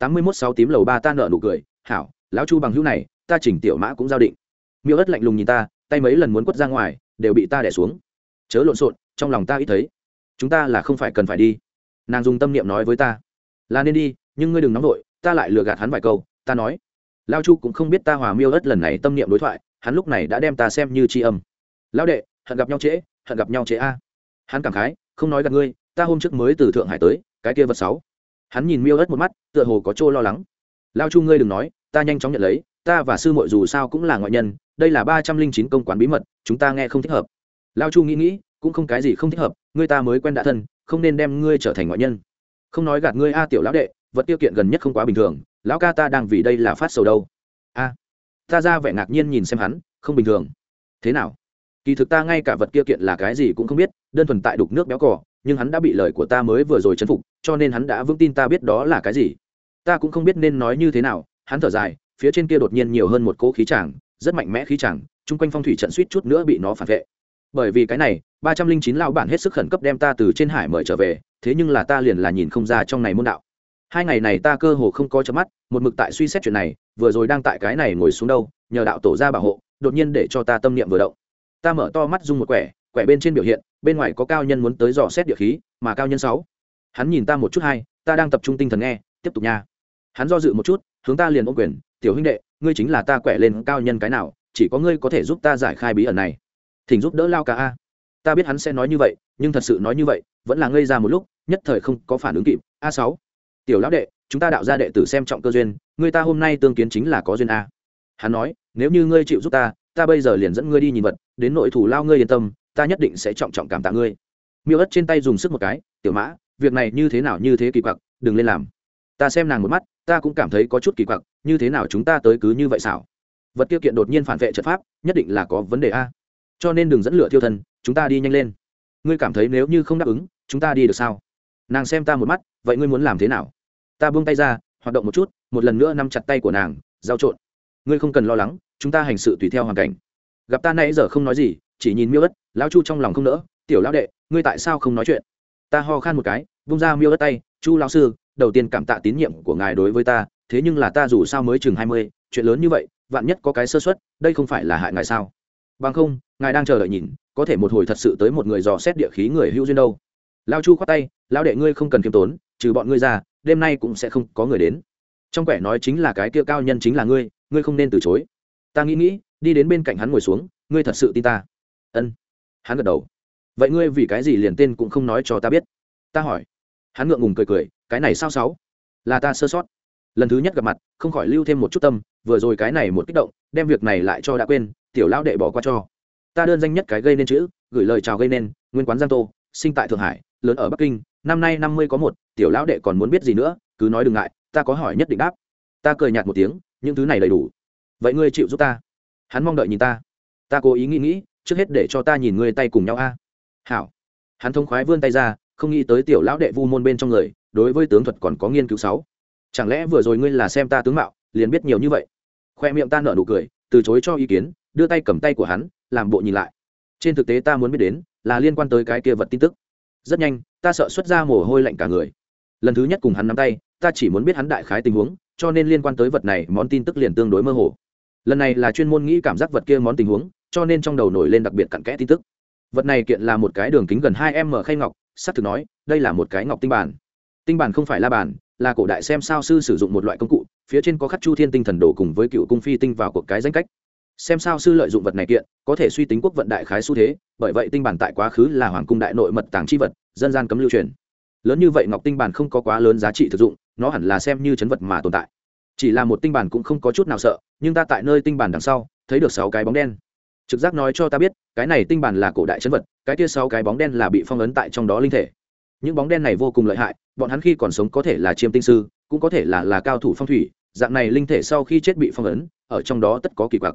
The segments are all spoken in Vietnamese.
tám mươi mốt sáu tím lầu ba ta nợ nụ cười, hảo, lão chu bằng hữu này, ta chỉnh tiểu mã cũng giao định. Miêu ất lạnh lùng nhìn ta, tay mấy lần muốn quất ra ngoài, đều bị ta đẻ xuống. Chớ lộn xộn, trong lòng ta ít thấy. Chúng ta là không phải cần phải đi. Nàng dùng tâm niệm nói với ta, là nên đi, nhưng ngươi đừng nóng vội, ta lại lừa gạt hắn vài câu, ta nói. Lao chu cũng không biết ta hòa miêu ất lần này tâm niệm đối thoại, hắn lúc này đã đem ta xem như tri âm. Lão đệ, hận gặp nhau trễ, hận gặp nhau trễ a. Hắn cảm khái, không nói gặp ngươi, ta hôm trước mới từ thượng hải tới, cái kia vật sáu hắn nhìn miêu ớt một mắt, tựa hồ có chỗ lo lắng. Lao chu ngươi đừng nói, ta nhanh chóng nhận lấy, ta và sư muội dù sao cũng là ngoại nhân, đây là ba trăm linh chín công quán bí mật, chúng ta nghe không thích hợp. Lao chu nghĩ nghĩ, cũng không cái gì không thích hợp, ngươi ta mới quen đã thân, không nên đem ngươi trở thành ngoại nhân. Không nói gạt ngươi a tiểu lão đệ, vật tiêu kiện gần nhất không quá bình thường, lão ca ta đang vì đây là phát sầu đâu. A. Ta ra vẻ ngạc nhiên nhìn xem hắn, không bình thường. Thế nào? Kỳ thực ta ngay cả vật kia kiện là cái gì cũng không biết, đơn thuần tại đục nước béo cỏ nhưng hắn đã bị lời của ta mới vừa rồi chấn phục, cho nên hắn đã vững tin ta biết đó là cái gì. Ta cũng không biết nên nói như thế nào, hắn thở dài, phía trên kia đột nhiên nhiều hơn một cỗ khí chàng rất mạnh mẽ khí chàng chung quanh phong thủy trận suýt chút nữa bị nó phản vệ. Bởi vì cái này, ba trăm linh chín lao bản hết sức khẩn cấp đem ta từ trên hải mời trở về, thế nhưng là ta liền là nhìn không ra trong này môn đạo. Hai ngày này ta cơ hồ không có chớp mắt, một mực tại suy xét chuyện này, vừa rồi đang tại cái này ngồi xuống đâu, nhờ đạo tổ ra bảo hộ, đột nhiên để cho ta tâm niệm vừa động. Ta mở to mắt dung một quẻ quẻ bên trên biểu hiện, bên ngoài có cao nhân muốn tới dò xét địa khí, mà cao nhân sáu. Hắn nhìn ta một chút hai, ta đang tập trung tinh thần nghe, tiếp tục nha. Hắn do dự một chút, hướng ta liền ôm quyền, tiểu huynh đệ, ngươi chính là ta quẻ lên cao nhân cái nào, chỉ có ngươi có thể giúp ta giải khai bí ẩn này. Thỉnh giúp đỡ lao ca a. Ta biết hắn sẽ nói như vậy, nhưng thật sự nói như vậy, vẫn là ngây ra một lúc, nhất thời không có phản ứng kịp. A sáu. Tiểu lão đệ, chúng ta đạo ra đệ tử xem trọng cơ duyên người ta hôm nay tương kiến chính là có duyên a. Hắn nói, nếu như ngươi chịu giúp ta ta bây giờ liền dẫn ngươi đi nhìn vật, đến nội thủ lao ngươi yên tâm ta nhất định sẽ trọng trọng cảm tạ ngươi. Miêu ất trên tay dùng sức một cái, tiểu mã, việc này như thế nào như thế kỳ quặc, đừng lên làm. Ta xem nàng một mắt, ta cũng cảm thấy có chút kỳ quặc, như thế nào chúng ta tới cứ như vậy xảo? Vật tiêu kiện đột nhiên phản vệ trận pháp, nhất định là có vấn đề a. Cho nên đừng dẫn lửa thiêu thân, chúng ta đi nhanh lên. Ngươi cảm thấy nếu như không đáp ứng, chúng ta đi được sao? Nàng xem ta một mắt, vậy ngươi muốn làm thế nào? Ta buông tay ra, hoạt động một chút, một lần nữa nắm chặt tay của nàng, giao trộn. Ngươi không cần lo lắng, chúng ta hành sự tùy theo hoàn cảnh. Gặp ta nãy giờ không nói gì, chỉ nhìn miêu ất lão chu trong lòng không nỡ, tiểu lão đệ, ngươi tại sao không nói chuyện? Ta ho khan một cái, vung ra miêu đất tay, chu lão sư, đầu tiên cảm tạ tín nhiệm của ngài đối với ta, thế nhưng là ta dù sao mới chừng hai mươi, chuyện lớn như vậy, vạn nhất có cái sơ xuất đây không phải là hại ngài sao? Bằng không, ngài đang chờ đợi nhìn, có thể một hồi thật sự tới một người dò xét địa khí người hữu duyên đâu. Lao chu khoát tay, lão đệ ngươi không cần kiêm tốn, trừ bọn ngươi ra, đêm nay cũng sẽ không có người đến. Trong quẻ nói chính là cái kia cao nhân chính là ngươi ngươi không nên từ chối. Ta nghĩ nghĩ, đi đến bên cạnh hắn ngồi xuống, ngươi thật sự tin ta. Ân hắn gật đầu. Vậy ngươi vì cái gì liền tên cũng không nói cho ta biết? Ta hỏi. Hắn ngượng ngùng cười cười, cái này sao sáu? Là ta sơ sót. Lần thứ nhất gặp mặt, không khỏi lưu thêm một chút tâm, vừa rồi cái này một kích động, đem việc này lại cho đã quên, tiểu lão đệ bỏ qua cho. Ta đơn danh nhất cái gây nên chữ, gửi lời chào gây nên, nguyên quán giang tô, sinh tại thượng hải, lớn ở bắc kinh, năm nay năm mươi có một, tiểu lão đệ còn muốn biết gì nữa, cứ nói đừng ngại, ta có hỏi nhất định đáp. Ta cười nhạt một tiếng, những thứ này đầy đủ. Vậy ngươi chịu giúp ta. Hắn mong đợi nhìn ta. Ta cố ý nghĩ nghĩ trước hết để cho ta nhìn ngươi tay cùng nhau a. Hảo. Hắn thông khoái vươn tay ra, không nghĩ tới tiểu lão đệ vu môn bên trong người, đối với tướng thuật còn có nghiên cứu sáu. Chẳng lẽ vừa rồi ngươi là xem ta tướng mạo, liền biết nhiều như vậy? Khoe miệng ta nở nụ cười, từ chối cho ý kiến, đưa tay cầm tay của hắn, làm bộ nhìn lại. Trên thực tế ta muốn biết đến, là liên quan tới cái kia vật tin tức. Rất nhanh, ta sợ xuất ra mồ hôi lạnh cả người. Lần thứ nhất cùng hắn nắm tay, ta chỉ muốn biết hắn đại khái tình huống, cho nên liên quan tới vật này, món tin tức liền tương đối mơ hồ. Lần này là chuyên môn nghĩ cảm giác vật kia món tình huống cho nên trong đầu nổi lên đặc biệt cặn kẽ tin tức. Vật này kiện là một cái đường kính gần hai m khay ngọc s ắ c thực nói, đây là một cái ngọc tinh bản. Tinh bản không phải la bản là cổ đại xem sao sư sử dụng một loại công cụ, phía trên có khắc chu thiên tinh thần đồ cùng với cựu cung phi tinh vào cuộc cái danh cách. Xem sao sư lợi dụng vật này kiện, có thể suy tính quốc vận đại khái xu thế, bởi vậy tinh bản tại quá khứ là hoàng cung đại nội mật tàng c h i vật, dân gian cấm lưu truyền. Lớn như vậy ngọc tinh bản không có quá lớn giá trị thực dụng, nó hẳn là xem như chấn vật mà tồn tại. Chỉ là một tinh bản cũng không có chút nào sợ, nhưng ta tại nơi tinh bản đằng sau, thấy được sáu cái bóng đen trực giác nói cho ta biết, cái này tinh bản là cổ đại chấn vật, cái kia sáu cái bóng đen là bị phong ấn tại trong đó linh thể. Những bóng đen này vô cùng lợi hại, bọn hắn khi còn sống có thể là chiêm tinh sư, cũng có thể là là cao thủ phong thủy, dạng này linh thể sau khi chết bị phong ấn, ở trong đó tất có kỳ quặc.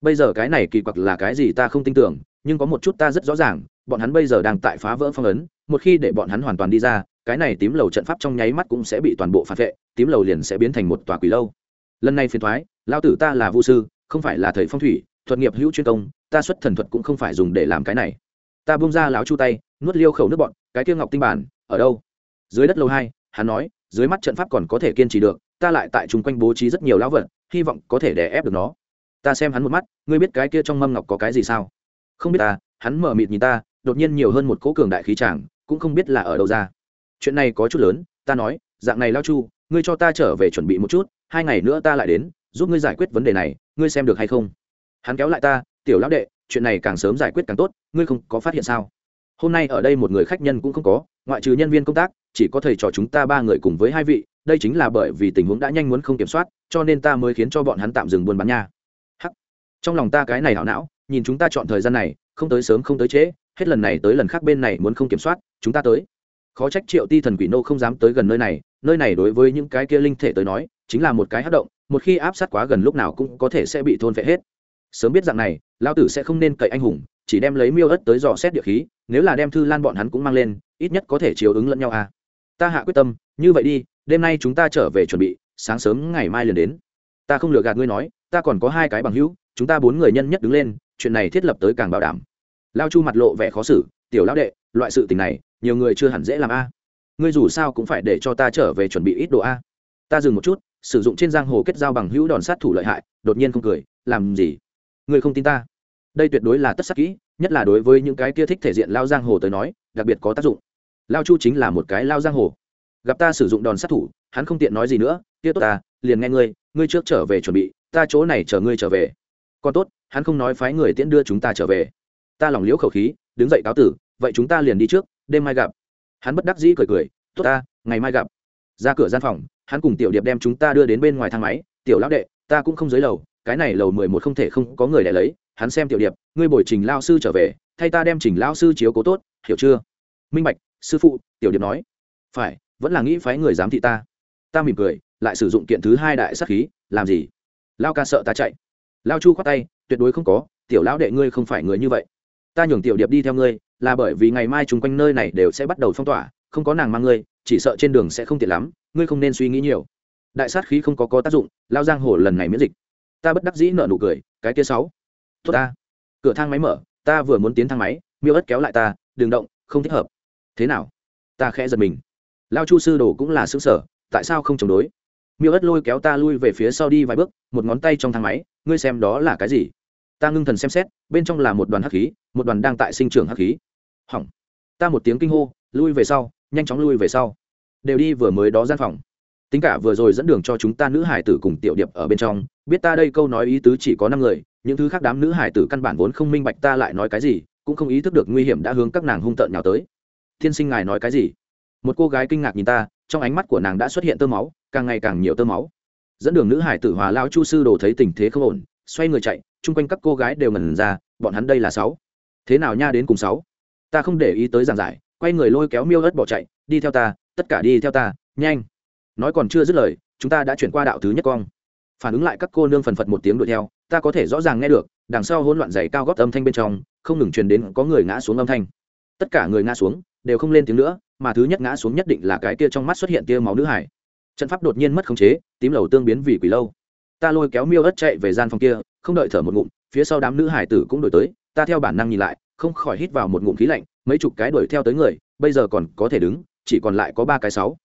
Bây giờ cái này kỳ quặc là cái gì ta không tin tưởng, nhưng có một chút ta rất rõ ràng, bọn hắn bây giờ đang tại phá vỡ phong ấn, một khi để bọn hắn hoàn toàn đi ra, cái này tím lầu trận pháp trong nháy mắt cũng sẽ bị toàn bộ phản vệ, tím lầu liền sẽ biến thành một tòa quỷ lâu. Lần này phiền thoái lao tử ta là vũ sư, không phải là thầy phong thủy thuật nghiệp hữu chuyên công, ta xuất thần thuật cũng không phải dùng để làm cái này. Ta bung ra láo chu tay, nuốt liêu khẩu nước bọn, cái kia ngọc tinh bản, ở đâu? Dưới đất lâu hai, hắn nói, dưới mắt trận pháp còn có thể kiên trì được, ta lại tại chung quanh bố trí rất nhiều lão vật, hy vọng có thể đè ép được nó. Ta xem hắn một mắt, ngươi biết cái kia trong mâm ngọc có cái gì sao? Không biết ta, hắn mở mịt nhìn ta, đột nhiên nhiều hơn một cỗ cường đại khí tràng, cũng không biết là ở đâu ra. Chuyện này có chút lớn, ta nói, dạng này lao chu, ngươi cho ta trở về chuẩn bị một chút, hai ngày nữa ta lại đến, giúp ngươi giải quyết vấn đề này, ngươi xem được hay không? Hắn kéo lại ta, tiểu lão đệ, chuyện này càng sớm giải quyết càng tốt, ngươi không có phát hiện sao? Hôm nay ở đây một người khách nhân cũng không có, ngoại trừ nhân viên công tác, chỉ có thầy trò chúng ta ba người cùng với hai vị, đây chính là bởi vì tình huống đã nhanh muốn không kiểm soát, cho nên ta mới khiến cho bọn hắn tạm dừng buôn bán nha. Hắc. Trong lòng ta cái này hảo não, nhìn chúng ta chọn thời gian này, không tới sớm không tới trễ, hết lần này tới lần khác bên này muốn không kiểm soát, chúng ta tới. Khó trách triệu ti thần quỷ nô không dám tới gần nơi này nơi này đối với những cái kia linh thể tới nói, chính là một cái hát động, một khi áp sát quá gần lúc nào cũng có thể sẽ bị thôn vệ hết sớm biết dạng này lao tử sẽ không nên cậy anh hùng, chỉ đem lấy miêu ất tới dò xét địa khí, nếu là đem thư lan bọn hắn cũng mang lên, ít nhất có thể chiếu ứng lẫn nhau à. Ta hạ quyết tâm, như vậy đi, đêm nay chúng ta trở về chuẩn bị, sáng sớm ngày mai liền đến. Ta không lừa gạt ngươi nói, ta còn có hai cái bằng hữu, chúng ta bốn người nhân nhất đứng lên, chuyện này thiết lập tới càng bảo đảm. Lao chu mặt lộ vẻ khó xử, tiểu lão đệ, loại sự tình này, nhiều người chưa hẳn dễ làm a. Ngươi dù sao cũng phải để cho ta trở về chuẩn bị ít đồ a. Ta dừng một chút, sử dụng trên giang hồ kết giao bằng hữu đòn sát thủ lợi hại, đột nhiên không cười, làm gì? Ngươi không tin ta. Đây tuyệt đối là tất sắc kỹ, nhất là đối với những cái kia thích thể diện lao giang hồ tới nói, đặc biệt có tác dụng. Lao chu chính là một cái lao giang hồ. Gặp ta sử dụng đòn sát thủ, hắn không tiện nói gì nữa, kia tốt ta, liền nghe ngươi ngươi trước trở về chuẩn bị, ta chỗ này chờ ngươi trở về. Còn tốt, hắn không nói phái người tiễn đưa chúng ta trở về. Ta lỏng liễu khẩu khí, đứng dậy cáo tử, vậy chúng ta liền đi trước, đêm mai gặp. Hắn bất đắc dĩ cười cười, tốt ta, ngày mai gặp. Ra cửa gian phòng, hắn cùng tiểu điệp đem chúng ta đưa đến bên ngoài thang máy, tiểu lão đệ, ta cũng không dưới lầu cái này lầu mười một không thể không có người để lấy, hắn xem tiểu điệp, ngươi bồi trình lao sư trở về, thay ta đem trình lao sư chiếu cố tốt, hiểu chưa? Minh bạch, sư phụ, tiểu điệp nói. Phải, vẫn là nghĩ phái người giám thị ta. Ta mỉm cười, lại sử dụng kiện thứ hai đại sắc khí, làm gì? Lao ca sợ ta chạy. Lao chu khoát tay, tuyệt đối không có, tiểu lão đệ ngươi không phải người như vậy. Ta nhường tiểu điệp đi theo ngươi, là bởi vì ngày mai chung quanh nơi này đều sẽ bắt đầu phong tỏa, không có nàng mang ngươi, chỉ sợ trên đường sẽ không tiện lắm, ngươi không nên suy nghĩ nhiều. Đại sát khí không có có tác dụng, lao giang hồ lần này miễn dịch ta bất đắc dĩ nợ nụ cười, cái kia sáu. Tốt ta. Cửa thang máy mở, ta vừa muốn tiến thang máy, miêu ất kéo lại ta, đừng động, không thích hợp. Thế nào? Ta khẽ giật mình. Lao chu sư đồ cũng là xứng sở tại sao không chống đối? Miêu ất lôi kéo ta lui về phía sau đi vài bước, một ngón tay trong thang máy, ngươi xem đó là cái gì? Ta ngưng thần xem xét, bên trong là một đoàn hắc khí, một đoàn đang tại sinh trưởng hắc khí. Hỏng. Ta một tiếng kinh hô, lui về sau, nhanh chóng lui về sau. Đều đi vừa mới đó gian phòng tính cả vừa rồi dẫn đường cho chúng ta nữ hải tử cùng tiểu điệp ở bên trong, biết ta đây câu nói ý tứ chỉ có năm người, những thứ khác đám nữ hải tử căn bản vốn không minh bạch ta lại nói cái gì, cũng không ý thức được nguy hiểm đã hướng các nàng hung tợn nhào tới. Thiên sinh ngài nói cái gì? Một cô gái kinh ngạc nhìn ta, trong ánh mắt của nàng đã xuất hiện tơ máu, càng ngày càng nhiều tơ máu. Dẫn đường nữ hải tử hòa lao chu sư đồ thấy tình thế không ổn, xoay người chạy, chung quanh các cô gái đều ngẩn ra, bọn hắn đây là sáu. Thế nào nha đến cùng sáu? Ta không để ý tới giảng giải, quay người lôi kéo miêu ớt bỏ chạy, đi theo ta, tất cả đi theo ta, nhanh nói còn chưa dứt lời, chúng ta đã chuyển qua đạo thứ nhất cong. Phản ứng lại các cô nương phần phật một tiếng đuổi theo, ta có thể rõ ràng nghe được, đằng sau hỗn loạn giày cao gót âm thanh bên trong, không ngừng truyền đến có người ngã xuống âm thanh. Tất cả người ngã xuống, đều không lên tiếng nữa, mà thứ nhất ngã xuống nhất định là cái kia trong mắt xuất hiện tia máu nữ hải. Trận pháp đột nhiên mất khống chế, tím lầu tương biến vì quỷ lâu. Ta lôi kéo miêu ớt chạy về gian phòng kia, không đợi thở một ngụm, phía sau đám nữ hải tử cũng đổi tới, ta theo bản năng nhìn lại, không khỏi hít vào một ngụm khí lạnh, mấy chục cái đuổi theo tới người, bây giờ còn có thể đứng, chỉ còn lại có ba cái sáu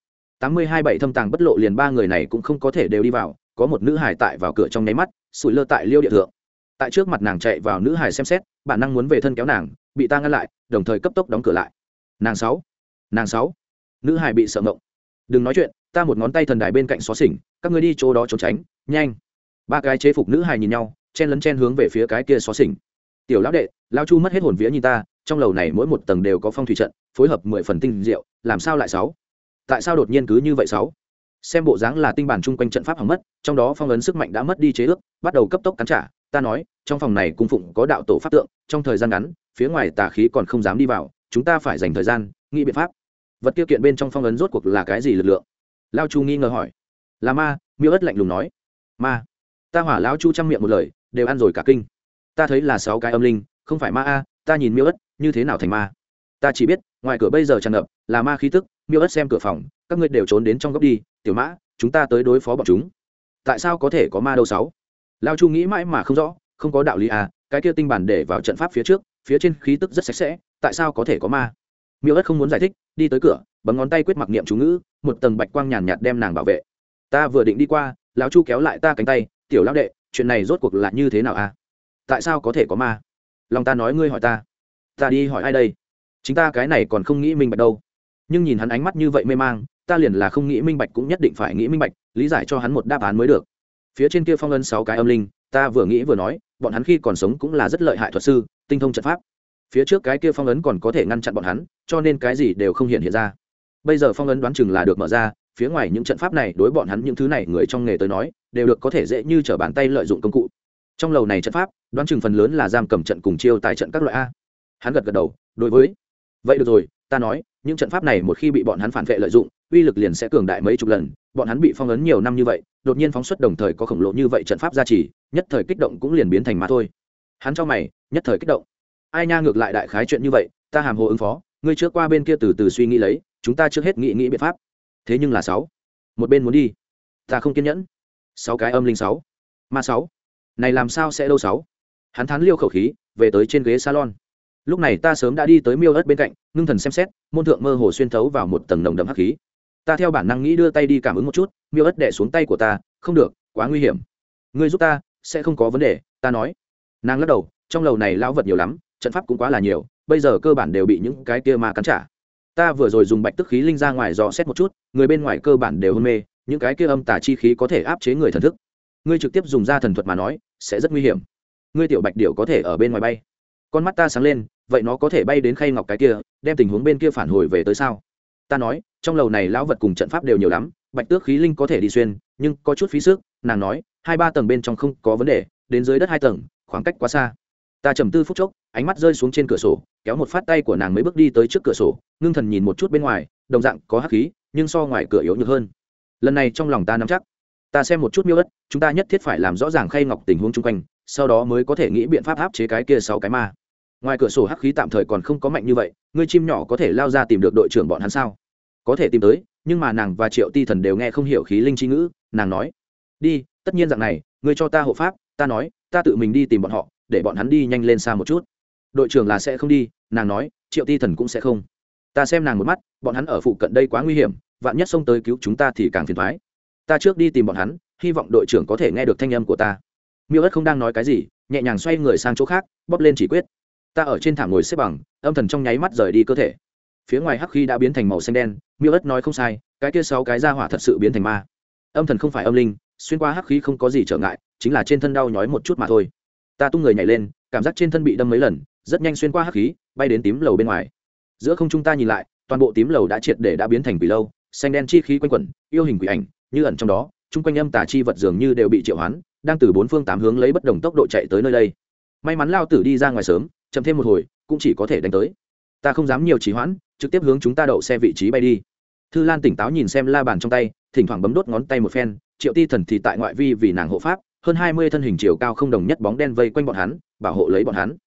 tám mươi hai bảy thâm tàng bất lộ liền ba người này cũng không có thể đều đi vào, có một nữ hải tại vào cửa trong nháy mắt, sủi lơ tại liêu địa thượng. Tại trước mặt nàng chạy vào nữ hải xem xét, bản năng muốn về thân kéo nàng, bị ta ngăn lại, đồng thời cấp tốc đóng cửa lại. Nàng sáu nàng sáu. Nữ hải bị sợ ngộng. Đừng nói chuyện, ta một ngón tay thần đài bên cạnh xó xỉnh, các người đi chỗ đó trốn tránh, nhanh. Ba cái chế phục nữ hải nhìn nhau, chen lấn chen hướng về phía cái kia xó xỉnh. Tiểu lão đệ lao chu mất hết hồn vía như ta, trong lầu này mỗi một tầng đều có phong thủy trận, phối hợp mười phần tinh diệu, làm sao lại sáu? Tại sao đột nhiên cứ như vậy sáu? Xem bộ dáng là tinh bản chung quanh trận pháp hỏng mất, trong đó phong ấn sức mạnh đã mất đi chế ước, bắt đầu cấp tốc cắn trả. Ta nói, trong phòng này cung phụng có đạo tổ pháp tượng, trong thời gian ngắn, phía ngoài tà khí còn không dám đi vào, chúng ta phải dành thời gian, nghĩ biện pháp. Vật tiêu kiện bên trong phong ấn rốt cuộc là cái gì lực lượng? Lao chu nghi ngờ hỏi. Là ma, miêu ất lạnh lùng nói. Ma. Ta hỏa lao chu chăm miệng một lời, đều ăn rồi cả kinh. Ta thấy là sáu cái âm linh, không phải ma a, ta nhìn miêu ất, như thế nào thành ma? Ta chỉ biết, ngoài cửa bây giờ tràn ngập, là ma khí tức miêu ớt xem cửa phòng, các ngươi đều trốn đến trong góc đi, tiểu mã, chúng ta tới đối phó bọn chúng. Tại sao có thể có ma đâu sáu? Lao chu nghĩ mãi mà không rõ, không có đạo lý à cái kia tinh bản để vào trận pháp phía trước, phía trên khí tức rất sạch sẽ, tại sao có thể có ma? Miêu ớt không muốn giải thích, đi tới cửa, bấm ngón tay quyết mặc niệm chú ngữ, một tầng bạch quang nhàn nhạt đem nàng bảo vệ. Ta vừa định đi qua, lão chu kéo lại ta cánh tay, tiểu lão đệ, chuyện này rốt cuộc là như thế nào à? tại sao có thể có ma? Lòng ta nói ngươi hỏi ta. Ta đi hỏi ai đây? Chính ta cái này còn không nghĩ minh bạch đâu nhưng nhìn hắn ánh mắt như vậy mê mang, ta liền là không nghĩ minh bạch cũng nhất định phải nghĩ minh bạch, lý giải cho hắn một đáp án mới được. Phía trên kia phong ân sáu cái âm linh, ta vừa nghĩ vừa nói, bọn hắn khi còn sống cũng là rất lợi hại thuật sư, tinh thông trận pháp. Phía trước cái kia phong ấn còn có thể ngăn chặn bọn hắn, cho nên cái gì đều không hiện hiện ra. Bây giờ phong ấn đoán chừng là được mở ra, phía ngoài những trận pháp này đối bọn hắn những thứ này người trong nghề tới nói, đều được có thể dễ như t r ở bàn tay lợi dụng công cụ. Trong lầu này trận pháp, đoán chừng phần lớn là giam cầm trận cùng chiêu tài trận các loại a. Hắn gật gật đầu, đối với. Vậy được rồi, ta nói những trận pháp này một khi bị bọn hắn phản vệ lợi dụng, uy lực liền sẽ cường đại mấy chục lần. Bọn hắn bị phong ấn nhiều năm như vậy, đột nhiên phóng xuất đồng thời có khổng lồ như vậy trận pháp gia trì, nhất thời kích động cũng liền biến thành mà thôi. Hắn cho mày, nhất thời kích động. Ai nha ngược lại đại khái chuyện như vậy, ta hàm hồ ứng phó, ngươi trước qua bên kia từ từ suy nghĩ lấy, chúng ta trước hết nghĩ nghĩ biện pháp. Thế nhưng là sáu. Một bên muốn đi. Ta không kiên nhẫn. Sáu cái âm linh sáu. Ma sáu. Này làm sao sẽ đâu sáu? Hắn thán liêu khẩu khí, về tới trên ghế salon lúc này ta sớm đã đi tới miêu ớt bên cạnh, ngưng thần xem xét, môn thượng mơ hồ xuyên thấu vào một tầng nồng đậm hắc khí. Ta theo bản năng nghĩ đưa tay đi cảm ứng một chút, miêu ớt đẻ xuống tay của ta, không được, quá nguy hiểm. Ngươi giúp ta, sẽ không có vấn đề. Ta nói. Nàng lắc đầu, trong lầu này lão vật nhiều lắm, trận pháp cũng quá là nhiều, bây giờ cơ bản đều bị những cái kia ma cắn trả. Ta vừa rồi dùng bạch tức khí linh ra ngoài dò xét một chút, người bên ngoài cơ bản đều hôn mê, những cái kia âm tà chi khí có thể áp chế người thần thức. Ngươi trực tiếp dùng ra thần thuật mà nói, sẽ rất nguy hiểm. Ngươi tiểu bạch điệu có thể ở bên ngoài bay. Con mắt ta sáng lên vậy nó có thể bay đến khay ngọc cái kia, đem tình huống bên kia phản hồi về tới sao? Ta nói, trong lầu này lão vật cùng trận pháp đều nhiều lắm, bạch tước khí linh có thể đi xuyên, nhưng có chút phí sức, nàng nói, hai ba tầng bên trong không có vấn đề, đến dưới đất hai tầng, khoảng cách quá xa. Ta trầm tư phút chốc, ánh mắt rơi xuống trên cửa sổ, kéo một phát tay của nàng mấy bước đi tới trước cửa sổ, ngưng thần nhìn một chút bên ngoài, đồng dạng có hắc khí, nhưng so ngoài cửa yếu nhược hơn. Lần này trong lòng ta nắm chắc. Ta xem một chút miêu đất, chúng ta nhất thiết phải làm rõ ràng khay ngọc tình huống chung quanh, sau đó mới có thể nghĩ biện pháp áp chế cái kia sáu cái ma ngoài cửa sổ hắc khí tạm thời còn không có mạnh như vậy, ngươi chim nhỏ có thể lao ra tìm được đội trưởng bọn hắn sao? Có thể tìm tới, nhưng mà nàng và triệu ti thần đều nghe không hiểu khí linh chi ngữ, nàng nói, đi, tất nhiên dạng này, ngươi cho ta hộ pháp, ta nói, ta tự mình đi tìm bọn họ, để bọn hắn đi nhanh lên xa một chút. Đội trưởng là sẽ không đi, nàng nói, triệu ti thần cũng sẽ không. Ta xem nàng một mắt, bọn hắn ở phụ cận đây quá nguy hiểm, vạn nhất xông tới cứu chúng ta thì càng phiền thoái ta trước đi tìm bọn hắn, hy vọng đội trưởng có thể nghe được thanh âm của ta. Miêu ất không đang nói cái gì, nhẹ nhàng xoay người sang chỗ khác, bóp lên chỉ quyết ta ở trên thảm ngồi xếp bằng, âm thần trong nháy mắt rời đi cơ thể. Phía ngoài hắc khi đã biến thành màu xanh đen, miêu ất nói không sai, cái kia sáu cái ra hỏa thật sự biến thành ma. Âm thần không phải âm linh, xuyên qua hắc khí không có gì trở ngại, chính là trên thân đau nhói một chút mà thôi. Ta tung người nhảy lên, cảm giác trên thân bị đâm mấy lần, rất nhanh xuyên qua hắc khí, bay đến tím lầu bên ngoài. Giữa không trung ta nhìn lại, toàn bộ tím lầu đã triệt để đã biến thành quỷ lâu, xanh đen chi khí quanh quẩn, yêu hình quỷ ảnh, như ẩn trong đó, chung quanh âm tà chi vật dường như đều bị triệu hoán, đang từ bốn phương tám hướng lấy bất đồng tốc độ chạy tới nơi đây. May mắn lao tử đi ra ngoài sớm chậm thêm một hồi, cũng chỉ có thể đánh tới. Ta không dám nhiều trì hoãn, trực tiếp hướng chúng ta đậu xe vị trí bay đi. Thư lan tỉnh táo nhìn xem la bàn trong tay, thỉnh thoảng bấm đốt ngón tay một phen, triệu ti thần thì tại ngoại vi vì nàng hộ pháp, hơn hai mươi thân hình chiều cao không đồng nhất bóng đen vây quanh bọn hắn, bảo hộ lấy bọn hắn.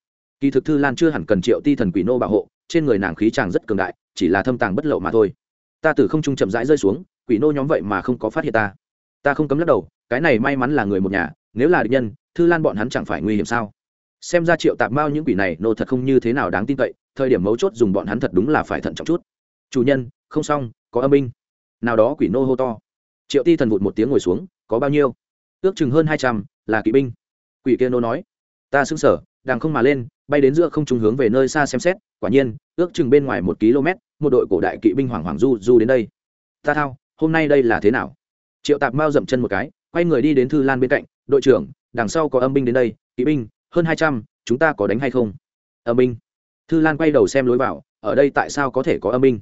Kỳ thực thư lan chưa hẳn cần triệu ti thần quỷ nô bảo hộ, trên người nàng khí tràng rất cường đại, chỉ là thâm tàng bất lậu mà thôi. Ta từ không trung chậm rãi rơi xuống, quỷ nô nhóm vậy mà không có phát hiện ta. Ta không cấm lắc đầu, cái này may mắn là người một nhà, nếu là địch nhân, thư lan bọn hắn chẳng phải nguy hiểm sao? Xem ra triệu tạp mao những quỷ này nô thật không như thế nào đáng tin cậy, thời điểm mấu chốt dùng bọn hắn thật đúng là phải thận trọng chút. Chủ nhân, không xong, có âm binh. Nào đó quỷ nô hô to. Triệu ti thần vụt một tiếng ngồi xuống, có bao nhiêu? Ước chừng hơn hai trăm, là kỵ binh. Quỷ kia nô nói. Ta xứng sở đang không mà lên, bay đến giữa không trung hướng về nơi xa xem xét, quả nhiên, ước chừng bên ngoài một km, một đội cổ đại kỵ binh hoàng hoàng du du đến đây. Ta thao, hôm nay đây là thế nào? Triệu tạp mao dậm chân một cái, quay người đi đến thư lan bên cạnh, đội trưởng, đằng sau có âm binh đến đây, kỵ binh hơn hai trăm, chúng ta có đánh hay không? Âm binh thư lan quay đầu xem lối vào, ở đây tại sao có thể có âm binh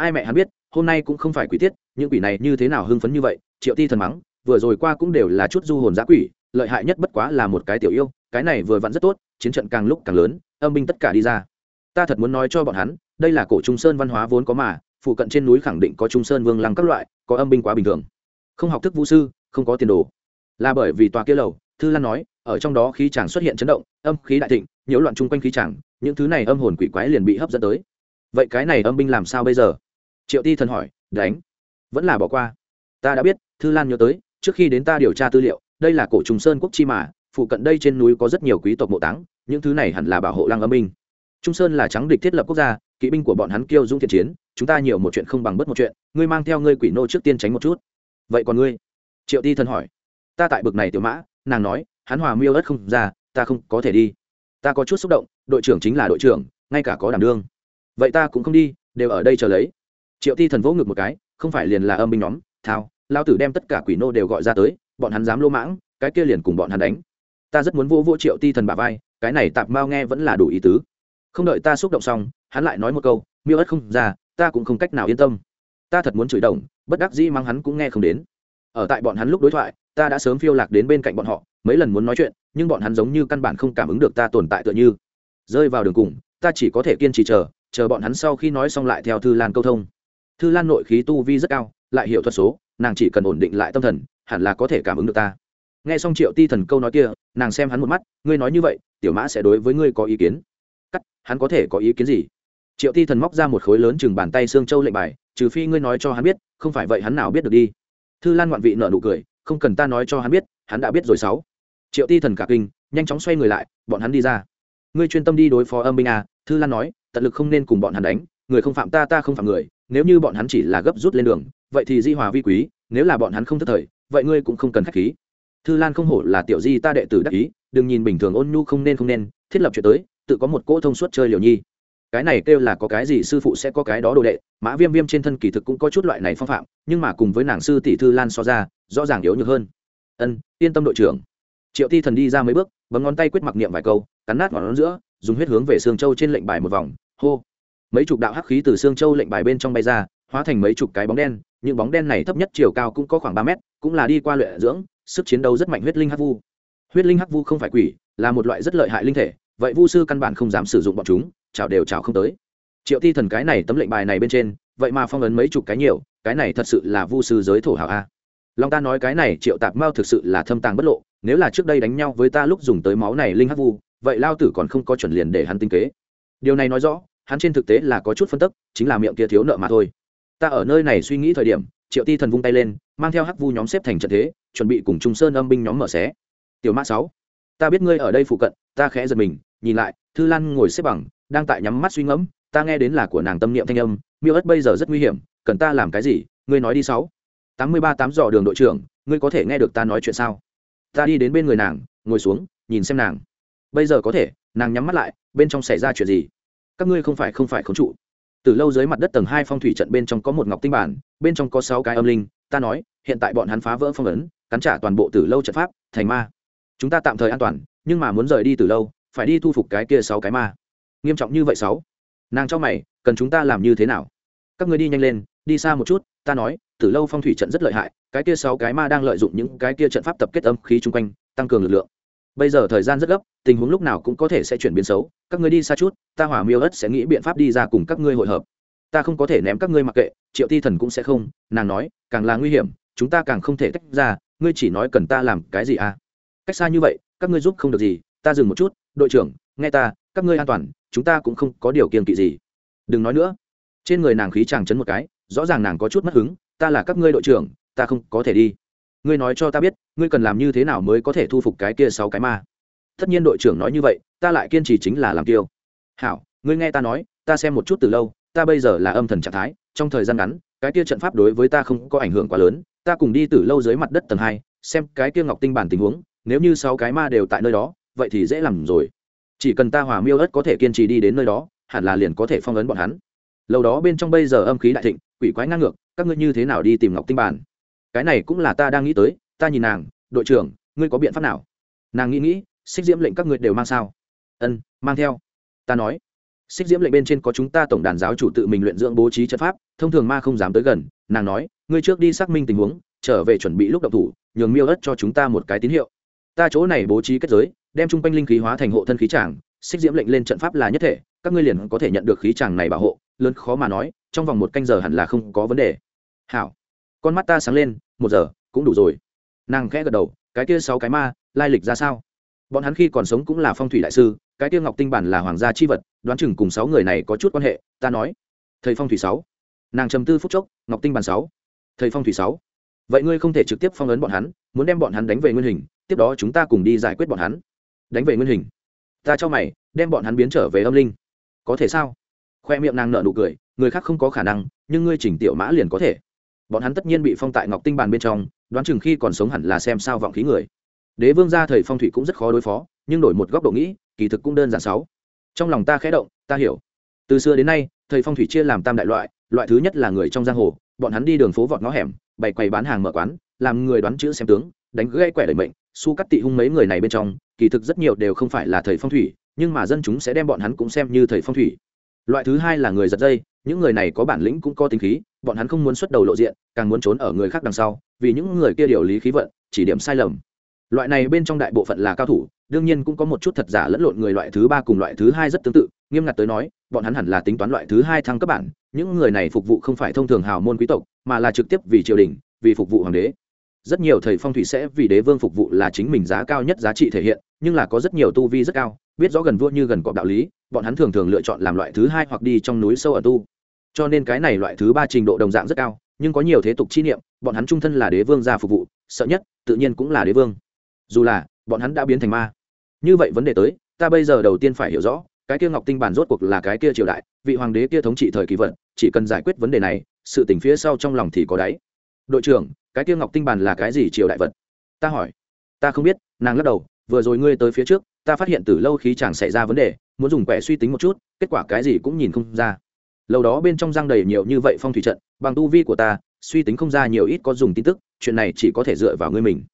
ai mẹ hắn biết, hôm nay cũng không phải quỷ tiết, những quỷ này như thế nào hưng phấn như vậy, triệu ti thần mắng, vừa rồi qua cũng đều là chút du hồn giã quỷ, lợi hại nhất bất quá là một cái tiểu yêu, cái này vừa vặn rất tốt, chiến trận càng lúc càng lớn, âm binh tất cả đi ra. Ta thật muốn nói cho bọn hắn, đây là cổ trung sơn văn hóa vốn có mà, phụ cận trên núi khẳng định có trung sơn vương lăng các loại, có âm binh quá bình thường. Không học thức vũ sư, không có tiền đồ. Là bởi vì tòa kia lầu, thư lan nói ở trong đó khí chàng xuất hiện chấn động, âm khí đại thịnh, nhiễu loạn chung quanh khí chàng, những thứ này âm hồn quỷ quái liền bị hấp dẫn tới. Vậy cái này âm binh làm sao bây giờ? Triệu ti thần hỏi, đánh, vẫn là bỏ qua. Ta đã biết, thư lan nhớ tới, trước khi đến ta điều tra tư liệu, đây là cổ trùng sơn quốc chi mà, phụ cận đây trên núi có rất nhiều quý tộc mộ táng, những thứ này hẳn là bảo hộ lăng âm binh. Trung sơn là trắng địch thiết lập quốc gia, kỵ binh của bọn hắn kiêu dũng thiện chiến, chúng ta nhiều một chuyện không bằng bất một chuyện, ngươi mang theo ngươi quỷ nô trước tiên tránh một chút. Vậy còn ngươi? Triệu ti thần hỏi. Ta tại bực này tiểu mã, nàng nói hắn hòa miêu đất không ra, ta không có thể đi. Ta có chút xúc động, đội trưởng chính là đội trưởng, ngay cả có đảm đương. Vậy ta cũng không đi, đều ở đây chờ lấy. Triệu ti thần vỗ ngực một cái, không phải liền là âm binh nhóm, thao, lao tử đem tất cả quỷ nô đều gọi ra tới, bọn hắn dám lô mãng, cái kia liền cùng bọn hắn đánh. Ta rất muốn vô vô triệu ti thần bà vai, cái này tạp mao nghe vẫn là đủ ý tứ. Không đợi ta xúc động xong, hắn lại nói một câu, miêu ất không ra, ta cũng không cách nào yên tâm. Ta thật muốn chửi đồng, bất đắc dĩ mang hắn cũng nghe không đến ở tại bọn hắn lúc đối thoại, ta đã sớm phiêu lạc đến bên cạnh bọn họ, mấy lần muốn nói chuyện, nhưng bọn hắn giống như căn bản không cảm ứng được ta tồn tại tựa như. Rơi vào đường cùng, ta chỉ có thể kiên trì chờ chờ bọn hắn sau khi nói xong lại theo thư lan câu thông. Thư lan nội khí tu vi rất cao, lại hiểu thuật số, nàng chỉ cần ổn định lại tâm thần, hẳn là có thể cảm ứng được ta. Nghe xong triệu ti thần câu nói kia, nàng xem hắn một mắt, ngươi nói như vậy, tiểu mã sẽ đối với ngươi có ý kiến? Cắt, hắn có thể có ý kiến gì? Triệu ti thần móc ra một khối lớn chừng bàn tay xương châu lệnh bài, trừ phi ngươi nói cho hắn biết, không phải vậy hắn nào biết được đi thư lan ngoạn vị nợ nụ cười, không cần ta nói cho hắn biết, hắn đã biết rồi sáu. Triệu ti thần cả kinh, nhanh chóng xoay người lại, bọn hắn đi ra. Ngươi chuyên tâm đi đối phó âm binh à thư lan nói, tận lực không nên cùng bọn hắn đánh, người không phạm ta ta không phạm người, nếu như bọn hắn chỉ là gấp rút lên đường, vậy thì di hòa vi quý, nếu là bọn hắn không thất thời, vậy ngươi cũng không cần khách khí. Thư lan không hổ là tiểu di ta đệ tử đắc ý, đừng nhìn bình thường ôn nhu không nên không nên, thiết lập chuyện tới, tự có một cỗ thông suốt chơi liều nhi cái này kêu là có cái gì sư phụ sẽ có cái đó đồ đệ, mã viêm viêm trên thân kỳ thực cũng có chút loại này phong phạm, nhưng mà cùng với nàng sư tỷ thư lan so ra, rõ ràng yếu nhược hơn. Ân, yên tâm đội trưởng. Triệu ti thần đi ra mấy bước, bấm ngón tay quyết mặc niệm vài câu, cắn nát ngón giữa, dùng huyết hướng về xương châu trên lệnh bài một vòng, hô. Mấy chục đạo hắc khí từ xương châu lệnh bài bên trong bay ra, hóa thành mấy chục cái bóng đen, những bóng đen này thấp nhất chiều cao cũng có khoảng ba mét, cũng là đi qua luyện dưỡng, sức chiến đấu rất mạnh huyết linh hắc vu. Huyết linh hắc vu không phải quỷ, là một loại rất lợi hại linh thể, vậy vu sư căn bản không dám sử dụng bọn chúng chào đều chào không tới. Triệu ti thần cái này tấm lệnh bài này bên trên, vậy mà phong ấn mấy chục cái nhiều, cái này thật sự là vu sư giới thổ hảo a. Long ta nói cái này, triệu tạp mao thực sự là thâm tàng bất lộ, nếu là trước đây đánh nhau với ta lúc dùng tới máu này linh hắc vu, vậy lao tử còn không có chuẩn liền để hắn tinh kế. Điều này nói rõ, hắn trên thực tế là có chút phân tức, chính là miệng kia thiếu nợ mà thôi. Ta ở nơi này suy nghĩ thời điểm, triệu ti thần vung tay lên, mang theo hắc vu nhóm xếp thành trận thế, chuẩn bị cùng trung sơn âm binh nhóm mở xé. Tiểu mã sáu, ta biết ngươi ở đây phụ cận, ta khẽ giật mình, nhìn lại, thư lan ngồi xếp bằng đang tại nhắm mắt suy ngẫm, ta nghe đến là của nàng tâm niệm thanh âm, miêu ất bây giờ rất nguy hiểm, cần ta làm cái gì? Ngươi nói đi sáu. Tám mươi ba tám dò đường đội trưởng, ngươi có thể nghe được ta nói chuyện sao? Ta đi đến bên người nàng, ngồi xuống, nhìn xem nàng. Bây giờ có thể, nàng nhắm mắt lại, bên trong xảy ra chuyện gì? Các ngươi không phải không phải khống trụ. Từ lâu dưới mặt đất tầng hai phong thủy trận bên trong có một ngọc tinh bản, bên trong có sáu cái âm linh, ta nói, hiện tại bọn hắn phá vỡ phong ấn, cắn trả toàn bộ từ lâu trận pháp, thành ma. Chúng ta tạm thời an toàn, nhưng mà muốn rời đi từ lâu, phải đi thu phục cái kia sáu cái ma nghiêm trọng như vậy sáu. Nàng cho mày, cần chúng ta làm như thế nào? Các người đi nhanh lên, đi xa một chút, ta nói từ lâu phong thủy trận rất lợi hại, cái kia sáu cái ma đang lợi dụng những cái kia trận pháp tập kết âm khí chung quanh, tăng cường lực lượng. Bây giờ thời gian rất gấp, tình huống lúc nào cũng có thể sẽ chuyển biến xấu, các ngươi đi xa chút, ta hỏa miêu ất sẽ nghĩ biện pháp đi ra cùng các ngươi hội hợp. Ta không có thể ném các ngươi mặc kệ, triệu ti thần cũng sẽ không, nàng nói, càng là nguy hiểm, chúng ta càng không thể tách ra, ngươi chỉ nói cần ta làm cái gì à? Cách xa như vậy, các ngươi giúp không được gì, ta dừng một chút, đội trưởng nghe ta, các ngươi an toàn, chúng ta cũng không có điều kiện kỵ gì. Đừng nói nữa. Trên người nàng khí chàng chấn một cái, rõ ràng nàng có chút mất hứng, ta là các ngươi đội trưởng, ta không có thể đi. Ngươi nói cho ta biết, ngươi cần làm như thế nào mới có thể thu phục cái kia sáu cái ma? Tất nhiên đội trưởng nói như vậy, ta lại kiên trì chính là làm kiêu. Hảo, ngươi nghe ta nói, ta xem một chút từ lâu, ta bây giờ là âm thần trạng thái, trong thời gian ngắn, cái kia trận pháp đối với ta không có ảnh hưởng quá lớn, ta cùng đi từ lâu dưới mặt đất tầng hai, xem cái kia ngọc tinh bản tình huống, nếu như sáu cái ma đều tại nơi đó, vậy thì dễ làm rồi chỉ cần ta hòa miêu ất có thể kiên trì đi đến nơi đó, hẳn là liền có thể phong ấn bọn hắn. Lâu đó bên trong bây giờ âm khí đại thịnh, quỷ quái ngang ngược, các ngươi như thế nào đi tìm ngọc tinh bản? Cái này cũng là ta đang nghĩ tới, ta nhìn nàng, đội trưởng, ngươi có biện pháp nào? Nàng nghĩ nghĩ, xích diễm lệnh các ngươi đều mang sao? Ân, mang theo. Ta nói, xích diễm lệnh bên trên có chúng ta tổng đàn giáo chủ tự mình luyện dưỡng bố trí trận pháp, thông thường ma không dám tới gần. Nàng nói, ngươi trước đi xác minh tình huống, trở về chuẩn bị lúc độc thủ, nhường miêu ất cho chúng ta một cái tín hiệu. Ta chỗ này bố trí kết giới đem chung quanh linh khí hóa thành hộ thân khí tràng, xích diễm lệnh lên trận pháp là nhất thể, các ngươi liền có thể nhận được khí tràng này bảo hộ, lớn khó mà nói, trong vòng một canh giờ hẳn là không có vấn đề. Hảo. Con mắt ta sáng lên, một giờ, cũng đủ rồi. Nàng khẽ gật đầu, cái kia sáu cái ma, lai lịch ra sao? Bọn hắn khi còn sống cũng là phong thủy đại sư, cái kia ngọc tinh bản là hoàng gia chi vật, đoán chừng cùng sáu người này có chút quan hệ, ta nói. Thầy phong thủy sáu. Nàng trầm tư phúc chốc, ngọc tinh bản sáu. Thầy phong thủy sáu. Vậy ngươi không thể trực tiếp phong ấn bọn hắn, muốn đem bọn hắn đánh về nguyên hình, tiếp đó chúng ta cùng đi giải quyết bọn hắn đánh về nguyên hình. Ta cho mày, đem bọn hắn biến trở về âm linh. Có thể sao? Khoe miệng nàng nở nụ cười, người khác không có khả năng, nhưng ngươi chỉnh tiểu mã liền có thể. Bọn hắn tất nhiên bị phong tại ngọc tinh bàn bên trong, đoán chừng khi còn sống hẳn là xem sao vọng khí người. Đế vương gia thời phong thủy cũng rất khó đối phó, nhưng đổi một góc độ nghĩ, kỳ thực cũng đơn giản sáu. Trong lòng ta khẽ động, ta hiểu. Từ xưa đến nay, thời phong thủy chia làm tam đại loại loại thứ nhất là người trong giang hồ, bọn hắn đi đường phố vọt ngõ hẻm, bày quầy bán hàng mở quán, làm người đoán chữ xem tướng, đánh gãy quẻ đẩy mệnh su cắt tị hung mấy người này bên trong, kỳ thực rất nhiều đều không phải là thầy phong thủy, nhưng mà dân chúng sẽ đem bọn hắn cũng xem như thầy phong thủy. Loại thứ hai là người giật dây, những người này có bản lĩnh cũng có tính khí, bọn hắn không muốn xuất đầu lộ diện, càng muốn trốn ở người khác đằng sau, vì những người kia điều lý khí vận, chỉ điểm sai lầm. Loại này bên trong đại bộ phận là cao thủ, đương nhiên cũng có một chút thật giả lẫn lộn người loại thứ ba cùng loại thứ hai rất tương tự, nghiêm ngặt tới nói, bọn hắn hẳn là tính toán loại thứ hai thăng cấp bản, những người này phục vụ không phải thông thường hào môn quý tộc, mà là trực tiếp vì triều đình, vì phục vụ hoàng đế rất nhiều thầy phong thủy sẽ vì đế vương phục vụ là chính mình giá cao nhất giá trị thể hiện, nhưng là có rất nhiều tu vi rất cao, biết rõ gần vua như gần cọp đạo lý, bọn hắn thường thường lựa chọn làm loại thứ hai hoặc đi trong núi sâu ở tu. Cho nên cái này loại thứ ba trình độ đồng dạng rất cao, nhưng có nhiều thế tục chi niệm, bọn hắn trung thân là đế vương ra phục vụ, sợ nhất, tự nhiên cũng là đế vương. Dù là, bọn hắn đã biến thành ma. Như vậy vấn đề tới, ta bây giờ đầu tiên phải hiểu rõ, cái kia ngọc tinh bản rốt cuộc là cái kia triều đại, vị hoàng đế kia thống trị thời kỳ vận, chỉ cần giải quyết vấn đề này, sự tình phía sau trong lòng thì có đáy. Đội trưởng cái kia ngọc tinh bản là cái gì triều đại vật? Ta hỏi. Ta không biết nàng lắc đầu vừa rồi ngươi tới phía trước ta phát hiện từ lâu khí chàng xảy ra vấn đề muốn dùng quẻ suy tính một chút kết quả cái gì cũng nhìn không ra. Lâu đó bên trong giang đầy nhiều như vậy phong thủy trận bằng tu vi của ta suy tính không ra nhiều ít có dùng tin tức chuyện này chỉ có thể dựa vào ngươi mình.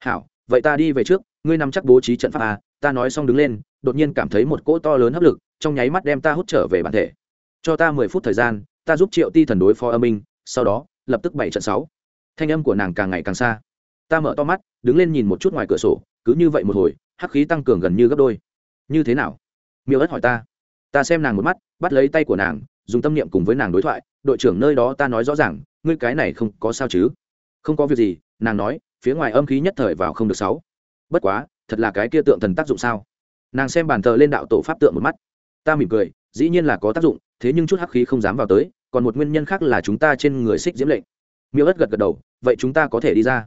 Hảo vậy ta đi về trước ngươi nằm chắc bố trí trận pháp à, ta nói xong đứng lên đột nhiên cảm thấy một cỗ to lớn hấp lực trong nháy mắt đem ta hút trở về bản thể. Cho ta mười phút thời gian ta giúp triệu ti thần đối phó âm minh sau đó lập tức bảy trận sáu thanh âm của nàng càng ngày càng xa. Ta mở to mắt, đứng lên nhìn một chút ngoài cửa sổ, cứ như vậy một hồi, hắc khí tăng cường gần như gấp đôi. Như thế nào? Miêu ất hỏi ta. Ta xem nàng một mắt, bắt lấy tay của nàng, dùng tâm niệm cùng với nàng đối thoại, đội trưởng nơi đó ta nói rõ ràng, ngươi cái này không có sao chứ? Không có việc gì, nàng nói, phía ngoài âm khí nhất thời vào không được sáu. Bất quá, thật là cái kia tượng thần tác dụng sao? Nàng xem bàn thờ lên đạo tổ pháp tượng một mắt. Ta mỉm cười, dĩ nhiên là có tác dụng, thế nhưng chút hắc khí không dám vào tới, còn một nguyên nhân khác là chúng ta trên người xích diễm lệnh miêu ất gật gật đầu, vậy chúng ta có thể đi ra.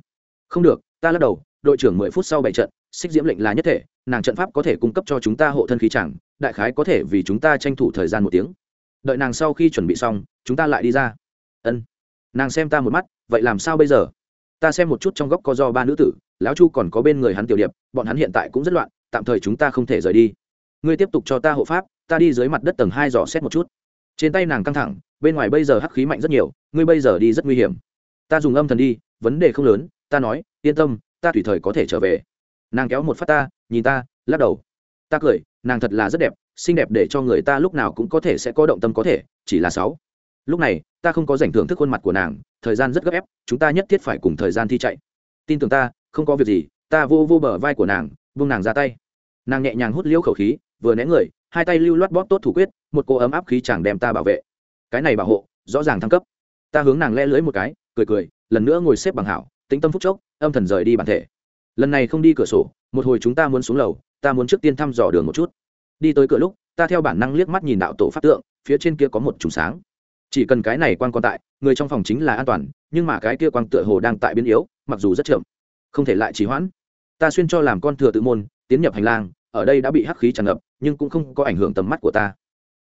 Không được, ta lắc đầu, đội trưởng mười phút sau bảy trận, xích diễm lệnh là nhất thể, nàng trận pháp có thể cung cấp cho chúng ta hộ thân khí chẳng, đại khái có thể vì chúng ta tranh thủ thời gian một tiếng. Đợi nàng sau khi chuẩn bị xong, chúng ta lại đi ra. Ân. Nàng xem ta một mắt, vậy làm sao bây giờ? Ta xem một chút trong góc có do ba nữ tử, lão chu còn có bên người hắn tiểu điệp, bọn hắn hiện tại cũng rất loạn, tạm thời chúng ta không thể rời đi. Ngươi tiếp tục cho ta hộ pháp, ta đi dưới mặt đất tầng hai dò xét một chút. Trên tay nàng căng thẳng, bên ngoài bây giờ hắc khí mạnh rất nhiều, ngươi bây giờ đi rất nguy hiểm ta dùng âm thần đi, vấn đề không lớn, ta nói, yên tâm, ta tùy thời có thể trở về. Nàng kéo một phát ta, nhìn ta, lắc đầu. Ta cười, nàng thật là rất đẹp, xinh đẹp để cho người ta lúc nào cũng có thể sẽ có động tâm có thể, chỉ là sáu. Lúc này, ta không có dành thưởng thức khuôn mặt của nàng, thời gian rất gấp ép, chúng ta nhất thiết phải cùng thời gian thi chạy. Tin tưởng ta, không có việc gì, ta vô vô bờ vai của nàng vung nàng ra tay. Nàng nhẹ nhàng hút liễu khẩu khí, vừa né người, hai tay lưu loát bóp tốt thủ quyết, một cô ấm áp khí chẳng đem ta bảo vệ. Cái này bảo hộ, rõ ràng thăng cấp. Ta hướng nàng le lưới một cái cười cười, lần nữa ngồi xếp bằng hảo, tĩnh tâm phúc chốc, âm thần rời đi bản thể. Lần này không đi cửa sổ, một hồi chúng ta muốn xuống lầu, ta muốn trước tiên thăm dò đường một chút. Đi tới cửa lúc, ta theo bản năng liếc mắt nhìn đạo tổ pháp tượng, phía trên kia có một trùng sáng. Chỉ cần cái này quan còn tại, người trong phòng chính là an toàn, nhưng mà cái kia quang tựa hồ đang tại biến yếu, mặc dù rất chậm. Không thể lại trì hoãn. Ta xuyên cho làm con thừa tự môn, tiến nhập hành lang, ở đây đã bị hắc khí tràn ngập, nhưng cũng không có ảnh hưởng tầm mắt của ta.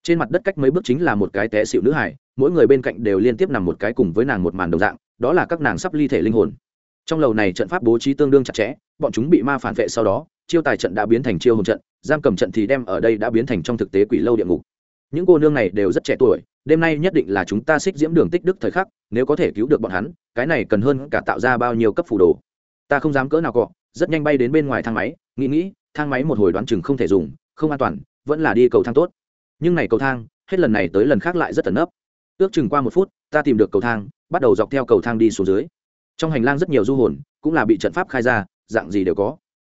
Trên mặt đất cách mấy bước chính là một cái té xịu nữ hải, mỗi người bên cạnh đều liên tiếp nằm một cái cùng với nàng một màn đồng dạng đó là các nàng sắp ly thể linh hồn. Trong lầu này trận pháp bố trí tương đương chặt chẽ, bọn chúng bị ma phản vệ sau đó, chiêu tài trận đã biến thành chiêu hồn trận, giam cầm trận thì đem ở đây đã biến thành trong thực tế quỷ lâu địa ngục. Những cô nương này đều rất trẻ tuổi, đêm nay nhất định là chúng ta xích diễm đường tích đức thời khắc, nếu có thể cứu được bọn hắn, cái này cần hơn cả tạo ra bao nhiêu cấp phủ đồ. Ta không dám cỡ nào cọ, rất nhanh bay đến bên ngoài thang máy, nghĩ nghĩ, thang máy một hồi đoán chừng không thể dùng, không an toàn, vẫn là đi cầu thang tốt. Nhưng này cầu thang, hết lần này tới lần khác lại rất tẩn nấp ước chừng qua một phút, ta tìm được cầu thang, bắt đầu dọc theo cầu thang đi xuống dưới. Trong hành lang rất nhiều du hồn, cũng là bị trận pháp khai ra, dạng gì đều có.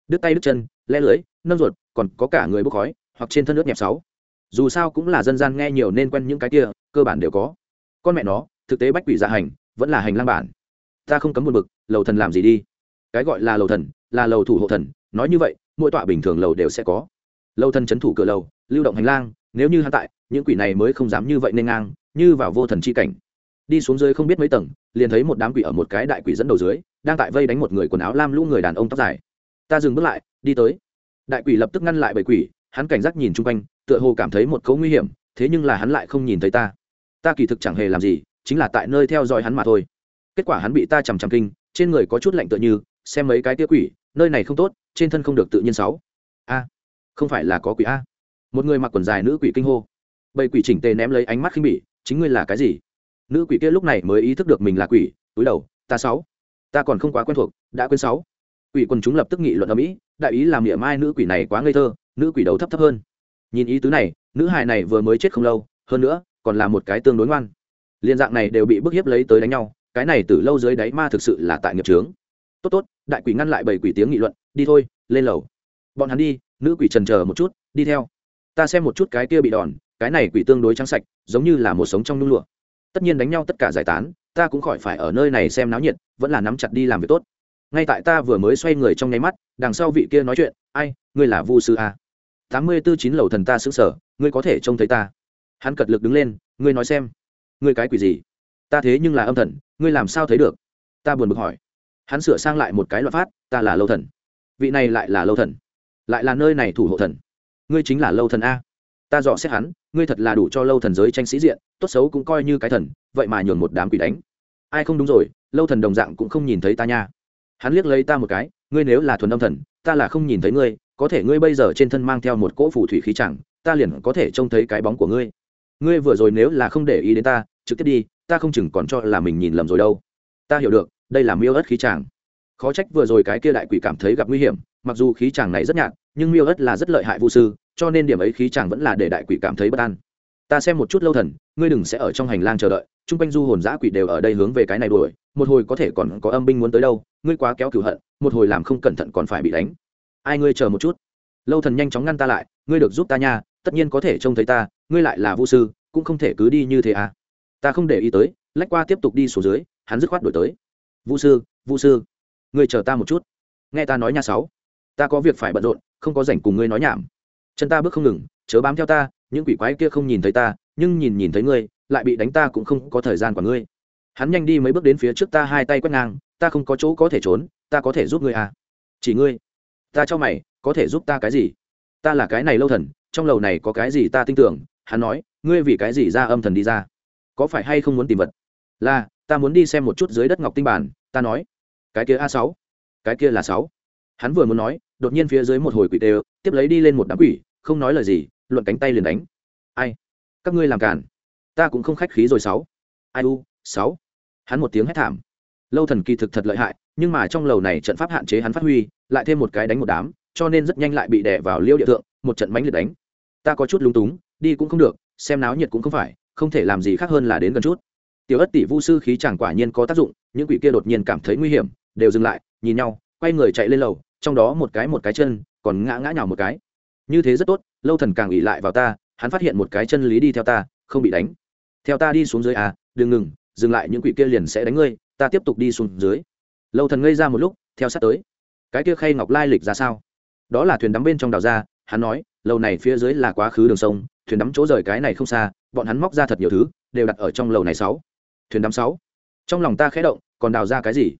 Đứt tay đứt chân le lưới, nâng ruột, còn có cả người bốc khói, hoặc trên thân nước nhẹp sáu. Dù sao cũng là dân gian nghe nhiều nên quen những cái kia, cơ bản đều có. Con mẹ nó, thực tế bách quỷ dạ hành, vẫn là hành lang bản. Ta không cấm một bực, lầu thần làm gì đi? Cái gọi là lầu thần, là lầu thủ hộ thần, nói như vậy, mỗi tọa bình thường lầu đều sẽ có. Lầu thần c thủ cửa lầu, lưu động hành lang, nếu như hắn tại, những quỷ này mới không dám như vậy nên ngang như vào vô thần chi cảnh. Đi xuống dưới không biết mấy tầng, liền thấy một đám quỷ ở một cái đại quỷ dẫn đầu dưới, đang tại vây đánh một người quần áo lam lũ người đàn ông tóc dài. Ta dừng bước lại, đi tới. Đại quỷ lập tức ngăn lại bảy quỷ, hắn cảnh giác nhìn chung quanh, tựa hồ cảm thấy một cấu nguy hiểm, thế nhưng là hắn lại không nhìn thấy ta. Ta kỳ thực chẳng hề làm gì, chính là tại nơi theo dõi hắn mà thôi. Kết quả hắn bị ta chằm chằm kinh, trên người có chút lạnh tựa như, xem mấy cái tia quỷ, nơi này không tốt, trên thân không được tự nhiên sáu. A, không phải là có quỷ a. Một người mặc quần dài nữ quỷ kinh hô. Bầy quỷ chỉnh tề ném lấy ánh mắt khinh bỉ chính ngươi là cái gì? Nữ quỷ kia lúc này mới ý thức được mình là quỷ, túi đầu, ta sáu. Ta còn không quá quen thuộc, đã quên sáu. Quỷ quần chúng lập tức nghị luận ở mỹ đại ý làm niệm mai nữ quỷ này quá ngây thơ, nữ quỷ đầu thấp thấp hơn. Nhìn ý tứ này, nữ hài này vừa mới chết không lâu, hơn nữa, còn là một cái tương đối ngoan. Liên dạng này đều bị bức hiếp lấy tới đánh nhau, cái này từ lâu dưới đáy ma thực sự là tại nghiệp trướng tốt tốt, đại quỷ ngăn lại bảy quỷ tiếng nghị luận, đi thôi, lên lầu. Bọn hắn đi, nữ quỷ trần chờ một chút, đi theo. Ta xem một chút cái kia bị đòn cái này quỷ tương đối trắng sạch, giống như là một sống trong nhung lụa. Tất nhiên đánh nhau tất cả giải tán, ta cũng khỏi phải ở nơi này xem náo nhiệt, vẫn là nắm chặt đi làm việc tốt. Ngay tại ta vừa mới xoay người trong nháy mắt, đằng sau vị kia nói chuyện, ai, ngươi là vu sư a? Tám mươi tư chín lầu thần ta xứng sở ngươi có thể trông thấy ta? Hắn cật lực đứng lên, ngươi nói xem, ngươi cái quỷ gì? Ta thế nhưng là âm thần, ngươi làm sao thấy được? Ta buồn bực hỏi. Hắn sửa sang lại một cái loạt phát, ta là lâu thần. Vị này lại là lâu thần. Lại là nơi này thủ hộ thần. Ngươi chính là lâu thần a ta dò xét hắn, ngươi thật là đủ cho lâu thần giới tranh sĩ diện, tốt xấu cũng coi như cái thần, vậy mà nhường một đám quỷ đánh. Ai không đúng rồi, lâu thần đồng dạng cũng không nhìn thấy ta nha. Hắn liếc lấy ta một cái, ngươi nếu là thuần âm thần, ta là không nhìn thấy ngươi, có thể ngươi bây giờ trên thân mang theo một cỗ phủ thủy khí chẳng, ta liền có thể trông thấy cái bóng của ngươi. Ngươi vừa rồi nếu là không để ý đến ta, trực tiếp đi, ta không chừng còn cho là mình nhìn lầm rồi đâu. Ta hiểu được, đây là miêu ớt khí chàng. Khó trách vừa rồi cái kia đại quỷ cảm thấy gặp nguy hiểm, mặc dù khí chàng này rất nhạt, nhưng miêu ớt là rất lợi hại vô sư cho nên điểm ấy khí chàng vẫn là để đại quỷ cảm thấy bất an. Ta xem một chút lâu thần, ngươi đừng sẽ ở trong hành lang chờ đợi, chung quanh du hồn giã quỷ đều ở đây hướng về cái này đuổi, một hồi có thể còn có âm binh muốn tới đâu, ngươi quá kéo cửu hận, một hồi làm không cẩn thận còn phải bị đánh. Ai ngươi chờ một chút? Lâu thần nhanh chóng ngăn ta lại, ngươi được giúp ta nha, tất nhiên có thể trông thấy ta, ngươi lại là vũ sư, cũng không thể cứ đi như thế à. Ta không để ý tới, lách qua tiếp tục đi xuống dưới, hắn dứt khoát đổi tới. Vũ sư vũ sư, ngươi chờ ta một chút. Nghe ta nói nha sáu, ta có việc phải bận rộn, không có rảnh cùng ngươi nói nhảm chân ta bước không ngừng, chớ bám theo ta, những quỷ quái kia không nhìn thấy ta, nhưng nhìn nhìn thấy ngươi, lại bị đánh ta cũng không có thời gian của ngươi. Hắn nhanh đi mấy bước đến phía trước ta hai tay quét ngang, ta không có chỗ có thể trốn, ta có thể giúp ngươi à? Chỉ ngươi. Ta cho mày, có thể giúp ta cái gì? Ta là cái này lâu thần, trong lầu này có cái gì ta tin tưởng? Hắn nói, ngươi vì cái gì ra âm thần đi ra? Có phải hay không muốn tìm vật? Là, ta muốn đi xem một chút dưới đất ngọc tinh bản, ta nói. Cái kia a sáu. Cái kia là sáu. Hắn vừa muốn nói, đột nhiên phía dưới một hồi quỷ tê, tiếp lấy đi lên một đám quỷ không nói lời gì luận cánh tay liền đánh. Ai? Các ngươi làm cản ta cũng không khách khí rồi sáu. Ai u sáu. Hắn một tiếng hét thảm. Lâu thần kỳ thực thật lợi hại nhưng mà trong lầu này trận pháp hạn chế hắn phát huy lại thêm một cái đánh một đám cho nên rất nhanh lại bị đè vào liêu địa tượng, một trận mánh liệt đánh. Ta có chút lúng túng đi cũng không được xem náo nhiệt cũng không phải không thể làm gì khác hơn là đến gần chút. Tiểu ất tỷ vu sư khí chẳng quả nhiên có tác dụng những quỷ kia đột nhiên cảm thấy nguy hiểm đều dừng lại nhìn nhau quay người chạy lên lầu trong đó một cái một cái chân còn ngã ngã nhào một cái như thế rất tốt, lâu thần càng ỉ lại vào ta, hắn phát hiện một cái chân lý đi theo ta, không bị đánh. Theo ta đi xuống dưới à đừng ngừng, dừng lại, những quỷ kia liền sẽ đánh ngươi, ta tiếp tục đi xuống dưới. Lâu thần ngây ra một lúc, theo sát tới. Cái kia khay ngọc lai lịch ra sao? Đó là thuyền đắm bên trong đào ra, hắn nói lâu này phía dưới là quá khứ đường sông, thuyền đắm chỗ rời cái này không xa, bọn hắn móc ra thật nhiều thứ, đều đặt ở trong lầu này sáu. Thuyền đắm sáu. Trong lòng ta khẽ động, còn đào ra cái gì?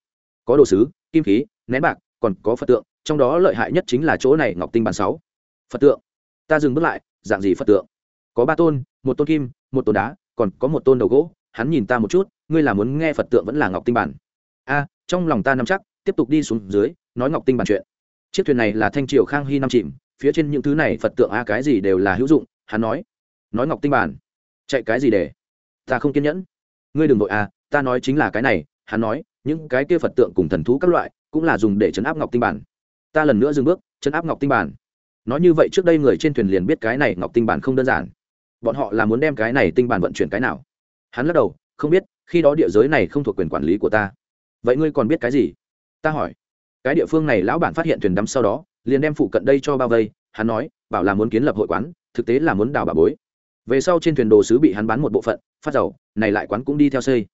Có đồ sứ, kim khí, nén bạc, còn có phật tượng, trong đó lợi hại nhất chính là chỗ này, ngọc tinh bản sáu phật tượng. Ta dừng bước lại, dạng gì phật tượng? Có ba tôn, một tôn kim, một tôn đá, còn có một tôn đầu gỗ, hắn nhìn ta một chút, ngươi là muốn nghe phật tượng vẫn là ngọc tinh bản? A, trong lòng ta nắm chắc, tiếp tục đi xuống dưới, nói ngọc tinh bản chuyện. Chiếc thuyền này là thanh triều khang hy năm chìm, phía trên những thứ này phật tượng a, cái gì đều là hữu dụng, hắn nói. Nói ngọc tinh bản. Chạy cái gì để? Ta không kiên nhẫn. Ngươi đừng vội a ta nói chính là cái này, hắn nói, những cái kia phật tượng cùng thần thú các loại, cũng là dùng để chấn áp ngọc tinh bản. Ta lần nữa dừng bước, chấn áp ngọc tinh bản nói như vậy trước đây người trên thuyền liền biết cái này ngọc tinh bản không đơn giản. Bọn họ là muốn đem cái này tinh bản vận chuyển cái nào? Hắn lắc đầu, không biết, khi đó địa giới này không thuộc quyền quản lý của ta. Vậy ngươi còn biết cái gì? Ta hỏi. Cái địa phương này lão bản phát hiện thuyền đắm sau đó, liền đem phụ cận đây cho bao vây. Hắn nói, bảo là muốn kiến lập hội quán, thực tế là muốn đào bà bối. Về sau trên thuyền đồ sứ bị hắn bán một bộ phận, phát dầu, này lại quán cũng đi theo xây.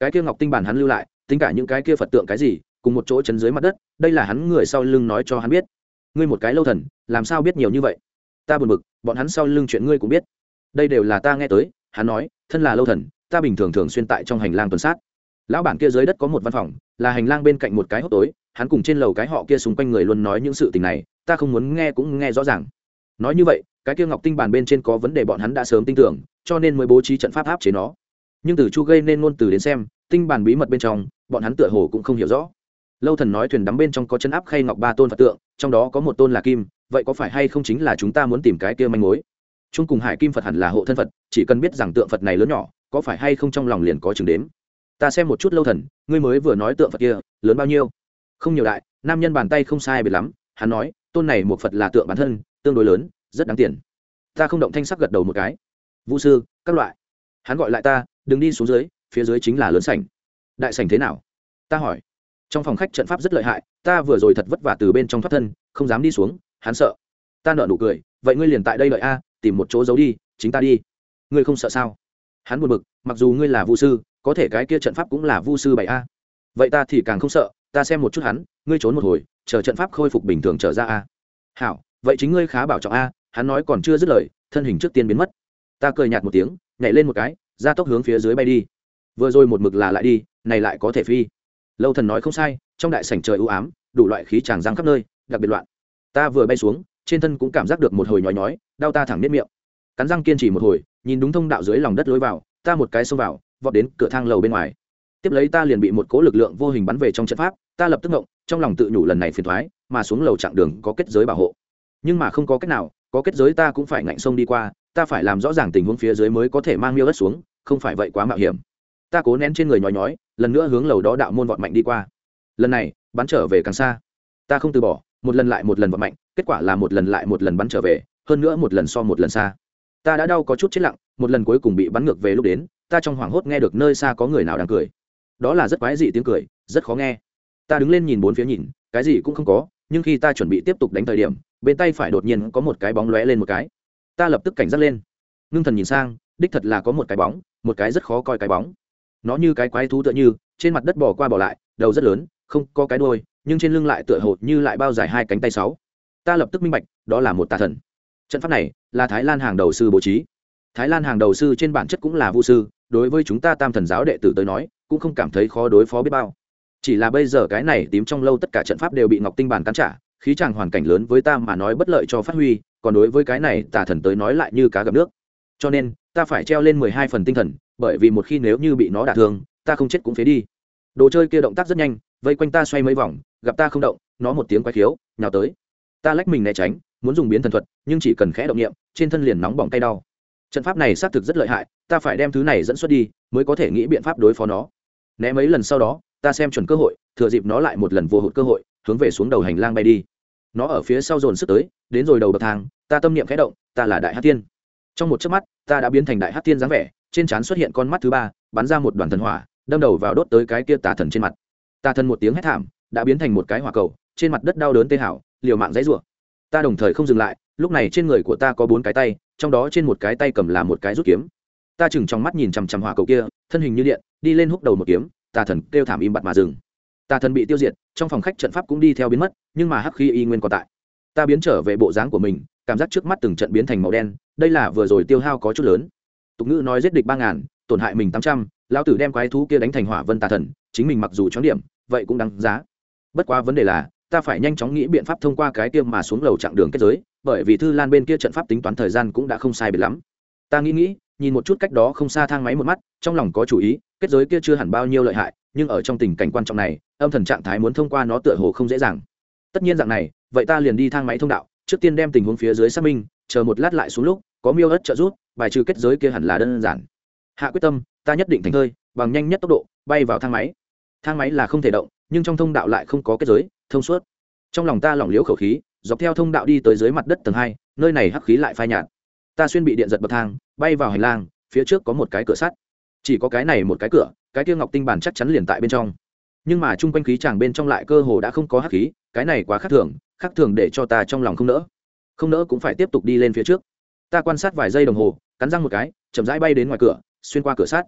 Cái kia ngọc tinh bản hắn lưu lại, tính cả những cái kia phật tượng cái gì, cùng một chỗ chấn dưới mặt đất, đây là hắn người sau lưng nói cho hắn biết ngươi một cái lâu thần, làm sao biết nhiều như vậy? Ta buồn bực, bọn hắn sau lưng chuyện ngươi cũng biết. Đây đều là ta nghe tới, hắn nói, thân là lâu thần, ta bình thường thường xuyên tại trong hành lang tuần sát. Lão bản kia dưới đất có một văn phòng, là hành lang bên cạnh một cái hốc tối, hắn cùng trên lầu cái họ kia xung quanh người luôn nói những sự tình này, ta không muốn nghe cũng nghe rõ ràng. Nói như vậy, cái kia ngọc tinh bàn bên trên có vấn đề bọn hắn đã sớm tin tưởng, cho nên mới bố trí trận pháp áp chế nó. Nhưng từ chu gây nên ngôn từ đến xem, tinh bàn bí mật bên trong, bọn hắn tựa hồ cũng không hiểu rõ. Lâu thần nói thuyền đắm bên trong có chân áp khay ngọc ba tôn phật tượng trong đó có một tôn là kim, vậy có phải hay không chính là chúng ta muốn tìm cái kia manh mối? Chung cùng hải kim phật hẳn là hộ thân phật, chỉ cần biết rằng tượng phật này lớn nhỏ, có phải hay không trong lòng liền có chừng đếm? Ta xem một chút lâu thần, ngươi mới vừa nói tượng phật kia, lớn bao nhiêu? Không nhiều đại, nam nhân bàn tay không sai biệt lắm, hắn nói, tôn này một phật là tượng bản thân, tương đối lớn, rất đáng tiền. Ta không động thanh sắc gật đầu một cái. Vũ sư, các loại. Hắn gọi lại ta, đừng đi xuống dưới, phía dưới chính là lớn sảnh. Đại sảnh thế nào? Ta hỏi trong phòng khách trận pháp rất lợi hại, ta vừa rồi thật vất vả từ bên trong thoát thân, không dám đi xuống, hắn sợ. Ta nợ nụ cười, vậy ngươi liền tại đây lợi a, tìm một chỗ giấu đi, chính ta đi. Ngươi không sợ sao? Hắn buồn bực, mặc dù ngươi là vu sư, có thể cái kia trận pháp cũng là vu sư bảy a. Vậy ta thì càng không sợ, ta xem một chút hắn, ngươi trốn một hồi, chờ trận pháp khôi phục bình thường trở ra a. Hảo, vậy chính ngươi khá bảo trọng a, hắn nói còn chưa dứt lời, thân hình trước tiên biến mất. Ta cười nhạt một tiếng, nhảy lên một cái, ra tốc hướng phía dưới bay đi. Vừa rồi một mực là lại đi, này lại có thể phi lâu thần nói không sai, trong đại sảnh trời ưu ám, đủ loại khí tràng răng khắp nơi, đặc biệt loạn. Ta vừa bay xuống, trên thân cũng cảm giác được một hồi nhói nhói, đau ta thẳng nếp miệng. Cắn răng kiên trì một hồi, nhìn đúng thông đạo dưới lòng đất lối vào, ta một cái xông vào, vọt đến cửa thang lầu bên ngoài. Tiếp lấy ta liền bị một cố lực lượng vô hình bắn về trong trận pháp, ta lập tức ngộng, trong lòng tự nhủ lần này phiền thoái mà xuống lầu chặng đường có kết giới bảo hộ. Nhưng mà không có cách nào, có kết giới ta cũng phải ngạnh sông đi qua, ta phải làm rõ ràng tình huống phía dưới mới có thể mang miêu đất xuống, không phải vậy quá mạo hiểm. Ta cố nén trên người nhói nhói lần nữa hướng lầu đó đạo môn vọt mạnh đi qua. Lần này, bắn trở về càng xa. Ta không từ bỏ, một lần lại một lần vọt mạnh, kết quả là một lần lại một lần bắn trở về, hơn nữa một lần so một lần xa. Ta đã đau có chút chết lặng, một lần cuối cùng bị bắn ngược về lúc đến, ta trong hoảng hốt nghe được nơi xa có người nào đang cười. Đó là rất quái dị tiếng cười, rất khó nghe. Ta đứng lên nhìn bốn phía nhìn, cái gì cũng không có, nhưng khi ta chuẩn bị tiếp tục đánh thời điểm, bên tay phải đột nhiên có một cái bóng lóe lên một cái. Ta lập tức cảnh giác lên. Ngưng thần nhìn sang, đích thật là có một cái bóng, một cái rất khó coi cái bóng nó như cái quái thú tựa như, trên mặt đất bỏ qua bỏ lại, đầu rất lớn, không có cái đôi nhưng trên lưng lại tựa hồ như lại bao dài hai cánh tay sáu. Ta lập tức minh bạch, đó là một tà thần. Trận pháp này là thái lan hàng đầu sư bố trí. Thái lan hàng đầu sư trên bản chất cũng là vu sư, đối với chúng ta tam thần giáo đệ tử tới nói, cũng không cảm thấy khó đối phó biết bao. Chỉ là bây giờ cái này tím trong lâu tất cả trận pháp đều bị ngọc tinh bản cắn trả, khí tràng hoàn cảnh lớn với ta mà nói bất lợi cho phát huy, còn đối với cái này tà thần tới nói lại như cá gặp nước. Cho nên, ta phải treo lên mười hai phần tinh thần bởi vì một khi nếu như bị nó đả thương, ta không chết cũng phế đi. Đồ chơi kia động tác rất nhanh, vây quanh ta xoay mấy vòng, gặp ta không động, nó một tiếng quay khiếu, nhào tới. Ta lách mình né tránh, muốn dùng biến thần thuật, nhưng chỉ cần khẽ động nghiệm trên thân liền nóng bỏng tay đau. Trận pháp này xác thực rất lợi hại, ta phải đem thứ này dẫn xuất đi, mới có thể nghĩ biện pháp đối phó nó. Né mấy lần sau đó, ta xem chuẩn cơ hội, thừa dịp nó lại một lần vô hụt cơ hội, hướng về xuống đầu hành lang bay đi. Nó ở phía sau dồn sức tới, đến rồi đầu bậc thang, ta tâm niệm khẽ động, ta là đại hát tiên trong một chớp mắt, ta đã biến thành đại hát tiên dáng vẻ trên trán xuất hiện con mắt thứ ba, bắn ra một đoàn thần hỏa, đâm đầu vào đốt tới cái kia tà thần trên mặt. Tà thần một tiếng hét thảm, đã biến thành một cái hỏa cầu, trên mặt đất đau đớn tê hảo, liều mạng dãy rủa. Ta đồng thời không dừng lại, lúc này trên người của ta có bốn cái tay, trong đó trên một cái tay cầm là một cái rút kiếm. Ta chừng trong mắt nhìn chằm chằm hỏa cầu kia, thân hình như điện, đi lên húc đầu một kiếm, tà thần kêu thảm im bặt mà dừng. Tà thần bị tiêu diệt, trong phòng khách trận pháp cũng đi theo biến mất, nhưng mà hắc khí y nguyên còn tại. Ta biến trở về bộ dáng của mình, cảm giác trước mắt từng trận biến thành màu đen, đây là vừa rồi tiêu hao có chút lớn tục ngữ nói giết địch ba ngàn, tổn hại mình tám trăm, lão tử đem quái thú kia đánh thành hỏa vân tà thần, chính mình mặc dù chóng điểm, vậy cũng đáng giá. Bất quá vấn đề là, ta phải nhanh chóng nghĩ biện pháp thông qua cái kia mà xuống lầu chặng đường kết giới, bởi vì thư lan bên kia trận pháp tính toán thời gian cũng đã không sai biệt lắm. Ta nghĩ nghĩ, nhìn một chút cách đó không xa thang máy một mắt, trong lòng có chủ ý, kết giới kia chưa hẳn bao nhiêu lợi hại, nhưng ở trong tình cảnh quan trọng này, âm thần trạng thái muốn thông qua nó tựa hồ không dễ dàng. Tất nhiên dạng này, vậy ta liền đi thang máy thông đạo, trước tiên đem tình huống phía dưới xác minh, chờ một lát lại xuống lúc có miêu ớt trợ giúp, bài trừ kết giới kia hẳn là đơn giản. Hạ quyết tâm, ta nhất định thành thơi, bằng nhanh nhất tốc độ, bay vào thang máy. Thang máy là không thể động, nhưng trong thông đạo lại không có kết giới, thông suốt. Trong lòng ta lỏng liễu khẩu khí, dọc theo thông đạo đi tới dưới mặt đất tầng hai, nơi này hắc khí lại phai nhạt. Ta xuyên bị điện giật bậc thang, bay vào hành lang, phía trước có một cái cửa sắt. Chỉ có cái này một cái cửa, cái kia ngọc tinh bản chắc chắn liền tại bên trong. Nhưng mà chung quanh khí chàng bên trong lại cơ hồ đã không có hắc khí, cái này quá khác thường khác thường để cho ta trong lòng không nỡ. Không nỡ cũng phải tiếp tục đi lên phía trước ta quan sát vài giây đồng hồ, cắn răng một cái, chậm rãi bay đến ngoài cửa, xuyên qua cửa sắt.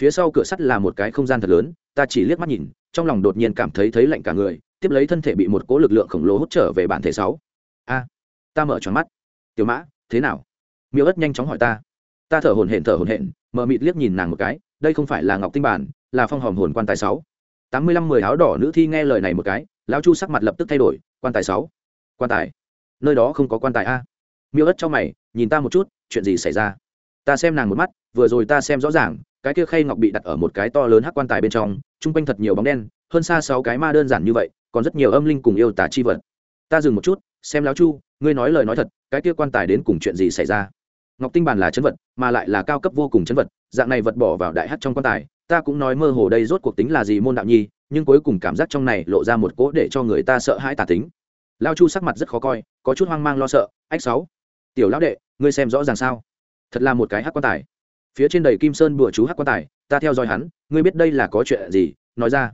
Phía sau cửa sắt là một cái không gian thật lớn, ta chỉ liếc mắt nhìn, trong lòng đột nhiên cảm thấy thấy lạnh cả người, tiếp lấy thân thể bị một cỗ lực lượng khổng lồ hút trở về bản thể sáu. A, ta mở tròn mắt. Tiểu mã, thế nào? Miêu ất nhanh chóng hỏi ta. Ta thở hổn hển thở hổn hển mờ mịt liếc nhìn nàng một cái, đây không phải là ngọc tinh bản, là phong hòm hồn quan tài sáu. Tám mươi lăm mười áo đỏ nữ thi nghe lời này một cái, lão chu sắc mặt lập tức thay đổi, quan tài sáu. Quan tài? Nơi đó không có quan tài a. Miêu ất cho mày nhìn ta một chút, chuyện gì xảy ra? Ta xem nàng một mắt, vừa rồi ta xem rõ ràng, cái kia khay ngọc bị đặt ở một cái to lớn hắc quan tài bên trong, chung quanh thật nhiều bóng đen, hơn xa sáu cái ma đơn giản như vậy, còn rất nhiều âm linh cùng yêu tả chi vật. Ta dừng một chút, xem lão chu, ngươi nói lời nói thật, cái kia quan tài đến cùng chuyện gì xảy ra? Ngọc tinh bản là chân vật, mà lại là cao cấp vô cùng chân vật, dạng này vật bỏ vào đại hát trong quan tài, ta cũng nói mơ hồ đây rốt cuộc tính là gì môn đạo nhi, nhưng cuối cùng cảm giác trong này lộ ra một cỗ để cho người ta sợ hãi tà tính. Lao chu sắc mặt rất khó coi, có chút hoang mang lo sợ, ách sáu tiểu lão đệ, ngươi xem rõ ràng sao? Thật là một cái hát quan tài. Phía trên đầy kim sơn bùa chú hát quan tài, ta theo dõi hắn, ngươi biết đây là có chuyện gì? Nói ra.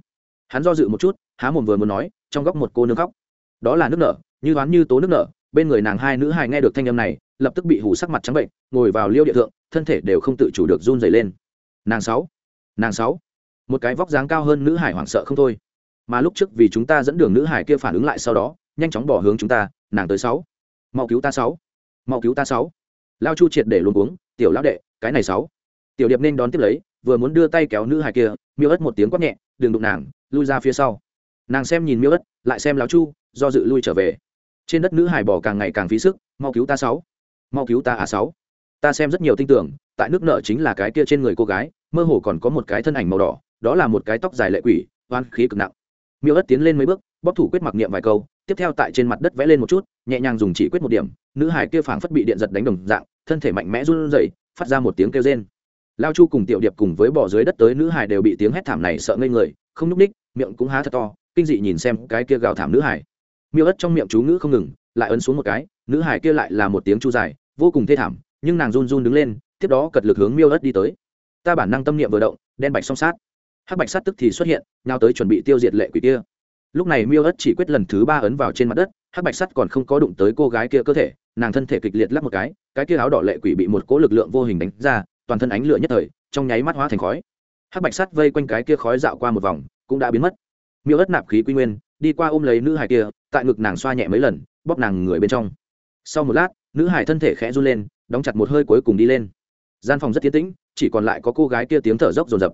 Hắn do dự một chút, há mồm vừa muốn nói, trong góc một cô nương khóc. Đó là nước nở, như đoán như tố nước nở, bên người nàng hai nữ hài nghe được thanh âm này, lập tức bị hủ sắc mặt trắng bệnh, ngồi vào liêu địa thượng, thân thể đều không tự chủ được run dày lên. Nàng sáu nàng sáu. Một cái vóc dáng cao hơn nữ hải hoảng sợ không thôi. Mà lúc trước vì chúng ta dẫn đường nữ hải kia phản ứng lại sau đó, nhanh chóng bỏ hướng chúng ta, nàng tới sáu. Mau cứu ta sáu mau cứu ta sáu. Lao chu triệt để luôn uống tiểu lão đệ, cái này sáu. Tiểu điệp nên đón tiếp lấy, vừa muốn đưa tay kéo nữ hải kia, miêu ất một tiếng quát nhẹ, đừng đụng nàng, lui ra phía sau. Nàng xem nhìn miêu ất, lại xem lão chu, do dự lui trở về. Trên đất nữ hải bỏ càng ngày càng phí sức, mau cứu ta sáu, mau cứu ta à sáu. Ta xem rất nhiều tin tưởng, tại nước nợ chính là cái kia trên người cô gái, mơ hồ còn có một cái thân ảnh màu đỏ, đó là một cái tóc dài lệ quỷ, oan khí cực nặng. Miêu ất tiến lên mấy bước bóc thủ quyết mặc niệm vài câu tiếp theo tại trên mặt đất vẽ lên một chút, nhẹ nhàng dùng chỉ quyết một điểm, nữ hải kia phảng phất bị điện giật đánh đồng dạng, thân thể mạnh mẽ run rẩy, phát ra một tiếng kêu rên. Lao chu cùng tiểu điệp cùng với bỏ dưới đất tới nữ hải đều bị tiếng hét thảm này sợ ngây người, không nhúc ních miệng cũng há thật to, kinh dị nhìn xem cái kia gào thảm nữ hải miêu ất trong miệng chú ngữ không ngừng, lại ấn xuống một cái, nữ hải kia lại là một tiếng chu dài, vô cùng thê thảm, nhưng nàng run run đứng lên, tiếp đó cật lực hướng miêu ất đi tới. Ta bản năng tâm niệm vừa động, đen bạch song sát. Hắc bạch sát tức thì xuất hiện nào tới chuẩn bị tiêu diệt lệ quỷ kia lúc này miêu ất chỉ quyết lần thứ ba ấn vào trên mặt đất, hắc bạch sắt còn không có đụng tới cô gái kia cơ thể, nàng thân thể kịch liệt lắp một cái cái kia áo đỏ lệ quỷ bị một cỗ lực lượng vô hình đánh ra, toàn thân ánh lửa nhất thời, trong nháy mắt hóa thành khói. Hắc bạch sắt vây quanh cái kia khói dạo qua một vòng, cũng đã biến mất. Miêu ất nạp khí quy nguyên, đi qua ôm lấy nữ hải kia, tại ngực nàng xoa nhẹ mấy lần, bóp nàng người bên trong. Sau một lát, nữ hải thân thể khẽ run lên, đóng chặt một hơi cuối cùng đi lên. Gian phòng rất tiến tĩnh, chỉ còn lại có cô gái kia tiếng thở dốc dồn dập.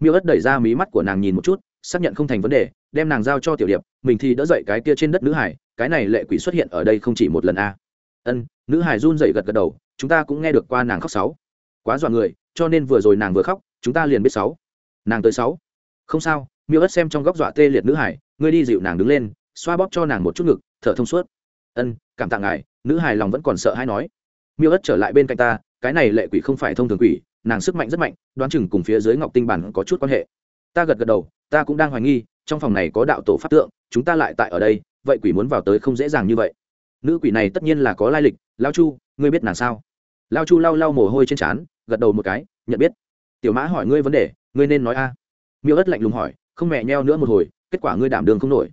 Miêu ất đẩy ra mí mắt của nàng nhìn một chút, xác nhận không thành vấn đề đem nàng giao cho tiểu điệp, mình thì đỡ dậy cái kia trên đất nữ hải, cái này lệ quỷ xuất hiện ở đây không chỉ một lần a. À. ân, nữ hải run dậy gật gật đầu, chúng ta cũng nghe được qua nàng khóc sáu. Quá dọa người, cho nên vừa rồi nàng vừa khóc, chúng ta liền biết sáu. Nàng tới sáu. Không sao, miêu ất xem trong góc dọa tê liệt nữ hải, ngươi đi dịu nàng đứng lên, xoa bóp cho nàng một chút ngực, thở thông suốt. Ân, cảm tạ ngài, nữ hài lòng vẫn còn sợ hay nói. Miêu ất trở lại bên cạnh ta, cái này lệ quỷ không phải thông thường quỷ, nàng sức mạnh rất mạnh, đoán chừng cùng phía dưới ngọc tinh bản có chút quan hệ. Ta gật gật đầu, ta cũng đang hoài nghi trong phòng này có đạo tổ pháp tượng, chúng ta lại tại ở đây, vậy quỷ muốn vào tới không dễ dàng như vậy. Nữ quỷ này tất nhiên là có lai lịch, lao chu, ngươi biết nàng sao? Lao chu lau lau mồ hôi trên trán, gật đầu một cái, nhận biết. Tiểu mã hỏi ngươi vấn đề, ngươi nên nói a? Miêu ất lạnh lùng hỏi, không mẹ nheo nữa một hồi, kết quả ngươi đảm đường không nổi.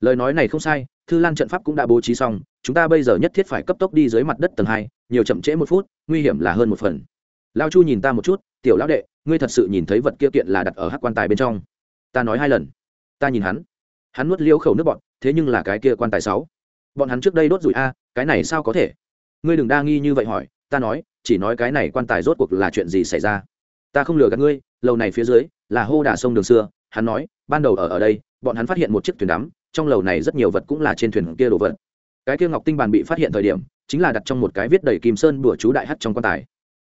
Lời nói này không sai, thư lan trận pháp cũng đã bố trí xong, chúng ta bây giờ nhất thiết phải cấp tốc đi dưới mặt đất tầng hai, nhiều chậm trễ một phút, nguy hiểm là hơn một phần. Lao chu nhìn ta một chút, tiểu lão đệ, ngươi thật sự nhìn thấy vật kia kiện là đặt ở hát quan tài bên trong. Ta nói hai lần ta nhìn hắn. Hắn nuốt liêu khẩu nước bọn, thế nhưng là cái kia quan tài sáu. Bọn hắn trước đây đốt rủi a, cái này sao có thể? Ngươi đừng đa nghi như vậy hỏi, ta nói, chỉ nói cái này quan tài rốt cuộc là chuyện gì xảy ra? Ta không lừa gạt ngươi, lầu này phía dưới là hô đà sông đường xưa, hắn nói, ban đầu ở ở đây, bọn hắn phát hiện một chiếc thuyền đắm, trong lầu này rất nhiều vật cũng là trên thuyền kia đồ vật. Cái kia ngọc tinh bàn bị phát hiện thời điểm, chính là đặt trong một cái viết đầy kim sơn bùa chú đại hắt trong quan tài.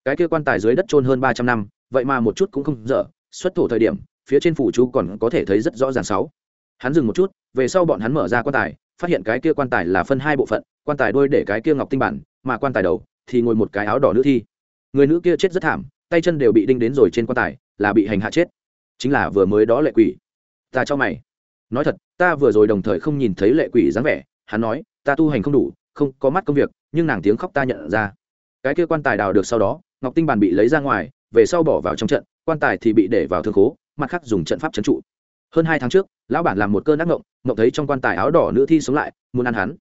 Cái kia quan tài dưới đất trôn hơn ba trăm năm, vậy mà một chút cũng không dở, xuất thổ thời điểm phía trên phủ chú còn có thể thấy rất rõ ràng sáu. Hắn dừng một chút, về sau bọn hắn mở ra quan tài, phát hiện cái kia quan tài là phân hai bộ phận, quan tài đôi để cái kia ngọc tinh bản, mà quan tài đầu thì ngồi một cái áo đỏ nữ thi. Người nữ kia chết rất thảm, tay chân đều bị đinh đến rồi trên quan tài, là bị hành hạ chết. Chính là vừa mới đó lệ quỷ. Ta cho mày. Nói thật, ta vừa rồi đồng thời không nhìn thấy lệ quỷ dáng vẻ, hắn nói, ta tu hành không đủ, không có mắt công việc, nhưng nàng tiếng khóc ta nhận ra. Cái kia quan tài đào được sau đó, ngọc tinh bàn bị lấy ra ngoài, về sau bỏ vào trong trận, quan tài thì bị để vào thương khố mặt khác dùng trận pháp trấn trụ. Hơn hai tháng trước, lão bản làm một cơn ác ngộng ngộng thấy trong quan tài áo đỏ nữ thi sống lại, muốn ăn hắn.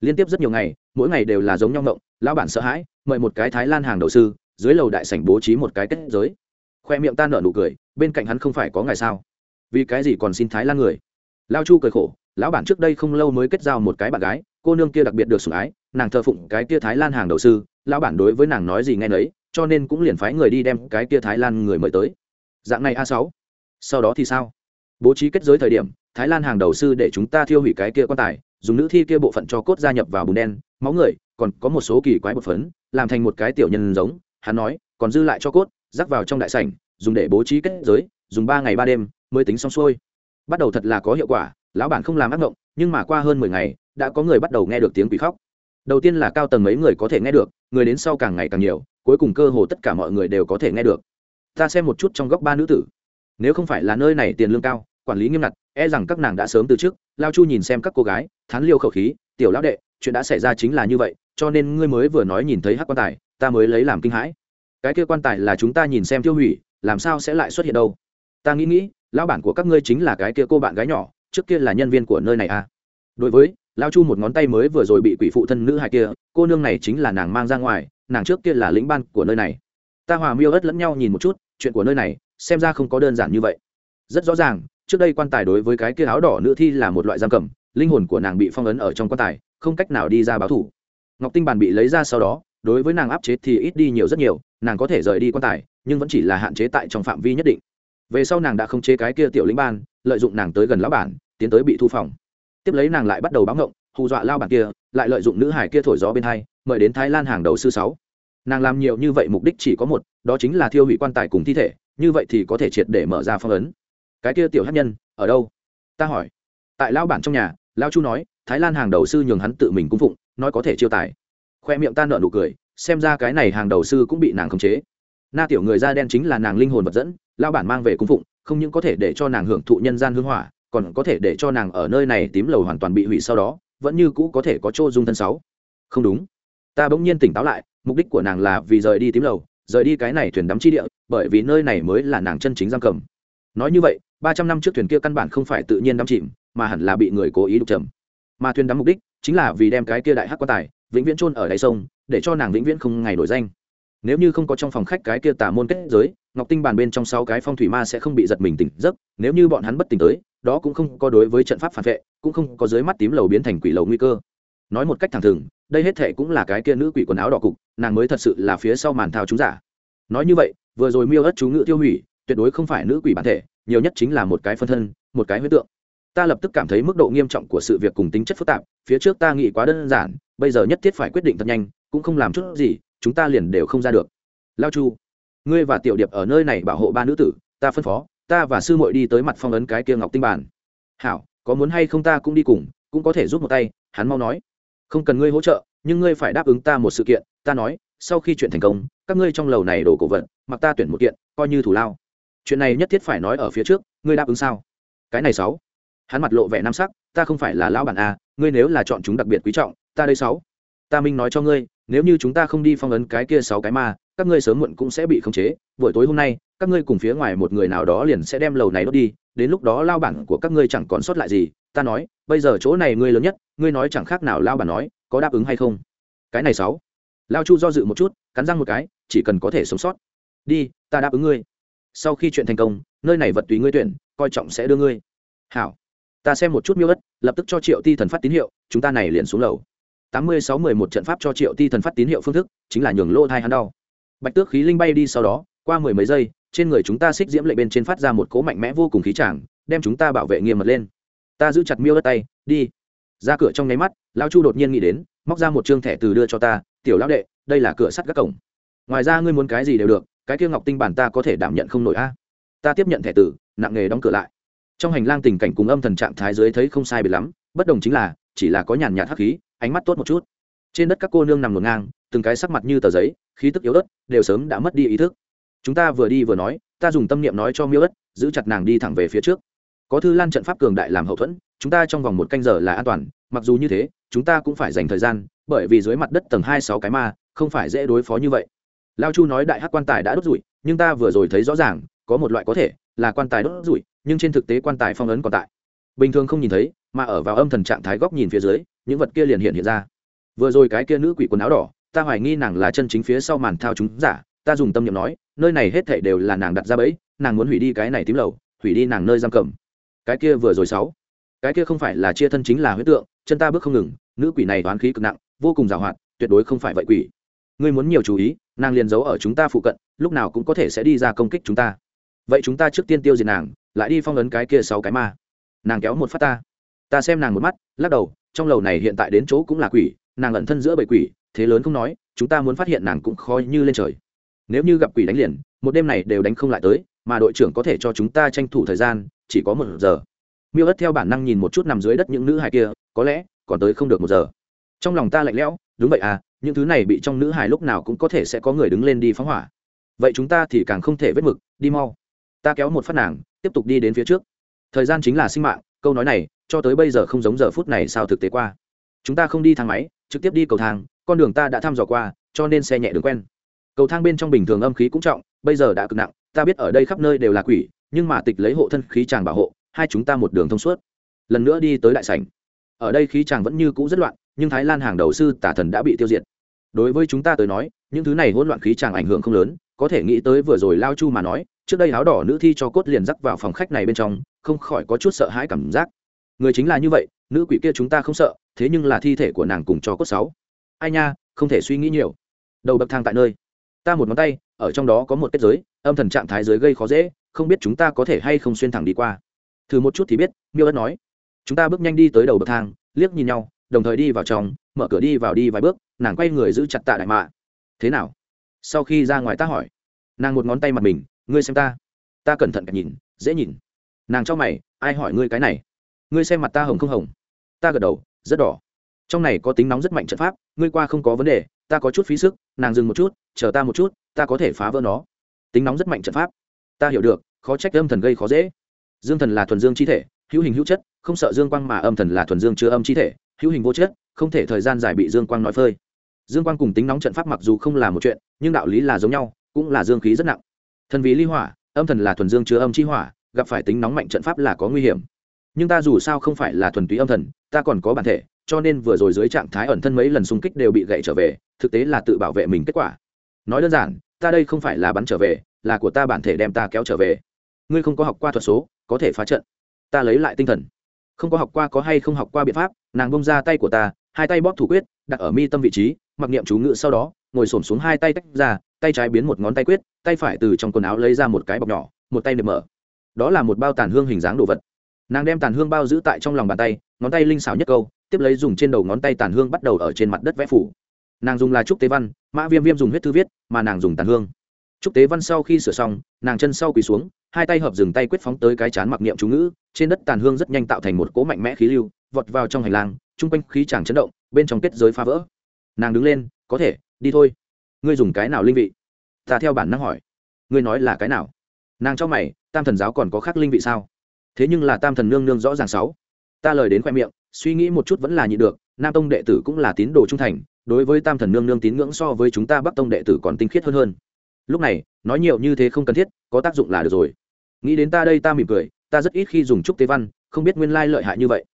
Liên tiếp rất nhiều ngày, mỗi ngày đều là giống nhau ngộng lão bản sợ hãi, mời một cái thái lan hàng đầu sư, dưới lầu đại sảnh bố trí một cái kết giới. Khoe miệng ta nở nụ cười, bên cạnh hắn không phải có ngài sao? Vì cái gì còn xin thái lan người? Lao chu cười khổ, lão bản trước đây không lâu mới kết giao một cái bạn gái, cô nương kia đặc biệt được sủng ái, nàng thờ phụng cái kia thái lan hàng đầu sư, lão bản đối với nàng nói gì nghe nấy, cho nên cũng liền phái người đi đem cái kia thái lan người mời tới. Dạng này a sáu sau đó thì sao? Bố trí kết giới thời điểm, thái lan hàng đầu sư để chúng ta thiêu hủy cái kia quan tài, dùng nữ thi kia bộ phận cho cốt gia nhập vào bùn đen, máu người, còn có một số kỳ quái bột phấn, làm thành một cái tiểu nhân giống. Hắn nói, còn dư lại cho cốt, rắc vào trong đại sảnh, dùng để bố trí kết giới, dùng ba ngày ba đêm mới tính xong xuôi. Bắt đầu thật là có hiệu quả, lão bản không làm ác mộng, nhưng mà qua hơn mười ngày, đã có người bắt đầu nghe được tiếng quỷ khóc. Đầu tiên là cao tầng mấy người có thể nghe được, người đến sau càng ngày càng nhiều, cuối cùng cơ hồ tất cả mọi người đều có thể nghe được. Ta xem một chút trong góc ba nữ tử nếu không phải là nơi này tiền lương cao, quản lý nghiêm ngặt e rằng các nàng đã sớm từ trước. Lao chu nhìn xem các cô gái, thán liêu khẩu khí, tiểu lão đệ, chuyện đã xảy ra chính là như vậy, cho nên ngươi mới vừa nói nhìn thấy hát quan tài, ta mới lấy làm kinh hãi. Cái kia quan tài là chúng ta nhìn xem tiêu hủy, làm sao sẽ lại xuất hiện đâu? Ta nghĩ nghĩ, lão bản của các ngươi chính là cái kia cô bạn gái nhỏ, trước kia là nhân viên của nơi này à? Đối với, lao chu một ngón tay mới vừa rồi bị quỷ phụ thân nữ hai kia, cô nương này chính là nàng mang ra ngoài, nàng trước kia là lĩnh ban của nơi này. Ta hòa miêu ớt lẫn nhau nhìn một chút, chuyện của nơi này xem ra không có đơn giản như vậy. Rất rõ ràng, trước đây quan tài đối với cái kia áo đỏ nữ thi là một loại giam cầm, linh hồn của nàng bị phong ấn ở trong quan tài, không cách nào đi ra báo thủ. Ngọc tinh bàn bị lấy ra sau đó, đối với nàng áp chế thì ít đi nhiều rất nhiều, nàng có thể rời đi quan tài, nhưng vẫn chỉ là hạn chế tại trong phạm vi nhất định. Về sau nàng đã không chế cái kia tiểu lĩnh ban, lợi dụng nàng tới gần lão bản, tiến tới bị thu phòng. Tiếp lấy nàng lại bắt đầu báo ngộng, hù dọa lao bản kia, lại lợi dụng nữ hải kia thổi gió bên hai, mời đến thái lan hàng đầu sư sáu. Nàng làm nhiều như vậy mục đích chỉ có một, đó chính là thiêu hủy quan tài cùng thi thể như vậy thì có thể triệt để mở ra phong ấn. Cái kia tiểu hát nhân, ở đâu? Ta hỏi. Tại lao bản trong nhà lao chu nói, thái lan hàng đầu sư nhường hắn tự mình cung phụng, nói có thể chiêu tài. Khoe miệng ta nợ nụ cười, xem ra cái này hàng đầu sư cũng bị nàng khống chế. Na tiểu người da đen chính là nàng linh hồn vật dẫn lao bản mang về cung phụng, không những có thể để cho nàng hưởng thụ nhân gian hương hỏa, còn có thể để cho nàng ở nơi này tím lầu hoàn toàn bị hủy sau đó, vẫn như cũ có thể có chỗ dung thân sáu. Không đúng. Ta bỗng nhiên tỉnh táo lại, mục đích của nàng là vì rời đi tím lầu rời đi cái này thuyền đắm chi địa, bởi vì nơi này mới là nàng chân chính giam cầm. Nói như vậy, ba trăm năm trước thuyền kia căn bản không phải tự nhiên đắm chìm, mà hẳn là bị người cố ý đục trầm. Mà thuyền đắm mục đích chính là vì đem cái kia đại hắc quan tài vĩnh viễn chôn ở đáy sông, để cho nàng vĩnh viễn không ngày nổi danh. Nếu như không có trong phòng khách cái kia tà môn kết giới, ngọc tinh bàn bên trong sáu cái phong thủy ma sẽ không bị giật mình tỉnh giấc, nếu như bọn hắn bất tỉnh tới, đó cũng không có đối với trận pháp phản vệ, cũng không có dưới mắt tím lầu biến thành quỷ lầu nguy cơ nói một cách thẳng thừng, đây hết thệ cũng là cái kia nữ quỷ quần áo đỏ cục, nàng mới thật sự là phía sau màn thao chúng giả. Nói như vậy, vừa rồi miêu ất chú ngự tiêu hủy, tuyệt đối không phải nữ quỷ bản thể, nhiều nhất chính là một cái phân thân, một cái huyết tượng. Ta lập tức cảm thấy mức độ nghiêm trọng của sự việc cùng tính chất phức tạp, phía trước ta nghĩ quá đơn giản, bây giờ nhất thiết phải quyết định thật nhanh, cũng không làm chút gì, chúng ta liền đều không ra được. Lao chu, ngươi và tiểu điệp ở nơi này bảo hộ ba nữ tử, ta phân phó, ta và sư muội đi tới mặt phong ấn cái kia ngọc tinh bản hảo, có muốn hay không ta cũng đi cùng, cũng có thể giúp một tay, hắn mau nói không cần ngươi hỗ trợ, nhưng ngươi phải đáp ứng ta một sự kiện, ta nói, sau khi chuyện thành công, các ngươi trong lầu này đổ cổ vật, mặc ta tuyển một kiện, coi như thủ lao. Chuyện này nhất thiết phải nói ở phía trước, ngươi đáp ứng sao? Cái này sáu. Hắn mặt lộ vẻ nam sắc, ta không phải là lão bản a, ngươi nếu là chọn chúng đặc biệt quý trọng, ta đây sáu. Ta minh nói cho ngươi, nếu như chúng ta không đi phong ấn cái kia sáu cái ma, các ngươi sớm muộn cũng sẽ bị khống chế, buổi tối hôm nay các ngươi cùng phía ngoài một người nào đó liền sẽ đem lầu này đốt đi, đến lúc đó lao bản của các ngươi chẳng còn sót lại gì, ta nói, bây giờ chỗ này ngươi lớn nhất, ngươi nói chẳng khác nào lao bản nói, có đáp ứng hay không? Cái này sáu. Lao chu do dự một chút, cắn răng một cái, chỉ cần có thể sống sót. Đi, ta đáp ứng ngươi. Sau khi chuyện thành công, nơi này vật tùy ngươi tuyển, coi trọng sẽ đưa ngươi. Hảo. Ta xem một chút miêu ất, lập tức cho triệu ti thần phát tín hiệu, chúng ta này liền xuống lầu. Tám mươi sáu mười một trận pháp cho triệu ti thần phát tín hiệu phương thức, chính là nhường lô thai hắn đau. Bạch tước khí linh bay đi sau đó, qua mười mấy giây trên người chúng ta xích diễm lệ bên trên phát ra một cỗ mạnh mẽ vô cùng khí tràng, đem chúng ta bảo vệ nghiêm mật lên. Ta giữ chặt miêu đất tay, đi. Ra cửa trong nháy mắt lao chu đột nhiên nghĩ đến, móc ra một chương thẻ từ đưa cho ta, tiểu lão đệ, đây là cửa sắt các cổng. Ngoài ra ngươi muốn cái gì đều được, cái kia ngọc tinh bản ta có thể đảm nhận không nổi a. Ta tiếp nhận thẻ tử nặng nghề đóng cửa lại. Trong hành lang tình cảnh cùng âm thần trạng thái dưới thấy không sai biệt lắm, bất đồng chính là, chỉ là có nhàn nhạt hắc khí, ánh mắt tốt một chút. Trên đất các cô nương nằm ngổn ngang, từng cái sắc mặt như tờ giấy, khí tức yếu ớt, đều sớm đã mất đi ý thức chúng ta vừa đi vừa nói, ta dùng tâm niệm nói cho miêu ất, giữ chặt nàng đi thẳng về phía trước. Có thư lan trận pháp cường đại làm hậu thuẫn, chúng ta trong vòng một canh giờ là an toàn, mặc dù như thế, chúng ta cũng phải dành thời gian, bởi vì dưới mặt đất tầng hai sáu cái ma, không phải dễ đối phó như vậy. Lao chu nói đại hắc quan tài đã đốt rủi, nhưng ta vừa rồi thấy rõ ràng, có một loại có thể, là quan tài đốt rủi, nhưng trên thực tế quan tài phong ấn còn tại. Bình thường không nhìn thấy, mà ở vào âm thần trạng thái góc nhìn phía dưới, những vật kia liền hiện hiện ra. Vừa rồi cái kia nữ quỷ quần áo đỏ, ta hoài nghi nàng là chân chính phía sau màn thao chúng giả ta dùng tâm niệm nói, nơi này hết thảy đều là nàng đặt ra bẫy, nàng muốn hủy đi cái này tím lầu, hủy đi nàng nơi giam cầm. Cái kia vừa rồi sáu, cái kia không phải là chia thân chính là huyết tượng, chân ta bước không ngừng, nữ quỷ này toán khí cực nặng, vô cùng giàu hoạt tuyệt đối không phải vậy quỷ. Ngươi muốn nhiều chú ý, nàng liền giấu ở chúng ta phụ cận, lúc nào cũng có thể sẽ đi ra công kích chúng ta. Vậy chúng ta trước tiên tiêu diệt nàng, lại đi phong ấn cái kia sáu cái ma. Nàng kéo một phát ta. Ta xem nàng một mắt, lắc đầu, trong lầu này hiện tại đến chỗ cũng là quỷ, nàng ẩn thân giữa bầy quỷ, thế lớn không nói, chúng ta muốn phát hiện nàng cũng khó như lên trời nếu như gặp quỷ đánh liền, một đêm này đều đánh không lại tới, mà đội trưởng có thể cho chúng ta tranh thủ thời gian, chỉ có một giờ. Miêu ất theo bản năng nhìn một chút nằm dưới đất những nữ hài kia, có lẽ còn tới không được một giờ. Trong lòng ta lạnh lẽo, đúng vậy à những thứ này bị trong nữ hài lúc nào cũng có thể sẽ có người đứng lên đi phóng hỏa. Vậy chúng ta thì càng không thể vết mực, đi mau. Ta kéo một phát nàng, tiếp tục đi đến phía trước. Thời gian chính là sinh mạng, câu nói này, cho tới bây giờ không giống giờ phút này sao thực tế qua. Chúng ta không đi thang máy, trực tiếp đi cầu thang, con đường ta đã thăm dò qua, cho nên xe nhẹ đường quen cầu thang bên trong bình thường âm khí cũng trọng, bây giờ đã cực nặng, ta biết ở đây khắp nơi đều là quỷ, nhưng mà tịch lấy hộ thân khí tràng bảo hộ, hai chúng ta một đường thông suốt. Lần nữa đi tới đại sảnh. Ở đây khí tràng vẫn như cũ rất loạn, nhưng thái lan hàng đầu sư tả thần đã bị tiêu diệt. Đối với chúng ta tới nói, những thứ này hỗn loạn khí tràng ảnh hưởng không lớn, có thể nghĩ tới vừa rồi lao chu mà nói, trước đây áo đỏ nữ thi cho cốt liền rắc vào phòng khách này bên trong, không khỏi có chút sợ hãi cảm giác. Người chính là như vậy, nữ quỷ kia chúng ta không sợ, thế nhưng là thi thể của nàng cùng cho cốt sáu. Ai nha, không thể suy nghĩ nhiều. Đầu bậc thang tại nơi ta một ngón tay, ở trong đó có một kết giới, âm thần trạng thái giới gây khó dễ, không biết chúng ta có thể hay không xuyên thẳng đi qua. Thử một chút thì biết, miêu ất nói. Chúng ta bước nhanh đi tới đầu bậc thang, liếc nhìn nhau, đồng thời đi vào trong, mở cửa đi vào đi vài bước, nàng quay người giữ chặt tạ đại mạ. Thế nào? Sau khi ra ngoài ta hỏi. Nàng một ngón tay mặt mình, ngươi xem ta. Ta cẩn thận cả nhìn, dễ nhìn. Nàng cho mày, ai hỏi ngươi cái này? Ngươi xem mặt ta hồng không hồng? Ta gật đầu, rất đỏ. Trong này có tính nóng rất mạnh trận pháp, ngươi qua không có vấn đề ta có chút phí sức, nàng dừng một chút, chờ ta một chút, ta có thể phá vỡ nó. Tính nóng rất mạnh trận pháp. Ta hiểu được, khó trách âm thần gây khó dễ. Dương thần là thuần dương chi thể, hữu hình hữu chất, không sợ dương quang mà âm thần là thuần dương chứa âm chi thể, hữu hình vô chất, không thể thời gian dài bị dương quang nói phơi. Dương quang cùng tính nóng trận pháp mặc dù không là một chuyện, nhưng đạo lý là giống nhau, cũng là dương khí rất nặng. Thần vì ly hỏa, âm thần là thuần dương chứa âm chi hỏa, gặp phải tính nóng mạnh trận pháp là có nguy hiểm. Nhưng ta dù sao không phải là thuần túy âm thần, ta còn có bản thể cho nên vừa rồi dưới trạng thái ẩn thân mấy lần xung kích đều bị gậy trở về, thực tế là tự bảo vệ mình kết quả. Nói đơn giản, ta đây không phải là bắn trở về, là của ta bản thể đem ta kéo trở về. Ngươi không có học qua thuật số, có thể phá trận. Ta lấy lại tinh thần. Không có học qua có hay không học qua biện pháp, nàng bông ra tay của ta, hai tay bóp thủ quyết, đặt ở mi tâm vị trí, mặc niệm chú ngự sau đó, ngồi s ổ m xuống hai tay tách ra, tay trái biến một ngón tay quyết, tay phải từ trong quần áo lấy ra một cái bọc nhỏ, một tay nệm mở. Đó là một bao tàn hương hình dáng đồ vật. Nàng đem tàn hương bao giữ tại trong lòng bàn tay ngón tay linh xảo nhất câu, tiếp lấy dùng trên đầu ngón tay tàn hương bắt đầu ở trên mặt đất vẽ phủ. Nàng dùng là trúc tế văn, mã viêm viêm dùng huyết thư viết, mà nàng dùng tàn hương. Trúc tế văn sau khi sửa xong, nàng chân sau quỳ xuống, hai tay hợp dừng tay quyết phóng tới cái chán mặc niệm chú ngữ, trên đất tàn hương rất nhanh tạo thành một cỗ mạnh mẽ khí lưu, vọt vào trong hành lang, chung quanh khí chàng chấn động, bên trong kết giới phá vỡ. Nàng đứng lên, có thể, đi thôi. Ngươi dùng cái nào linh vị? Ta theo bản năng hỏi. Ngươi nói là cái nào? Nàng cho mày, tam thần giáo còn có khác linh vị sao? Thế nhưng là tam thần nương nương rõ ràng sáu ta lời đến khoe miệng, suy nghĩ một chút vẫn là nhị được, nam tông đệ tử cũng là tín đồ trung thành, đối với tam thần nương nương tín ngưỡng so với chúng ta bắc tông đệ tử còn tinh khiết hơn hơn. Lúc này, nói nhiều như thế không cần thiết, có tác dụng là được rồi. Nghĩ đến ta đây ta mỉm cười, ta rất ít khi dùng trúc tế văn, không biết nguyên lai lợi hại như vậy.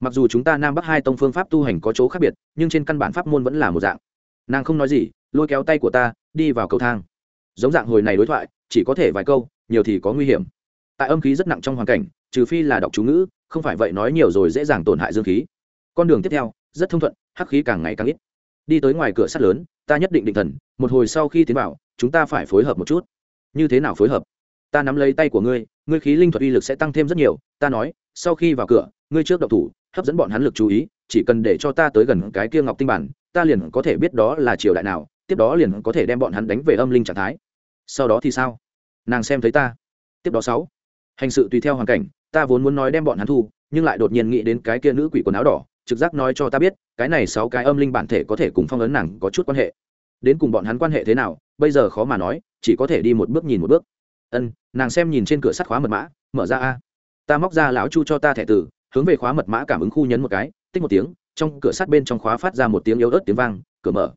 Mặc dù chúng ta nam bắc hai tông phương pháp tu hành có chỗ khác biệt, nhưng trên căn bản pháp môn vẫn là một dạng. Nàng không nói gì, lôi kéo tay của ta, đi vào cầu thang. Giống dạng hồi này đối thoại, chỉ có thể vài câu, nhiều thì có nguy hiểm. Tại âm khí rất nặng trong hoàn cảnh, trừ phi là đọc chú ngữ không phải vậy nói nhiều rồi dễ dàng tổn hại dương khí. Con đường tiếp theo, rất thông thuận, hắc khí càng ngày càng ít. Đi tới ngoài cửa sắt lớn, ta nhất định định thần, một hồi sau khi tiến vào, chúng ta phải phối hợp một chút. Như thế nào phối hợp? Ta nắm lấy tay của ngươi ngươi khí linh thuật uy lực sẽ tăng thêm rất nhiều, ta nói, sau khi vào cửa, ngươi trước đậu thủ, hấp dẫn bọn hắn lực chú ý, chỉ cần để cho ta tới gần cái kia ngọc tinh bản, ta liền có thể biết đó là triều đại nào, tiếp đó liền có thể đem bọn hắn đánh về âm linh trạng thái. Sau đó thì sao? Nàng xem thấy ta. Tiếp đó sáu. Hành sự tùy theo hoàn cảnh ta vốn muốn nói đem bọn hắn thu, nhưng lại đột nhiên nghĩ đến cái kia nữ quỷ quần áo đỏ, trực giác nói cho ta biết, cái này sáu cái âm linh bản thể có thể cùng phong ấn nàng có chút quan hệ. Đến cùng bọn hắn quan hệ thế nào, bây giờ khó mà nói, chỉ có thể đi một bước nhìn một bước. Ân, nàng xem nhìn trên cửa sắt khóa mật mã, mở ra a. Ta móc ra lão chu cho ta thẻ tử, hướng về khóa mật mã cảm ứng khu nhấn một cái, tích một tiếng, trong cửa sắt bên trong khóa phát ra một tiếng yếu ớt tiếng vang, cửa mở.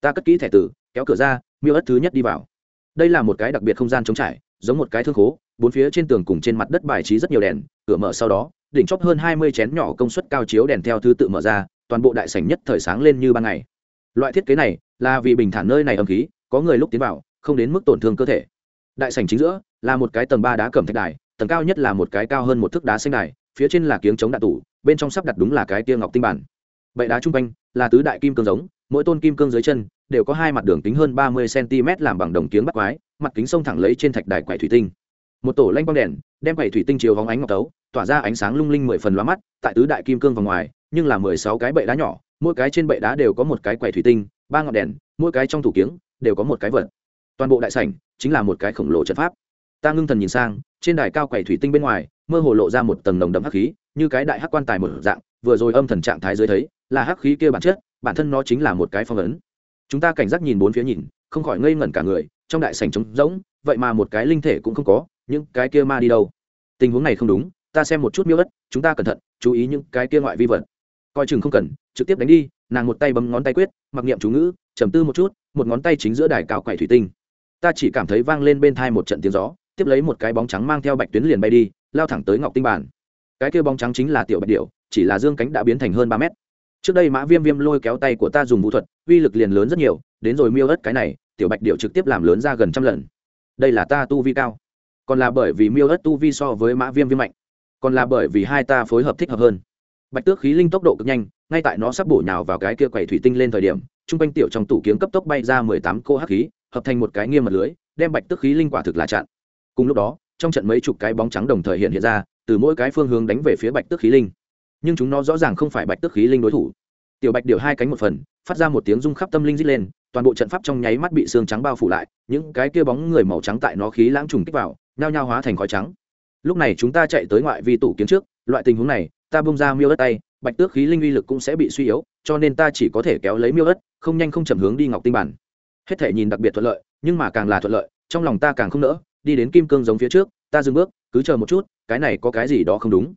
Ta cất kỹ thẻ tử, kéo cửa ra, miêu ớt thứ nhất đi vào. Đây là một cái đặc biệt không gian trống trải, giống một cái thương khố bốn phía trên tường cùng trên mặt đất bài trí rất nhiều đèn, cửa mở sau đó, đỉnh chóp hơn hai mươi chén nhỏ công suất cao chiếu đèn theo thứ tự mở ra, toàn bộ đại sảnh nhất thời sáng lên như ban ngày. Loại thiết kế này là vì bình thản nơi này âm khí, có người lúc tiến vào, không đến mức tổn thương cơ thể. Đại sảnh chính giữa là một cái tầng ba đá cẩm thạch đài, tầng cao nhất là một cái cao hơn một thước đá xanh đài, phía trên là kiếng chống đạn tủ, bên trong sắp đặt đúng là cái tia ngọc tinh bản. Bệ đá trung quanh là tứ đại kim cương giống, mỗi tôn kim cương dưới chân đều có hai mặt đường kính hơn ba mươi cm làm bằng đồng kiếng bắt quái, mặt kính sông thẳng lấy trên thạch đài quẻ thủy tinh một tổ lanh quang đèn, đem bảy thủy tinh chiếu vóng ánh ngọc tấu tỏa ra ánh sáng lung linh mười phần loa mắt, tại tứ đại kim cương vào ngoài, nhưng là mười sáu cái bệ đá nhỏ, mỗi cái trên bệ đá đều có một cái quầy thủy tinh, ba ngọn đèn, mỗi cái trong thủ kiếng đều có một cái vật. Toàn bộ đại sảnh chính là một cái khổng lồ trận pháp. Ta ngưng thần nhìn sang, trên đài cao quầy thủy tinh bên ngoài, mơ hồ lộ ra một tầng nồng đậm hắc khí, như cái đại hắc quan tài một dạng, vừa rồi âm thần trạng thái dưới thấy, là hắc khí kia bản chất, bản thân nó chính là một cái phong ấn. Chúng ta cảnh giác nhìn bốn phía nhìn, không khỏi ngây ngẩn cả người, trong đại sảnh trống rỗng, vậy mà một cái linh thể cũng không có những cái kia ma đi đâu? Tình huống này không đúng, ta xem một chút miêu ất chúng ta cẩn thận, chú ý những cái kia ngoại vi vật. Coi chừng không cần, trực tiếp đánh đi, nàng một tay bấm ngón tay quyết, mặc niệm chú ngữ, trầm tư một chút, một ngón tay chính giữa đài cào quậy thủy tinh. Ta chỉ cảm thấy vang lên bên thai một trận tiếng gió, tiếp lấy một cái bóng trắng mang theo bạch tuyến liền bay đi, lao thẳng tới ngọc tinh bản cái kia bóng trắng chính là tiểu bạch điệu chỉ là dương cánh đã biến thành hơn ba mét. Trước đây mã viêm viêm lôi kéo tay của ta dùng vũ thuật, uy lực liền lớn rất nhiều, đến rồi miêu ớt cái này, tiểu bạch điệu trực tiếp làm lớn ra gần trăm lần. Đây là ta tu vi cao còn là bởi vì miêu ớt tu vi so với mã viêm viêm mạnh, còn là bởi vì hai ta phối hợp thích hợp hơn. Bạch tước khí linh tốc độ cực nhanh, ngay tại nó sắp bổ nhào vào cái kia quầy thủy tinh lên thời điểm t r u n g quanh tiểu trong tủ kiếm cấp tốc bay ra mười tám cô hắc khí, hợp thành một cái nghiêm mật lưới, đem bạch tước khí linh quả thực là chặn. Cùng lúc đó, trong trận mấy chục cái bóng trắng đồng thời hiện hiện ra, từ mỗi cái phương hướng đánh về phía bạch tước khí linh. Nhưng chúng nó rõ ràng không phải bạch tước khí linh đối thủ. Tiểu bạch điều hai cánh một phần, phát ra một tiếng rung khắp tâm linh d lên, toàn bộ trận pháp trong nháy mắt bị xương trắng bao phủ lại, những cái kia bóng người màu trắng tại nó khí lãng trùng kích vào nhao nhao hóa thành khói trắng. Lúc này chúng ta chạy tới ngoại vi tủ kiếm trước, loại tình huống này, ta bung ra miêu đất tay, bạch tước khí linh uy lực cũng sẽ bị suy yếu, cho nên ta chỉ có thể kéo lấy miêu đất, không nhanh không chậm hướng đi ngọc tinh bản. Hết thể nhìn đặc biệt thuận lợi, nhưng mà càng là thuận lợi, trong lòng ta càng không nỡ, đi đến kim cương giống phía trước, ta dừng bước, cứ chờ một chút, cái này có cái gì đó không đúng.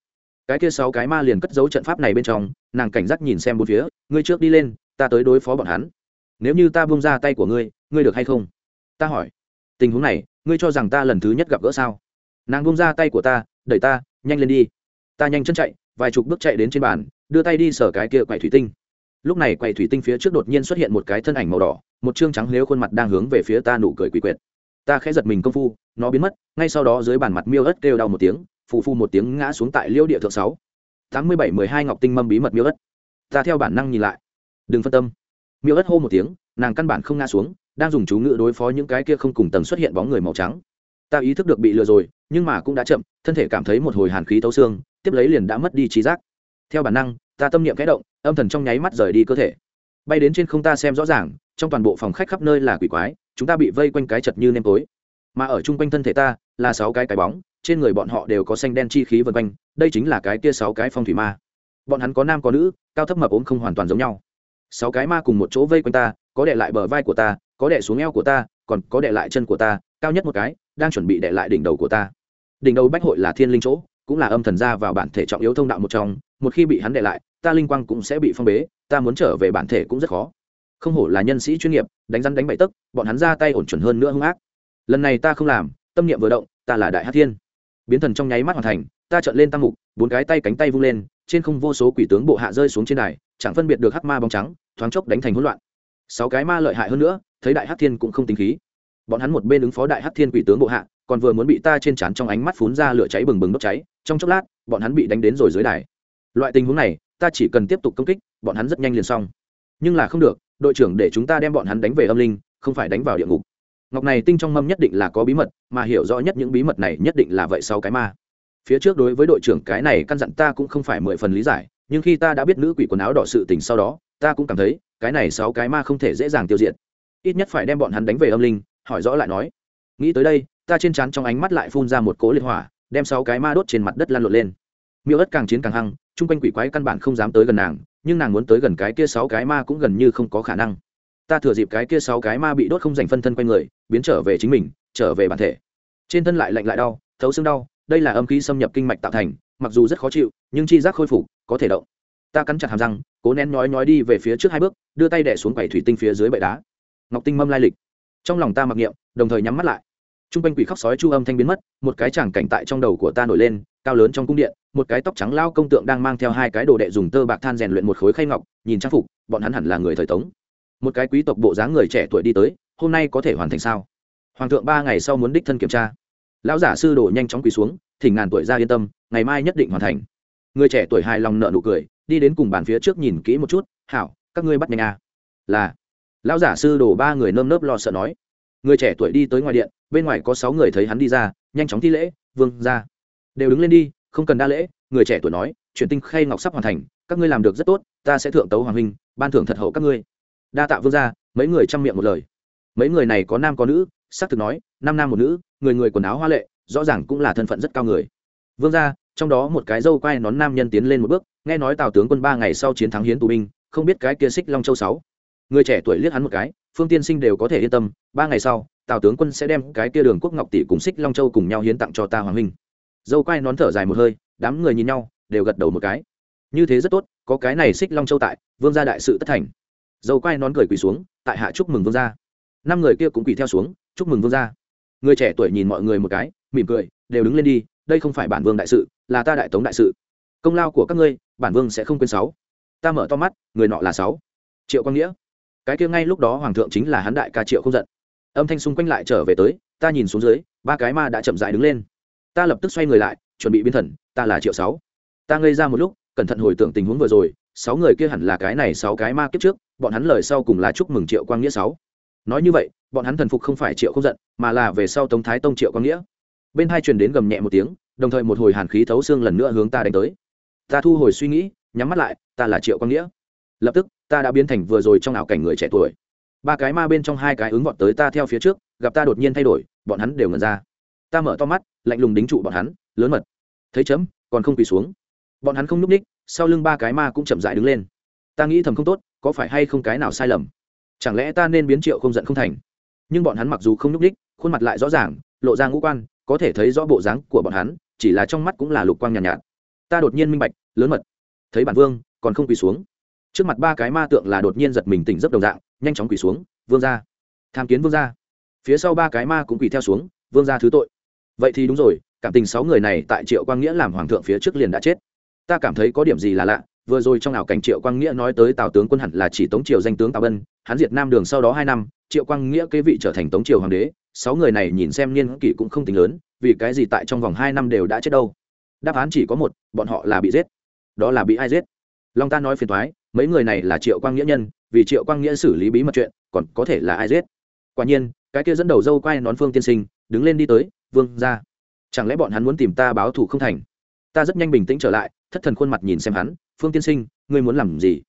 Cái kia sáu cái ma liền cất giấu trận pháp này bên trong, nàng cảnh giác nhìn xem bốn phía, ngươi trước đi lên, ta tới đối phó bọn hắn. Nếu như ta bung ra tay của ngươi ngươi được hay không? Ta hỏi. Tình huống này ngươi cho rằng ta lần thứ nhất gặp gỡ sao? Nàng bung ra tay của ta, đẩy ta, nhanh lên đi. Ta nhanh chân chạy, vài chục bước chạy đến trên bàn, đưa tay đi sở cái kia quậy thủy tinh. Lúc này quậy thủy tinh phía trước đột nhiên xuất hiện một cái thân ảnh màu đỏ, một chương trắng nếu khuôn mặt đang hướng về phía ta nụ cười quỷ quyệt ta khẽ giật mình công phu, nó biến mất, ngay sau đó dưới bàn mặt miêu ớt kêu đau một tiếng, phù phu một tiếng ngã xuống tại liêu địa thượng sáu. Tám mươi bảy mười hai ngọc tinh mâm bí mật miêu ớt. Ta theo bản năng nhìn lại. Đừng phân tâm. Miêu ớt hô một tiếng, nàng căn bản không ngã xuống đang dùng chú ngữ đối phó những cái kia không cùng tầng xuất hiện bóng người màu trắng. Ta ý thức được bị lừa rồi, nhưng mà cũng đã chậm, thân thể cảm thấy một hồi hàn khí tấu xương, tiếp lấy liền đã mất đi trí giác. Theo bản năng, ta tâm niệm kẽ động, âm thần trong nháy mắt rời đi cơ thể. Bay đến trên không ta xem rõ ràng, trong toàn bộ phòng khách khắp nơi là quỷ quái, chúng ta bị vây quanh cái chật như nêm tối. Mà ở chung quanh thân thể ta, là sáu cái cái bóng, trên người bọn họ đều có xanh đen chi khí vân quanh, đây chính là cái kia sáu cái phong thủy ma. Bọn hắn có nam có nữ, cao thấp mập ốm không hoàn toàn giống nhau. Sáu cái ma cùng một chỗ vây quanh ta, có đè lại bờ vai của ta có đệ xuống eo của ta, còn có đệ lại chân của ta, cao nhất một cái, đang chuẩn bị đệ lại đỉnh đầu của ta. Đỉnh đầu bách hội là thiên linh chỗ, cũng là âm thần ra vào bản thể trọng yếu thông đạo một trong, một khi bị hắn đệ lại, ta linh quang cũng sẽ bị phong bế, ta muốn trở về bản thể cũng rất khó. Không hổ là nhân sĩ chuyên nghiệp, đánh rắn đánh bậy tấc, bọn hắn ra tay ổn chuẩn hơn nữa hung ác. Lần này ta không làm, tâm niệm vừa động, ta là đại hát thiên. Biến thần trong nháy mắt hoàn thành, ta trợn lên tăng mục, bốn cái tay cánh tay vung lên, trên không vô số quỷ tướng bộ hạ rơi xuống trên đài, chẳng phân biệt được hắc ma bóng trắng, thoáng chốc đánh thành hỗn loạn. Sáu cái ma lợi hại hơn nữa thấy đại hắc thiên cũng không tính khí. Bọn hắn một bên ứng phó đại hắc thiên quỷ tướng bộ hạ, còn vừa muốn bị ta trên trán trong ánh mắt phun ra lửa cháy bừng bừng đốt cháy, trong chốc lát, bọn hắn bị đánh đến rồi dưới đài. Loại tình huống này, ta chỉ cần tiếp tục công kích, bọn hắn rất nhanh liền xong. Nhưng là không được, đội trưởng để chúng ta đem bọn hắn đánh về âm linh, không phải đánh vào địa ngục. Ngọc này tinh trong mâm nhất định là có bí mật, mà hiểu rõ nhất những bí mật này nhất định là vậy sau cái ma. Phía trước đối với đội trưởng cái này căn dặn ta cũng không phải mười phần lý giải, nhưng khi ta đã biết nữ quỷ quần áo đỏ sự tình sau đó, ta cũng cảm thấy, cái này sáu cái ma không thể dễ dàng tiêu diệt ít nhất phải đem bọn hắn đánh về âm linh, hỏi rõ lại nói. Nghĩ tới đây, ta trên trán trong ánh mắt lại phun ra một cố liệt hỏa, đem sáu cái ma đốt trên mặt đất lan lộn lên. Miêu ất càng chiến càng hăng, chung quanh quỷ quái căn bản không dám tới gần nàng, nhưng nàng muốn tới gần cái kia sáu cái ma cũng gần như không có khả năng. Ta thừa dịp cái kia sáu cái ma bị đốt không dành phân thân quanh người, biến trở về chính mình, trở về bản thể. Trên thân lại lạnh lại đau, thấu xương đau, đây là âm khí xâm nhập kinh mạch tạo thành, mặc dù rất khó chịu, nhưng chi giác khôi phục, có thể động. Ta cắn chặt hàm răng, cố nén nhói nhói đi về phía trước hai bước, đưa tay đẻ xuống quầy thủy tinh phía dưới bệ đá ngọc tinh mâm lai lịch. Trong lòng ta mặc niệm, đồng thời nhắm mắt lại. T r u n g quanh quỷ khóc sói chu âm thanh biến mất, một cái chàng cảnh tại trong đầu của ta nổi lên, cao lớn trong cung điện, một cái tóc trắng lao công tượng đang mang theo hai cái đồ đệ dùng tơ bạc than rèn luyện một khối khay ngọc, nhìn trang phục, bọn hắn hẳn là người thời tống. Một cái quý tộc bộ dáng người trẻ tuổi đi tới, hôm nay có thể hoàn thành sao? Hoàng thượng ba ngày sau muốn đích thân kiểm tra. Lão giả sư đồ nhanh chóng quỳ xuống, thỉnh ngàn tuổi ra yên tâm, ngày mai nhất định hoàn thành. Người trẻ tuổi hài lòng nợ nụ cười, đi đến cùng bàn phía trước nhìn kỹ một chút, hảo, các ngươi bắt nhanh à. là lão giả sư đồ ba người nơm nớp lo sợ nói. Người trẻ tuổi đi tới ngoài điện, bên ngoài có sáu người thấy hắn đi ra, nhanh chóng thi lễ, vương ra đều đứng lên đi, không cần đa lễ. Người trẻ tuổi nói, chuyển tinh khay ngọc sắp hoàn thành, các ngươi làm được rất tốt, ta sẽ thượng tấu hoàng huynh, ban thưởng thật hậu các ngươi. Đa tạ vương ra mấy người chăm miệng một lời. Mấy người này có nam có nữ xác thực nói, năm nam một nữ, người người quần áo hoa lệ, rõ ràng cũng là thân phận rất cao người. Vương gia, trong đó một cái dâu quai nón nam nhân tiến lên một bước, nghe nói tào tướng quân ba ngày sau chiến thắng hiến tù binh, không biết cái kia xích long châu sáu người trẻ tuổi liếc hắn một cái, phương tiên sinh đều có thể yên tâm, ba ngày sau, tào tướng quân sẽ đem cái kia đường quốc ngọc tỷ cùng xích long châu cùng nhau hiến tặng cho ta hoàng huynh dâu quai nón thở dài một hơi, đám người nhìn nhau, đều gật đầu một cái. Như thế rất tốt, có cái này xích long châu tại, vương gia đại sự tất thành. Dâu quai nón cười quỳ xuống, tại hạ chúc mừng vương gia. Năm người kia cũng quỳ theo xuống, chúc mừng vương gia. Người trẻ tuổi nhìn mọi người một cái, mỉm cười, đều đứng lên đi, đây không phải bản vương đại sự, là ta đại tống đại sự. Công lao của các ngươi, bản vương sẽ không quên sáu. Ta mở to mắt, người nọ là sáu. Triệu quang nghĩa cái kia ngay lúc đó hoàng thượng chính là hắn đại ca triệu không giận. Âm thanh xung quanh lại trở về tới, ta nhìn xuống dưới, ba cái ma đã chậm dại đứng lên. Ta lập tức xoay người lại, chuẩn bị biến thần, ta là triệu sáu. Ta ngây ra một lúc, cẩn thận hồi tưởng tình huống vừa rồi, sáu người kia hẳn là cái này sáu cái ma kiếp trước, bọn hắn lời sau cùng là chúc mừng triệu quang nghĩa sáu. Nói như vậy, bọn hắn thần phục không phải triệu không giận, mà là về sau tống thái tông triệu quang nghĩa. Bên hai truyền đến gầm nhẹ một tiếng, đồng thời một hồi hàn khí thấu xương lần nữa hướng ta đánh tới. Ta thu hồi suy nghĩ, nhắm mắt lại, ta là triệu quang nghĩa. Lập tức ta đã biến thành vừa rồi trong ảo cảnh người trẻ tuổi. Ba cái ma bên trong hai cái ứng vọt tới ta theo phía trước gặp ta đột nhiên thay đổi bọn hắn đều ngẩn ra. Ta mở to mắt lạnh lùng đính trụ bọn hắn lớn mật. Thấy chấm còn không quỳ xuống. Bọn hắn không nhúc ních sau lưng ba cái ma cũng chậm dại đứng lên. Ta nghĩ thầm không tốt có phải hay không cái nào sai lầm? Chẳng lẽ ta nên biến triệu không giận không thành? Nhưng bọn hắn mặc dù không nhúc ních khuôn mặt lại rõ ràng lộ ra ngũ quan có thể thấy rõ bộ dáng của bọn hắn chỉ là trong mắt cũng là lục quang nhàn nhạt, nhạt. Ta đột nhiên minh bạch lớn mật. Thấy bản vương còn không quỳ xuống trước mặt ba cái ma tượng là đột nhiên giật mình tỉnh giấc đồng dạng, nhanh chóng quỳ xuống, vương ra tham kiến vương ra phía sau ba cái ma cũng quỳ theo xuống, vương ra thứ tội. Vậy thì đúng rồi, cảm tình sáu người này tại triệu quang nghĩa làm hoàng thượng phía trước liền đã chết. Ta cảm thấy có điểm gì là lạ, vừa rồi trong ảo cảnh triệu quang nghĩa nói tới tào tướng quân hẳn là chỉ tống triều danh tướng tào bân, hắn diệt nam đường sau đó hai năm, triệu quang nghĩa kế vị trở thành tống triều hoàng đế, sáu người này nhìn xem niên kỷ cũng không tính lớn, vì cái gì tại trong vòng hai năm đều đã chết đâu? Đáp án chỉ có một, bọn họ là bị giết. Đó là bị ai giết? Long ta nói phiền thoái mấy người này là triệu quang nghĩa nhân, vì triệu quang nghĩa xử lý bí mật chuyện, còn có thể là ai giết? Quả nhiên, cái kia dẫn đầu dâu quay nón phương tiên sinh, đứng lên đi tới, vương ra chẳng lẽ bọn hắn muốn tìm ta báo thù không thành? Ta rất nhanh bình tĩnh trở lại, thất thần khuôn mặt nhìn xem hắn, phương tiên sinh, ngươi muốn làm gì?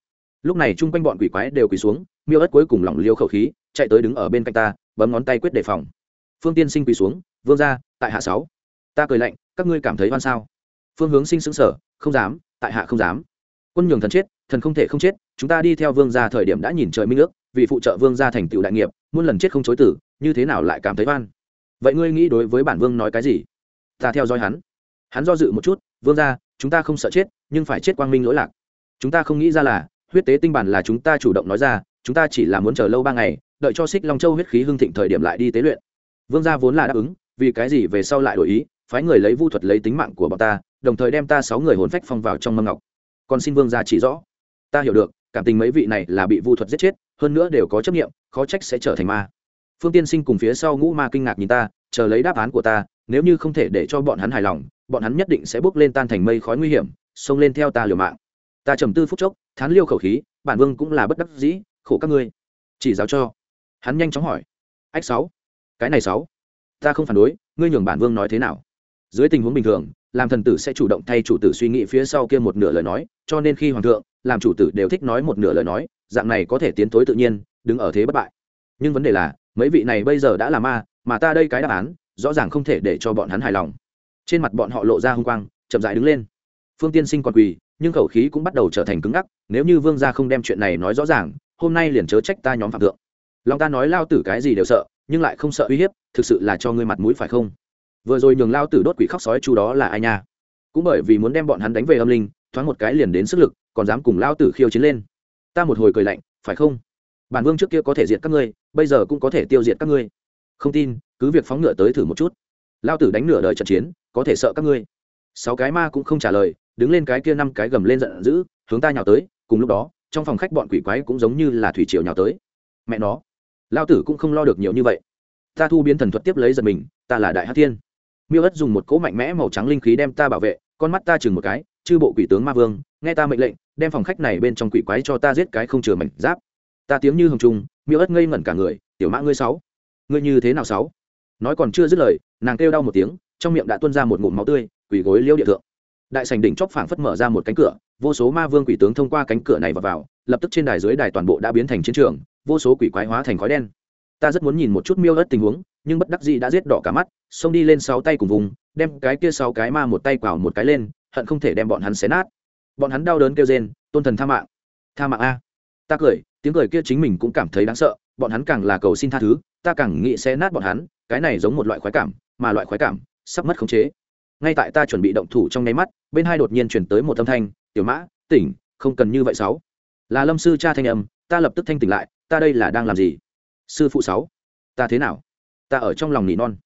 Lúc này chung quanh bọn quỷ quái đều quỳ xuống, miêu ất cuối cùng lỏng liêu khẩu khí, chạy tới đứng ở bên cạnh ta, bấm ngón tay quyết đề phòng. Phương tiên sinh quỳ xuống, vương ra tại hạ sáu, ta cười lạnh, các ngươi cảm thấy hoan sao? Phương hướng sinh xứng sở không dám, tại hạ không dám quân nhường thần chết, thần không thể không chết, chúng ta đi theo vương gia thời điểm đã nhìn trời minh ước, vì phụ trợ vương gia thành tựu đại nghiệp, muôn lần chết không chối tử, như thế nào lại cảm thấy oan? Vậy ngươi nghĩ đối với bản vương nói cái gì? Ta theo dõi hắn. Hắn do dự một chút, vương gia, chúng ta không sợ chết, nhưng phải chết quang minh lỗi lạc. Chúng ta không nghĩ ra là, huyết tế tinh bản là chúng ta chủ động nói ra, chúng ta chỉ là muốn chờ lâu ba ngày, đợi cho xích long châu huyết khí hưng thịnh thời điểm lại đi tế luyện. Vương gia vốn là đáp ứng, vì cái gì về sau lại đổi ý, phái người lấy vu thuật lấy tính mạng của bọn ta, đồng thời đem ta sáu người hồn phách phong vào trong mâm ngọc còn xin vương gia chỉ rõ. Ta hiểu được, cảm tình mấy vị này là bị vu thuật giết chết, hơn nữa đều có chấp nghiệm khó trách sẽ trở thành ma. Phương tiên sinh cùng phía sau ngũ ma kinh ngạc nhìn ta, chờ lấy đáp án của ta, nếu như không thể để cho bọn hắn hài lòng, bọn hắn nhất định sẽ bước lên tan thành mây khói nguy hiểm, xông lên theo ta liều mạng. Ta trầm tư phút chốc, thán liêu khẩu khí, bản vương cũng là bất đắc dĩ, khổ các ngươi. Chỉ giáo cho. Hắn nhanh chóng hỏi. Ách sáu. Cái này sáu. Ta không phản đối, ngươi nhường bản vương nói thế nào. Dưới tình huống bình thường làm thần tử sẽ chủ động thay chủ tử suy nghĩ phía sau kia một nửa lời nói, cho nên khi hoàng thượng, làm chủ tử đều thích nói một nửa lời nói, dạng này có thể tiến tối tự nhiên, đứng ở thế bất bại. Nhưng vấn đề là, mấy vị này bây giờ đã là ma, mà ta đây cái đáp án, rõ ràng không thể để cho bọn hắn hài lòng. Trên mặt bọn họ lộ ra h u n g quang, chậm dại đứng lên. Phương tiên sinh còn quỳ, nhưng khẩu khí cũng bắt đầu trở thành cứng ngắc, nếu như vương gia không đem chuyện này nói rõ ràng, hôm nay liền chớ trách ta nhóm phạm thượng. Lòng ta nói lao tử cái gì đều sợ, nhưng lại không sợ uy hiếp, thực sự là cho ngươi mặt mũi phải không? Vừa rồi nhường lao tử đốt quỷ khóc sói chu đó là ai nha? Cũng bởi vì muốn đem bọn hắn đánh về âm linh, thoáng một cái liền đến sức lực, còn dám cùng lao tử khiêu chiến lên. Ta một hồi cười lạnh, phải không? Bản vương trước kia có thể diệt các ngươi, bây giờ cũng có thể tiêu diệt các ngươi. Không tin, cứ việc phóng ngựa tới thử một chút. Lao tử đánh nửa đời trận chiến, có thể sợ các ngươi. Sáu cái ma cũng không trả lời, đứng lên cái kia năm cái gầm lên giận dữ, hướng ta nhào tới, cùng lúc đó, trong phòng khách bọn quỷ quái cũng giống như là thủy triều nhào tới. Mẹ nó, lao tử cũng không lo được nhiều như vậy. Ta thu biến thần thuật tiếp lấy giật mình, ta là đại hát thiên miêu ất dùng một cỗ mạnh mẽ màu trắng linh khí đem ta bảo vệ con mắt ta chừng một cái chư bộ quỷ tướng ma vương nghe ta mệnh lệnh đem phòng khách này bên trong quỷ quái cho ta giết cái không chừa mảnh giáp. Ta tiếng như hồng trung miêu ất ngây ngẩn cả người tiểu mã ngươi sáu ngươi như thế nào sáu? Nói còn chưa dứt lời nàng kêu đau một tiếng trong miệng đã tuôn ra một ngụm máu tươi quỷ gối liêu địa thượng. Đại sành đỉnh chóp phảng phất mở ra một cánh cửa vô số ma vương quỷ tướng thông qua cánh cửa này vào, vào lập tức trên đài dưới đài toàn bộ đã biến thành chiến trường vô số quỷ quái hóa thành khói đen ta rất muốn nhìn một chút miêu ớt tình huống, nhưng bất đắc dĩ đã giết đỏ cả mắt, xông đi lên sáu tay cùng vùng, đem cái kia sáu cái ma một tay quào một cái lên, hận không thể đem bọn hắn xé nát. Bọn hắn đau đớn kêu rên, tôn thần tha mạng. Tha mạng a. Ta cười, tiếng cười kia chính mình cũng cảm thấy đáng sợ, bọn hắn càng là cầu xin tha thứ, ta càng nghĩ xé nát bọn hắn, cái này giống một loại khoái cảm, mà loại khoái cảm sắp mất khống chế. Ngay tại ta chuẩn bị động thủ trong nháy mắt, bên hai đột nhiên chuyển tới một âm thanh, tiểu mã, tỉnh, không cần như vậy sáu. Là lâm sư cha thanh âm, ta lập tức thanh tỉnh lại, ta đây là đang làm gì? Sư phụ sáu, ta thế nào? Ta ở trong lòng nỉ non.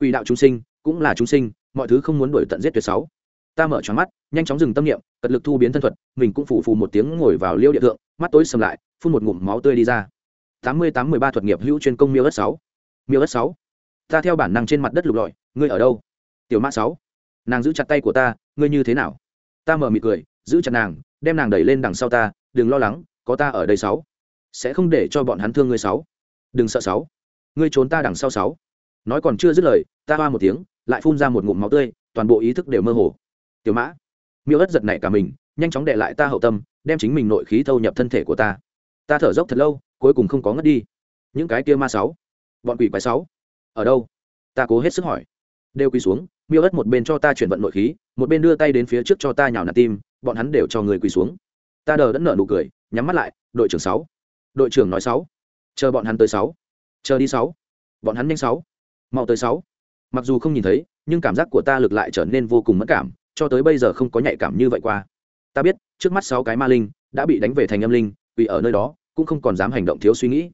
Quỷ đạo chúng sinh, cũng là chúng sinh, mọi thứ không muốn đổi tận giết tuyệt sáu. Ta mở choáng mắt, nhanh chóng dừng tâm niệm, cật lực thu biến thân thuật, mình cũng phủ phù một tiếng ngồi vào liêu địa thượng, mắt tối sầm lại, phun một ngụm máu tươi đi ra. Tám mươi tám mười ba thuật nghiệp hữu chuyên công miêu đất sáu. Miêu đất sáu. Ta theo bản năng trên mặt đất lục lọi, ngươi ở đâu? Tiểu mã sáu. Nàng giữ chặt tay của ta, ngươi như thế nào? Ta mở mịt cười, giữ chặt nàng, đem nàng đẩy lên đằng sau ta, đừng lo lắng, có ta ở đây sáu. Sẽ không để cho bọn hắn thương ngươi sáu đừng sợ sáu. Ngươi trốn ta đằng sau sáu. Nói còn chưa dứt lời, ta hoa một tiếng, lại phun ra một ngụm máu tươi, toàn bộ ý thức đều mơ hồ. Tiểu mã, miêu ất giật nảy cả mình, nhanh chóng đệ lại ta hậu tâm, đem chính mình nội khí thâu nhập thân thể của ta. Ta thở dốc thật lâu, cuối cùng không có ngất đi. Những cái kia ma sáu, bọn quỷ quái sáu, ở đâu? Ta cố hết sức hỏi. Đều quỳ xuống, miêu ất một bên cho ta chuyển vận nội khí, một bên đưa tay đến phía trước cho ta nhào nạt tim, bọn hắn đều cho người quỳ xuống. Ta đờ đẫn nợ nụ cười, nhắm mắt lại, đội trưởng sáu. Đội trưởng nói sáu chờ bọn hắn tới sáu. Chờ đi sáu. Bọn hắn nhanh sáu. Mau tới sáu. Mặc dù không nhìn thấy, nhưng cảm giác của ta lực lại trở nên vô cùng mất cảm, cho tới bây giờ không có nhạy cảm như vậy qua. Ta biết, trước mắt sáu cái ma linh đã bị đánh về thành âm linh, vì ở nơi đó, cũng không còn dám hành động thiếu suy nghĩ.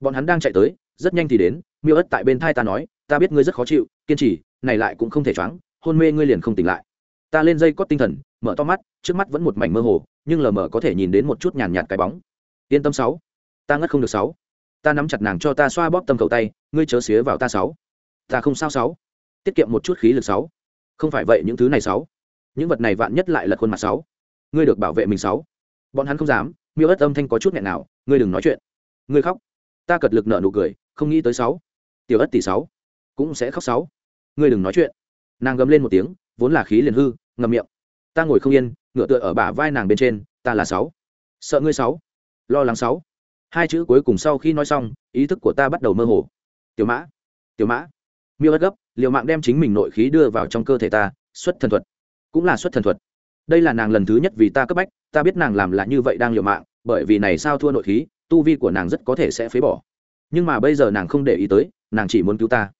Bọn hắn đang chạy tới, rất nhanh thì đến, miêu ất tại bên thai ta nói, ta biết ngươi rất khó chịu, kiên trì, này lại cũng không thể choáng, hôn mê ngươi liền không tỉnh lại. Ta lên dây cót tinh thần, mở to mắt, trước mắt vẫn một mảnh mơ hồ, nhưng lờ mờ có thể nhìn đến một chút nhàn nhạt cái bóng. Yên tâm sáu. Ta ngất không được sáu ta nắm chặt nàng cho ta xoa bóp tâm cầu tay, ngươi chớ xía vào ta sáu. Ta không sao sáu. Tiết kiệm một chút khí lực sáu. Không phải vậy những thứ này sáu. Những vật này vạn nhất lại lật khuôn mặt sáu. Ngươi được bảo vệ mình sáu. Bọn hắn không dám, miêu ất âm thanh có chút nghẹn nào, ngươi đừng nói chuyện. Ngươi khóc. Ta cật lực nợ nụ cười, không nghĩ tới sáu. Tiểu ất tỷ sáu. Cũng sẽ khóc sáu. Ngươi đừng nói chuyện. Nàng gầm lên một tiếng, vốn là khí liền hư ngầm miệng. Ta ngồi không yên, ngựa tựa ở bả vai nàng bên trên, ta là sáu. Sợ ngươi sáu. Lo lắng sáu hai chữ cuối cùng sau khi nói xong, ý thức của ta bắt đầu mơ hồ. Tiểu mã tiểu mã. Miêu ất gấp, liều mạng đem chính mình nội khí đưa vào trong cơ thể ta, xuất thần thuật. Cũng là xuất thần thuật. Đây là nàng lần thứ nhất vì ta cấp bách, ta biết nàng làm là như vậy đang liều mạng, bởi vì này sao thua nội khí, tu vi của nàng rất có thể sẽ phế bỏ. Nhưng mà bây giờ nàng không để ý tới, nàng chỉ muốn cứu ta.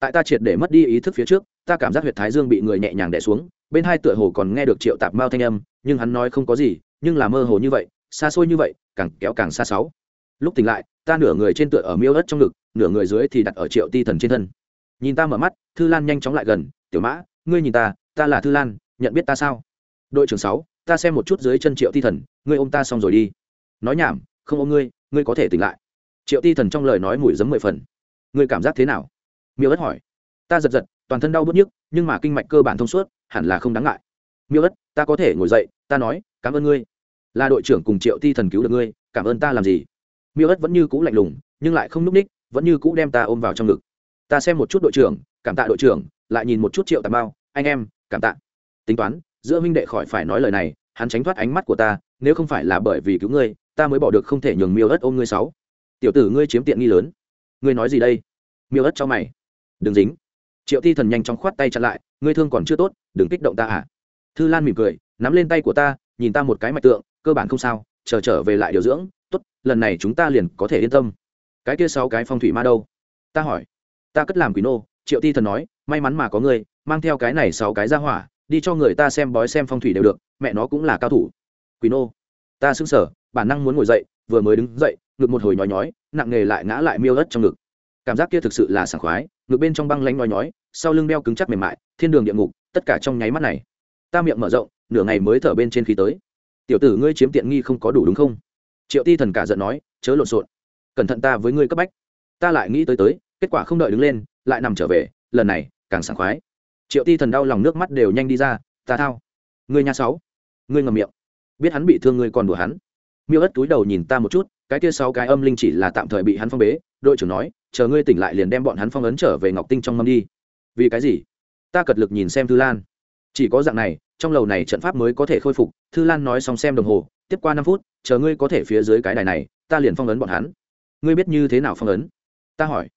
Tại ta triệt để mất đi ý thức phía trước, ta cảm giác huyệt thái dương bị người nhẹ nhàng đẻ xuống, bên hai tựa hồ còn nghe được triệu tạp mao thanh âm, nhưng hắn nói không có gì, nhưng là mơ hồ như vậy, xa xôi như vậy, càng kéo càng xa sáu lúc tỉnh lại, ta nửa người trên tựa ở miêu ớt trong ngực, nửa người dưới thì đặt ở triệu ti thần trên thân. Nhìn ta mở mắt, thư lan nhanh chóng lại gần, tiểu mã, ngươi nhìn ta ta là thư lan, nhận biết ta sao? Đội trưởng sáu, ta xem một chút dưới chân triệu ti thần, ngươi ôm ta xong rồi đi. Nói nhảm, không ôm ngươi ngươi có thể tỉnh lại. Triệu ti thần trong lời nói mùi giấm mười phần. Ngươi cảm giác thế nào? Miêu ất hỏi. Ta giật giật, toàn thân đau bớt nhức, nhưng mà kinh mạch cơ bản thông suốt, hẳn là không đáng ngại. Miêu ất ta có thể ngồi dậy, ta nói, cảm ơn ngươi, là đội trưởng cùng triệu ti thần cứu được ngươi, cảm ơn ta làm gì? Miêu ất vẫn như cũ lạnh lùng, nhưng lại không n ú c ních, vẫn như cũ đem ta ôm vào trong ngực. Ta xem một chút đội trưởng, cảm tạ đội trưởng, lại nhìn một chút triệu tà bao anh em, cảm tạ. Tính toán, giữa minh đệ khỏi phải nói lời này, hắn tránh thoát ánh mắt của ta, nếu không phải là bởi vì cứu ngươi, ta mới bỏ được không thể nhường miêu ất ôm ngươi sáu. Tiểu tử ngươi chiếm tiện nghi lớn. Ngươi nói gì đây? Miêu ất cho mày. Đừng dính. Triệu ti thần nhanh chóng khoát tay chặn lại, ngươi thương còn chưa tốt, đừng kích động ta à. Thư lan mỉm cười, nắm lên tay của ta, nhìn ta một cái mạch tượng, cơ bản không sao, chờ trở về lại điều dưỡng tốt, lần này chúng ta liền có thể yên tâm. Cái kia sáu cái phong thủy ma đâu? Ta hỏi. Ta cất làm quỷ nô. Triệu ti thần nói, may mắn mà có người mang theo cái này sáu cái ra hỏa, đi cho người ta xem bói xem phong thủy đều được, mẹ nó cũng là cao thủ. Quỷ nô. Ta xứng sở, bản năng muốn ngồi dậy, vừa mới đứng dậy, ngực một hồi nhói nhói, nặng nghề lại ngã lại miêu đất trong ngực. Cảm giác kia thực sự là sảng khoái, ngực bên trong băng lanh nhói nhói, sau lưng đeo cứng chắc mềm mại, thiên đường địa ngục, tất cả trong nháy mắt này. Ta miệng mở rộng, nửa ngày mới thở bên trên khí tới. Tiểu tử ngươi chiếm tiện nghi không có đủ đúng không? Triệu ti thần cả giận nói, chớ lộn xộn. Cẩn thận ta với ngươi cấp bách. Ta lại nghĩ tới tới, kết quả không đợi đứng lên, lại nằm trở về, lần này, càng sảng khoái. Triệu ti thần đau lòng nước mắt đều nhanh đi ra, ta thao. Ngươi nhà sáu. Ngươi ngầm miệng. Biết hắn bị thương ngươi còn đùa hắn. Miêu ất túi đầu nhìn ta một chút, cái kia sáu cái âm linh chỉ là tạm thời bị hắn phong bế, đội trưởng nói, chờ ngươi tỉnh lại liền đem bọn hắn phong ấn trở về ngọc tinh trong mâm đi. Vì cái gì? Ta cật lực nhìn xem thư lan. Chỉ có dạng này, trong lầu này trận pháp mới có thể khôi phục. Thư lan nói xong xem đồng hồ tiếp qua năm phút, chờ ngươi có thể phía dưới cái đài này, ta liền phong ấn bọn hắn. Ngươi biết như thế nào phong ấn? Ta hỏi.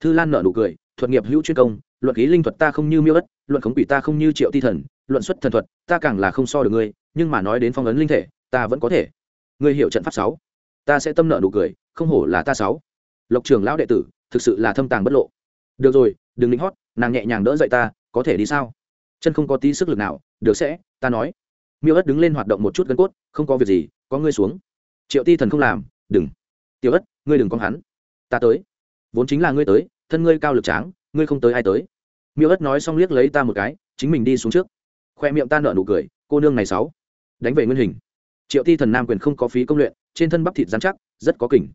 Thư lan nợ nụ cười, thuật nghiệp hữu chuyên công, luận khí linh thuật ta không như miêu ất, luận khống quỷ ta không như triệu ti thần, luận xuất thần thuật, ta càng là không so được ngươi, nhưng mà nói đến phong ấn linh thể, ta vẫn có thể. Ngươi hiểu trận pháp sáu. Ta sẽ tâm nợ nụ cười, không hổ là ta sáu. Lộc trường lão đệ tử, thực sự là thâm tàng bất lộ. Được rồi, đừng lính hót, nàng nhẹ nhàng đỡ dậy ta, có thể đi sao? Chân không có tí sức lực nào, được sẽ, ta nói miêu ất đứng lên hoạt động một chút gân cốt, không có việc gì, có ngươi xuống. Triệu ti thần không làm, đừng. Tiểu ất, ngươi đừng con hắn. Ta tới. Vốn chính là ngươi tới, thân ngươi cao lực tráng, ngươi không tới ai tới. Miêu ất nói xong liếc lấy ta một cái, chính mình đi xuống trước. Khoe miệng ta nợ nụ cười, cô nương này sáu. Đánh về nguyên hình. Triệu ti thần nam quyền không có phí công luyện, trên thân bắp thịt dán chắc, rất có kỉnh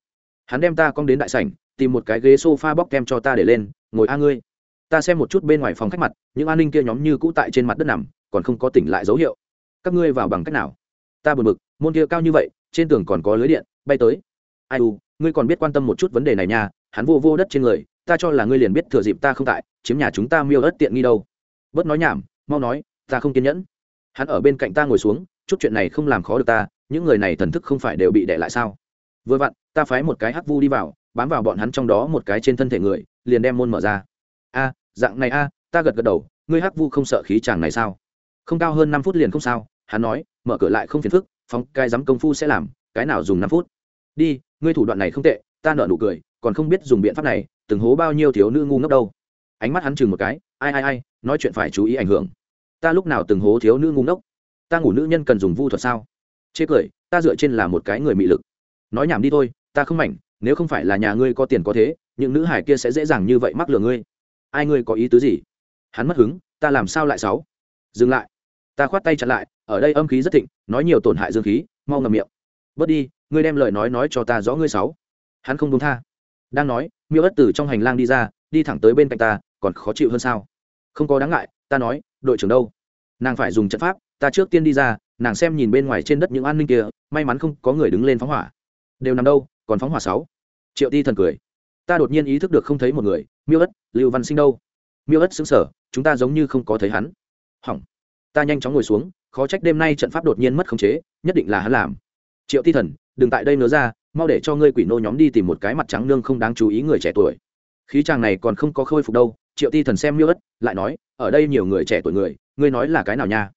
hắn đem ta cong đến đại sảnh, tìm một cái ghế s o f a bóc kem cho ta để lên, ngồi a ngươi. Ta xem một chút bên ngoài phòng khách mặt, những an ninh kia nhóm như cũ tại trên mặt đất nằm, còn không có tỉnh lại dấu hiệu các ngươi vào bằng cách nào? Ta buồn bực, môn kia cao như vậy, trên tường còn có lưới điện, bay tới. Ai u, ngươi còn biết quan tâm một chút vấn đề này nha, hắn vô vô đất trên người, ta cho là ngươi liền biết thừa dịp ta không tại, chiếm nhà chúng ta miêu ớt tiện nghi đâu. Bớt nói nhảm, mau nói, ta không kiên nhẫn. Hắn ở bên cạnh ta ngồi xuống, chút chuyện này không làm khó được ta, những người này thần thức không phải đều bị đẻ lại sao? Vừa vặn, ta phái một cái hắc vu đi vào, bám vào bọn hắn trong đó một cái trên thân thể người, liền đem môn mở ra. A, dạng này a, ta gật gật đầu, ngươi hắc vu không sợ khí chàng này sao? Không cao hơn năm phút liền không sao hắn nói, mở cửa lại không phiền phức phóng cái dám công phu sẽ làm, cái nào dùng năm phút. Đi, ngươi thủ đoạn này không tệ, ta nợ nụ cười, còn không biết dùng biện pháp này, từng hố bao nhiêu thiếu nữ ngu ngốc đâu. Ánh mắt hắn chừng một cái, ai ai ai, nói chuyện phải chú ý ảnh hưởng. Ta lúc nào từng hố thiếu nữ ngu ngốc? Ta ngủ nữ nhân cần dùng vu thuật sao? Chê cười, ta dựa trên là một cái người mị lực. Nói nhảm đi thôi, ta không mảnh, nếu không phải là nhà ngươi có tiền có thế, những nữ hải kia sẽ dễ dàng như vậy mắc lừa ngươi. Ai ngươi có ý tứ gì? Hắn mất hứng, ta làm sao lại sáu dừng lại ta khoát tay chặn lại, ở đây âm khí rất thịnh, nói nhiều tổn hại dương khí, mau ngầm miệng. Bớt đi, ngươi đem lời nói nói cho ta rõ ngươi sáu. Hắn không đúng tha. Đang nói, miêu ất từ trong hành lang đi ra, đi thẳng tới bên cạnh ta, còn khó chịu hơn sao? Không có đáng ngại, ta nói, đội trưởng đâu? Nàng phải dùng trận pháp, ta trước tiên đi ra, nàng xem nhìn bên ngoài trên đất những an ninh kia, may mắn không có người đứng lên phóng hỏa. Đều nằm đâu, còn phóng hỏa sáu? Triệu ti thần cười. Ta đột nhiên ý thức được không thấy một người, miêu ất, lưu văn sinh đâu? Miêu ất xứng sở chúng ta giống như không có thấy hắn. Hỏng ta nhanh chóng ngồi xuống, khó trách đêm nay trận pháp đột nhiên mất khống chế, nhất định là hắn làm. Triệu ti thần, đừng tại đây nữa ra, mau để cho ngươi quỷ nô nhóm đi tìm một cái mặt trắng nương không đáng chú ý người trẻ tuổi. Khí chàng này còn không có khôi phục đâu, triệu ti thần xem miêu ất, lại nói, ở đây nhiều người trẻ tuổi người, ngươi nói là cái nào nha?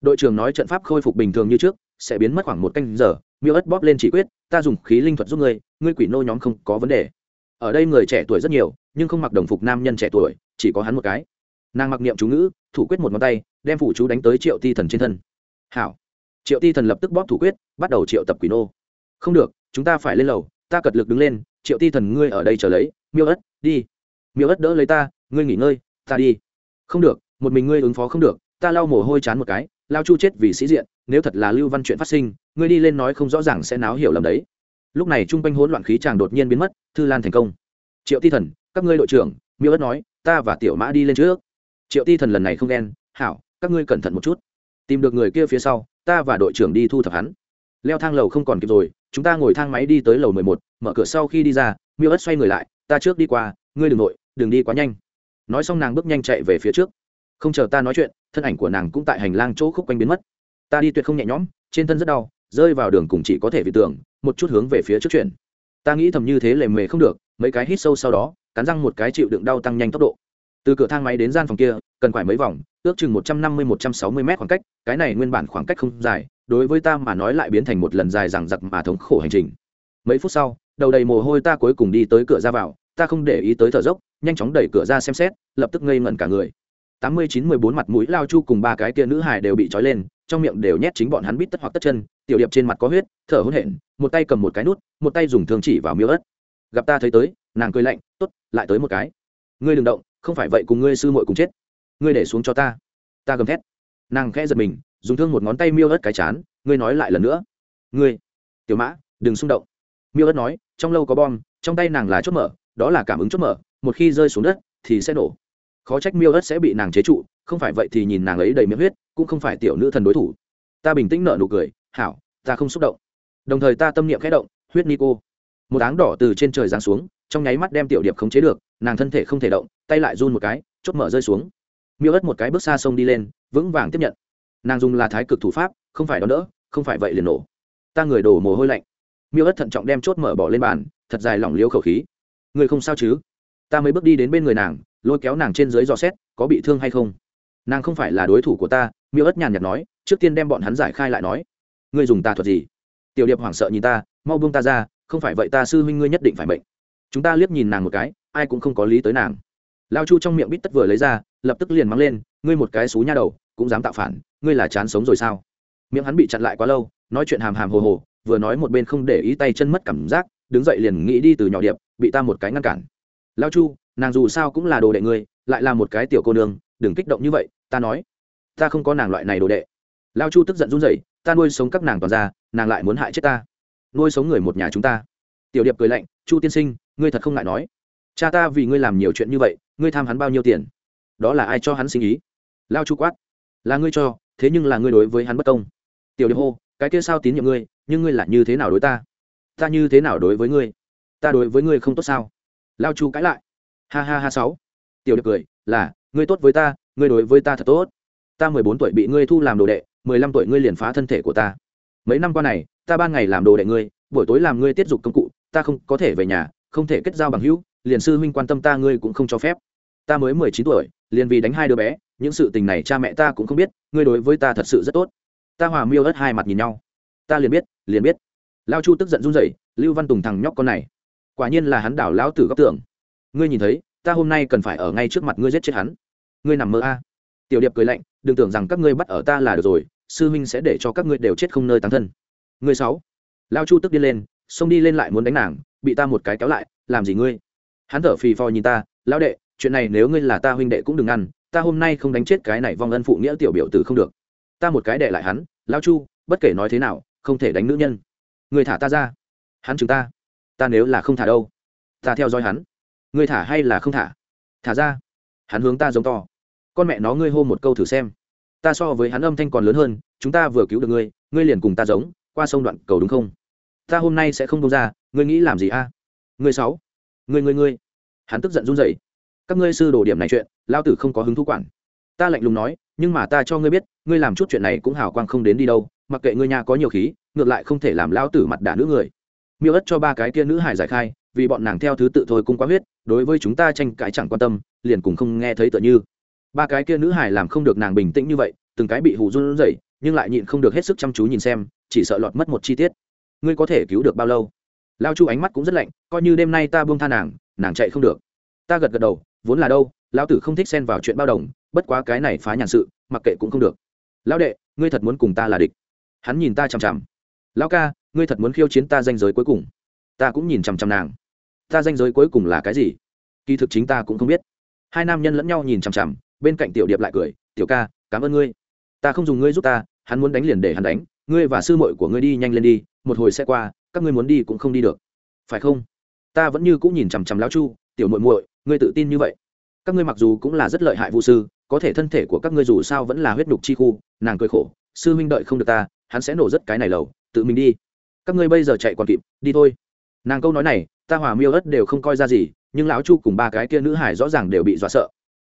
Đội trưởng nói trận pháp khôi phục bình thường như trước, sẽ biến mất khoảng một canh giờ, miêu ất bóp lên chỉ quyết, ta dùng khí linh thuật giúp ngươi ngươi quỷ nô nhóm không có vấn đề. Ở đây người trẻ tuổi rất nhiều, nhưng không mặc đồng phục nam nhân trẻ tuổi, chỉ có hắn một cái. Nàng mặc niệm chú ngữ thủ quyết một ngón tay, đem phủ chú đánh tới triệu ti thần trên thân. Hảo. Triệu ti thần lập tức bóp thủ quyết, bắt đầu triệu tập quỷ nô. Không được, chúng ta phải lên lầu, ta cật lực đứng lên, triệu ti thần ngươi ở đây chờ lấy, miêu ất, đi. Miêu ất đỡ lấy ta, ngươi nghỉ ngơi, ta đi. Không được, một mình ngươi ứng phó không được, ta lau mồ hôi chán một cái, lao chu chết vì sĩ diện, nếu thật là lưu văn chuyện phát sinh, ngươi đi lên nói không rõ ràng sẽ náo hiểu lầm đấy. Lúc này trung quanh hỗn loạn khí chàng đột nhiên biến mất, thư lan thành công. Triệu ti thần, các ngươi đội trưởng, miêu ất nói, ta và tiểu mã đi lên trước triệu ti thần lần này không ghen, hảo, các ngươi cẩn thận một chút. Tìm được người kia phía sau, ta và đội trưởng đi thu thập hắn. Leo thang lầu không còn kịp rồi, chúng ta ngồi thang máy đi tới lầu mười một, mở cửa sau khi đi ra, miêu ất xoay người lại, ta trước đi qua, ngươi đừng nội, đừng đi quá nhanh. Nói xong nàng bước nhanh chạy về phía trước. Không chờ ta nói chuyện, thân ảnh của nàng cũng tại hành lang chỗ khúc quanh biến mất. Ta đi tuyệt không nhẹ nhõm, trên thân rất đau, rơi vào đường cùng chỉ có thể vì tưởng, một chút hướng về phía trước chuyển. Ta nghĩ thầm như thế lề mề không được, mấy cái hít sâu sau đó, cắn răng một cái chịu đựng đau tăng nhanh tốc độ từ cửa thang máy đến gian phòng kia, cần phải mấy vòng, ước chừng một trăm năm mươi, một trăm sáu mươi mét khoảng cách, cái này nguyên bản khoảng cách không dài, đối với ta mà nói lại biến thành một lần dài rằng giặc mà thống khổ hành trình. Mấy phút sau, đầu đầy mồ hôi ta cuối cùng đi tới cửa ra vào, ta không để ý tới thở dốc, nhanh chóng đẩy cửa ra xem xét, lập tức ngây ngẩn cả người. Tám mươi chín mười bốn mặt mũi lao chu cùng ba cái kia nữ hài đều bị trói lên, trong miệng đều nhét chính bọn hắn bít tất hoặc tất chân, tiểu điệp trên mặt có huyết, thở hổn hển, một tay cầm một cái nút, một tay dùng thương chỉ vào miêu ớt. Gặp ta thấy tới, nàng cười lạnh, tốt, lại tới một cái. Ngươi đừng động không phải vậy cùng ngươi sư muội cùng chết. Ngươi để xuống cho ta. Ta gầm thét. Nàng khẽ giật mình, dùng thương một ngón tay miêu ớt cái chán, ngươi nói lại lần nữa. Ngươi, tiểu mã, đừng xung động. Miêu ớt nói, trong lâu có bom, trong tay nàng là chốt mở, đó là cảm ứng chốt mở, một khi rơi xuống đất thì sẽ nổ. Khó trách miêu ớt sẽ bị nàng chế trụ, không phải vậy thì nhìn nàng ấy đầy miệng huyết, cũng không phải tiểu nữ thần đối thủ. Ta bình tĩnh nợ nụ cười, hảo, ta không xúc động. Đồng thời ta tâm niệm khẽ động, huyết ni cô. Một áng đỏ từ trên trời giáng xuống, trong nháy mắt đem tiểu điệp khống chế được nàng thân thể không thể động, tay lại run một cái, chốt mở rơi xuống. Miêu ớt một cái bước xa sông đi lên, vững vàng tiếp nhận. Nàng dùng là thái cực thủ pháp, không phải đón đỡ, không phải vậy liền nổ. Ta người đổ mồ hôi lạnh. Miêu ớt thận trọng đem chốt mở bỏ lên bàn, thật dài lỏng liếu khẩu khí. Người không sao chứ? Ta mới bước đi đến bên người nàng, lôi kéo nàng trên dưới dò xét, có bị thương hay không? Nàng không phải là đối thủ của ta, miêu ất nhàn nhạt nói, trước tiên đem bọn hắn giải khai lại nói. Ngươi dùng ta thuật gì? Tiểu điệp hoảng sợ nhìn ta, mau buông ta ra, không phải vậy ta sư huynh ngươi nhất định phải bệnh chúng ta liếc nhìn nàng một cái ai cũng không có lý tới nàng. Lao chu trong miệng bít tất vừa lấy ra, lập tức liền mắng lên, ngươi một cái xú nha đầu, cũng dám tạo phản, ngươi là chán sống rồi sao? Miệng hắn bị chặn lại quá lâu, nói chuyện hàm hàm hồ hồ, vừa nói một bên không để ý tay chân mất cảm giác, đứng dậy liền nghĩ đi từ nhỏ điệp, bị ta một cái ngăn cản. Lao chu, nàng dù sao cũng là đồ đệ ngươi, lại là một cái tiểu cô nương, đừng kích động như vậy, ta nói, ta không có nàng loại này đồ đệ. Lao chu tức giận run rẩy, ta nuôi sống các nàng toàn ra nàng lại muốn hại chết ta, nuôi sống người một nhà chúng ta. Tiểu điệp cười lạnh, chu tiên sinh, ngươi thật không ngại nói cha ta vì ngươi làm nhiều chuyện như vậy, ngươi tham hắn bao nhiêu tiền? Đó là ai cho hắn sinh ý? Lao chu quát. Là ngươi cho, thế nhưng là ngươi đối với hắn bất công. Tiểu điệp hô, cái kia sao tín nhiệm ngươi, nhưng ngươi là như thế nào đối ta? Ta như thế nào đối với ngươi? Ta đối với ngươi không tốt sao? Lao chu cãi lại. Ha ha ha sáu. Tiểu điệp cười, là, ngươi tốt với ta, ngươi đối với ta thật tốt. Ta mười bốn tuổi bị ngươi thu làm đồ đệ, mười lăm tuổi ngươi liền phá thân thể của ta. Mấy năm qua này, ta ban ngày làm đồ đệ ngươi, buổi tối làm ngươi tiết dục công cụ, ta không có thể về nhà, không thể kết giao bằng hữu liền sư huynh quan tâm ta ngươi cũng không cho phép. Ta mới mười chín tuổi, liền vì đánh hai đứa bé, những sự tình này cha mẹ ta cũng không biết, ngươi đối với ta thật sự rất tốt. Ta hòa miêu ớt hai mặt nhìn nhau. Ta liền biết liền biết. Lao chu tức giận run rẩy, lưu văn tùng thằng nhóc con này. Quả nhiên là hắn đảo lão tử góc tưởng. Ngươi nhìn thấy, ta hôm nay cần phải ở ngay trước mặt ngươi giết chết hắn. Ngươi nằm mơ a. Tiểu điệp cười lạnh, đừng tưởng rằng các ngươi bắt ở ta là được rồi, sư huynh sẽ để cho các ngươi đều chết không nơi tán thân. Ngươi sáu. Lao chu tức đi lên, xông đi lên lại muốn đánh nàng, bị ta một cái kéo lại, làm gì ngươi? Hắn thở phì phò nhìn ta, lão đệ, chuyện này nếu ngươi là ta huynh đệ cũng đừng ăn ta hôm nay không đánh chết cái này vong ân phụ nghĩa tiểu biểu tử không được. Ta một cái đệ lại hắn lao chu, bất kể nói thế nào, không thể đánh nữ nhân. Người thả ta ra. Hắn chừng ta. Ta nếu là không thả đâu? Ta theo dõi hắn. Người thả hay là không thả? Thả ra. Hắn hướng ta giống to. Con mẹ nó, ngươi hô một câu thử xem. Ta so với hắn âm thanh còn lớn hơn, chúng ta vừa cứu được ngươi ngươi liền cùng ta giống, qua sông đoạn cầu đúng không? Ta hôm nay sẽ không đông ra, ngươi nghĩ làm gì a? Ngươi sáu ngươi ngươi ngươi. Hắn tức giận run rẩy. Các ngươi sư đồ điểm này chuyện, lao tử không có hứng thú quản. Ta lạnh lùng nói, nhưng mà ta cho ngươi biết, ngươi làm chút chuyện này cũng hào quang không đến đi đâu, mặc kệ ngươi nhà có nhiều khí, ngược lại không thể làm lao tử mặt đả nữ người. Miêu ất cho ba cái kia nữ hải giải khai, vì bọn nàng theo thứ tự thôi cũng quá huyết, đối với chúng ta tranh cãi chẳng quan tâm, liền cùng không nghe thấy tựa như. Ba cái kia nữ hải làm không được nàng bình tĩnh như vậy, từng cái bị hù run rẩy, nhưng lại nhịn không được hết sức chăm chú nhìn xem, chỉ sợ lọt mất một chi tiết. Ngươi có thể cứu được bao lâu? Lao chu ánh mắt cũng rất lạnh, coi như đêm nay ta buông tha nàng nàng chạy không được. Ta gật gật đầu, vốn là đâu, lão tử không thích xen vào chuyện bao đồng, bất quá cái này phá nhàn sự, mặc kệ cũng không được. Lão đệ, ngươi thật muốn cùng ta là địch. Hắn nhìn ta chằm chằm. Lão ca, ngươi thật muốn khiêu chiến ta danh giới cuối cùng. Ta cũng nhìn chằm chằm nàng. Ta danh giới cuối cùng là cái gì? Kỳ thực chính ta cũng không biết. Hai nam nhân lẫn nhau nhìn chằm chằm, bên cạnh tiểu điệp lại cười, tiểu ca, cảm ơn ngươi. Ta không dùng ngươi giúp ta, hắn muốn đánh liền để hắn đánh. Ngươi và sư muội của ngươi đi nhanh lên đi, một hồi sẽ qua các ngươi muốn đi cũng không đi được. Phải không? Ta vẫn như cũng nhìn chằm chằm lão chu, tiểu muội muội, ngươi tự tin như vậy. Các ngươi mặc dù cũng là rất lợi hại vũ sư, có thể thân thể của các ngươi dù sao vẫn là huyết nhục chi khu, nàng cười khổ, sư huynh đợi không được ta, hắn sẽ nổ rất cái này lầu, tự mình đi. Các ngươi bây giờ chạy còn kịp, đi thôi. Nàng câu nói này, ta hòa miêu ất đều không coi ra gì, nhưng lão chu cùng ba cái kia nữ hải rõ ràng đều bị dọa sợ.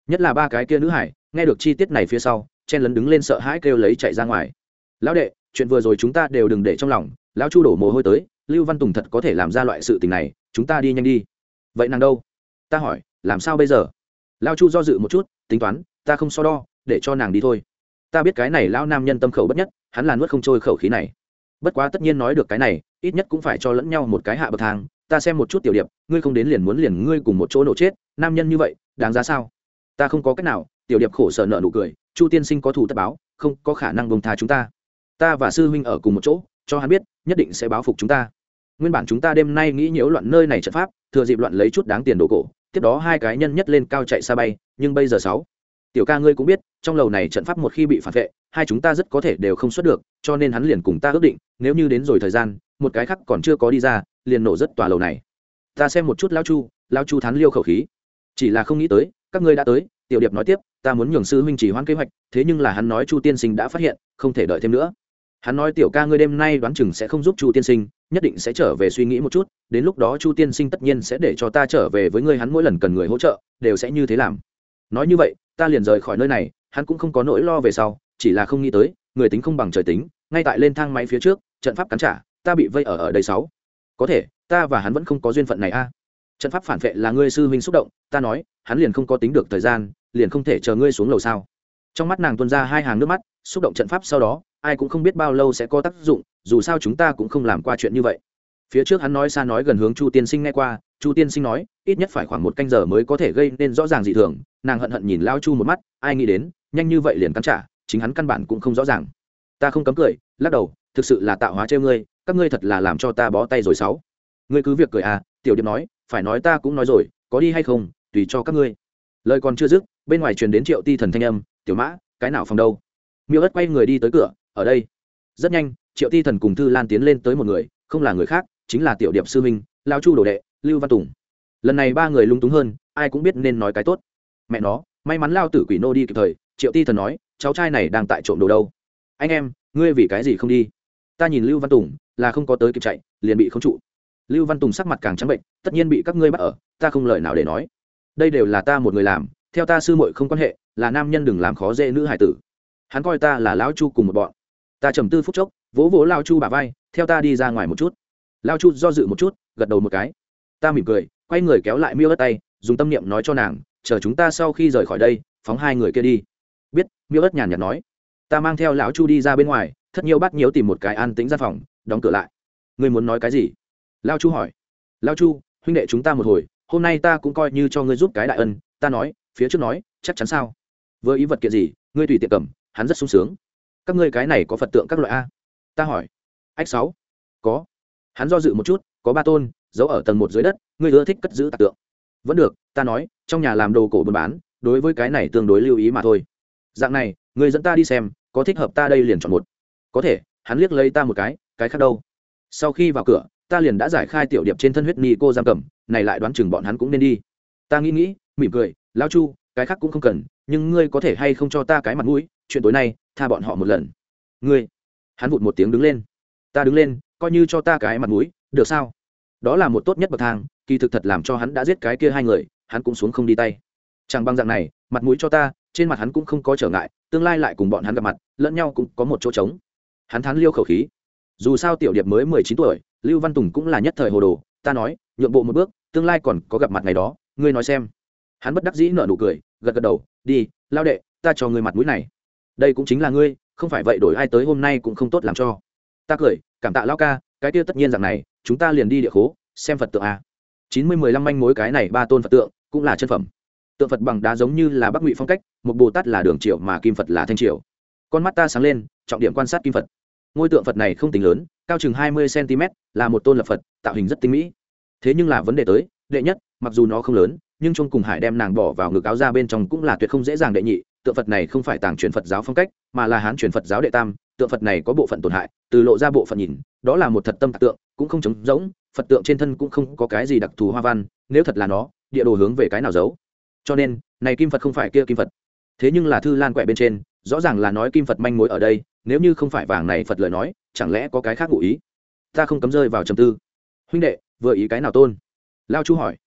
Nhất là ba cái kia nữ hải, nghe được chi tiết này phía sau, chen lấn đứng lên sợ hãi kêu lấy chạy ra ngoài. Lão đệ, chuyện vừa rồi chúng ta đều đừng để trong lòng. Lão chu đổ mồ hôi tới lưu văn tùng thật có thể làm ra loại sự tình này, chúng ta đi nhanh đi. Vậy nàng đâu? Ta hỏi, làm sao bây giờ? Lao chu do dự một chút, tính toán, ta không so đo, để cho nàng đi thôi. Ta biết cái này lao nam nhân tâm khẩu bất nhất, hắn là nuốt không trôi khẩu khí này. Bất quá tất nhiên nói được cái này, ít nhất cũng phải cho lẫn nhau một cái hạ bậc thang, ta xem một chút tiểu điệp, ngươi không đến liền muốn liền ngươi cùng một chỗ nổ chết, nam nhân như vậy, đáng giá sao? Ta không có cách nào, tiểu điệp khổ sở nợ nụ cười, chu tiên sinh có thủ tất báo, không có khả năng bông tha chúng ta. Ta và sư huynh ở cùng một chỗ, cho hắn biết nhất định sẽ báo phục chúng ta. Nguyên bản chúng ta đêm nay nghĩ nhiễu loạn nơi này trận pháp, thừa dịp loạn lấy chút đáng tiền đồ cổ, tiếp đó hai cái nhân nhất lên cao chạy xa bay, nhưng bây giờ sáu. Tiểu ca ngươi cũng biết, trong lầu này trận pháp một khi bị phản vệ, hai chúng ta rất có thể đều không xuất được, cho nên hắn liền cùng ta ước định, nếu như đến rồi thời gian, một cái khác còn chưa có đi ra, liền nổ rất tòa lầu này. Ta xem một chút lao chu lao chu thán liêu khẩu khí. Chỉ là không nghĩ tới, các ngươi đã tới, tiểu điệp nói tiếp, ta muốn nhường sư huynh chỉ hoãn kế hoạch, thế nhưng là hắn nói chu tiên sinh đã phát hiện, không thể đợi thêm nữa hắn nói tiểu ca ngươi đêm nay đoán chừng sẽ không giúp chu tiên sinh, nhất định sẽ trở về suy nghĩ một chút, đến lúc đó chu tiên sinh tất nhiên sẽ để cho ta trở về với ngươi, hắn mỗi lần cần người hỗ trợ, đều sẽ như thế làm. Nói như vậy, ta liền rời khỏi nơi này, hắn cũng không có nỗi lo về sau, chỉ là không nghĩ tới, người tính không bằng trời tính, ngay tại lên thang máy phía trước, trận pháp cắn trả, ta bị vây ở ở đây sáu. Có thể, ta và hắn vẫn không có duyên phận này a. Trận pháp phản vệ là ngươi sư huynh xúc động, ta nói, hắn liền không có tính được thời gian, liền không thể chờ ngươi xuống lầu sao. Trong mắt nàng tuôn ra hai hàng nước mắt, xúc động trận pháp sau đó ai cũng không biết bao lâu sẽ có tác dụng, dù sao chúng ta cũng không làm qua chuyện như vậy. Phía trước hắn nói xa nói gần hướng chu tiên sinh nghe qua, chu tiên sinh nói, ít nhất phải khoảng một canh giờ mới có thể gây nên rõ ràng dị thường. Nàng hận hận nhìn lao chu một mắt, ai nghĩ đến, nhanh như vậy liền cắn trả, chính hắn căn bản cũng không rõ ràng. Ta không cấm cười, lắc đầu, thực sự là tạo hóa trêu ngươi, các ngươi thật là làm cho ta bó tay rồi sáu. Ngươi cứ việc cười à tiểu điệp nói, phải nói ta cũng nói rồi, có đi hay không, tùy cho các ngươi. Lời còn chưa dứt, bên ngoài truyền đến triệu ti thần thanh âm, tiểu mã, cái nào phòng đâu? Miêu ất quay người đi tới cửa ở đây. Rất nhanh, triệu ti thần cùng thư lan tiến lên tới một người, không là người khác, chính là tiểu điệp sư minh lao chu đồ đệ, lưu văn tùng. Lần này ba người lung túng hơn, ai cũng biết nên nói cái tốt. Mẹ nó, may mắn lao tử quỷ nô đi kịp thời, triệu ti thần nói, cháu trai này đang tại trộm đồ đâu. Anh em, ngươi vì cái gì không đi? Ta nhìn lưu văn tùng, là không có tới kịp chạy, liền bị không trụ. Lưu văn tùng sắc mặt càng trắng bệnh, tất nhiên bị các ngươi bắt ở, ta không lời nào để nói. Đây đều là ta một người làm, theo ta sư muội không quan hệ, là nam nhân đừng làm khó dễ nữ hải tử. Hắn coi ta là lão chu cùng một bọn ta trầm tư phút chốc, vỗ vỗ lao chu bà vai, theo ta đi ra ngoài một chút. Lao chu do dự một chút, gật đầu một cái. Ta mỉm cười, quay người kéo lại miêu ớt tay, dùng tâm niệm nói cho nàng, chờ chúng ta sau khi rời khỏi đây, phóng hai người kia đi. Biết, miêu ớt nhàn nhạt nói. Ta mang theo lão chu đi ra bên ngoài, thất nhiều bắt nhiều tìm một cái an tĩnh ra phòng, đóng cửa lại. Ngươi muốn nói cái gì? Lao chu hỏi. Lao chu, huynh đệ chúng ta một hồi, hôm nay ta cũng coi như cho ngươi giúp cái đại ân, ta nói, phía trước nói, chắc chắn sao? Với ý vật kiện gì, ngươi tùy tiện cầm, hắn rất sung sướng các ngươi cái này có phật tượng các loại a ta hỏi ách sáu có hắn do dự một chút có ba tôn giấu ở tầng một dưới đất ngươi ưa thích cất giữ tạc tượng vẫn được ta nói trong nhà làm đồ cổ buôn bán đối với cái này tương đối lưu ý mà thôi dạng này người dẫn ta đi xem có thích hợp ta đây liền chọn một có thể hắn liếc lấy ta một cái cái khác đâu sau khi vào cửa ta liền đã giải khai tiểu điệp trên thân huyết ni cô giam cầm này lại đoán chừng bọn hắn cũng nên đi ta nghĩ nghĩ mỉm cười lao chu cái khác cũng không cần nhưng ngươi có thể hay không cho ta cái mặt mũi chuyện tối nay tha bọn họ một lần. Ngươi, hắn vụt một tiếng đứng lên. Ta đứng lên, coi như cho ta cái mặt mũi, được sao? Đó là một tốt nhất bậc thang, kỳ thực thật làm cho hắn đã giết cái kia hai người, hắn cũng xuống không đi tay. Chẳng bằng dạng này, mặt mũi cho ta, trên mặt hắn cũng không có trở ngại, tương lai lại cùng bọn hắn gặp mặt, lẫn nhau cũng có một chỗ trống. Hắn thán liêu khẩu khí. Dù sao tiểu điệp mới mười chín tuổi, lưu văn tùng cũng là nhất thời hồ đồ, ta nói, nhượng bộ một bước, tương lai còn có gặp mặt ngày đó, ngươi nói xem. Hắn bất đắc dĩ nở nụ cười, gật gật đầu, đi, lao đệ, ta cho ngươi mặt mũi này đây cũng chính là ngươi, không phải vậy đổi ai tới hôm nay cũng không tốt làm cho. Ta cười, cảm tạ lao ca, cái kia tất nhiên rằng này, chúng ta liền đi địa khố, xem phật tượng a chín mươi mười lăm manh mối cái này ba tôn phật tượng, cũng là chân phẩm. Tượng phật bằng đá giống như là bắc ngụy phong cách, một bồ tát là đường triệu mà kim phật là thanh triệu con mắt ta sáng lên, trọng điểm quan sát kim phật. Ngôi tượng phật này không tính lớn, cao chừng hai mươi cm là một tôn lập phật, tạo hình rất tinh mỹ. Thế nhưng là vấn đề tới, đệ nhất, mặc dù nó không lớn, nhưng trong cùng hải đem nàng bỏ vào ngực áo ra bên trong cũng là tuyệt không dễ dàng đệ nhị tượng phật này không phải tàng truyền phật giáo phong cách, mà là hán truyền phật giáo đệ tam, tượng phật này có bộ phận tổn hại, từ lộ ra bộ phận nhìn, đó là một thật tâm tạc tượng, cũng không trống rỗng, phật tượng trên thân cũng không có cái gì đặc thù hoa văn, nếu thật là nó, địa đồ hướng về cái nào giấu? Cho nên, này kim phật không phải kia kim phật. Thế nhưng là thư lan quẹ bên trên, rõ ràng là nói kim phật manh mối ở đây, nếu như không phải vàng này phật lời nói, chẳng lẽ có cái khác ngụ ý? Ta không cấm rơi vào trầm tư. Huynh đệ, vừa ý cái nào tôn? Lao chu hỏi.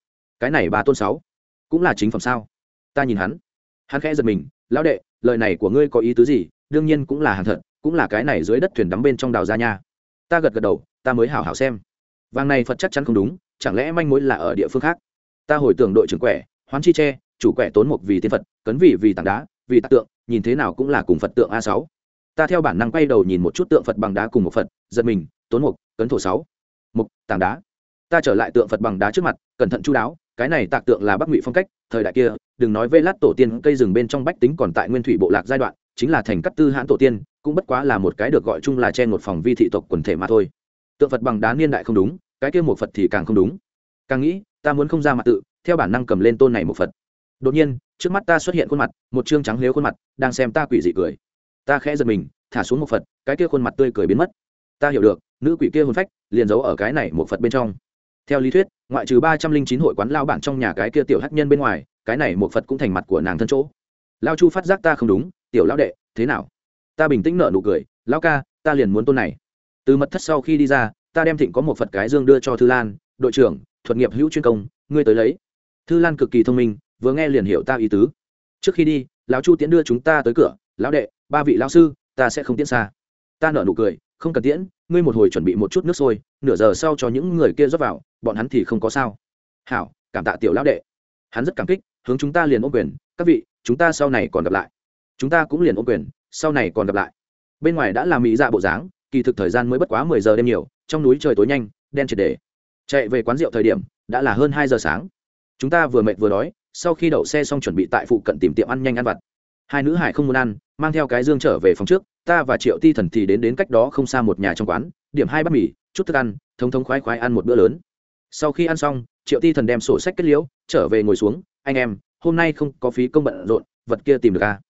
Cái này ba tôn sáu, cũng là chính phẩm sao? Ta nhìn hắn. Hắn khẽ giật mình lão đệ, lời này của ngươi có ý tứ gì? Đương nhiên cũng là hàng thật, cũng là cái này dưới đất thuyền đắm bên trong đào ra nha. Ta gật gật đầu, ta mới hảo hảo xem. Vàng này phật chắc chắn không đúng, chẳng lẽ manh mối là ở địa phương khác? Ta hồi tưởng đội trưởng quẻ, hoán chi tre chủ quẻ tốn mục vì tiên phật, cấn vị vì tảng đá, vì tạc tượng, nhìn thế nào cũng là cùng phật tượng a sáu. Ta theo bản năng quay đầu nhìn một chút tượng phật bằng đá cùng một phật, giật mình, tốn mục, cấn thổ sáu. Mục, tảng đá. Ta trở lại tượng phật bằng đá trước mặt, cẩn thận chú đáo cái này tạc tượng là bắc ngụy phong cách, thời đại kia, đừng nói vê lát tổ tiên, cây rừng bên trong bách tính còn tại nguyên thủy bộ lạc giai đoạn, chính là thành cắt tư hãn tổ tiên, cũng bất quá là một cái được gọi chung là che một phòng vi thị tộc quần thể mà thôi. Tượng phật bằng đá niên đại không đúng, cái kia một phật thì càng không đúng. Càng nghĩ, ta muốn không ra mặt tự, theo bản năng cầm lên tôn này một phật. Đột nhiên, trước mắt ta xuất hiện khuôn mặt, một chương trắng nếu khuôn mặt, đang xem ta quỷ dị cười. Ta khẽ giật mình, thả xuống một phật, cái kia khuôn mặt tươi cười biến mất. Ta hiểu được, nữ quỷ kia hồn phách liền giấu ở cái này một phật bên trong. Theo lý thuyết ngoại trừ ba trăm linh chín hội quán lao bản trong nhà cái kia tiểu hắc nhân bên ngoài, cái này một phật cũng thành mặt của nàng thân chỗ. Lao chu phát giác ta không đúng, tiểu lão đệ, thế nào? Ta bình tĩnh nở nụ cười, lão ca, ta liền muốn tôn này. Từ mật thất sau khi đi ra, ta đem thịnh có một phật cái dương đưa cho thư lan, đội trưởng, thuật nghiệp hữu chuyên công, ngươi tới lấy. Thư lan cực kỳ thông minh, vừa nghe liền hiểu ta ý tứ. Trước khi đi, lão chu tiễn đưa chúng ta tới cửa, lão đệ, ba vị lão sư, ta sẽ không tiễn xa. Ta nở nụ cười, không cần tiễn ngươi một hồi chuẩn bị một chút nước sôi, nửa giờ sau cho những người kia rót vào, bọn hắn thì không có sao. Hảo, cảm tạ tiểu lão đệ. Hắn rất cảm kích, hướng chúng ta liền ôm quyền, các vị, chúng ta sau này còn gặp lại. Chúng ta cũng liền ôm quyền, sau này còn gặp lại. Bên ngoài đã làm mỹ dạ bộ dáng, kỳ thực thời gian mới bất quá mười giờ đêm nhiều, trong núi trời tối nhanh, đen triệt để chạy về quán rượu thời điểm, đã là hơn hai giờ sáng. Chúng ta vừa mệt vừa đói, sau khi đậu xe xong chuẩn bị tại phụ cận tìm tiệm ăn nhanh ăn vặt. Hai nữ hải không muốn ăn, mang theo cái dương trở về phòng trước ta và triệu ti thần thì đến đến cách đó không xa một nhà trong quán, điểm hai bát mì, chút thức ăn, thống thống khoái khoái ăn một bữa lớn. Sau khi ăn xong, triệu ti thần đem sổ sách kết liễu, trở về ngồi xuống, anh em, hôm nay không có phí công bận rộn, vật kia tìm được à?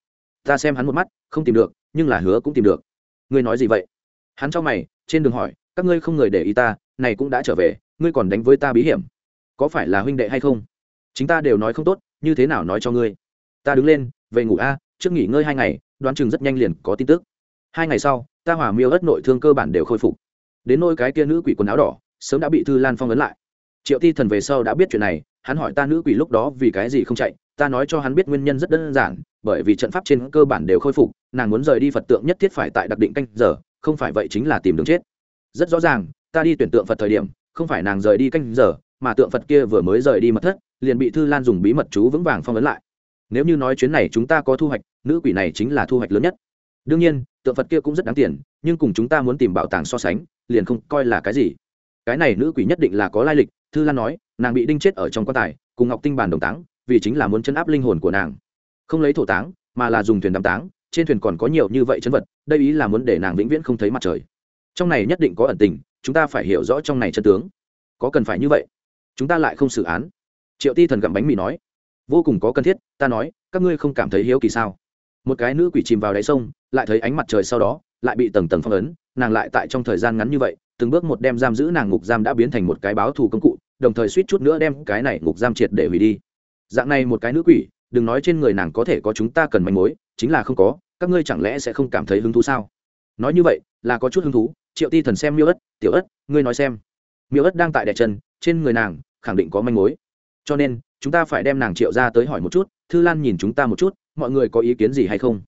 ta xem hắn một mắt, không tìm được, nhưng là hứa cũng tìm được. Ngươi nói gì vậy? Hắn cho mày, trên đường hỏi, các ngươi không người để ý ta, này cũng đã trở về, ngươi còn đánh với ta bí hiểm, có phải là huynh đệ hay không? Chính ta đều nói không tốt, như thế nào nói cho ngươi? Ta đứng lên, về ngủ a, trước nghỉ ngơi hai ngày, đoán chừng rất nhanh liền có tin tức hai ngày sau, ta hỏa miêu ất nội thương cơ bản đều khôi phục. Đến nôi cái kia nữ quỷ quần áo đỏ, sớm đã bị thư lan phong ấn lại. Triệu ti thần về sau đã biết chuyện này, hắn hỏi ta nữ quỷ lúc đó vì cái gì không chạy, ta nói cho hắn biết nguyên nhân rất đơn giản, bởi vì trận pháp trên cơ bản đều khôi phục, nàng muốn rời đi phật tượng nhất thiết phải tại đặc định canh giờ, không phải vậy chính là tìm đường chết. Rất rõ ràng, ta đi tuyển tượng phật thời điểm, không phải nàng rời đi canh giờ, mà tượng phật kia vừa mới rời đi mật thất, liền bị thư lan dùng bí mật chú vững vàng phong ấn lại. Nếu như nói chuyến này chúng ta có thu hoạch, nữ quỷ này chính là thu hoạch lớn nhất. Đương nhiên tượng phật kia cũng rất đáng tiền, nhưng cùng chúng ta muốn tìm bảo tàng so sánh, liền không coi là cái gì. Cái này nữ quỷ nhất định là có lai lịch, thư lan nói, nàng bị đinh chết ở trong quan tài, cùng ngọc tinh bàn đồng táng, vì chính là muốn chấn áp linh hồn của nàng. Không lấy thổ táng, mà là dùng thuyền đám táng, trên thuyền còn có nhiều như vậy chấn vật, đây ý là muốn để nàng vĩnh viễn không thấy mặt trời. Trong này nhất định có ẩn tình, chúng ta phải hiểu rõ trong này chân tướng. Có cần phải như vậy? Chúng ta lại không xử án. Triệu ti thần gặm bánh mì nói, vô cùng có cần thiết, ta nói, các ngươi không cảm thấy hiếu kỳ sao? Một cái nữ quỷ chìm vào đáy sông, lại thấy ánh mặt trời sau đó, lại bị tầng tầng phong ấn, nàng lại tại trong thời gian ngắn như vậy, từng bước một đem giam giữ nàng ngục giam đã biến thành một cái báo thù công cụ, đồng thời suýt chút nữa đem cái này ngục giam triệt để hủy đi. Dạng này một cái nữ quỷ, đừng nói trên người nàng có thể có chúng ta cần manh mối, chính là không có, các ngươi chẳng lẽ sẽ không cảm thấy hứng thú sao? Nói như vậy, là có chút hứng thú, triệu ti thần xem miêu ất, tiểu ất, ngươi nói xem. Miêu ất đang tại đẻ chân, trên người nàng khẳng định có manh mối. Cho nên, chúng ta phải đem nàng triệu ra tới hỏi một chút, thư lan nhìn chúng ta một chút mọi người có ý kiến gì hay không?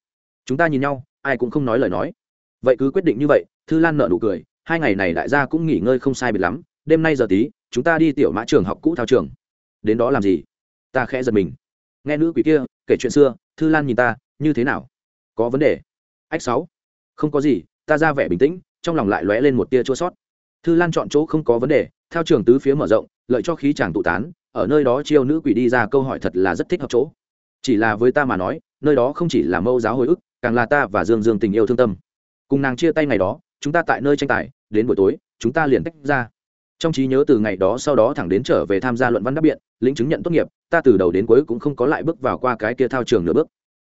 Chúng ta nhìn nhau, ai cũng không nói lời nói. Vậy cứ quyết định như vậy, thư lan nợ nụ cười, hai ngày này đại gia cũng nghỉ ngơi không sai biệt lắm, đêm nay giờ tí, chúng ta đi tiểu mã trường học cũ thao trường. Đến đó làm gì? Ta khẽ giật mình. Nghe nữ quỷ kia kể chuyện xưa, thư lan nhìn ta, như thế nào? Có vấn đề. Ách sáu. Không có gì, ta ra vẻ bình tĩnh, trong lòng lại lóe lên một tia chua sót. Thư lan chọn chỗ không có vấn đề theo trường tứ phía mở rộng, lợi cho khí chàng tụ tán, ở nơi đó chiêu nữ quỷ đi ra câu hỏi thật là rất thích hợp chỗ chỉ là với ta mà nói, nơi đó không chỉ là mâu giáo hồi ức, càng là ta và dương dương tình yêu thương tâm. Cùng nàng chia tay ngày đó, chúng ta tại nơi tranh tài, đến buổi tối, chúng ta liền tách ra. Trong trí nhớ từ ngày đó sau đó thẳng đến trở về tham gia luận văn đáp biện, lĩnh chứng nhận tốt nghiệp, ta từ đầu đến cuối cũng không có lại bước vào qua cái kia thao trường nửa bước.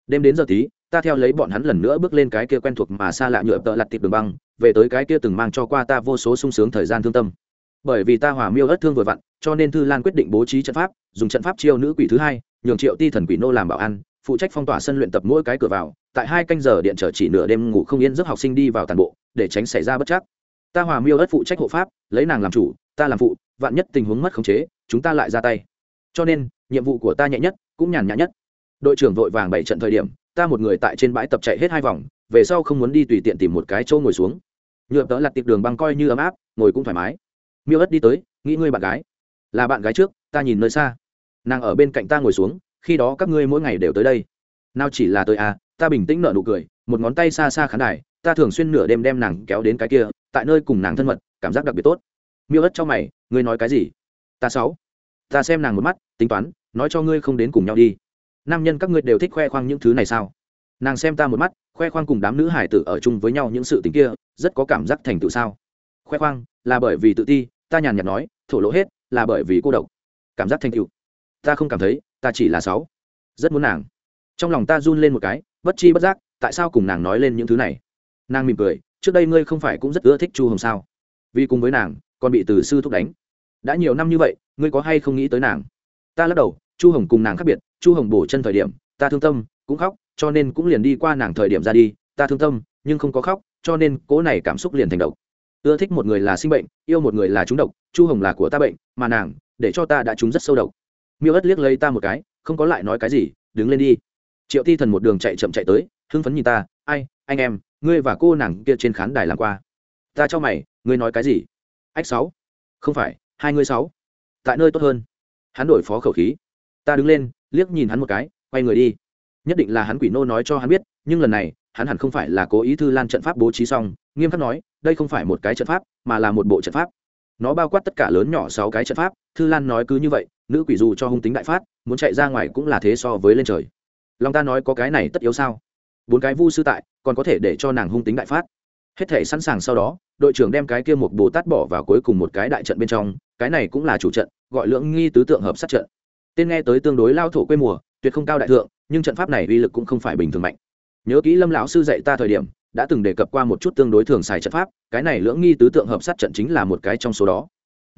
Đêm đến giờ tí, ta theo lấy bọn hắn lần nữa bước lên cái kia quen thuộc mà xa lạ nhựa tợ lặt thịt đường băng, về tới cái kia từng mang cho qua ta vô số sung sướng thời gian thương tâm. Bởi vì ta hòa miêu ớt thương vừa vặn, cho nên thư lan quyết định bố trí trận pháp, dùng trận pháp chiêu nữ quỷ thứ hai nhường triệu ti thần quỷ nô làm bảo an, phụ trách phong tỏa sân luyện tập mỗi cái cửa vào, tại hai canh giờ điện trở chỉ nửa đêm ngủ không yên giấc học sinh đi vào toàn bộ, để tránh xảy ra bất chắc. Ta hòa miêu ớt phụ trách hộ pháp, lấy nàng làm chủ, ta làm phụ, vạn nhất tình huống mất khống chế, chúng ta lại ra tay. Cho nên, nhiệm vụ của ta nhẹ nhất, cũng nhàn nhã nhất. Đội trưởng vội vàng bảy trận thời điểm, ta một người tại trên bãi tập chạy hết hai vòng, về sau không muốn đi tùy tiện tìm một cái chỗ ngồi xuống. Nhựa tớ lặt tiệc đường băng coi như ấm áp, ngồi cũng thoải mái. Miêu ất đi tới, nghĩ ngươi bạn gái. Là bạn gái trước, ta nhìn nơi xa nàng ở bên cạnh ta ngồi xuống, khi đó các ngươi mỗi ngày đều tới đây. Nào chỉ là tới à ta bình tĩnh nở nụ cười, một ngón tay xa xa khán đài, ta thường xuyên nửa đêm đem nàng kéo đến cái kia, tại nơi cùng nàng thân mật, cảm giác đặc biệt tốt. Miêu ất cho mày, ngươi nói cái gì? Ta sáu. Ta xem nàng một mắt, tính toán, nói cho ngươi không đến cùng nhau đi. Nam nhân các ngươi đều thích khoe khoang những thứ này sao? Nàng xem ta một mắt, khoe khoang cùng đám nữ hải tử ở chung với nhau những sự tình kia, rất có cảm giác thành tựu sao? Khoe khoang, là bởi vì tự ti, ta nhàn nhạt nói, thổ lỗ hết, là bởi vì cô độc. Cảm giác thành tựu ta không cảm thấy, ta chỉ là sáu. Rất muốn nàng. Trong lòng ta run lên một cái, bất chi bất giác, tại sao cùng nàng nói lên những thứ này? Nàng mỉm cười, trước đây ngươi không phải cũng rất ưa thích chu hồng sao? Vì cùng với nàng, còn bị từ sư thúc đánh. Đã nhiều năm như vậy, ngươi có hay không nghĩ tới nàng? Ta lắc đầu, chu hồng cùng nàng khác biệt, chu hồng bổ chân thời điểm, ta thương tâm, cũng khóc, cho nên cũng liền đi qua nàng thời điểm ra đi, ta thương tâm, nhưng không có khóc, cho nên cố này cảm xúc liền thành độc. Ưa thích một người là sinh bệnh, yêu một người là trúng độc, chu hồng là của ta bệnh, mà nàng, để cho ta đã trúng rất sâu độc miêu ất liếc lấy ta một cái, không có lại nói cái gì, đứng lên đi. Triệu ti thần một đường chạy chậm chạy tới, hưng phấn nhìn ta, ai, anh em, ngươi và cô nàng kia trên khán đài làm qua? Ta cho mày, ngươi nói cái gì? Ách sáu. Không phải, hai ngươi sáu. Tại nơi tốt hơn. Hắn đổi phó khẩu khí. Ta đứng lên, liếc nhìn hắn một cái, quay người đi. Nhất định là hắn quỷ nô nói cho hắn biết, nhưng lần này, hắn hẳn không phải là cố ý thư lan trận pháp bố trí xong, nghiêm khắc nói, đây không phải một cái trận pháp, mà là một bộ trận pháp. Nó bao quát tất cả lớn nhỏ sáu cái trận pháp, thư lan nói cứ như vậy nữ quỷ dù cho hung tính đại phát, muốn chạy ra ngoài cũng là thế so với lên trời. Lòng ta nói có cái này tất yếu sao? Bốn cái vu sư tại, còn có thể để cho nàng hung tính đại phát. Hết thể sẵn sàng sau đó, đội trưởng đem cái kia một bồ tát bỏ vào cuối cùng một cái đại trận bên trong, cái này cũng là chủ trận, gọi lưỡng nghi tứ tượng hợp sát trận. Tên nghe tới tương đối lao thổ quê mùa, tuyệt không cao đại thượng, nhưng trận pháp này uy lực cũng không phải bình thường mạnh. Nhớ kỹ lâm lão sư dạy ta thời điểm, đã từng đề cập qua một chút tương đối thường xài trận pháp, cái này lưỡng nghi tứ tượng hợp sát trận chính là một cái trong số đó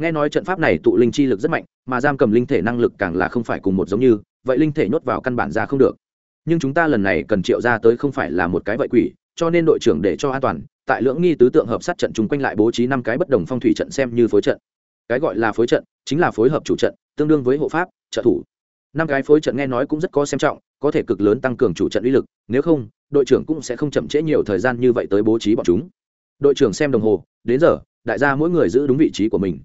nghe nói trận pháp này tụ linh chi lực rất mạnh, mà giam cầm linh thể năng lực càng là không phải cùng một giống như, vậy linh thể nhốt vào căn bản ra không được. Nhưng chúng ta lần này cần triệu ra tới không phải là một cái vậy quỷ, cho nên đội trưởng để cho an toàn, tại lưỡng nghi tứ tượng hợp sát trận chung quanh lại bố trí năm cái bất đồng phong thủy trận xem như phối trận. Cái gọi là phối trận, chính là phối hợp chủ trận, tương đương với hộ pháp, trợ thủ. Năm cái phối trận nghe nói cũng rất có xem trọng, có thể cực lớn tăng cường chủ trận uy lực, nếu không, đội trưởng cũng sẽ không chậm trễ nhiều thời gian như vậy tới bố trí bọn chúng. Đội trưởng xem đồng hồ, đến giờ, đại gia mỗi người giữ đúng vị trí của mình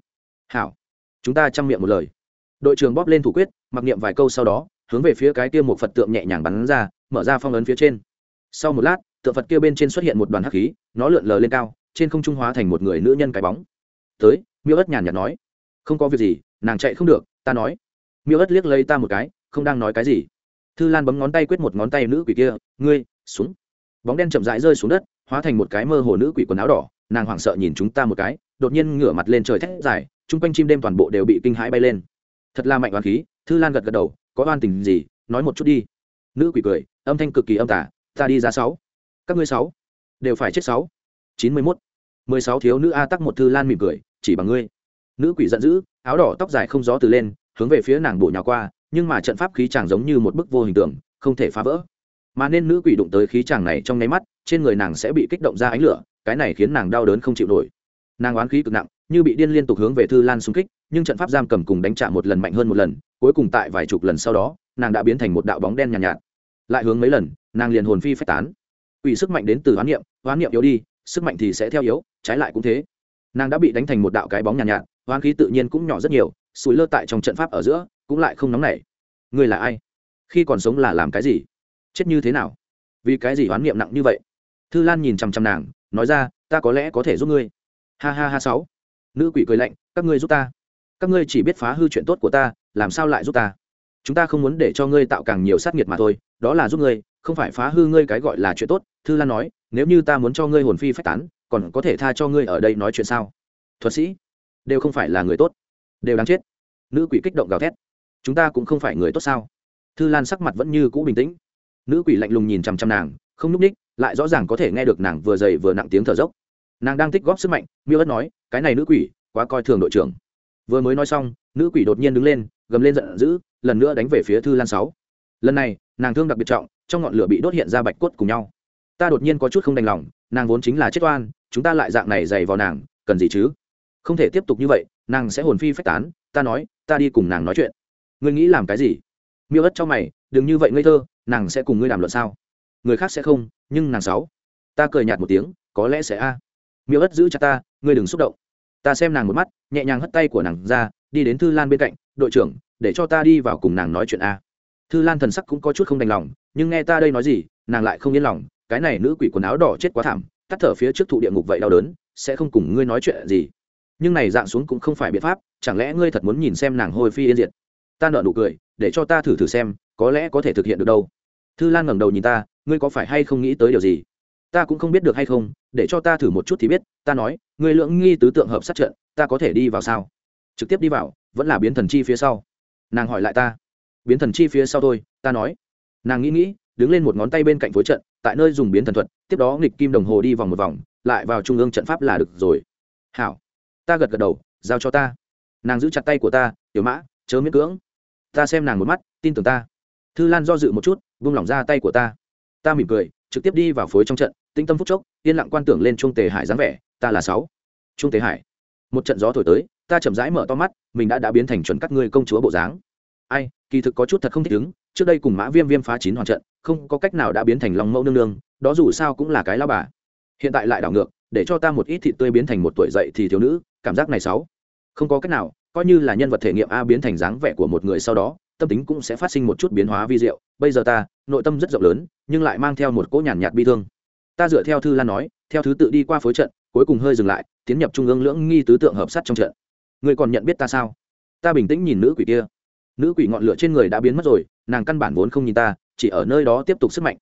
hảo, chúng ta chăm miệng một lời. Đội trưởng bóp lên thủ quyết, mặc niệm vài câu sau đó, hướng về phía cái kia một phật tượng nhẹ nhàng bắn ra, mở ra phong ấn phía trên. Sau một lát, tượng phật kia bên trên xuất hiện một đoàn hắc khí, nó lượn lờ lên cao, trên không trung hóa thành một người nữ nhân cái bóng. Tới, miêu ất nhàn nhạt nói. Không có việc gì, nàng chạy không được, ta nói. Miêu ất liếc lấy ta một cái, không đang nói cái gì. Thư lan bấm ngón tay quyết một ngón tay nữ quỷ kia, ngươi, xuống. Bóng đen chậm rãi rơi xuống đất, hóa thành một cái mơ hồ nữ quỷ quần áo đỏ, nàng hoảng sợ nhìn chúng ta một cái, đột nhiên ngửa mặt lên trời thét dài chung quanh chim đêm toàn bộ đều bị kinh hãi bay lên. Thật là mạnh oan khí, thư lan gật gật đầu, có oan tình gì, nói một chút đi. Nữ quỷ cười, âm thanh cực kỳ âm tả ta đi ra sáu. Các ngươi sáu, đều phải chết sáu. Chín mươi mốt. Mười sáu thiếu nữ a tắc một thư lan mỉm cười, chỉ bằng ngươi. Nữ quỷ giận dữ, áo đỏ tóc dài không gió từ lên, hướng về phía nàng bổ nhào qua, nhưng mà trận pháp khí chàng giống như một bức vô hình tượng, không thể phá vỡ. Mà nên nữ quỷ đụng tới khí chàng này trong nháy mắt, trên người nàng sẽ bị kích động ra ánh lửa, cái này khiến nàng đau đớn không chịu nổi. Nàng oán khí cực nặng như bị điên liên tục hướng về thư lan xung kích nhưng trận pháp giam cầm cùng đánh trả một lần mạnh hơn một lần cuối cùng tại vài chục lần sau đó nàng đã biến thành một đạo bóng đen nhàn nhạt, nhạt. Lại hướng mấy lần nàng liền hồn phi phách tán. Ủy sức mạnh đến từ hoán niệm hoán niệm yếu đi sức mạnh thì sẽ theo yếu trái lại cũng thế. Nàng đã bị đánh thành một đạo cái bóng nhàn nhạt, nhạt hoán khí tự nhiên cũng nhỏ rất nhiều sủi lơ tại trong trận pháp ở giữa cũng lại không nóng nảy. Ngươi là ai? Khi còn sống là làm cái gì? Chết như thế nào? Vì cái gì hoán niệm nặng như vậy? Thư lan nhìn chằm chằm nàng nói ra ta có lẽ có thể giúp ngươi. Ha ha ha sáu nữ quỷ cười lạnh, các ngươi giúp ta. Các ngươi chỉ biết phá hư chuyện tốt của ta, làm sao lại giúp ta? Chúng ta không muốn để cho ngươi tạo càng nhiều sát nghiệt mà thôi, đó là giúp ngươi, không phải phá hư ngươi cái gọi là chuyện tốt. Thư lan nói, nếu như ta muốn cho ngươi hồn phi phách tán, còn có thể tha cho ngươi ở đây nói chuyện sao? Thuật sĩ, đều không phải là người tốt, đều đáng chết. Nữ quỷ kích động gào thét, chúng ta cũng không phải người tốt sao? Thư lan sắc mặt vẫn như cũ bình tĩnh. Nữ quỷ lạnh lùng nhìn chằm chằm nàng, không n ú c ních lại rõ ràng có thể nghe được nàng vừa dày vừa nặng tiếng thở dốc nàng đang tích góp sức mạnh, miêu ất nói, cái này nữ quỷ, quá coi thường đội trưởng. Vừa mới nói xong, nữ quỷ đột nhiên đứng lên, gầm lên giận dữ, lần nữa đánh về phía thư lan sáu. Lần này, nàng thương đặc biệt trọng, trong ngọn lửa bị đốt hiện ra bạch cốt cùng nhau. Ta đột nhiên có chút không đành lòng, nàng vốn chính là chết oan, chúng ta lại dạng này dày vào nàng, cần gì chứ? Không thể tiếp tục như vậy, nàng sẽ hồn phi phách tán, ta nói, ta đi cùng nàng nói chuyện. Ngươi nghĩ làm cái gì? Miêu ất cho mày, đừng như vậy ngây thơ, nàng sẽ cùng ngươi đàm luận sao? Người khác sẽ không, nhưng nàng sáu. Ta cười nhạt một tiếng, có lẽ sẽ a. à miêu ất giữ chặt ta, ngươi đừng xúc động. Ta xem nàng một mắt, nhẹ nhàng hất tay của nàng ra, đi đến thư lan bên cạnh, đội trưởng, để cho ta đi vào cùng nàng nói chuyện a. Thư lan thần sắc cũng có chút không đành lòng, nhưng nghe ta đây nói gì, nàng lại không yên lòng, cái này nữ quỷ quần áo đỏ chết quá thảm, tắt thở phía trước thụ địa ngục vậy đau đớn, sẽ không cùng ngươi nói chuyện gì. Nhưng này dạng xuống cũng không phải biện pháp, chẳng lẽ ngươi thật muốn nhìn xem nàng hôi phi yên diệt? Ta nợ nụ cười, để cho ta thử thử xem, có lẽ có thể thực hiện được đâu. Thư lan ngẩng đầu nhìn ta, ngươi có phải hay không nghĩ tới điều gì? Ta cũng không biết được hay không, để cho ta thử một chút thì biết, ta nói người lưỡng nghi tứ tượng hợp sát trận, ta có thể đi vào sao? Trực tiếp đi vào, vẫn là biến thần chi phía sau. Nàng hỏi lại ta. Biến thần chi phía sau tôi ta nói. Nàng nghĩ nghĩ, đứng lên một ngón tay bên cạnh phối trận, tại nơi dùng biến thần thuật, tiếp đó nghịch kim đồng hồ đi vòng một vòng, lại vào trung ương trận pháp là được rồi. Hảo. Ta gật gật đầu, giao cho ta. Nàng giữ chặt tay của ta, tiểu mã, chớ miễn cưỡng. Ta xem nàng một mắt, tin tưởng ta. Thư lan do dự một chút vung lỏng ra tay của ta. Ta mỉm cười trực tiếp đi vào phối trong trận, tĩnh tâm phúc chốc, yên lặng quan tưởng lên trung tề hải dáng vẻ, ta là sáu. Trung tề hải, một trận gió thổi tới, ta chậm rãi mở to mắt, mình đã đã biến thành chuẩn các ngươi công chúa bộ dáng. Ai, kỳ thực có chút thật không thích ứng, trước đây cùng mã viêm viêm phá chín hoàn trận, không có cách nào đã biến thành lòng mẫu nương nương, đó dù sao cũng là cái lao bà. Hiện tại lại đảo ngược, để cho ta một ít thịt tươi biến thành một tuổi dậy thì thiếu nữ, cảm giác này sáu. Không có cách nào, coi như là nhân vật thể nghiệm a biến thành dáng vẻ của một người sau đó tâm tính cũng sẽ phát sinh một chút biến hóa vi diệu. Bây giờ ta, nội tâm rất rộng lớn, nhưng lại mang theo một cỗ nhàn nhạt bi thương. Ta dựa theo thư lan nói, theo thứ tự đi qua phối trận, cuối cùng hơi dừng lại, tiến nhập trung ương lưỡng nghi tứ tượng hợp sát trong trận. Người còn nhận biết ta sao? Ta bình tĩnh nhìn nữ quỷ kia. Nữ quỷ ngọn lửa trên người đã biến mất rồi, nàng căn bản vốn không nhìn ta, chỉ ở nơi đó tiếp tục sức mạnh.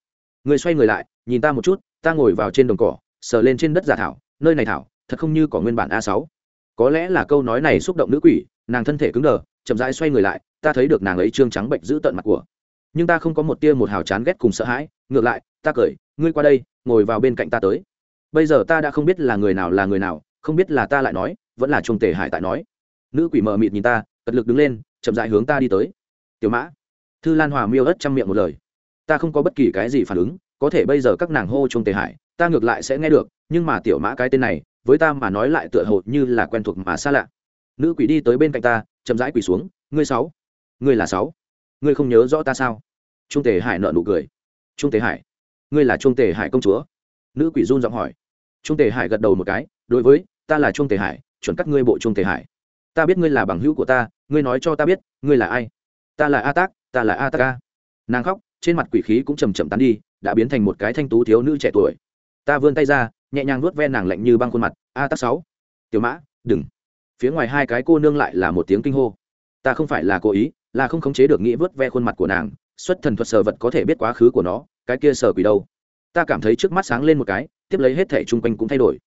Người xoay người lại, nhìn ta một chút, ta ngồi vào trên đồng cỏ, sờ lên trên đất giả thảo, nơi này thảo, thật không như có nguyên bản a sáu. Có lẽ là câu nói này xúc động nữ quỷ, nàng thân thể cứng đờ, chậm rãi xoay người lại ta thấy được nàng ấy trương trắng bệnh giữ tận mặt của. Nhưng ta không có một tia một hào chán ghét cùng sợ hãi, ngược lại, ta cười, ngươi qua đây, ngồi vào bên cạnh ta tới. Bây giờ ta đã không biết là người nào là người nào, không biết là ta lại nói, vẫn là trung tề hải tại nói. Nữ quỷ mờ mịt nhìn ta, cật lực đứng lên, chậm dại hướng ta đi tới. Tiểu mã, thư lan hòa miêu ớt chăm miệng một lời. Ta không có bất kỳ cái gì phản ứng, có thể bây giờ các nàng hô trung tề hải, ta ngược lại sẽ nghe được, nhưng mà tiểu mã cái tên này, với ta mà nói lại tựa hồ như là quen thuộc mà xa lạ. Nữ quỷ đi tới bên cạnh ta, chậm rãi quỷ xuống, ngươi sáu ngươi là sáu. Ngươi không nhớ rõ ta sao? Trung tề hải nợ nụ cười. Trung tề hải? Ngươi là trung tề hải công chúa? Nữ quỷ run giọng hỏi. Trung tề hải gật đầu một cái. Đối với, ta là trung tề hải, chuẩn cắt ngươi bộ trung tề hải. Ta biết ngươi là bằng hữu của ta, ngươi nói cho ta biết, ngươi là ai? Ta là a tác, ta là a tác A. nàng khóc, trên mặt quỷ khí cũng chầm chậm tán đi, đã biến thành một cái thanh tú thiếu nữ trẻ tuổi. Ta vươn tay ra, nhẹ nhàng nuốt ve nàng lạnh như băng khuôn mặt. A tác sáu. Tiểu mã, đừng. Phía ngoài hai cái cô nương lại là một tiếng kinh hô. Ta không phải là cố ý là không khống chế được nghĩ vớt ve khuôn mặt của nàng, xuất thần thuật sở vật có thể biết quá khứ của nó, cái kia sở quỷ đâu? Ta cảm thấy trước mắt sáng lên một cái, tiếp lấy hết thể chung quanh cũng thay đổi.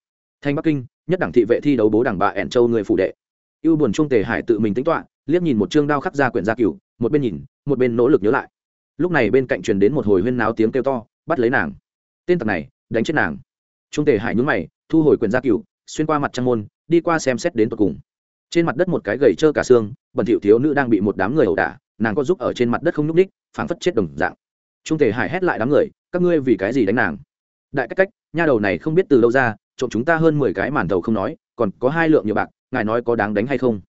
Thanh bắc kinh, nhất đẳng thị vệ thi đấu bố đảng bà ẻn châu người phủ đệ. Ưu buồn trung tề hải tự mình tính toạ liếc nhìn một chương đao khắc ra quyển gia cửu, một bên nhìn, một bên nỗ lực nhớ lại. Lúc này bên cạnh truyền đến một hồi huyên náo tiếng kêu to, bắt lấy nàng. Tên tặc này, đánh chết nàng. Trung tề hải nhúng mày, thu hồi quyển gia cửu, xuyên qua mặt trăng môn, đi qua xem xét đến tận cùng trên mặt đất một cái gầy trơ cả xương, bẩn thỉu thiếu nữ đang bị một đám người ẩu đả, nàng có giúp ở trên mặt đất không nhúc ních phảng phất chết đồng dạng. Trung tề hải hét lại đám người, các ngươi vì cái gì đánh nàng? Đại cách cách, nha đầu này không biết từ đâu ra, trộm chúng ta hơn mười cái màn thầu không nói, còn có hai lượng nhiều bạc, ngài nói có đáng đánh hay không?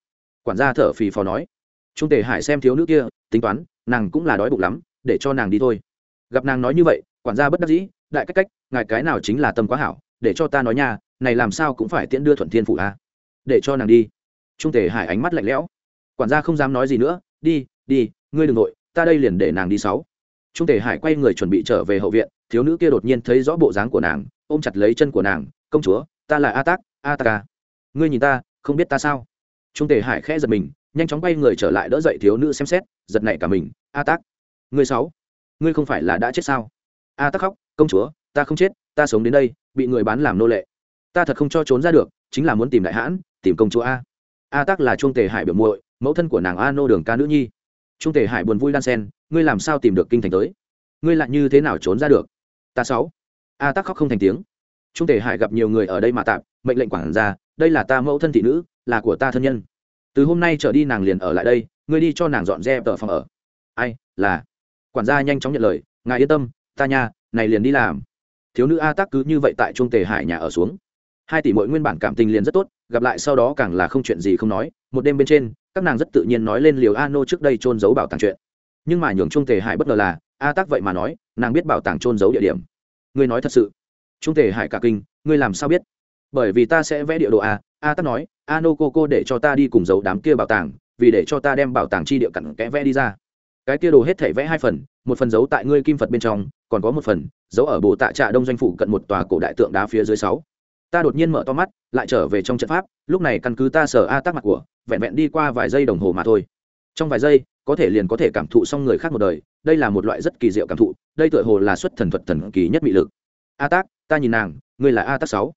Quản gia thở phì phò nói. Trung tề hải xem thiếu nữ kia, tính toán, nàng cũng là đói bụng lắm, để cho nàng đi thôi. Gặp nàng nói như vậy, quản gia bất đắc dĩ, đại cách cách, ngài cái nào chính là tâm quá hảo, để cho ta nói nha, này làm sao cũng phải tiễn đưa thuận thiên phụ a. Để cho nàng đi trung tề hải ánh mắt lạnh lẽo. Quản gia không dám nói gì nữa, đi đi, ngươi đ ừ n g nội ta đây liền để nàng đi sáu. Trung tề hải quay người chuẩn bị trở về hậu viện, thiếu nữ kia đột nhiên thấy rõ bộ dáng của nàng, ôm chặt lấy chân của nàng, công chúa, ta là a tác, a ta ca. Ngươi nhìn ta, không biết ta sao? Trung tề hải khẽ giật mình, nhanh chóng quay người trở lại đỡ dậy thiếu nữ xem xét, giật nảy cả mình, a tác, ngươi sáu, ngươi không phải là đã chết sao? A tác khóc, công chúa, ta không chết, ta sống đến đây, bị người bán làm nô lệ. Ta thật không cho trốn ra được, chính là muốn tìm đại hãn, tìm công chúa a a tác là trung tề hải biểu muội, mẫu thân của nàng a nô đường ca nữ nhi. Trung tề hải buồn vui đan sen, ngươi làm sao tìm được kinh thành tới? Ngươi lại như thế nào trốn ra được? Ta sáu. A Tắc khóc không thành tiếng. Trung tề hải gặp nhiều người ở đây mà tạm, mệnh lệnh quản ra đây là ta mẫu thân thị nữ, là của ta thân nhân. Từ hôm nay trở đi nàng liền ở lại đây, ngươi đi cho nàng dọn dẹp tờ phòng ở. Ai, là. Quản gia nhanh chóng nhận lời, ngài yên tâm, ta nha, này liền đi làm. Thiếu nữ a Tắc cứ như vậy tại trung tề hải nhà ở xuống hai tỷ mỗi nguyên bản cảm tình liền rất tốt, gặp lại sau đó càng là không chuyện gì không nói, một đêm bên trên, các nàng rất tự nhiên nói lên liều a nô trước đây trôn giấu bảo tàng chuyện. Nhưng mà nhường trung tề hải bất ngờ là, a tác vậy mà nói, nàng biết bảo tàng trôn giấu địa điểm. Ngươi nói thật sự. Trung tề hải cả kinh, ngươi làm sao biết? Bởi vì ta sẽ vẽ địa đồ a a tác nói, a nô cô cô để cho ta đi cùng giấu đám kia bảo tàng, vì để cho ta đem bảo tàng chi địa cặn kẽ vẽ đi ra. Cái kia đồ hết thể vẽ hai phần, một phần giấu tại ngươi kim phật bên trong, còn có một phần giấu ở bộ tạ trạ đông doanh phủ cận một tòa cổ đại tượng đá phía dưới sáu ta đột nhiên mở to mắt, lại trở về trong trận pháp, lúc này căn cứ ta sở a tác mặt của, vẹn vẹn đi qua vài giây đồng hồ mà thôi. Trong vài giây, có thể liền có thể cảm thụ xong người khác một đời, đây là một loại rất kỳ diệu cảm thụ, đây tựa hồ là xuất thần thuật thần kỳ nhất mị lực. A tác, ta nhìn nàng, ngươi là a tác sáu.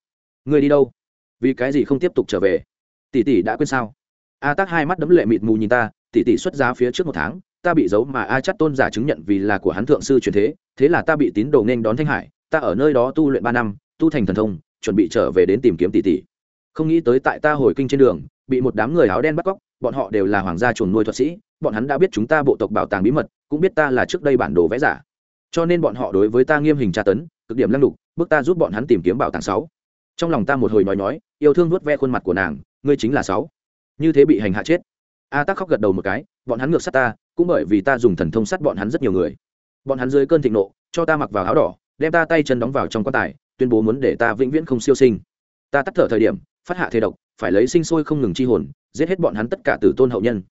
Ngươi đi đâu? Vì cái gì không tiếp tục trở về? Tỷ tỷ đã quên sao? A tác hai mắt đấm lệ mịt mù nhìn ta, tỷ tỷ xuất giá phía trước một tháng, ta bị giấu mà a chắt tôn giả chứng nhận vì là của hắn thượng sư truyền thế thế là ta bị tín đồ nên đón thanh hải, ta ở nơi đó tu luyện ba năm, tu thành thần thông chuẩn bị trở về đến tìm kiếm tỷ tỷ. Không nghĩ tới tại ta hồi kinh trên đường bị một đám người áo đen bắt cóc bọn họ đều là hoàng gia chuồn nuôi thuật sĩ bọn hắn đã biết chúng ta bộ tộc bảo tàng bí mật cũng biết ta là trước đây bản đồ vẽ giả. Cho nên bọn họ đối với ta nghiêm hình tra tấn cực điểm lăng lục, bước ta giúp bọn hắn tìm kiếm bảo tàng sáu. Trong lòng ta một hồi nói nói yêu thương nuốt ve khuôn mặt của nàng ngươi chính là sáu. Như thế bị hành hạ chết. A tắc khóc gật đầu một cái bọn hắn ngược sát ta cũng bởi vì ta dùng thần thông sát bọn hắn rất nhiều người. Bọn hắn dưới cơn thịnh nộ cho ta mặc vào áo đỏ đem ta tay chân đóng vào trong quan tài tuyên bố muốn để ta vĩnh viễn không siêu sinh. Ta tắt thở thời điểm, phát hạ thế độc, phải lấy sinh sôi không ngừng chi hồn, giết hết bọn hắn tất cả từ tôn hậu nhân.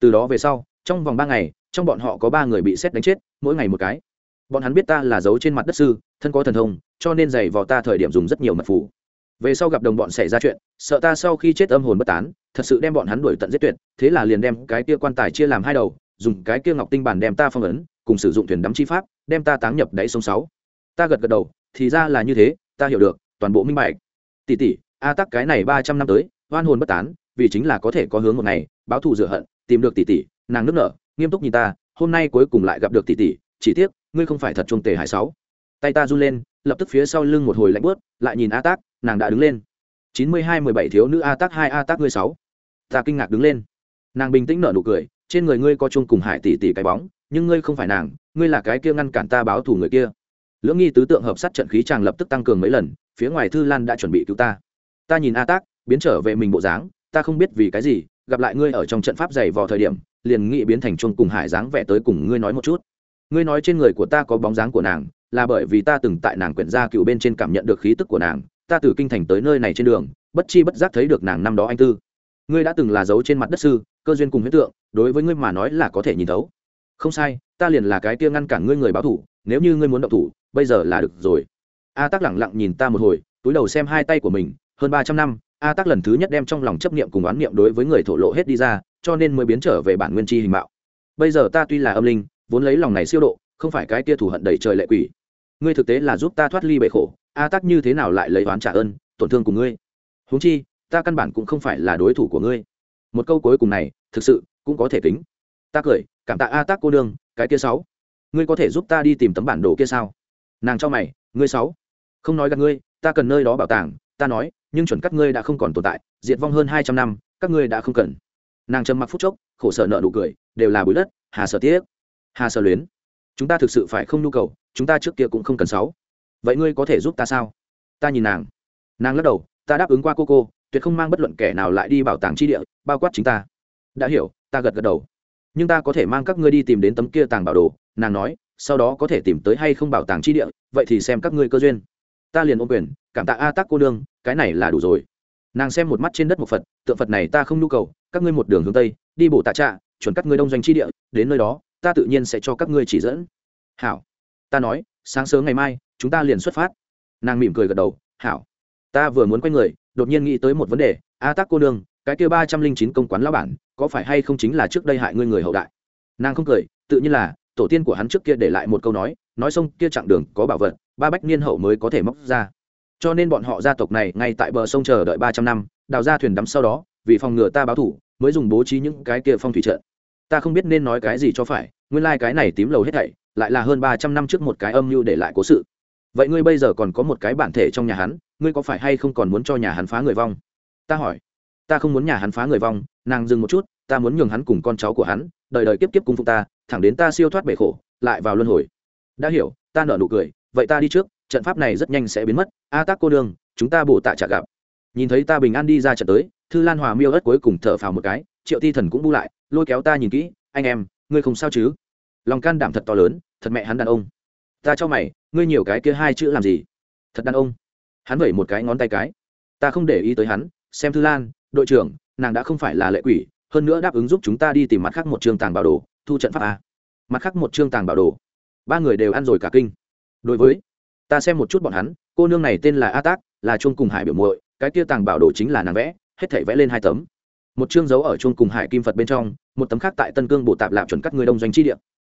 Từ đó về sau, trong vòng ba ngày, trong bọn họ có ba người bị xét đánh chết, mỗi ngày một cái. Bọn hắn biết ta là giấu trên mặt đất sư, thân có thần thông, cho nên giày vào ta thời điểm dùng rất nhiều mật phủ về sau gặp đồng bọn xảy ra chuyện, sợ ta sau khi chết âm hồn bất tán, thật sự đem bọn hắn đuổi tận giết tuyệt, thế là liền đem cái kia quan tài chia làm hai đầu, dùng cái kia ngọc tinh bản đem ta phong ấn, cùng sử dụng thuyền đắm chi pháp, đem ta táng nhập đáy sông sáu. Ta gật gật đầu thì ra là như thế, ta hiểu được, toàn bộ minh bạch. Tỷ tỷ, a tắc cái này ba trăm năm tới, oan hồn bất tán, vì chính là có thể có hướng một ngày, báo thù rửa hận, tìm được tỷ tỷ, nàng nước nở, nghiêm túc nhìn ta, hôm nay cuối cùng lại gặp được tỷ tỷ, chỉ tiếc, ngươi không phải thật trung tề hải sáu. Tay ta run lên, lập tức phía sau lưng một hồi lạnh bớt lại nhìn a tác nàng đã đứng lên. Chín mươi hai, mười bảy thiếu nữ a tác hai, a tác ngươi sáu. Ta kinh ngạc đứng lên. Nàng bình tĩnh nở nụ cười, trên người ngươi có chung cùng hải tỷ tỷ cái bóng, nhưng ngươi không phải nàng, ngươi là cái kia ngăn cản ta báo thù người kia lưỡng nghi tứ tượng hợp sát trận khí chàng lập tức tăng cường mấy lần, phía ngoài thư lan đã chuẩn bị cứu ta. Ta nhìn a tác, biến trở về mình bộ dáng, ta không biết vì cái gì, gặp lại ngươi ở trong trận pháp dày vào thời điểm, liền nghĩ biến thành chuông cùng hải dáng vẽ tới cùng ngươi nói một chút. Ngươi nói trên người của ta có bóng dáng của nàng, là bởi vì ta từng tại nàng quyển gia cựu bên trên cảm nhận được khí tức của nàng, ta từ kinh thành tới nơi này trên đường, bất chi bất giác thấy được nàng năm đó anh tư. Ngươi đã từng là dấu trên mặt đất sư, cơ duyên cùng huyết tượng, đối với ngươi mà nói là có thể nhìn thấu. Không sai, ta liền là cái kia ngăn cản ngươi người báo thủ, nếu như ngươi muốn động thủ bây giờ là được rồi. A tắc lẳng lặng nhìn ta một hồi, túi đầu xem hai tay của mình, hơn ba trăm năm, a tắc lần thứ nhất đem trong lòng chấp niệm cùng oán niệm đối với người thổ lộ hết đi ra, cho nên mới biến trở về bản nguyên chi hình mạo. Bây giờ ta tuy là âm linh, vốn lấy lòng này siêu độ, không phải cái tia thù hận đầy trời lệ quỷ. Ngươi thực tế là giúp ta thoát ly bệ khổ, a tắc như thế nào lại lấy oán trả ơn, tổn thương của ngươi? Huống chi, ta căn bản cũng không phải là đối thủ của ngươi. Một câu cuối cùng này, thực sự, cũng có thể tính. Ta cười, cảm tạ a tắc cô đương cái kia sáu. Ngươi có thể giúp ta đi tìm tấm bản đồ kia sao? Nàng cho mày, ngươi sáu, không nói gặp ngươi, ta cần nơi đó bảo tàng, ta nói, nhưng chuẩn các ngươi đã không còn tồn tại, diệt vong hơn hai trăm năm, các ngươi đã không cần. Nàng trầm mặc phút chốc, khổ sở nợ nụ cười, đều là bụi đất, hà sở tiếc, hà sở luyến. Chúng ta thực sự phải không nhu cầu, chúng ta trước kia cũng không cần sáu. Vậy ngươi có thể giúp ta sao? Ta nhìn nàng. Nàng lắc đầu, ta đáp ứng qua cô cô, tuyệt không mang bất luận kẻ nào lại đi bảo tàng tri địa, bao quát chính ta. Đã hiểu, ta gật gật đầu. Nhưng ta có thể mang các ngươi đi tìm đến tấm kia tàng bảo đồ nàng nói, sau đó có thể tìm tới hay không bảo tàng chi địa, vậy thì xem các ngươi cơ duyên. Ta liền ôm quyền, cảm tạ a tắc cô đương cái này là đủ rồi. Nàng xem một mắt trên đất một phật, tượng phật này ta không nhu cầu, các ngươi một đường hướng tây, đi bộ tạ trạ, chuẩn các ngươi đông doanh chi địa, đến nơi đó, ta tự nhiên sẽ cho các ngươi chỉ dẫn. Hảo. Ta nói, sáng sớm ngày mai, chúng ta liền xuất phát. Nàng mỉm cười gật đầu, hảo. Ta vừa muốn quay người, đột nhiên nghĩ tới một vấn đề, a tắc cô đương cái kia ba trăm linh chín công quán lão bản, có phải hay không chính là trước đây hại ngươi người hậu đại? Nàng không cười, tự nhiên là tổ tiên của hắn trước kia để lại một câu nói nói xong kia chặng đường có bảo vật, ba bách niên hậu mới có thể móc ra. Cho nên bọn họ gia tộc này ngay tại bờ sông chờ đợi ba trăm năm, đào ra thuyền đắm sau đó, vì phòng ngừa ta báo thủ, mới dùng bố trí những cái kia phong thủy trận. Ta không biết nên nói cái gì cho phải, nguyên lai、like、cái này tím lầu hết thảy, lại là hơn ba trăm năm trước một cái âm mưu để lại cố sự. Vậy ngươi bây giờ còn có một cái bản thể trong nhà hắn, ngươi có phải hay không còn muốn cho nhà hắn phá người vong? Ta hỏi. Ta không muốn nhà hắn phá người vong, nàng dừng một chút, ta muốn nhường hắn cùng con cháu của hắn, đời đời kiếp kiếp cung phục ta thẳng đến ta siêu thoát bể khổ, lại vào luân hồi. Đã hiểu, ta nở nụ cười, vậy ta đi trước, trận pháp này rất nhanh sẽ biến mất. A tác cô đường chúng ta bổ tạ trả gặp. Nhìn thấy ta bình an đi ra trận tới, thư lan hòa miêu ớt cuối cùng thở phào một cái, triệu ti thần cũng bu lại, lôi kéo ta nhìn kỹ, anh em, ngươi không sao chứ? Lòng can đảm thật to lớn, thật mẹ hắn đàn ông. Ta cho mày, ngươi nhiều cái kia hai chữ làm gì? Thật đàn ông. Hắn vẩy một cái ngón tay cái. Ta không để ý tới hắn, xem thư lan, đội trưởng, nàng đã không phải là lệ quỷ, hơn nữa đáp ứng giúp chúng ta đi tìm mặt khác một trường tàng bảo đồ thu trận pháp a. Mặt khác một chương tàng bảo đồ. Ba người đều ăn rồi cả kinh. Đối với, ta xem một chút bọn hắn, cô nương này tên là a tác, là chuông cùng hải biểu muội, cái kia tàng bảo đồ chính là nàng vẽ, hết thảy vẽ lên hai tấm. Một chương giấu ở chuông cùng hải kim phật bên trong, một tấm khác tại tân cương bộ tạp lạp chuẩn cắt người đông doanh chi địa.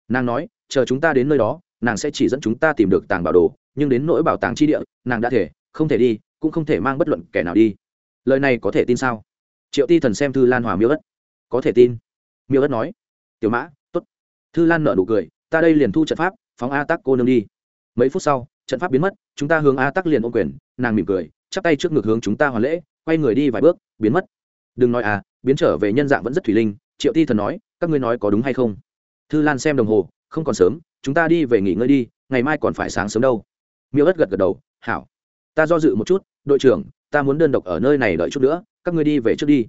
Nàng nói, chờ chúng ta đến nơi đó, nàng sẽ chỉ dẫn chúng ta tìm được tàng bảo đồ, nhưng đến nỗi bảo tàng chi địa, nàng đã thể, không thể đi, cũng không thể mang bất luận kẻ nào đi. Lời này có thể tin sao? Triệu ti thần xem thư lan hòa miêu ất. Có thể tin. Miêu ất nói tiểu mã t ố t thư lan nợ nụ cười, ta đây liền thu trận pháp, phóng a tắc cô nương đi. Mấy phút sau, trận pháp biến mất, chúng ta hướng a tắc liền ô quyền, nàng mỉm cười, chắp tay trước ngực hướng chúng ta hoàn lễ, quay người đi vài bước, biến mất. Đừng nói à biến trở về nhân dạng vẫn rất thủy linh, triệu ti thần nói, các ngươi nói có đúng hay không? Thư lan xem đồng hồ, không còn sớm, chúng ta đi về nghỉ ngơi đi, ngày mai còn phải sáng sớm đâu. Miêu ất gật gật đầu, hảo. Ta do dự một chút, đội trưởng, ta muốn đơn độc ở nơi này đợi chút nữa, các ngươi đi về trước đi.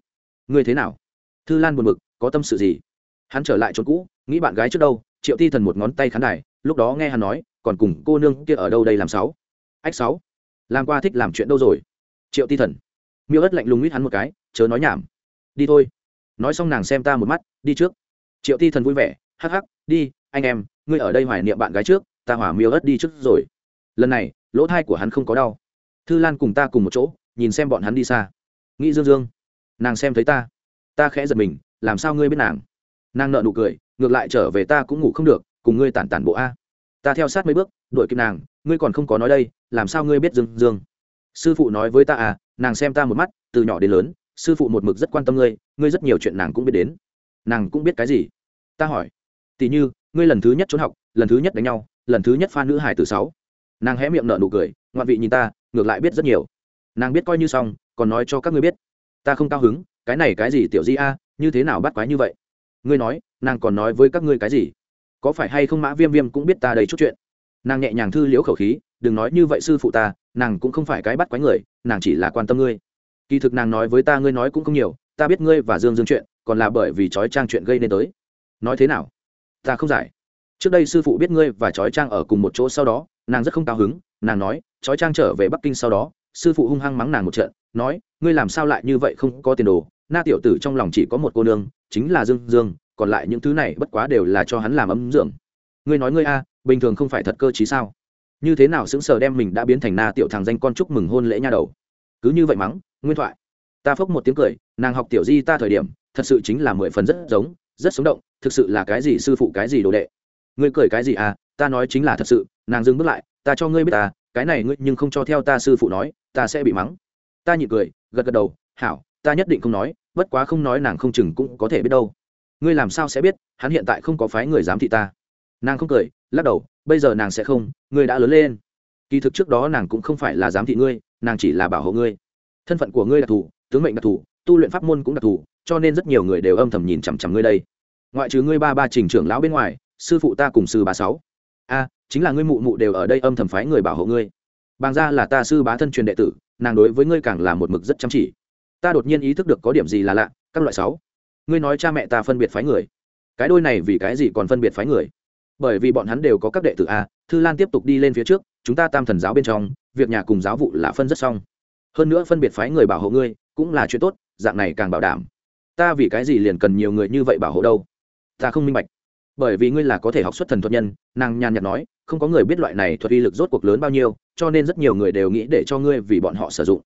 Ngươi thế nào? Thư lan buồn bực, có tâm sự gì? Hắn trở lại chỗ cũ, nghĩ bạn gái trước đâu, triệu ti thần một ngón tay khán đài, lúc đó nghe hắn nói, còn cùng cô nương kia ở đâu đây làm sáu? Ách sáu, làm qua thích làm chuyện đâu rồi? Triệu ti thần. Miêu ất lạnh lùng mít hắn một cái, chớ nói nhảm. Đi thôi. Nói xong nàng xem ta một mắt, đi trước. Triệu ti thần vui vẻ, hắc hắc, đi, anh em, ngươi ở đây hoài niệm bạn gái trước, ta hỏa miêu ớt đi trước rồi. Lần này, lỗ thai của hắn không có đau. Thư lan cùng ta cùng một chỗ, nhìn xem bọn hắn đi xa. Nghĩ dương dương, nàng xem thấy ta. Ta khẽ giật mình, làm sao ngươi biết nàng? Nàng nợ nụ cười, ngược lại trở về ta cũng ngủ không được, cùng ngươi tản tản bộ a. Ta theo sát mấy bước, đuổi kịp nàng, ngươi còn không có nói đây, làm sao ngươi biết dương dương? Sư phụ nói với ta à nàng xem ta một mắt, từ nhỏ đến lớn, sư phụ một mực rất quan tâm ngươi ngươi rất nhiều chuyện nàng cũng biết đến. Nàng cũng biết cái gì? Ta hỏi. Tỉ như, ngươi lần thứ nhất trốn học, lần thứ nhất đánh nhau, lần thứ nhất pha nữ hải từ sáu. Nàng hé miệng nợ nụ cười, ngoạn vị nhìn ta, ngược lại biết rất nhiều. Nàng biết coi như xong, còn nói cho các ngươi biết. Ta không cao hứng, cái này cái gì tiểu di a, như thế nào bắt quái như vậy? Ngươi nói, nàng còn nói với các ngươi cái gì? Có phải hay không mã viêm viêm cũng biết ta đầy chút chuyện? Nàng nhẹ nhàng thư liễu khẩu khí, đừng nói như vậy sư phụ ta, nàng cũng không phải cái bắt quái người, nàng chỉ là quan tâm ngươi. Kỳ thực nàng nói với ta ngươi nói cũng không nhiều, ta biết ngươi và dương dương chuyện, còn là bởi vì trói trang chuyện gây nên tới. Nói thế nào? Ta không giải. Trước đây sư phụ biết ngươi và trói trang ở cùng một chỗ sau đó, nàng rất không cao hứng, nàng nói trói trang trở về bắc kinh sau đó, sư phụ hung hăng mắng nàng một trận, nói, ngươi làm sao lại như vậy không có tiền đồ, na tiểu tử trong lòng chỉ có một cô nương chính là dương dương, còn lại những thứ này bất quá đều là cho hắn làm ấm dưỡng. Ngươi nói ngươi a, bình thường không phải thật cơ chí sao? Như thế nào sững sờ đem mình đã biến thành na tiểu thằng danh con chúc mừng hôn lễ nha đầu? Cứ như vậy mắng, nguyên thoại. Ta phốc một tiếng cười, nàng học tiểu di ta thời điểm, thật sự chính là mười phần rất giống, rất sống động, thực sự là cái gì sư phụ cái gì đồ đệ? Ngươi cười cái gì à? Ta nói chính là thật sự, nàng dừng bước lại, ta cho ngươi biết ta, cái này ngươi nhưng không cho theo ta sư phụ nói, ta sẽ bị mắng. Ta nhịn cười, gật gật đầu, hảo ta nhất định không nói, bất quá không nói nàng không chừng cũng có thể biết đâu. Ngươi làm sao sẽ biết, hắn hiện tại không có phái người giám thị ta. Nàng không cười, lắc đầu, bây giờ nàng sẽ không, ngươi đã lớn lên. Kỳ thực trước đó nàng cũng không phải là giám thị ngươi, nàng chỉ là bảo hộ ngươi. Thân phận của ngươi đặc thù, tướng mệnh đặc thù, tu luyện pháp môn cũng đặc thù, cho nên rất nhiều người đều âm thầm nhìn chằm chằm ngươi đây. Ngoại trừ ngươi ba ba trình trưởng lão bên ngoài, sư phụ ta cùng sư ba sáu. A, chính là ngươi mụ mụ đều ở đây âm thầm phái người bảo hộ ngươi. Bàng ra là ta sư bá thân truyền đệ tử, nàng đối với ngươi càng là một mực rất chăm chỉ ta đột nhiên ý thức được có điểm gì là lạ, các loại sáu. Ngươi nói cha mẹ ta phân biệt phái người. Cái đôi này vì cái gì còn phân biệt phái người? Bởi vì bọn hắn đều có các đệ tử a, thư lan tiếp tục đi lên phía trước, chúng ta tam thần giáo bên trong, việc nhà cùng giáo vụ là phân rất xong. Hơn nữa phân biệt phái người bảo hộ ngươi, cũng là chuyện tốt, dạng này càng bảo đảm. Ta vì cái gì liền cần nhiều người như vậy bảo hộ đâu? Ta không minh bạch. Bởi vì ngươi là có thể học xuất thần thuật nhân, nàng nhàn nhạt nói, không có người biết loại này thuật uy lực rốt cuộc lớn bao nhiêu, cho nên rất nhiều người đều nghĩ để cho ngươi vì bọn họ sử dụng.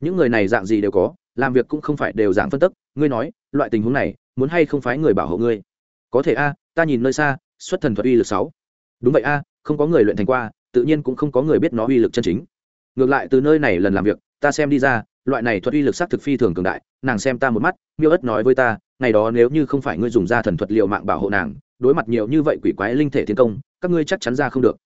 Những người này dạng gì đều có làm việc cũng không phải đều giảng phân tức, ngươi nói, loại tình huống này, muốn hay không phái người bảo hộ ngươi? Có thể a, ta nhìn nơi xa, xuất thần thuật uy lực sáu. Đúng vậy a, không có người luyện thành qua, tự nhiên cũng không có người biết nó uy lực chân chính. Ngược lại từ nơi này lần làm việc, ta xem đi ra, loại này thuật uy lực sắc thực phi thường cường đại, nàng xem ta một mắt, miêu ất nói với ta, ngày đó nếu như không phải ngươi dùng ra thần thuật liệu mạng bảo hộ nàng, đối mặt nhiều như vậy quỷ quái linh thể tiến công, các ngươi chắc chắn ra không được.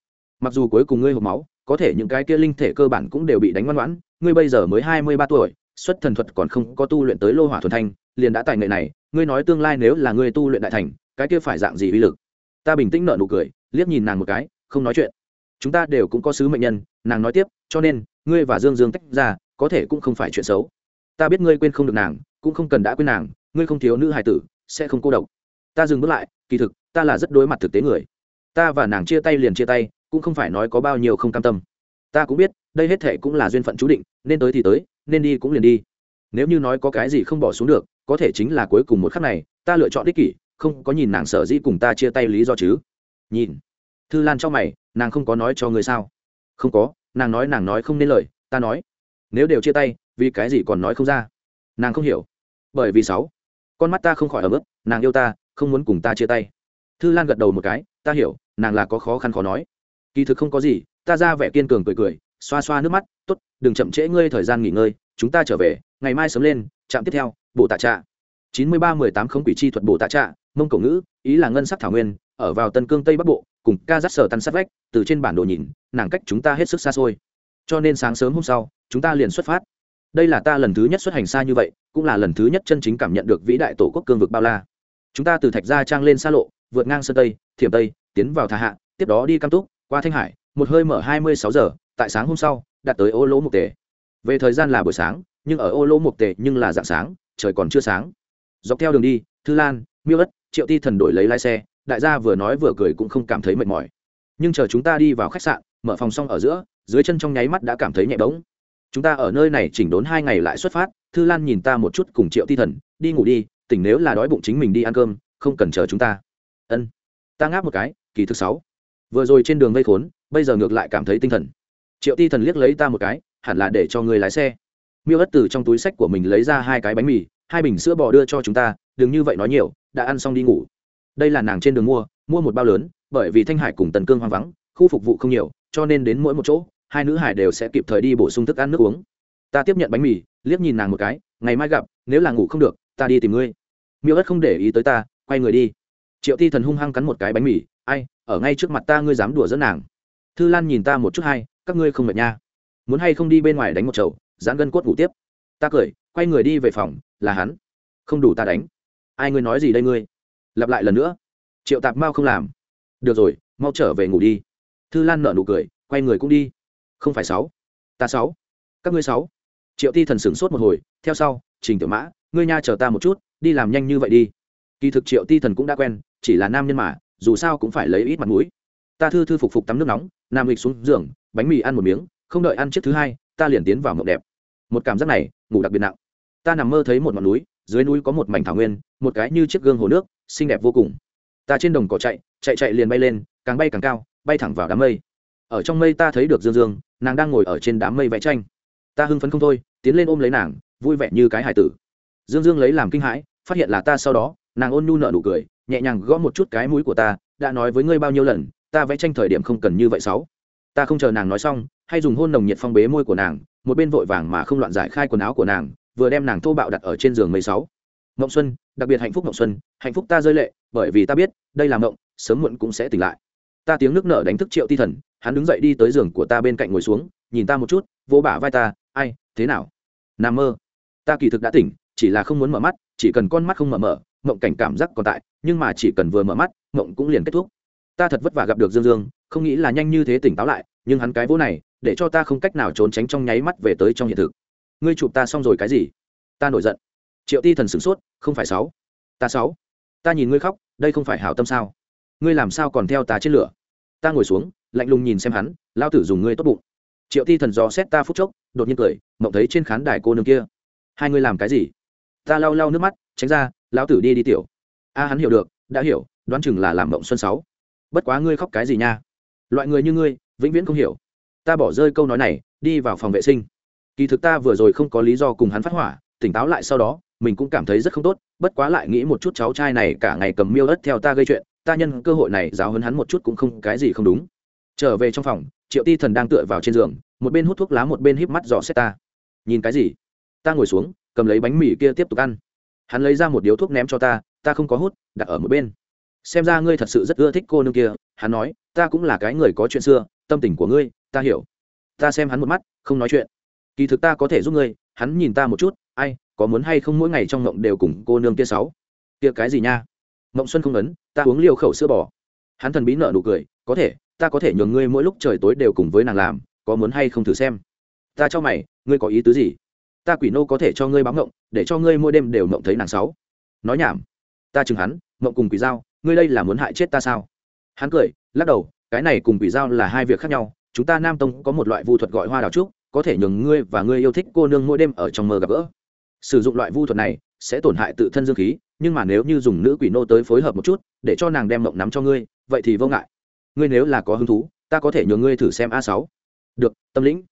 Mặc dù cuối cùng ngươi hộp máu, có thể những cái kia linh thể cơ bản cũng đều bị đánh ngoan ngoãn, ngươi bây giờ mới hai mươi ba tuổi xuất thần thuật còn không có tu luyện tới lô hỏa thuần thanh, liền đã tài nghệ này, ngươi nói tương lai nếu là ngươi tu luyện đại thành, cái kia phải dạng gì uy lực? Ta bình tĩnh nợ nụ cười, liếc nhìn nàng một cái, không nói chuyện. Chúng ta đều cũng có sứ mệnh nhân, nàng nói tiếp, cho nên, ngươi và dương dương tách ra, có thể cũng không phải chuyện xấu. Ta biết ngươi quên không được nàng, cũng không cần đã quên nàng, ngươi không thiếu nữ hài tử, sẽ không cô độc. Ta dừng bước lại, kỳ thực, ta là rất đối mặt thực tế người. Ta và nàng chia tay liền chia tay, cũng không phải nói có bao nhiêu không cam tâm. Ta cũng biết, đây hết thệ cũng là duyên phận chú định, nên tới thì tới nên đi cũng liền đi. Nếu như nói có cái gì không bỏ xuống được, có thể chính là cuối cùng một khắc này, ta lựa chọn đích kỷ, không có nhìn nàng sở dĩ cùng ta chia tay lý do chứ. Nhìn. Thư lan cho mày, nàng không có nói cho người sao? Không có, nàng nói nàng nói không nên lời, ta nói. Nếu đều chia tay, vì cái gì còn nói không ra? Nàng không hiểu. Bởi vì sáu, con mắt ta không khỏi ở mức nàng yêu ta, không muốn cùng ta chia tay. Thư lan gật đầu một cái, ta hiểu, nàng là có khó khăn khó nói. Kỳ thực không có gì, ta ra vẻ kiên cường cười cười xoa xoa nước mắt t ố t đừng chậm trễ ngươi thời gian nghỉ ngơi, chúng ta trở về, ngày mai sớm lên, trạm tiếp theo bộ tạ trạ. chín mươi ba mười tám không quỷ chi thuật bộ tạ trạ, mông cổ ngữ, ý là ngân sắc thảo nguyên, ở vào tân cương tây bắc bộ, cùng ca dắt sở tăn sát vách, từ trên bản đồ nhìn, nàng cách chúng ta hết sức xa xôi. Cho nên sáng sớm hôm sau, chúng ta liền xuất phát. Đây là ta lần thứ nhất xuất hành xa như vậy, cũng là lần thứ nhất chân chính cảm nhận được vĩ đại tổ quốc cương vực bao la. Chúng ta từ thạch gia trang lên xa lộ, vượt ngang sơn tây, thiểm tây, tiến vào thà hạ, tiếp đó đi cam túc, qua thanh hải, một hơi mở hai mươi sáu giờ tại sáng hôm sau, đạt tới ô lỗ mục tề. Về thời gian là buổi sáng, nhưng ở ô lỗ mục tề nhưng là dạng sáng, trời còn chưa sáng. Dọc theo đường đi, thư lan, miêu ất, triệu ti thần đổi lấy lái xe, đại gia vừa nói vừa cười cũng không cảm thấy mệt mỏi. Nhưng chờ chúng ta đi vào khách sạn, mở phòng xong ở giữa, dưới chân trong nháy mắt đã cảm thấy nhẹ bỗng. Chúng ta ở nơi này chỉnh đốn hai ngày lại xuất phát, thư lan nhìn ta một chút cùng triệu ti thần, đi ngủ đi, tỉnh nếu là đói bụng chính mình đi ăn cơm, không cần chờ chúng ta. Ân. Ta ngáp một cái, kỳ thực sáu. Vừa rồi trên đường vây khốn, bây giờ ngược lại cảm thấy tinh thần triệu ti thần liếc lấy ta một cái, hẳn là để cho người lái xe. Miêu ất từ trong túi sách của mình lấy ra hai cái bánh mì, hai bình sữa bò đưa cho chúng ta, đừng như vậy nói nhiều, đã ăn xong đi ngủ. Đây là nàng trên đường mua mua một bao lớn, bởi vì thanh hải cùng tần cương hoang vắng, khu phục vụ không nhiều, cho nên đến mỗi một chỗ, hai nữ hải đều sẽ kịp thời đi bổ sung thức ăn nước uống. Ta tiếp nhận bánh mì, liếc nhìn nàng một cái, ngày mai gặp, nếu là ngủ không được, ta đi tìm ngươi. Miêu ất không để ý tới ta, quay người đi. Triệu ti thần hung hăng cắn một cái bánh mì, ai, ở ngay trước mặt ta ngươi dám đùa dẫn nàng. Thư lan nhìn ta một chút hai các ngươi không mệt nha. Muốn hay không đi bên ngoài đánh một chậu dán gân cốt ngủ tiếp. Ta cười, quay người đi về phòng, là hắn. Không đủ ta đánh. Ai ngươi nói gì đây ngươi? Lặp lại lần nữa. Triệu tạp mao không làm. Được rồi, mau trở về ngủ đi. Thư lan nợ nụ cười, quay người cũng đi. Không phải sáu. Ta sáu. Các ngươi sáu. Triệu ti thần sửng sốt một hồi, theo sau, trình tiểu mã, ngươi nha chờ ta một chút, đi làm nhanh như vậy đi. Kỳ thực triệu ti thần cũng đã quen, chỉ là nam nhân mà, dù sao cũng phải lấy ít mặt mũi. Ta thư thư phục phục tắm nước nóng, nam lịch xuống giường bánh mì ăn một miếng, không đợi ăn chiếc thứ hai, ta liền tiến vào mộng đẹp. Một cảm giác này, ngủ đặc biệt nặng. Ta nằm mơ thấy một ngọn núi, dưới núi có một mảnh thảo nguyên, một cái như chiếc gương hồ nước, xinh đẹp vô cùng. Ta trên đồng cỏ chạy chạy chạy liền bay lên, càng bay càng cao, bay thẳng vào đám mây. Ở trong mây ta thấy được dương dương, nàng đang ngồi ở trên đám mây vẽ tranh. Ta hưng phấn không thôi, tiến lên ôm lấy nàng, vui vẻ như cái hải tử. Dương dương lấy làm kinh hãi, phát hiện là ta sau đó, nàng ôn nhu nợ nụ cười, nhẹ nhàng gõ một chút cái mũi của ta, đã nói với ngươi bao nhiêu lần, ta vẽ tranh thời điểm không cần như vậy sáu ta không chờ nàng nói xong, hay dùng hôn nồng nhiệt phong bế môi của nàng, một bên vội vàng mà không loạn giải khai quần áo của nàng, vừa đem nàng thô bạo đặt ở trên giường mười sáu. Mộng xuân, đặc biệt hạnh phúc mộng xuân, hạnh phúc ta rơi lệ, bởi vì ta biết, đây là mộng, sớm muộn cũng sẽ tỉnh lại. Ta tiếng nước nở đánh thức triệu ti thần, hắn đứng dậy đi tới giường của ta bên cạnh ngồi xuống, nhìn ta một chút vỗ bả vai ta, ai, thế nào? Nằm mơ. Ta kỳ thực đã tỉnh, chỉ là không muốn mở mắt, chỉ cần con mắt không mở mở, mộng cảnh cảm giác còn tại, nhưng mà chỉ cần vừa mở mắt, mộng cũng liền kết thúc. Ta thật vất vả gặp được dương dương không nghĩ là nhanh như thế tỉnh táo lại, nhưng hắn cái vỗ này, để cho ta không cách nào trốn tránh trong nháy mắt về tới trong hiện thực. Ngươi chụp ta xong rồi cái gì? Ta nổi giận. Triệu ti thần sửng sốt, không phải sáu. Ta sáu. Ta nhìn ngươi khóc, đây không phải hảo tâm sao? Ngươi làm sao còn theo ta trên lửa? Ta ngồi xuống, lạnh lùng nhìn xem hắn, lao tử dùng ngươi tốt bụng. Triệu ti thần dò xét ta phút chốc, đột nhiên cười, mộng thấy trên khán đài cô nương kia. Hai ngươi làm cái gì? Ta lau lau nước mắt, tránh ra, lão tử đi đi tiểu. A, hắn hiểu được, đã hiểu, đoán chừng là làm mộng xuân sáu. Bất quá ngươi khóc cái gì nha? Loại người như ngươi, vĩnh viễn không hiểu. Ta bỏ rơi câu nói này, đi vào phòng vệ sinh. Kỳ thực ta vừa rồi không có lý do cùng hắn phát hỏa, tỉnh táo lại sau đó, mình cũng cảm thấy rất không tốt, bất quá lại nghĩ một chút cháu trai này cả ngày cầm miêu ớt theo ta gây chuyện, ta nhân cơ hội này giáo hấn hắn một chút cũng không cái gì không đúng. Trở về trong phòng, triệu ti thần đang tựa vào trên giường, một bên hút thuốc lá một bên híp mắt dò xét ta. Nhìn cái gì? Ta ngồi xuống, cầm lấy bánh mì kia tiếp tục ăn. Hắn lấy ra một điếu thuốc ném cho ta ta không có hút, đặt ở một bên xem ra ngươi thật sự rất ưa thích cô nương kia, hắn nói, ta cũng là cái người có chuyện xưa, tâm tình của ngươi, ta hiểu. Ta xem hắn một mắt, không nói chuyện. Kỳ thực ta có thể giúp ngươi, hắn nhìn ta một chút, ai, có muốn hay không mỗi ngày trong ngộng đều cùng cô nương kia sáu? Kia cái gì nha? Ngộng xuân không ấn, ta uống liều khẩu sữa bò. Hắn thần bí nợ nụ cười, có thể, ta có thể nhường ngươi mỗi lúc trời tối đều cùng với nàng làm, có muốn hay không thử xem? Ta cho mày, ngươi có ý tứ gì? Ta quỷ nô có thể cho ngươi báo ngộng, để cho ngươi mỗi đêm đều ngộng thấy nàng sáu. Nói nhảm. Ta chừng hắn, ngộng cùng quỷ dao ngươi đây là muốn hại chết ta sao? Hắn cười, lắc đầu, cái này cùng quỷ dao là hai việc khác nhau, chúng ta nam tông có một loại vu thuật gọi hoa đào trúc, có thể nhường ngươi và ngươi yêu thích cô nương mỗi đêm ở trong mơ gặp gỡ. Sử dụng loại vu thuật này sẽ tổn hại tự thân dương khí, nhưng mà nếu như dùng nữ quỷ nô tới phối hợp một chút, để cho nàng đem mộng nắm cho ngươi, vậy thì vô ngại. Ngươi nếu là có hứng thú, ta có thể nhường ngươi thử xem a sáu. Được, tâm lĩnh.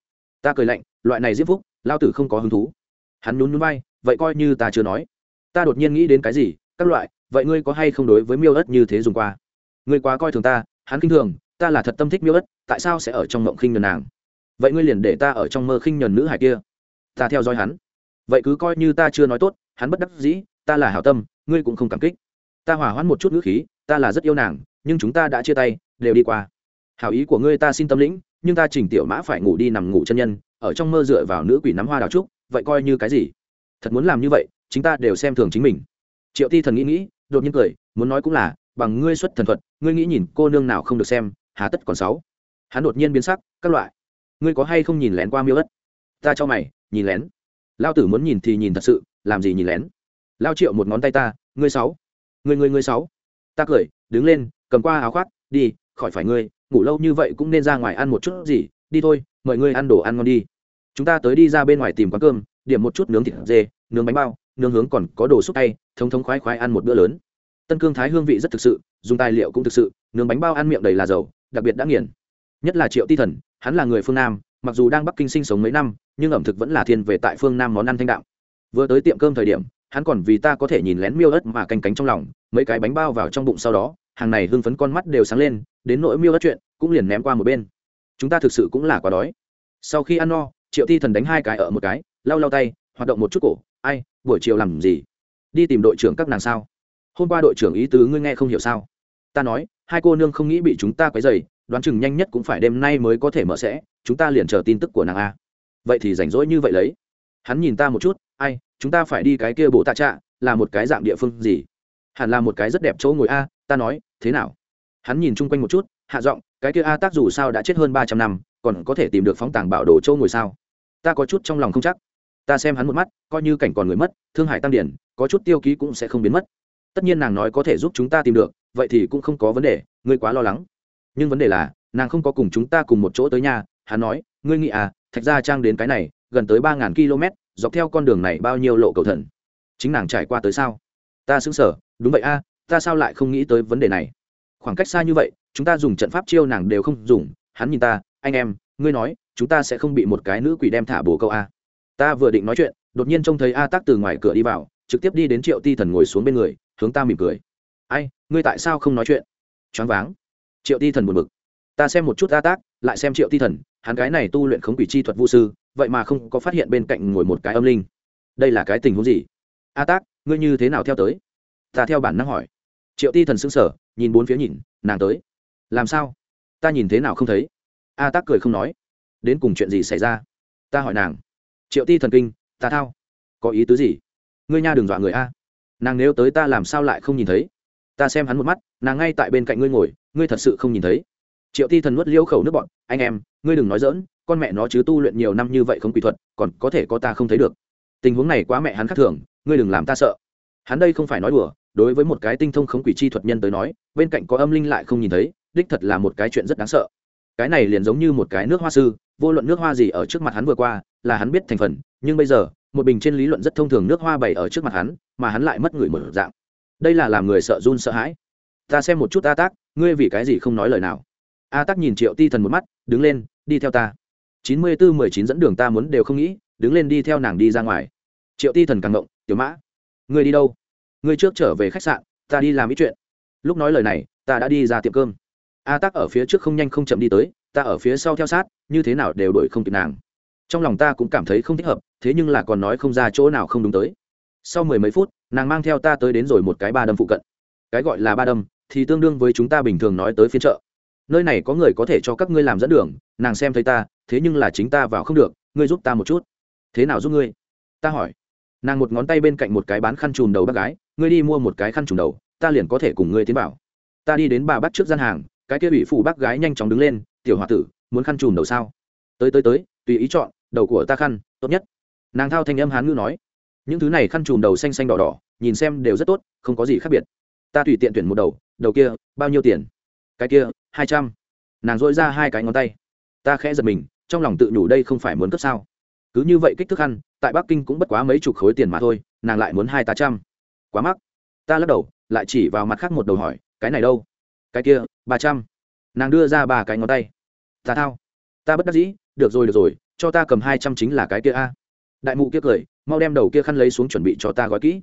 Ta cười lạnh, loại này diễm phúc, lao tử không có hứng thú. Hắn nhún nhún vai, vậy coi như ta chưa nói. Ta đột nhiên nghĩ đến cái gì, các loại vậy ngươi có hay không đối với miêu ớt như thế dùng qua? Ngươi quá coi thường ta, hắn kinh thường, ta là thật tâm thích miêu ớt, tại sao sẽ ở trong mộng khinh nhuần nàng? Vậy ngươi liền để ta ở trong mơ khinh nhuần nữ hải kia. Ta theo dõi hắn. Vậy cứ coi như ta chưa nói tốt, hắn bất đắc dĩ, ta là hảo tâm, ngươi cũng không cảm kích. Ta hỏa hoãn một chút ngữ khí, ta là rất yêu nàng, nhưng chúng ta đã chia tay, đều đi qua. Hảo ý của ngươi ta xin tâm lĩnh, nhưng ta chỉnh tiểu mã phải ngủ đi nằm ngủ chân nhân, ở trong mơ dựa vào nữ quỷ nắm hoa đào trúc, vậy coi như cái gì? Thật muốn làm như vậy chúng ta đều xem thường chính mình. Triệu ti thần nghĩ nghĩ đột nhiên cười, muốn nói cũng là, bằng ngươi xuất thần thuật, ngươi nghĩ nhìn cô nương nào không được xem, hà tất còn sáu. Hắn đột nhiên biến sắc, các loại, ngươi có hay không nhìn lén qua miêu ất? Ta cho mày, nhìn lén. Lao tử muốn nhìn thì nhìn thật sự, làm gì nhìn lén? Lao triệu một ngón tay ta, ngươi sáu. Ngươi ngươi ngươi sáu. Ta cười, đứng lên, cầm qua áo khoác, đi, khỏi phải ngươi, ngủ lâu như vậy cũng nên ra ngoài ăn một chút gì, đi thôi, mời ngươi ăn đồ ăn ngon đi. Chúng ta tới đi ra bên ngoài tìm quán cơm, điểm một chút nướng thịt dê, nướng bánh bao nướng hướng còn có đồ xúc tay, thống thống khoái khoái ăn một bữa lớn. Tân cương thái hương vị rất thực sự, dùng tài liệu cũng thực sự, nướng bánh bao ăn miệng đầy là dầu, đặc biệt đã nghiền. Nhất là triệu ti thần, hắn là người phương nam, mặc dù đang bắc kinh sinh sống mấy năm, nhưng ẩm thực vẫn là thiên về tại phương nam món ăn thanh đạm. Vừa tới tiệm cơm thời điểm, hắn còn vì ta có thể nhìn lén miêu ớt mà canh cánh trong lòng, mấy cái bánh bao vào trong bụng sau đó, hàng này hưng phấn con mắt đều sáng lên, đến nỗi miêu ớt chuyện, cũng liền ném qua một bên. Chúng ta thực sự cũng là quá đói. Sau khi ăn no, triệu ti thần đánh hai cái ở một cái, lau lau tay, hoạt động một chút cổ ai, buổi chiều làm gì? Đi tìm đội trưởng các nàng sao? Hôm qua đội trưởng ý tứ ngươi nghe không hiểu sao? Ta nói, hai cô nương không nghĩ bị chúng ta quấy dày đoán chừng nhanh nhất cũng phải đêm nay mới có thể mở sẽ, chúng ta liền chờ tin tức của nàng a. Vậy thì rảnh rỗi như vậy lấy. Hắn nhìn ta một chút, ai, chúng ta phải đi cái kia bộ tạ trạ, là một cái dạng địa phương gì? Hẳn là một cái rất đẹp chỗ ngồi a, ta nói, thế nào? Hắn nhìn chung quanh một chút, hạ giọng, cái kia a tác dù sao đã chết hơn ba trăm năm, còn có thể tìm được phóng tàng bảo đồ châu ngồi sao? Ta có chút trong lòng không chắc ta xem hắn một mắt, coi như cảnh còn người mất, thương hại tăng điển, có chút tiêu ký cũng sẽ không biến mất. Tất nhiên nàng nói có thể giúp chúng ta tìm được, vậy thì cũng không có vấn đề, ngươi quá lo lắng. Nhưng vấn đề là, nàng không có cùng chúng ta cùng một chỗ tới nhà, hắn nói, ngươi nghĩ à thạch gia trang đến cái này, gần tới ba ngàn km, dọc theo con đường này bao nhiêu lộ cầu thần? Chính nàng trải qua tới sao? Ta xứng sở đúng vậy a, ta sao lại không nghĩ tới vấn đề này? Khoảng cách xa như vậy, chúng ta dùng trận pháp chiêu nàng đều không dùng, hắn nhìn ta, anh em, ngươi nói, chúng ta sẽ không bị một cái nữ quỷ đem thả bồ câu a ta vừa định nói chuyện, đột nhiên trông thấy a tác từ ngoài cửa đi vào, trực tiếp đi đến triệu ti thần ngồi xuống bên người, hướng ta mỉm cười. Ai, ngươi tại sao không nói chuyện? Choáng váng. Triệu ti thần buồn bực. Ta xem một chút a tác lại xem triệu ti thần, hắn cái này tu luyện khống quỷ chi thuật vũ sư, vậy mà không có phát hiện bên cạnh ngồi một cái âm linh. Đây là cái tình huống gì? A tác ngươi như thế nào theo tới? Ta theo bản năng hỏi. Triệu ti thần xứng sở nhìn bốn phía nhìn, nàng tới. Làm sao? Ta nhìn thế nào không thấy? A tác cười không nói. Đến cùng chuyện gì xảy ra? Ta hỏi nàng triệu ti thần kinh, ta thao. Có ý tứ gì? Ngươi nha đừng dọa người a. Nàng nếu tới ta làm sao lại không nhìn thấy? Ta xem hắn một mắt, nàng ngay tại bên cạnh ngươi ngồi, ngươi thật sự không nhìn thấy. Triệu ti thần nuốt liễu khẩu nước bọn anh em, ngươi đừng nói dỡn con mẹ nó chứ tu luyện nhiều năm như vậy không quỷ thuật, còn có thể có ta không thấy được. Tình huống này quá mẹ hắn khác thường, ngươi đừng làm ta sợ. Hắn đây không phải nói đùa, đối với một cái tinh thông khống quỷ chi thuật nhân tới nói, bên cạnh có âm linh lại không nhìn thấy, đích thật là một cái chuyện rất đáng sợ. Cái này liền giống như một cái nước hoa sư, vô luận nước hoa gì ở trước mặt hắn vừa qua là hắn biết thành phần, nhưng bây giờ, một bình trên lý luận rất thông thường nước hoa bày ở trước mặt hắn, mà hắn lại mất người mở dạng. Đây là làm người sợ run sợ hãi. Ta xem một chút a tác, ngươi vì cái gì không nói lời nào? A tác nhìn triệu ti thần một mắt, đứng lên, đi theo ta. Chín mươi bốn mười chín dẫn đường ta muốn đều không nghĩ, đứng lên đi theo nàng đi ra ngoài. Triệu ti thần càng ngộng, tiểu mã, ngươi đi đâu? Ngươi trước trở về khách sạn, ta đi làm ít chuyện. Lúc nói lời này, ta đã đi ra tiệm cơm. A tác ở phía trước không nhanh không chậm đi tới, ta ở phía sau theo sát, như thế nào đều đổi không kịp nàng trong lòng ta cũng cảm thấy không thích hợp, thế nhưng là còn nói không ra chỗ nào không đúng tới. Sau mười mấy phút, nàng mang theo ta tới đến rồi một cái ba đâm phụ cận. Cái gọi là ba đâm thì tương đương với chúng ta bình thường nói tới phiên chợ. Nơi này có người có thể cho các ngươi làm dẫn đường, nàng xem thấy ta, thế nhưng là chính ta vào không được, ngươi giúp ta một chút. Thế nào giúp ngươi? Ta hỏi. Nàng một ngón tay bên cạnh một cái bán khăn chùm đầu bác gái, ngươi đi mua một cái khăn chùm đầu, ta liền có thể cùng ngươi tiến vào. Ta đi đến bà bắt trước gian hàng, cái kia bị phủ bác gái nhanh chóng đứng lên, tiểu h o a tử, muốn khăn chùm đầu sao? Tới tới tới, tùy ý chọn đầu của ta khăn, tốt nhất. Nàng thao thanh âm hán ngữ nói. Những thứ này khăn chùm đầu xanh xanh đỏ đỏ, nhìn xem đều rất tốt, không có gì khác biệt. Ta tùy tiện tuyển một đầu đầu kia, bao nhiêu tiền? Cái kia, hai trăm. Nàng dội ra hai cái ngón tay. Ta khẽ giật mình, trong lòng tự nhủ đây không phải muốn cấp sao. Cứ như vậy kích thước khăn, tại bắc kinh cũng bất quá mấy chục khối tiền mà thôi, nàng lại muốn hai tá trăm. Quá mắc. Ta lắc đầu, lại chỉ vào mặt khác một đầu hỏi, cái này đâu? Cái kia, ba trăm. Nàng đưa ra ba cái ngón tay. Ta thao. Ta bất đắc dĩ, được rồi được rồi cho ta cầm hai trăm chính là cái kia a. Đại mụ kia cười, mau đem đầu kia khăn lấy xuống chuẩn bị cho ta gói kỹ.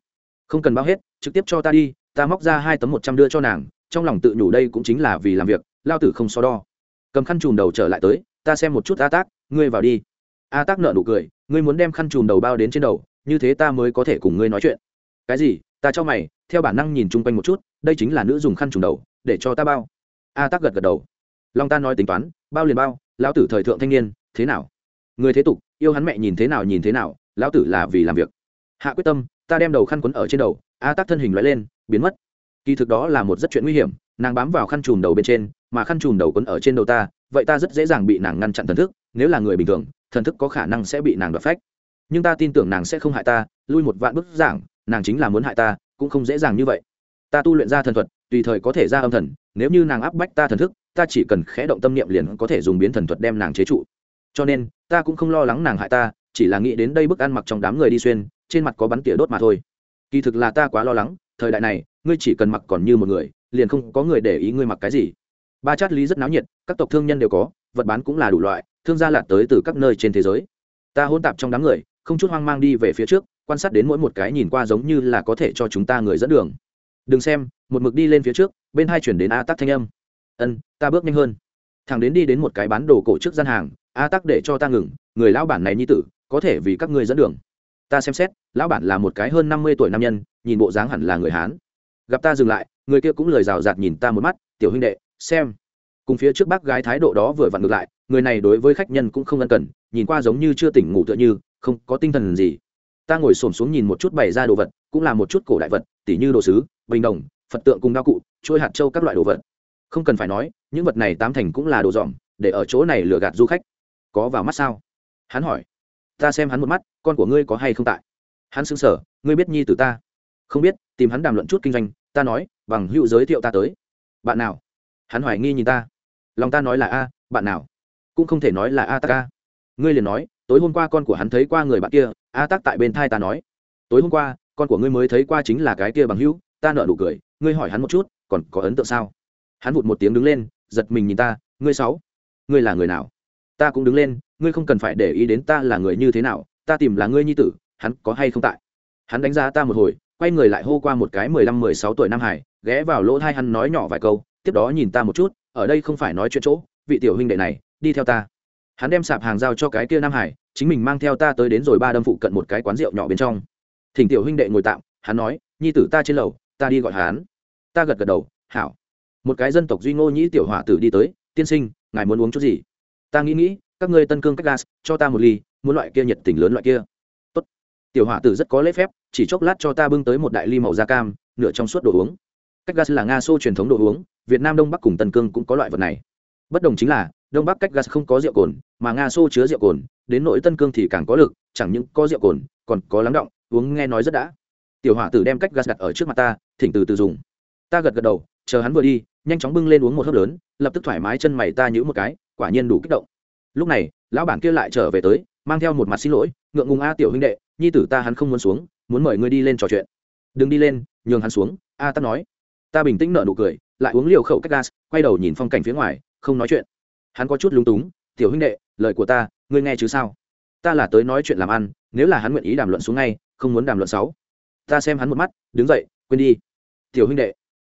Không cần bao hết, trực tiếp cho ta đi, ta móc ra hai tấm một trăm đưa cho nàng, trong lòng tự nhủ đây cũng chính là vì làm việc, lao tử không so đo. Cầm khăn chùm đầu trở lại tới, ta xem một chút a tác, ngươi vào đi. A tác nợ nụ cười, ngươi muốn đem khăn chùm đầu bao đến trên đầu, như thế ta mới có thể cùng ngươi nói chuyện. Cái gì? Ta cho mày, theo bản năng nhìn chung quanh một chút, đây chính là nữ dùng khăn trùng đầu, để cho ta bao. A tác gật gật đầu. Long ta nói tính toán, bao liền bao, lão tử thời thượng thanh niên, thế nào? Người thế tục, yêu hắn mẹ nhìn thế nào nhìn thế nào, lão tử là vì làm việc. Hạ quyết tâm, ta đem đầu khăn quấn ở trên đầu, a tắc thân hình loại lên, biến mất. Kỳ thực đó là một rất chuyện nguy hiểm, nàng bám vào khăn chùm đầu bên trên, mà khăn chùm đầu quấn ở trên đầu ta, vậy ta rất dễ dàng bị nàng ngăn chặn thần thức, nếu là người bình thường, thần thức có khả năng sẽ bị nàng đoạt phách. Nhưng ta tin tưởng nàng sẽ không hại ta, lui một vạn bức giảng, nàng chính là muốn hại ta, cũng không dễ dàng như vậy. Ta tu luyện ra thần thuật, tùy thời có thể ra âm thần, nếu như nàng áp bách ta thần thức, ta chỉ cần khẽ động tâm niệm liền có thể dùng biến thần thuật đem nàng chế trụ cho nên, ta cũng không lo lắng nàng hại ta, chỉ là nghĩ đến đây bức ăn mặc trong đám người đi xuyên, trên mặt có bắn tỉa đốt mà thôi. Kỳ thực là ta quá lo lắng, thời đại này, ngươi chỉ cần mặc còn như một người, liền không có người để ý ngươi mặc cái gì. Ba chát lý rất náo nhiệt, các tộc thương nhân đều có, vật bán cũng là đủ loại, thương gia lạt tới từ các nơi trên thế giới. Ta hôn tạp trong đám người, không chút hoang mang đi về phía trước, quan sát đến mỗi một cái nhìn qua giống như là có thể cho chúng ta người dẫn đường. Đừng xem, một mực đi lên phía trước, bên hai chuyển đến a tắc thanh âm. Ân, ta bước nhanh hơn. Thằng đến đi đến một cái bán đồ cổ trước gian hàng a tắc để cho ta ngừng, người lão bản này như tử, có thể vì các ngươi dẫn đường. Ta xem xét, lão bản là một cái hơn năm mươi tuổi nam nhân, nhìn bộ dáng hẳn là người hán. Gặp ta dừng lại, người kia cũng lời rào rạt nhìn ta một mắt, tiểu huynh đệ, xem. Cùng phía trước bác gái thái độ đó vừa vặn ngược lại, người này đối với khách nhân cũng không ân cần, nhìn qua giống như chưa tỉnh ngủ tựa như, không có tinh thần gì. Ta ngồi xổm xuống nhìn một chút bày ra đồ vật, cũng là một chút cổ đại vật, tỉ như đồ sứ, bình đồng, phật tượng cùng đao cụ trôi hạt châu các loại đồ vật. Không cần phải nói, những vật này tám thành cũng là đồ dòm, để ở chỗ này lừa gạt du khách có vào mắt sao? Hắn hỏi. Ta xem hắn một mắt, con của ngươi có hay không tại? Hắn xứng sở ngươi biết nhi từ ta? Không biết, tìm hắn đàm luận chút kinh doanh, ta nói, bằng hữu giới thiệu ta tới. Bạn nào? Hắn hoài nghi nhìn ta. Lòng ta nói là a, bạn nào? Cũng không thể nói là a ta ca ngươi liền nói, tối hôm qua con của hắn thấy qua người bạn kia, a tắc tại bên thai ta nói. Tối hôm qua, con của ngươi mới thấy qua chính là cái kia bằng hữu, ta nợ nụ cười, ngươi hỏi hắn một chút, còn có ấn tượng sao? Hắn vụt một tiếng đứng lên, giật mình nhìn ta, ngươi sáu, ngươi là người nào? Ta cũng đứng lên, ngươi không cần phải để ý đến ta là người như thế nào, ta tìm là ngươi nhi tử, hắn có hay không tại? Hắn đánh giá ta một hồi, quay người lại hô qua một cái mười lăm, mười sáu tuổi nam hải, ghé vào lỗ thai hắn nói nhỏ vài câu, tiếp đó nhìn ta một chút, ở đây không phải nói chuyện chỗ, vị tiểu huynh đệ này, đi theo ta. Hắn đem sạp hàng giao cho cái kia nam hải, chính mình mang theo ta tới đến rồi ba đâm phụ cận một cái quán rượu nhỏ bên trong. Thỉnh tiểu huynh đệ ngồi tạm, hắn nói, nhi tử ta trên lầu, ta đi gọi hắn. Ta gật gật đầu, hảo. Một cái dân tộc duy ngô nhĩ tiểu hỏa tử đi tới, tiên sinh, ngài muốn uống chút gì? Ta nghĩ nghĩ, các ngươi tân cương cách gas cho ta một ly, muốn loại kia nhiệt tình lớn loại kia. Tốt. tiểu hỏa tử rất có lễ phép, chỉ chốc lát cho ta bưng tới một đại ly màu da cam, nửa trong suốt đồ uống. Cách gas là nga xô truyền thống đồ uống, việt nam đông bắc cùng tân cương cũng có loại vật này. Bất đồng chính là, đông bắc cách gas không có rượu cồn, mà nga xô chứa rượu cồn, đến nội tân cương thì càng có lực, chẳng những có rượu cồn, còn có lắng động, uống nghe nói rất đã. Tiểu hỏa tử đem cách gas đặt ở trước mặt ta, thỉnh từ từ dùng. Ta gật gật đầu, chờ hắn vừa đi nhanh chóng bưng lên uống một hớp lớn, lập tức thoải mái chân mày ta nhữ một cái, quả nhiên đủ kích động. Lúc này, lão bản kia lại trở về tới, mang theo một mặt xin lỗi, ngượng ngùng a tiểu huynh đệ, nhi tử ta hắn không muốn xuống, muốn mời ngươi đi lên trò chuyện. Đừng đi lên, nhường hắn xuống, a ta nói. Ta bình tĩnh nở nụ cười, lại uống liều khẩu cách gas, quay đầu nhìn phong cảnh phía ngoài, không nói chuyện. Hắn có chút lúng túng, tiểu huynh đệ, lời của ta, ngươi nghe chứ sao? Ta là tới nói chuyện làm ăn, nếu là hắn nguyện ý đàm luận xuống ngay, không muốn đàm luận sáu ta xem hắn một mắt, đứng dậy, quên đi. Tiểu huynh đệ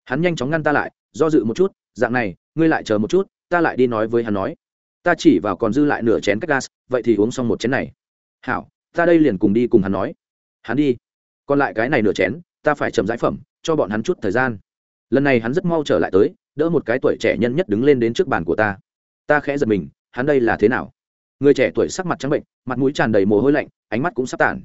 hắn nhanh chóng ngăn ta lại, do dự một chút, dạng này, ngươi lại chờ một chút, ta lại đi nói với hắn nói. Ta chỉ vào còn dư lại nửa chén cách gas vậy thì uống xong một chén này. Hảo, ta đây liền cùng đi cùng hắn nói. Hắn đi. Còn lại cái này nửa chén, ta phải chậm giải phẩm, cho bọn hắn chút thời gian. Lần này hắn rất mau trở lại tới, đỡ một cái tuổi trẻ nhân nhất đứng lên đến trước bàn của ta. Ta khẽ giật mình, hắn đây là thế nào? Người trẻ tuổi sắc mặt trắng bệnh, mặt mũi tràn đầy mồ hôi lạnh, ánh mắt cũng sắp tản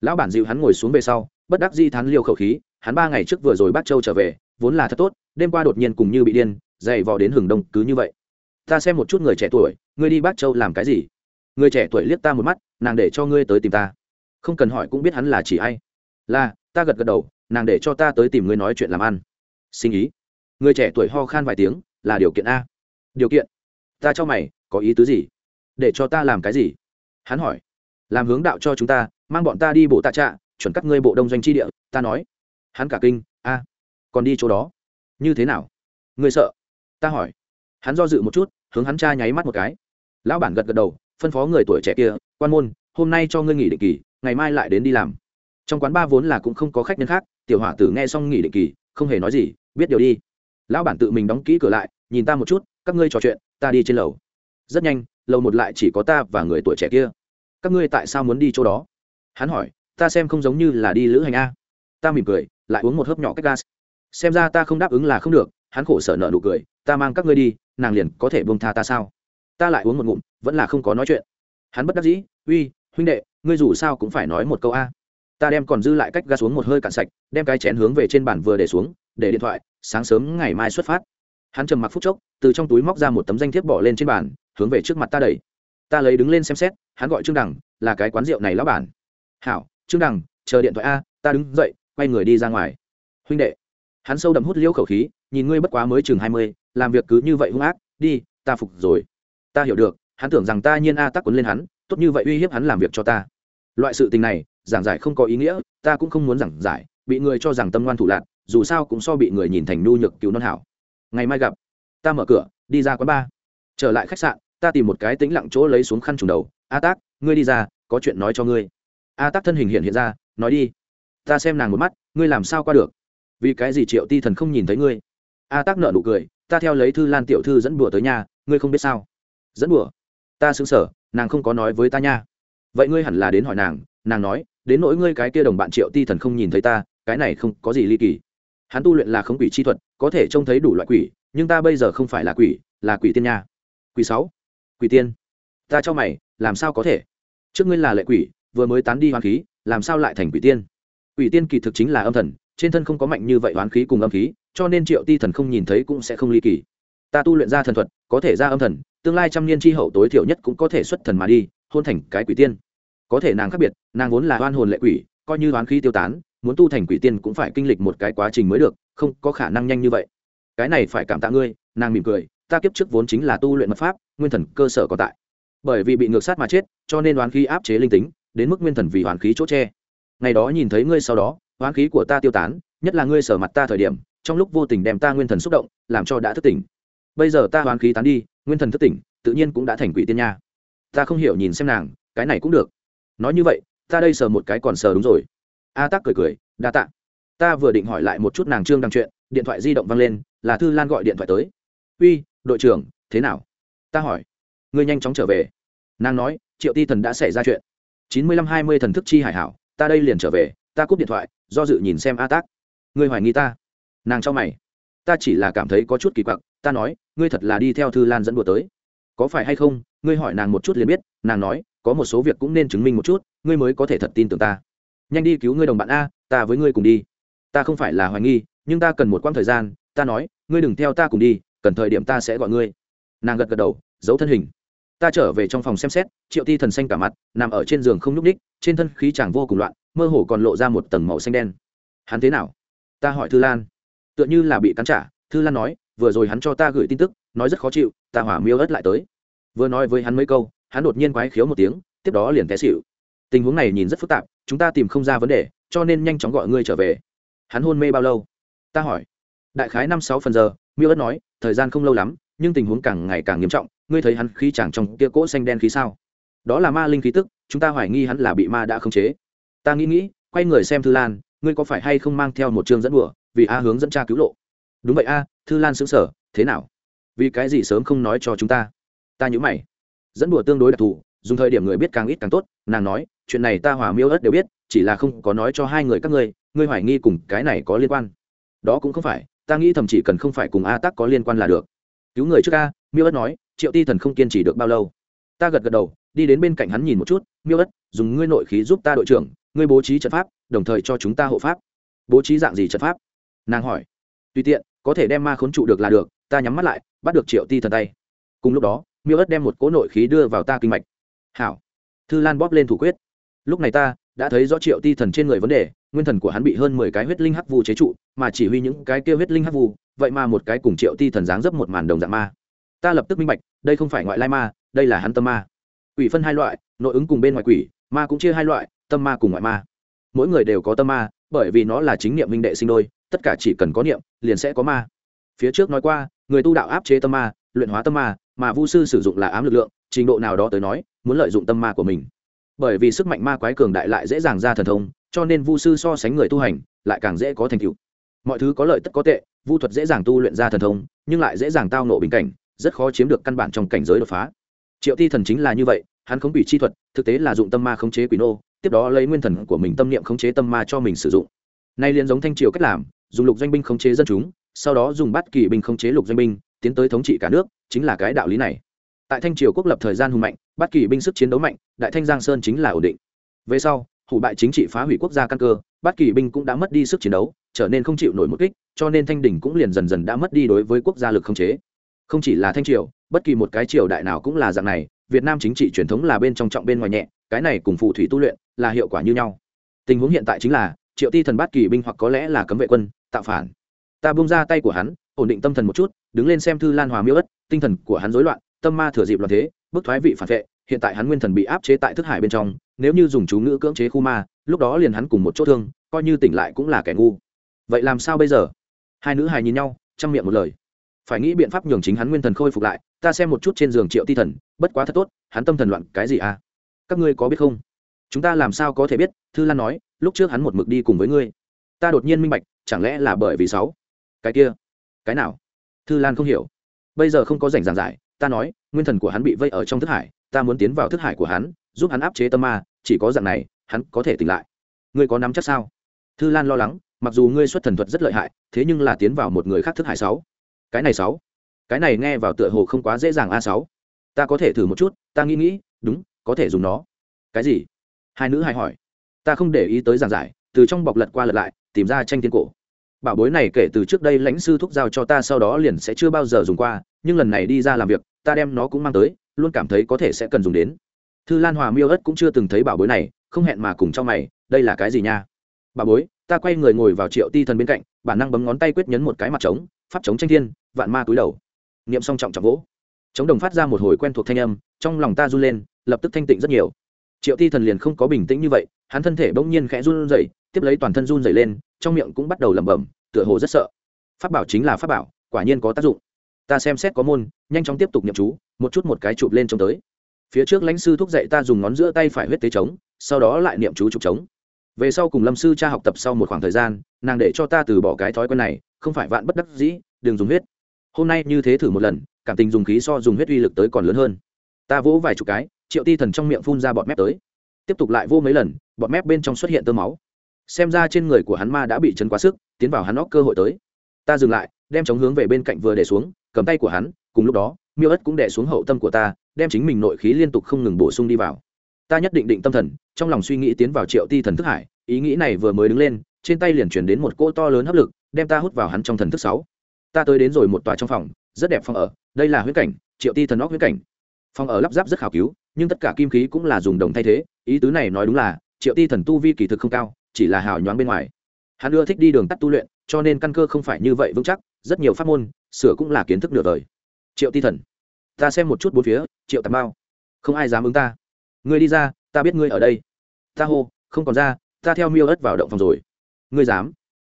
lão bản dịu hắn ngồi xuống về sau, bất đắc di thắn liều khẩu khí, hắn ba ngày trước vừa rồi bắt châu trở về vốn là thật tốt, đêm qua đột nhiên cùng như bị điên, dày vò đến hừng đông cứ như vậy. Ta xem một chút người trẻ tuổi, ngươi đi bác châu làm cái gì? Người trẻ tuổi liếc ta một mắt, nàng để cho ngươi tới tìm ta. Không cần hỏi cũng biết hắn là chỉ ai. Là, ta gật gật đầu, nàng để cho ta tới tìm ngươi nói chuyện làm ăn. Sinh ý. Người trẻ tuổi ho khan vài tiếng, là điều kiện a. Điều kiện? Ta cho mày, có ý tứ gì? Để cho ta làm cái gì? Hắn hỏi. Làm hướng đạo cho chúng ta, mang bọn ta đi bộ tạ trạ, chuẩn cắt ngươi bộ đông doanh tri địa, ta nói. Hắn cả kinh còn đi chỗ đó. Như thế nào? Người sợ? Ta hỏi. Hắn do dự một chút, hướng hắn cha nháy mắt một cái. Lão bản gật gật đầu, phân phó người tuổi trẻ kia, quan môn, hôm nay cho ngươi nghỉ định kỳ, ngày mai lại đến đi làm. Trong quán ba vốn là cũng không có khách nhân khác, tiểu hỏa tử nghe xong nghỉ định kỳ, không hề nói gì, biết điều đi. Lão bản tự mình đóng kỹ cửa lại, nhìn ta một chút, các ngươi trò chuyện, ta đi trên lầu. Rất nhanh, lầu một lại chỉ có ta và người tuổi trẻ kia. Các ngươi tại sao muốn đi chỗ đó? Hắn hỏi, ta xem không giống như là đi lữ hành a. Ta mỉm cười, lại uống một hớp nhỏ cách gas xem ra ta không đáp ứng là không được, hắn khổ sở nợ nụ cười, ta mang các ngươi đi, nàng liền có thể buông tha ta sao? Ta lại uống một ngụm, vẫn là không có nói chuyện. Hắn bất đắc dĩ, uy, huynh đệ, ngươi dù sao cũng phải nói một câu a. Ta đem còn dư lại cách ga xuống một hơi cạn sạch, đem cái chén hướng về trên bàn vừa để xuống, để điện thoại, sáng sớm ngày mai xuất phát. Hắn trầm mặc phút chốc, từ trong túi móc ra một tấm danh thiếp bỏ lên trên bàn, hướng về trước mặt ta đẩy. Ta lấy đứng lên xem xét, hắn gọi trương đằng, là cái quán rượu này lão bản. Hảo, trương đằng, chờ điện thoại a, ta đứng dậy, quay người đi ra ngoài. Huynh đệ hắn sâu đậm hút liễu khẩu khí, nhìn ngươi bất quá mới chừng hai mươi, làm việc cứ như vậy hung ác, đi, ta phục rồi. Ta hiểu được, hắn tưởng rằng ta nhiên a tắc quấn lên hắn, tốt như vậy uy hiếp hắn làm việc cho ta. Loại sự tình này, giảng giải không có ý nghĩa, ta cũng không muốn giảng giải, bị người cho rằng tâm ngoan thủ lạc dù sao cũng so bị người nhìn thành nhu nhược cứu non hảo. Ngày mai gặp, ta mở cửa, đi ra quán bar. Trở lại khách sạn, ta tìm một cái tĩnh lặng chỗ lấy xuống khăn trùng đầu. A tác ngươi đi ra, có chuyện nói cho ngươi. A tác thân hình hiện hiện ra, nói đi. Ta xem nàng một mắt, ngươi làm sao qua được? Vì cái gì triệu ti thần không nhìn thấy ngươi? A tác nợ nụ cười, ta theo lấy thư lan tiểu thư dẫn bùa tới nhà, ngươi không biết sao? Dẫn bùa? Ta xứng sở nàng không có nói với ta nha. Vậy ngươi hẳn là đến hỏi nàng nàng nói, đến nỗi ngươi cái kia đồng bạn triệu ti thần không nhìn thấy ta, cái này không có gì ly kỳ. Hắn tu luyện là không quỷ chi thuật, có thể trông thấy đủ loại quỷ, nhưng ta bây giờ không phải là quỷ là quỷ tiên nha. Quỷ sáu? Quỷ tiên. Ta cho mày, làm sao có thể? Trước ngươi là lệ quỷ, vừa mới tán đi hoàng khí, làm sao lại thành quỷ tiên? Quỷ tiên kỳ thực chính là âm thần trên thân không có mạnh như vậy oán khí cùng âm khí, cho nên triệu ti thần không nhìn thấy cũng sẽ không ly kỳ. Ta tu luyện ra thần thuật, có thể ra âm thần, tương lai trăm niên tri hậu tối thiểu nhất cũng có thể xuất thần mà đi, hôn thành cái quỷ tiên. Có thể nàng khác biệt, nàng vốn là oan hồn lệ quỷ, coi như oán khí tiêu tán, muốn tu thành quỷ tiên cũng phải kinh lịch một cái quá trình mới được, không có khả năng nhanh như vậy. Cái này phải cảm tạ ngươi, nàng mỉm cười, ta kiếp trước vốn chính là tu luyện mật pháp, nguyên thần cơ sở còn tại. Bởi vì bị ngược sát mà chết, cho nên oán khí áp chế linh tính, đến mức nguyên thần vì oán khí chỗ che. Ngày đó nhìn thấy ngươi sau đó Hoán khí của ta tiêu tán, nhất là ngươi sở mặt ta thời điểm, trong lúc vô tình đem ta nguyên thần xúc động, làm cho đã thức tỉnh. Bây giờ ta hoán khí tán đi, nguyên thần thức tỉnh, tự nhiên cũng đã thành quỷ tiên nha. Ta không hiểu nhìn xem nàng, cái này cũng được. Nói như vậy, ta đây sờ một cái còn sờ đúng rồi. A tắc cười cười, đa tạ. Ta vừa định hỏi lại một chút nàng trương đăng chuyện, điện thoại di động văng lên, là thư lan gọi điện thoại tới. Uy, đội trưởng, thế nào? Ta hỏi. Ngươi nhanh chóng trở về. Nàng nói, triệu ti thần đã xảy ra chuyện. Chín mươi lăm hai mươi thần thức chi hải hảo, ta đây liền trở về, ta cúp điện thoại do dự nhìn xem a tác. Ngươi hoài nghi ta? Nàng cho mày. Ta chỉ là cảm thấy có chút kỳ quặc, ta nói, ngươi thật là đi theo thư lan dẫn đùa tới. Có phải hay không, ngươi hỏi nàng một chút liền biết, nàng nói, có một số việc cũng nên chứng minh một chút, ngươi mới có thể thật tin tưởng ta. Nhanh đi cứu ngươi đồng bạn a, ta với ngươi cùng đi. Ta không phải là hoài nghi, nhưng ta cần một quãng thời gian, ta nói, ngươi đừng theo ta cùng đi, cần thời điểm ta sẽ gọi ngươi. Nàng gật gật đầu, giấu thân hình. Ta trở về trong phòng xem xét, triệu ti thần xanh cả mặt, nằm ở trên giường không nhúc ních trên thân khí chàng vô cùng loạn mơ hồ còn lộ ra một tầng màu xanh đen. Hắn thế nào? Ta hỏi thư lan. Tựa như là bị cắn trả, thư lan nói, vừa rồi hắn cho ta gửi tin tức, nói rất khó chịu, ta hỏa miêu ớt lại tới. Vừa nói với hắn mấy câu, hắn đột nhiên quái khiếu một tiếng, tiếp đó liền té xịu tình huống này nhìn rất phức tạp, chúng ta tìm không ra vấn đề, cho nên nhanh chóng gọi ngươi trở về. Hắn hôn mê bao lâu? Ta hỏi. Đại khái năm sáu phần giờ, miêu ớt nói, thời gian không lâu lắm, nhưng tình huống càng ngày càng nghiêm trọng, ngươi thấy hắn khí chẳng trong kia cỗ xanh đen khí sao? Đó là ma linh khí tức, chúng ta hoài nghi hắn là bị ma đã khống chế ta nghĩ nghĩ, quay người xem thư lan, ngươi có phải hay không mang theo một chương dẫn đùa, vì a hướng dẫn cha cứu lộ? Đúng vậy a, thư lan xứng sở thế nào? Vì cái gì sớm không nói cho chúng ta? Ta nhớ mày. Dẫn đùa tương đối đặc thù, dùng thời điểm người biết càng ít càng tốt, nàng nói, chuyện này ta hòa miêu ớt đều biết, chỉ là không có nói cho hai người các ngươi ngươi hoài nghi cùng cái này có liên quan. Đó cũng không phải, ta nghĩ thậm chỉ cần không phải cùng a tắc có liên quan là được. Cứu người trước a, miêu ất nói, triệu ti thần không kiên trì được bao lâu. Ta gật gật đầu, đi đến bên cạnh hắn nhìn một chút, miêu ất dùng ngươi nội khí giúp ta đội trưởng ngươi bố trí trận pháp, đồng thời cho chúng ta hộ pháp. Bố trí dạng gì trận pháp? Nàng hỏi. Tùy tiện, có thể đem ma khốn trụ được là được, ta nhắm mắt lại, bắt được triệu ti thần tay. Cùng lúc đó, miêu ất đem một cỗ nội khí đưa vào ta kinh mạch. Hảo. Thư lan bóp lên thủ quyết. Lúc này ta đã thấy rõ triệu ti thần trên người vấn đề, nguyên thần của hắn bị hơn mười cái huyết linh hắc vu chế trụ, mà chỉ huy những cái kia huyết linh hắc vu, vậy mà một cái cùng triệu ti thần dáng dấp một màn đồng dạng ma. Ta lập tức minh bạch, đây không phải ngoại lai ma, đây là hắn tâm ma. Quỷ phân hai loại, nội ứng cùng bên ngoài quỷ, ma cũng chia hai loại tâm ma cùng ngoại ma. Mỗi người đều có tâm ma, bởi vì nó là chính niệm minh đệ sinh đôi, tất cả chỉ cần có niệm, liền sẽ có ma. Phía trước nói qua, người tu đạo áp chế tâm ma, luyện hóa tâm ma, mà vu sư sử dụng là ám lực lượng, trình độ nào đó tới nói, muốn lợi dụng tâm ma của mình. Bởi vì sức mạnh ma quái cường đại lại dễ dàng ra thần thông, cho nên vu sư so sánh người tu hành, lại càng dễ có thành tựu. Mọi thứ có lợi tất có tệ, vu thuật dễ dàng tu luyện ra thần thông, nhưng lại dễ dàng tao nộ bình cảnh, rất khó chiếm được căn bản trong cảnh giới đột phá. Triệu ti thần chính là như vậy, hắn khống quỷ chi thuật, thực tế là dụng tâm ma khống chế quỷ nô tiếp đó lấy nguyên thần của mình tâm niệm khống chế tâm ma cho mình sử dụng. Nay liền giống thanh triều cách làm, dùng lục doanh binh khống chế dân chúng, sau đó dùng bắt kỳ binh khống chế lục doanh binh, tiến tới thống trị cả nước, chính là cái đạo lý này. Tại thanh triều quốc lập thời gian hùng mạnh bắt kỳ binh sức chiến đấu mạnh, đại thanh giang sơn chính là ổn định. Về sau, hủ bại chính trị phá hủy quốc gia căn cơ bắt kỳ binh cũng đã mất đi sức chiến đấu, trở nên không chịu nổi một kích, cho nên thanh đỉnh cũng liền dần dần đã mất đi đối với quốc gia lực không chế. Không chỉ là thanh triều, bất kỳ một cái triều đại nào cũng là dạng này, việt nam chính trị truyền thống là bên trong trọng bên ngoài nhẹ cái này cùng phù thủy tu luyện là hiệu quả như nhau. Tình huống hiện tại chính là, triệu ti thần bát kỳ binh hoặc có lẽ là cấm vệ quân, tạo phản. Ta bung ra tay của hắn, ổn định tâm thần một chút, đứng lên xem thư lan hòa miêu ất, tinh thần của hắn rối loạn, tâm ma thừa dịp loạn thế, bức thoái vị phản vệ, hiện tại hắn nguyên thần bị áp chế tại thức hải bên trong, nếu như dùng chú ngữ cưỡng chế khu ma, lúc đó liền hắn cùng một chỗ thương, coi như tỉnh lại cũng là kẻ ngu. Vậy làm sao bây giờ? Hai nữ hài nhìn nhau, chăm miệng một lời. Phải nghĩ biện pháp nhường chính hắn nguyên thần khôi phục lại, ta xem một chút trên giường triệu ti thần, bất quá thật tốt, hắn tâm thần loạn cái gì à? Các ngươi có biết không? Chúng ta làm sao có thể biết? Thư lan nói, lúc trước hắn một mực đi cùng với ngươi. Ta đột nhiên minh bạch, chẳng lẽ là bởi vì sáu? Cái kia, cái nào? Thư lan không hiểu. Bây giờ không có rảnh giảng giải, ta nói, nguyên thần của hắn bị vây ở trong thức hải, ta muốn tiến vào thức hải của hắn, giúp hắn áp chế tâm ma, chỉ có dạng này, hắn có thể tỉnh lại. Ngươi có nắm chắc sao? Thư lan lo lắng, mặc dù ngươi xuất thần thuật rất lợi hại, thế nhưng là tiến vào một người khác thức hải sáu. Cái này sáu? Cái này nghe vào tựa hồ không quá dễ dàng a sáu. Ta có thể thử một chút, ta nghĩ nghĩ, đúng có thể dùng nó. Cái gì? Hai nữ hài hỏi. Ta không để ý tới giảng giải, từ trong bọc lật qua lật lại, tìm ra tranh tiên cổ. Bảo bối này kể từ trước đây lãnh sư thúc giao cho ta sau đó liền sẽ chưa bao giờ dùng qua, nhưng lần này đi ra làm việc, ta đem nó cũng mang tới, luôn cảm thấy có thể sẽ cần dùng đến. Thư lan hòa miêu ất cũng chưa từng thấy bảo bối này, không hẹn mà cùng cho mày, đây là cái gì nha? Bảo bối, ta quay người ngồi vào triệu ti thần bên cạnh, bản năng bấm ngón tay quyết nhấn một cái mặt trống, pháp trống tranh thiên, vạn ma túi đầu. Niệm song trọng trọng vỗ. Chống đồng phát ra một hồi quen thuộc thanh âm, trong lòng ta run lên lập tức thanh tịnh rất nhiều. Triệu ti thần liền không có bình tĩnh như vậy, hắn thân thể bỗng nhiên khẽ run rẩy, tiếp lấy toàn thân run rẩy lên, trong miệng cũng bắt đầu lẩm bẩm, tựa hồ rất sợ. Pháp bảo chính là pháp bảo, quả nhiên có tác dụng. Ta xem xét có môn, nhanh chóng tiếp tục nhậm chú, một chút một cái chụp lên trông tới. Phía trước lãnh sư thúc dạy ta dùng ngón giữa tay phải huyết tế trống, sau đó lại niệm chú trục trống. Về sau cùng lâm sư cha học tập sau một khoảng thời gian, nàng để cho ta từ bỏ cái thói quen này, không phải vạn bất đắc dĩ, đừng dùng huyết. Hôm nay như thế thử một lần, cảm tình dùng khí so dùng huyết uy lực tới còn lớn hơn. Ta vỗ vài chục cái triệu ti thần trong miệng phun ra bọt mép tới. Tiếp tục lại vô mấy lần, bọt mép bên trong xuất hiện tơ máu. Xem ra trên người của hắn ma đã bị chấn quá sức, tiến vào hắn óc cơ hội tới. Ta dừng lại, đem chống hướng về bên cạnh vừa để xuống, cầm tay của hắn, cùng lúc đó, miêu ất cũng đẻ xuống hậu tâm của ta, đem chính mình nội khí liên tục không ngừng bổ sung đi vào. Ta nhất định định tâm thần, trong lòng suy nghĩ tiến vào triệu ti thần thức hải, ý nghĩ này vừa mới đứng lên, trên tay liền chuyển đến một cỗ to lớn hấp lực, đem ta hút vào hắn trong thần thức sáu. Ta tới đến rồi một tòa trong phòng, rất đẹp phòng ở, đây là huyết cảnh, triệu ti thần óc huyết cảnh. Phòng ở lắp ráp rất khảo cứu nhưng tất cả kim khí cũng là dùng đồng thay thế ý tứ này nói đúng là triệu ti thần tu vi kỳ thực không cao chỉ là hào nhoáng bên ngoài. Hắn ưa thích đi đường tắt tu luyện cho nên căn cơ không phải như vậy vững chắc rất nhiều pháp môn sửa cũng là kiến thức nửa đời. Triệu ti thần ta xem một chút bốn phía triệu tạp Mao, không ai dám ứng ta. Ngươi đi ra ta biết ngươi ở đây. Ta hô không còn ra ta theo miêu ất vào động phòng rồi. Ngươi dám.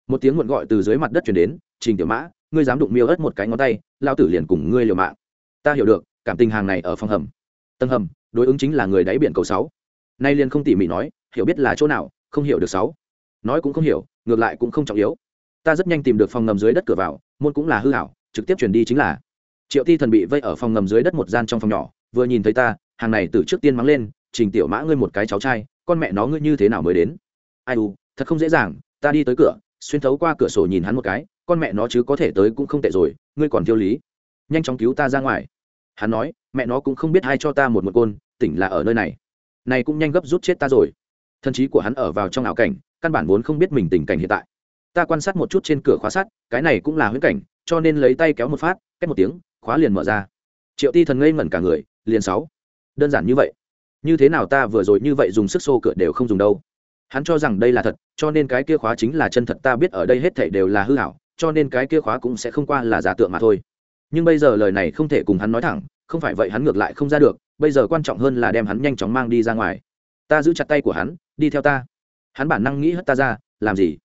Một tiếng muộn gọi từ dưới mặt đất chuyển đến trình tiểu mã ngươi dám đụng miêu ất một cái ngón tay lao tử liền cùng ngươi liều mạng. Ta hiểu được cảm tình hàng này ở phòng hầm. Tầng hầm đối ứng chính là người đáy biển cầu sáu. Nay liền không tỉ mỉ nói, hiểu biết là chỗ nào, không hiểu được sáu. Nói cũng không hiểu, ngược lại cũng không trọng yếu. Ta rất nhanh tìm được phòng ngầm dưới đất cửa vào, môn cũng là hư hảo, trực tiếp chuyển đi chính là. Triệu ti thần bị vây ở phòng ngầm dưới đất một gian trong phòng nhỏ, vừa nhìn thấy ta, hàng này từ trước tiên mắng lên, trình tiểu mã ngươi một cái cháu trai, con mẹ nó ngươi như thế nào mới đến? Ai u, thật không dễ dàng, ta đi tới cửa, xuyên thấu qua cửa sổ nhìn hắn một cái, con mẹ nó chứ có thể tới cũng không tệ rồi, ngươi còn thiêu lý. Nhanh chóng cứu ta ra ngoài hắn nói, mẹ nó cũng không biết ai cho ta một một côn, tỉnh là ở nơi này. Này cũng nhanh gấp rút chết ta rồi. Thân trí của hắn ở vào trong ảo cảnh, căn bản vốn không biết mình tình cảnh hiện tại. Ta quan sát một chút trên cửa khóa sắt, cái này cũng là huyễn cảnh, cho nên lấy tay kéo một phát cách một tiếng, khóa liền mở ra. Triệu ti thần ngây ngẩn cả người, liền sáu. Đơn giản như vậy. Như thế nào ta vừa rồi như vậy dùng sức xô cửa đều không dùng đâu. Hắn cho rằng đây là thật, cho nên cái kia khóa chính là chân thật, ta biết ở đây hết thảy đều là hư hảo cho nên cái kia khóa cũng sẽ không qua là giả tượng mà thôi nhưng bây giờ lời này không thể cùng hắn nói thẳng, không phải vậy hắn ngược lại không ra được, bây giờ quan trọng hơn là đem hắn nhanh chóng mang đi ra ngoài. Ta giữ chặt tay của hắn, đi theo ta. Hắn bản năng nghĩ hất ta ra, làm gì?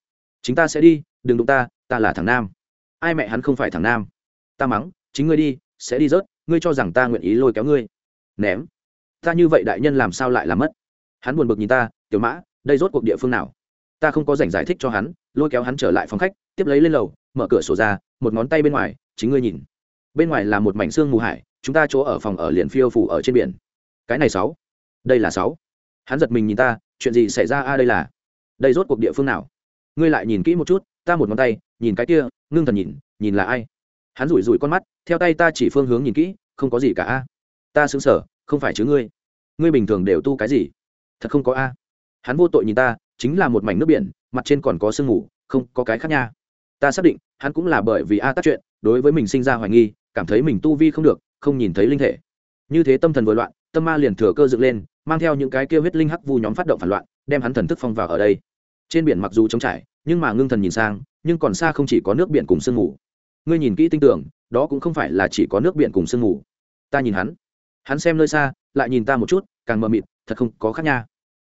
Chính ta sẽ đi, đừng đụng ta ta là thằng nam. Ai mẹ hắn không phải thằng nam? Ta mắng, chính ngươi đi, sẽ đi rớt, ngươi cho rằng ta nguyện ý lôi kéo ngươi. Ném. Ta như vậy đại nhân làm sao lại làm mất? Hắn buồn bực nhìn ta, tiểu mã, đây rốt cuộc địa phương nào? Ta không có dành giải thích cho hắn, lôi kéo hắn trở lại phòng khách, tiếp lấy lên lầu, mở cửa sổ ra, một ngón tay bên ngoài, chính ngươi nhìn bên ngoài là một mảnh xương mù hải, chúng ta chỗ ở phòng ở liền phiêu phủ ở trên biển. Cái này sáu. Đây là sáu. Hắn giật mình nhìn ta, chuyện gì xảy ra a, đây là. Đây rốt cuộc địa phương nào? Ngươi lại nhìn kỹ một chút, ta một ngón tay, nhìn cái kia, ngưng thần nhìn nhìn là ai? Hắn rủi rủi con mắt, theo tay ta chỉ phương hướng nhìn kỹ, không có gì cả a. Ta xứng sở không phải chứ ngươi? Ngươi bình thường đều tu cái gì? Thật không có a. Hắn vô tội nhìn ta, chính là một mảnh nước biển, mặt trên còn có sương mù, không có cái khác nha. Ta xác định, hắn cũng là bởi vì a tác chuyện, đối với mình sinh ra hoài nghi cảm thấy mình tu vi không được, không nhìn thấy linh thể. Như thế tâm thần vừa loạn, tâm ma liền thừa cơ dựng lên, mang theo những cái kêu huyết linh hắc vu nhóm phát động phản loạn, đem hắn thần thức phong vào ở đây. Trên biển mặc dù trống trải, nhưng mà ngưng thần nhìn sang, nhưng còn xa không chỉ có nước biển cùng sương mù. Ngươi nhìn kỹ tinh tưởng, đó cũng không phải là chỉ có nước biển cùng sương mù. Ta nhìn hắn. Hắn xem nơi xa, lại nhìn ta một chút, càng mờ mịt, thật không có khác nha.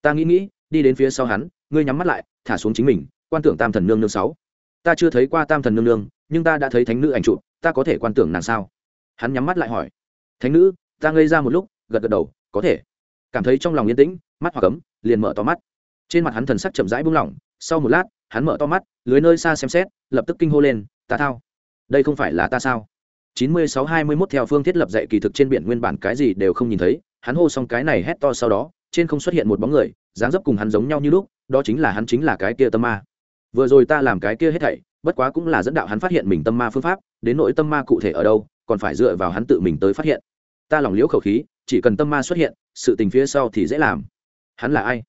Ta nghĩ nghĩ, đi đến phía sau hắn, ngươi nhắm mắt lại, thả xuống chính mình, quan tưởng tam thần nương nương sáu. Ta chưa thấy qua tam thần nương nương, nhưng ta đã thấy thánh nữ ảnh trụ ta có thể quan tưởng nàng sao? Hắn nhắm mắt lại hỏi. Thánh nữ, ta ngây ra một lúc, gật gật đầu, có thể. Cảm thấy trong lòng yên tĩnh, mắt hoặc cấm, liền mở to mắt. Trên mặt hắn thần sắc chậm rãi buông lỏng, sau một lát, hắn mở to mắt, lưới nơi xa xem xét, lập tức kinh hô lên, ta thao. Đây không phải là ta sao? Chín mươi sáu hai mươi mốt theo phương thiết lập dạy kỳ thực trên biển nguyên bản cái gì đều không nhìn thấy, hắn hô xong cái này hét to sau đó, trên không xuất hiện một bóng người, dáng dấp cùng hắn giống nhau như lúc, đó chính là hắn chính là cái kia tâm ma. Vừa rồi ta làm cái kia hết thảy bất quá cũng là dẫn đạo hắn phát hiện mình tâm ma phương pháp, đến nỗi tâm ma cụ thể ở đâu, còn phải dựa vào hắn tự mình tới phát hiện. Ta lòng liễu khẩu khí, chỉ cần tâm ma xuất hiện, sự tình phía sau thì dễ làm. Hắn là ai?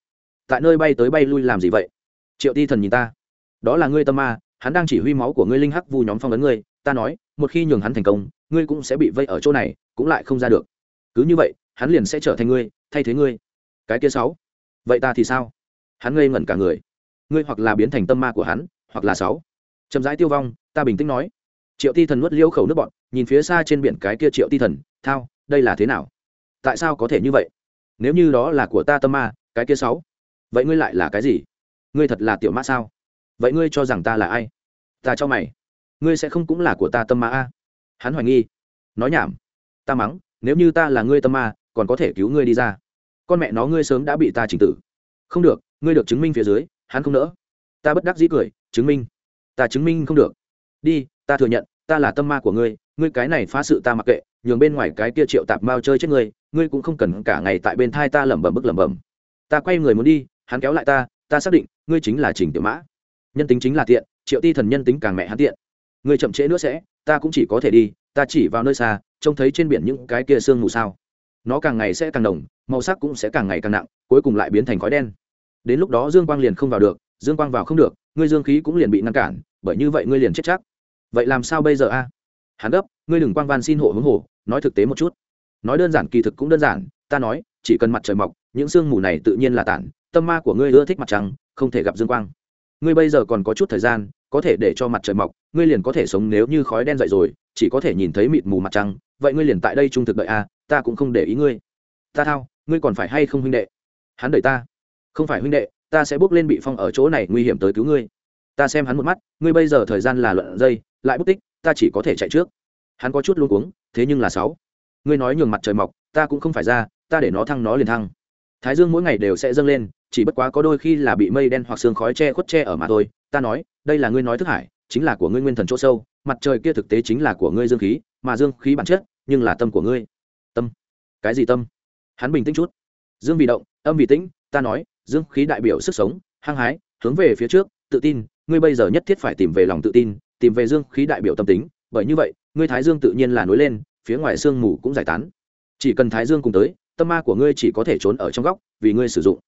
Tại nơi bay tới bay lui làm gì vậy? Triệu ti thần nhìn ta. Đó là ngươi tâm ma, hắn đang chỉ huy máu của ngươi linh hắc vu nhóm phong ấn ngươi. Ta nói, một khi nhường hắn thành công, ngươi cũng sẽ bị vây ở chỗ này, cũng lại không ra được. Cứ như vậy, hắn liền sẽ trở thành ngươi, thay thế ngươi. Cái kia sáu. Vậy ta thì sao? Hắn ngây ngẩn cả người. Ngươi hoặc là biến thành tâm ma của hắn, hoặc là sáu chậm rãi tiêu vong, ta bình tĩnh nói. Triệu ti thần nuốt liễu khẩu nước bọn nhìn phía xa trên biển cái kia triệu ti thần, thao, đây là thế nào? Tại sao có thể như vậy? Nếu như đó là của ta tâm ma, cái kia sáu, vậy ngươi lại là cái gì? Ngươi thật là tiểu mã sao? Vậy ngươi cho rằng ta là ai? Ta cho mày, ngươi sẽ không cũng là của ta tâm ma a? Hắn hoài nghi, nói nhảm, ta mắng, nếu như ta là ngươi tâm ma, còn có thể cứu ngươi đi ra. Con mẹ nó ngươi sớm đã bị ta chỉnh tử. Không được, ngươi được chứng minh phía dưới, hắn không nỡ. Ta bất đắc dĩ cười, chứng minh ta chứng minh không được. Đi, ta thừa nhận, ta là tâm ma của ngươi ngươi cái này phá sự ta mặc kệ, nhường bên ngoài cái kia triệu tạp mao chơi chết ngươi ngươi cũng không cần cả ngày tại bên thai ta lẩm bẩm bức lẩm bẩm. Ta quay người muốn đi, hắn kéo lại ta ta xác định, ngươi chính là trình tiểu mã. Nhân tính chính là tiện, triệu ti thần nhân tính càng mẹ hắn tiện. Ngươi chậm trễ nữa sẽ, ta cũng chỉ có thể đi, ta chỉ vào nơi xa, trông thấy trên biển những cái kia sương mù sao. Nó càng ngày sẽ càng đồng màu sắc cũng sẽ càng ngày càng nặng, cuối cùng lại biến thành khói đen. Đến lúc đó dương quang liền không vào được, dương quang vào không được ngươi dương khí cũng liền bị ngăn cản, bởi như vậy ngươi liền chết chắc. Vậy làm sao bây giờ a? Hắn gấp, ngươi đừng quang van xin hộ hướng hồ, nói thực tế một chút. Nói đơn giản kỳ thực cũng đơn giản, ta nói, chỉ cần mặt trời mọc, những sương mù này tự nhiên là tản, tâm ma của ngươi ưa thích mặt trăng, không thể gặp dương quang. Ngươi bây giờ còn có chút thời gian, có thể để cho mặt trời mọc, ngươi liền có thể sống nếu như khói đen dậy rồi, chỉ có thể nhìn thấy mịt mù mặt trăng, vậy ngươi liền tại đây trung thực đợi a, ta cũng không để ý ngươi. Ta thao, ngươi còn phải hay không huynh đệ? Hắn đợi ta. Không phải huynh đệ ta sẽ bước lên bị phong ở chỗ này, nguy hiểm tới cứu ngươi. Ta xem hắn một mắt, ngươi bây giờ thời gian là luận dây lại bút tích, ta chỉ có thể chạy trước. Hắn có chút luôn cuống, thế nhưng là sáu. Ngươi nói nhường mặt trời mọc, ta cũng không phải ra, ta để nó thăng nó liền thăng. Thái dương mỗi ngày đều sẽ dâng lên, chỉ bất quá có đôi khi là bị mây đen hoặc sương khói che khuất che ở mà thôi. Ta nói, đây là ngươi nói thức hải, chính là của ngươi nguyên thần chỗ sâu, mặt trời kia thực tế chính là của ngươi dương khí, mà dương khí bản chất, nhưng là tâm của ngươi. Tâm. Cái gì tâm? Hắn bình tĩnh chút. Dương vì động, âm vì tĩnh, ta nói dương khí đại biểu sức sống, hăng hái, hướng về phía trước, tự tin, ngươi bây giờ nhất thiết phải tìm về lòng tự tin, tìm về dương khí đại biểu tâm tính, bởi như vậy, ngươi thái dương tự nhiên là nối lên, phía ngoài sương mù cũng giải tán. Chỉ cần thái dương cùng tới, tâm ma của ngươi chỉ có thể trốn ở trong góc, vì ngươi sử dụng.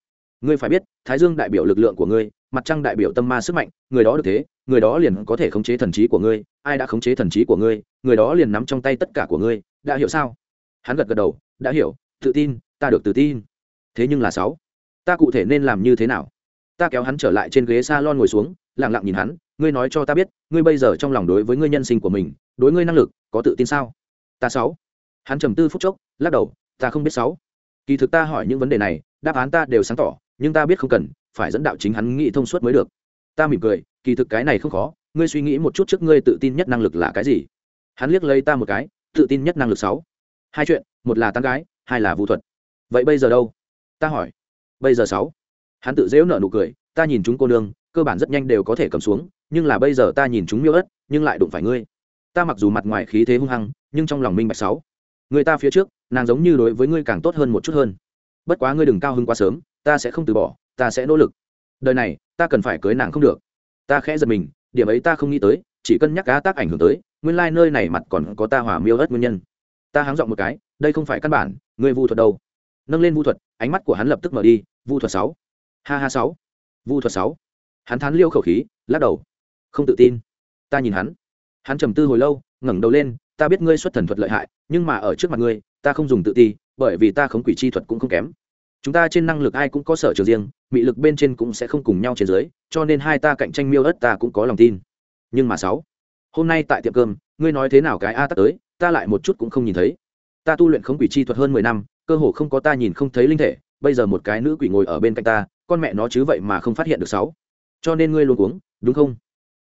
Ngươi phải biết, thái dương đại biểu lực lượng của ngươi, mặt trăng đại biểu tâm ma sức mạnh, người đó được thế, người đó liền có thể khống chế thần trí của ngươi, ai đã khống chế thần trí của ngươi, người đó liền nắm trong tay tất cả của ngươi, đã hiểu sao? Hắn gật gật đầu, đã hiểu, tự tin, ta được tự tin. Thế nhưng là sáu ta cụ thể nên làm như thế nào? Ta kéo hắn trở lại trên ghế s a lon ngồi xuống lẳng lặng nhìn hắn, ngươi nói cho ta biết, ngươi bây giờ trong lòng đối với ngươi nhân sinh của mình, đối ngươi năng lực, có tự tin sao? Ta sáu. Hắn trầm tư phút chốc, lắc đầu, ta không biết sáu. Kỳ thực ta hỏi những vấn đề này, đáp án ta đều sáng tỏ, nhưng ta biết không cần, phải dẫn đạo chính hắn nghĩ thông suốt mới được. Ta mỉm cười, kỳ thực cái này không khó, ngươi suy nghĩ một chút trước ngươi tự tin nhất năng lực là cái gì? Hắn liếc lấy ta một cái, tự tin nhất năng lực sáu. Hai chuyện, một là tán gái, hai là vũ thuật. Vậy bây giờ đâu? Ta hỏi bây giờ sáu. Hắn tự dễu nợ nụ cười, ta nhìn chúng cô nương, cơ bản rất nhanh đều có thể cầm xuống, nhưng là bây giờ ta nhìn chúng miêu ớt, nhưng lại đụng phải ngươi. Ta mặc dù mặt ngoài khí thế hung hăng, nhưng trong lòng minh bạch sáu. Người ta phía trước, nàng giống như đối với ngươi càng tốt hơn một chút hơn. Bất quá ngươi đừng cao hơn quá sớm, ta sẽ không từ bỏ, ta sẽ nỗ lực. Đời này, ta cần phải cưới nàng không được. Ta khẽ giật mình, điểm ấy ta không nghĩ tới, chỉ cân nhắc cá tác ảnh hưởng tới, nguyên lai nơi này mặt còn có ta hỏa miêu ớt nguyên nhân. Ta háng dọn một cái, đây không phải căn bản, ngươi vu thuật đâu. Nâng lên vu thuật ánh mắt của hắn lập tức mở đi, vu thuật sáu. Ha ha sáu. Vu thuật sáu. Hắn thán liêu khẩu khí, lắc đầu. Không tự tin. Ta nhìn hắn. Hắn trầm tư hồi lâu, ngẩng đầu lên, ta biết ngươi xuất thần thuật lợi hại, nhưng mà ở trước mặt ngươi, ta không dùng tự ti, bởi vì ta không quỷ chi thuật cũng không kém. Chúng ta trên năng lực ai cũng có sở trường riêng, mị lực bên trên cũng sẽ không cùng nhau trên dưới, cho nên hai ta cạnh tranh miêu ớt ta cũng có lòng tin. Nhưng mà sáu. Hôm nay tại tiệm cơm, ngươi nói thế nào cái a tắt tới, ta lại một chút cũng không nhìn thấy. Ta tu luyện khống quỷ chi thuật hơn mười năm cơ hồ không có ta nhìn không thấy linh thể, bây giờ một cái nữ quỷ ngồi ở bên cạnh ta, con mẹ nó chứ vậy mà không phát hiện được sáu. Cho nên ngươi luôn uống đúng không?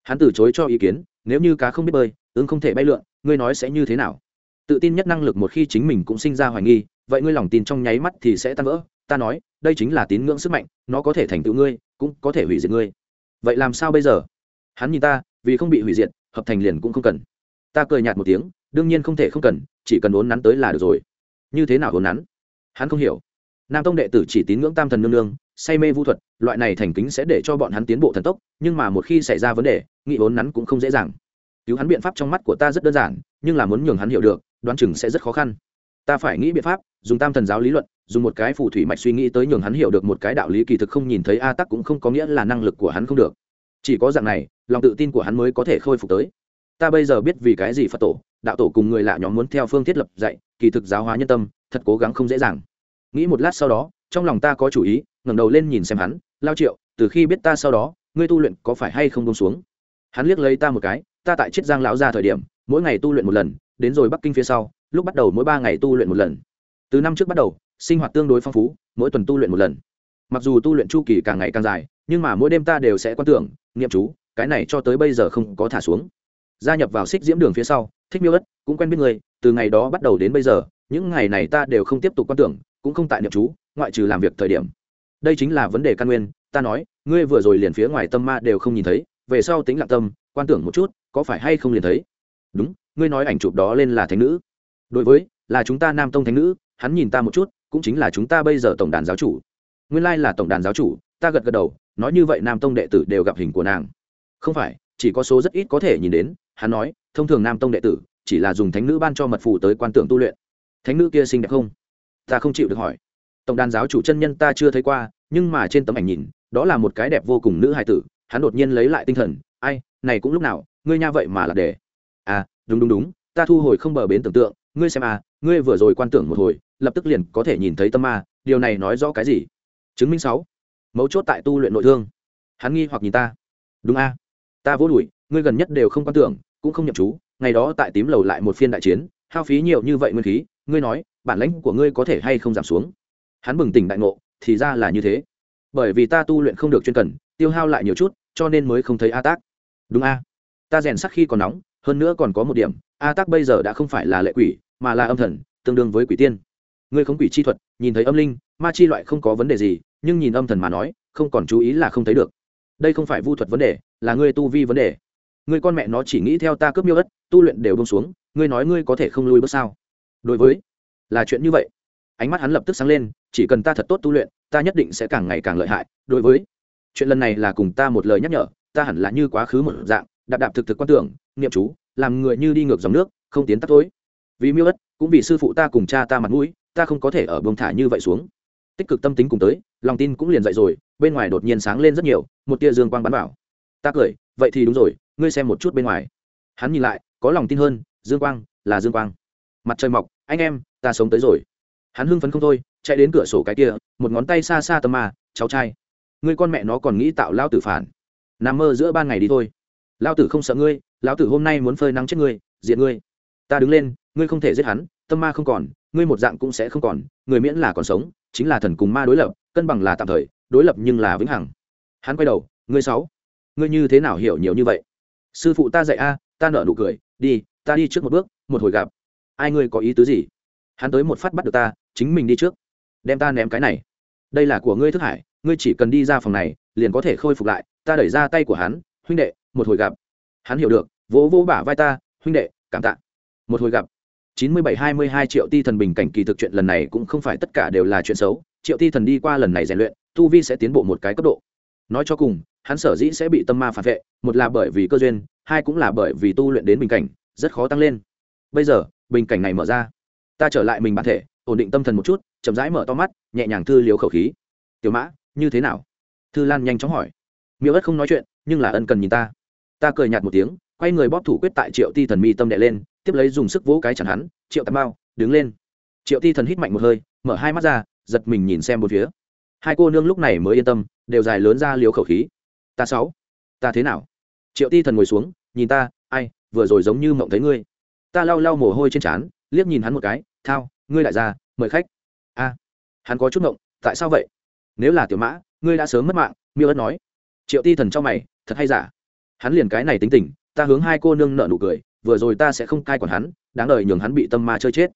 Hắn từ chối cho ý kiến, nếu như cá không biết bơi ứng không thể bay lượn, ngươi nói sẽ như thế nào? Tự tin nhất năng lực một khi chính mình cũng sinh ra hoài nghi, vậy ngươi lòng tin trong nháy mắt thì sẽ tan vỡ. Ta nói, đây chính là tín ngưỡng sức mạnh, nó có thể thành tựu ngươi, cũng có thể hủy diệt ngươi. Vậy làm sao bây giờ? Hắn nhìn ta, vì không bị hủy diệt, hợp thành liền cũng không cần. Ta cười nhạt một tiếng, đương nhiên không thể không cần, chỉ cần uốn nắn tới là được rồi. Như thế nào uốn nắn? Hắn không hiểu. Nam tông đệ tử chỉ tín ngưỡng tam thần nương nương, say mê vũ thuật, loại này thành kính sẽ để cho bọn hắn tiến bộ thần tốc, nhưng mà một khi xảy ra vấn đề, nghị vốn nắn cũng không dễ dàng. Cứu hắn biện pháp trong mắt của ta rất đơn giản, nhưng là muốn nhường hắn hiểu được, đoán chừng sẽ rất khó khăn. Ta phải nghĩ biện pháp, dùng tam thần giáo lý luận, dùng một cái phù thủy mạch suy nghĩ tới nhường hắn hiểu được một cái đạo lý kỳ thực không nhìn thấy a tắc cũng không có nghĩa là năng lực của hắn không được. Chỉ có dạng này, lòng tự tin của hắn mới có thể khôi phục tới. Ta bây giờ biết vì cái gì phật tổ, đạo tổ cùng người lạ nhóm muốn theo phương thiết lập dạy, kỳ thực giáo hóa nhân tâm thật cố gắng không dễ dàng. Nghĩ một lát sau đó, trong lòng ta có chủ ý, ngẩng đầu lên nhìn xem hắn, lao triệu, từ khi biết ta sau đó, ngươi tu luyện có phải hay không bông xuống? Hắn liếc lấy ta một cái, ta tại chiết giang lão ra thời điểm, mỗi ngày tu luyện một lần, đến rồi bắc kinh phía sau, lúc bắt đầu mỗi ba ngày tu luyện một lần. Từ năm trước bắt đầu, sinh hoạt tương đối phong phú, mỗi tuần tu luyện một lần. Mặc dù tu luyện chu kỳ càng ngày càng dài, nhưng mà mỗi đêm ta đều sẽ quan tưởng nghiệm chú, cái này cho tới bây giờ không có thả xuống. Gia nhập vào xích diễm đường phía sau, thích miêu ất cũng quen biết người, từ ngày đó bắt đầu đến bây giờ những ngày này ta đều không tiếp tục quan tưởng, cũng không tại niệm chú, ngoại trừ làm việc thời điểm. Đây chính là vấn đề căn nguyên, ta nói, ngươi vừa rồi liền phía ngoài tâm ma đều không nhìn thấy, về sau tính lặng tâm, quan tưởng một chút, có phải hay không liền thấy? Đúng, ngươi nói ảnh chụp đó lên là thánh nữ. Đối với, là chúng ta nam tông thánh nữ, hắn nhìn ta một chút, cũng chính là chúng ta bây giờ tổng đàn giáo chủ. Nguyên lai là tổng đàn giáo chủ, ta gật gật đầu, nói như vậy nam tông đệ tử đều gặp hình của nàng. Không phải, chỉ có số rất ít có thể nhìn đến, hắn nói, thông thường nam tông đệ tử, chỉ là dùng thánh nữ ban cho mật phù tới quan tưởng tu luyện thánh nữ kia xinh đẹp không? Ta không chịu được hỏi. Tổng đàn giáo chủ chân nhân ta chưa thấy qua, nhưng mà trên tấm ảnh nhìn, đó là một cái đẹp vô cùng nữ hài tử, hắn đột nhiên lấy lại tinh thần, ai, này cũng lúc nào, ngươi nha vậy mà là để. À đúng đúng đúng, ta thu hồi không bờ bến tưởng tượng, ngươi xem à ngươi vừa rồi quan tưởng một hồi, lập tức liền có thể nhìn thấy tâm ma, điều này nói rõ cái gì? Chứng minh sáu, mấu chốt tại tu luyện nội thương. Hắn nghi hoặc nhìn ta. Đúng a, ta vô đùi ngươi gần nhất đều không quan tưởng, cũng không nhậm chú, ngày đó tại tím lầu lại một phiên đại chiến, hao phí nhiều như vậy nguyên khí ngươi nói, bản lãnh của ngươi có thể hay không giảm xuống? Hắn bừng tỉnh đại ngộ, thì ra là như thế. Bởi vì ta tu luyện không được chuyên cần, tiêu hao lại nhiều chút, cho nên mới không thấy a tác. Đúng a. Ta rèn sắc khi còn nóng, hơn nữa còn có một điểm, a tác bây giờ đã không phải là lệ quỷ, mà là âm thần, tương đương với quỷ tiên. Ngươi không quỷ chi thuật, nhìn thấy âm linh, ma chi loại không có vấn đề gì, nhưng nhìn âm thần mà nói, không còn chú ý là không thấy được. Đây không phải vu thuật vấn đề, là ngươi tu vi vấn đề. Ngươi con mẹ nó chỉ nghĩ theo ta cướp miêu đất, tu luyện đều bông xuống, ngươi nói ngươi có thể không lui bước sao? Đối với, là chuyện như vậy. Ánh mắt hắn lập tức sáng lên, chỉ cần ta thật tốt tu luyện, ta nhất định sẽ càng ngày càng lợi hại. Đối với, chuyện lần này là cùng ta một lời nhắc nhở, ta hẳn là như quá khứ một dạng, đạp đạp thực thực quan tưởng, niệm chú, làm người như đi ngược dòng nước, không tiến tắt tối. Vì miêu ất, cũng vì sư phụ ta cùng cha ta mặt mũi, ta không có thể ở bông thả như vậy xuống. Tích cực tâm tính cùng tới, lòng tin cũng liền dậy rồi, bên ngoài đột nhiên sáng lên rất nhiều, một tia dương quang bắn vào. Ta cười, vậy thì đúng rồi, ngươi xem một chút bên ngoài. Hắn nhìn lại, có lòng tin hơn, dương quang, là dương quang mặt trời mọc, anh em, ta sống tới rồi. Hắn hưng phấn không thôi, chạy đến cửa sổ cái kia, một ngón tay xa xa tầm mà, cháu trai. Ngươi con mẹ nó còn nghĩ tạo lao tử phản. Nằm mơ giữa ban ngày đi thôi. Lao tử không sợ ngươi lao tử hôm nay muốn phơi nắng chết ngươi diện ngươi. Ta đứng lên, ngươi không thể giết hắn, tâm ma không còn, ngươi một dạng cũng sẽ không còn, người miễn là còn sống, chính là thần cùng ma đối lập, cân bằng là tạm thời, đối lập nhưng là vĩnh hằng. Hắn quay đầu, ngươi sáu, ngươi như thế nào hiểu nhiều như vậy? Sư phụ ta dạy a, ta nở nụ cười, đi, ta đi trước một bước, một hồi gặp ai ngươi có ý tứ gì? Hắn tới một phát bắt được ta, chính mình đi trước. Đem ta ném cái này. Đây là của ngươi thức hải, ngươi chỉ cần đi ra phòng này, liền có thể khôi phục lại. Ta đẩy ra tay của hắn, huynh đệ, một hồi gặp. Hắn hiểu được, vỗ vỗ bả vai ta, huynh đệ, cảm tạ. Một hồi gặp. Chín mươi bảy hai mươi hai triệu ti thần bình cảnh kỳ thực chuyện lần này cũng không phải tất cả đều là chuyện xấu. Triệu ti thần đi qua lần này rèn luyện, tu vi sẽ tiến bộ một cái cấp độ. Nói cho cùng, hắn sở dĩ sẽ bị tâm ma phản vệ, một là bởi vì cơ duyên, hai cũng là bởi vì tu luyện đến bình cảnh, rất khó tăng lên. Bây giờ bình cảnh này mở ra. Ta trở lại mình bản thể, ổn định tâm thần một chút, chậm rãi mở to mắt, nhẹ nhàng thư liều khẩu khí. Tiểu mã, như thế nào? Thư lan nhanh chóng hỏi. Miêu ất không nói chuyện, nhưng là ân cần nhìn ta. Ta cười nhạt một tiếng, quay người bóp thủ quyết tại triệu ti thần mi tâm đệ lên, tiếp lấy dùng sức vỗ cái chẳng hắn, triệu tạm bao đứng lên. Triệu ti thần hít mạnh một hơi, mở hai mắt ra, giật mình nhìn xem một phía. Hai cô nương lúc này mới yên tâm, đều dài lớn ra liều khẩu khí. Ta sáu, ta thế nào? Triệu ti thần ngồi xuống, nhìn ta, ai, vừa rồi giống như mộng thấy ngươi ta lau lau mồ hôi trên trán, liếc nhìn hắn một cái, thao, ngươi lại ra mời khách. A, hắn có chút ngộng, tại sao vậy? Nếu là tiểu mã, ngươi đã sớm mất mạng, miêu ất nói. Triệu ti thần cho mày, thật hay giả? Hắn liền cái này tính tình, ta hướng hai cô nương nợ nụ cười, vừa rồi ta sẽ không cai còn hắn, đáng đời nhường hắn bị tâm ma chơi chết.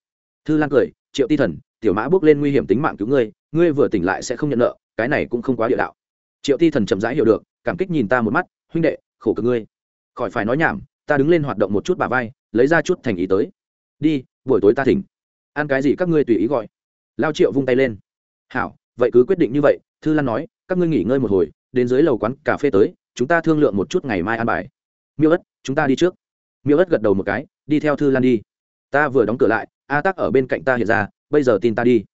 Thư lan cười, triệu ti thần, tiểu mã bước lên nguy hiểm tính mạng cứu ngươi ngươi vừa tỉnh lại sẽ không nhận nợ, cái này cũng không quá địa đạo. Triệu ti thần chậm rãi hiểu được, cảm kích nhìn ta một mắt, huynh đệ, khổ cực ngươi. Khỏi phải nói nhảm, ta đứng lên hoạt động một chút bà vai lấy ra chút thành ý tới. Đi, buổi tối ta thỉnh. Ăn cái gì các ngươi tùy ý gọi. Lao triệu vung tay lên. Hảo, vậy cứ quyết định như vậy, thư lan nói, các ngươi nghỉ ngơi một hồi, đến dưới lầu quán cà phê tới, chúng ta thương lượng một chút ngày mai ăn bài. Miêu ất, chúng ta đi trước. Miêu ất gật đầu một cái, đi theo thư lan đi. Ta vừa đóng cửa lại, a tắc ở bên cạnh ta hiện ra, bây giờ tin ta đi.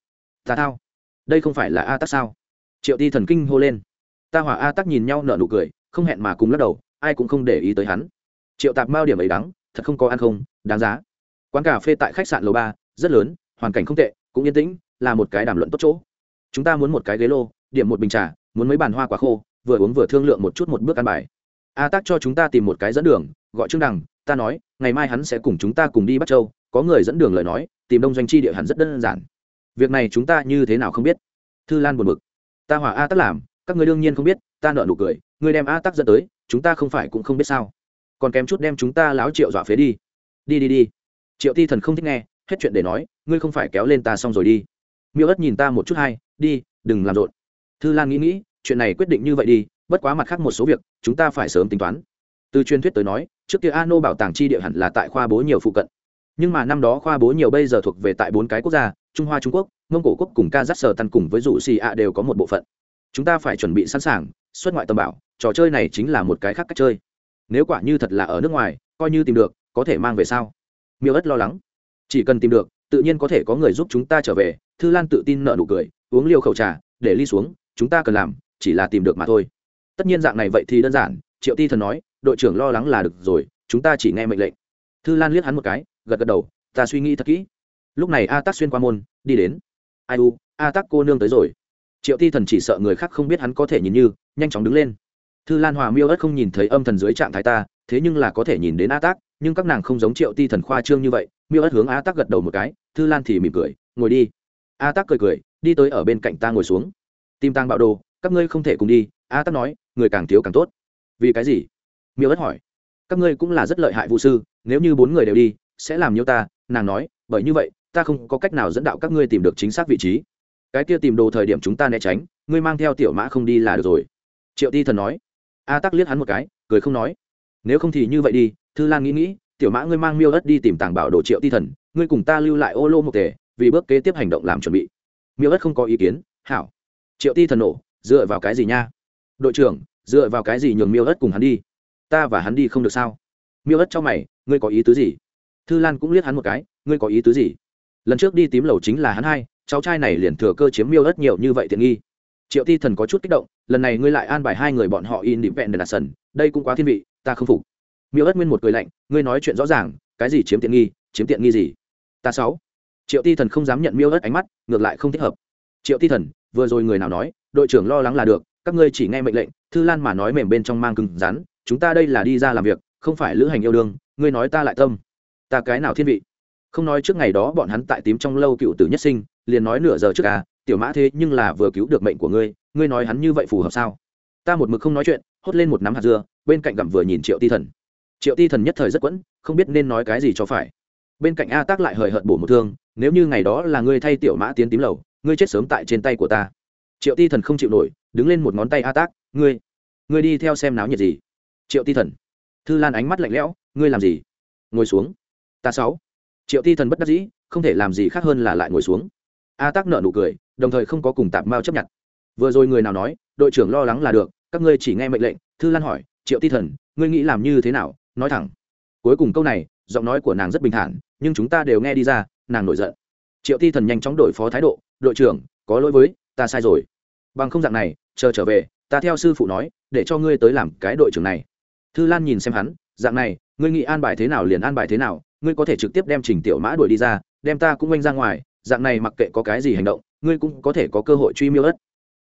Ta thao. Đây không phải là a tắc sao? Triệu ti thần kinh hô lên. Ta hỏa a tắc nhìn nhau nở nụ cười, không hẹn mà cùng lắc đầu, ai cũng không để ý tới hắn. Triệu tạp mao điểm ấy đắng thật không có ăn không, đáng giá. Quán cà phê tại khách sạn lầu ba, rất lớn, hoàn cảnh không tệ, cũng yên tĩnh, là một cái đàm luận tốt chỗ. Chúng ta muốn một cái ghế lô, điểm một bình trà, muốn mấy bàn hoa quả khô, vừa uống vừa thương lượng một chút một bước ăn bài. A tắc cho chúng ta tìm một cái dẫn đường, gọi trương đằng, ta nói, ngày mai hắn sẽ cùng chúng ta cùng đi bắt châu, có người dẫn đường lời nói, tìm đông doanh chi địa hẳn rất đơn giản. Việc này chúng ta như thế nào không biết? Thư lan buồn bực. Ta hỏa a tắc làm, các người đương nhiên không biết, ta nợ nụ cười người đem a tắc dẫn tới, chúng ta không phải cũng không biết sao? Còn kém chút đem chúng ta láo triệu dọa phế đi. Đi đi đi. Triệu ti thần không thích nghe, hết chuyện để nói, ngươi không phải kéo lên ta xong rồi đi. Miêu ất nhìn ta một chút hay, đi, đừng làm rộn. Thư lan nghĩ nghĩ, chuyện này quyết định như vậy đi, bất quá mặt khác một số việc, chúng ta phải sớm tính toán. Từ truyền thuyết tới nói, trước kia a nô bảo tàng chi địa hẳn là tại khoa bố nhiều phụ cận. Nhưng mà năm đó khoa bố nhiều bây giờ thuộc về tại bốn cái quốc gia, trung hoa, trung quốc, mông cổ quốc cùng ca giác sờ tăn cùng với rủ xì ạ đều có một bộ phận. Chúng ta phải chuẩn bị sẵn sàng, xuất ngoại tầm bảo, trò chơi này chính là một cái khác cách chơi nếu quả như thật là ở nước ngoài, coi như tìm được, có thể mang về sao? Miêu ất lo lắng. Chỉ cần tìm được, tự nhiên có thể có người giúp chúng ta trở về. Thư lan tự tin nợ nụ cười, uống liều khẩu trà, để ly xuống, chúng ta cần làm, chỉ là tìm được mà thôi. Tất nhiên dạng này vậy thì đơn giản, triệu ti thần nói, đội trưởng lo lắng là được rồi, chúng ta chỉ nghe mệnh lệnh. Thư lan liếc hắn một cái, gật gật đầu, ta suy nghĩ thật kỹ. Lúc này a tắc xuyên qua môn, đi đến. Ai u, a tắc cô nương tới rồi. Triệu ti thần chỉ sợ người khác không biết hắn có thể nhìn như, nhanh chóng đứng lên thư lan hòa miêu ớt không nhìn thấy âm thần dưới trạng thái ta, thế nhưng là có thể nhìn đến a tác, nhưng các nàng không giống triệu ti thần khoa trương như vậy. Miêu ớt hướng a tác gật đầu một cái, thư lan thì mỉm cười, ngồi đi. A tác cười cười, đi tới ở bên cạnh ta ngồi xuống. Tim tăng bạo đồ, các ngươi không thể cùng đi. A tác nói, người càng thiếu càng tốt. Vì cái gì? Miêu ớt hỏi. Các ngươi cũng là rất lợi hại vũ sư, nếu như bốn người đều đi, sẽ làm như ta. Nàng nói, bởi như vậy, ta không có cách nào dẫn đạo các ngươi tìm được chính xác vị trí. Cái kia tìm đồ thời điểm chúng ta né tránh, ngươi mang theo tiểu mã không đi là được rồi. Triệu ti thần nói a tắc liếc hắn một cái, cười không nói. Nếu không thì như vậy đi, thư lan nghĩ nghĩ, tiểu mã, ngươi mang miêu ất đi tìm tàng bảo đồ triệu ti thần, ngươi cùng ta lưu lại ô lô một tề, vì bước kế tiếp hành động làm chuẩn bị. Miêu ất không có ý kiến, hảo. Triệu ti thần nổ, dựa vào cái gì nha? Đội trưởng, dựa vào cái gì nhường miêu ất cùng hắn đi? Ta và hắn đi không được sao? Miêu ất cho mày, ngươi có ý tứ gì? Thư lan cũng liếc hắn một cái, ngươi có ý tứ gì? Lần trước đi tím lầu chính là hắn hai, cháu trai này liền thừa cơ chiếm miêu ất nhiều như vậy tiện nghi triệu ti thần có chút kích động, lần này ngươi lại an bài hai người bọn họ in định vẹn đền sần, đây cũng quá thiên vị, ta không phục. Miêu ất nguyên một cười lạnh, ngươi nói chuyện rõ ràng, cái gì chiếm tiện nghi, chiếm tiện nghi gì? Ta sáu. Triệu ti thần không dám nhận miêu ất ánh mắt, ngược lại không thích hợp. Triệu ti thần, vừa rồi người nào nói, đội trưởng lo lắng là được, các ngươi chỉ nghe mệnh lệnh, thư lan mà nói mềm bên trong mang cứng rắn, chúng ta đây là đi ra làm việc, không phải lữ hành yêu đương, ngươi nói ta lại tâm. Ta cái nào thiên vị? Không nói trước ngày đó bọn hắn tại tím trong lâu cựu tử nhất sinh, liền nói nửa giờ trước à tiểu mã thế nhưng là vừa cứu được mệnh của ngươi ngươi nói hắn như vậy phù hợp sao? Ta một mực không nói chuyện, hốt lên một nắm hạt dưa, bên cạnh gặm vừa nhìn triệu ti thần. Triệu ti thần nhất thời rất quẫn, không biết nên nói cái gì cho phải. Bên cạnh a tác lại hời hợt bổ một thương, nếu như ngày đó là ngươi thay tiểu mã tiến tím lầu, ngươi chết sớm tại trên tay của ta. Triệu ti thần không chịu nổi, đứng lên một ngón tay a tác, ngươi ngươi đi theo xem náo nhiệt gì? Triệu ti thần, thư lan ánh mắt lạnh lẽo, ngươi làm gì? Ngồi xuống. Ta sáu. Triệu ti thần bất đắc dĩ, không thể làm gì khác hơn là lại ngồi xuống. A tác nợ nụ cười đồng thời không có cùng tạp mao chấp nhận. Vừa rồi người nào nói, đội trưởng lo lắng là được, các ngươi chỉ nghe mệnh lệnh, thư lan hỏi, triệu ti thần, ngươi nghĩ làm như thế nào? Nói thẳng. Cuối cùng câu này, giọng nói của nàng rất bình thản, nhưng chúng ta đều nghe đi ra, nàng nổi giận. Triệu ti thần nhanh chóng đổi phó thái độ, đội trưởng, có lỗi với, ta sai rồi. Bằng không dạng này, chờ trở về, ta theo sư phụ nói, để cho ngươi tới làm cái đội trưởng này. Thư lan nhìn xem hắn, dạng này, ngươi nghĩ an bài thế nào liền an bài thế nào, ngươi có thể trực tiếp đem trình tiểu mã đuổi đi ra, đem ta cũng oanh ra ngoài, dạng này mặc kệ có cái gì hành động ngươi cũng có thể có cơ hội truy miêu ất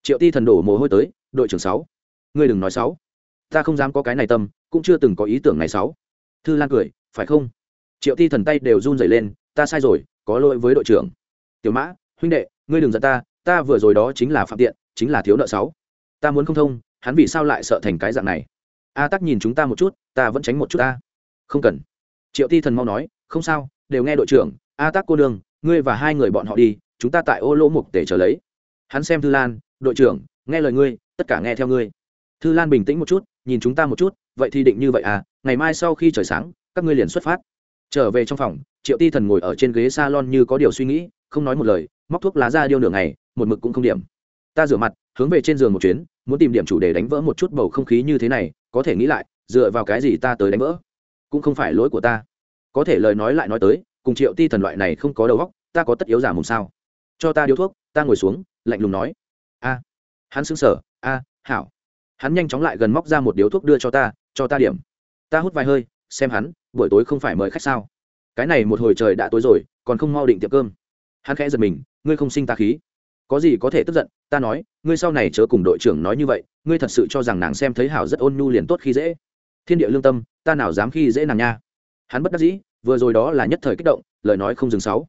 triệu ti thần đổ mồ hôi tới, đội trưởng sáu, ngươi đừng nói sáu. Ta không dám có cái này tâm, cũng chưa từng có ý tưởng này sáu. Thư lan cười, phải không? Triệu ti thần tay đều run rẩy lên, ta sai rồi, có lỗi với đội trưởng. Tiểu mã, huynh đệ, ngươi đừng giận ta ta vừa rồi đó chính là phạm tiện, chính là thiếu nợ sáu. Ta muốn không thông, hắn vì sao lại sợ thành cái dạng này? A tắc nhìn chúng ta một chút, ta vẫn tránh một chút ta. Không cần. Triệu ti thần mau nói, không sao, đều nghe đội trưởng, a tắc cô nương, ngươi và hai người bọn họ đi chúng ta tại ô lỗ mục để trở lấy. Hắn xem thư lan, đội trưởng, nghe lời ngươi, tất cả nghe theo ngươi. Thư lan bình tĩnh một chút, nhìn chúng ta một chút, vậy thì định như vậy à ngày mai sau khi trời sáng, các ngươi liền xuất phát. Trở về trong phòng, triệu ti thần ngồi ở trên ghế s a lon như có điều suy nghĩ, không nói một lời, móc thuốc lá ra điêu nửa ngày, một mực cũng không điểm. Ta rửa mặt, hướng về trên giường một chuyến, muốn tìm điểm chủ đề đánh vỡ một chút bầu không khí như thế này, có thể nghĩ lại, dựa vào cái gì ta tới đánh vỡ? Cũng không phải lỗi của ta. Có thể lời nói lại nói tới, cùng triệu ti thần loại này không có đầu óc, ta có tất yếu giả mồm sao? Cho ta điếu thuốc, ta ngồi xuống, lạnh lùng nói. A, hắn xứng sở a, hảo. Hắn nhanh chóng lại gần móc ra một điếu thuốc đưa cho ta cho ta điểm. Ta hút vài hơi, xem hắn, buổi tối không phải mời khách sao. Cái này một hồi trời đã tối rồi, còn không mau định tiệm cơm. Hắn khẽ giật mình, ngươi không sinh ta khí. Có gì có thể tức giận, ta nói, ngươi sau này chớ cùng đội trưởng nói như vậy, ngươi thật sự cho rằng nàng xem thấy hảo rất ôn nhu liền tốt khi dễ. Thiên địa lương tâm, ta nào dám khi dễ nàng nha. Hắn bất đắc dĩ, vừa rồi đó là nhất thời kích động, lời nói không dừng sáu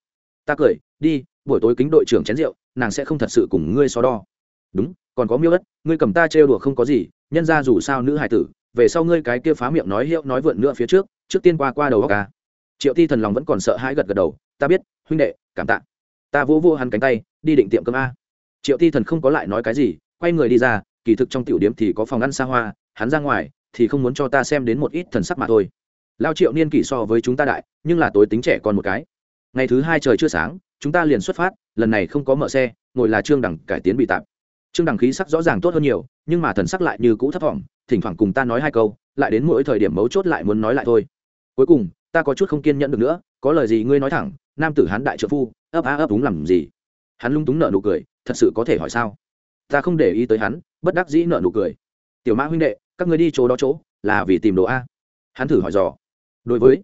ta cười, đi, buổi tối kính đội trưởng chén rượu, nàng sẽ không thật sự cùng ngươi so đo. Đúng, còn có miêu đất ngươi cầm ta trêu đùa không có gì, nhân ra dù sao nữ hải tử, về sau ngươi cái kia phá miệng nói hiệu nói vượn nữa phía trước trước tiên qua qua đầu óc ca triệu ti thần lòng vẫn còn sợ hãi gật gật đầu, ta biết, huynh đệ, cảm tạ. Ta vỗ vô hắn cánh tay, đi định tiệm cơm a. Triệu ti thần không có lại nói cái gì, quay người đi ra, kỳ thực trong tiểu điếm thì có phòng ăn xa hoa, hắn ra ngoài, thì không muốn cho ta xem đến một ít thần sắc mà thôi. Lao triệu niên kỷ so với chúng ta đại, nhưng là tối tính trẻ còn một cái ngày thứ hai trời chưa sáng, chúng ta liền xuất phát, lần này không có mở xe, ngồi là trương đẳng cải tiến bị tạm trương đẳng khí sắc rõ ràng tốt hơn nhiều, nhưng mà thần sắc lại như cũ thấp thỏm, thỉnh thoảng cùng ta nói hai câu, lại đến mỗi thời điểm mấu chốt lại muốn nói lại thôi. Cuối cùng, ta có chút không kiên nhẫn được nữa, có lời gì ngươi nói thẳng, nam tử hán đại trợ phu, ấp á ấp đúng làm gì? Hắn lung túng nợ nụ cười, thật sự có thể hỏi sao? Ta không để ý tới hắn, bất đắc dĩ nợ nụ cười. Tiểu mã huynh đệ, các người đi chỗ đó chỗ, là vì tìm đồ a. Hắn thử hỏi dò. Đối với,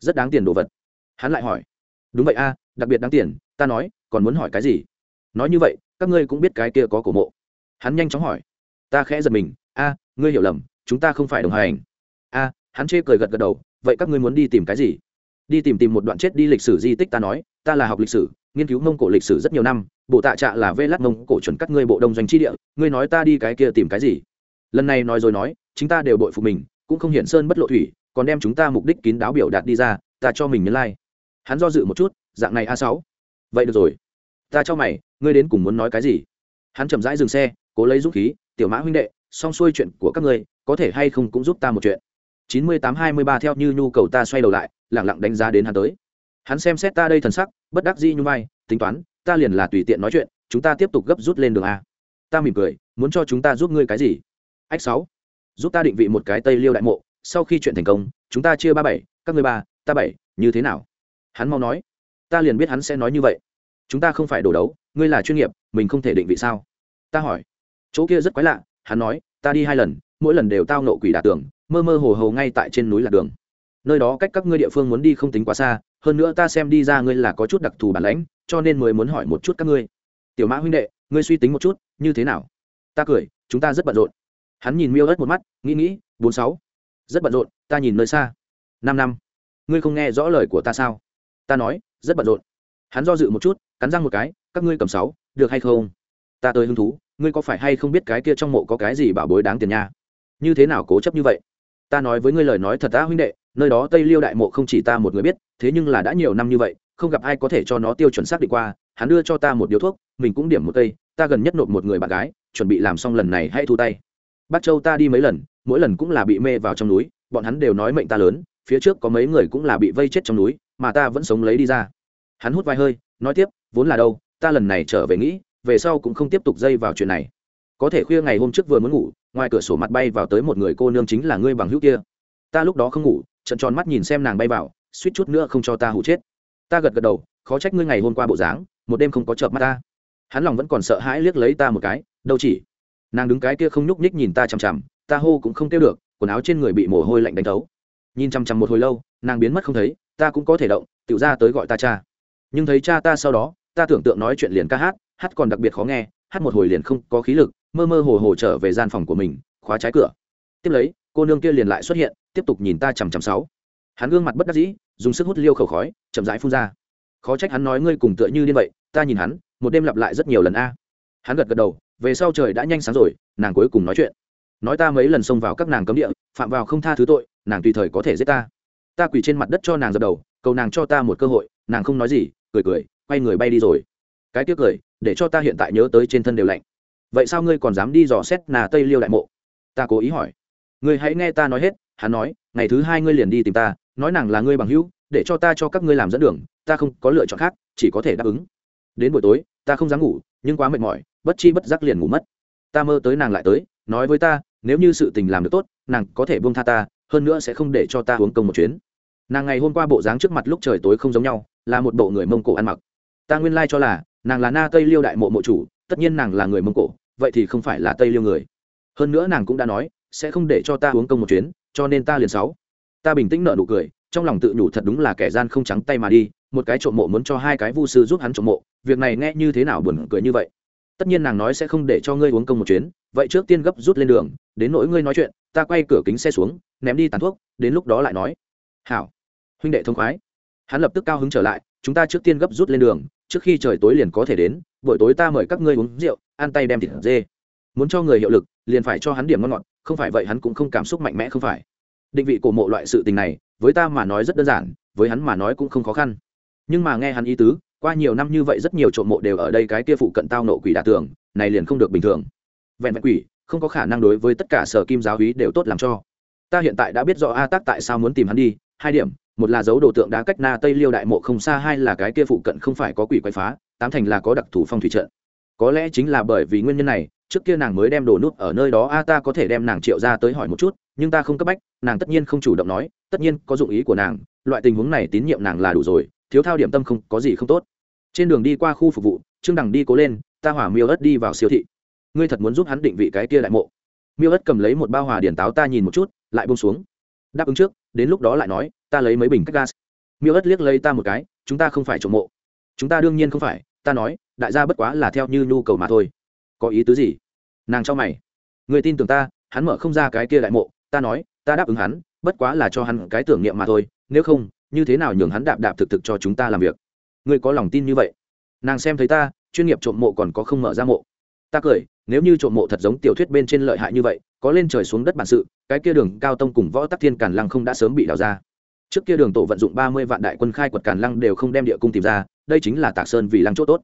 rất đáng tiền đồ vật. Hắn lại hỏi đúng vậy a, đặc biệt đáng tiền, ta nói, còn muốn hỏi cái gì? Nói như vậy, các ngươi cũng biết cái kia có cổ mộ. Hắn nhanh chóng hỏi. Ta khẽ giật mình, a, ngươi hiểu lầm, chúng ta không phải đồng hành. A, hắn chê cười gật gật đầu, vậy các ngươi muốn đi tìm cái gì? Đi tìm tìm một đoạn chết đi lịch sử di tích ta nói, ta là học lịch sử, nghiên cứu mông cổ lịch sử rất nhiều năm bộ tạ trạ là vê lát mông cổ chuẩn cắt ngươi bộ đông doanh chi địa, ngươi nói ta đi cái kia tìm cái gì? Lần này nói rồi nói chúng ta đều bội phục mình, cũng không hiện sơn bất lộ thủy, còn đem chúng ta mục đích kín đáo biểu đạt đi ra, ta cho mình nhân lai、like hắn do dự một chút, dạng này a sáu. Vậy được rồi. Ta cho mày, ngươi đến cùng muốn nói cái gì? Hắn chậm rãi dừng xe, cố lấy dũng khí, tiểu mã huynh đệ, xong xuôi chuyện của các ngươi, có thể hay không cũng giúp ta một chuyện? Chín mươi tám hai mươi ba theo như nhu cầu ta xoay đầu lại lẳng lặng đánh giá đến hắn tới. Hắn xem xét ta đây thần sắc, bất đắc dĩ như vai, tính toán, ta liền là tùy tiện nói chuyện, chúng ta tiếp tục gấp rút lên đường a. Ta mỉm cười, muốn cho chúng ta giúp ngươi cái gì? Ách sáu, giúp ta định vị một cái tây liêu đại mộ, sau khi chuyện thành công, chúng ta chia ba bảy, các ngươi ba, ta bảy, như thế nào? Hắn mau nói, ta liền biết hắn sẽ nói như vậy. Chúng ta không phải đổ đấu, ngươi là chuyên nghiệp, mình không thể định vị sao? Ta hỏi. Chỗ kia rất quái lạ, hắn nói, ta đi hai lần, mỗi lần đều tao nộ quỷ đả tường, mơ mơ hồ hồ ngay tại trên núi lạc đường. Nơi đó cách các ngươi địa phương muốn đi không tính quá xa, hơn nữa ta xem đi ra ngươi là có chút đặc thù bản lãnh, cho nên mới muốn hỏi một chút các ngươi. Tiểu mã huynh đệ, ngươi suy tính một chút, như thế nào? Ta cười, chúng ta rất bận rộn. Hắn nhìn miêu ớt một mắt, nghĩ nghĩ, bốn sáu, rất bận rộn, ta nhìn nơi xa. Năm năm, ngươi không nghe rõ lời của ta sao? Ta nói, rất bận rộn. Hắn do dự một chút, cắn răng một cái, các ngươi cầm sáu, được hay không? Ta tới hứng thú, ngươi có phải hay không biết cái kia trong mộ có cái gì bảo bối đáng tiền nha? Như thế nào cố chấp như vậy? Ta nói với ngươi lời nói thật ta huynh đệ, nơi đó tây liêu đại mộ không chỉ ta một người biết, thế nhưng là đã nhiều năm như vậy, không gặp ai có thể cho nó tiêu chuẩn xác định qua, hắn đưa cho ta một điếu thuốc, mình cũng điểm một cây, ta gần nhất nộp một người bạn gái, chuẩn bị làm xong lần này hãy thu tay. Bắt châu ta đi mấy lần, mỗi lần cũng là bị mê vào trong núi, bọn hắn đều nói mệnh ta lớn, phía trước có mấy người cũng là bị vây chết trong núi mà ta vẫn sống lấy đi ra. Hắn hút vài hơi, nói tiếp, vốn là đâu, ta lần này trở về nghĩ, về sau cũng không tiếp tục dây vào chuyện này. Có thể khuya ngày hôm trước vừa muốn ngủ, ngoài cửa sổ mặt bay vào tới một người cô nương chính là ngươi bằng hữu kia. Ta lúc đó không ngủ, trận tròn mắt nhìn xem nàng bay vào, suýt chút nữa không cho ta hụ chết. Ta gật gật đầu, khó trách ngươi ngày hôm qua bộ dáng, một đêm không có chợp mắt ta. Hắn lòng vẫn còn sợ hãi liếc lấy ta một cái, đâu chỉ. Nàng đứng cái kia không nhúc nhích nhìn ta chằm chằm, ta hô cũng không kêu được, quần áo trên người bị mồ hôi lạnh đánh thấu. Nhìn chằm chằm một hồi lâu, nàng biến mất không thấy ta cũng có thể động tự ra tới gọi ta cha. Nhưng thấy cha ta sau đó, ta tưởng tượng nói chuyện liền ca hát hát còn đặc biệt khó nghe, hát một hồi liền không có khí lực, mơ mơ hồ hồ trở về gian phòng của mình, khóa trái cửa. Tiếp lấy, cô nương kia liền lại xuất hiện, tiếp tục nhìn ta chằm chằm sáu. Hắn gương mặt bất đắc dĩ, dùng sức hút liêu khẩu khói, chậm rãi phun ra. Khó trách hắn nói ngươi cùng tựa như điên vậy, ta nhìn hắn, một đêm lặp lại rất nhiều lần a. Hắn gật gật đầu, về sau trời đã nhanh sáng rồi, nàng cuối cùng nói chuyện. Nói ta mấy lần xông vào các nàng cấm địa, phạm vào không tha thứ tội, nàng tùy thời có thể giết ta ta quỳ trên mặt đất cho nàng dập đầu, cầu nàng cho ta một cơ hội, nàng không nói gì, cười cười, quay người bay đi rồi. Cái tiếc cười, để cho ta hiện tại nhớ tới trên thân đều lạnh. Vậy sao ngươi còn dám đi dò xét nà tây liêu đại mộ? Ta cố ý hỏi. Ngươi hãy nghe ta nói hết, hắn nói, ngày thứ hai ngươi liền đi tìm ta, nói nàng là ngươi bằng hữu, để cho ta cho các ngươi làm dẫn đường, ta không có lựa chọn khác, chỉ có thể đáp ứng. Đến buổi tối, ta không dám ngủ, nhưng quá mệt mỏi, bất chi bất giác liền ngủ mất. Ta mơ tới nàng lại tới, nói với ta, nếu như sự tình làm được tốt, nàng có thể buông tha ta, hơn nữa sẽ không để cho ta uống công một chuyến nàng ngày hôm qua bộ dáng trước mặt lúc trời tối không giống nhau, là một bộ người mông cổ ăn mặc. Ta nguyên lai、like、cho là, nàng là na tây liêu đại mộ mộ chủ, tất nhiên nàng là người mông cổ, vậy thì không phải là tây liêu người. Hơn nữa nàng cũng đã nói, sẽ không để cho ta uống công một chuyến, cho nên ta liền sáu. Ta bình tĩnh nợ nụ cười, trong lòng tự nhủ thật đúng là kẻ gian không trắng tay mà đi, một cái trộm mộ muốn cho hai cái vu sư giúp hắn trộm mộ, việc này nghe như thế nào buồn cười như vậy. Tất nhiên nàng nói sẽ không để cho ngươi uống công một chuyến, vậy trước tiên gấp rút lên đường, đến nỗi ngươi nói chuyện, ta quay cửa kính xe xuống, ném đi tàn thuốc, đến lúc đó lại nói. Hảo huynh đệ thông khoái. Hắn lập tức cao hứng trở lại, chúng ta trước tiên gấp rút lên đường, trước khi trời tối liền có thể đến, buổi tối ta mời các ngươi uống rượu, ăn tay đem thịt dê. Muốn cho người hiệu lực, liền phải cho hắn điểm ngon ngọt, không phải vậy hắn cũng không cảm xúc mạnh mẽ không phải. Định vị của mộ loại sự tình này, với ta mà nói rất đơn giản, với hắn mà nói cũng không khó khăn. Nhưng mà nghe hắn ý tứ, qua nhiều năm như vậy rất nhiều trộm mộ đều ở đây cái kia phụ cận tao nộ quỷ đả tường, này liền không được bình thường. Vẹn vẹn quỷ, không có khả năng đối với tất cả sở kim giáo hí đều tốt làm cho. Ta hiện tại đã biết rõ a tác tại sao muốn tìm hắn đi, hai điểm một là dấu đồ tượng đá cách na tây liêu đại mộ không xa, hai là cái kia phụ cận không phải có quỷ quay phá, tám thành là có đặc thù phong thủy trận. Có lẽ chính là bởi vì nguyên nhân này, trước kia nàng mới đem đồ nút ở nơi đó, a, ta có thể đem nàng triệu ra tới hỏi một chút, nhưng ta không cấp bách, nàng tất nhiên không chủ động nói, tất nhiên có dụng ý của nàng, loại tình huống này tín nhiệm nàng là đủ rồi, thiếu thao điểm tâm không, có gì không tốt. Trên đường đi qua khu phục vụ, trương đằng đi cố lên, ta hỏa miêu ớt đi vào siêu thị. Ngươi thật muốn giúp hắn định vị cái kia đại mộ. Miêu ớt cầm lấy một bao hòa điển táo ta nhìn một chút, lại bông xuống. Đáp ứng trước đến lúc đó lại nói, ta lấy mấy bình cách gas. Miêu ất liếc lấy ta một cái, chúng ta không phải trộm mộ. Chúng ta đương nhiên không phải. Ta nói, đại gia bất quá là theo như nhu cầu mà thôi. Có ý tứ gì? Nàng cho mày. Người tin tưởng ta, hắn mở không ra cái kia đại mộ. Ta nói, ta đáp ứng hắn, bất quá là cho hắn cái tưởng niệm mà thôi, nếu không, như thế nào nhường hắn đạp đạp thực thực cho chúng ta làm việc? Ngươi có lòng tin như vậy? Nàng xem thấy ta, chuyên nghiệp trộm mộ còn có không mở ra mộ. Ta cười nếu như trộm mộ thật giống tiểu thuyết bên trên lợi hại như vậy, có lên trời xuống đất bản sự, cái kia đường cao tông cùng võ tắc thiên càn lăng không đã sớm bị đào ra. Trước kia đường tổ vận dụng ba mươi vạn đại quân khai quật càn lăng đều không đem địa cung tìm ra, đây chính là tạc sơn vì lăng c h ỗ t ố t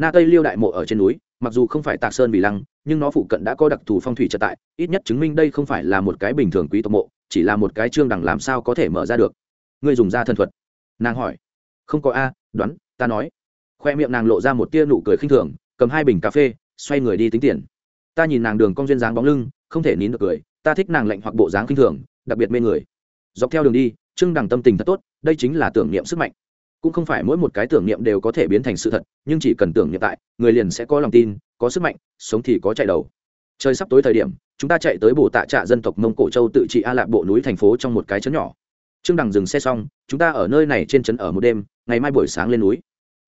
na tây liêu đại mộ ở trên núi, mặc dù không phải tạc sơn vì lăng, nhưng nó phụ cận đã có đặc thù phong thủy trật tại, ít nhất chứng minh đây không phải là một cái bình thường quý tộc mộ, chỉ là một cái trương đằng làm sao có thể mở ra được. Ngươi dùng ra thân thuật. Nàng hỏi. Không có a, đoán, ta nói. Khoe miệng nàng lộ ra một tia nụ cười khinh thường, cầm hai bình cà phê xoay người đi tính tiền. Ta nhìn nàng đường cong duyên dáng bóng lưng, không thể nín được cười, ta thích nàng lạnh hoặc bộ dáng khinh thường, đặc biệt mê người. Dọc theo đường đi trưng đằng tâm tình thật tốt, đây chính là tưởng niệm sức mạnh. Cũng không phải mỗi một cái tưởng niệm đều có thể biến thành sự thật, nhưng chỉ cần tưởng niệm tại, người liền sẽ có lòng tin, có sức mạnh, sống thì có chạy đầu. Trời sắp tối thời điểm, chúng ta chạy tới bồ tạ trạ dân tộc mông cổ châu tự trị a lạc bộ núi thành phố trong một cái chấn nhỏ. Trương đằng dừng xe xong, chúng ta ở nơi này trên trấn ở một đêm, ngày mai buổi sáng lên núi.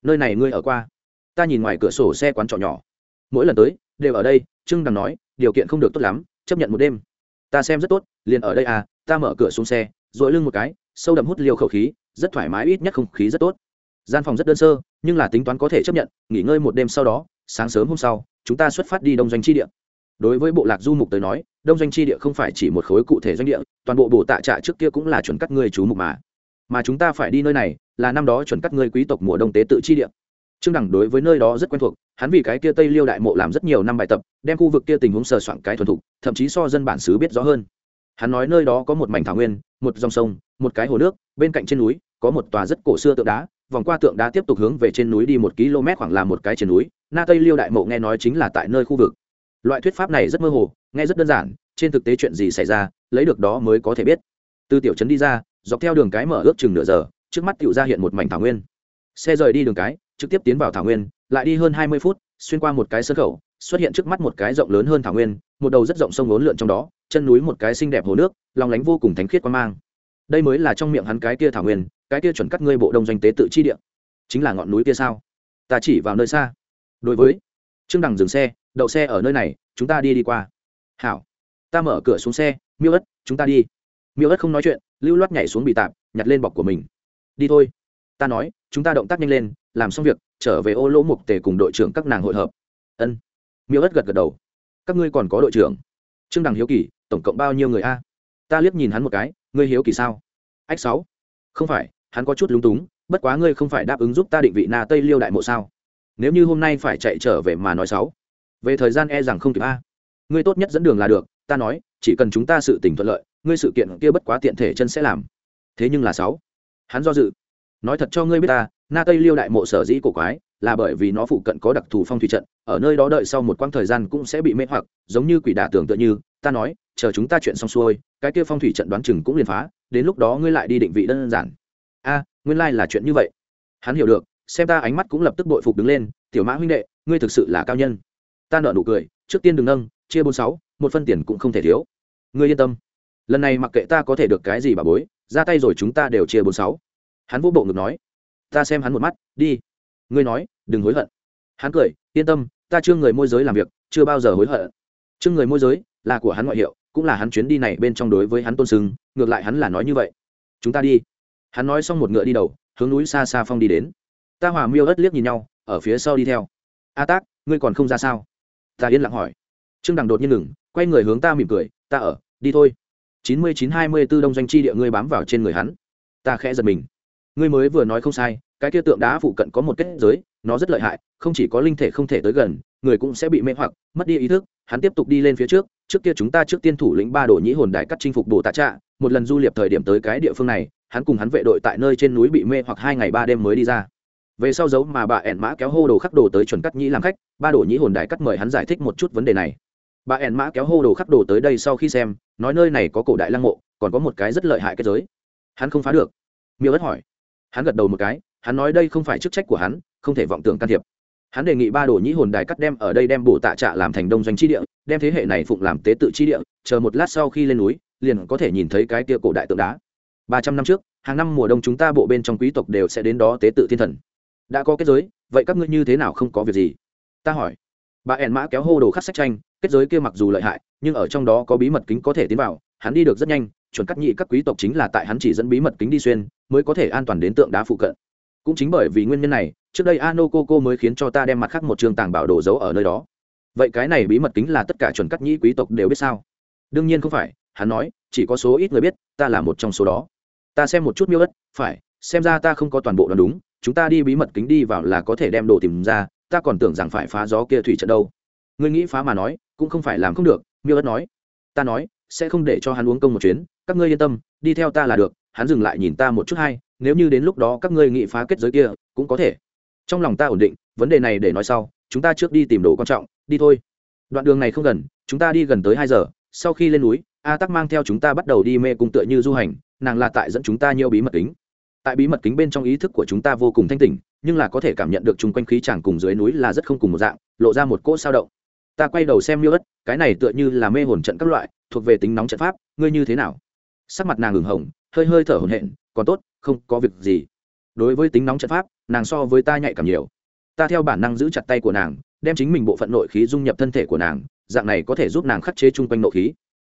Nơi này ngươi ở qua. Ta nhìn ngoài cửa sổ xe quán trọ nhỏ mỗi lần tới, đều ở đây, trương đằng nói, điều kiện không được tốt lắm, chấp nhận một đêm. Ta xem rất tốt, liền ở đây à ta mở cửa xuống xe, dội lưng một cái, sâu đậm hút liều khẩu khí, rất thoải mái, ít nhất không khí rất tốt. Gian phòng rất đơn sơ, nhưng là tính toán có thể chấp nhận, nghỉ ngơi một đêm sau đó, sáng sớm hôm sau, chúng ta xuất phát đi đông doanh chi địa. Đối với bộ lạc du mục tới nói, đông doanh chi địa không phải chỉ một khối cụ thể doanh địa, toàn bộ bồ tạ trạ trước kia cũng là chuẩn cắt ngươi chú mục mà. Mà chúng ta phải đi nơi này, là năm đó chuẩn cắt ngươi quý tộc mùa đông tế tự chi địa trương đẳng đối với nơi đó rất quen thuộc, hắn vì cái kia tây liêu đại mộ làm rất nhiều năm bài tập, đem khu vực kia tình huống sờ soạn cái thuần thục, thậm chí so dân bản xứ biết rõ hơn. Hắn nói nơi đó có một mảnh thảo nguyên, một dòng sông, một cái hồ nước, bên cạnh trên núi, có một tòa rất cổ xưa tượng đá, vòng qua tượng đá tiếp tục hướng về trên núi đi một km khoảng là một cái trên núi, na tây liêu đại mộ nghe nói chính là tại nơi khu vực. Loại thuyết pháp này rất mơ hồ, nghe rất đơn giản, trên thực tế chuyện gì xảy ra, lấy được đó mới có thể biết. Từ tiểu trấn đi ra, dọc theo đường cái mở ước chừng nửa giờ, trước mắt Tiểu ra hiện một mảnh thảo nguyên. Xe rời đi đường cái trực tiếp tiến vào thảo nguyên, lại đi hơn hai mươi phút, xuyên qua một cái sân khẩu, xuất hiện trước mắt một cái rộng lớn hơn thảo nguyên, một đầu rất rộng sông lốn lượn trong đó, chân núi một cái xinh đẹp hồ nước, lòng lánh vô cùng thánh khiết quan mang. Đây mới là trong miệng hắn cái kia thảo nguyên, cái kia chuẩn cắt ngươi bộ đông doanh tế tự chi địa. Chính là ngọn núi kia sao? Ta chỉ vào nơi xa. Đối với trương đằng dừng xe, đậu xe ở nơi này, chúng ta đi đi qua. Hảo. Ta mở cửa xuống xe, miêu ất, chúng ta đi. Miêu ất không nói chuyện, lưu loát nhảy xuống bị tạm nhặt lên bọc của mình. Đi thôi ta nói, chúng ta động tác nhanh lên, làm xong việc, trở về ô lỗ mục tề cùng đội trưởng các nàng hội hợp. Ân. Miêu ất gật gật đầu. Các ngươi còn có đội trưởng? Trương đằng hiếu kỳ, tổng cộng bao nhiêu người a? Ta liếc nhìn hắn một cái, ngươi hiếu kỳ sao? Ách sáu. Không phải, hắn có chút lúng túng, bất quá ngươi không phải đáp ứng giúp ta định vị na tây liêu đại mộ sao? Nếu như hôm nay phải chạy trở về mà nói sáu. Về thời gian e rằng không kịp a. Ngươi tốt nhất dẫn đường là được, ta nói, chỉ cần chúng ta sự tình thuận lợi, ngươi sự kiện kia bất quá tiện thể chân sẽ làm. Thế nhưng là sáu. Hắn do dự nói thật cho ngươi biết ta, na tây liêu đại mộ sở dĩ cổ quái, là bởi vì nó phụ cận có đặc thù phong thủy trận, ở nơi đó đợi sau một quãng thời gian cũng sẽ bị mê hoặc, giống như quỷ đả tưởng tựa như, ta nói, chờ chúng ta chuyện xong xuôi, cái kia phong thủy trận đoán chừng cũng liền phá, đến lúc đó ngươi lại đi định vị đơn giản. A, nguyên lai là chuyện như vậy. Hắn hiểu được, xem ta ánh mắt cũng lập tức bội phục đứng lên, tiểu mã huynh đệ, ngươi thực sự là cao nhân. Ta nợ nụ cười, trước tiên đừng nâng, chia bốn sáu, một phân tiền cũng không thể thiếu. Ngươi yên tâm. Lần này mặc kệ ta có thể được cái gì bà bối, ra tay rồi chúng ta đều chia bốn sáu hắn vô bộ ngực nói, ta xem hắn một mắt, đi. Ngươi nói, đừng hối hận. Hắn cười, yên tâm, ta chưa người môi giới làm việc, chưa bao giờ hối hận. Chương người môi giới là của hắn ngoại hiệu, cũng là hắn chuyến đi này bên trong đối với hắn tôn sưng, ngược lại hắn là nói như vậy. Chúng ta đi. Hắn nói xong một ngựa đi đầu, hướng núi xa xa phong đi đến. Ta hòa miêu ớt liếc nhìn nhau, ở phía sau đi theo. A tác, ngươi còn không ra sao? Ta yên lặng hỏi. Trương đằng đột nhiên ngừng, quay người hướng ta mỉm cười, ta ở, đi thôi. chín mươi chín hai mươi b ố đông doanh chi địa ngươi bám vào trên người hắn. Ta khẽ giật mình ngươi mới vừa nói không sai, cái kia tượng đá phụ cận có một kết giới, nó rất lợi hại, không chỉ có linh thể không thể tới gần, người cũng sẽ bị mê hoặc, mất đi ý thức, hắn tiếp tục đi lên phía trước trước kia chúng ta trước tiên thủ lĩnh ba đồ nhĩ hồn đại cắt chinh phục bồ tạ trạ, một lần du liệp thời điểm tới cái địa phương này, hắn cùng hắn vệ đội tại nơi trên núi bị mê hoặc hai ngày ba đêm mới đi ra. Về sau dấu mà bà ẻn mã kéo hô đồ khắc đồ tới chuẩn cắt nhĩ làm khách, ba đồ nhĩ hồn đại cắt mời hắn giải thích một chút vấn đề này. Bà ẻn mã kéo hô đồ khắc đồ tới đây sau khi xem, nói nơi này có cổ đại lăng mộ, còn có một cái rất lợi hại kết giới. Hắn không phá được. Miêu ất hỏi hắn gật đầu một cái, hắn nói đây không phải chức trách của hắn, không thể vọng tưởng can thiệp. Hắn đề nghị ba đồ nhĩ hồn đài cắt đem ở đây đem bổ tạ trạ làm thành đông doanh chi địa, đem thế hệ này phụng làm tế tự chi địa, chờ một lát sau khi lên núi, liền có thể nhìn thấy cái kia cổ đại tượng đá. Ba trăm năm trước, hàng năm mùa đông chúng ta bộ bên trong quý tộc đều sẽ đến đó tế tự thiên thần. Đã có kết giới, vậy các ngươi như thế nào không có việc gì? Ta hỏi. Bà ẻn mã kéo hô đồ khắc sách tranh, kết giới kia mặc dù lợi hại, nhưng ở trong đó có bí mật kính có thể tiến vào, hắn đi được rất nhanh chuẩn cắt nhị các quý tộc chính là tại hắn chỉ dẫn bí mật kính đi xuyên, mới có thể an toàn đến tượng đá phụ cận. Cũng chính bởi vì nguyên nhân này, trước đây ano cô mới khiến cho ta đem mặt khác một trường tàng bảo đồ giấu ở nơi đó. Vậy cái này bí mật kính là tất cả chuẩn cắt nhĩ quý tộc đều biết sao? Đương nhiên không phải, hắn nói, chỉ có số ít người biết, ta là một trong số đó. Ta xem một chút miêu đất, phải, xem ra ta không có toàn bộ đoán đúng, chúng ta đi bí mật kính đi vào là có thể đem đồ tìm ra, ta còn tưởng rằng phải phá gió kia thủy trận đâu. Ngươi nghĩ phá mà nói, cũng không phải làm không được, miêu đất nói. Ta nói sẽ không để cho hắn uống công một chuyến, các ngươi yên tâm, đi theo ta là được, hắn dừng lại nhìn ta một chút hay, nếu như đến lúc đó các ngươi nghị phá kết giới kia, cũng có thể. Trong lòng ta ổn định, vấn đề này để nói sau, chúng ta trước đi tìm đồ quan trọng, đi thôi. Đoạn đường này không gần, chúng ta đi gần tới hai giờ, sau khi lên núi, a tắc mang theo chúng ta bắt đầu đi mê cung tựa như du hành, nàng là tại dẫn chúng ta nhiều bí mật kính. Tại bí mật kính bên trong ý thức của chúng ta vô cùng thanh tỉnh, nhưng là có thể cảm nhận được chung quanh khí chàng cùng dưới núi là rất không cùng một dạng, lộ ra một cỗ sao động ta quay đầu xem miêu ất cái này tựa như là mê hồn trận các loại thuộc về tính nóng trận pháp ngươi như thế nào? Sắc mặt nàng ngừng hồng hơi hơi thở hồn hện, còn tốt không có việc gì. Đối với tính nóng trận pháp nàng so với ta nhạy cảm nhiều. Ta theo bản năng giữ chặt tay của nàng đem chính mình bộ phận nội khí dung nhập thân thể của nàng dạng này có thể giúp nàng khắc chế chung quanh nội khí.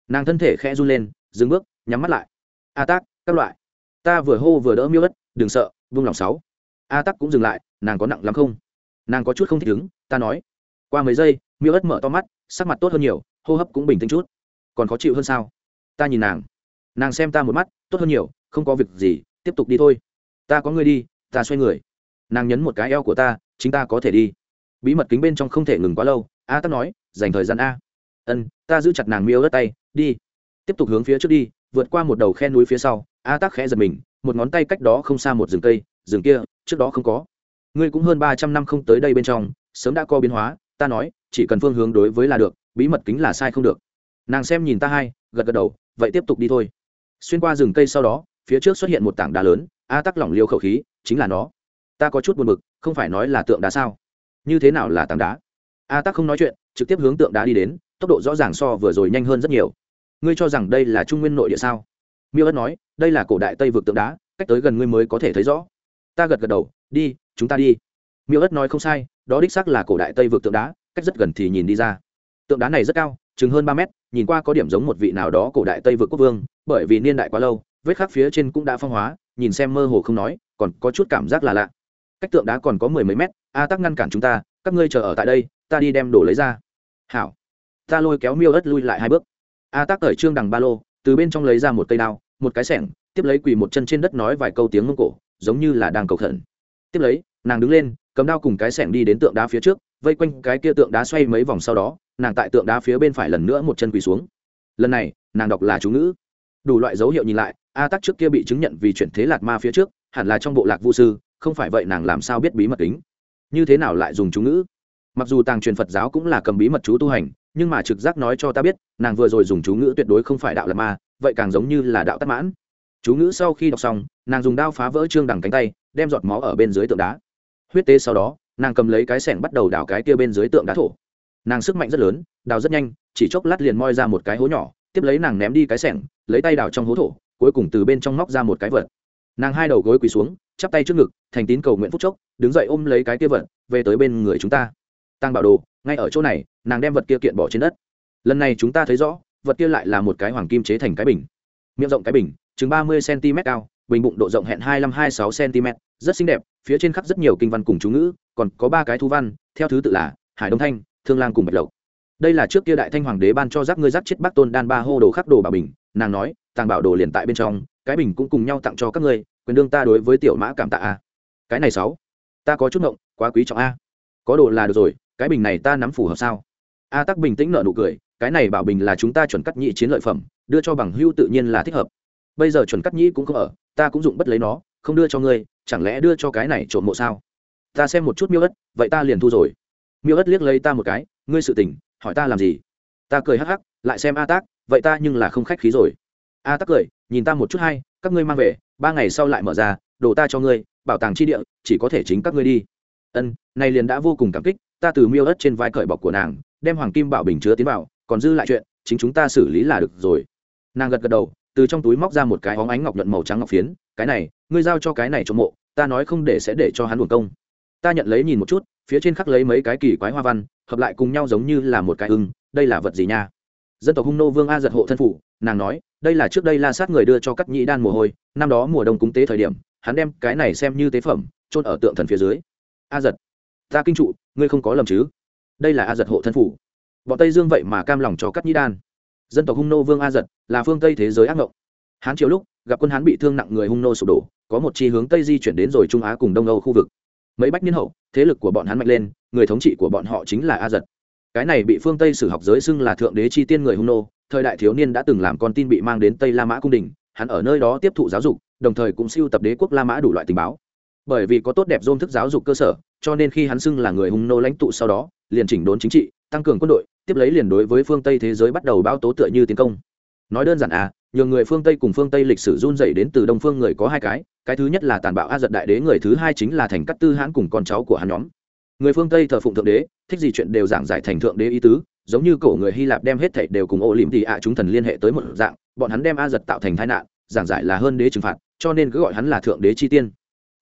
Nàng thân thể khẽ run lên dừng bước nhắm mắt lại. A tác các loại. Ta vừa hô vừa đỡ miêu ất đừng sợ vung lòng sáu. A tắc cũng dừng lại nàng có nặng lắm không? Nàng có chút không thích ứng ta nói. Qua mấy giây miêu ất mở to mắt, sắc mặt tốt hơn nhiều, hô hấp cũng bình tĩnh chút. Còn khó chịu hơn sao? Ta nhìn nàng. Nàng xem ta một mắt, tốt hơn nhiều, không có việc gì, tiếp tục đi thôi. Ta có người đi, ta xoay người. Nàng nhấn một cái eo của ta, chính ta có thể đi. Bí mật kính bên trong không thể ngừng quá lâu, a tắc nói, dành thời gian a. Ân, ta giữ chặt nàng miêu ớt tay, đi. Tiếp tục hướng phía trước đi, vượt qua một đầu khe núi phía sau, a tắc khẽ giật mình, một ngón tay cách đó không xa một rừng cây, rừng kia, trước đó không có. Ngươi cũng hơn ba trăm năm không tới đây bên trong, sớm đã có biến hóa, ta nói chỉ cần phương hướng đối với là được, bí mật kính là sai không được. Nàng xem nhìn ta hai, gật gật đầu, vậy tiếp tục đi thôi. Xuyên qua rừng cây sau đó, phía trước xuất hiện một tảng đá lớn, a tắc lỏng liêu khẩu khí, chính là nó. Ta có chút buồn b ự c không phải nói là tượng đá sao? Như thế nào là tảng đá? A tắc không nói chuyện, trực tiếp hướng tượng đá đi đến, tốc độ rõ ràng so vừa rồi nhanh hơn rất nhiều. Ngươi cho rằng đây là trung nguyên nội địa sao? Miêu ất nói, đây là cổ đại tây vực tượng đá, cách tới gần ngươi mới có thể thấy rõ. Ta gật gật đầu, đi, chúng ta đi. Miêu ất nói không sai, đó đích xác là cổ đại tây vực tượng đá cách rất gần thì nhìn đi ra. Tượng đá này rất cao, chừng hơn ba mét, nhìn qua có điểm giống một vị nào đó cổ đại tây vượt quốc vương, bởi vì niên đại quá lâu, vết khắc phía trên cũng đã phong hóa, nhìn xem mơ hồ không nói, còn có chút cảm giác là lạ. Cách tượng đá còn có mười mấy mét, a tắc ngăn cản chúng ta, các ngươi chờ ở tại đây, ta đi đem đồ lấy ra. Hảo. Ta lôi kéo miêu ớt lui lại hai bước. A tắc cởi trương đằng ba lô, từ bên trong lấy ra một cây đao, một cái sẻng, tiếp lấy quỳ một chân trên đất nói vài câu tiếng mông cổ, giống như là đang cầu khẩn. Tiếp lấy, nàng đứng lên, cầm đao cùng cái sẻng đi đến tượng đá phía trước vây quanh cái kia tượng đá xoay mấy vòng sau đó, nàng tại tượng đá phía bên phải lần nữa một chân quỳ xuống. Lần này, nàng đọc là chú ngữ. Đủ loại dấu hiệu nhìn lại, a tắc trước kia bị chứng nhận vì chuyển thế lạt ma phía trước, hẳn là trong bộ lạc vũ sư, không phải vậy nàng làm sao biết bí mật tính như thế nào lại dùng chú ngữ? Mặc dù tàng truyền phật giáo cũng là cầm bí mật chú tu hành, nhưng mà trực giác nói cho ta biết, nàng vừa rồi dùng chú ngữ tuyệt đối không phải đạo lạt ma, vậy càng giống như là đạo tắc mãn. Chú ngữ sau khi đọc xong, nàng dùng đao phá vỡ trương đằng cánh tay, đem giọt máu ở bên dưới tượng đá. Huyết tế sau đó nàng cầm lấy cái sẻng bắt đầu đào cái kia bên dưới tượng đá thổ. Nàng sức mạnh rất lớn, đào rất nhanh, chỉ chốc lát liền moi ra một cái hố nhỏ, tiếp lấy nàng ném đi cái sẻng, lấy tay đào trong hố thổ, cuối cùng từ bên trong móc ra một cái vật. Nàng hai đầu gối quỳ xuống, chắp tay trước ngực, thành tín cầu nguyện phúc chốc, đứng dậy ôm lấy cái kia vật, về tới bên người chúng ta. Tăng bảo đồ, ngay ở chỗ này, nàng đem vật kia kiện bỏ trên đất. Lần này chúng ta thấy rõ, vật kia lại là một cái hoàng kim chế thành cái bình. Miệng rộng cái bình, chừng ba mươi cm cao, bình bụng độ rộng hẹn hai mươi năm hai sáu cm rất xinh đẹp, phía trên khắp rất nhiều kinh văn cùng chú ngữ, còn có ba cái thu văn, theo thứ tự là hải đông thanh, thương lang cùng bạch lộc. Đây là trước kia đại thanh hoàng đế ban cho giáp ngươi giáp chết bắc tôn đan ba hô đồ khắc đồ bà bình, nàng nói, tàng bảo đồ liền tại bên trong, cái bình cũng cùng nhau tặng cho các ngươi, quyền đương ta đối với tiểu mã cảm tạ a. Cái này sáu, ta có chút ngộng, quá quý trọng a. Có đồ là được rồi, cái bình này ta nắm phù hợp sao? A tắc bình tĩnh nợ nụ cười, cái này bảo bình là chúng ta chuẩn cắt nhị chiến lợi phẩm, đưa cho bằng hưu tự nhiên là thích hợp. Bây giờ chuẩn cắt nhị cũng không ở, ta cũng dụng bất lấy nó, không đưa cho ngươi chẳng lẽ đưa cho cái này trộm mộ sao? Ta xem một chút miêu ất, vậy ta liền thu rồi. Miêu ất liếc lấy ta một cái, ngươi sự tình, hỏi ta làm gì? Ta cười hắc hắc, lại xem a tác, vậy ta nhưng là không khách khí rồi. A tác cười, nhìn ta một chút hay, các ngươi mang về, ba ngày sau lại mở ra, đồ ta cho ngươi, bảo tàng chi địa, chỉ có thể chính các ngươi đi. Ân này liền đã vô cùng cảm kích, ta từ miêu ất trên vai cởi bọc của nàng, đem hoàng kim bảo bình chứa tiến vào, còn dư lại chuyện, chính chúng ta xử lý là được rồi. Nàng gật gật đầu, từ trong túi móc ra một cái hóng ánh ngọc nhuận màu trắng ngọc phiến, cái này ngươi giao cho cái này cho mộ, ta nói không để sẽ để cho hắn buồn công. Ta nhận lấy nhìn một chút, phía trên khắc lấy mấy cái kỳ quái hoa văn, hợp lại cùng nhau giống như là một cái ưng, đây là vật gì nha? Dân tộc hung nô vương a giật hộ thân phủ, nàng nói, đây là trước đây la sát người đưa cho các nhĩ đan mồ hôi, năm đó mùa đông cúng tế thời điểm, hắn đem cái này xem như tế phẩm trôn ở tượng thần phía dưới. A giật, ta kinh trụ, ngươi không có lầm chứ? Đây là a giật hộ thân phủ. Bọn tây dương vậy mà cam lòng cho cắt nhĩ đan. Dân tộc hung nô vương a giật, là phương tây thế giới ác ngộng. Hán triều lúc gặp quân hán bị thương nặng người hung nô sụp đổ, có một chi hướng tây di chuyển đến rồi trung á cùng đông âu khu vực. Mấy bách niên hậu, thế lực của bọn hắn mạnh lên, người thống trị của bọn họ chính là a giật. Cái này bị phương tây sử học giới xưng là thượng đế chi tiên người hung nô, thời đại thiếu niên đã từng làm con tin bị mang đến tây la mã cung đình, hắn ở nơi đó tiếp thụ giáo dục, đồng thời cũng siêu tập đế quốc la mã đủ loại tình báo. Bởi vì có tốt đẹp dôn thức giáo dục cơ sở, cho nên khi hắn xưng là người hung nô lãnh tụ sau đó, liền chỉnh đốn chính trị, tăng cường quân đội, tiếp lấy liền đối với phương tây thế giới bắt đầu bao tố tựa như tiến công nói đơn giản à nhờ người phương tây cùng phương tây lịch sử run dậy đến từ đông phương người có hai cái cái thứ nhất là tàn bạo a giật đại đế, người thứ hai chính là thành cắt tư hãn cùng con cháu của hắn nhóm. Người phương tây thờ phụng thượng đế, thích gì chuyện đều giảng giải thành thượng đế ý tứ, giống như cổ người hy lạp đem hết thảy đều cùng ô lìm thì ạ chúng thần liên hệ tới một dạng, bọn hắn đem a giật tạo thành tai nạn, giảng giải là hơn đế trừng phạt, cho nên cứ gọi hắn là thượng đế chi tiên.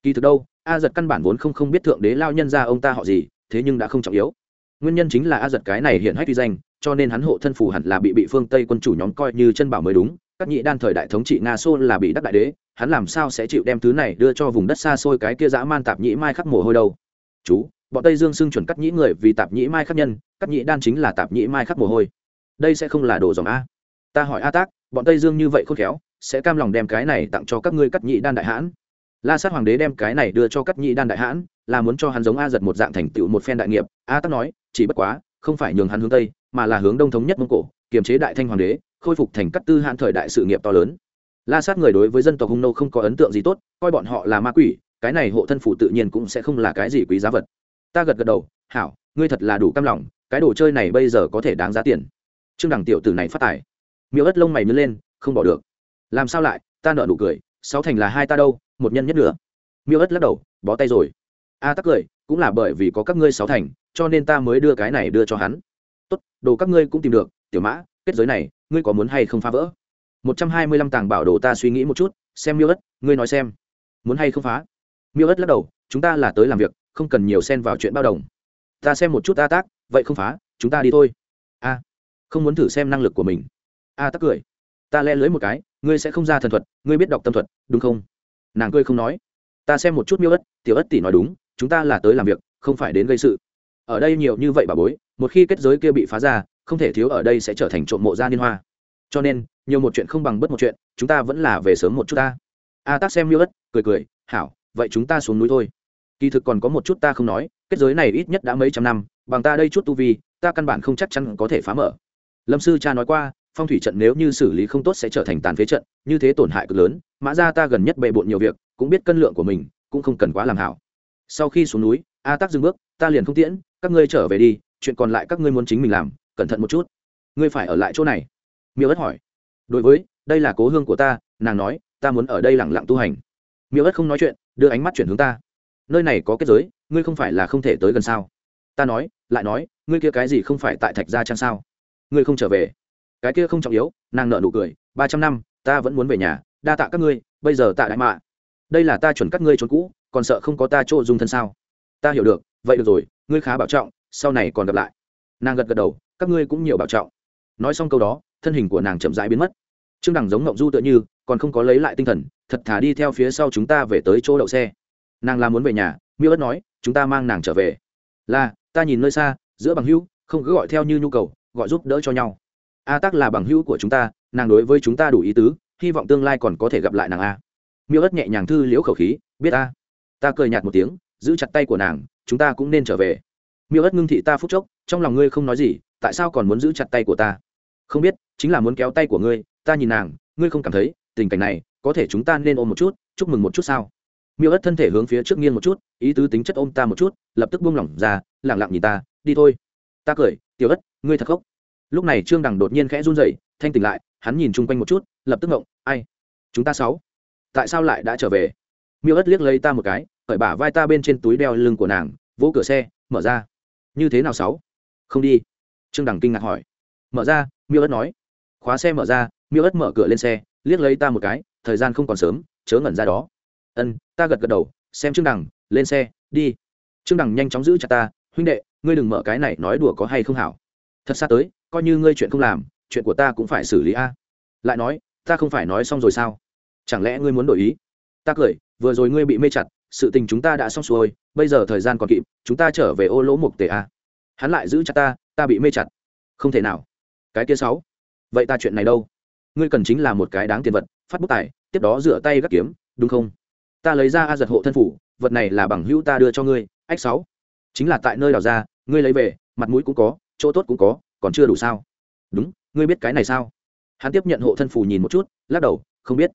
Kỳ thực đâu, a giật căn bản vốn không không biết thượng đế lao nhân ra ông ta họ gì, thế nhưng đã không trọng yếu. Nguyên nhân chính là a giật cái này hiện hách vi danh cho nên hắn hộ thân phù hẳn là bị bị phương tây quân chủ nhóm coi như chân bảo mới đúng. Các nhị đan thời đại thống trị nga xô là bị đắc đại đế, hắn làm sao sẽ chịu đem thứ này đưa cho vùng đất xa xôi cái kia dã man tạp nhĩ mai khắc mồ hôi đâu? Chú, bọn tây dương xưng chuẩn cắt nhĩ người vì tạp nhĩ mai khắc nhân, cắt nhĩ đan chính là tạp nhĩ mai khắc mồ hôi. Đây sẽ không là đồ dòng a. Ta hỏi a tác, bọn tây dương như vậy khôn khéo, sẽ cam lòng đem cái này tặng cho các ngươi cắt nhĩ đan đại hãn? La sát hoàng đế đem cái này đưa cho cắt nhĩ đan đại hãn, là muốn cho hắn giống a giật một dạng thành tựu một phen đại nghiệp. A tác nói, chỉ bất quá, không phải nhường hắn hướng tây mà là hướng đông thống nhất mông cổ, kiềm chế đại thanh hoàng đế, khôi phục thành cắt tư hãn thời đại sự nghiệp to lớn. La sát người đối với dân tộc hung nô không có ấn tượng gì tốt, coi bọn họ là ma quỷ, cái này hộ thân phủ tự nhiên cũng sẽ không là cái gì quý giá vật. Ta gật gật đầu, hảo, ngươi thật là đủ cam lòng, cái đồ chơi này bây giờ có thể đáng giá tiền. Trương đẳng tiểu tử này phát tài. Miêu ất lông mày nứt lên, không bỏ được. Làm sao lại? Ta nợ nụ cười, sáu thành là hai ta đâu, một nhân nhất nữa miêu ất lắc đầu, bó tay rồi. A tắc cười, cũng là bởi vì có các ngươi sáu thành, cho nên ta mới đưa cái này đưa cho hắn tốt, đồ các ngươi cũng tìm được, tiểu mã, kết giới này, ngươi có muốn hay không phá vỡ? Một trăm hai mươi lăm tàng bảo đồ ta suy nghĩ một chút, xem miêu ất, ngươi nói xem. Muốn hay không phá? Miêu ất lắc đầu, chúng ta là tới làm việc, không cần nhiều xen vào chuyện bao đồng. Ta xem một chút ta tác, vậy không phá, chúng ta đi thôi. A, không muốn thử xem năng lực của mình. A tắc cười. Ta le lưới một cái, ngươi sẽ không ra thần thuật, ngươi biết đọc tâm thuật, đúng không? Nàng cười không nói. Ta xem một chút miêu ất, tiểu ất tỷ nói đúng, chúng ta là tới làm việc, không phải đến gây sự. Ở đây nhiều như vậy bà bối một khi kết giới kia bị phá ra, không thể thiếu ở đây sẽ trở thành trộm mộ gia liên hoa. Cho nên, nhiều một chuyện không bằng bất một chuyện, chúng ta vẫn là về sớm một chút ta. A tác xem miêu ất, cười cười, hảo, vậy chúng ta xuống núi thôi. Kỳ thực còn có một chút ta không nói, kết giới này ít nhất đã mấy trăm năm, bằng ta đây chút tu vi, ta căn bản không chắc chắn có thể phá mở. Lâm sư cha nói qua, phong thủy trận nếu như xử lý không tốt sẽ trở thành tàn phế trận, như thế tổn hại cực lớn, mã ra ta gần nhất bề bộn nhiều việc, cũng biết cân lượng của mình, cũng không cần quá làm hảo. Sau khi xuống núi, a tác dừng bước, ta liền không tiễn, các ngươi trở về đi chuyện còn lại các ngươi muốn chính mình làm, cẩn thận một chút. Ngươi phải ở lại chỗ này. Miêu ất hỏi. Đối với, đây là cố hương của ta, nàng nói, ta muốn ở đây lẳng lặng tu hành. Miêu ất không nói chuyện, đưa ánh mắt chuyển hướng ta. Nơi này có kết giới, ngươi không phải là không thể tới gần sao? Ta nói, lại nói, ngươi kia cái gì không phải tại thạch gia trang sao? Ngươi không trở về. Cái kia không trọng yếu, nàng nợ nụ cười. Ba trăm năm, ta vẫn muốn về nhà, đa tạ các ngươi, bây giờ tạ đại mạ. Đây là ta chuẩn các ngươi trốn cũ, còn sợ không có ta chỗ dùng thân sao? Ta hiểu được, vậy được rồi, ngươi khá bảo trọng sau này còn gặp lại. Nàng gật gật đầu, các ngươi cũng nhiều bảo trọng. Nói xong câu đó, thân hình của nàng chậm rãi biến mất. Trương đằng giống ngộng du tựa như, còn không có lấy lại tinh thần, thật thà đi theo phía sau chúng ta về tới chỗ đậu xe. Nàng là muốn về nhà, miêu ớt nói, chúng ta mang nàng trở về. Là, ta nhìn nơi xa, giữa bằng hữu, không cứ gọi theo như nhu cầu, gọi giúp đỡ cho nhau. A tắc là bằng hữu của chúng ta, nàng đối với chúng ta đủ ý tứ, hy vọng tương lai còn có thể gặp lại nàng a. Miêu ớt nhẹ nhàng thư liễu khẩu khí, biết a. Ta cười nhạt một tiếng, giữ chặt tay của nàng, chúng ta cũng nên trở về miêu ất ngưng thị ta phút chốc, trong lòng ngươi không nói gì, tại sao còn muốn giữ chặt tay của ta? Không biết, chính là muốn kéo tay của ngươi, ta nhìn nàng, ngươi không cảm thấy, tình cảnh này, có thể chúng ta nên ôm một chút, chúc mừng một chút sao? Miêu ất thân thể hướng phía trước nghiêng một chút, ý tứ tính chất ôm ta một chút, lập tức buông lỏng ra lẳng lặng nhìn ta, đi thôi. Ta cười, tiểu ất, ngươi thật khóc. Lúc này trương đằng đột nhiên khẽ run rẩy, thanh tỉnh lại, hắn nhìn chung quanh một chút, lập tức ngộng, ai? Chúng ta sáu? Tại sao lại đã trở về? Miêu ất liếc lấy ta một cái, cởi bả vai ta bên trên túi đeo lưng của nàng, vỗ cửa xe, mở ra như thế nào sáu? Không đi. Trương đằng kinh ngạc hỏi. Mở ra, miêu ất nói. Khóa xe mở ra, miêu ất mở cửa lên xe, liếc lấy ta một cái, thời gian không còn sớm, chớ ngẩn ra đó. Ân, ta gật gật đầu, xem trương đằng, lên xe, đi. Trương đằng nhanh chóng giữ chặt ta, huynh đệ, ngươi đừng mở cái này, nói đùa có hay không hảo? Thật xa tới, coi như ngươi chuyện không làm, chuyện của ta cũng phải xử lý a. Lại nói, ta không phải nói xong rồi sao? Chẳng lẽ ngươi muốn đổi ý? Ta cười, vừa rồi ngươi bị mê chặt sự tình chúng ta đã xong xuôi, bây giờ thời gian còn kịp, chúng ta trở về ô lỗ mục tề a. Hắn lại giữ chặt ta ta bị mê chặt. Không thể nào. Cái kia sáu. Vậy ta chuyện này đâu? Ngươi cần chính là một cái đáng tiền vật, phát bút tài, tiếp đó rửa tay gắt kiếm, đúng không? Ta lấy ra a giật hộ thân phủ, vật này là bằng hữu ta đưa cho ngươi, ách sáu. Chính là tại nơi đào ra, ngươi lấy về, mặt mũi cũng có, chỗ tốt cũng có, còn chưa đủ sao? Đúng, ngươi biết cái này sao? Hắn tiếp nhận hộ thân phủ nhìn một chút, lắc đầu, không biết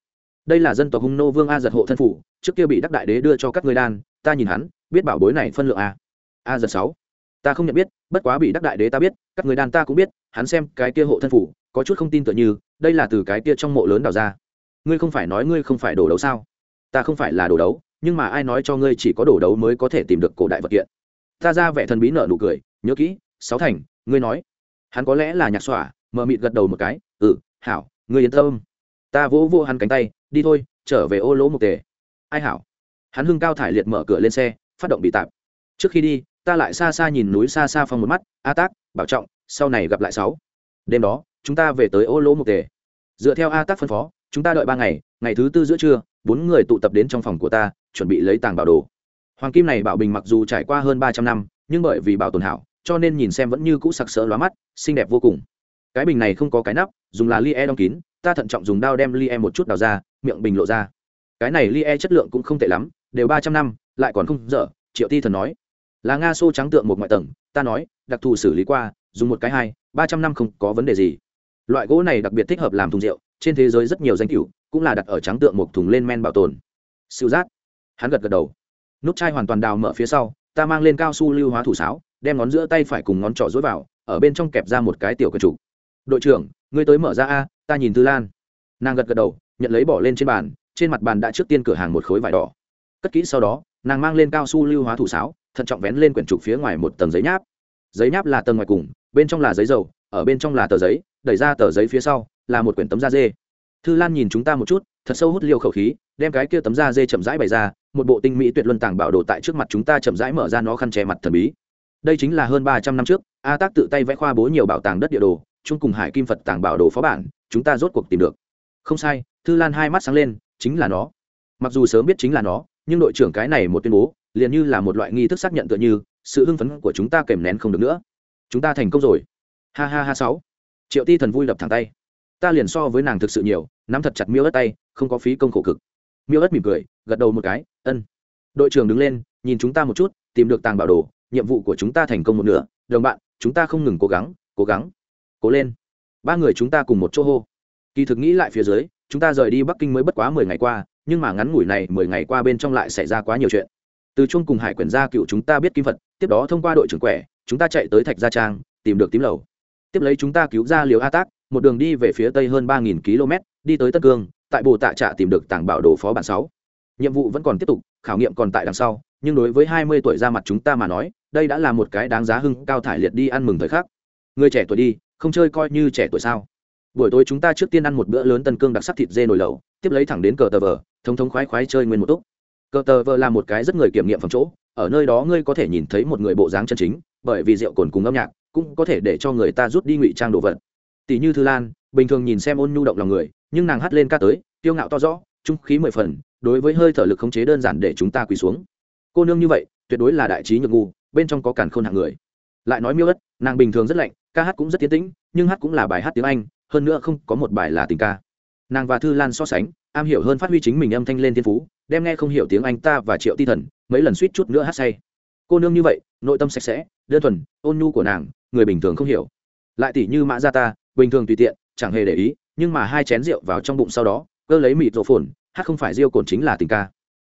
đây là dân tộc hung nô vương a giật hộ thân phủ, trước kia bị đắc đại đế đưa cho các ngươi đan, ta nhìn hắn, biết bảo bối này phân lượng a. A giật sáu, ta không nhận biết, bất quá bị đắc đại đế ta biết, các người đàn ta cũng biết, hắn xem cái kia hộ thân phủ, có chút không tin tựa như, đây là từ cái kia trong mộ lớn đào ra. Ngươi không phải nói ngươi không phải đổ đấu sao? Ta không phải là đồ đấu, nhưng mà ai nói cho ngươi chỉ có đồ đấu mới có thể tìm được cổ đại vật kiện? Ta ra vẻ thần bí nợ nụ cười, nhớ kỹ, sáu thành, ngươi nói. Hắn có lẽ là nhạc xỏa, mờ mịt gật đầu một cái ừ hảo, ngươi yên tâm. Ta vỗ vô hắn cánh tay đi thôi, trở về ô lỗ Mục tề. Ai hảo? Hắn hưng cao thải liệt mở cửa lên xe, phát động bị tạp. Trước khi đi, ta lại xa xa nhìn núi xa xa phong một mắt, a tác, bảo trọng, sau này gặp lại sáu. Đêm đó, chúng ta về tới ô lỗ Mục tề. Dựa theo a tác phân phó, chúng ta đợi ba ngày ngày thứ tư giữa trưa, bốn người tụ tập đến trong phòng của ta, chuẩn bị lấy tàng bảo đồ. Hoàng kim này bảo bình mặc dù trải qua hơn ba trăm năm, nhưng bởi vì bảo tồn hảo, cho nên nhìn xem vẫn như cũ sặc sỡ lóa mắt, xinh đẹp vô cùng. Cái bình này không có cái nắp, dùng là lie đóng kín, ta thận trọng dùng đao đem lie một chút đào ra miệng bình lộ ra. Cái này lie chất lượng cũng không tệ lắm, đều ba trăm năm, lại còn không dở, triệu ti thần nói. Là nga xô trắng tượng một ngoại tầng, ta nói, đặc thù xử lý qua, dùng một cái hai, ba trăm năm không có vấn đề gì. Loại gỗ này đặc biệt thích hợp làm thùng rượu, trên thế giới rất nhiều danh cựu cũng là đặt ở trắng tượng một thùng lên men bảo tồn. Siêu giác hắn gật gật đầu. Nút chai hoàn toàn đào mở phía sau, ta mang lên cao su lưu hóa thủ sáo, đem ngón giữa tay phải cùng ngón trỏ dối vào, ở bên trong kẹp ra một cái tiểu cờ chủ đội trưởng, ngươi tới mở ra a, ta nhìn tư lan. Nàng gật gật đầu nhận lấy bỏ lên trên bàn, trên mặt bàn đã trước tiên cửa hàng một khối vải đỏ. Cất kỹ sau đó, nàng mang lên cao su lưu hóa thủ sáo, thận trọng vén lên quyển trục phía ngoài một tầng giấy nháp. Giấy nháp là tầng ngoài cùng, bên trong là giấy dầu, ở bên trong là tờ giấy, đẩy ra tờ giấy phía sau, là một quyển tấm da dê. Thư lan nhìn chúng ta một chút, thật sâu hút liều khẩu khí, đem cái kia tấm da dê chậm rãi bày ra, một bộ tinh mỹ tuyệt luân tàng bảo đồ tại trước mặt chúng ta chậm rãi mở ra nó khăn che mặt thần bí. Đây chính là hơn ba trăm năm trước, a tác tự tay vẽ khoa bố nhiều bảo tàng đất địa đồ, chung cùng hải kim phật tàng bảo đồ phó bản, chúng ta rốt cuộc tìm được không sai, thư lan hai mắt sáng lên, chính là nó. Mặc dù sớm biết chính là nó, nhưng đội trưởng cái này một tuyên bố, liền như là một loại nghi thức xác nhận tựa như, sự hưng phấn của chúng ta kèm nén không được nữa. Chúng ta thành công rồi. Ha ha ha sáu. Triệu ti thần vui đập thẳng tay. Ta liền so với nàng thực sự nhiều, nắm thật chặt miêu ớt tay, không có phí công khổ cực. Miêu ớt mỉm cười, gật đầu một cái, ân. Đội trưởng đứng lên, nhìn chúng ta một chút, tìm được tàng bảo đồ, nhiệm vụ của chúng ta thành công một nửa. Đồng bạn, chúng ta không ngừng cố gắng cố gắng, cố lên. Ba người chúng ta cùng một chỗ hô kỳ thực nghĩ lại phía dưới, chúng ta rời đi bắc kinh mới bất quá mười ngày qua, nhưng mà ngắn ngủi này mười ngày qua bên trong lại xảy ra quá nhiều chuyện. Từ chung cùng hải quyển gia cựu chúng ta biết kim vật tiếp đó thông qua đội trưởng quẻ, chúng ta chạy tới thạch gia trang, tìm được tím lầu. Tiếp lấy chúng ta cứu ra liều a tác, một đường đi về phía tây hơn ba nghìn km, đi tới tân cương, tại bồ tạ trạ tìm được tảng bảo đồ phó bản sáu. Nhiệm vụ vẫn còn tiếp tục, khảo nghiệm còn tại đằng sau, nhưng đối với hai mươi tuổi ra mặt chúng ta mà nói, đây đã là một cái đáng giá hưng, cao thải liệt đi ăn mừng thời khắc. Người trẻ tuổi đi, không chơi coi như trẻ tuổi sao? Buổi tối chúng ta trước tiên ăn một bữa lớn tân cương đặc sắc thịt dê nồi lẩu, tiếp lấy thẳng đến cờ tờ vờ thống thống khoái khoái chơi nguyên một túc. Cờ tờ vờ là một cái rất người kiểm nghiệm phòng chỗ, ở nơi đó ngươi có thể nhìn thấy một người bộ dáng chân chính, bởi vì rượu cồn cùng âm nhạc cũng có thể để cho người ta rút đi ngụy trang đồ vật. Tỷ như thư lan, bình thường nhìn xem ôn nhu động lòng người, nhưng nàng hát lên ca tới tiêu ngạo to rõ, trung khí mười phần, đối với hơi thở lực khống chế đơn giản để chúng ta quỳ xuống. Cô nương như vậy, tuyệt đối là đại trí nhược ngu, bên trong có càn khôn hạng người. Lại nói miêu ất, nàng bình thường rất lạnh, ca hát cũng rất tiến tĩnh, nhưng hát cũng là bài hát tiếng anh hơn nữa không có một bài là tình ca. Nàng và thư lan so sánh, am hiểu hơn phát huy chính mình âm thanh lên thiên phú, đem nghe không hiểu tiếng anh ta và triệu ti thần mấy lần suýt chút nữa hát say. Cô nương như vậy, nội tâm sạch sẽ, đơn thuần, ôn nhu của nàng, người bình thường không hiểu. Lại tỷ như mã gia ta, bình thường tùy tiện, chẳng hề để ý, nhưng mà hai chén rượu vào trong bụng sau đó, cơ lấy mịt rổ phồn, hát không phải riêu cồn chính là tình ca.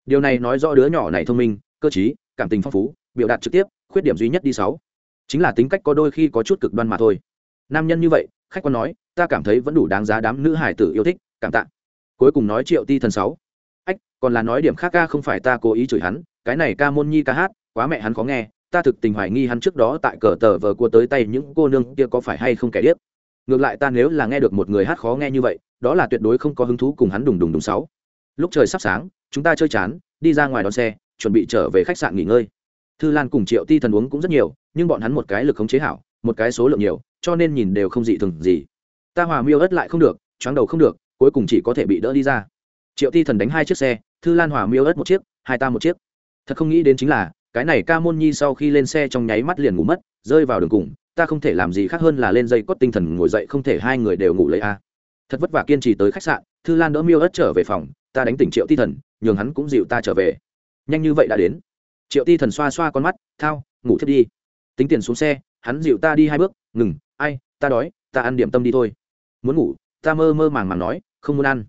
Điều này nói rõ đứa nhỏ này thông minh, cơ t cảm tình phong phú, biểu đạt trực tiếp, khuyết điểm duy nhất đi sáu. Chính là tính cách có đôi khi có chút cực đoan mà thôi. Nam nhân như vậy khách quan nói, ta cảm thấy vẫn đủ đáng giá đám nữ hải tử yêu thích, cảm tạ. Cuối cùng nói triệu ti thần sáu, ách, còn là nói điểm khác ca không phải ta cố ý chửi hắn, cái này ca môn nhi ca hát, quá mẹ hắn khó nghe, ta thực tình hoài nghi hắn trước đó tại cờ tờ vờ cua tới tay những cô nương kia có phải hay không kẻ điếc. Ngược lại ta nếu là nghe được một người hát khó nghe như vậy, đó là tuyệt đối không có hứng thú cùng hắn đùng đùng đùng sáu. Lúc trời sắp sáng, chúng ta chơi chán, đi ra ngoài đón xe, chuẩn bị trở về khách sạn nghỉ ngơi. Thư lan cùng triệu ti thần uống cũng rất nhiều, nhưng bọn hắn một cái lực khống chế hảo một cái số lượng nhiều, cho nên nhìn đều không dị thường gì. Ta hòa miêu ớt lại không được, choáng đầu không được, cuối cùng chỉ có thể bị đỡ đi ra. Triệu ti thần đánh hai chiếc xe, thư lan hòa miêu ớt một chiếc, hai ta một chiếc. Thật không nghĩ đến chính là, cái này ca môn nhi sau khi lên xe trong nháy mắt liền ngủ mất, rơi vào đường cùng, ta không thể làm gì khác hơn là lên dây cót tinh thần ngồi dậy không thể hai người đều ngủ lấy a. Thật vất vả kiên trì tới khách sạn, thư lan đỡ miêu ớt trở về phòng, ta đánh tỉnh triệu ti thần, nhường hắn cũng dịu ta trở về. Nhanh như vậy đã đến. Triệu ti thần xoa xoa con mắt, thao, ngủ thiết đi. Tính tiền xuống xe hắn dịu ta đi hai bước, ngừng, ai, ta đói, ta ăn điểm tâm đi thôi. Muốn ngủ, ta mơ mơ màng màng nói, không muốn ăn.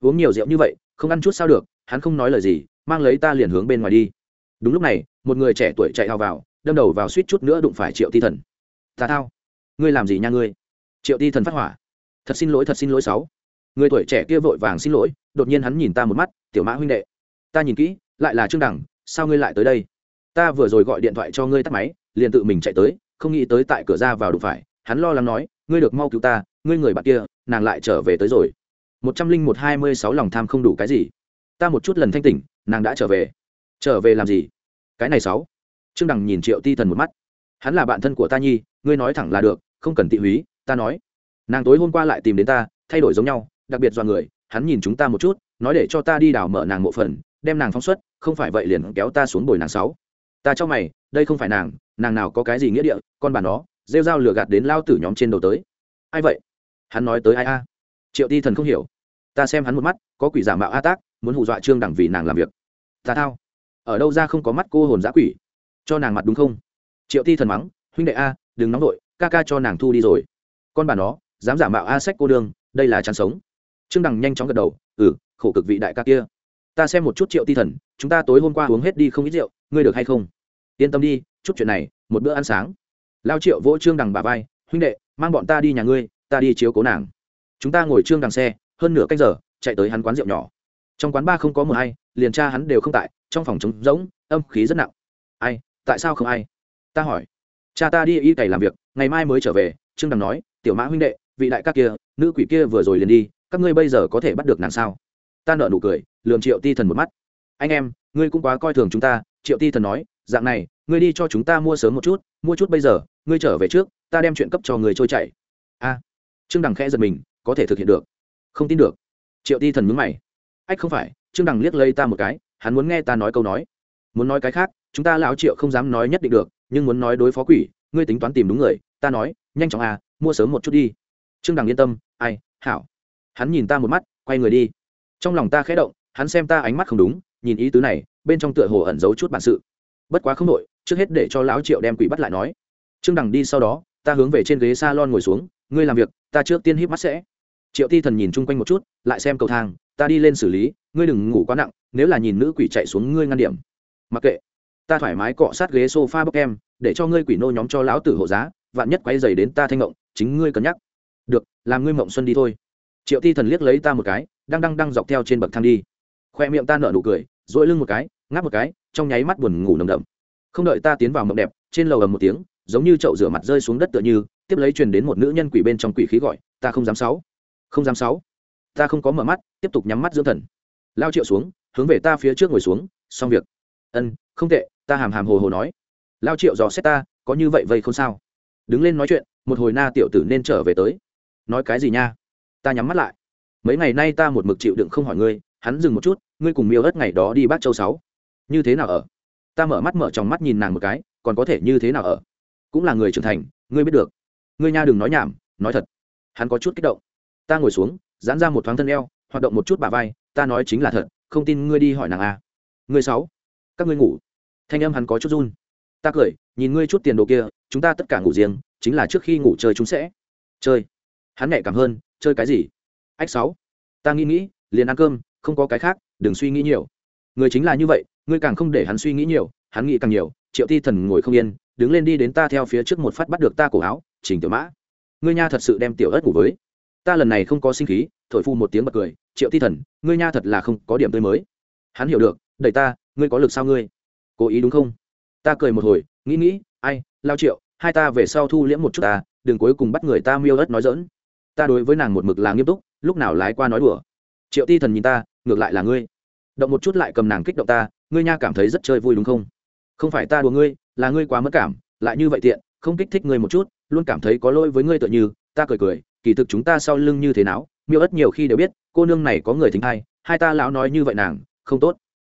Uống nhiều rượu như vậy, không ăn chút sao được, hắn không nói lời gì, mang lấy ta liền hướng bên ngoài đi. Đúng lúc này, một người trẻ tuổi chạy hào vào, đâm đầu vào suýt chút nữa đụng phải triệu ti thần. Ta thao, ngươi làm gì nha ngươi? Triệu ti thần phát hỏa. Thật xin lỗi, thật xin lỗi sáu. Người tuổi trẻ kia vội vàng xin lỗi, đột nhiên hắn nhìn ta một mắt, tiểu mã huynh đệ, ta nhìn kỹ, lại là trương đẳng sao ngươi lại tới đây? Ta vừa rồi gọi điện thoại cho ngươi tắt máy, liền tự mình chạy tới không nghĩ tới tại cửa ra vào đụng phải, hắn lo lắng nói, ngươi được mau cứu ta, ngươi người bạn kia, nàng lại trở về tới rồi. Một trăm linh một hai mươi sáu lòng tham không đủ cái gì. Ta một chút lần thanh tỉnh, nàng đã trở về. Trở về làm gì? Cái này sáu. Trương đằng nhìn triệu ti thần một mắt. Hắn là bạn thân của ta nhi, ngươi nói thẳng là được, không cần tị húy, ta nói. Nàng tối hôm qua lại tìm đến ta, thay đổi giống nhau, đặc biệt do người, hắn nhìn chúng ta một chút, nói để cho ta đi đào mở nàng mộ phần, đem nàng phóng xuất, không phải vậy liền kéo ta xuống bồi nàng sáu ta cho mày, đây không phải nàng nàng nào có cái gì nghĩa địa, con bà nó, rêu dao lừa gạt đến lao tử nhóm trên đầu tới. Ai vậy? Hắn nói tới ai a? Triệu ti thần không hiểu. Ta xem hắn một mắt, có quỷ giả mạo a tác, muốn hù dọa trương đẳng vì nàng làm việc. Ta thao. Ở đâu ra không có mắt cô hồn giã quỷ? Cho nàng mặt đúng không? Triệu ti thần mắng, huynh đệ a, đừng nóng đội ca ca cho nàng thu đi rồi. Con bà nó, dám giả mạo a sách cô đương, đây là chăn sống. Trương đằng nhanh chóng gật đầu ừ khổ cực vị đại ca kia. Ta xem một chút triệu ti thần, chúng ta tối hôm qua uống hết đi không ít rượu, ngươi được hay không? Yên tâm đi chút chuyện này một bữa ăn sáng. Lao triệu vỗ trương đằng bà vai huynh đệ mang bọn ta đi nhà ngươi ta đi chiếu cố nàng. Chúng ta ngồi trương đằng xe hơn nửa cách giờ chạy tới hắn quán rượu nhỏ. Trong quán ba không có một hay, liền cha hắn đều không tại trong phòng trống rỗng âm khí rất nặng. Ai tại sao không ai? Ta hỏi. Cha ta đi y cày làm việc ngày mai mới trở về. Trương đằng nói tiểu mã huynh đệ vị đại các kia nữ quỷ kia vừa rồi liền đi các ngươi bây giờ có thể bắt được nàng sao? Ta nợ nụ cười lườm triệu ti thần một mắt. Anh em ngươi cũng quá coi thường chúng ta. Triệu ti thần nói dạng này, ngươi đi cho chúng ta mua sớm một chút, mua chút bây giờ, ngươi trở về trước, ta đem chuyện cấp cho người trôi chảy. A. Trương đằng khẽ giật mình, có thể thực hiện được. Không tin được. Triệu ti thần mướn mày. Ách không phải, trương đằng liếc lây ta một cái, hắn muốn nghe ta nói câu nói. Muốn nói cái khác, chúng ta lão triệu không dám nói nhất định được, nhưng muốn nói đối phó quỷ, ngươi tính toán tìm đúng người, ta nói, nhanh chóng à mua sớm một chút đi. Trương đằng yên tâm, ai, hảo. Hắn nhìn ta một mắt, quay người đi. Trong lòng ta khẽ động, hắn xem ta ánh mắt không đúng, nhìn ý tứ này, bên trong tựa hồ ẩn giấu chút bản sự bất quá không đội trước hết để cho lão triệu đem quỷ bắt lại nói. Trương đằng đi sau đó, ta hướng về trên ghế s a lon ngồi xuống, ngươi làm việc, ta trước tiên híp mắt sẽ. Triệu ti thần nhìn chung quanh một chút, lại xem cầu thang, ta đi lên xử lý, ngươi đừng ngủ quá nặng, nếu là nhìn nữ quỷ chạy xuống ngươi ngăn điểm. Mặc kệ, ta thoải mái cọ sát ghế s o f a bốc em, để cho ngươi quỷ nô nhóm cho lão tử hộ giá, vạn nhất quay dày đến ta thanh ngộng, chính ngươi cân nhắc. Được, làm ngươi mộng xuân đi thôi. Triệu ti thần liếc lấy ta một cái, đang đang đang dọc theo trên bậc thang đi. Khoe miệng ta nở nụ cười dỗi lưng một cái ngáp một cái, trong nháy mắt buồn ngủ nồng đậm. Không đợi ta tiến vào mộng đẹp, trên lầu ầm một tiếng, giống như chậu rửa mặt rơi xuống đất tựa như, tiếp lấy truyền đến một nữ nhân quỷ bên trong quỷ khí gọi, ta không dám sáu, không dám sáu. Ta không có mở mắt, tiếp tục nhắm mắt dưỡng thần. Lao triệu xuống, hướng về ta phía trước ngồi xuống, xong việc. Ân, không tệ, ta hàm hàm hồ hồ nói. Lao triệu dò xét ta, có như vậy vậy không sao? Đứng lên nói chuyện, một hồi na tiểu tử nên trở về tới. Nói cái gì nha? Ta nhắm mắt lại. Mấy ngày nay ta một mực chịu đựng không hỏi ngươi, hắn dừng một chút, ngươi cùng miêu ớt ngày đó đi bác châu sáu như thế nào ở? Ta mở mắt mở trong mắt nhìn nàng một cái, còn có thể như thế nào ở? Cũng là người trưởng thành, ngươi biết được. Ngươi nha đừng nói nhảm, nói thật. Hắn có chút kích động. Ta ngồi xuống, giãn ra một thoáng thân eo, hoạt động một chút bà vai, ta nói chính là thật, không tin ngươi đi hỏi nàng a. À. ngươi sáu, các ngươi ngủ. Thanh âm hắn có chút run. Ta cười, nhìn ngươi chút tiền đồ kia, chúng ta tất cả ngủ riêng, chính là trước khi ngủ chơi chúng sẽ. Chơi. Hắn nhạy cảm hơn, chơi cái gì? Ách sáu. Ta nghĩ nghĩ, liền ăn cơm, không có cái khác, đừng suy nghĩ nhiều người chính là như vậy, ngươi càng không để hắn suy nghĩ nhiều, hắn nghĩ càng nhiều, triệu ti thần ngồi không yên, đứng lên đi đến ta theo phía trước một phát bắt được ta cổ áo chỉnh tiểu mã. Ngươi nha thật sự đem tiểu ớt ngủ với. Ta lần này không có sinh khí, thổi phu một tiếng bật cười, triệu ti thần, ngươi nha thật là không có điểm tươi mới. Hắn hiểu được, đẩy ta, ngươi có lực sao ngươi? Cố ý đúng không? Ta cười một hồi, nghĩ nghĩ, ai, lao triệu, hai ta về sau thu liễm một chút ta, đừng cuối cùng bắt người ta miêu ớt nói dỡn ta đối với nàng một mực là nghiêm túc, lúc nào lái qua nói đùa. Triệu ti thần nhìn ta, ngược lại là ngươi động một chút lại cầm nàng kích động ta ngươi nha cảm thấy rất chơi vui đúng không? Không phải ta đùa ngươi là ngươi quá mất cảm lại như vậy tiện không kích thích ngươi một chút luôn cảm thấy có lỗi với ngươi tựa như ta cười cười kỳ thực chúng ta sau lưng như thế nào miêu ất nhiều khi đều biết cô nương này có người thính hay, hai ta lão nói như vậy nàng không tốt.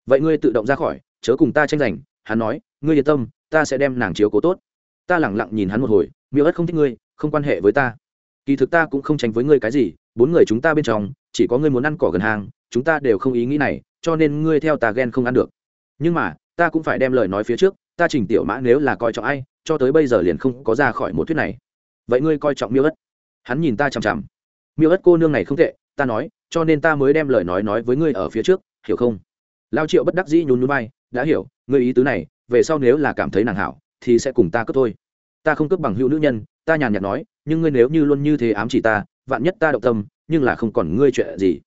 Vậy ngươi tự động ra khỏi chớ cùng ta tranh giành hắn nói ngươi yên tâm ta sẽ đem nàng chiếu cố tốt. Ta lẳng lặng nhìn hắn một hồi miêu ất không thích ngươi không quan hệ với ta. Kỳ thực ta cũng không tránh với ngươi cái gì bốn người chúng ta bên trong chỉ có ngươi muốn ăn cỏ gần hàng chúng ta đều không ý nghĩ này cho nên ngươi theo ta ghen không ăn được. Nhưng mà, ta cũng phải đem lời nói phía trước, ta chỉnh tiểu mã nếu là coi trọng ai, cho tới bây giờ liền không có ra khỏi một thuyết này. Vậy ngươi coi trọng miêu ất? Hắn nhìn ta chằm chằm. Miêu ất cô nương này không tệ, ta nói, cho nên ta mới đem lời nói nói với ngươi ở phía trước, hiểu không? Lao triệu bất đắc dĩ nhún nhún vai, đã hiểu, ngươi ý tứ này, về sau nếu là cảm thấy nàng hảo, thì sẽ cùng ta cướp thôi. Ta không cướp bằng hữu nữ nhân, ta nhàn nhạt nói, nhưng ngươi nếu như luôn như thế ám chỉ ta, vạn nhất ta động tâm, nhưng là không còn ngươi chuyện gì.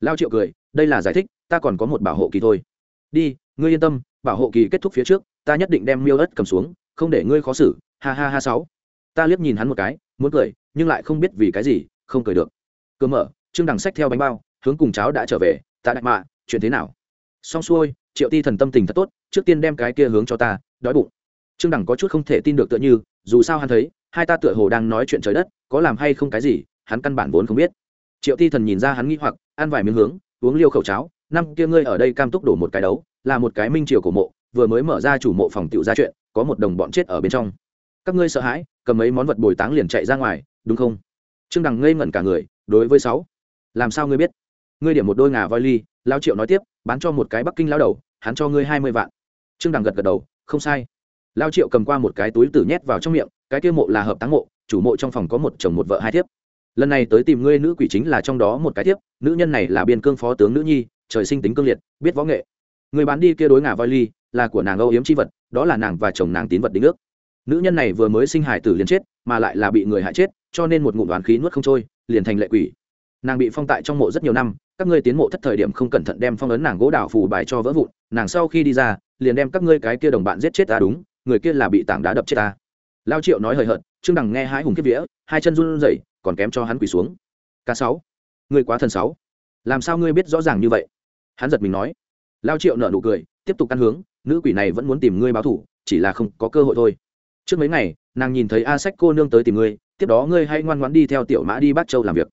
Lao triệu cười, đây là giải thích ta còn có một bảo hộ kỳ thôi. Đi, ngươi yên tâm, bảo hộ kỳ kết thúc phía trước, ta nhất định đem miêu ớt cầm xuống, không để ngươi khó xử, ha ha ha sáu. Ta liếc nhìn hắn một cái, muốn cười, nhưng lại không biết vì cái gì, không cười được. Cơ mở, trương đằng sách theo bánh bao, hướng cùng cháu đã trở về, ta đại mạ, chuyện thế nào? Xong xuôi, triệu ti thần tâm tình thật tốt, trước tiên đem cái kia hướng cho ta, đói bụng. Trương đằng có chút không thể tin được tựa như, dù sao hắn thấy, hai ta tựa hồ đang nói chuyện trời đất, có làm hay không cái gì, hắn căn bản vốn không biết. Triệu ti thần nhìn ra hắn nghĩ hoặc, ăn vài miếng hướng, uống liêu khẩu cháo năm kia ngươi ở đây cam túc đổ một cái đấu, là một cái minh triều cổ mộ, vừa mới mở ra chủ mộ phòng tiểu ra chuyện, có một đồng bọn chết ở bên trong. Các ngươi sợ hãi, cầm mấy món vật bồi táng liền chạy ra ngoài, đúng không? Trương đằng ngây ngẩn cả người, đối với sáu, làm sao ngươi biết? Ngươi điểm một đôi ngà voi ly, lao triệu nói tiếp, bán cho một cái bắc kinh lao đầu, hắn cho ngươi hai mươi vạn. Trương đằng gật gật đầu, không sai. Lao triệu cầm qua một cái túi tử nhét vào trong miệng, cái kia mộ là hợp táng mộ, chủ mộ trong phòng có một chồng một vợ hai thiếp. Lần này tới tìm ngươi nữ quỷ chính là trong đó một cái thiếp, nữ nhân này là biên cương phó tướng nữ nhi trời sinh tính cương liệt, biết võ nghệ. Người bán đi kia đối ngà voi ly, là của nàng âu yếm c h i vật, đó là nàng và chồng nàng tín vật đính ước. Nữ nhân này vừa mới sinh hải tử liền chết, mà lại là bị người hại chết, cho nên một ngụm đoàn khí nuốt không trôi, liền thành lệ quỷ. Nàng bị phong tại trong mộ rất nhiều năm, các ngươi tiến mộ thất thời điểm không cẩn thận đem phong ấn nàng gỗ đào phù bài cho vỡ vụn, nàng sau khi đi ra, liền đem các ngươi cái kia đồng bạn giết chết ta đúng, người kia là bị tảng đá đập chết ta. Lao triệu nói hời hợt, trương đằng nghe hái hùng kiếp vía, hai chân run rẩy, còn kém cho hắn quỳ xuống. K sáu, ngươi quá thần sáu. Làm sao ngươi biết rõ ràng như vậy? Hắn giật mình nói, lao triệu nợ nụ cười, tiếp tục căn hướng, nữ quỷ này vẫn muốn tìm ngươi báo thủ, chỉ là không có cơ hội thôi. Trước mấy ngày, nàng nhìn thấy a sách cô nương tới tìm ngươi, tiếp đó ngươi hay ngoan ngoãn đi theo tiểu mã đi bát châu làm việc.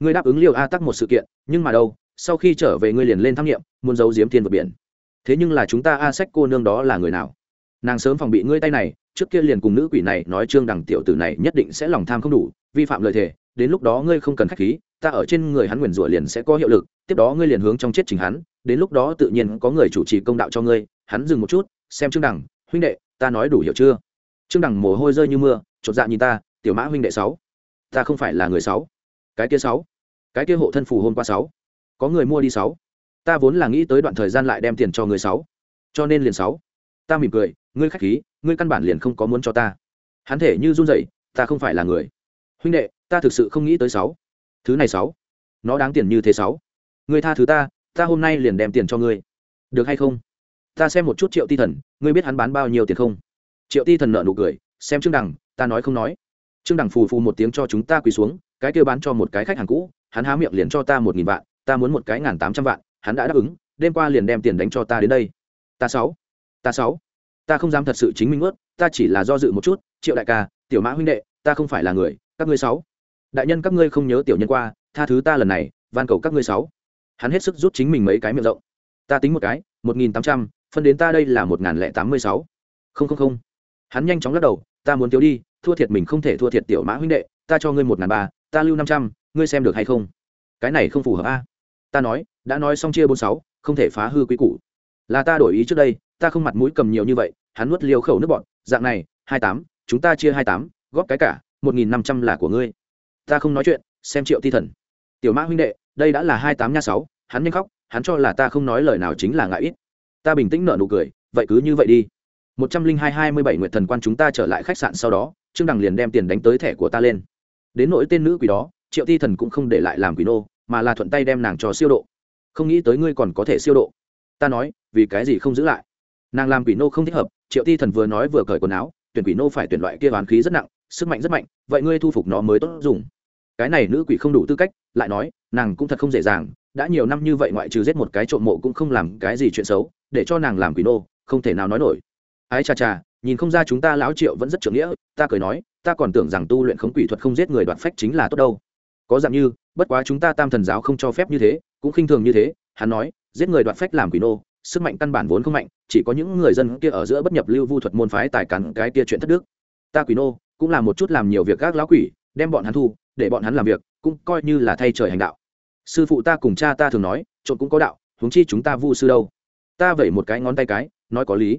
Ngươi đáp ứng liều a tắc một sự kiện, nhưng mà đâu, sau khi trở về ngươi liền lên thám nghiệm, muốn giấu giếm thiên vượt biển. Thế nhưng là chúng ta a sách cô nương đó là người nào? Nàng sớm phòng bị ngươi tay này, trước kia liền cùng nữ quỷ này nói trương đằng tiểu tử này nhất định sẽ lòng tham không đủ, vi phạm lời thề, đến lúc đó ngươi không cần khách khí ta ở trên người hắn nguyền rủa liền sẽ có hiệu lực, tiếp đó ngươi liền hướng trong chết trình hắn, đến lúc đó tự nhiên có người chủ trì công đạo cho ngươi, hắn dừng một chút, xem trương đằng, huynh đệ, ta nói đủ hiểu chưa? Trương đằng mồ hôi rơi như mưa, chột dạ nhìn ta, tiểu mã huynh đệ sáu, ta không phải là người sáu. Cái kia sáu, cái kia hộ thân phù hôm qua sáu, có người mua đi sáu. Ta vốn là nghĩ tới đoạn thời gian lại đem tiền cho người sáu, cho nên liền sáu. Ta mỉm cười, ngươi khách khí, ngươi căn bản liền không có muốn cho ta. Hắn thể như run rẩy, ta không phải là người. Huynh đệ, ta thực sự không nghĩ tới sáu thứ này sáu. Nó đáng tiền như thế sáu. Ngươi tha thứ ta ta hôm nay liền đem tiền cho ngươi. Được hay không? Ta xem một chút triệu ti thần, ngươi biết hắn bán bao nhiêu tiền không? Triệu ti thần nợ nụ cười, xem trương đằng, ta nói không nói. Trương đằng phù phù một tiếng cho chúng ta quỳ xuống, cái kêu bán cho một cái khách hàng cũ, hắn há miệng liền cho ta một nghìn vạn, ta muốn một cái ngàn tám trăm vạn, hắn đã đáp ứng, đêm qua liền đem tiền đánh cho ta đến đây. Ta sáu. Ta sáu. Ta không dám thật sự chính minh ướt, ta chỉ là do dự một chút, triệu đại ca, tiểu mã huynh đệ, ta không phải là người, các ngươi sáu đại nhân các ngươi không nhớ tiểu nhân qua, tha thứ ta lần này, van cầu các ngươi sáu. Hắn hết sức rút chính mình mấy cái miệng rộng. Ta tính một cái, một nghìn tám trăm, phân đến ta đây là một nghìn lẻ tám mươi sáu. Không không không. Hắn nhanh chóng lắc đầu, ta muốn thiếu đi, thua thiệt mình không thể thua thiệt tiểu mã huynh đệ, ta cho ngươi một ngàn ba, ta lưu năm trăm, ngươi xem được hay không? Cái này không phù hợp a. Ta nói, đã nói xong chia bốn sáu, không thể phá hư quý củ. Là ta đổi ý trước đây, ta không mặt mũi cầm nhiều như vậy, hắn nuốt liều khẩu nước bọn dạng này, hai tám, chúng ta chia hai tám, góp cái cả, một nghìn năm trăm là của ngươi ta không nói chuyện, xem triệu ti thần. Tiểu mã huynh đệ, đây đã là hai tám nha sáu, hắn nhanh khóc, hắn cho là ta không nói lời nào chính là ngại ít. Ta bình tĩnh nở nụ cười, vậy cứ như vậy đi. Một trăm linh hai hai mươi bảy nguyện thần quan chúng ta trở lại khách sạn sau đó, trương đằng liền đem tiền đánh tới thẻ của ta lên. Đến nỗi tên nữ quỷ đó, triệu ti thần cũng không để lại làm quỷ nô, mà là thuận tay đem nàng cho siêu độ. Không nghĩ tới ngươi còn có thể siêu độ. Ta nói, vì cái gì không giữ lại? Nàng làm quỷ nô không thích hợp, triệu ti thần vừa nói vừa cởi quần áo, tuyển quỷ nô phải tuyển loại kia oán khí rất nặng, sức mạnh rất mạnh, vậy ngươi thu phục nó mới tốt dùng cái này nữ quỷ không đủ tư cách, lại nói, nàng cũng thật không dễ dàng, đã nhiều năm như vậy ngoại trừ giết một cái trộm mộ cũng không làm cái gì chuyện xấu, để cho nàng làm quỷ nô, không thể nào nói nổi. Ái cha cha nhìn không ra chúng ta lão triệu vẫn rất trưởng nghĩa, ta cười nói, ta còn tưởng rằng tu luyện khống quỷ thuật không giết người đoạt phách chính là tốt đâu. Có dạng như, bất quá chúng ta tam thần giáo không cho phép như thế, cũng khinh thường như thế, hắn nói, giết người đoạt phách làm quỷ nô, sức mạnh căn bản vốn không mạnh, chỉ có những người dân kia ở giữa bất nhập lưu vu thuật môn phái tài cắn cái kia chuyện thất đức. Ta quỷ nô, cũng làm một chút làm nhiều việc gác lão quỷ, đem bọn hắn thu để bọn hắn làm việc, cũng coi như là thay trời hành đạo. Sư phụ ta cùng cha ta thường nói trộm cũng có đạo, huống chi chúng ta vu sư đâu. Ta vẩy một cái ngón tay cái, nói có lý.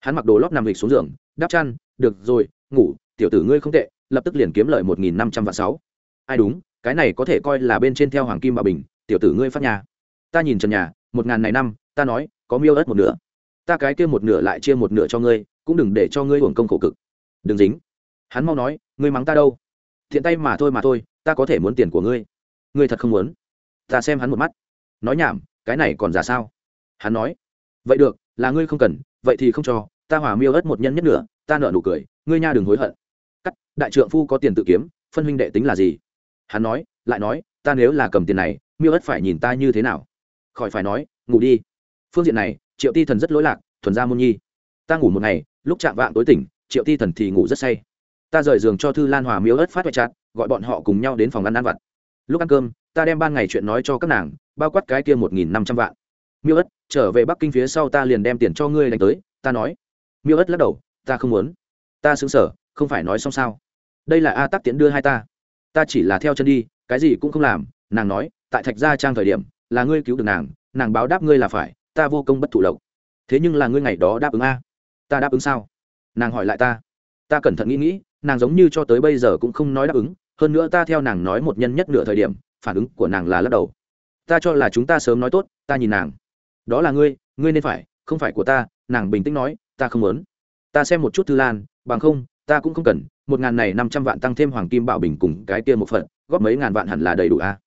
Hắn mặc đồ lót nằm lịch xuống giường, đắp chăn, được rồi, ngủ, tiểu tử ngươi không tệ, lập tức liền kiếm lợi một nghìn năm trăm vạn sáu. Ai đúng, cái này có thể coi là bên trên theo hoàng kim bảo bình, tiểu tử ngươi phát nhà. Ta nhìn trần nhà, một ngàn này năm, ta nói, có miêu ớt một nửa. Ta cái kia một nửa lại chia một nửa cho ngươi, cũng đừng để cho ngươi hưởng công khổ cực. Đừng dính. Hắn mau nói, ngươi mắng ta đâu? Thiện tay mà thôi mà thôi, ta có thể muốn tiền của ngươi. Ngươi thật không muốn? Ta xem hắn một mắt. Nói nhảm, cái này còn giả sao? Hắn nói. Vậy được, là ngươi không cần, vậy thì không cho, ta hòa miêu ớt một nhân nhất nữa ta nợ nụ cười, ngươi nha đừng hối hận. Cắt, đại trượng phu có tiền tự kiếm, phân huynh đệ tính là gì? Hắn nói, lại nói, ta nếu là cầm tiền này, miêu ớt phải nhìn ta như thế nào? Khỏi phải nói, ngủ đi. Phương diện này, triệu ti thần rất lỗi lạc, thuần ra môn nhi. Ta ngủ một ngày, lúc chạm vạn tối tỉnh, triệu ti thần thì ngủ rất say ta rời giường cho thư lan hòa Miếu ớt phát hoại chặt gọi bọn họ cùng nhau đến phòng ăn ăn vặt. Lúc ăn cơm, ta đem ban ngày chuyện nói cho các nàng, bao quát cái kia một nghìn năm trăm vạn. Miêu ớt, trở về bắc kinh phía sau ta liền đem tiền cho ngươi đánh tới, ta nói. Miêu ớt lắc đầu, ta không muốn. Ta xứng sở, không phải nói xong sao. Đây là a tắc tiễn đưa hai ta. Ta chỉ là theo chân đi, cái gì cũng không làm, nàng nói, tại thạch gia trang thời điểm, là ngươi cứu được nàng nàng báo đáp ngươi là phải, ta vô công bất thụ lộc. Thế nhưng là ngươi ngày đó đáp ứng a. Ta đáp ứng sao? Nàng hỏi lại ta. Ta cẩn thận nghĩ nghĩ nàng giống như cho tới bây giờ cũng không nói đáp ứng, hơn nữa ta theo nàng nói một nhân nhất nửa thời điểm, phản ứng của nàng là lắc đầu. Ta cho là chúng ta sớm nói tốt, ta nhìn nàng. Đó là ngươi ngươi nên phải, không phải của ta, nàng bình tĩnh nói, ta không muốn. Ta xem một chút thư lan, bằng không, ta cũng không cần, một ngàn này năm trăm vạn tăng thêm hoàng kim bảo bình cùng cái kia một phần góp mấy ngàn vạn hẳn là đầy đủ a.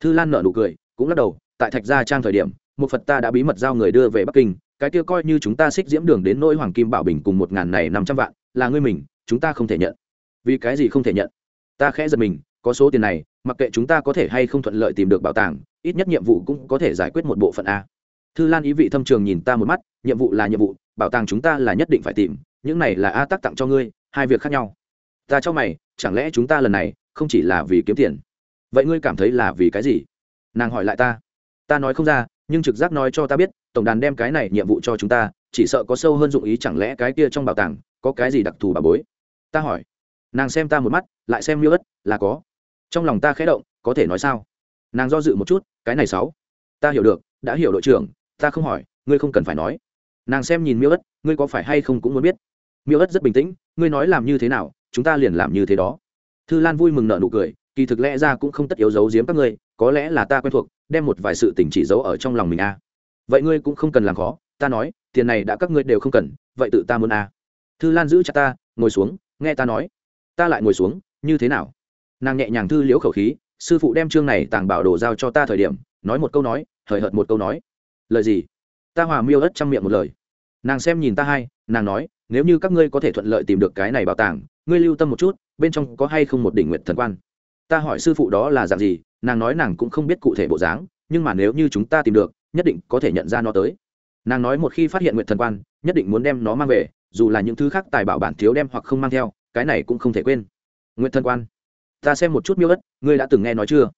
Thư lan nợ nụ cười, cũng lắc đầu, tại thạch gia trang thời điểm, một phật ta đã bí mật giao người đưa về bắc kinh, cái kia coi như chúng ta xích diễm đường đến nỗi hoàng kim bảo bình cùng một ngàn này năm trăm vạn, là ngươi mình, chúng ta không thể nhận vì cái gì không thể nhận? Ta khẽ giật mình, có số tiền này, mặc kệ chúng ta có thể hay không thuận lợi tìm được bảo tàng, ít nhất nhiệm vụ cũng có thể giải quyết một bộ phận a. Thư lan ý vị thâm trường nhìn ta một mắt, nhiệm vụ là nhiệm vụ, bảo tàng chúng ta là nhất định phải tìm, những này là a tác tặng cho ngươi, hai việc khác nhau. Ta cho mày, chẳng lẽ chúng ta lần này, không chỉ là vì kiếm tiền? Vậy ngươi cảm thấy là vì cái gì? Nàng hỏi lại ta. Ta nói không ra, nhưng trực giác nói cho ta biết, tổng đàn đem cái này nhiệm vụ cho chúng ta, chỉ sợ có sâu hơn dụng ý chẳng lẽ cái kia trong bảo tàng, có cái gì đặc thù bà bối? Ta hỏi nàng xem ta một mắt, lại xem miêu ất, là có. Trong lòng ta khẽ động, có thể nói sao? Nàng do dự một chút, cái này sáu. Ta hiểu được, đã hiểu đội trưởng, ta không hỏi, ngươi không cần phải nói. Nàng xem nhìn miêu ất, ngươi có phải hay không cũng muốn biết. Miêu ất rất bình tĩnh, ngươi nói làm như thế nào, chúng ta liền làm như thế đó. Thư lan vui mừng nợ nụ cười, kỳ thực lẽ ra cũng không tất yếu giấu giếm các ngươi, có lẽ là ta quen thuộc, đem một vài sự tình chỉ giấu ở trong lòng mình a. À. vậy ngươi cũng không cần làm khó, ta nói, tiền này đã các ngươi đều không cần, vậy tự ta muốn a. À. thư lan giữ chặt ta, ngồi xuống, nghe ta nói ta lại ngồi xuống, như thế nào? Nàng nhẹ nhàng thư liễu khẩu khí, sư phụ đem chương này tàng bảo đồ giao cho ta thời điểm, nói một câu nói, hời hợt một câu nói. Lời gì? Ta hòa miêu ất trong miệng một lời. Nàng xem nhìn ta hai, nàng nói, nếu như các ngươi có thể thuận lợi tìm được cái này bảo tàng, ngươi lưu tâm một chút, bên trong có hay không một đỉnh nguyện thần quan? Ta hỏi sư phụ đó là dạng gì, nàng nói nàng cũng không biết cụ thể bộ dáng, nhưng mà nếu như chúng ta tìm được, nhất định có thể nhận ra nó tới. Nàng nói một khi phát hiện nguyện thần quan, nhất định muốn đem nó mang về, dù là những thứ khác tài bảo bản thiếu đem hoặc không mang theo cái này cũng không thể quên. Nguyễn thân quan, ta xem một chút miêu ất, ngươi đã từng nghe nói chưa?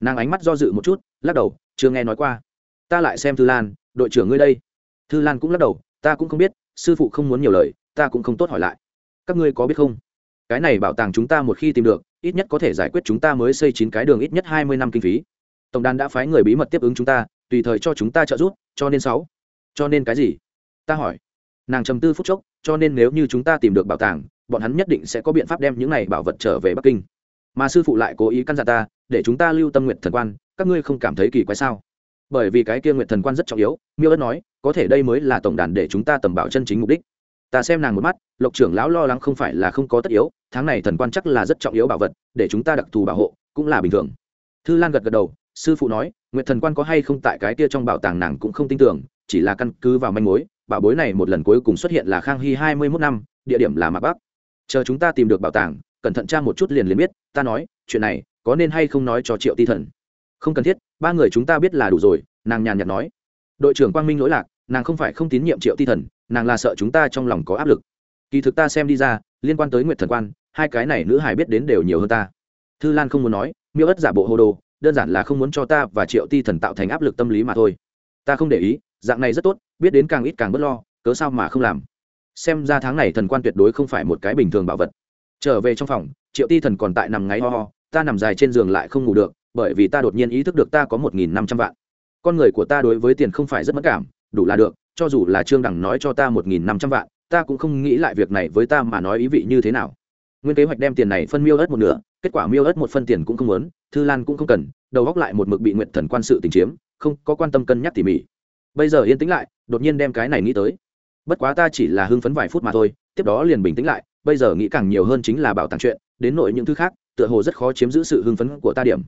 Nàng ánh mắt do dự một chút, lắc đầu, chưa nghe nói qua. Ta lại xem thư lan, đội trưởng ngươi đây. Thư lan cũng lắc đầu, ta cũng không biết, sư phụ không muốn nhiều lời, ta cũng không tốt hỏi lại. Các ngươi có biết không? Cái này bảo tàng chúng ta một khi tìm được, ít nhất có thể giải quyết chúng ta mới xây chín cái đường ít nhất hai mươi năm kinh phí. Tổng đàn đã phái người bí mật tiếp ứng chúng ta, tùy thời cho chúng ta trợ giúp, cho nên sáu. Cho nên cái gì? Ta hỏi. Nàng trầm tư phút chốc, cho nên nếu như chúng ta tìm được bảo tàng bọn hắn nhất định sẽ có biện pháp đem những này bảo vật trở về bắc kinh. Mà sư phụ lại cố ý căn dặn ta, để chúng ta lưu tâm nguyện thần quan, các ngươi không cảm thấy kỳ quái sao? Bởi vì cái kia nguyện thần quan rất trọng yếu, miêu ớt nói, có thể đây mới là tổng đàn để chúng ta tầm bảo chân chính mục đích. Ta xem nàng một mắt, lộc trưởng lão lo lắng không phải là không có tất yếu, tháng này thần quan chắc là rất trọng yếu bảo vật, để chúng ta đặc thù bảo hộ, cũng là bình thường. Thư lan gật gật đầu, sư phụ nói nguyện thần quan có hay không tại cái kia trong bảo tàng nàng cũng không tin tưởng, chỉ là căn cứ vào manh mối, bảo bối này một lần cuối cùng xuất hiện là khang hy hai mươi mốt năm, địa điểm là mạc bắc chờ chúng ta tìm được bảo tàng, cẩn thận tra một chút liền liền biết, ta nói, chuyện này, có nên hay không nói cho triệu ti thần? Không cần thiết, ba người chúng ta biết là đủ rồi, nàng nhàn nhạt nói. Đội trưởng quang minh lỗi lạc, nàng không phải không tín nhiệm triệu ti thần, nàng là sợ chúng ta trong lòng có áp lực. Kỳ thực ta xem đi ra, liên quan tới nguyệt thần quan, hai cái này nữ hải biết đến đều nhiều hơn ta. Thư lan không muốn nói, miêu ất giả bộ hồ đồ, đơn giản là không muốn cho ta và triệu ti thần tạo thành áp lực tâm lý mà thôi. Ta không để ý, dạng này rất tốt, biết đến càng ít càng bớt lo, cớ sao mà không làm? Xem ra tháng này thần quan tuyệt đối không phải một cái bình thường bảo vật. Trở về trong phòng, triệu ti thần còn tại nằm ngáy ho ho, ta nằm dài trên giường lại không ngủ được, bởi vì ta đột nhiên ý thức được ta có một nghìn năm trăm vạn. Con người của ta đối với tiền không phải rất mất cảm, đủ là được, cho dù là trương đẳng nói cho ta một nghìn năm trăm vạn, ta cũng không nghĩ lại việc này với ta mà nói ý vị như thế nào. Nguyên kế hoạch đem tiền này phân miêu ớt một nửa, kết quả miêu ớt một phân tiền cũng không muốn, thư lan cũng không cần, đầu góc lại một mực bị nguyện thần quan sự tình chiếm, không có quan tâm cân nhắc tỉ mỉ. Bây giờ yên tĩnh lại, đột nhiên đem cái này nghĩ tới bất quá ta chỉ là hưng phấn vài phút mà thôi, tiếp đó liền bình tĩnh lại, bây giờ nghĩ càng nhiều hơn chính là bảo tàng chuyện, đến nội những thứ khác, tựa hồ rất khó chiếm giữ sự hưng phấn của ta điểm.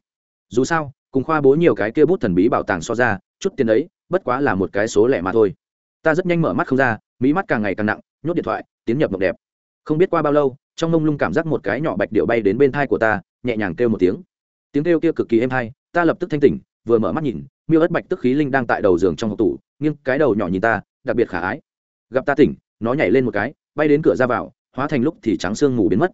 Dù sao, cùng khoa bố nhiều cái kia bút thần bí bảo tàng so ra, chút tiền ấy, bất quá là một cái số lẻ mà thôi. Ta rất nhanh mở mắt không ra mỹ mắt càng ngày càng nặng, nhốt điện thoại, tiến nhập mộng đẹp. Không biết qua bao lâu, trong mông lung cảm giác một cái nhỏ bạch điệu bay đến bên thai của ta, nhẹ nhàng kêu một tiếng. Tiếng kêu kia cực kỳ êm hay, ta lập tức thanh tỉnh, vừa mở mắt nhìn, miêu ất bạch tức khí linh đang tại đầu giường trong học tủ, nghiêng cái đầu nhỏ nhìn ta, đặc biệt khả ái gặp ta tỉnh, nó nhảy lên một cái, bay đến cửa ra vào, hóa thành lúc thì trắng sương mù biến mất.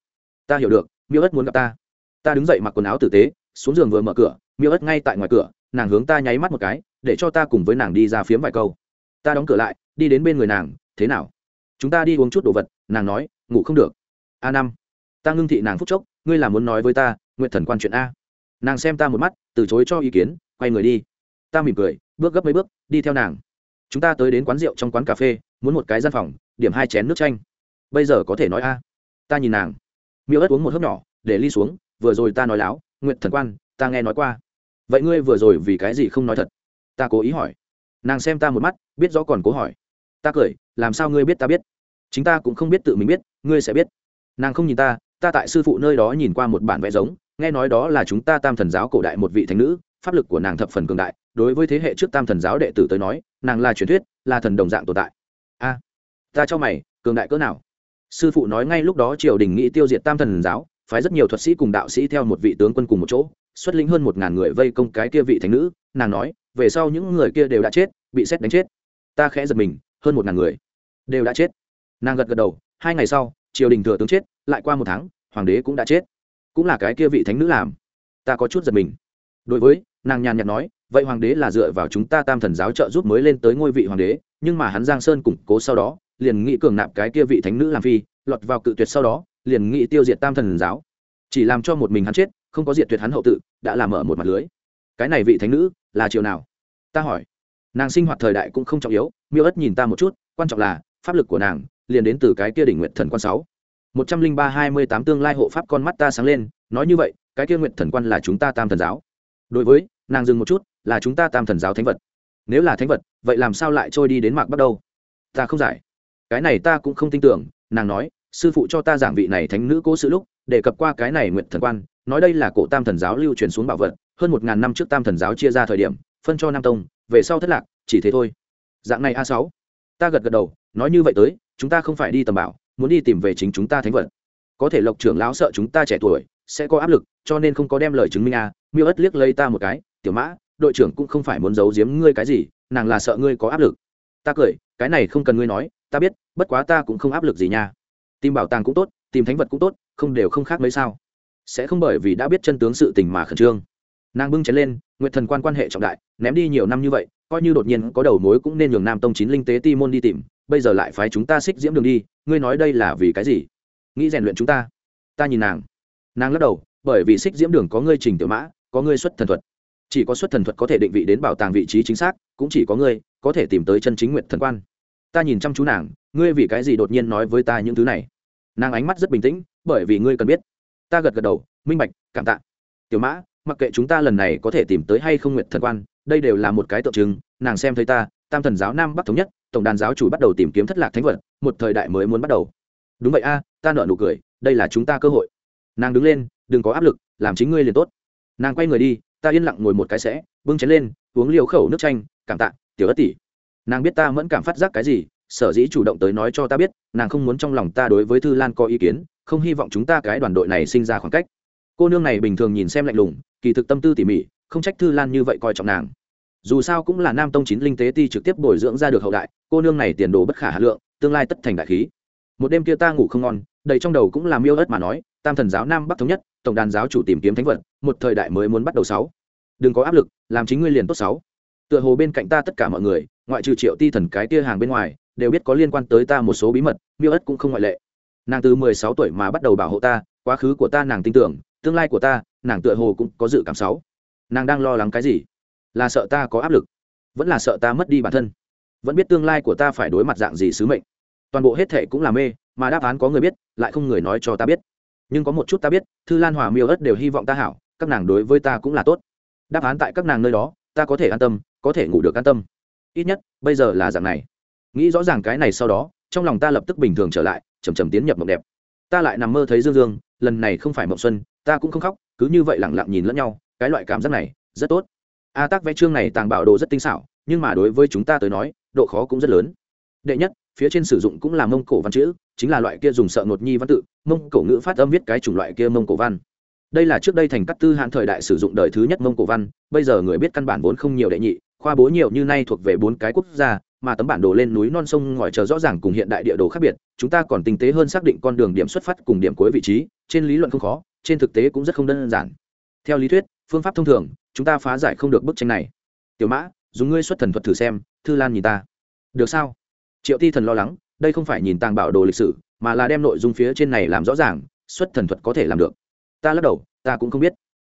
Ta hiểu được, miêu ất muốn gặp ta. Ta đứng dậy mặc quần áo tử tế, xuống giường vừa mở cửa, miêu ất ngay tại ngoài cửa, nàng hướng ta nháy mắt một cái, để cho ta cùng với nàng đi ra phiếm vài câu. Ta đóng cửa lại, đi đến bên người nàng, thế nào? Chúng ta đi uống chút đồ vật. Nàng nói, ngủ không được. A năm, ta ngưng thị nàng phúc chốc, ngươi là muốn nói với ta, nguyện thần quan chuyện a. Nàng xem ta một mắt, từ chối cho ý kiến, quay người đi. Ta mỉm cười, bước gấp mấy bước, đi theo nàng chúng ta tới đến quán rượu trong quán cà phê, muốn một cái gian phòng, điểm hai chén nước chanh. Bây giờ có thể nói a. Ta nhìn nàng. Miêu ớt uống một hớp nhỏ, để ly xuống, vừa rồi ta nói láo nguyện thần quan, ta nghe nói qua. Vậy ngươi vừa rồi vì cái gì không nói thật? Ta cố ý hỏi. Nàng xem ta một mắt, biết rõ còn cố hỏi. Ta cười, làm sao ngươi biết ta biết? Chính ta cũng không biết tự mình biết, ngươi sẽ biết. Nàng không nhìn ta ta tại sư phụ nơi đó nhìn qua một bản vẽ giống, nghe nói đó là chúng ta tam thần giáo cổ đại một vị thánh nữ, pháp lực của nàng thập phần cường đại đối với thế hệ trước tam thần giáo đệ tử tới nói, nàng là truyền thuyết, là thần đồng dạng tồn tại. A, ta cho mày, cường đại cỡ nào? Sư phụ nói ngay lúc đó triều đình nghĩ tiêu diệt tam thần giáo, phái rất nhiều thuật sĩ cùng đạo sĩ theo một vị tướng quân cùng một chỗ, xuất lĩnh hơn một ngàn người vây công cái kia vị thánh nữ, nàng nói, về sau những người kia đều đã chết, bị xét đánh chết. Ta khẽ giật mình, hơn một ngàn người đều đã chết. Nàng gật gật đầu, hai ngày sau, triều đình thừa tướng chết, lại qua một tháng, hoàng đế cũng đã chết. Cũng là cái kia vị thánh nữ làm. Ta có chút giật mình. Đối với, nàng nhàn nhạt nói vậy hoàng đế là dựa vào chúng ta tam thần giáo trợ giúp mới lên tới ngôi vị hoàng đế, nhưng mà hắn giang sơn củng cố sau đó, liền nghĩ cường nạp cái kia vị thánh nữ làm phi, lọt vào cự tuyệt sau đó, liền nghĩ tiêu diệt tam thần giáo. Chỉ làm cho một mình hắn chết, không có diệt tuyệt hắn hậu tự, đã làm mở một mặt lưới. Cái này vị thánh nữ, là chiều nào? Ta hỏi. Nàng sinh hoạt thời đại cũng không trọng yếu, miêu ất nhìn ta một chút, quan trọng là, pháp lực của nàng, liền đến từ cái kia đỉnh nguyện thần quan sáu. Một trăm linh ba hai mươi tám tương lai hộ pháp con mắt ta sáng lên, nói như vậy, cái kia nguyện thần quan là chúng ta tam thần giáo. Đối với, nàng dừng một chút là chúng ta tam thần giáo thánh vật. Nếu là thánh vật, vậy làm sao lại trôi đi đến mạc bắt đầu ta không giải. Cái này ta cũng không tin tưởng, nàng nói, sư phụ cho ta giảng vị này thánh nữ cố sự lúc, đề cập qua cái này nguyện thần quan, nói đây là cổ tam thần giáo lưu truyền xuống bảo vật, hơn một ngàn năm trước tam thần giáo chia ra thời điểm, phân cho nam tông, về sau thất lạc, chỉ thế thôi. Dạng này a sáu. Ta gật gật đầu, nói như vậy tới, chúng ta không phải đi tầm bảo, muốn đi tìm về chính chúng ta thánh vật. Có thể lộc trưởng lão sợ chúng ta trẻ tuổi, sẽ có áp lực, cho nên không có đem lời chứng minh a, miêu ất liếc lấy ta một cái, tiểu mã đội trưởng cũng không phải muốn giấu giếm ngươi cái gì, nàng là sợ ngươi có áp lực. Ta cười, cái này không cần ngươi nói, ta biết, bất quá ta cũng không áp lực gì nha. Tìm bảo tàng cũng tốt, tìm thánh vật cũng tốt, không đều không khác mấy sao. Sẽ không bởi vì đã biết chân tướng sự tình mà khẩn trương. Nàng bưng chén lên nguyện thần quan quan hệ trọng đại, ném đi nhiều năm như vậy, coi như đột nhiên có đầu mối cũng nên nhường nam tông chín linh tế ti môn đi tìm, bây giờ lại phái chúng ta xích diễm đường đi, ngươi nói đây là vì cái gì? Nghĩ rèn luyện chúng ta. Ta nhìn nàng. Nàng lắc đầu, bởi vì xích diễm đường có ngươi trình tiểu mã, có ngươi xuất thần thuật chỉ có xuất thần thuật có thể định vị đến bảo tàng vị trí chính xác, cũng chỉ có ngươi, có thể tìm tới chân chính nguyện thần quan. Ta nhìn chăm chú nàng, ngươi vì cái gì đột nhiên nói với ta những thứ này? Nàng ánh mắt rất bình tĩnh, bởi vì ngươi cần biết. Ta gật gật đầu, minh bạch, cảm tạ. Tiểu mã, mặc kệ chúng ta lần này có thể tìm tới hay không nguyện thần quan, đây đều là một cái tượng trưng, nàng xem thấy ta, tam thần giáo nam bắc thống nhất, tổng đàn giáo chủ bắt đầu tìm kiếm thất lạc thánh vật, một thời đại mới muốn bắt đầu. Đúng vậy a, ta nợ nụ cười, đây là chúng ta cơ hội. Nàng đứng lên, đừng có áp lực, làm chính ngươi liền tốt. Nàng quay người đi ta yên lặng ngồi một cái sẽ, bưng chén lên, uống liều khẩu nước chanh, cảm tạ, tiểu ất tỷ. Nàng biết ta mẫn cảm phát giác cái gì, sở dĩ chủ động tới nói cho ta biết, nàng không muốn trong lòng ta đối với thư lan có ý kiến, không hy vọng chúng ta cái đoàn đội này sinh ra khoảng cách. Cô nương này bình thường nhìn xem lạnh lùng, kỳ thực tâm tư tỉ mỉ, không trách thư lan như vậy coi trọng nàng. Dù sao cũng là nam tông chín linh tế ti trực tiếp bồi dưỡng ra được hậu đại, cô nương này tiền đồ bất khả hà lượng, tương lai tất thành đại khí. Một đêm kia ta ngủ không ngon, đầy trong đầu cũng làm yêu ớt mà nói tam thần giáo nam bắc thống nhất, tổng đàn giáo chủ tìm kiếm thánh vật, một thời đại mới muốn bắt đầu sáu. Đừng có áp lực, làm chính ngươi liền tốt sáu. Tựa hồ bên cạnh ta tất cả mọi người, ngoại trừ triệu ti thần cái tia hàng bên ngoài, đều biết có liên quan tới ta một số bí mật, miêu ất cũng không ngoại lệ. Nàng từ mười sáu tuổi mà bắt đầu bảo hộ ta, quá khứ của ta nàng tin tưởng, tương lai của ta, nàng tựa hồ cũng có dự cảm sáu. Nàng đang lo lắng cái gì? Là sợ ta có áp lực? Vẫn là sợ ta mất đi bản thân? Vẫn biết tương lai của ta phải đối mặt dạng gì sứ mệnh? Toàn bộ hết thệ cũng là mê, mà đáp án có người biết, lại không người nói cho ta biết nhưng có một chút ta biết, thư lan hòa miêu ớt đều hy vọng ta hảo, các nàng đối với ta cũng là tốt. Đáp án tại các nàng nơi đó, ta có thể an tâm, có thể ngủ được an tâm. Ít nhất, bây giờ là dạng này. Nghĩ rõ ràng cái này sau đó, trong lòng ta lập tức bình thường trở lại chầm chầm tiến nhập mộng đẹp. Ta lại nằm mơ thấy dương dương, lần này không phải mộng xuân, ta cũng không khóc, cứ như vậy lẳng lặng nhìn lẫn nhau, cái loại cảm giác này, rất tốt. A tác vẽ chương này tàng bảo đồ rất tinh xảo, nhưng mà đối với chúng ta tới nói, độ khó cũng rất lớn. Đệ nhất phía trên sử dụng cũng là mông cổ văn chữ, chính là loại kia dùng sợ ngột nhi văn tự, mông cổ ngữ phát âm viết cái chủng loại kia mông cổ văn. Đây là trước đây thành cắt tư hạn thời đại sử dụng đời thứ nhất mông cổ văn, bây giờ người biết căn bản vốn không nhiều đệ nhị, khoa bố nhiều như nay thuộc về bốn cái quốc gia, mà tấm bản đồ lên núi non sông ngòi chờ rõ ràng cùng hiện đại địa đồ khác biệt, chúng ta còn tinh tế hơn xác định con đường điểm xuất phát cùng điểm cuối vị trí, trên lý luận không khó, trên thực tế cũng rất không đơn giản. Theo lý thuyết, phương pháp thông thường, chúng ta phá giải không được bức tranh này. Tiểu mã, dùng ngươi xuất thần thuật thử xem, thư lan nhìn ta. Được sao? Triệu ti thần lo lắng, đây không phải nhìn tàng bảo đồ lịch sử, mà là đem nội dung phía trên này làm rõ ràng, xuất thần thuật có thể làm được. Ta lắc đầu, ta cũng không biết.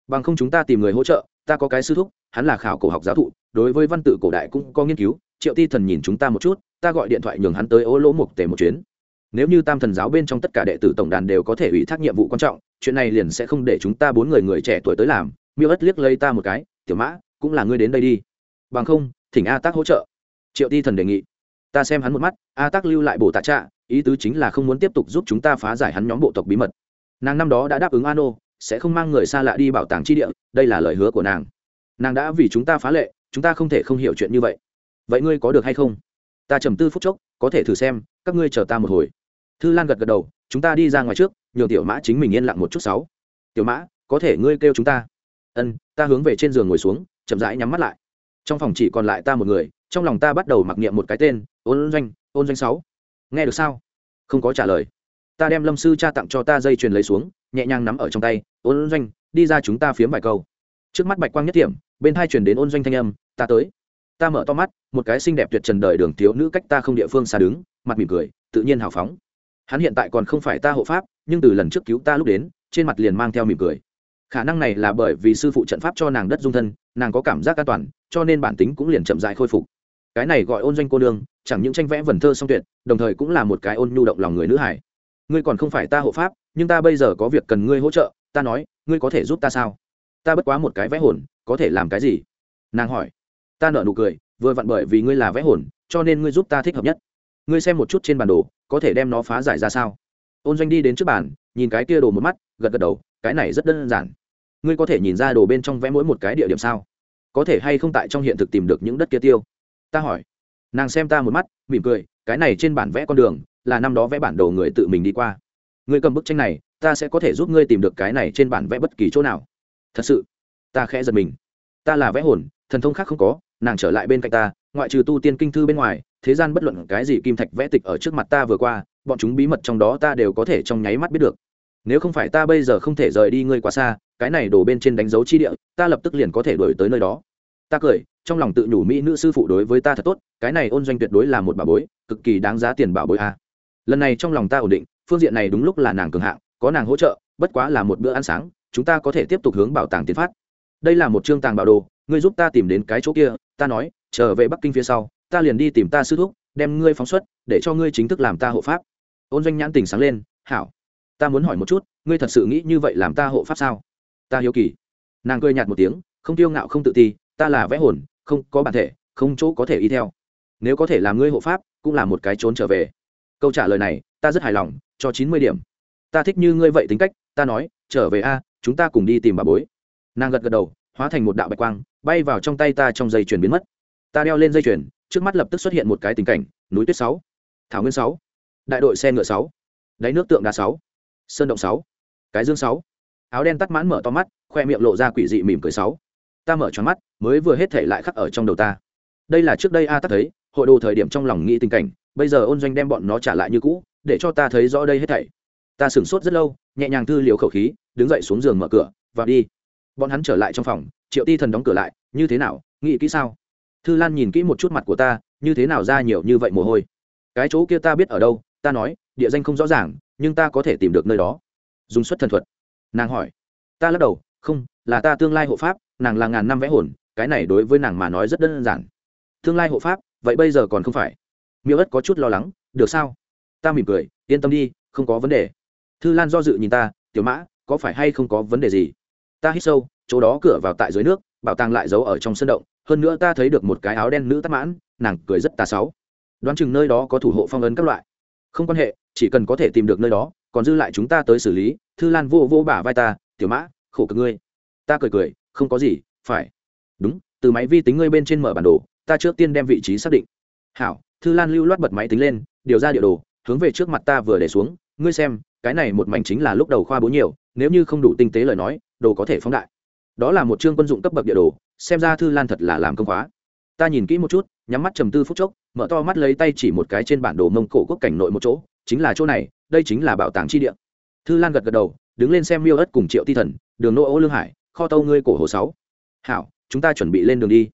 Bằng không chúng ta tìm người hỗ trợ, ta có cái sư thúc, hắn là khảo cổ học giáo thụ, đối với văn tự cổ đại cũng có nghiên cứu. Triệu ti thần nhìn chúng ta một chút, ta gọi điện thoại nhường hắn tới ô lỗ mục tề một chuyến. Nếu như tam thần giáo bên trong tất cả đệ tử tổng đàn đều có thể ủy thác nhiệm vụ quan trọng, chuyện này liền sẽ không để chúng ta bốn người người trẻ tuổi tới làm. Miêu ất liếc lấy ta một cái, tiểu mã, cũng là ngươi đến đây đi. Bằng không, thỉnh a tác hỗ trợ. Triệu ti thần đề nghị ta xem hắn một mắt, a tác lưu lại bổ tạ trạ, ý tứ chính là không muốn tiếp tục giúp chúng ta phá giải hắn nhóm bộ tộc bí mật. Nàng năm đó đã đáp ứng an ô sẽ không mang người xa lạ đi bảo tàng chi địa, đây là lời hứa của nàng. Nàng đã vì chúng ta phá lệ, chúng ta không thể không hiểu chuyện như vậy. Vậy ngươi có được hay không? Ta trầm tư phút chốc, có thể thử xem, các ngươi chờ ta một hồi. Thư lan gật gật đầu, chúng ta đi ra ngoài trước, nhường tiểu mã chính mình yên lặng một chút sáu. Tiểu mã, có thể ngươi kêu chúng ta. Ân, ta hướng về trên giường ngồi xuống, chậm rãi nhắm mắt lại. Trong phòng chỉ còn lại ta một người trong lòng ta bắt đầu mặc niệm một cái tên, ôn doanh ôn doanh sáu. Nghe được sao? Không có trả lời. Ta đem lâm sư cha tặng cho ta dây chuyền lấy xuống, nhẹ nhàng nắm ở trong tay, ôn doanh, đi ra chúng ta phiếm vài câu. Trước mắt bạch quang nhất điểm bên hai chuyển đến ôn doanh thanh âm, ta tới. Ta mở to mắt, một cái xinh đẹp tuyệt trần đời đường thiếu nữ cách ta không địa phương xa đứng, mặt mỉm cười, tự nhiên hào phóng. Hắn hiện tại còn không phải ta hộ pháp, nhưng từ lần trước cứu ta lúc đến, trên mặt liền mang theo mỉm cười. Khả năng này là bởi vì sư phụ trận pháp cho nàng đất dung thân, nàng có cảm giác an toàn, cho nên bản tính cũng liền chậm dại khôi phục cái này gọi ôn doanh cô nương, chẳng những tranh vẽ vần thơ song tuyệt, đồng thời cũng là một cái ôn nhu động lòng người nữ hải. Ngươi còn không phải ta hộ pháp, nhưng ta bây giờ có việc cần ngươi hỗ trợ, ta nói, ngươi có thể giúp ta sao? Ta bất quá một cái vẽ hồn, có thể làm cái gì? Nàng hỏi. Ta nợ nụ cười, vừa vặn bởi vì ngươi là vẽ hồn, cho nên ngươi giúp ta thích hợp nhất. Ngươi xem một chút trên bản đồ, có thể đem nó phá giải ra sao? Ôn doanh đi đến trước bàn, nhìn cái kia đồ một mắt, gật gật đầu, cái này rất đơn giản. Ngươi có thể nhìn ra đồ bên trong vẽ mỗi một cái địa điểm sao? Có thể hay không tại trong hiện thực tìm được những đất kia tiêu? Ta hỏi. Nàng xem ta một mắt, mỉm cười, cái này trên bản vẽ con đường, là năm đó vẽ bản đồ người tự mình đi qua. Ngươi cầm bức tranh này, ta sẽ có thể giúp ngươi tìm được cái này trên bản vẽ bất kỳ chỗ nào. Thật sự, ta khẽ giật mình. Ta là vẽ hồn, thần thông khác không có, nàng trở lại bên cạnh ta, ngoại trừ tu tiên kinh thư bên ngoài, thế gian bất luận cái gì kim thạch vẽ tịch ở trước mặt ta vừa qua, bọn chúng bí mật trong đó ta đều có thể trong nháy mắt biết được. Nếu không phải ta bây giờ không thể rời đi ngươi quá xa, cái này đổ bên trên đánh dấu chi địa, ta lập tức liền có thể đổi tới nơi đó ta cười, trong lòng tự nhủ mỹ nữ sư phụ đối với ta thật tốt, cái này ôn doanh tuyệt đối là một bà bối, cực kỳ đáng giá tiền bảo bối a. Lần này trong lòng ta ổn định, phương diện này đúng lúc là nàng cường hạng, có nàng hỗ trợ, bất quá là một bữa ăn sáng, chúng ta có thể tiếp tục hướng bảo tàng tiến phát. Đây là một chương tàng bảo đồ, ngươi giúp ta tìm đến cái chỗ kia, ta nói, trở về bắc kinh phía sau, ta liền đi tìm ta sư thúc, đem ngươi phóng xuất, để cho ngươi chính thức làm ta hộ pháp. Ôn doanh nhãn tình sáng lên, hảo, ta muốn hỏi một chút, ngươi thật sự nghĩ như vậy làm ta hộ pháp sao? Ta hiếu kỳ. Nàng cười nhạt một tiếng, không tiêu ngạo không tự ti ta là vẽ hồn, không có bản thể, không chỗ có thể y theo. Nếu có thể làm ngươi hộ pháp, cũng là một cái trốn trở về. Câu trả lời này, ta rất hài lòng, cho chín mươi điểm. Ta thích như ngươi vậy tính cách, ta nói, trở về a, chúng ta cùng đi tìm bà bối. Nàng gật gật đầu, hóa thành một đạo bạch quang, bay vào trong tay ta trong dây chuyền biến mất. Ta đeo lên dây chuyền, trước mắt lập tức xuất hiện một cái tình cảnh, núi tuyết sáu, thảo nguyên sáu, đại đội xe ngựa sáu, đáy nước tượng đá sáu, sơn động sáu, cái dương sáu. Áo đen tắt mãn mở to mắt, khoe miệng lộ ra quỷ dị mỉm cười sáu ta mở choáng mắt, mới vừa hết thể lại khắc ở trong đầu ta. Đây là trước đây a tắc thấy, hội đồ thời điểm trong lòng nghĩ tình cảnh, bây giờ ôn doanh đem bọn nó trả lại như cũ, để cho ta thấy rõ đây hết thảy. Ta sửng sốt rất lâu, nhẹ nhàng thư liều khẩu khí, đứng dậy xuống giường mở cửa, và đi. Bọn hắn trở lại trong phòng, triệu ti thần đóng cửa lại, như thế nào, nghĩ kỹ sao? Thư lan nhìn kỹ một chút mặt của ta, như thế nào ra nhiều như vậy mồ hôi? Cái chỗ kia ta biết ở đâu, ta nói, địa danh không rõ ràng, nhưng ta có thể tìm được nơi đó. Dùng xuất thần thuật. Nàng hỏi. Ta lắc đầu, không, là ta tương lai hộ pháp nàng là ngàn năm vẽ hồn, cái này đối với nàng mà nói rất đơn giản. Tương lai hộ pháp, vậy bây giờ còn không phải. Miêu ất có chút lo lắng, được sao? Ta mỉm cười, yên tâm đi, không có vấn đề. Thư lan do dự nhìn ta, tiểu mã, có phải hay không có vấn đề gì? Ta hít sâu, chỗ đó cửa vào tại dưới nước, bảo tàng lại giấu ở trong sân động, hơn nữa ta thấy được một cái áo đen nữ tắc mãn, nàng cười rất tà sáu đoán chừng nơi đó có thủ hộ phong ấn các loại. Không quan hệ, chỉ cần có thể tìm được nơi đó, còn dư lại chúng ta tới xử lý. Thư lan vô vô bả vai ta, tiểu mã, khổ cực ngươi. Ta cười cười không có gì, phải. Đúng, từ máy vi tính ngươi bên trên mở bản đồ, ta trước tiên đem vị trí xác định. Hảo, thư lan lưu loát bật máy tính lên, điều ra địa đồ, hướng về trước mặt ta vừa để xuống. Ngươi xem, cái này một mảnh chính là lúc đầu khoa bố nhiều, nếu như không đủ tinh tế lời nói, đồ có thể phóng đại. Đó là một chương quân dụng cấp bậc địa đồ, xem ra thư lan thật là làm công khóa. Ta nhìn kỹ một chút, nhắm mắt trầm tư phút chốc, mở to mắt lấy tay chỉ một cái trên bản đồ mông cổ quốc cảnh nội một chỗ, chính là chỗ này, đây chính là bảo tàng chi địa. Thư lan gật gật đầu, đứng lên xem miêu ất cùng triệu ti thần, đường nô ô lương hải kho tâu ngươi cổ hồ sáu. Hảo, chúng ta chuẩn bị lên đường đi.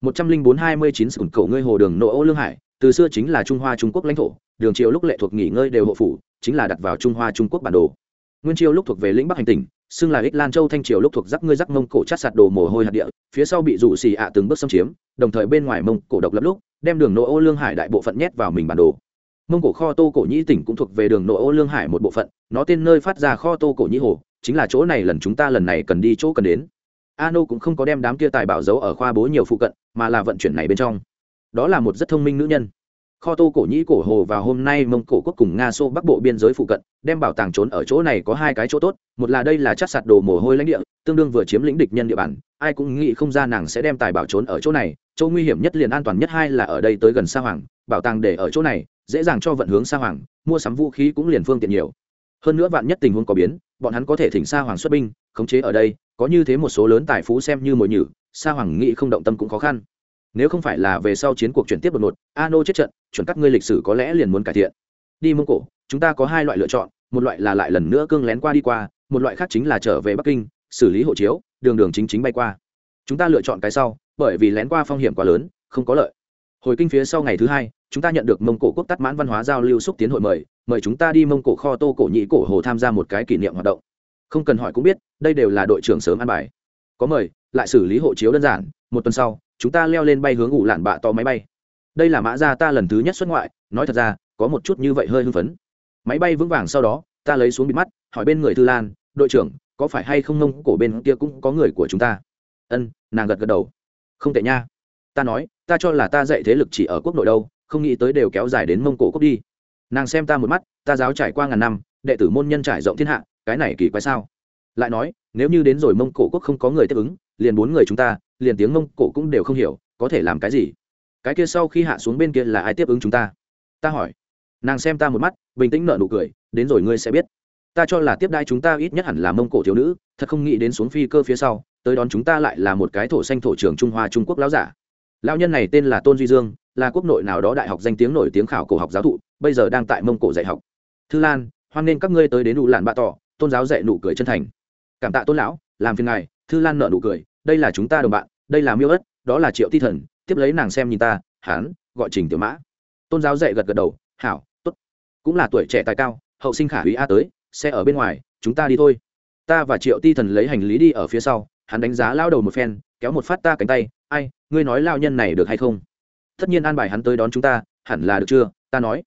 Một trăm linh bốn hai mươi chín sửng cổ ngươi hồ đường nô ô lương hải, từ xưa chính là trung hoa trung quốc lãnh thổ, đường triều lúc lệ thuộc nghỉ ngơi đều hộ phủ, chính là đặt vào trung hoa trung quốc bản đồ. Nguyên triều lúc thuộc về lĩnh bắc hành tỉnh, xưng là ích lan châu thanh triều lúc thuộc giáp ngươi giáp mông cổ chát sạt đồ mồ hôi hạt địa, phía sau bị rủ xì ạ từng bước xâm chiếm, đồng thời bên ngoài mông cổ độc lập lúc, đem đường nô ô lương hải đại bộ phận nhét vào mình bản đồ. Mông cổ kho tô cổ nhĩ tỉnh cũng thuộc về đường nội ô lương hải một bộ phận, nó tên nơi phát ra kho tô cổ nhĩ hồ chính là chỗ này lần chúng ta lần này cần đi chỗ cần đến. Ano cũng không có đem đám kia tài bảo giấu ở khoa bố nhiều phụ cận, mà là vận chuyển này bên trong. Đó là một rất thông minh nữ nhân. Kho tô cổ nhĩ cổ hồ và hôm nay mông cổ quốc cùng nga xô bắc bộ biên giới phụ cận, đem bảo tàng trốn ở chỗ này có hai cái chỗ tốt, một là đây là chắc sạt đồ mồ hôi lãnh địa, tương đương vừa chiếm lĩnh địch nhân địa bàn, ai cũng nghĩ không ra nàng sẽ đem tài bảo trốn ở chỗ này, chỗ nguy hiểm nhất liền an toàn nhất hai là ở đây tới gần sa hoàng, bảo tàng để ở chỗ này, dễ dàng cho vận hướng sa hoàng, mua sắm vũ khí cũng liền phương tiện nhiều. Hơn nữa vạn nhất tình huống có biến bọn hắn có thể thỉnh sa hoàng xuất binh, khống chế ở đây, có như thế một số lớn tài phú xem như mồi nhử, sa hoàng nghĩ không động tâm cũng khó khăn. Nếu không phải là về sau chiến cuộc chuyển tiếp đột ngột, ano chết trận, chuẩn các ngươi lịch sử có lẽ liền muốn cải thiện. Đi mông cổ, chúng ta có hai loại lựa chọn, một loại là lại lần nữa cương lén qua đi qua, một loại khác chính là trở về bắc kinh, xử lý hộ chiếu, đường đường chính chính bay qua. Chúng ta lựa chọn cái sau, bởi vì lén qua phong hiểm quá lớn, không có lợi hồi kinh phía sau ngày thứ hai, chúng ta nhận được mông cổ quốc tắt mãn văn hóa giao lưu xúc tiến hội mời mời chúng ta đi mông cổ kho tô cổ nhĩ cổ hồ tham gia một cái kỷ niệm hoạt động. Không cần hỏi cũng biết, đây đều là đội trưởng sớm ăn bài. Có mời, lại xử lý hộ chiếu đơn giản, một tuần sau, chúng ta leo lên bay hướng ủ lạn bạ to máy bay. Đây là mã gia ta lần thứ nhất xuất ngoại, nói thật ra, có một chút như vậy hơi hưng phấn. Máy bay vững vàng sau đó, ta lấy xuống bịt mắt, hỏi bên người thư lan, đội trưởng, có phải hay không mông cổ bên kia cũng có người của chúng ta? Ân, nàng gật gật đầu. Không tệ nha ta nói, ta cho là ta dạy thế lực chỉ ở quốc nội đâu, không nghĩ tới đều kéo dài đến mông cổ quốc đi. Nàng xem ta một mắt, ta giáo trải qua ngàn năm, đệ tử môn nhân trải rộng thiên hạ, cái này kỳ quái sao? Lại nói, nếu như đến rồi mông cổ quốc không có người tiếp ứng, liền bốn người chúng ta, liền tiếng mông cổ cũng đều không hiểu, có thể làm cái gì? Cái kia sau khi hạ xuống bên kia là ai tiếp ứng chúng ta? Ta hỏi. Nàng xem ta một mắt, bình tĩnh nở nụ cười, đến rồi ngươi sẽ biết. Ta cho là tiếp đai chúng ta ít nhất hẳn là mông cổ thiếu nữ, thật không nghĩ đến xuống phi cơ phía sau, tới đón chúng ta lại là một cái thổ xanh thổ trưởng trung hoa trung quốc lão giả lão nhân này tên là tôn duy dương, là quốc nội nào đó đại học danh tiếng nổi tiếng khảo cổ học giáo thụ, bây giờ đang tại mông cổ dạy học. Thư lan, hoan nên các ngươi tới đến đủ làn bạ tỏ, tôn giáo dạy nụ cười chân thành. Cảm tạ tôn lão, làm phiền ngài, thư lan nợ nụ cười, đây là chúng ta đồng bạn, đây là miêu ất, đó là triệu ti thần, tiếp lấy nàng xem nhìn ta, hán, gọi trình tiểu mã. Tôn giáo dạy gật gật đầu, hảo t ố t cũng là tuổi trẻ tài cao, hậu sinh khả hủy a tới xe ở bên ngoài, chúng ta đi thôi. Ta và triệu ti thần lấy hành lý đi ở phía sau, hắn đánh giá lao đầu một phen, kéo một phát ta cánh tay ai, ngươi nói lao nhân này được hay không? Tất nhiên an bài hắn tới đón chúng ta, hẳn là được chưa? Ta nói.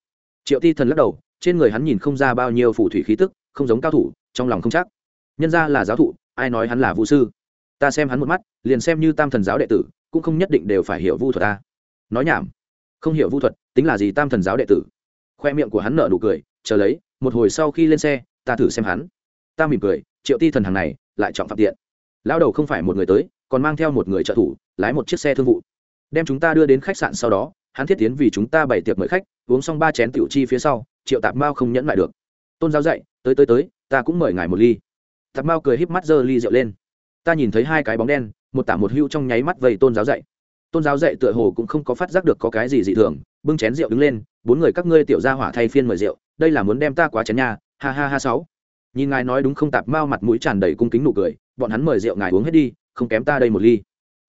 Triệu ti thần lắc đầu, trên người hắn nhìn không ra bao nhiêu phù thủy khí tức, không giống cao thủ, trong lòng không chắc. Nhân ra là giáo thụ, ai nói hắn là vũ sư? Ta xem hắn một mắt, liền xem như tam thần giáo đệ tử, cũng không nhất định đều phải hiểu vu thuật ta. Nói nhảm. Không hiểu vu thuật, tính là gì tam thần giáo đệ tử? Khoe miệng của hắn nở nụ cười, chờ lấy, một hồi sau khi lên xe, ta thử xem hắn. Ta mỉm cười, triệu ti thần hàng này, lại chọn phạm tiện. Lao đầu không phải một người tới còn mang theo một người trợ thủ, lái một chiếc xe thương vụ. Đem chúng ta đưa đến khách sạn sau đó, hắn thiết tiến vì chúng ta bày tiệc mời khách, uống xong ba chén tiểu chi phía sau, triệu tạp mao không nhẫn lại được. Tôn giáo dạy, tới tới tới, ta cũng mời ngài một ly. Tạp mao cười híp mắt giơ ly rượu lên. Ta nhìn thấy hai cái bóng đen, một tả một hưu trong nháy mắt vầy tôn giáo dạy. Tôn giáo dạy tựa hồ cũng không có phát giác được có cái gì dị thường, bưng chén rượu đứng lên, bốn người các ngươi tiểu ra hỏa thay phiên mời rượu, đây là muốn đem ta quá chén nhà ha ha ha sáu. Nhìn ngài nói đúng không, tạp mao mặt mũi tràn đầy cung kính nụ cười, bọn hắn mời rượu ngài uống hết đi không kém ta đây một ly.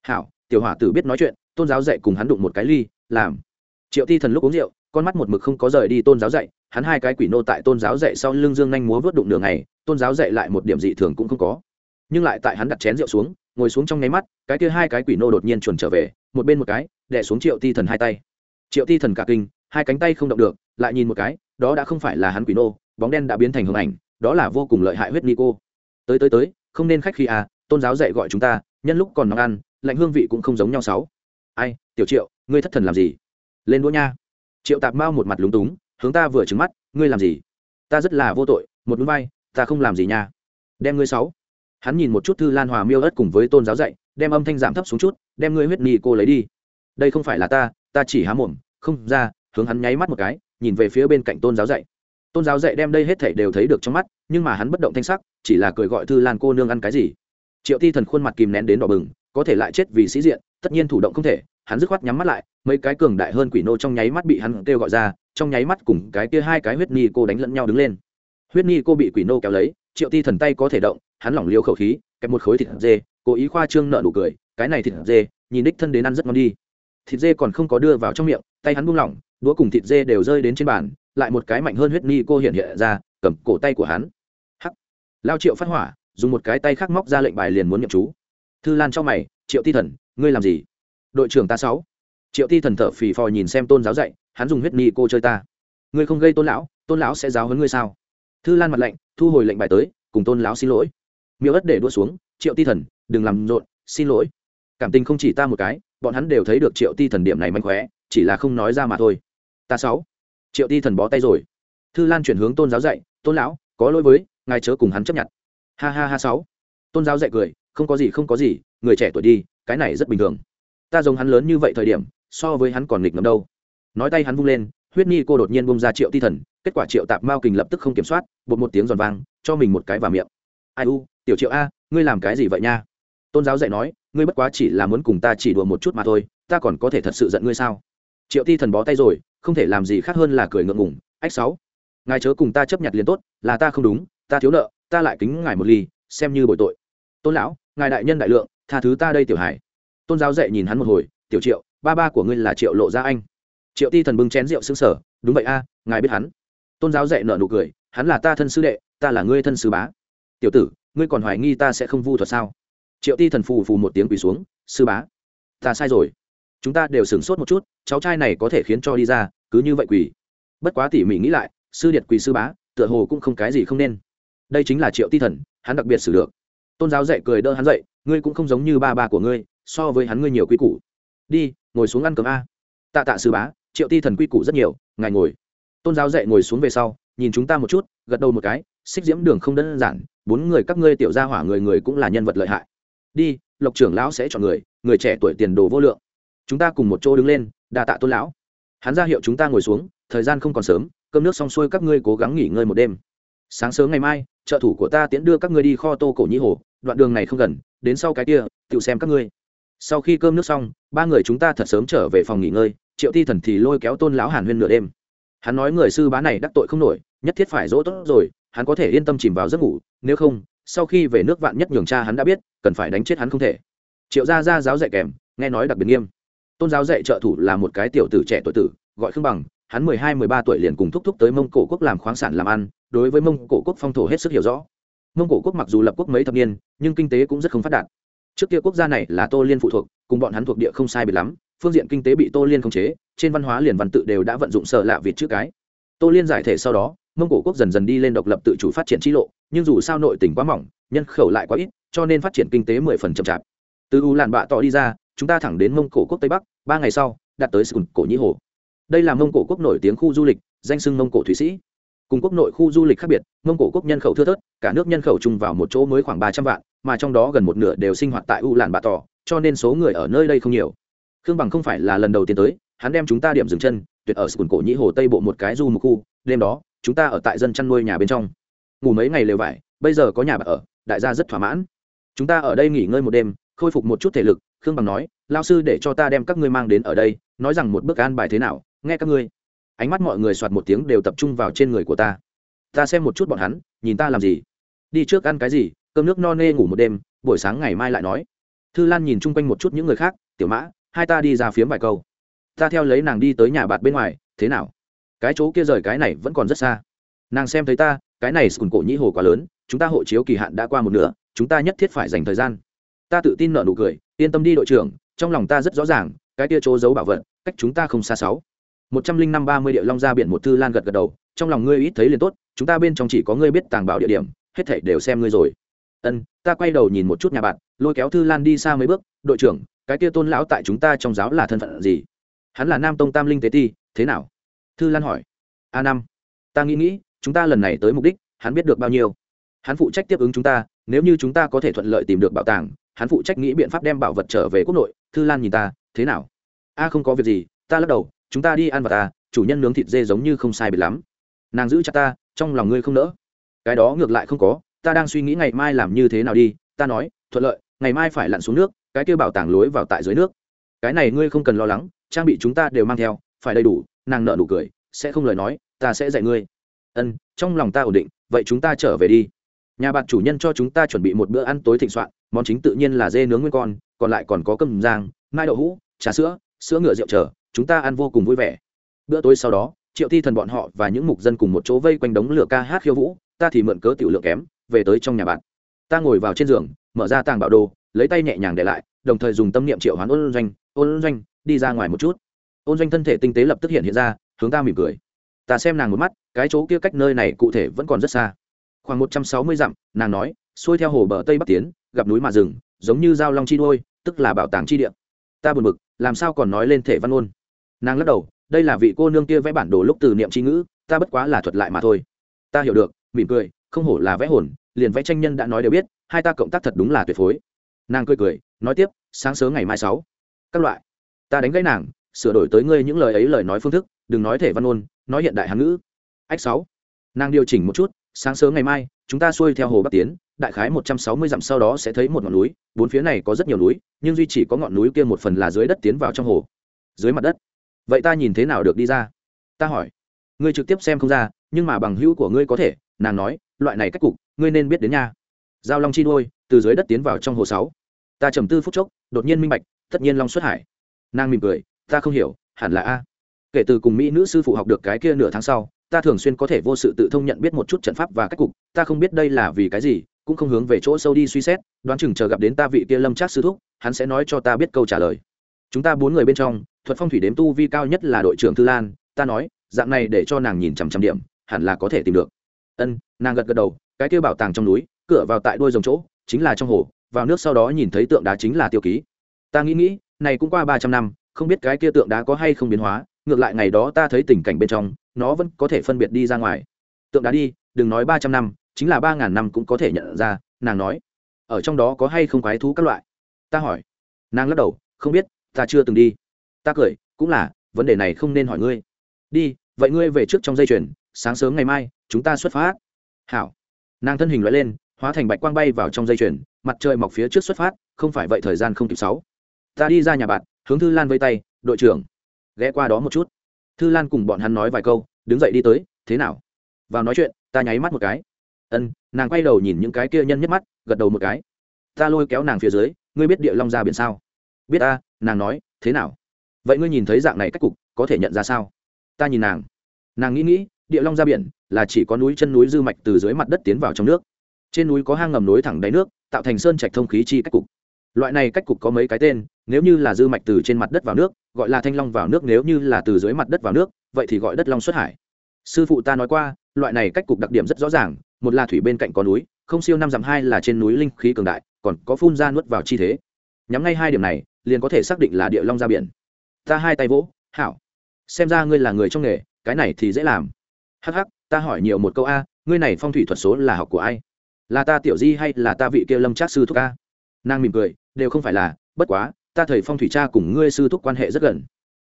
Hảo, tiểu hỏa tử biết nói chuyện, tôn giáo dạy cùng hắn đụng một cái ly, làm. Triệu ti thần lúc uống rượu, con mắt một mực không có rời đi tôn giáo dạy, hắn hai cái quỷ nô tại tôn giáo dạy sau lưng dương nhanh múa vớt đụng đường này tôn giáo dạy lại một điểm dị thường cũng không có. Nhưng lại tại hắn đặt chén rượu xuống, ngồi xuống trong nháy mắt, cái kia hai cái quỷ nô đột nhiên chuẩn trở về, một bên một cái đẻ xuống triệu ti thần hai tay. Triệu ti thần cả kinh, hai cánh tay không động được, lại nhìn một cái, đó đã không phải là hắn quỷ nô, bóng đen đã biến thành hồng ảnh, đó là vô cùng lợi hại huyết ni cô. Tới tới tới, không nên khách khi à tôn giáo dạy gọi chúng ta, nhân lúc còn nóng ăn, lạnh hương vị cũng không giống nhau sáu. Ai, tiểu triệu, ngươi thất thần làm gì? Lên đũa nha. Triệu tạp mao một mặt lúng túng, hướng ta vừa trứng mắt, ngươi làm gì? Ta rất là vô tội, một núi bay ta không làm gì nha. Đem ngươi sáu. Hắn nhìn một chút thư lan hòa miêu ớt cùng với tôn giáo dạy, đem âm thanh giảm thấp xuống chút, đem ngươi huyết ni cô lấy đi. Đây không phải là ta ta chỉ há mồm, không, ra, hướng hắn nháy mắt một cái, nhìn về phía bên cạnh tôn giáo dạy. Tôn giáo dạy đem đây hết thảy đều thấy được trong mắt, nhưng mà hắn bất động thanh sắc, chỉ là cười gọi thư lan cô nương ăn cái gì? Triệu ti thần khuôn mặt kìm nén đến đỏ bừng, có thể lại chết vì sĩ diện, tất nhiên thủ động không thể, hắn dứt khoát nhắm mắt lại, mấy cái cường đại hơn quỷ nô trong nháy mắt bị hắn kêu gọi ra, trong nháy mắt cùng cái kia hai cái huyết ni cô đánh lẫn nhau đứng lên. Huyết ni cô bị quỷ nô kéo lấy, triệu ti thần tay có thể động, hắn lỏng liêu khẩu khí, kẹp một khối thịt dê, cố ý khoa trương nợ nụ cười, cái này thịt dê, nhìn đích thân đến ăn rất ngon đi. Thịt dê còn không có đưa vào trong miệng, tay hắn buông lỏng, đũa cùng thịt dê đều rơi đến trên bàn, lại một cái mạnh hơn huyết ni cô hiện hiện ra, cầm cổ tay của hắn. Hắc. Lao triệu phát hỏa dùng một cái tay khác móc ra lệnh bài liền muốn nhậm chú. Thư lan trong mày, triệu ti thần, ngươi làm gì? Đội trưởng ta sáu. Triệu ti thần thở phì phò nhìn xem tôn giáo dạy, hắn dùng huyết ni cô chơi ta. Ngươi không gây tôn lão tôn lão sẽ giáo hấn ngươi sao? Thư lan mặt lệnh thu hồi lệnh bài tới, cùng tôn lão xin lỗi. Miêu ất để đua xuống, triệu ti thần, đừng làm rộn, xin lỗi. Cảm tình không chỉ ta một cái, bọn hắn đều thấy được triệu ti thần điểm này manh khóe chỉ là không nói ra mà thôi. Ta sáu. Triệu ti thần bó tay rồi. Thư lan chuyển hướng tôn giáo dạy, tôn lão, có lỗi với, ngài chớ cùng hắn chấp nhận ha ha ha sáu. Tôn giáo dạy cười, không có gì, không có gì, người trẻ tuổi đi, cái này rất bình thường. Ta giống hắn lớn như vậy thời điểm, so với hắn còn nghịch ngầm đâu. Nói tay hắn vung lên, huyết ni cô đột nhiên bung ra triệu ti thần, kết quả triệu tạp mao kình lập tức không kiểm soát, bột một tiếng giòn vang, cho mình một cái vào miệng. Ai u, tiểu triệu a, ngươi làm cái gì vậy nha? Tôn giáo dạy nói, ngươi bất quá chỉ là muốn cùng ta chỉ đùa một chút mà thôi, ta còn có thể thật sự giận ngươi sao? Triệu ti thần bó tay rồi, không thể làm gì khác hơn là cười ngượng ngủng ách sáu, ngài chớ cùng ta chấp nhận liền tốt, là ta không đúng, ta thiếu nợ ta lại kính ngài một ly, xem như bội tội. Tôn lão, ngài đại nhân đại lượng, tha thứ ta đây tiểu hải tôn giáo dạy nhìn hắn một hồi, tiểu triệu, ba ba của ngươi là triệu lộ ra anh. Triệu ti thần bưng chén rượu xứng sở đúng vậy a, ngài biết hắn. Tôn giáo dạy nợ nụ cười, hắn là ta thân sư đệ, ta là ngươi thân sư bá. Tiểu tử, ngươi còn hoài nghi ta sẽ không vu thuật sao? Triệu ti thần phù phù một tiếng quỳ xuống, sư bá, ta sai rồi. Chúng ta đều sửng sốt một chút, cháu trai này có thể khiến cho đi ra, cứ như vậy quỳ. Bất quá tỉ mỉ nghĩ lại, sư điệt quỳ sư bá, tựa hồ cũng không cái gì không nên đây chính là triệu ti thần, hắn đặc biệt xử được. Tôn giáo dạy cười đỡ hắn dậy, ngươi cũng không giống như ba ba của ngươi, so với hắn ngươi nhiều quy củ. Đi, ngồi xuống ăn cơm a. Tạ tạ sư bá, triệu ti thần quy củ rất nhiều, ngài ngồi. Tôn giáo dạy ngồi xuống về sau, nhìn chúng ta một chút, gật đầu một cái, xích diễm đường không đơn giản, bốn người các ngươi tiểu gia hỏa người người cũng là nhân vật lợi hại. Đi, lộc trưởng lão sẽ chọn người người trẻ tuổi tiền đồ vô lượng. Chúng ta cùng một chỗ đứng lên, đa tạ tôn lão. Hắn ra hiệu chúng ta ngồi xuống, thời gian không còn sớm, cơm nước xong xuôi các ngươi cố gắng nghỉ ngơi một đêm. Sáng sớm ngày mai trợ thủ của ta tiễn đưa các ngươi đi kho tô cổ nhĩ hồ, đoạn đường này không gần, đến sau cái kia tự xem các ngươi. Sau khi cơm nước xong, ba người chúng ta thật sớm trở về phòng nghỉ ngơi, triệu thi thần thì lôi kéo tôn lão hàn huyên nửa đêm. Hắn nói người sư bá này đắc tội không nổi, nhất thiết phải dỗ tốt rồi, hắn có thể yên tâm chìm vào giấc ngủ, nếu không, sau khi về nước vạn nhất nhường cha hắn đã biết, cần phải đánh chết hắn không thể. Triệu gia gia giáo dạy kèm, nghe nói đặc biệt nghiêm. Tôn giáo dạy trợ thủ là một cái tiểu tử trẻ tuổi tử, gọi khương bằng hắn mười hai, mười ba tuổi liền cùng thúc thúc tới mông cổ quốc làm khoáng sản làm ăn, đối với mông cổ quốc phong thổ hết sức hiểu rõ. Mông cổ quốc mặc dù lập quốc mấy thập niên, nhưng kinh tế cũng rất không phát đạt. Trước kia quốc gia này là tô liên phụ thuộc, cùng bọn hắn thuộc địa không sai biệt lắm, phương diện kinh tế bị tô liên khống chế, trên văn hóa liền văn tự đều đã vận dụng sợ lạ vịt trước cái. Tô liên giải thể sau đó, mông cổ quốc dần dần đi lên độc lập tự chủ phát triển trí lộ, nhưng dù sao nội tỉnh quá mỏng, nhân khẩu lại quá ít, cho nên phát triển kinh tế mười phần chậm chạp. Từ u làn bạ tỏ đi ra, chúng ta thẳng đến mông cổ quốc tây bắc, ba ngày sau, đạt tới sùn cổ nhĩ hồ đây là mông cổ quốc nổi tiếng khu du lịch, danh sưng mông cổ thụy sĩ. Cùng quốc nội khu du lịch khác biệt, mông cổ quốc nhân khẩu thưa thớt, cả nước nhân khẩu chung vào một chỗ mới khoảng ba trăm vạn, mà trong đó gần một nửa đều sinh hoạt tại u làn bạ tỏ cho nên số người ở nơi đây không nhiều. Khương bằng không phải là lần đầu tiên tới, hắn đem chúng ta điểm dừng chân, tuyệt ở sườn cổ nhĩ hồ tây bộ một cái du một khu, đêm đó, chúng ta ở tại dân chăn nuôi nhà bên trong. Ngủ mấy ngày lều vải, bây giờ có nhà bà ở, đại gia rất thỏa mãn. Chúng ta ở đây nghỉ ngơi một đêm, khôi phục một chút thể lực, khương bằng nói lao sư để cho ta đem các ngươi mang đến ở đây, nói rằng một bước an bài thế nào nghe các ngươi. Ánh mắt mọi người soạt một tiếng đều tập trung vào trên người của ta. Ta xem một chút bọn hắn, nhìn ta làm gì? Đi trước ăn cái gì? Cơm nước no nê ngủ một đêm, buổi sáng ngày mai lại nói. Thư lan nhìn chung quanh một chút những người khác, tiểu mã, hai ta đi ra phiếm vài câu. Ta theo lấy nàng đi tới nhà bạn bên ngoài, thế nào? Cái chỗ kia rời cái này vẫn còn rất xa. Nàng xem thấy ta, cái này sùn cổ nhĩ hồ quá lớn, chúng ta hộ chiếu kỳ hạn đã qua một nửa, chúng ta nhất thiết phải dành thời gian. Ta tự tin nợ nụ cười, yên tâm đi đội trưởng, trong lòng ta rất rõ ràng, cái kia chỗ giấu bảo vật, cách chúng ta không xa sáu một trăm linh năm ba mươi địa long ra biển một thư lan gật gật đầu, trong lòng ngươi ít thấy liền tốt, chúng ta bên trong chỉ có ngươi biết tàng bảo địa điểm, hết thảy đều xem ngươi rồi. Ân, ta quay đầu nhìn một chút nhà bạn, lôi kéo thư lan đi xa mấy bước, đội trưởng, cái kia tôn lão tại chúng ta trong giáo là thân phận gì? Hắn là nam tông tam linh tế ti, thế nào? Thư lan hỏi. A năm ta nghĩ nghĩ, chúng ta lần này tới mục đích, hắn biết được bao nhiêu? Hắn phụ trách tiếp ứng chúng ta, nếu như chúng ta có thể thuận lợi tìm được bảo tàng, hắn phụ trách nghĩ biện pháp đem bảo vật trở về quốc nội. Thư lan nhìn ta, thế nào? A, không có việc gì, ta lắc đầu chúng ta đi ăn vào ta, chủ nhân nướng thịt dê giống như không sai biệt lắm. Nàng giữ chặt ta, trong lòng ngươi không nỡ. Cái đó ngược lại không có, ta đang suy nghĩ ngày mai làm như thế nào đi, ta nói, thuận lợi, ngày mai phải lặn xuống nước, cái kêu bảo tàng lối vào tại dưới nước. Cái này ngươi không cần lo lắng, trang bị chúng ta đều mang theo, phải đầy đủ, nàng nợ nụ cười, sẽ không lời nói, ta sẽ dạy ngươi. Ân, trong lòng ta ổn định, vậy chúng ta trở về đi. Nhà bạn chủ nhân cho chúng ta chuẩn bị một bữa ăn tối thịnh soạn, món chính tự nhiên là dê nướng nguyên con, còn lại còn có cơm giang mai đậu hũ, trà sữa sữa ngựa rượu chờ chúng ta ăn vô cùng vui vẻ. Bữa tối sau đó, triệu thi thần bọn họ và những mục dân cùng một chỗ vây quanh đống lửa ca hát khiêu vũ, ta thì mượn cớ tiểu lượng kém, về tới trong nhà bạn. Ta ngồi vào trên giường, mở ra tàng bảo đồ, lấy tay nhẹ nhàng để lại, đồng thời dùng tâm niệm triệu hoán ôn doanh ôn doanh, đi ra ngoài một chút. Ôn doanh thân thể tinh tế lập tức hiện hiện ra, hướng ta mỉm cười. Ta xem nàng một mắt, cái chỗ kia cách nơi này cụ thể vẫn còn rất xa. Khoảng một trăm sáu mươi dặm, nàng nói, xuôi theo hồ bờ tây bắc tiến, gặp núi mà rừng giống như giao long chi đôi tức là bảo tàng chi địa. Ta buồn bực, làm sao còn nói lên thể văn ôn nàng lắc đầu, đây là vị cô nương kia vẽ bản đồ lúc từ niệm c ngữ, ta bất quá là thuật lại mà thôi. Ta hiểu được, mỉm cười, không hổ là vẽ hồn, liền vẽ tranh nhân đã nói đều biết, hai ta cộng tác thật đúng là tuyệt phối. Nàng cười cười, nói tiếp, sáng sớm ngày mai sáu. Các loại. Ta đánh gãy nàng, sửa đổi tới ngươi những lời ấy lời nói phương thức, đừng nói thể văn ôn nói hiện đại hán ngữ. Ách sáu. Nàng điều chỉnh một chút, sáng sớm ngày mai, chúng ta xuôi theo hồ bắc tiến, đại khái một trăm sáu mươi dặm sau đó sẽ thấy một ngọn núi, bốn phía này có rất nhiều núi, nhưng duy chỉ có ngọn núi kia một phần là dưới đất tiến vào trong hồ. Dưới mặt đất vậy ta nhìn thế nào được đi ra? Ta hỏi. Ngươi trực tiếp xem không ra, nhưng mà bằng hữu của ngươi có thể, nàng nói, loại này cách cục, ngươi nên biết đến nha. Giao long chi đôi từ dưới đất tiến vào trong hồ sáu. Ta trầm tư phút chốc, đột nhiên minh bạch, tất nhiên long xuất hải. Nàng mỉm cười, ta không hiểu, hẳn là a. Kể từ cùng mỹ nữ sư phụ học được cái kia nửa tháng sau, ta thường xuyên có thể vô sự tự thông nhận biết một chút trận pháp và cách cục, ta không biết đây là vì cái gì, cũng không hướng về chỗ sâu đi suy xét, đoán chừng chờ gặp đến ta vị kia lâm trác sư thúc, hắn sẽ nói cho ta biết câu trả lời. Chúng ta bốn người bên trong thuật phong thủy đếm tu vi cao nhất là đội trưởng thư lan, ta nói, dạng này để cho nàng nhìn chằm chằm điểm, hẳn là có thể tìm được. Ân, nàng gật gật đầu, cái kia bảo tàng trong núi, cửa vào tại đuôi dòng chỗ, chính là trong hồ, vào nước sau đó nhìn thấy tượng đá chính là tiêu ký. Ta nghĩ nghĩ, này cũng qua ba trăm năm, không biết cái kia tượng đá có hay không biến hóa, ngược lại ngày đó ta thấy tình cảnh bên trong, nó vẫn có thể phân biệt đi ra ngoài. Tượng đá đi, đừng nói ba trăm năm, chính là ba ngàn năm cũng có thể nhận ra, nàng nói. Ở trong đó có hay không quái thú các loại? Ta hỏi. Nàng lắc đầu, không biết, ta chưa từng đi ta cười, cũng là, vấn đề này không nên hỏi ngươi. Đi, vậy ngươi về trước trong dây chuyền, sáng sớm ngày mai, chúng ta xuất phát. Hảo. Nàng thân hình loại lên, hóa thành bạch quang bay vào trong dây chuyền, mặt trời mọc phía trước xuất phát, không phải vậy thời gian không kịp sáu. Ta đi ra nhà bạn, hướng thư lan vây tay, đội trưởng. Ghé qua đó một chút. Thư lan cùng bọn hắn nói vài câu, đứng dậy đi tới, thế nào? Vào nói chuyện, ta nháy mắt một cái. Ân, nàng quay đầu nhìn những cái kia nhân nhất mắt, gật đầu một cái. Ta lôi kéo nàng phía dưới, ngươi biết địa long ra biển sao? Biết ta nàng nói, thế nào? Vậy ngươi nhìn thấy dạng này cách cục, có thể nhận ra sao? Ta nhìn nàng. Nàng nghĩ nghĩ, địa long ra biển, là chỉ có núi chân núi dư mạch từ dưới mặt đất tiến vào trong nước. Trên núi có hang ngầm nối thẳng đáy nước, tạo thành sơn trạch thông khí chi cách cục. Loại này cách cục có mấy cái tên, nếu như là dư mạch từ trên mặt đất vào nước, gọi là thanh long vào nước, nếu như là từ dưới mặt đất vào nước, vậy thì gọi đất long xuất hải. Sư phụ ta nói qua, loại này cách cục đặc điểm rất rõ ràng, một là thủy bên cạnh có núi, không siêu năm dặm, hai là trên núi linh khí cường đại, còn có phun ra nuốt vào chi thế. Nhắm ngay hai điểm này, liền có thể xác định là địa long ra biển ta hai tay vỗ, hảo. Xem ra ngươi là người trong nghề, cái này thì dễ làm. Hắc hắc, ta hỏi nhiều một câu a, ngươi này phong thủy thuật số là học của ai? Là ta tiểu di hay là ta vị kia lâm trác sư thúc a? Nàng mỉm cười, đều không phải là, bất quá, ta thầy phong thủy cha cùng ngươi sư thúc quan hệ rất gần.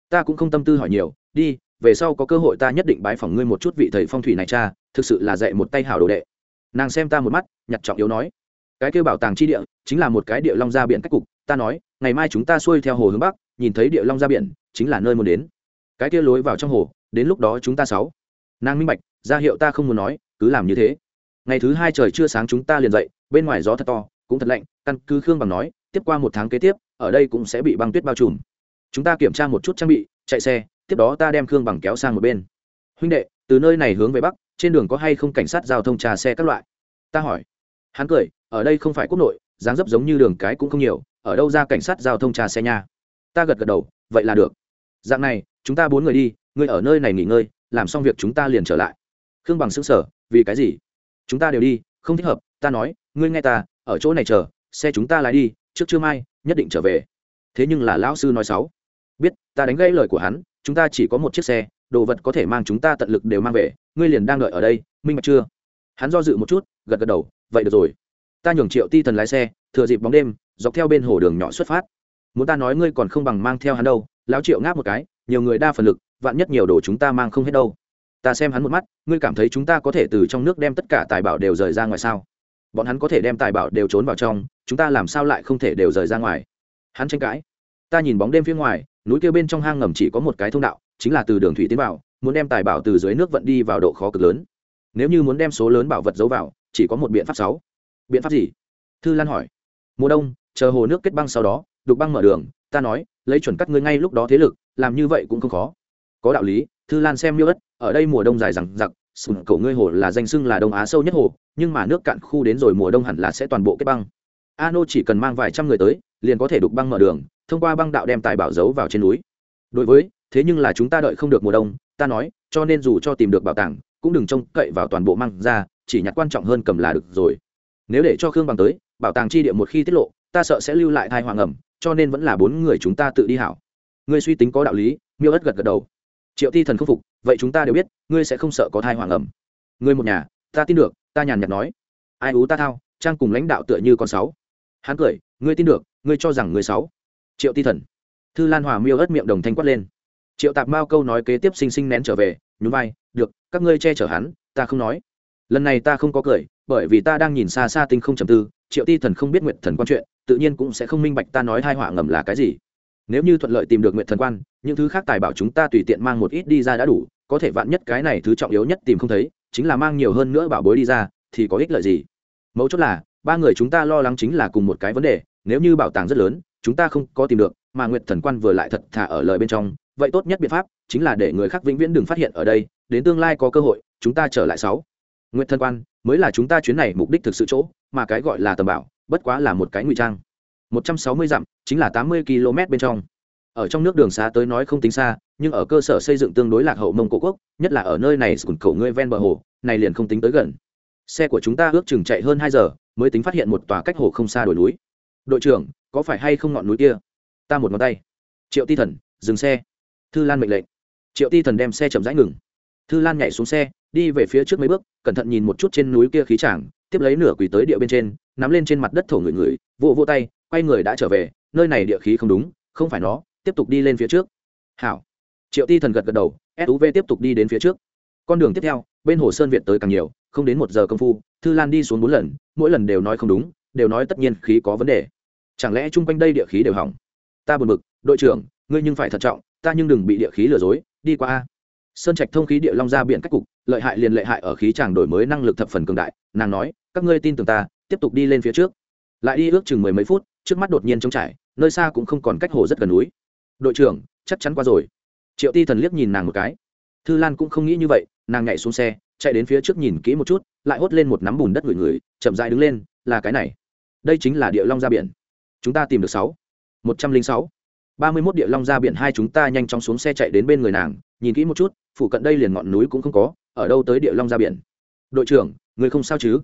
Ta cũng không tâm tư hỏi nhiều, đi, về sau có cơ hội ta nhất định bái phỏng ngươi một chút vị thầy phong thủy này cha, thực sự là dạy một tay hảo đồ đệ. Nàng xem ta một mắt, nhặt trọng yếu nói. Cái kêu bảo tàng chi địa, chính là một cái địa long ra biển cách cục ta nói, ngày mai chúng ta xuôi theo hồ hướng bắc, nhìn thấy địa long ra biển, chính là nơi muốn đến. Cái kia lối vào trong hồ, đến lúc đó chúng ta sáu. Nàng minh bạch, ra hiệu ta không muốn nói, cứ làm như thế. Ngày thứ hai trời chưa sáng chúng ta liền dậy, bên ngoài gió thật to, cũng thật lạnh, căn cứ khương bằng nói, tiếp qua một tháng kế tiếp, ở đây cũng sẽ bị băng tuyết bao trùm. Chúng ta kiểm tra một chút trang bị, chạy xe, tiếp đó ta đem khương bằng kéo sang một bên. Huynh đệ, từ nơi này hướng về bắc, trên đường có hay không cảnh sát giao thông trà xe các loại? Ta hỏi. Hắn cười, ở đây không phải quốc nội, dáng dấp giống như đường cái cũng không nhiều ở đâu ra cảnh sát giao thông trà xe nha? Ta gật gật đầu, vậy là được. Dạng này, chúng ta bốn người đi, ngươi ở nơi này nghỉ ngơi, làm xong việc chúng ta liền trở lại. Khương bằng xứng sở vì cái gì? Chúng ta đều đi, không thích hợp, ta nói, ngươi nghe ta, ở chỗ này chờ, xe chúng ta lái đi, trước trưa mai, nhất định trở về. Thế nhưng là lão sư nói sáu biết, ta đánh gãy lời của hắn, chúng ta chỉ có một chiếc xe, đồ vật có thể mang chúng ta tận lực đều mang về, ngươi liền đang đợi ở đây, minh bạch chưa? Hắn do dự một chút, gật gật đầu, vậy được rồi. Ta nhường triệu ti thần lái xe, thừa dịp bóng đêm dọc theo bên hồ đường nhỏ xuất phát. Muốn ta nói ngươi còn không bằng mang theo hắn đâu, lão triệu ngáp một cái, nhiều người đa phần lực, vạn nhất nhiều đồ chúng ta mang không hết đâu. Ta xem hắn một mắt, ngươi cảm thấy chúng ta có thể từ trong nước đem tất cả tài bảo đều rời ra ngoài sao? Bọn hắn có thể đem tài bảo đều trốn vào trong, chúng ta làm sao lại không thể đều rời ra ngoài? Hắn tranh cãi. Ta nhìn bóng đêm phía ngoài, núi kia bên trong hang ngầm chỉ có một cái thông đạo, chính là từ đường thủy tiến vào, muốn đem tài bảo từ dưới nước vận đi vào độ khó cực lớn. Nếu như muốn đem số lớn bảo vật giấu vào, chỉ có một biện pháp sáu. Biện pháp gì? Thư lan hỏi mùa đông, chờ hồ nước kết băng sau đó, đục băng mở đường, ta nói, lấy chuẩn cắt ngươi ngay lúc đó thế lực, làm như vậy cũng không khó. Có đạo lý, thư lan xem miêu ất, ở đây mùa đông dài rằng giặc sùng cầu ngươi hồ là danh sưng là đông á sâu nhất hồ, nhưng mà nước cạn khu đến rồi mùa đông hẳn là sẽ toàn bộ kết băng. Ano chỉ cần mang vài trăm người tới, liền có thể đục băng mở đường, thông qua băng đạo đem tài bảo giấu vào trên núi. Đối với, thế nhưng là chúng ta đợi không được mùa đông, ta nói, cho nên dù cho tìm được bảo tàng, cũng đừng trông cậy vào toàn bộ mang ra, chỉ nhặt quan trọng hơn cầm là được rồi. Nếu để cho khương bằng tới bảo tàng chi địa một khi tiết lộ, ta sợ sẽ lưu lại thai hoàng ẩm cho nên vẫn là bốn người chúng ta tự đi hảo. Ngươi suy tính có đạo lý, miêu ất gật gật đầu. Triệu ti thần khâm phục, vậy chúng ta đều biết, ngươi sẽ không sợ có thai hoàng ẩm ngươi một nhà, ta tin được, ta nhàn nhạt nói. Ai ú ta thao, trang cùng lãnh đạo tựa như con sáu. Hắn cười, ngươi tin được, ngươi cho rằng ngươi sáu. Triệu ti thần. Thư lan hòa miêu ất miệng đồng thanh quát lên. Triệu tạp mao câu nói kế tiếp xinh xinh nén trở về, nhún vai, được, các ngươi che chở hắn, ta không nói lần này ta không có cười, bởi vì ta đang nhìn xa xa tinh không trầm tư, triệu ti thần không biết nguyện thần quan chuyện, tự nhiên cũng sẽ không minh bạch ta nói hai họa ngầm là cái gì. Nếu như thuận lợi tìm được nguyện thần quan, những thứ khác tài bảo chúng ta tùy tiện mang một ít đi ra đã đủ, có thể vạn nhất cái này thứ trọng yếu nhất tìm không thấy, chính là mang nhiều hơn nữa bảo bối đi ra, thì có ích lợi gì? Mấu chốt là, ba người chúng ta lo lắng chính là cùng một cái vấn đề, nếu như bảo tàng rất lớn, chúng ta không có tìm được, mà nguyệt thần quan vừa lại thật thà ở lời bên trong, vậy tốt nhất biện pháp, chính là để người khác vĩnh viễn đừng phát hiện ở đây, đến tương lai có cơ hội, chúng ta trở lại sáu nguyện thân quan, mới là chúng ta chuyến này mục đích thực sự chỗ, mà cái gọi là tầm bảo, bất quá là một cái ngụy trang. Một trăm sáu mươi dặm, chính là tám mươi km bên trong. Ở trong nước đường xa tới nói không tính xa, nhưng ở cơ sở xây dựng tương đối lạc hậu mông cổ quốc, nhất là ở nơi này sùn cầu ngươi ven bờ hồ, này liền không tính tới gần. Xe của chúng ta ước chừng chạy hơn hai giờ, mới tính phát hiện một tòa cách hồ không xa đồi núi. Đội trưởng, có phải hay không ngọn núi kia? Ta một ngón tay. Triệu ti thần, dừng xe. Thư lan mệnh lệnh. Triệu ti thần đem xe chậm rãi ngừng thư lan nhảy xuống xe, đi về phía trước mấy bước, cẩn thận nhìn một chút trên núi kia khí tràng, tiếp lấy nửa quỳ tới địa bên trên, nắm lên trên mặt đất thổ người người vô vô tay, quay người đã trở về, nơi này địa khí không đúng, không phải nó, tiếp tục đi lên phía trước. Hảo. Triệu ti thần gật gật đầu suv tiếp tục đi đến phía trước. Con đường tiếp theo, bên hồ sơn việt tới càng nhiều, không đến một giờ công phu, thư lan đi xuống bốn lần, mỗi lần đều nói không đúng, đều nói tất nhiên khí có vấn đề. Chẳng lẽ chung quanh đây địa khí đều hỏng? Ta buồn bực, đội trưởng, ngươi nhưng phải thận trọng, ta nhưng đừng bị địa khí lừa dối, đi qua a sơn trạch thông khí địa long ra biển cách cục, lợi hại liền lệ hại ở khí tràng đổi mới năng lực thập phần cường đại, nàng nói, các ngươi tin tưởng ta, tiếp tục đi lên phía trước. Lại đi ước chừng mười mấy phút, trước mắt đột nhiên trống trải, nơi xa cũng không còn cách hồ rất gần núi. Đội trưởng, chắc chắn qua rồi. Triệu ti thần liếc nhìn nàng một cái. Thư lan cũng không nghĩ như vậy, nàng nhảy xuống xe, chạy đến phía trước nhìn kỹ một chút, lại hốt lên một nắm bùn đất ngửi ngửi chậm dại đứng lên, là cái này. Đây chính là địa long ra biển. Chúng ta tìm được sáu. Một trăm linh sáu. Ba mươi mốt địa long ra biển hai chúng ta nhanh chóng xuống xe chạy đến bên người nàng, nhìn kỹ một chút phụ cận đây liền ngọn núi cũng không có, ở đâu tới địa long ra biển. Đội trưởng, người không sao chứ?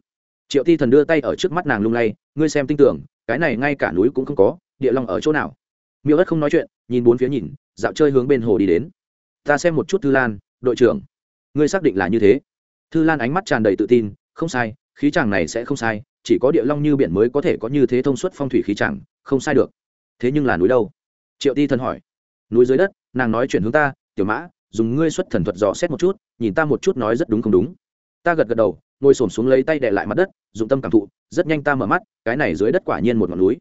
Triệu ti thần đưa tay ở trước mắt nàng lung lay, ngươi xem tin tưởng, cái này ngay cả núi cũng không có, địa long ở chỗ nào? Miêu ất không nói chuyện, nhìn bốn phía nhìn, dạo chơi hướng bên hồ đi đến. Ta xem một chút thư lan, đội trưởng. Ngươi xác định là như thế. Thư lan ánh mắt tràn đầy tự tin, không sai, khí chàng này sẽ không sai, chỉ có địa long như biển mới có thể có như thế thông suốt phong thủy khí chàng, không sai được. Thế nhưng là núi đâu? Triệu ti thần hỏi. Núi dưới đất, nàng nói chuyện hướng ta, tiểu mã dùng ngươi xuất thần thuật dò xét một chút, nhìn ta một chút nói rất đúng không đúng. Ta gật gật đầu, ngồi xổm xuống lấy tay đè lại mặt đất, dụng tâm cảm thụ, rất nhanh ta mở mắt, cái này dưới đất quả nhiên một ngọn núi.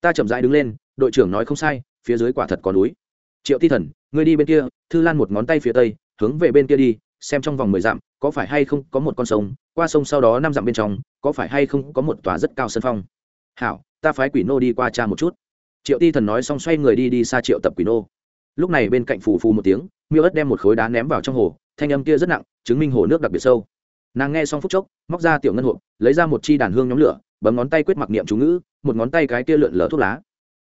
Ta chậm rãi đứng lên, đội trưởng nói không sai, phía dưới quả thật có núi. Triệu ti thần, ngươi đi bên kia, thư lan một ngón tay phía tây, hướng về bên kia đi, xem trong vòng mười dặm, có phải hay không có một con sông, qua sông sau đó năm dặm bên trong, có phải hay không có một tòa rất cao sân phong. Hảo, ta phái quỷ nô đi qua cha một chút. Triệu ti thần nói xong xoay người đi đi xa triệu tập quỷ nô lúc này bên cạnh phù phù một tiếng, miêu ớt đem một khối đá ném vào trong hồ, thanh âm kia rất nặng, chứng minh hồ nước đặc biệt sâu. Nàng nghe xong phút chốc, móc ra tiểu ngân hộp, lấy ra một chi đàn hương nhóm lửa, bấm ngón tay quyết mặc niệm chú ngữ, một ngón tay cái kia lượn lờ thuốc lá.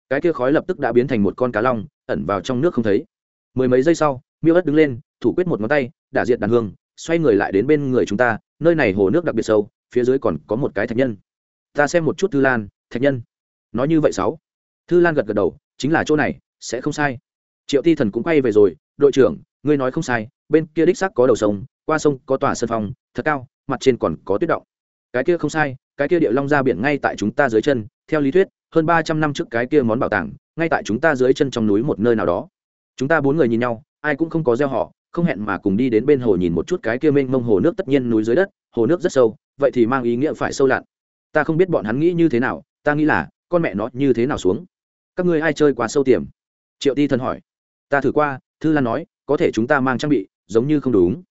Cái kia khói lập tức đã biến thành một con cá long, ẩn vào trong nước không thấy. Mười mấy giây sau, miêu ớt đứng lên, thủ quyết một ngón tay, đả diệt đàn hương, xoay người lại đến bên người chúng ta, nơi này hồ nước đặc biệt sâu, phía dưới còn có một cái thạch nhân. Ta xem một chút thư lan, thạch nhân. Nói như vậy sáu. Thư lan gật gật đầu, chính là chỗ này, sẽ không sai triệu ti thần cũng quay về rồi, đội trưởng, ngươi nói không sai, bên kia đích xác có đầu sông, qua sông có tòa sân phong, thật cao, mặt trên còn có tuyết động. Cái kia không sai, cái kia địa long ra biển ngay tại chúng ta dưới chân, theo lý thuyết, hơn ba trăm năm trước cái kia món bảo tàng, ngay tại chúng ta dưới chân trong núi một nơi nào đó. Chúng ta bốn người nhìn nhau, ai cũng không có gieo họ, không hẹn mà cùng đi đến bên hồ nhìn một chút cái kia mênh mông hồ nước tất nhiên núi dưới đất, hồ nước rất sâu, vậy thì mang ý nghĩa phải sâu lặn. Ta không biết bọn hắn nghĩ như thế nào, ta nghĩ là, con mẹ nó như thế nào xuống? Các ngươi ai chơi quá sâu tiềm? Triệu ti thần hỏi ta thử qua, thư lan nói, có thể chúng ta mang trang bị, giống như không đúng.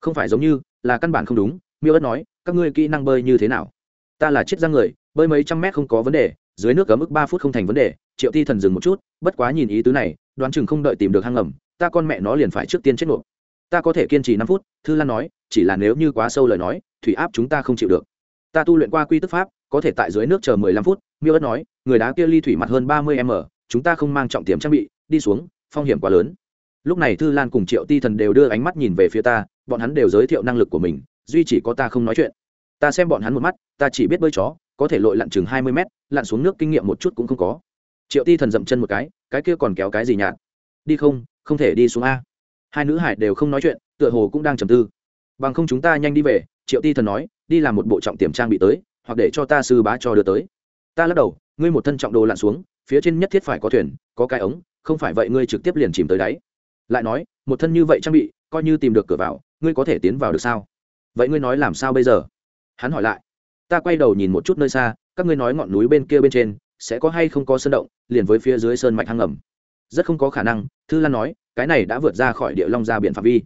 Không phải giống như, là căn bản không đúng, miêu ất nói, các ngươi kỹ năng bơi như thế nào? Ta là chết ra người, bơi mấy trăm mét không có vấn đề, dưới nước cấm ức ba phút không thành vấn đề, triệu ti thần dừng một chút, bất quá nhìn ý tứ này, đoán chừng không đợi tìm được hang ngầm ta con mẹ nó liền phải trước tiên chết nộp ta có thể kiên trì năm phút, thư lan nói, chỉ là nếu như quá sâu lời nói, thủy áp chúng ta không chịu được. Ta tu luyện qua quy tức pháp, có thể tại dưới nước chờ mười lăm phút, miêu ất nói, người đá kia ly thủy mặt hơn ba mươi m, chúng ta không mang trọng tiềm trang bị, đi xuống phong hiểm quá lớn. Lúc này thư lan cùng triệu ti thần đều đưa ánh mắt nhìn về phía ta, bọn hắn đều giới thiệu năng lực của mình, duy chỉ có ta không nói chuyện. Ta xem bọn hắn một mắt, ta chỉ biết bơi chó, có thể lội lặn chừng hai mươi mét, lặn xuống nước kinh nghiệm một chút cũng không có. Triệu ti thần dậm chân một cái cái kia còn kéo cái gì nhạt đi không không thể đi xuống a. Hai nữ hải đều không nói chuyện, tựa hồ cũng đang trầm tư. Bằng không chúng ta nhanh đi về, triệu ti thần nói, đi làm một bộ trọng tiềm trang bị tới, hoặc để cho ta sư bá cho đưa tới. Ta lắc đầu, ngươi một thân trọng đồ lặn xuống, phía trên nhất thiết phải có thuyền, có cái ống không phải vậy ngươi trực tiếp liền chìm tới đáy. Lại nói, một thân như vậy trang bị, coi như tìm được cửa vào, ngươi có thể tiến vào được sao? Vậy ngươi nói làm sao bây giờ? Hắn hỏi lại. Ta quay đầu nhìn một chút nơi xa, các ngươi nói ngọn núi bên kia bên trên, sẽ có hay không có sơn động, liền với phía dưới sơn mạch hang ngầm. Rất không có khả năng, thư lan nói, cái này đã vượt ra khỏi địa long ra biển phạm vi.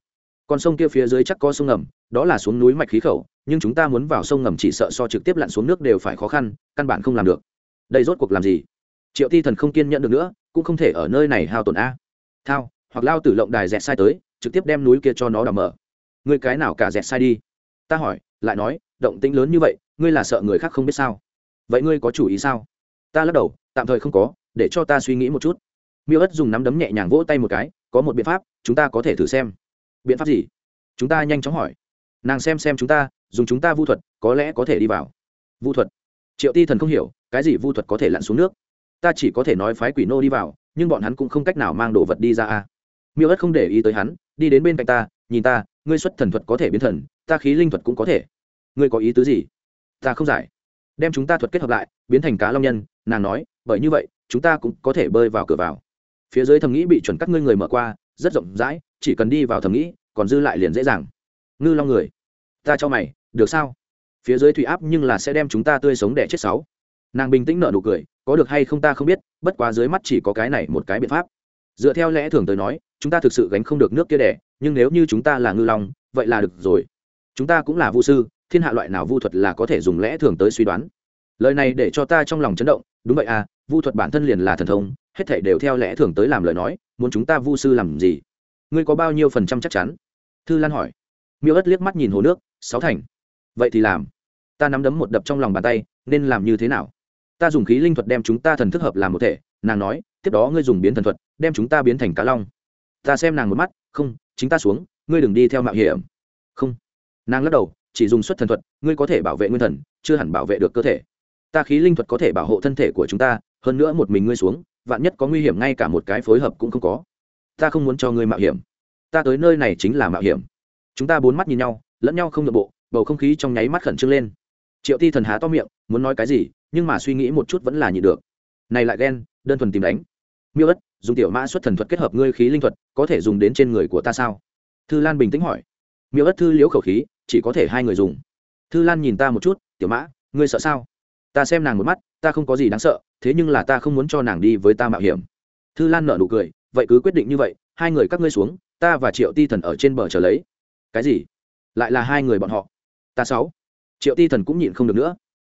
Còn sông kia phía dưới chắc có sông ngầm, đó là xuống núi mạch khí khẩu, nhưng chúng ta muốn vào sông ngầm chỉ sợ so trực tiếp lặn xuống nước đều phải khó khăn, căn bản không làm được. Đây rốt cuộc làm gì? Triệu ti thần không kiên nhẫn được nữa cũng không thể ở nơi này hao tổn a. Thao, hoặc lao tử lộng đài dẹt sai tới, trực tiếp đem núi kia cho nó đào mở. Ngươi cái nào cả dẹt sai đi? Ta hỏi, lại nói, động tĩnh lớn như vậy, ngươi là sợ người khác không biết sao? Vậy ngươi có chủ ý sao? Ta lắc đầu, tạm thời không có, để cho ta suy nghĩ một chút. Miêu ất dùng nắm đấm nhẹ nhàng vỗ tay một cái, có một biện pháp, chúng ta có thể thử xem. Biện pháp gì? Chúng ta nhanh chóng hỏi. Nàng xem xem chúng ta, dùng chúng ta vu thuật, có lẽ có thể đi vào. Vu thuật. Triệu ti thần không hiểu, cái gì vu thuật có thể lặn xuống nước? Ta chỉ có thể nói phái quỷ nô đi vào, nhưng bọn hắn cũng không cách nào mang đồ vật đi ra a. Miêu ất không để ý tới hắn, đi đến bên cạnh ta, nhìn ta, ngươi xuất thần thuật có thể biến thần, ta khí linh thuật cũng có thể. Ngươi có ý tứ gì? Ta không giải. Đem chúng ta thuật kết hợp lại, biến thành cá long nhân, nàng nói, bởi như vậy, chúng ta cũng có thể bơi vào cửa vào. Phía dưới thầm nghĩ bị chuẩn các ngươi người mở qua, rất rộng rãi, chỉ cần đi vào thầm nghĩ, còn dư lại liền dễ dàng. Ngư long người, ta cho mày, được sao? Phía dưới thủy áp nhưng là sẽ đem chúng ta tươi sống đẻ chết sáu nàng bình tĩnh nợ nụ cười, có được hay không ta không biết, bất quá dưới mắt chỉ có cái này một cái biện pháp. Dựa theo lẽ thường tới nói, chúng ta thực sự gánh không được nước kia đẻ, nhưng nếu như chúng ta là ngư long, vậy là được rồi. Chúng ta cũng là vu sư, thiên hạ loại nào vu thuật là có thể dùng lẽ thường tới suy đoán. Lời này để cho ta trong lòng chấn động, đúng vậy à vu thuật bản thân liền là thần thông, hết thể đều theo lẽ thường tới làm lời nói, muốn chúng ta vu sư làm gì? Ngươi có bao nhiêu phần trăm chắc chắn? Thư lan hỏi. Miêu ất liếc mắt nhìn hồ nước, sáu thành. Vậy thì làm. Ta nắm đấm một đập trong lòng bàn tay, nên làm như thế nào? Ta dùng khí linh thuật đem chúng ta thần thức hợp làm một thể, nàng nói, tiếp đó ngươi dùng biến thần thuật, đem chúng ta biến thành cá long. Ta xem nàng một mắt, không, chính ta xuống, ngươi đừng đi theo mạo hiểm. Không. Nàng lắc đầu, chỉ dùng xuất thần thuật, ngươi có thể bảo vệ nguyên thần, chưa hẳn bảo vệ được cơ thể. Ta khí linh thuật có thể bảo hộ thân thể của chúng ta, hơn nữa một mình ngươi xuống, vạn nhất có nguy hiểm ngay cả một cái phối hợp cũng không có. Ta không muốn cho ngươi mạo hiểm. Ta tới nơi này chính là mạo hiểm. Chúng ta bốn mắt nhìn nhau, lẫn nhau không nội bộ, bầu không khí trong nháy mắt khẩn trương lên. Triệu ti thần há to miệng, muốn nói cái gì nhưng mà suy nghĩ một chút vẫn là nhịn được. Này lại ghen, đơn thuần tìm đánh. Miêu ất, dùng tiểu mã xuất thần thuật kết hợp ngươi khí linh thuật, có thể dùng đến trên người của ta sao? Thư lan bình tĩnh hỏi. Miêu ất thư liễu khẩu khí, chỉ có thể hai người dùng. Thư lan nhìn ta một chút, tiểu mã, ngươi sợ sao? Ta xem nàng một mắt, ta không có gì đáng sợ, thế nhưng là ta không muốn cho nàng đi với ta mạo hiểm. Thư lan nở nụ cười, vậy cứ quyết định như vậy, hai người các ngươi xuống, ta và triệu ti thần ở trên bờ chờ lấy. Cái gì? Lại là hai người bọn họ? Ta sáu. Triệu ti thần cũng nhịn không được nữa.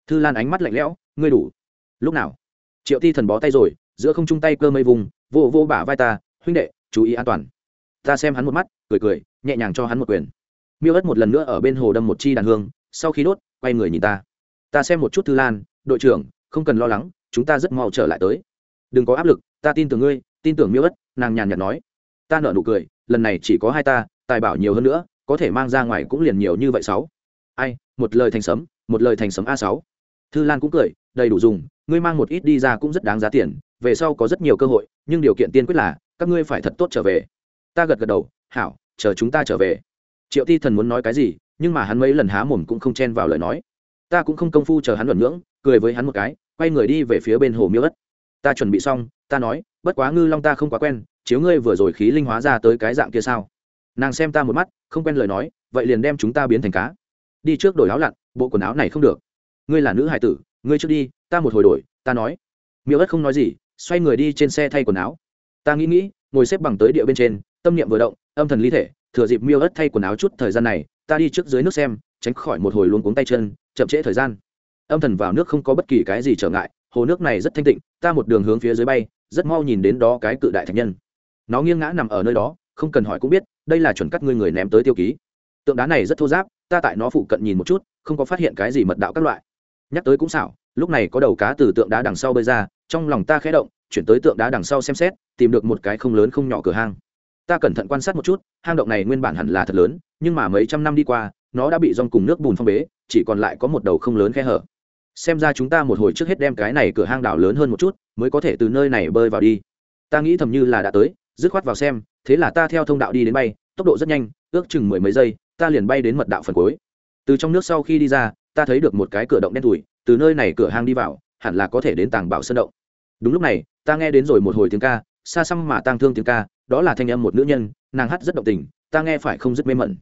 Thư lan ánh mắt lạnh lẽo ngươi đủ. Lúc nào? Triệu ti thần bó tay rồi, giữa không chung tay cơ mây vùng, vô vô bả vai ta, huynh đệ, chú ý an toàn. Ta xem hắn một mắt, cười cười, nhẹ nhàng cho hắn một quyền. Miêu ất một lần nữa ở bên hồ đâm một chi đàn hương, sau khi đốt, quay người nhìn ta. Ta xem một chút thư lan, đội trưởng, không cần lo lắng, chúng ta rất mau trở lại tới. Đừng có áp lực, ta tin tưởng ngươi, tin tưởng miêu ất, nàng nhàn nhạt nói. Ta nở nụ cười, lần này chỉ có hai ta, tài bảo nhiều hơn nữa, có thể mang ra ngoài cũng liền nhiều như vậy sáu. Ai, một lời thành sấm, một lời thành sấm a sáu. Thư lan cũng cười đầy đủ dùng, ngươi mang một ít đi ra cũng rất đáng giá tiền, về sau có rất nhiều cơ hội, nhưng điều kiện tiên quyết là, các ngươi phải thật tốt trở về. Ta gật gật đầu, hảo, chờ chúng ta trở về. Triệu ti thần muốn nói cái gì, nhưng mà hắn mấy lần há mồm cũng không chen vào lời nói. Ta cũng không công phu chờ hắn luận ngưỡng, cười với hắn một cái, quay người đi về phía bên hồ miêu ất. Ta chuẩn bị xong, ta nói, bất quá ngư long ta không quá quen, chiếu ngươi vừa rồi khí linh hóa ra tới cái dạng kia sao? Nàng xem ta một mắt, không quen lời nói, vậy liền đem chúng ta biến thành cá. Đi trước đổi áo lặn, bộ quần áo này không được. Ngươi là nữ hải tử ngươi trước đi, ta một hồi đổi, ta nói. Miêu ất không nói gì, xoay người đi trên xe thay quần áo. Ta nghĩ nghĩ, ngồi xếp bằng tới địa bên trên, tâm niệm vừa động, âm thần ly thể, thừa dịp miêu ất thay quần áo chút thời gian này, ta đi trước dưới nước xem, tránh khỏi một hồi luôn cuống tay chân, chậm trễ thời gian. Âm thần vào nước không có bất kỳ cái gì trở ngại, hồ nước này rất thanh tịnh, ta một đường hướng phía dưới bay, rất mau nhìn đến đó cái cự đại thạch nhân. Nó nghiêng ngã nằm ở nơi đó, không cần hỏi cũng biết, đây là chuẩn cắt ngươi người ném tới tiêu ký. Tượng đá này rất thô giáp, ta tại nó phụ cận nhìn một chút, không có phát hiện cái gì mật đạo các loại nhắc tới cũng xảo, lúc này có đầu cá từ tượng đá đằng sau bơi ra, trong lòng ta khẽ động, chuyển tới tượng đá đằng sau xem xét, tìm được một cái không lớn không nhỏ cửa hang. Ta cẩn thận quan sát một chút, hang động này nguyên bản hẳn là thật lớn, nhưng mà mấy trăm năm đi qua, nó đã bị rong cùng nước bùn phong bế, chỉ còn lại có một đầu không lớn khe hở. Xem ra chúng ta một hồi trước hết đem cái này cửa hang đảo lớn hơn một chút, mới có thể từ nơi này bơi vào đi. Ta nghĩ thầm như là đã tới, dứt khoát vào xem, thế là ta theo thông đạo đi đến bay, tốc độ rất nhanh, ước chừng mười mấy giây, ta liền bay đến mật đạo phần cuối. Từ trong nước sau khi đi ra ta thấy được một cái cửa động đen tủi, từ nơi này cửa hang đi vào, hẳn là có thể đến tàng bảo sơn động. Đúng lúc này, ta nghe đến rồi một hồi tiếng ca, xa xăm mà tang thương tiếng ca, đó là thanh âm một nữ nhân, nàng hát rất động tình, ta nghe phải không dứt mê mẩn.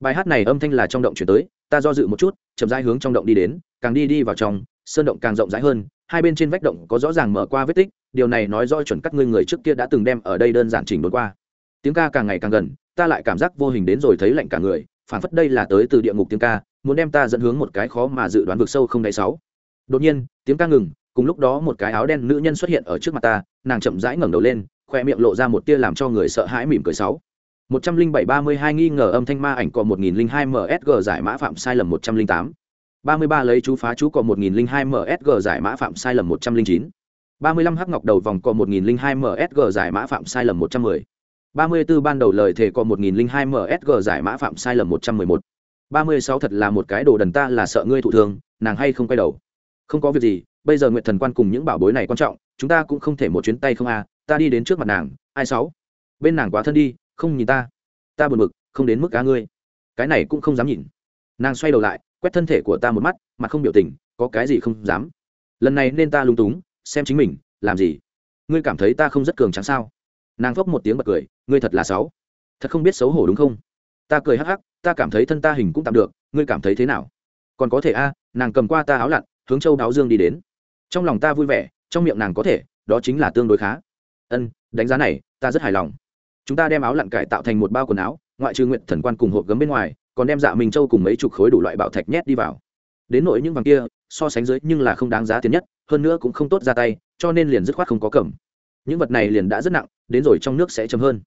Bài hát này âm thanh là trong động chuyển tới, ta do dự một chút, chậm rãi hướng trong động đi đến, càng đi đi vào trong, sơn động càng rộng rãi hơn, hai bên trên vách động có rõ ràng mở qua vết tích, điều này nói do chuẩn các ngươi người trước kia đã từng đem ở đây đơn giản chỉnh đốn qua. Tiếng ca càng ngày càng gần, ta lại cảm giác vô hình đến rồi thấy lạnh cả người phản phất đây là tới từ địa ngục tiếng ca, muốn đem ta dẫn hướng một cái khó mà dự đoán vực sâu không đáy sáu. Đột nhiên, tiếng ca ngừng, cùng lúc đó một cái áo đen nữ nhân xuất hiện ở trước mặt ta, nàng chậm rãi ngẩng đầu lên, khoe miệng lộ ra một tia làm cho người sợ hãi mỉm cười sáu. Một trăm linh bảy ba mươi hai nghi ngờ âm thanh ma ảnh có một nghìn linh hai msg giải mã phạm sai lầm một trăm linh tám. Ba mươi ba lấy chú phá chú có một nghìn linh hai msg giải mã phạm sai lầm một trăm linh chín. Ba mươi lăm hắc ngọc đầu vòng có một nghìn linh hai msg giải mã phạm sai lầm một trăm mười ba mươi b ố ban đầu lời thể có một nghìn linh hai msg giải mã phạm sai lầm một trăm mười một. ba mươi sáu thật là một cái đồ đần ta là sợ ngươi thụ thương, nàng hay không quay đầu? Không có việc gì, bây giờ nguyện thần quan cùng những bảo bối này quan trọng, chúng ta cũng không thể một chuyến tay không à ta đi đến trước mặt nàng, ai sáu? Bên nàng quá thân đi, không nhìn ta. Ta buồn bực, không đến mức cá ngươi. Cái này cũng không dám nhìn. Nàng xoay đầu lại, quét thân thể của ta một mắt, mặt không biểu tình, có cái gì không dám. Lần này nên ta lung túng, xem chính mình, làm gì? Ngươi cảm thấy ta không rất cường tráng sao? Nàng phốc một tiếng bật cười ngươi thật là sáu. Thật không biết xấu hổ đúng không? Ta cười hắc hắc, ta cảm thấy thân ta hình cũng tạm được, ngươi cảm thấy thế nào? Còn có thể a, nàng cầm qua ta áo lặn, hướng châu đáo dương đi đến. Trong lòng ta vui vẻ, trong miệng nàng có thể, đó chính là tương đối khá. Ân, đánh giá này, ta rất hài lòng. Chúng ta đem áo lặn cải tạo thành một bao quần áo, ngoại trừ nguyện thần quan cùng hộp gấm bên ngoài, còn đem dạ minh châu cùng mấy chục khối đủ loại bảo thạch nhét đi vào. Đến nội những vàng kia, so sánh dưới nhưng là không đáng giá tiền nhất, hơn nữa cũng không tốt ra tay, cho nên liền dứt khoát không có cầm. Những vật này liền đã rất nặng, đến rồi trong nước sẽ chấm hơn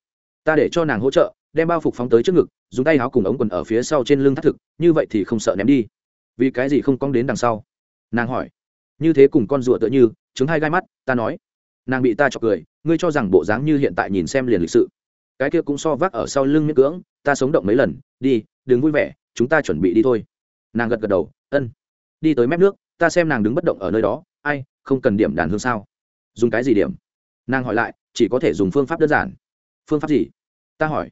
ta để cho nàng hỗ trợ, đem bao phục phóng tới trước ngực, dùng tay áo cùng ống quần ở phía sau trên lưng thắt thực, như vậy thì không sợ ném đi. Vì cái gì không cong đến đằng sau? Nàng hỏi. Như thế cùng con rùa tựa như chứng hai gai mắt, ta nói. Nàng bị ta chọc cười, ngươi cho rằng bộ dáng như hiện tại nhìn xem liền lịch sự. Cái kia cũng so vác ở sau lưng miễn cưỡng, ta sống động mấy lần, đi, đừng vui vẻ, chúng ta chuẩn bị đi thôi. Nàng gật gật đầu, ân. Đi tới mép nước, ta xem nàng đứng bất động ở nơi đó, ai, không cần điểm đàn hương sao? Dùng cái gì điểm? Nàng hỏi lại, chỉ có thể dùng phương pháp đơn giản phương pháp gì? Ta hỏi.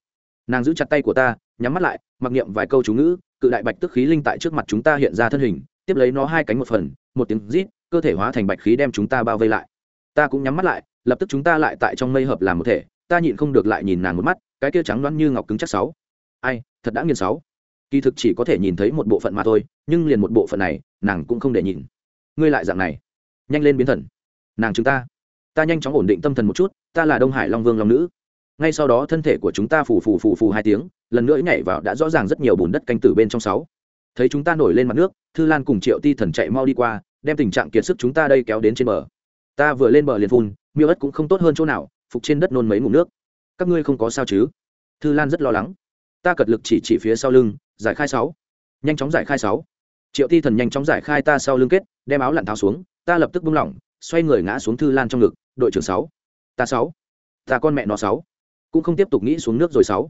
Nàng giữ chặt tay của ta, nhắm mắt lại, mặc niệm vài câu chú ngữ, cự đại bạch tức khí linh tại trước mặt chúng ta hiện ra thân hình, tiếp lấy nó hai cánh một phần, một tiếng rít, cơ thể hóa thành bạch khí đem chúng ta bao vây lại. Ta cũng nhắm mắt lại, lập tức chúng ta lại tại trong mây hợp làm một thể, ta nhịn không được lại nhìn nàng một mắt, cái kia trắng đoán như ngọc cứng chắc sáu. Ai, thật đã nghiền sáu. Kỳ thực chỉ có thể nhìn thấy một bộ phận mà thôi, nhưng liền một bộ phận này, nàng cũng không để nhìn. Ngươi lại dạng này. Nhanh lên biến thần. Nàng chúng ta. Ta nhanh chóng ổn định tâm thần một chút, ta là đông hải long vương long nữ ngay sau đó thân thể của chúng ta phù phù phù phù hai tiếng, lần nữa nhảy vào đã rõ ràng rất nhiều bùn đất canh tử bên trong sáu. Thấy chúng ta nổi lên mặt nước, thư lan cùng triệu ti thần chạy mau đi qua, đem tình trạng kiệt sức chúng ta đây kéo đến trên bờ. Ta vừa lên bờ liền phun, miêu ất cũng không tốt hơn chỗ nào, phục trên đất nôn mấy ngụm nước. Các ngươi không có sao chứ? Thư lan rất lo lắng. Ta cật lực chỉ chỉ phía sau lưng, giải khai sáu. Nhanh chóng giải khai sáu. Triệu ti thần nhanh chóng giải khai ta sau lưng kết, đem áo lặn tháo xuống, ta lập tức buông lỏng, xoay người ngã xuống thư lan trong ngực, đội trưởng sáu. Ta sáu. Ta con mẹ nó sáu cũng không tiếp tục nghĩ xuống nước rồi sáu.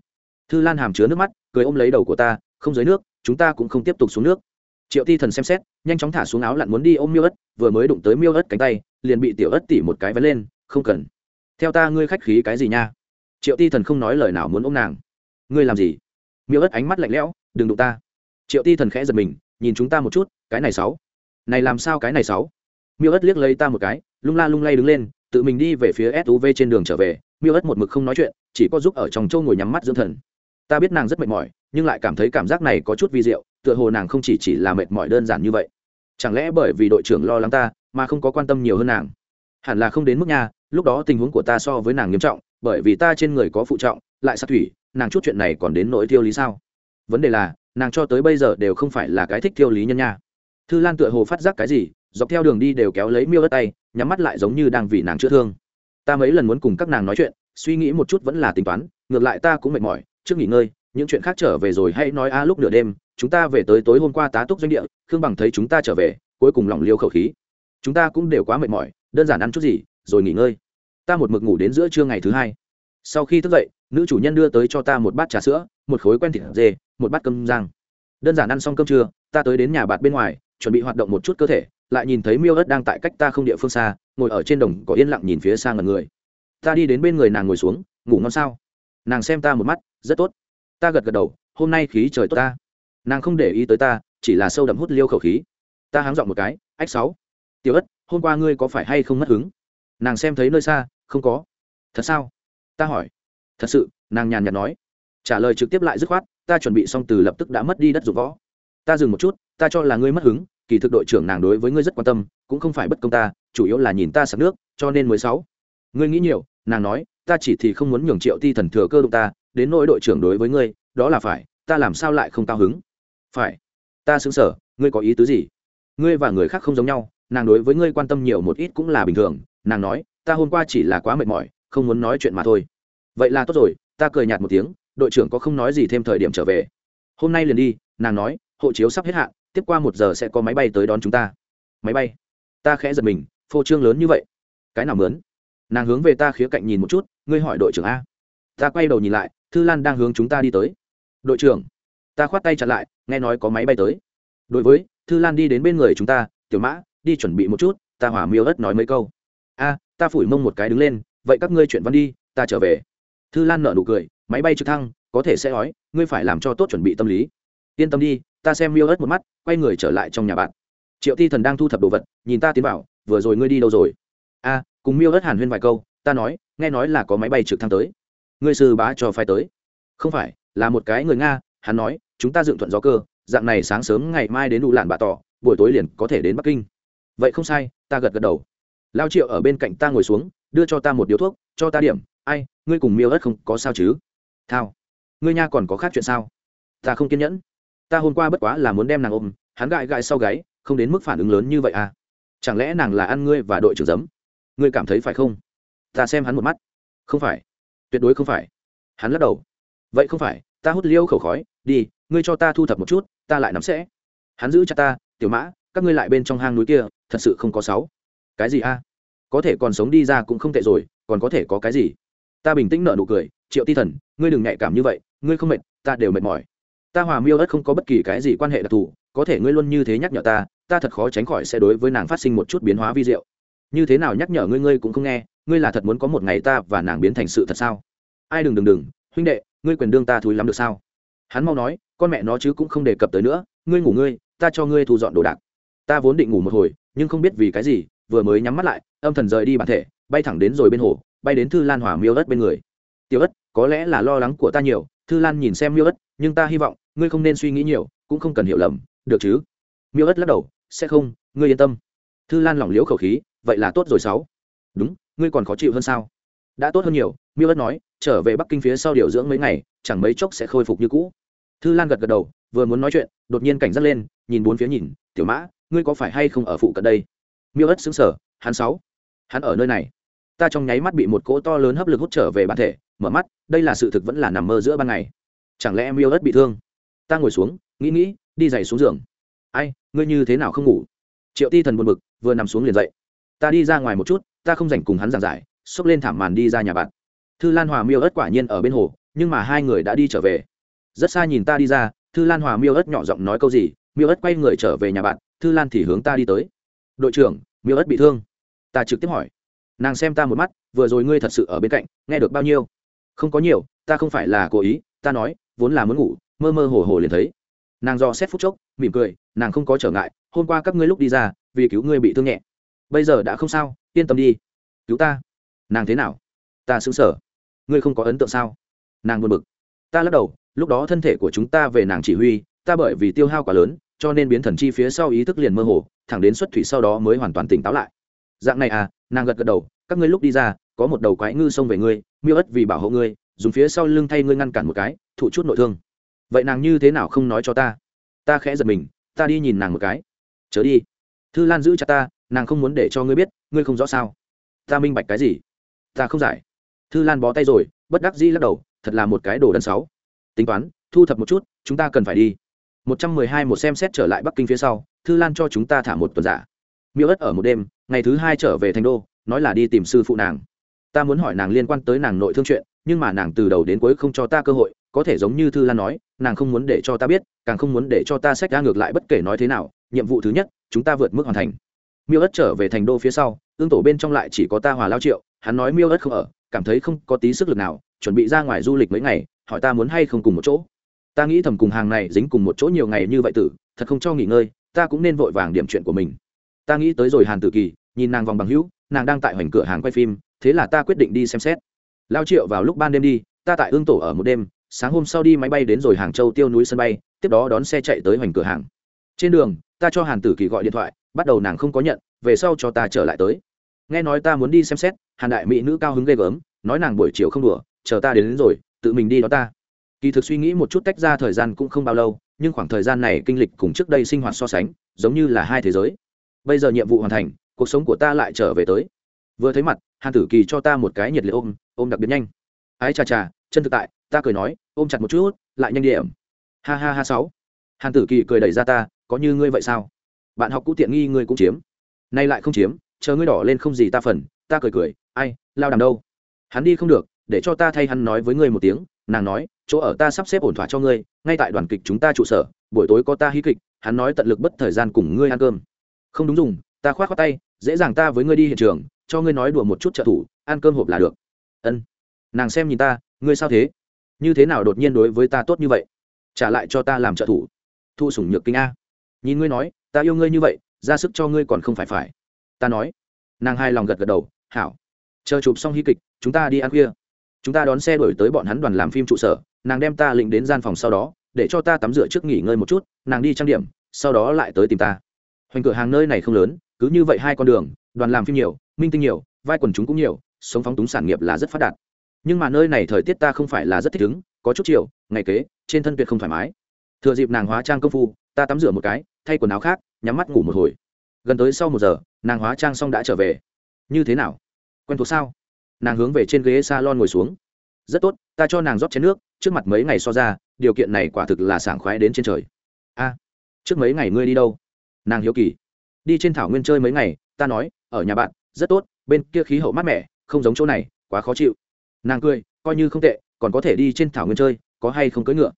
Thư lan hàm chứa nước mắt, cười ôm lấy đầu của ta, không dưới nước, chúng ta cũng không tiếp tục xuống nước. Triệu ti thần xem xét, nhanh chóng thả xuống áo lặn muốn đi ôm miêu ất, vừa mới đụng tới miêu ất cánh tay, liền bị tiểu ất tỉ một cái vén lên, không cần. Theo ta ngươi khách khí cái gì nha? Triệu ti thần không nói lời nào muốn ôm nàng. Ngươi làm gì? Miêu ất ánh mắt lạnh lẽo, đừng đụng ta. Triệu ti thần khẽ giật mình, nhìn chúng ta một chút, cái này sáu. Này làm sao cái này sáu? Miêu ất liếc lấy ta một cái, lung la lung lay đứng lên tự mình đi về phía suv trên đường trở về, miêu ất một mực không nói chuyện, chỉ có giúp ở trong châu ngồi nhắm mắt dưỡng thần. Ta biết nàng rất mệt mỏi, nhưng lại cảm thấy cảm giác này có chút vi diệu, tựa hồ nàng không chỉ chỉ là mệt mỏi đơn giản như vậy. Chẳng lẽ bởi vì đội trưởng lo lắng ta, mà không có quan tâm nhiều hơn nàng? Hẳn là không đến mức nha, lúc đó tình huống của ta so với nàng nghiêm trọng, bởi vì ta trên người có phụ trọng, lại sát thủy, nàng chút chuyện này còn đến nỗi thiêu lý sao? Vấn đề là, nàng cho tới bây giờ đều không phải là cái thích thiêu lý nhân nha. Thư lan tựa hồ phát giác cái gì dọc theo đường đi đều kéo lấy miêu đất tay, nhắm mắt lại giống như đang vì nàng chữa thương. Ta mấy lần muốn cùng các nàng nói chuyện, suy nghĩ một chút vẫn là tính toán, ngược lại ta cũng mệt mỏi, trước nghỉ ngơi, những chuyện khác trở về rồi hãy nói a lúc nửa đêm, chúng ta về tới tối hôm qua tá túc doanh địa, khương bằng thấy chúng ta trở về, cuối cùng lòng liêu khẩu khí. Chúng ta cũng đều quá mệt mỏi, đơn giản ăn chút gì, rồi nghỉ ngơi. Ta một mực ngủ đến giữa trưa ngày thứ hai. Sau khi thức dậy, nữ chủ nhân đưa tới cho ta một bát trà sữa, một khối quen thịt dê, một bát cơm rang. Đơn giản ăn xong cơm trưa, ta tới đến nhà bạt bên ngoài, chuẩn bị hoạt động một chút cơ thể lại nhìn thấy miêu ớt đang tại cách ta không địa phương xa, ngồi ở trên đồng có yên lặng nhìn phía xa ngần người. Ta đi đến bên người nàng ngồi xuống, ngủ ngon sao? Nàng xem ta một mắt, rất tốt. Ta gật gật đầu, hôm nay khí trời tốt ta. Nàng không để ý tới ta, chỉ là sâu đậm hút liêu khẩu khí. Ta háng dọn một cái, ách sáu, tiểu ất, hôm qua ngươi có phải hay không mất hứng? Nàng xem thấy nơi xa, không có. Thật sao? Ta hỏi. Thật sự, nàng nhàn nhạt nói. Trả lời trực tiếp lại dứt khoát, ta chuẩn bị xong từ lập tức đã mất đi đất dụng võ. Ta dừng một chút, ta cho là ngươi mất hứng kỳ thực đội trưởng nàng đối với ngươi rất quan tâm, cũng không phải bất công ta, chủ yếu là nhìn ta sạc nước, cho nên mới sáu. Ngươi nghĩ nhiều, nàng nói, ta chỉ thì không muốn nhường triệu ti thần thừa cơ đụng ta, đến nỗi đội trưởng đối với ngươi, đó là phải, ta làm sao lại không cao hứng? Phải. Ta xứng sở, ngươi có ý tứ gì? Ngươi và người khác không giống nhau, nàng đối với ngươi quan tâm nhiều một ít cũng là bình thường, nàng nói, ta hôm qua chỉ là quá mệt mỏi, không muốn nói chuyện mà thôi. Vậy là tốt rồi, ta cười nhạt một tiếng, đội trưởng có không nói gì thêm thời điểm trở về. Hôm nay liền đi, nàng nói, hộ chiếu sắp hết hạn tiếp qua một giờ sẽ có máy bay tới đón chúng ta. Máy bay? Ta khẽ giật mình, phô trương lớn như vậy. Cái nào mướn? Nàng hướng về ta khía cạnh nhìn một chút, ngươi hỏi đội trưởng a. Ta quay đầu nhìn lại, thư lan đang hướng chúng ta đi tới. Đội trưởng, ta khoát tay chặn lại, nghe nói có máy bay tới. Đối với, thư lan đi đến bên người chúng ta, tiểu mã, đi chuẩn bị một chút, ta hỏa miêu ớt nói mấy câu. A, ta phủi mông một cái đứng lên, vậy các ngươi chuyện văn đi, ta trở về. Thư lan nở nụ cười, máy bay trực thăng, có thể sẽ nói ngươi phải làm cho tốt chuẩn bị tâm lý. Yên tâm đi ta xem miêu ớt một mắt, quay người trở lại trong nhà bạn. Triệu ti thần đang thu thập đồ vật, nhìn ta tiến vào, vừa rồi ngươi đi đâu rồi? A, cùng miêu ớt hàn huyên vài câu, ta nói, nghe nói là có máy bay trực thăng tới. Ngươi sư bá cho phai tới. Không phải, là một cái người nga, hắn nói, chúng ta dựng thuận gió cơ, dạng này sáng sớm ngày mai đến đủ lạn bà tỏ, buổi tối liền có thể đến bắc kinh. Vậy không sai, ta gật gật đầu. Lao triệu ở bên cạnh ta ngồi xuống, đưa cho ta một điếu thuốc, cho ta điểm. Ai, ngươi cùng miêu ớt không có sao chứ? Thao. Ngươi nha còn có khác chuyện sao? Ta không kiên nhẫn ta hôm qua bất quá là muốn đem nàng ôm, hắn gãi gãi sau gáy, không đến mức phản ứng lớn như vậy à? Chẳng lẽ nàng là ăn ngươi và đội trưởng giấm? Ngươi cảm thấy phải không? Ta xem hắn một mắt. Không phải. Tuyệt đối không phải. Hắn lắc đầu. Vậy không phải, ta hút liêu khẩu khói, đi, ngươi cho ta thu thập một chút, ta lại nắm sẽ. Hắn giữ chặt ta, tiểu mã, các ngươi lại bên trong hang núi kia, thật sự không có sáu. Cái gì a? Có thể còn sống đi ra cũng không tệ rồi, còn có thể có cái gì? Ta bình tĩnh nợ nụ cười, triệu ti thần, ngươi đừng nhạy cảm như vậy, ngươi không mệt, ta đều mệt mỏi ta hòa miêu ớt không có bất kỳ cái gì quan hệ đặc thù, có thể ngươi luôn như thế nhắc nhở ta ta thật khó tránh khỏi sẽ đối với nàng phát sinh một chút biến hóa vi diệu. Như thế nào nhắc nhở ngươi ngươi cũng không nghe, ngươi là thật muốn có một ngày ta và nàng biến thành sự thật sao? Ai đừng đừng đừng, huynh đệ, ngươi quyền đương ta thúi lắm được sao? Hắn mau nói, con mẹ nó chứ cũng không đề cập tới nữa, ngươi ngủ ngươi, ta cho ngươi thu dọn đồ đạc. Ta vốn định ngủ một hồi, nhưng không biết vì cái gì, vừa mới nhắm mắt lại, âm thần rời đi bản thể, bay thẳng đến rồi bên hồ, bay đến thư lan hỏa miêu ớt bên người. Tiêu ớt, có lẽ là lo lắng của ta nhiều thư lan nhìn xem miêu ất, nhưng ta hy vọng, ngươi không nên suy nghĩ nhiều, cũng không cần hiểu lầm, được chứ? Miêu ất lắc đầu, sẽ không, ngươi yên tâm. Thư lan lỏng liễu khẩu khí, vậy là tốt rồi sáu. Đúng, ngươi còn khó chịu hơn sao? Đã tốt hơn nhiều, miêu ất nói, trở về bắc kinh phía sau điều dưỡng mấy ngày, chẳng mấy chốc sẽ khôi phục như cũ. Thư lan gật gật đầu, vừa muốn nói chuyện, đột nhiên cảnh giác lên, nhìn bốn phía nhìn, tiểu mã, ngươi có phải hay không ở phụ cận đây? Miêu ất xứng sở hắn sáu, hắn ở nơi này ta trong nháy mắt bị một cỗ to lớn hấp lực hút trở về bản thể, mở mắt, đây là sự thực vẫn là nằm mơ giữa ban ngày. Chẳng lẽ em yêu đất bị thương? Ta ngồi xuống, nghĩ nghĩ, đi giày xuống giường. Ai, ngươi như thế nào không ngủ? Triệu ti thần buồn bực, vừa nằm xuống liền dậy. Ta đi ra ngoài một chút, ta không dành cùng hắn giảng giải, xốc lên thảm màn đi ra nhà bạn. Thư lan hòa miêu ớt quả nhiên ở bên hồ, nhưng mà hai người đã đi trở về. Rất xa nhìn ta đi ra, thư lan hòa miêu ớt nhỏ giọng nói câu gì, miêu ớt quay người trở về nhà bạn, thư lan thì hướng ta đi tới. Đội trưởng, miêu ớt bị thương. Ta trực tiếp hỏi nàng xem ta một mắt, vừa rồi ngươi thật sự ở bên cạnh, nghe được bao nhiêu? Không có nhiều, ta không phải là cố ý, ta nói, vốn là muốn ngủ, mơ mơ hồ hồ liền thấy. Nàng do xét phút chốc, mỉm cười, nàng không có trở ngại, hôm qua các ngươi lúc đi ra, vì cứu ngươi bị thương nhẹ. Bây giờ đã không sao, yên tâm đi. Cứu ta. Nàng thế nào? Ta xứng sở ngươi không có ấn tượng sao? Nàng buồn bực. Ta lắc đầu, lúc đó thân thể của chúng ta về nàng chỉ huy, ta bởi vì tiêu hao quá lớn, cho nên biến thần chi phía sau ý thức liền mơ hồ, thẳng đến xuất thủy sau đó mới hoàn toàn tỉnh táo lại. Dạng này à nàng gật gật đầu, các ngươi lúc đi ra, có một đầu quái ngư xông về ngươi, miêu ất vì bảo hộ ngươi, dùng phía sau lưng thay ngươi ngăn cản một cái, thụ chút nội thương. Vậy nàng như thế nào không nói cho ta? Ta khẽ giật mình, ta đi nhìn nàng một cái. Chớ đi. Thư lan giữ chặt ta, nàng không muốn để cho ngươi biết, ngươi không rõ sao? Ta minh bạch cái gì? Ta không giải. Thư lan bó tay rồi, bất đắc dĩ lắc đầu, thật là một cái đồ đần sáu. Tính toán, thu thập một chút, chúng ta cần phải đi. Một trăm mười hai một xem xét trở lại bắc kinh phía sau, thư lan cho chúng ta thả một tuần giả. Miêu ất ở một đêm ngày thứ hai trở về thành đô, nói là đi tìm sư phụ nàng. Ta muốn hỏi nàng liên quan tới nàng nội thương chuyện, nhưng mà nàng từ đầu đến cuối không cho ta cơ hội, có thể giống như thư lan nói, nàng không muốn để cho ta biết, càng không muốn để cho ta sách ra ngược lại bất kể nói thế nào, nhiệm vụ thứ nhất, chúng ta vượt mức hoàn thành. Miêu ất trở về thành đô phía sau, ương tổ bên trong lại chỉ có ta hòa lao triệu, hắn nói miêu ất không ở, cảm thấy không có tí sức lực nào, chuẩn bị ra ngoài du lịch mấy ngày, hỏi ta muốn hay không cùng một chỗ. Ta nghĩ thầm cùng hàng này dính cùng một chỗ nhiều ngày như vậy tử, thật không cho nghỉ ngơi, ta cũng nên vội vàng điểm chuyện của mình ta nghĩ tới rồi hàn tử kỳ nhìn nàng vòng bằng hữu nàng đang tại hoành cửa hàng quay phim thế là ta quyết định đi xem xét lao triệu vào lúc ban đêm đi ta tại ương tổ ở một đêm sáng hôm sau đi máy bay đến rồi hàng châu tiêu núi sân bay tiếp đó đón xe chạy tới hoành cửa hàng trên đường ta cho hàn tử kỳ gọi điện thoại bắt đầu nàng không có nhận về sau cho ta trở lại tới nghe nói ta muốn đi xem xét hàn đại mỹ nữ cao hứng ghê gớm nói nàng buổi chiều không đùa chờ ta đến, đến rồi tự mình đi đó ta kỳ thực suy nghĩ một chút tách ra thời gian cũng không bao lâu nhưng khoảng thời gian này kinh lịch cùng trước đây sinh hoạt so sánh giống như là hai thế giới bây giờ nhiệm vụ hoàn thành, cuộc sống của ta lại trở về tới. Vừa thấy mặt, hàn tử kỳ cho ta một cái nhiệt liệt ôm ôm đặc biệt nhanh. Ái chà chà, chân thực tại, ta cười nói, ôm chặt một chút, lại nhanh điểm. Ha ha ha sáu. Hàn tử kỳ cười đẩy ra ta, có như ngươi vậy sao? Bạn học cũ tiện nghi ngươi cũng chiếm. Nay lại không chiếm, chờ ngươi đỏ lên không gì ta phần, ta cười cười, ai, lao đàm đâu? Hắn đi không được, để cho ta thay hắn nói với ngươi một tiếng, nàng nói, chỗ ở ta sắp xếp ổn thỏa cho ngươi, ngay tại đoàn kịch chúng ta trụ sở, buổi tối có ta hí kịch, hắn nói tận lực bất thời gian cùng ngươi ăn cơm không đúng dùng, ta khoát khoát tay, dễ dàng ta với ngươi đi hiện trường, cho ngươi nói đùa một chút trợ thủ, ăn cơm hộp là được. Ân. Nàng xem nhìn ta, ngươi sao thế? Như thế nào đột nhiên đối với ta tốt như vậy? Trả lại cho ta làm trợ thủ. Thu sủng nhược kinh a. Nhìn ngươi nói, ta yêu ngươi như vậy, ra sức cho ngươi còn không phải phải. Ta nói. Nàng hai lòng gật gật đầu, hảo. Chờ chụp xong hy kịch, chúng ta đi ăn khuya. Chúng ta đón xe đổi tới bọn hắn đoàn làm phim trụ sở, nàng đem ta lĩnh đến gian phòng sau đó, để cho ta tắm rửa trước nghỉ ngơi một chút, nàng đi trang điểm, sau đó lại tới tìm ta hoành cửa hàng nơi này không lớn, cứ như vậy hai con đường, đoàn làm phim nhiều, minh tinh nhiều, vai quần chúng cũng nhiều, sống phóng túng sản nghiệp là rất phát đạt. Nhưng mà nơi này thời tiết ta không phải là rất thích ứng, có chút chiều, ngày kế, trên thân tuyệt không thoải mái. Thừa dịp nàng hóa trang công phu, ta tắm rửa một cái, thay quần áo khác, nhắm mắt ngủ một hồi. Gần tới sau một giờ, nàng hóa trang xong đã trở về. Như thế nào? Quen thuộc sao? Nàng hướng về trên ghế s a lon ngồi xuống. Rất tốt, ta cho nàng rót chén nước, trước mặt mấy ngày so ra, điều kiện này quả thực là sảng khoái đến trên trời. A, trước mấy ngày ngươi đi đâu? Nàng hiếu kỳ. Đi trên thảo nguyên chơi mấy ngày, ta nói, ở nhà bạn, rất tốt, bên kia khí hậu mát mẻ, không giống chỗ này, quá khó chịu. Nàng cười, coi như không tệ, còn có thể đi trên thảo nguyên chơi, có hay không cưỡi ngựa?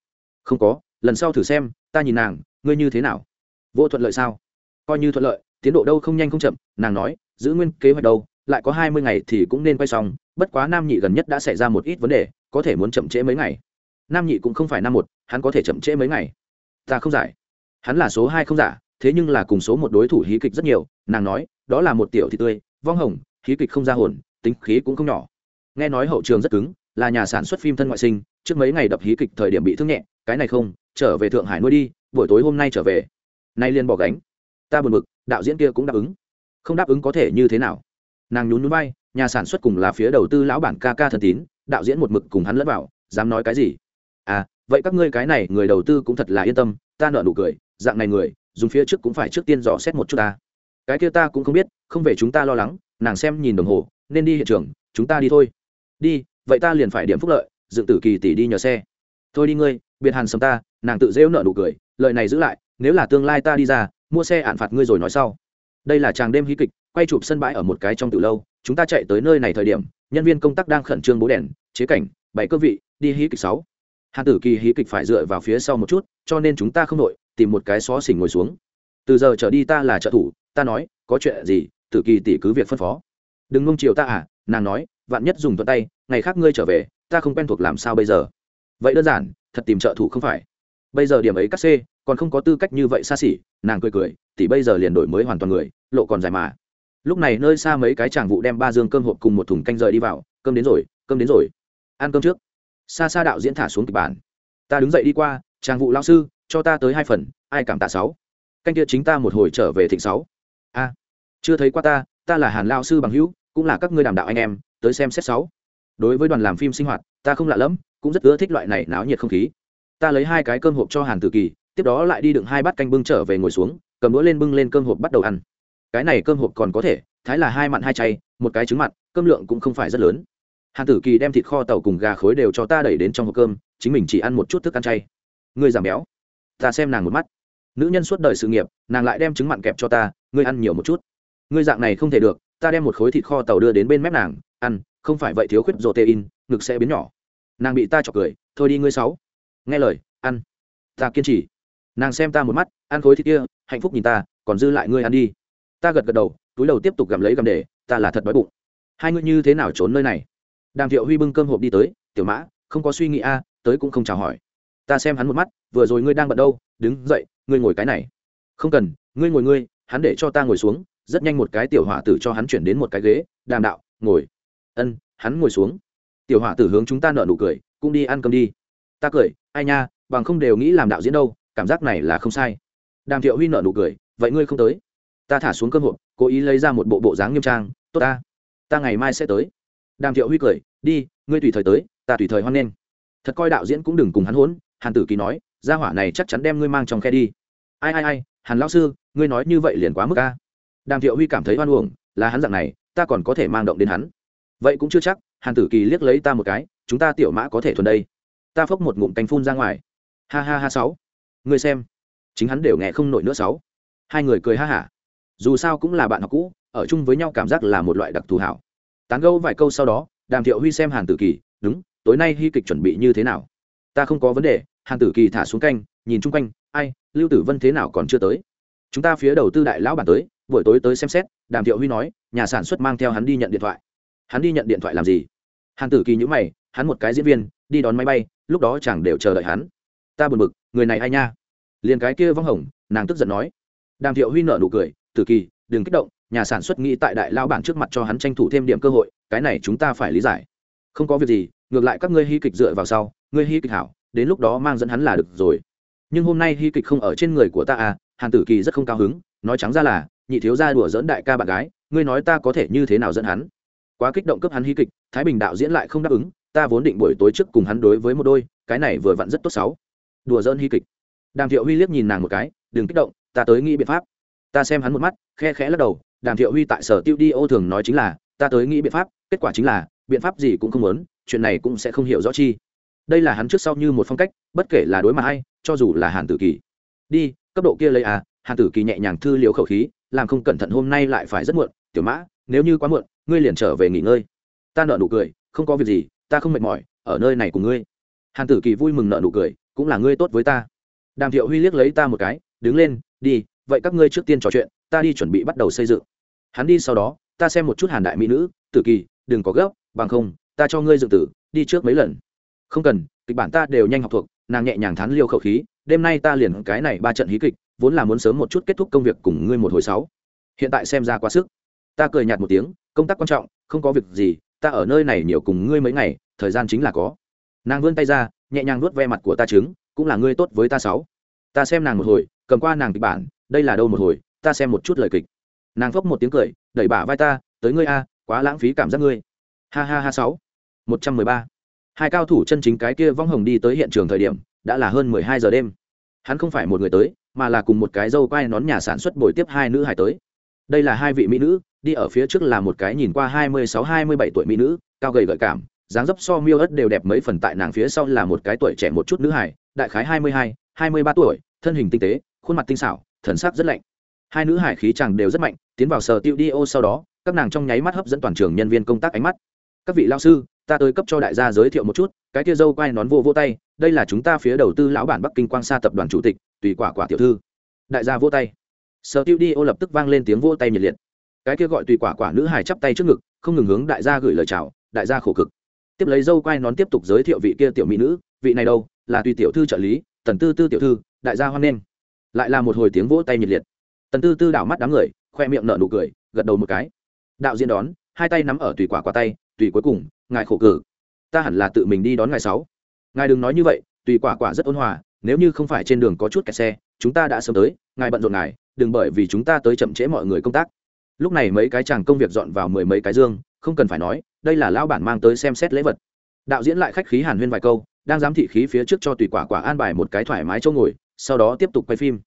Không có, lần sau thử xem, ta nhìn nàng, ngươi như thế nào? Vô thuận lợi sao? Coi như thuận lợi, tiến độ đâu không nhanh không chậm, nàng nói, giữ nguyên kế hoạch đâu, lại có hai mươi ngày thì cũng nên quay xong, bất quá nam nhị gần nhất đã xảy ra một ít vấn đề, có thể muốn chậm trễ mấy ngày. Nam nhị cũng không phải năm một, hắn có thể chậm trễ mấy ngày. Ta không giải. Hắn là số hai không giả thế nhưng là cùng số một đối thủ hí kịch rất nhiều, nàng nói, đó là một tiểu thị tươi, vong hồng, hí kịch không ra hồn, tính khí cũng không nhỏ. Nghe nói hậu trường rất cứng, là nhà sản xuất phim thân ngoại sinh, trước mấy ngày đập hí kịch thời điểm bị thương nhẹ, cái này không, trở về thượng hải nuôi đi, buổi tối hôm nay trở về. Nay liền bỏ gánh. Ta buồn bực, đạo diễn kia cũng đáp ứng. Không đáp ứng có thể như thế nào? Nàng nhún nhún bay nhà sản xuất cùng là phía đầu tư lão bản ca ca thần tín, đạo diễn một mực cùng hắn lẫn vào, dám nói cái gì? À vậy các ngươi cái này người đầu tư cũng thật là yên tâm, ta nợ nụ cười, dạng này người dùng phía trước cũng phải trước tiên dò xét một chút ta. Cái kia ta cũng không biết, không về chúng ta lo lắng, nàng xem nhìn đồng hồ, nên đi hiện trường, chúng ta đi thôi. Đi, vậy ta liền phải điểm phúc lợi, dựng tử kỳ tỷ đi nhờ xe. Thôi đi ngươi, biệt hàn sầm ta, nàng tự rêu nợ nụ cười lợi này giữ lại, nếu là tương lai ta đi ra, mua xe ạn phạt ngươi rồi nói sau. Đây là chàng đêm hí kịch, quay chụp sân bãi ở một cái trong từ lâu, chúng ta chạy tới nơi này thời điểm, nhân viên công tác đang khẩn trương bố đèn, chế cảnh bảy cơ vị, đi hí kịch sáu. Hàn tử kỳ hí kịch phải dựa vào phía sau một chút, cho nên chúng ta không đội tìm một cái xó xỉnh ngồi xuống. Từ giờ trở đi ta là trợ thủ, ta nói, có chuyện gì, tử kỳ tỷ cứ việc phân phó. Đừng nung chiều ta à nàng nói, vạn nhất dùng thuận tay, ngày khác ngươi trở về, ta không quen thuộc làm sao bây giờ? Vậy đơn giản, thật tìm trợ thủ không phải. Bây giờ điểm ấy cắt xê, còn không có tư cách như vậy xa xỉ, nàng cười cười, tỷ bây giờ liền đổi mới hoàn toàn người, lộ còn dài mà. Lúc này nơi xa mấy cái chàng vụ đem ba dương cơm hộp cùng một thùng canh rời đi vào, cơm đến rồi, cơm đến rồi. Ăn cơm trước. Xa xa đạo diễn thả xuống kịch bản. Ta đứng dậy đi qua, chàng vụ lao sư cho ta tới hai phần, ai cảm tạ sáu? Canh kia chính ta một hồi trở về thịnh sáu. A, chưa thấy qua ta ta là hàn lao sư bằng hữu, cũng là các ngươi đàm đạo anh em, tới xem xét sáu. Đối với đoàn làm phim sinh hoạt, ta không lạ lẫm, cũng rất ưa thích loại này náo nhiệt không khí. Ta lấy hai cái cơm hộp cho hàn tử kỳ, tiếp đó lại đi đựng hai bát canh bưng trở về ngồi xuống, cầm đũa lên bưng lên cơm hộp bắt đầu ăn. Cái này cơm hộp còn có thể, thái là hai mặn hai chay, một cái trứng mặn, cơm lượng cũng không phải rất lớn. Hàn tử kỳ đem thịt kho tàu cùng gà khối đều cho ta đẩy đến trong hộp cơm, chính mình chỉ ăn một chút thức ăn chay. Người giảm béo ta xem nàng một mắt. Nữ nhân suốt đời sự nghiệp, nàng lại đem trứng mặn kẹp cho ta, ngươi ăn nhiều một chút. Ngươi dạng này không thể được, ta đem một khối thịt kho tàu đưa đến bên mép nàng, ăn, không phải vậy thiếu khuyết rô tê in ngực sẽ biến nhỏ. Nàng bị ta chọc cười, thôi đi ngươi sáu. Nghe lời, ăn. Ta kiên trì. Nàng xem ta một mắt, ăn khối thịt kia, hạnh phúc nhìn ta, còn dư lại ngươi ăn đi. Ta gật gật đầu, túi đầu tiếp tục gặm lấy gặm để, ta là thật đói bụng. Hai ngươi như thế nào trốn nơi này? Đàm thiệu huy bưng cơm hộp đi tới, tiểu mã, không có suy nghĩ a, tới cũng không chào hỏi. Ta xem hắn một mắt vừa rồi ngươi đang bận đâu, đứng dậy, ngươi ngồi cái này. Không cần, ngươi ngồi ngươi, hắn để cho ta ngồi xuống, rất nhanh một cái tiểu hỏa tử cho hắn chuyển đến một cái ghế, đàm đạo, ngồi. Ân, hắn ngồi xuống. Tiểu hỏa tử hướng chúng ta nợ nụ cười, cũng đi ăn cơm đi. Ta cười, ai nha, bằng không đều nghĩ làm đạo diễn đâu, cảm giác này là không sai. Đàm thiệu huy nợ nụ cười, vậy ngươi không tới? Ta thả xuống cơm hộp, cố ý lấy ra một bộ bộ dáng nghiêm trang, tốt ta. Ta ngày mai sẽ tới. Đàm thiệu huy cười, đi, ngươi tùy thời tới, ta tùy thời hoan nghênh. Thật coi đạo diễn cũng đừng cùng hắn hỗn, hàn tử kỳ nói gia hỏa này chắc chắn đem ngươi mang trong khe đi. Ai ai ai, hàn lão sư, ngươi nói như vậy liền quá mức a. đàm thiệu huy cảm thấy oan uổng, là hắn dạng này, ta còn có thể mang động đến hắn. Vậy cũng chưa chắc, hàn tử kỳ liếc lấy ta một cái, chúng ta tiểu mã có thể thuần đây. Ta phốc một ngụm canh phun ra ngoài. Ha ha ha, sáu. Ngươi xem. Chính hắn đều nghe không nổi nữa, sáu. Hai người cười ha hả. Dù sao cũng là bạn học cũ, ở chung với nhau cảm giác là một loại đặc thù hảo. Tán gẫu vài câu sau đó, đàm thiệu huy xem hàn tử kỳ, đúng, tối nay hy kịch chuẩn bị như thế nào? Ta không có vấn đề hàn tử kỳ thả xuống canh, nhìn chung quanh, ai, lưu tử vân thế nào còn chưa tới? Chúng ta phía đầu tư đại lão bản tới, buổi tối tới xem xét. Đàm thiệu huy nói, nhà sản xuất mang theo hắn đi nhận điện thoại. Hắn đi nhận điện thoại làm gì? Hàn tử kỳ nhữ mày, hắn một cái diễn viên, đi đón máy bay, lúc đó chẳng đều chờ đợi hắn. Ta buồn bực, người này ai nha? Liền cái kia vong hồng, nàng tức giận nói. Đàm thiệu huy nở nụ cười, tử kỳ, đừng kích động, nhà sản xuất nghĩ tại đại lao bản trước mặt cho hắn tranh thủ thêm điểm cơ hội, cái này chúng ta phải lý giải. Không có việc gì, ngược lại các ngươi hy kịch dựa vào sau, ngươi hy kịch hảo đến lúc đó mang dẫn hắn là được rồi. Nhưng hôm nay hy kịch không ở trên người của ta à hàn tử kỳ rất không cao hứng, nói trắng ra là, nhị thiếu gia đùa dẫn đại ca bạn gái, ngươi nói ta có thể như thế nào dẫn hắn? Quá kích động cấp hắn hy kịch, thái bình đạo diễn lại không đáp ứng, ta vốn định buổi tối trước cùng hắn đối với một đôi, cái này vừa vặn rất tốt sáu đùa dỡn hy kịch. Đàm thiệu huy liếc nhìn nàng một cái, đừng kích động, ta tới nghĩ biện pháp. Ta xem hắn một mắt, khe khẽ lắc đầu, đàm thiệu huy tại sở tiêu đi ô thường nói chính là, ta tới nghĩ biện pháp, kết quả chính là, biện pháp gì cũng không muốn, chuyện này cũng sẽ không hiểu rõ chi đây là hắn trước sau như một phong cách, bất kể là đối mặt hay cho dù là hàn tử kỳ. Đi, cấp độ kia lấy à hàn tử kỳ nhẹ nhàng thư liều khẩu khí, làm không cẩn thận hôm nay lại phải rất muộn, tiểu mã, nếu như quá muộn, ngươi liền trở về nghỉ ngơi. Ta nợ nụ cười, không có việc gì, ta không mệt mỏi, ở nơi này cùng ngươi. Hàn tử kỳ vui mừng nợ nụ cười, cũng là ngươi tốt với ta. Đàm thiệu huy liếc lấy ta một cái, đứng lên, đi, vậy các ngươi trước tiên trò chuyện, ta đi chuẩn bị bắt đầu xây dựng. Hắn đi sau đó, ta xem một chút hàn đại mỹ nữ, tử kỳ, đừng có gấp, bằng không, ta cho ngươi dựng tử, đi trước mấy lần không cần, kịch bản ta đều nhanh học thuộc, nàng nhẹ nhàng thán liêu khẩu khí, đêm nay ta liền cái này ba trận hí kịch, vốn là muốn sớm một chút kết thúc công việc cùng ngươi một hồi sáu. Hiện tại xem ra quá sức. Ta cười nhạt một tiếng, công tác quan trọng, không có việc gì, ta ở nơi này nhiều cùng ngươi mấy ngày, thời gian chính là có. Nàng vươn tay ra, nhẹ nhàng nuốt ve mặt của ta trứng, cũng là ngươi tốt với ta sáu. Ta xem nàng một hồi, cầm qua nàng kịch bản, đây là đâu một hồi, ta xem một chút lời kịch. Nàng phốc một tiếng cười, đẩy bả vai ta, tới ngươi a, quá lãng phí cảm giác ngươi. Ha ha ha sáu. Một trăm mười ba hai cao thủ chân chính cái kia vong hồng đi tới hiện trường thời điểm, đã là hơn mười hai giờ đêm. Hắn không phải một người tới, mà là cùng một cái dâu quai nón nhà sản xuất bồi tiếp hai nữ hải tới. Đây là hai vị mỹ nữ, đi ở phía trước là một cái nhìn qua hai mươi sáu, hai mươi bảy tuổi mỹ nữ, cao gầy gợi cảm, dáng dấp so miêu ớt đều đẹp mấy phần tại nàng phía sau là một cái tuổi trẻ một chút nữ hải, đại khái hai mươi hai hai mươi ba tuổi, thân hình tinh tế, khuôn mặt tinh xảo, thần sắc rất lạnh. Hai nữ hải khí chàng đều rất mạnh, tiến vào sở tiêu đi ô sau đó, các nàng trong nháy mắt hấp dẫn toàn trường nhân viên công tác ánh mắt các vị lao sư, ta tới cấp cho đại gia giới thiệu một chút, cái kia dâu quay nón vô vô tay, đây là chúng ta phía đầu tư lão bản bắc kinh quang sa tập đoàn chủ tịch, tùy quả quả tiểu thư. Đại gia vô tay. Sở tiêu đi ô lập tức vang lên tiếng vô tay nhiệt liệt. Cái kia gọi tùy quả quả nữ hài chắp tay trước ngực, không ngừng hướng đại gia gửi lời chào, đại gia khổ cực. Tiếp lấy dâu quay nón tiếp tục giới thiệu vị kia tiểu mỹ nữ, vị này đâu, là tùy tiểu thư trợ lý, tần tư tư tiểu thư, đại gia hoan nghênh. Lại là một hồi tiếng vỗ tay nhiệt liệt. Tần tư tư đảo mắt đám người, khoe miệng nở nụ cười, gật đầu một cái. Đạo diễn đón, hai tay nắm ở tùy quả quả tay tùy cuối cùng, ngài khổ cử ta hẳn là tự mình đi đón ngài sáu. Ngài đừng nói như vậy, tùy quả quả rất ôn hòa, nếu như không phải trên đường có chút kẹt xe, chúng ta đã sớm tới, ngài bận rộn ngài, đừng bởi vì chúng ta tới chậm trễ mọi người công tác. Lúc này mấy cái chàng công việc dọn vào mười mấy cái dương, không cần phải nói, đây là lão bản mang tới xem xét lễ vật. Đạo diễn lại khách khí hàn huyên vài câu, đang giám thị khí phía trước cho tùy quả quả an bài một cái thoải mái chỗ ngồi, sau đó tiếp tục quay phim.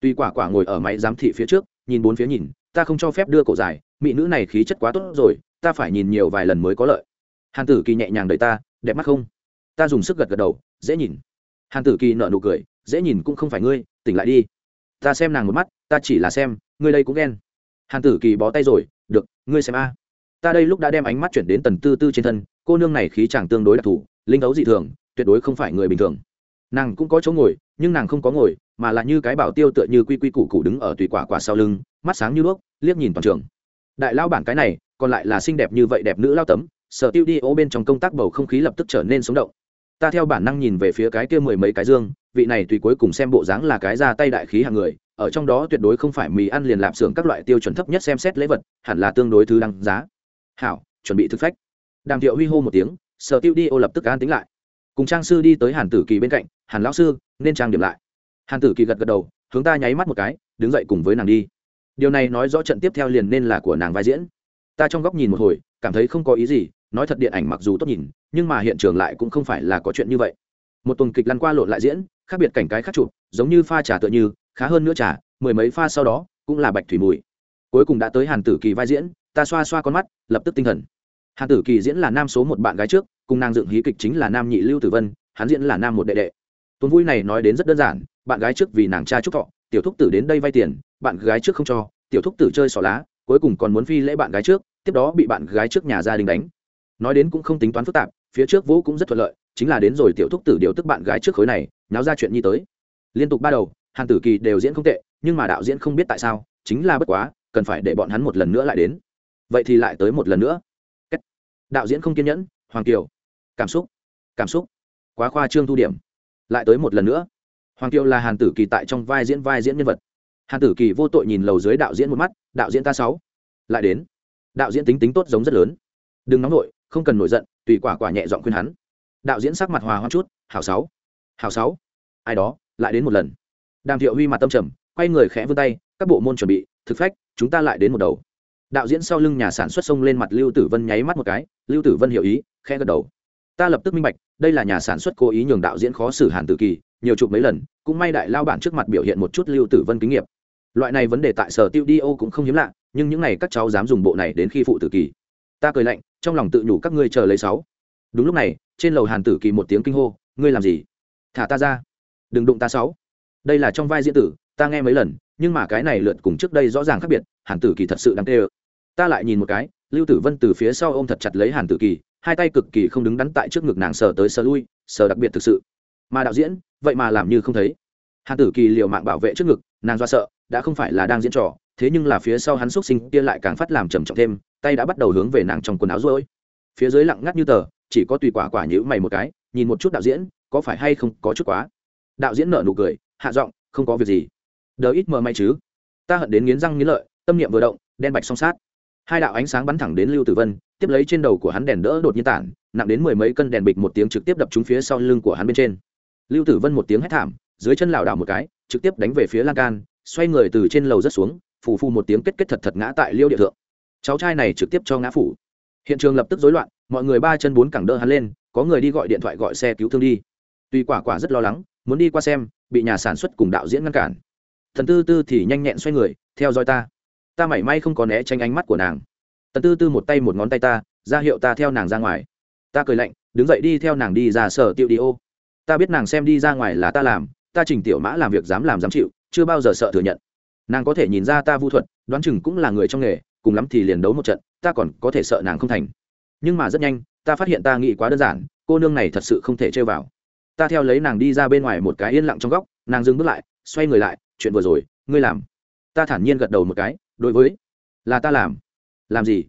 Tùy quả quả ngồi ở máy giám thị phía trước, nhìn bốn phía nhìn, ta không cho phép đưa cổ dài, mỹ nữ này khí chất quá tốt rồi ta phải nhìn nhiều vài lần mới có lợi. Hàn tử kỳ nhẹ nhàng đợi ta, đẹp mắt không? Ta dùng sức gật gật đầu, dễ nhìn. Hàn tử kỳ nợ nụ cười, dễ nhìn cũng không phải ngươi, tỉnh lại đi. Ta xem nàng một mắt, ta chỉ là xem, ngươi đây cũng ghen. Hàn tử kỳ bó tay rồi, được, ngươi xem a. Ta đây lúc đã đem ánh mắt chuyển đến tần tư tư trên thân, cô nương này khí chàng tương đối đặc thù, linh ấu dị thường, tuyệt đối không phải người bình thường. Nàng cũng có chỗ ngồi, nhưng nàng không có ngồi, mà là như cái bảo tiêu tựa như quy quy củ củ đứng ở tùy quả quả sau lưng, mắt sáng như đuốc, liếc nhìn toàn trường. Đại lao bản cái này còn lại là xinh đẹp như vậy đẹp nữ lao tấm, sở tiêu đi ô bên trong công tác bầu không khí lập tức trở nên sống động. Ta theo bản năng nhìn về phía cái kia mười mấy cái dương, vị này tùy cuối cùng xem bộ dáng là cái ra tay đại khí hàng người, ở trong đó tuyệt đối không phải mì ăn liền lạp xưởng các loại tiêu chuẩn thấp nhất xem xét lễ vật, hẳn là tương đối thứ đăng giá. Hảo, chuẩn bị thực phách. Đàm thiệu huy hô một tiếng, sở tiêu đi ô lập tức an tính lại. Cùng trang sư đi tới hàn tử kỳ bên cạnh, hàn lão sư, nên trang điểm lại. Hàn tử kỳ gật gật đầu, hướng ta nháy mắt một cái, đứng dậy cùng với nàng đi. Điều này nói rõ trận tiếp theo liền nên là của nàng vai diễn ta trong góc nhìn một hồi, cảm thấy không có ý gì, nói thật điện ảnh mặc dù tốt nhìn, nhưng mà hiện trường lại cũng không phải là có chuyện như vậy. Một tuần kịch lăn qua lộn lại diễn, khác biệt cảnh cái khác chụp, giống như pha trà tựa như, khá hơn nữa trà, mười mấy pha sau đó, cũng là bạch thủy mùi. Cuối cùng đã tới hàn tử kỳ vai diễn, ta xoa xoa con mắt, lập tức tinh thần. Hàn tử kỳ diễn là nam số một bạn gái trước, cùng nàng dựng hí kịch chính là nam nhị lưu tử vân, hắn diễn là nam một đệ đệ. Tuần vui này nói đến rất đơn giản, bạn gái trước vì nàng cha trúc thọ, tiểu thúc tử đến đây vay tiền, bạn gái trước không cho, tiểu thúc tử chơi xỏ lá cuối cùng còn muốn phi lễ bạn gái trước, tiếp đó bị bạn gái trước nhà gia đình đánh. Nói đến cũng không tính toán phức tạp, phía trước vũ cũng rất thuận lợi, chính là đến rồi tiểu thúc tử điều tức bạn gái trước khối này náo ra chuyện như tới. Liên tục ba đầu, hàn tử kỳ đều diễn không tệ, nhưng mà đạo diễn không biết tại sao, chính là bất quá, cần phải để bọn hắn một lần nữa lại đến. Vậy thì lại tới một lần nữa. Đạo diễn không kiên nhẫn, hoàng kiều. Cảm xúc. Cảm xúc. Quá khoa trương thu điểm. Lại tới một lần nữa. Hoàng kiều là hàn tử kỳ tại trong vai diễn vai diễn nhân vật hàn tử kỳ vô tội nhìn lầu dưới đạo diễn một mắt, đạo diễn ta sáu. Lại đến. Đạo diễn tính tính tốt giống rất lớn. Đừng nóng nổi không cần nổi giận, tùy quả quả nhẹ giọng khuyên hắn. Đạo diễn sắc mặt hòa hoa chút, hảo sáu. Hảo sáu. Ai đó, lại đến một lần. Đàm thiệu huy mặt tâm trầm, quay người khẽ vươn tay, các bộ môn chuẩn bị, thực phách, chúng ta lại đến một đầu. Đạo diễn sau lưng nhà sản xuất xông lên mặt lưu tử vân nháy mắt một cái, lưu tử vân hiểu ý, khẽ gật đầu. Ta lập tức minh bạch, đây là nhà sản xuất cố ý nhường đạo diễn khó xử hàn tử kỳ, nhiều chục mấy lần, cũng may đại lao bản trước mặt biểu hiện một chút lưu tử vân kinh nghiệm loại này vấn đề tại sở tiêu đi ô cũng không hiếm lạ, nhưng những n à y các cháu dám dùng bộ này đến khi phụ tử kỳ. Ta cười lạnh, trong lòng tự nhủ các ngươi chờ lấy sáu. Đúng lúc này, trên lầu hàn tử kỳ một tiếng kinh hô, ngươi làm gì? Thả ta ra. Đừng đụng ta sáu. Đây là trong vai diễn tử, ta nghe mấy lần, nhưng mà cái này lượt cùng trước đây rõ ràng khác biệt, hàn tử kỳ thật sự đáng tê ơ ta lại nhìn một cái, lưu tử vân từ phía sau ôm thật chặt lấy hàn tử kỳ, hai tay cực kỳ không đứng đắn tại trước ngực nàng sờ tới sờ lui, sờ đặc biệt thực sự. Mà đạo diễn, vậy mà làm như không thấy. Hàn tử kỳ liều mạng bảo vệ trước ngực, nàng do sợ đã không phải là đang diễn trò, thế nhưng là phía sau hắn xúc sinh kia lại càng phát làm trầm trọng thêm, tay đã bắt đầu hướng về nàng trong quần áo rối. Phía dưới lặng ngắt như tờ, chỉ có tùy quả quả nhữ mày một cái, nhìn một chút đạo diễn, có phải hay không có chút quá. Đạo diễn nở nụ cười, hạ giọng, không có việc gì. Đờ ít mờ may chứ. Ta hận đến nghiến răng nghiến lợi, tâm niệm vừa động, đen bạch song sát. Hai đạo ánh sáng bắn thẳng đến lưu tử vân, tiếp lấy trên đầu của hắn đèn đỡ đột nhiên tản, nặng đến mười mấy cân đèn bịch một tiếng trực tiếp đập trúng phía sau lưng của hắn bên trên. Lưu tử vân một tiếng hét thảm, dưới chân lảo đảo một cái, trực tiếp đánh về phía lan can xoay người từ trên lầu rất xuống, phù phù một tiếng kết kết thật thật ngã tại liêu địa thượng. Cháu trai này trực tiếp cho ngã phủ. Hiện trường lập tức rối loạn, mọi người ba chân bốn cẳng đỡ hắn lên, có người đi gọi điện thoại gọi xe cứu thương đi. Tuy quả quả rất lo lắng, muốn đi qua xem, bị nhà sản xuất cùng đạo diễn ngăn cản. Thần tư tư thì nhanh nhẹn xoay người, theo dõi ta. Ta mảy may không có né tránh ánh mắt của nàng. Tần tư tư một tay một ngón tay ta, ra hiệu ta theo nàng ra ngoài. Ta cười lạnh, đứng dậy đi theo nàng đi ra sở tiệu đi ô. Ta biết nàng xem đi ra ngoài là ta làm, ta chỉnh tiểu mã làm việc dám làm dám chịu chưa bao giờ sợ thừa nhận. Nàng có thể nhìn ra ta vu thuật, đoán chừng cũng là người trong nghề, cùng lắm thì liền đấu một trận, ta còn có thể sợ nàng không thành. Nhưng mà rất nhanh, ta phát hiện ta nghĩ quá đơn giản, cô nương này thật sự không thể chơi vào. Ta theo lấy nàng đi ra bên ngoài một cái yên lặng trong góc, nàng dừng bước lại, xoay người lại, chuyện vừa rồi, ngươi làm? Ta thản nhiên gật đầu một cái, đối với. Là ta làm. Làm gì?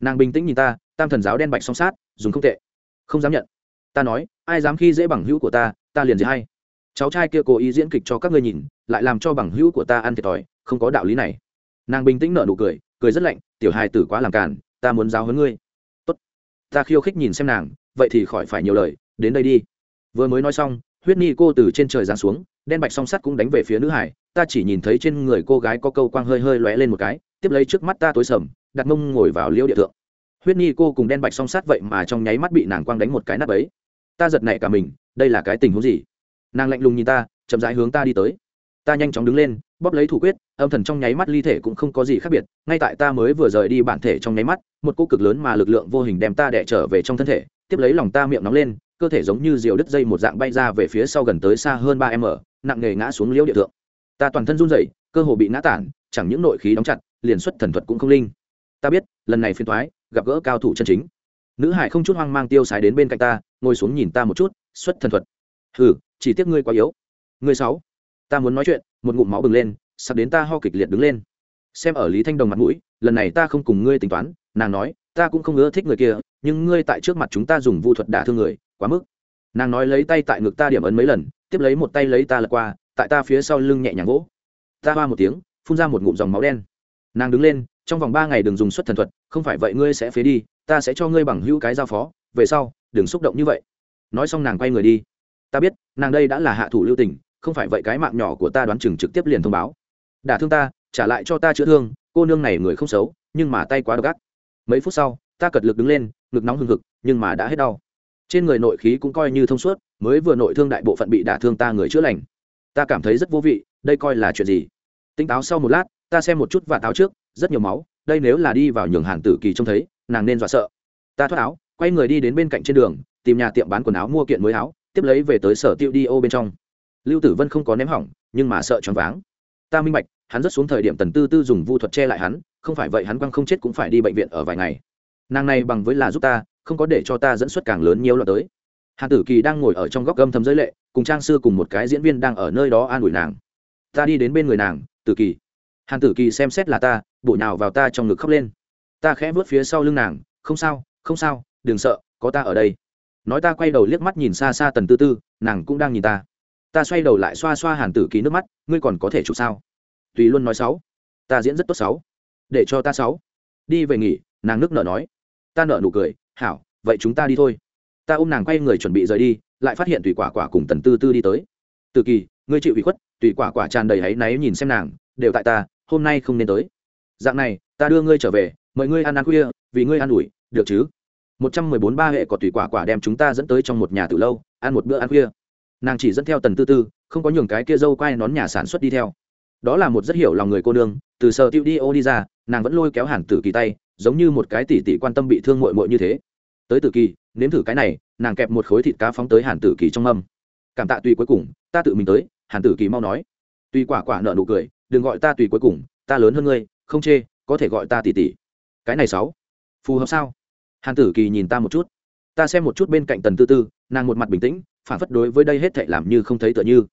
Nàng bình tĩnh nhìn ta, tam thần giáo đen bạch song sát, dùng không tệ. Không dám nhận. Ta nói, ai dám khi dễ bằng hữu của ta ta liền gì hay cháu trai kia cố ý diễn kịch cho các ngươi nhìn, lại làm cho bằng hữu của ta ăn thiệt thòi, không có đạo lý này. Nàng bình tĩnh nở nụ cười cười rất lạnh, tiểu hài tử quá làm cản ta muốn giáo huấn ngươi. Tốt. Ta khiêu khích nhìn xem nàng, vậy thì khỏi phải nhiều lời, đến đây đi. Vừa mới nói xong, huyết ni cô từ trên trời giáng xuống, đen bạch song sắt cũng đánh về phía nữ hải, ta chỉ nhìn thấy trên người cô gái có câu quang hơi hơi lóe lên một cái, tiếp lấy trước mắt ta tối sầm, đặt mông ngồi vào liêu địa thượng. Huyết ni cô cùng đen bạch song sát vậy mà trong nháy mắt bị nàng quang đánh một cái nắp ấy ta giật nảy cả mình, đây là cái tình huống gì? Nàng lạnh lùng nhìn ta, chậm rãi hướng ta đi tới. Ta nhanh chóng đứng lên, bóp lấy thủ quyết, âm thần trong nháy mắt ly thể cũng không có gì khác biệt, ngay tại ta mới vừa rời đi bản thể trong nháy mắt, một cô cực lớn mà lực lượng vô hình đem ta đẻ trở về trong thân thể, tiếp lấy lòng ta miệng nóng lên, cơ thể giống như diều đứt dây một dạng bay ra về phía sau gần tới xa hơn ba m nặng nề ngã xuống liễu địa thượng. Ta toàn thân run rẩy, cơ hồ bị ngã tản, chẳng những nội khí đóng chặt, liền xuất thần thuật cũng không linh. Ta biết, lần này phiên thoái gặp gỡ cao thủ chân chính. Nữ hải không chút hoang mang tiêu sái đến bên cạnh ta, ngồi xuống nhìn ta một chút, xuất thần thuật hừ, chỉ tiếc ngươi quá yếu. Ngươi sáu, ta muốn nói chuyện, một ngụm máu bừng lên, sắp đến ta ho kịch liệt đứng lên. Xem ở lý thanh đồng mặt mũi, lần này ta không cùng ngươi tính toán, nàng nói, ta cũng không ưa thích người kia, nhưng ngươi tại trước mặt chúng ta dùng vu thuật đả thương người, quá mức. Nàng nói lấy tay tại ngực ta điểm ấn mấy lần, tiếp lấy một tay lấy ta lật qua, tại ta phía sau lưng nhẹ nhàng gỗ ta hoa một tiếng, phun ra một ngụm dòng máu đen. Nàng đứng lên, trong vòng ba ngày đừng dùng xuất thần thuật, không phải vậy ngươi sẽ phế đi, ta sẽ cho ngươi bằng hữu cái giao phó, về sau, đừng xúc động như vậy. Nói xong nàng quay người đi ta biết, nàng đây đã là hạ thủ lưu tình, không phải vậy cái mạng nhỏ của ta đoán chừng trực tiếp liền thông báo. Đả thương ta, trả lại cho ta chữa thương, cô nương này người không xấu, nhưng mà tay quá độc ác. Mấy phút sau, ta cật lực đứng lên, ngực nóng hừng hực, nhưng mà đã hết đau. Trên người nội khí cũng coi như thông suốt, mới vừa nội thương đại bộ phận bị đả thương ta người chữa lành. Ta cảm thấy rất vô vị, đây coi là chuyện gì? Tinh táo sau một lát, ta xem một chút và táo trước, rất nhiều máu, đây nếu là đi vào nhường hàn tử kỳ trông thấy, nàng nên dọa sợ. Ta thoát áo, quay người đi đến bên cạnh trên đường, tìm nhà tiệm bán quần áo mua kiện mới áo tiếp lấy về tới sở tiêu đi ô bên trong. Lưu tử vân không có ném hỏng, nhưng mà sợ choáng váng. Ta minh bạch, hắn rất xuống thời điểm tần tư tư dùng vu thuật che lại hắn, không phải vậy hắn quăng không chết cũng phải đi bệnh viện ở vài ngày. Nàng này bằng với là giúp ta, không có để cho ta dẫn xuất càng lớn nhiều lần tới. Hàn tử kỳ đang ngồi ở trong góc gâm thầm giới lệ, cùng trang sư cùng một cái diễn viên đang ở nơi đó an ủi nàng. Ta đi đến bên người nàng, tử kỳ. Hàn tử kỳ xem xét là ta bộ nhào vào ta trong ngực khóc lên. Ta khẽ vớt phía sau lưng nàng, không sao không sao, đừng sợ, có ta ở đây nói ta quay đầu liếc mắt nhìn xa xa tần tư tư, nàng cũng đang nhìn ta. Ta xoay đầu lại xoa xoa hàn tử ký nước mắt, ngươi còn có thể chụp sao? Tùy luôn nói sáu. Ta diễn rất tốt sáu. Để cho ta sáu. Đi về nghỉ, nàng nước nở nói. Ta nở nụ cười, hảo, vậy chúng ta đi thôi. Ta ôm nàng quay người chuẩn bị rời đi, lại phát hiện tùy quả quả cùng tần tư tư đi tới. Từ kỳ, ngươi chịu ủy khuất, tùy quả quả tràn đầy áy náy nhìn xem nàng, đều tại ta, hôm nay không nên tới. Dạng này, ta đưa ngươi trở về, mời ngươi ăn ăn khuya, vì ngươi ăn ủi, được chứ? Một trăm mười bốn ba hệ có tùy quả quả đem chúng ta dẫn tới trong một nhà từ lâu, ăn một bữa ăn khuya. Nàng chỉ dẫn theo tần tư tư, không có nhường cái kia dâu quai nón nhà sản xuất đi theo. Đó là một rất hiểu lòng người cô nương, từ sở tiêu đi ô đi ra, nàng vẫn lôi kéo hàn tử kỳ tay, giống như một cái tỉ tỉ quan tâm bị thương mội mội như thế. Tới tử kỳ, nếm thử cái này, nàng kẹp một khối thịt cá phóng tới hàn tử kỳ trong mâm. Cảm tạ tùy cuối cùng, ta tự mình tới, hàn tử kỳ mau nói. Tùy quả quả nợ nụ cười, đừng gọi ta tùy cuối cùng, ta lớn hơn ngươi, không chê, có thể gọi ta tỉ tỉ cái này sáu, phù hợp sao? Hàn tử kỳ nhìn ta một chút. Ta xem một chút bên cạnh tần tư tư, nàng một mặt bình tĩnh, phản phất đối với đây hết thệ làm như không thấy tựa như.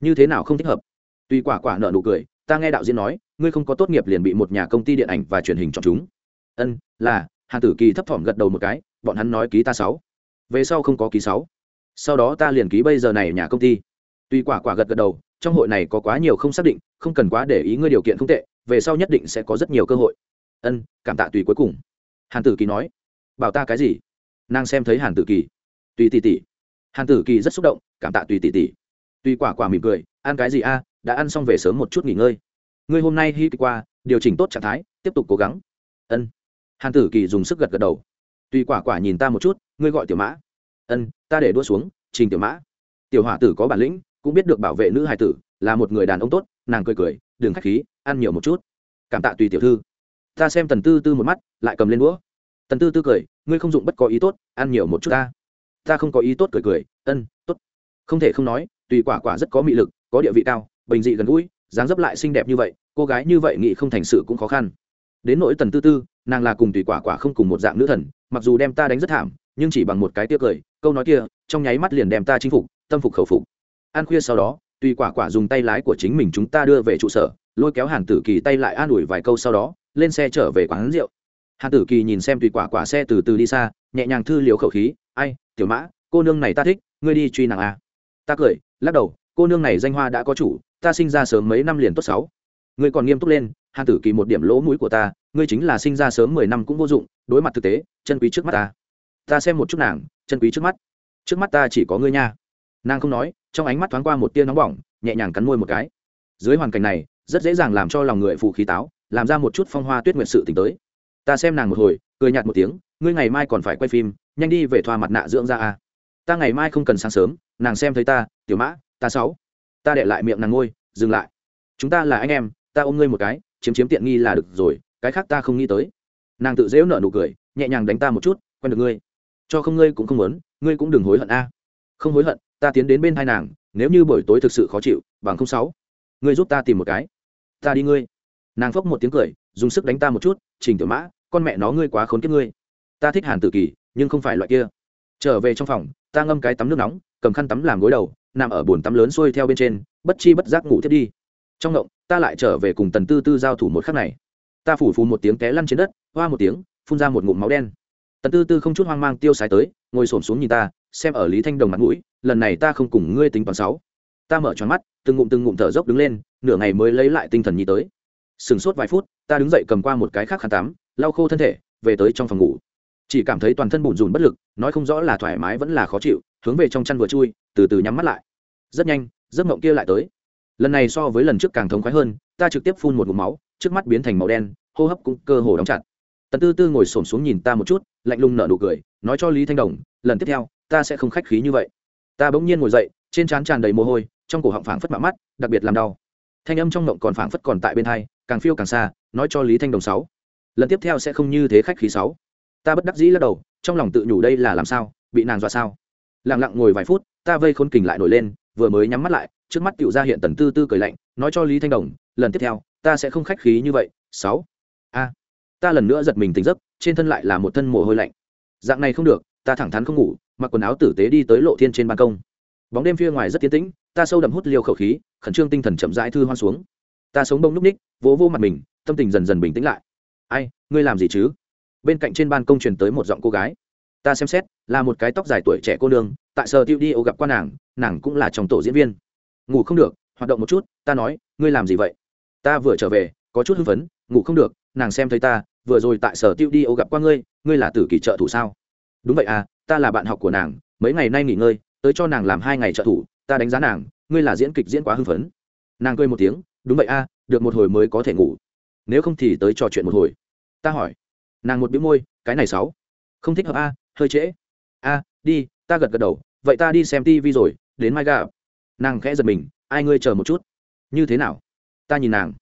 Như thế nào không thích hợp? Tuy quả quả nợ nụ cười, ta nghe đạo diễn nói, ngươi không có tốt nghiệp liền bị một nhà công ty điện ảnh và truyền hình chọn chúng. Ân, là, hàn tử kỳ thấp thỏm gật đầu một cái, bọn hắn nói ký ta sáu. Về sau không có ký sáu. Sau đó ta liền ký bây giờ này nhà công ty. Tuy quả quả gật gật đầu, trong hội này có quá nhiều không xác định, không cần quá để ý ngươi điều kiện không tệ, về sau nhất định sẽ có rất nhiều cơ hội. Ân, cảm tạ tùy cuối cùng. Hàn tử kỳ nói bảo ta cái gì? Nàng xem thấy hàn tử kỳ. Tùy tỷ tỷ. Hàn tử kỳ rất xúc động, cảm tạ tùy tỷ tỷ. Tùy quả quả mỉm cười, ăn cái gì a, đã ăn xong về sớm một chút nghỉ ngơi. Ngươi hôm nay hy kịch qua, điều chỉnh tốt trạng thái, tiếp tục cố gắng. Ân. Hàn tử kỳ dùng sức gật gật đầu. Tùy quả quả nhìn ta một chút, ngươi gọi tiểu mã. Ân, ta để đua xuống, trình tiểu mã. Tiểu hỏa tử có bản lĩnh, cũng biết được bảo vệ nữ hài tử, là một người đàn ông tốt, nàng cười cười, đừng k h á c h khí, ăn nhiều một chút. Cảm tạ tùy tiểu thư. Ta xem tần tư tư một mắt, lại cầm lên đũa tần tư tư cười, ngươi không dụng bất có ý tốt, ăn nhiều một chút ta. Ta không có ý tốt cười cười, ân t ố t không thể không nói, tùy quả quả rất có mị lực, có địa vị cao, bình dị gần gũi, dáng dấp lại xinh đẹp như vậy, cô gái như vậy nghị không thành sự cũng khó khăn. Đến nỗi tần tư tư, nàng là cùng tùy quả quả không cùng một dạng nữ thần, mặc dù đem ta đánh rất thảm, nhưng chỉ bằng một cái tia cười, câu nói kia, trong nháy mắt liền đem ta chinh phục, tâm phục khẩu phục. Ăn khuya sau đó, tùy quả quả dùng tay lái của chính mình chúng ta đưa về trụ sở, lôi kéo hàn tử kỳ tay lại an ủi vài câu sau đó, lên xe trở về quán rượu hàn tử kỳ nhìn xem tùy quả quả xe từ từ đi xa, nhẹ nhàng thư liều khẩu khí, ai, tiểu mã, cô nương này ta thích, ngươi đi truy nàng à. ta cười, lắc đầu, cô nương này danh hoa đã có chủ, ta sinh ra sớm mấy năm liền tốt sáu. Ngươi còn nghiêm túc lên, hàn tử kỳ một điểm lỗ mũi của ta, ngươi chính là sinh ra sớm mười năm cũng vô dụng, đối mặt thực tế, chân quý trước mắt ta. Ta xem một chút nàng, chân quý trước mắt. Trước mắt ta chỉ có ngươi nha. Nàng không nói, trong ánh mắt thoáng qua một tia nóng bỏng, nhẹ nhàng cắn môi một cái. Dưới hoàn cảnh này, rất dễ dàng làm cho lòng người phụ khí táo, làm ra một chút phong hoa tuyết nguyện sự t tới ta xem nàng một hồi, cười nhạt một tiếng, ngươi ngày mai còn phải quay phim, nhanh đi về thoa mặt nạ dưỡng ra a. Ta ngày mai không cần sáng sớm, nàng xem thấy ta, tiểu mã, ta sáu. Ta để lại miệng nàng ngôi, dừng lại. Chúng ta là anh em, ta ôm ngươi một cái, chiếm chiếm tiện nghi là được rồi, cái khác ta không nghĩ tới. Nàng tự dễu nợ nụ cười, nhẹ nhàng đánh ta một chút, quen được ngươi. Cho không ngươi cũng không muốn, ngươi cũng đừng hối hận a. Không hối hận, ta tiến đến bên hai nàng, nếu như buổi tối thực sự khó chịu, bằng không sáu. Ngươi giúp ta tìm một cái. Ta đi ngươi. Nàng phốc một tiếng cười, dùng sức đánh ta một chút, trình tiểu mã con mẹ nó ngươi quá khốn kiếp ngươi. Ta thích hàn tử kỳ, nhưng không phải loại kia. Trở về trong phòng, ta ngâm cái tắm nước nóng, cầm khăn tắm làm gối đầu, nằm ở bồn tắm lớn xuôi theo bên trên, bất chi bất giác ngủ thiết đi. Trong ngộng, ta lại trở về cùng tần tư tư giao thủ một khắc này. Ta phủ phù một tiếng té lăn trên đất, hoa một tiếng, phun ra một ngụm máu đen. Tần tư tư không chút hoang mang tiêu sái tới, ngồi xổm xuống nhìn ta, xem ở lý thanh đồng mặt mũi, lần này ta không cùng ngươi tính toán sáu. Ta mở tròn mắt, từng ngụm từng ngụm thở dốc đứng lên, nửa ngày mới lấy lại tinh thần nhi tới. Sừng sốt vài phút, ta đứng dậy cầm qua một cái khác khăn tắm lau khô thân thể, về tới trong phòng ngủ. Chỉ cảm thấy toàn thân bùn rùn bất lực, nói không rõ là thoải mái vẫn là khó chịu, hướng về trong chăn vừa chui, từ từ nhắm mắt lại. Rất nhanh, giấc mộng kia lại tới. Lần này so với lần trước càng thống khoái hơn, ta trực tiếp phun một ngụm máu, trước mắt biến thành màu đen, hô hấp cũng cơ hồ đóng chặt. Tần tư tư ngồi xổm xuống nhìn ta một chút, lạnh lùng nở nụ cười, nói cho lý thanh đồng, lần tiếp theo, ta sẽ không khách khí như vậy. Ta bỗng nhiên ngồi dậy, trên trán tràn đầy mồ hôi, trong cổ họng phảng phất mạ mắt, đặc biệt làm đau. Thanh âm trong mộng còn phảng phất còn tại bên thai càng phiêu càng xa, nói cho lý thanh đồng sáu lần tiếp theo sẽ không như thế khách khí sáu. Ta bất đắc dĩ lắc đầu, trong lòng tự nhủ đây là làm sao, bị nàng dọa sao? Lặng lặng ngồi vài phút, ta vây khôn kình lại nổi lên, vừa mới nhắm mắt lại, trước mắt tựu ra hiện tần tư tư cười lạnh, nói cho lý thanh đồng, lần tiếp theo, ta sẽ không khách khí như vậy, sáu. A. Ta lần nữa giật mình tỉnh giấc, trên thân lại là một thân mồ hôi lạnh. Dạng này không được, ta thẳng thắn không ngủ, mặc quần áo tử tế đi tới lộ thiên trên ban công. Bóng đêm phía ngoài rất tiến tĩnh, ta sâu đậm hút liều khẩu khí, khẩn trương tinh thần chậm rãi thư hoan xuống. Ta sống bông núp ních, vỗ vô mặt mình, tâm tình dần dần bình tĩnh lại ai, ngươi làm gì chứ? Bên cạnh trên ban công truyền tới một giọng cô gái. Ta xem xét, là một cái tóc dài tuổi trẻ cô nương, tại sở tiêu đi ô gặp qua nàng nàng cũng là trong tổ diễn viên. Ngủ không được, hoạt động một chút, ta nói, ngươi làm gì vậy? Ta vừa trở về, có chút hưng phấn, ngủ không được, nàng xem thấy ta, vừa rồi tại sở tiêu đi ô gặp qua ngươi ngươi là tử kỳ trợ thủ sao? Đúng vậy à ta là bạn học của nàng, mấy ngày nay nghỉ ngơi, tới cho nàng làm hai ngày trợ thủ, ta đánh giá nàng, ngươi là diễn kịch diễn quá hưng phấn. Nàng cười một tiếng, đúng vậy a được một hồi mới có thể ngủ nếu không thì tới trò chuyện một hồi. Ta hỏi. Nàng một bĩu môi, cái này sáu. Không thích hợp a hơi trễ. A đi, ta gật gật đầu, vậy ta đi xem tivi rồi, đến mai gặp. Nàng khẽ giật mình, ai ngươi chờ một chút? Như thế nào? Ta nhìn nàng.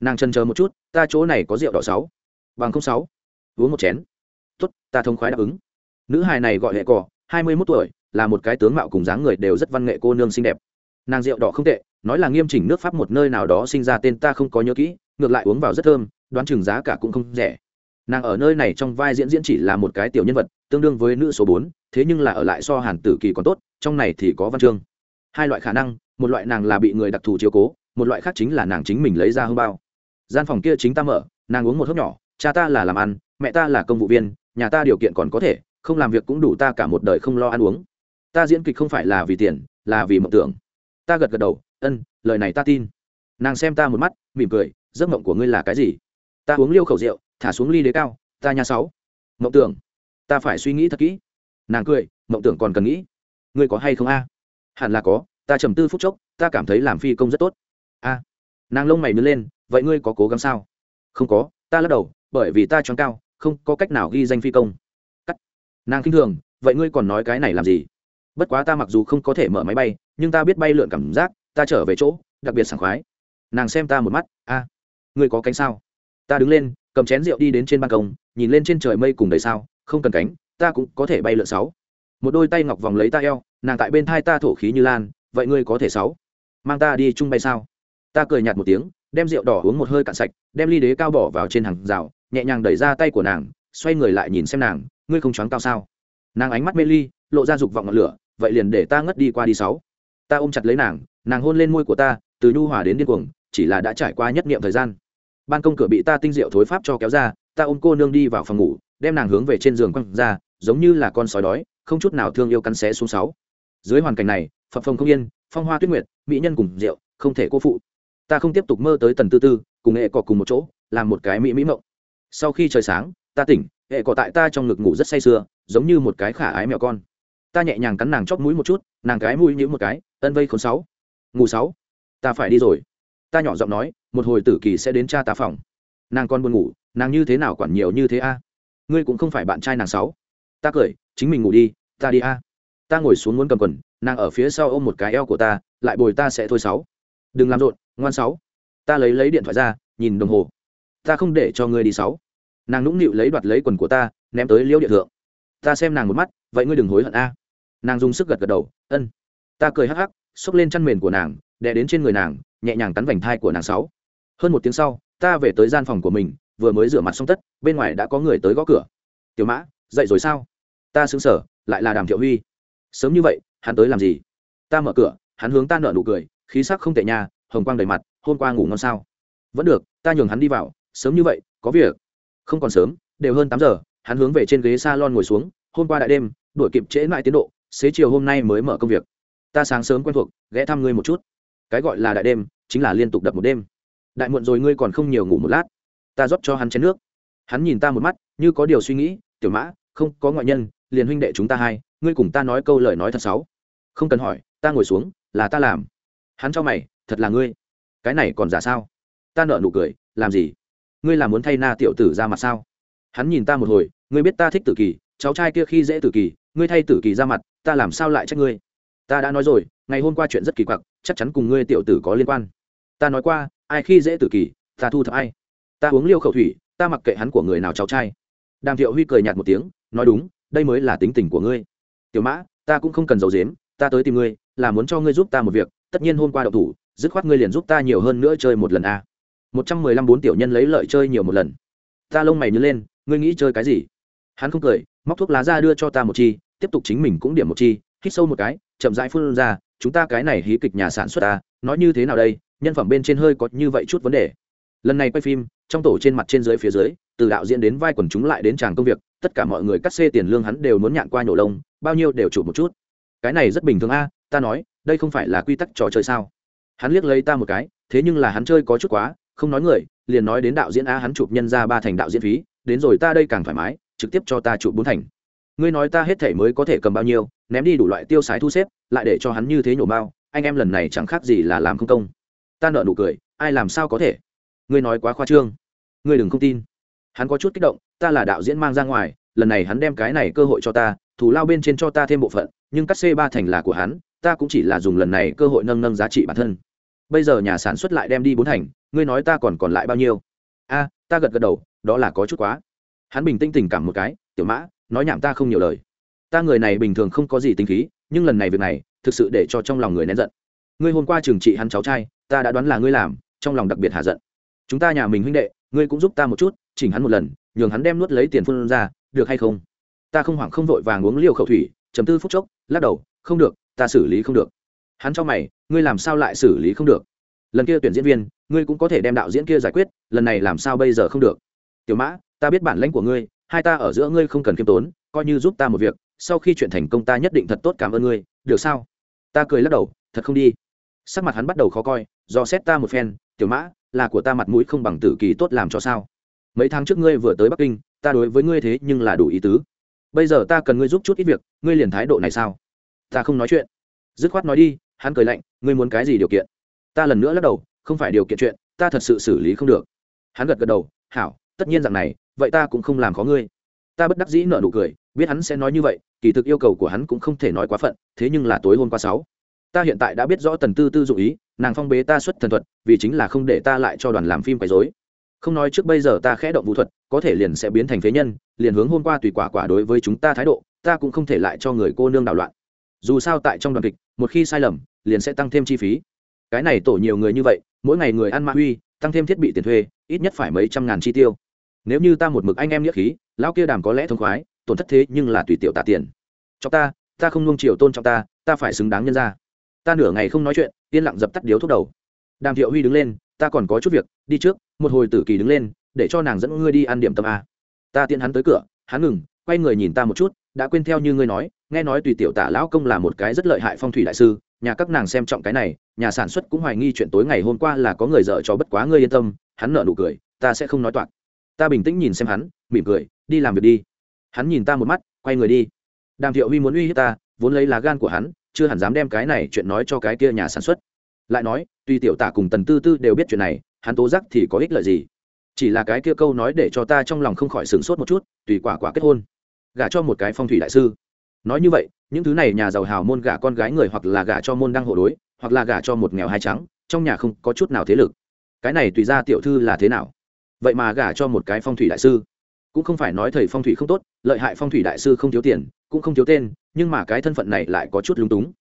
Nàng chân chờ một chút, ta chỗ này có rượu đỏ sáu. Bằng không sáu. Uống một chén. Tốt, ta thông khoái đáp ứng. Nữ hài này gọi hệ cỏ hai mươi mốt tuổi, là một cái tướng mạo cùng dáng người đều rất văn nghệ cô nương xinh đẹp. Nàng rượu đỏ không tệ, nói là nghiêm chỉnh nước pháp một nơi nào đó sinh ra tên ta không có nhớ kỹ ngược lại uống vào rất thơm, đoán chừng giá cả cũng không rẻ. Nàng ở nơi này trong vai diễn diễn chỉ là một cái tiểu nhân vật, tương đương với nữ số bốn, thế nhưng là ở lại so hàn tử kỳ còn tốt, trong này thì có văn chương. Hai loại khả năng, một loại nàng là bị người đặc thù chiếu cố, một loại khác chính là nàng chính mình lấy ra hương bao. Gian phòng kia chính ta mở, nàng uống một hớp nhỏ, cha ta là làm ăn, mẹ ta là công vụ viên, nhà ta điều kiện còn có thể, không làm việc cũng đủ ta cả một đời không lo ăn uống. Ta diễn kịch không phải là vì tiền, là vì mộng tưởng. Ta gật gật đầu, ân, lời này ta tin. Nàng xem ta một mắt, mỉm cười giấc mộng của ngươi là cái gì? Ta uống liêu khẩu rượu, thả xuống ly đế cao, ta nhà sáu. Mộng tưởng, ta phải suy nghĩ thật kỹ. Nàng cười, mộng tưởng còn cần nghĩ. Ngươi có hay không a? Hẳn là có, ta trầm tư phút chốc, ta cảm thấy làm phi công rất tốt. A. Nàng lông mày nứt lên, vậy ngươi có cố gắng sao? Không có, ta lắc đầu, bởi vì ta choáng cao, không có cách nào ghi danh phi công. Cắt. Nàng khinh thường, vậy ngươi còn nói cái này làm gì? Bất quá ta mặc dù không có thể mở máy bay, nhưng ta biết bay lượn cảm giác, ta trở về chỗ, đặc biệt sảng khoái. Nàng xem ta một mắt, a ngươi có cánh sao? Ta đứng lên, cầm chén rượu đi đến trên ban công, nhìn lên trên trời mây cùng đầy sao, không cần cánh, ta cũng có thể bay lượn sáu. Một đôi tay ngọc vòng lấy ta eo, nàng tại bên thai ta thổ khí như lan, vậy ngươi có thể sáu? Mang ta đi chung bay sao? Ta cười nhạt một tiếng, đem rượu đỏ uống một hơi cạn sạch, đem ly đế cao bỏ vào trên hàng rào, nhẹ nhàng đẩy ra tay của nàng, xoay người lại nhìn xem nàng, ngươi không choáng cao sao? Nàng ánh mắt mê ly, lộ ra dục vọng ngọn lửa, vậy liền để ta ngất đi qua đi sáu. Ta ôm chặt lấy nàng nàng hôn lên môi của ta, từ nhu hòa đến điên cuồng, chỉ là đã trải qua nhất niệm thời gian ban công cửa bị ta tinh diệu thối pháp cho kéo ra, ta ôm cô nương đi vào phòng ngủ, đem nàng hướng về trên giường quăng ra, giống như là con sói đói, không chút nào thương yêu cắn xé xuống sáu. Dưới hoàn cảnh này phập phồng không yên, phong hoa tuyết nguyệt, mỹ nhân cùng rượu, không thể cô phụ. Ta không tiếp tục mơ tới tần tư tư, cùng hệ cọ cùng một chỗ, làm một cái mỹ mỹ mộng. Sau khi trời sáng, ta tỉnh, hệ cọ tại ta trong ngực ngủ rất say sưa, giống như một cái khả ái mẹo con. Ta nhẹ nhàng cắn nàng chóp mũi một chút, nàng cái mũi nhữ một cái, ân vây khốn sáu. Ngủ sáu. Ta phải đi rồi ta nhỏ giọng nói, một hồi tử kỳ sẽ đến cha ta phòng. Nàng con buồn ngủ, nàng như thế nào quản nhiều như thế a? Ngươi cũng không phải bạn trai nàng sáu. Ta cười, chính mình ngủ đi, ta đi a. Ta ngồi xuống muốn cầm quần, nàng ở phía sau ôm một cái eo của ta, lại bồi ta sẽ thôi sáu. Đừng làm rộn, ngoan sáu. Ta lấy lấy điện thoại ra, nhìn đồng hồ. Ta không để cho ngươi đi sáu. Nàng nũng nịu lấy đoạt lấy quần của ta, ném tới liễu điện thượng. Ta xem nàng một mắt, vậy ngươi đừng hối hận a. Nàng dùng sức gật gật đầu, ân. Ta cười hắc hắc, xốc lên chăn mền của nàng, đè đến trên người nàng nhẹ nhàng cắn vành thai của nàng sáu. Hơn một tiếng sau, ta về tới gian phòng của mình, vừa mới rửa mặt xong tất, bên ngoài đã có người tới gõ cửa. Tiểu mã, dậy rồi sao? Ta xứng sở lại là đàm thiệu huy. Sớm như vậy, hắn tới làm gì? Ta mở cửa, hắn hướng ta nợ nụ cười, khí sắc không tệ nhà hồng quang đầy mặt, hôm qua ngủ ngon sao? Vẫn được, ta nhường hắn đi vào, sớm như vậy, có việc. Không còn sớm, đều hơn tám giờ, hắn hướng về trên ghế s a lon ngồi xuống, hôm qua đại đêm, đuổi kịp trễ lại tiến độ, xế chiều hôm nay mới mở công việc. Ta sáng sớm quen thuộc, ghé thăm ngươi một chút cái gọi là đại đêm, chính là liên tục đập một đêm. Đại muộn rồi ngươi còn không nhiều ngủ một lát. Ta rót cho hắn chén nước. Hắn nhìn ta một mắt, như có điều suy nghĩ, tiểu mã, không có ngoại nhân, liền huynh đệ chúng ta hai, ngươi cùng ta nói câu lời nói thật xấu. Không cần hỏi, ta ngồi xuống, là ta làm. Hắn cho mày, thật là ngươi? Cái này còn giả sao? Ta nợ nụ cười, làm gì? Ngươi là muốn thay na tiểu tử ra mặt sao? Hắn nhìn ta một hồi, ngươi biết ta thích tử kỳ, cháu trai kia khi dễ tử kỳ, ngươi thay tử kỳ ra mặt, ta làm sao lại trách ngươi? Ta đã nói rồi ngày hôm qua chuyện rất kỳ quặc, chắc chắn cùng ngươi tiểu tử có liên quan. Ta nói qua, ai khi dễ tử kỳ, ta thu thập ai. Ta uống liêu khẩu thủy, ta mặc kệ hắn của người nào cháu trai. Đàm thiệu huy cười nhạt một tiếng, nói đúng, đây mới là tính tình của ngươi. Tiểu mã, ta cũng không cần giấu dếm ta tới tìm ngươi, là muốn cho ngươi giúp ta một việc, tất nhiên hôm qua đậu thủ, dứt khoát ngươi liền giúp ta nhiều hơn nữa chơi một lần a một trăm mười lăm bốn tiểu nhân lấy lợi chơi nhiều một lần. Ta lông mày nhớ lên, ngươi nghĩ chơi cái gì? Hắn không cười, móc thuốc lá ra đưa cho ta một chi, tiếp tục chính mình cũng điểm một chi, hít sâu một cái, chậm rãi phun ra chúng ta cái này hí kịch nhà sản xuất ta nói như thế nào đây, nhân phẩm bên trên hơi có như vậy chút vấn đề. Lần này quay phim, trong tổ trên mặt trên dưới phía dưới, từ đạo diễn đến vai quần chúng lại đến tràng công việc, tất cả mọi người cắt xê tiền lương hắn đều muốn nhạn qua nhổ lông, bao nhiêu đều chụp một chút. Cái này rất bình thường a, ta nói, đây không phải là quy tắc trò chơi sao? Hắn liếc lấy ta một cái, thế nhưng là hắn chơi có chút quá, không nói người, liền nói đến đạo diễn a, hắn chụp nhân ra ba thành đạo diễn phí, đến rồi ta đây càng thoải mái, trực tiếp cho ta chụp bốn thành ngươi nói ta hết thể mới có thể cầm bao nhiêu, ném đi đủ loại tiêu sái thu xếp, lại để cho hắn như thế nhổ bao, anh em lần này chẳng khác gì là làm không công. Ta nợ nụ cười, ai làm sao có thể? Ngươi nói quá khoa trương. Ngươi đừng không tin. Hắn có chút kích động, ta là đạo diễn mang ra ngoài, lần này hắn đem cái này cơ hội cho ta, thủ lao bên trên cho ta thêm bộ phận, nhưng cắt c ba thành là của hắn, ta cũng chỉ là dùng lần này cơ hội nâng nâng giá trị bản thân. Bây giờ nhà sản xuất lại đem đi bốn thành, ngươi nói ta còn còn lại bao nhiêu? A, ta gật gật đầu, đó là có chút quá. Hắn bình tĩnh tình cảm một cái, tiểu mã nói nhảm ta không nhiều lời. Ta người này bình thường không có gì tính khí, nhưng lần này việc này, thực sự để cho trong lòng người nén giận. Ngươi hôm qua trừng trị hắn cháu trai, ta đã đoán là ngươi làm, trong lòng đặc biệt hạ giận. Chúng ta nhà mình huynh đệ, ngươi cũng giúp ta một chút, chỉnh hắn một lần, nhường hắn đem nuốt lấy tiền phun ra, được hay không? Ta không hoảng không vội vàng uống liều khẩu thủy, chấm tư phút chốc, lắc đầu, không được, ta xử lý không được. Hắn cho mày, ngươi làm sao lại xử lý không được? Lần kia tuyển diễn viên, ngươi cũng có thể đem đạo diễn kia giải quyết, lần này làm sao bây giờ không được? Tiểu mã, ta biết bản lãnh của ngươi hai ta ở giữa ngươi không cần kiêm tốn, coi như giúp ta một việc, sau khi chuyện thành công ta nhất định thật tốt cảm ơn ngươi, được sao? Ta cười lắc đầu, thật không đi. Sắc mặt hắn bắt đầu khó coi, do xét ta một phen, tiểu mã, là của ta mặt mũi không bằng tử kỳ tốt làm cho sao? Mấy tháng trước ngươi vừa tới bắc kinh, ta đối với ngươi thế nhưng là đủ ý tứ. Bây giờ ta cần ngươi giúp chút ít việc, ngươi liền thái độ này sao? Ta không nói chuyện. Dứt khoát nói đi, hắn cười lạnh, ngươi muốn cái gì điều kiện? Ta lần nữa lắc đầu, không phải điều kiện chuyện, ta thật sự xử lý không được. Hắn gật gật đầu, hảo, tất nhiên rằng này vậy ta cũng không làm khó ngươi. Ta bất đắc dĩ nợ nụ cười, biết hắn sẽ nói như vậy, kỳ thực yêu cầu của hắn cũng không thể nói quá phận, thế nhưng là tối hôm qua sáu. Ta hiện tại đã biết rõ tần tư tư dụ ý, nàng phong bế ta xuất thần thuật, vì chính là không để ta lại cho đoàn làm phim quấy dối không nói trước bây giờ ta khẽ động vũ thuật, có thể liền sẽ biến thành phế nhân, liền hướng hôm qua tùy quả quả đối với chúng ta thái độ, ta cũng không thể lại cho người cô nương đảo loạn. Dù sao tại trong đoàn kịch, một khi sai lầm, liền sẽ tăng thêm chi phí. Cái này tổ nhiều người như vậy, mỗi ngày người ăn ma huy, tăng thêm thiết bị tiền thuê, ít nhất phải mấy trăm ngàn chi tiêu nếu như ta một mực anh em nghĩa khí, lão kia đàm có lẽ thông khoái, tổn thất thế nhưng là tùy tiểu tạ tiền. Cho ta ta không nuông chiều tôn trọng ta ta phải xứng đáng nhân ra. Ta nửa ngày không nói chuyện, yên lặng dập tắt điếu thuốc đầu. Đàm thiệu huy đứng lên, ta còn có chút việc, đi trước, một hồi tử kỳ đứng lên, để cho nàng dẫn ngươi đi ăn điểm tâm a. Ta tiện hắn tới cửa, hắn ngừng, quay người nhìn ta một chút, đã quên theo như ngươi nói, nghe nói tùy tiểu tả lão công là một cái rất lợi hại phong thủy đại sư, nhà các nàng xem trọng cái này, nhà sản xuất cũng hoài nghi chuyện tối ngày hôm qua là có người dở cho bất quá ngươi yên tâm, hắn nợ nụ cười, ta sẽ không nói toạc ta bình tĩnh nhìn xem hắn, mỉm cười, đi làm việc đi. Hắn nhìn ta một mắt, quay người đi. Đàm thiệu huy muốn uy hiếp ta, vốn lấy lá gan của hắn, chưa hẳn dám đem cái này chuyện nói cho cái kia nhà sản xuất. Lại nói, tuy tiểu tả cùng tần tư tư đều biết chuyện này, hắn tố giác thì có ích lợi gì? Chỉ là cái kia câu nói để cho ta trong lòng không khỏi sửng sốt một chút, tùy quả quả kết hôn. Gả cho một cái phong thủy đại sư. Nói như vậy, những thứ này nhà giàu hào môn gả con gái người hoặc là gả cho môn đăng hộ đối, hoặc là gả cho một nghèo hai trắng, trong nhà không có chút nào thế lực. Cái này tùy ra tiểu thư là thế nào? Vậy mà gả cho một cái phong thủy đại sư. Cũng không phải nói thầy phong thủy không tốt, lợi hại phong thủy đại sư không thiếu tiền, cũng không thiếu tên, nhưng mà cái thân phận này lại có chút lúng túng.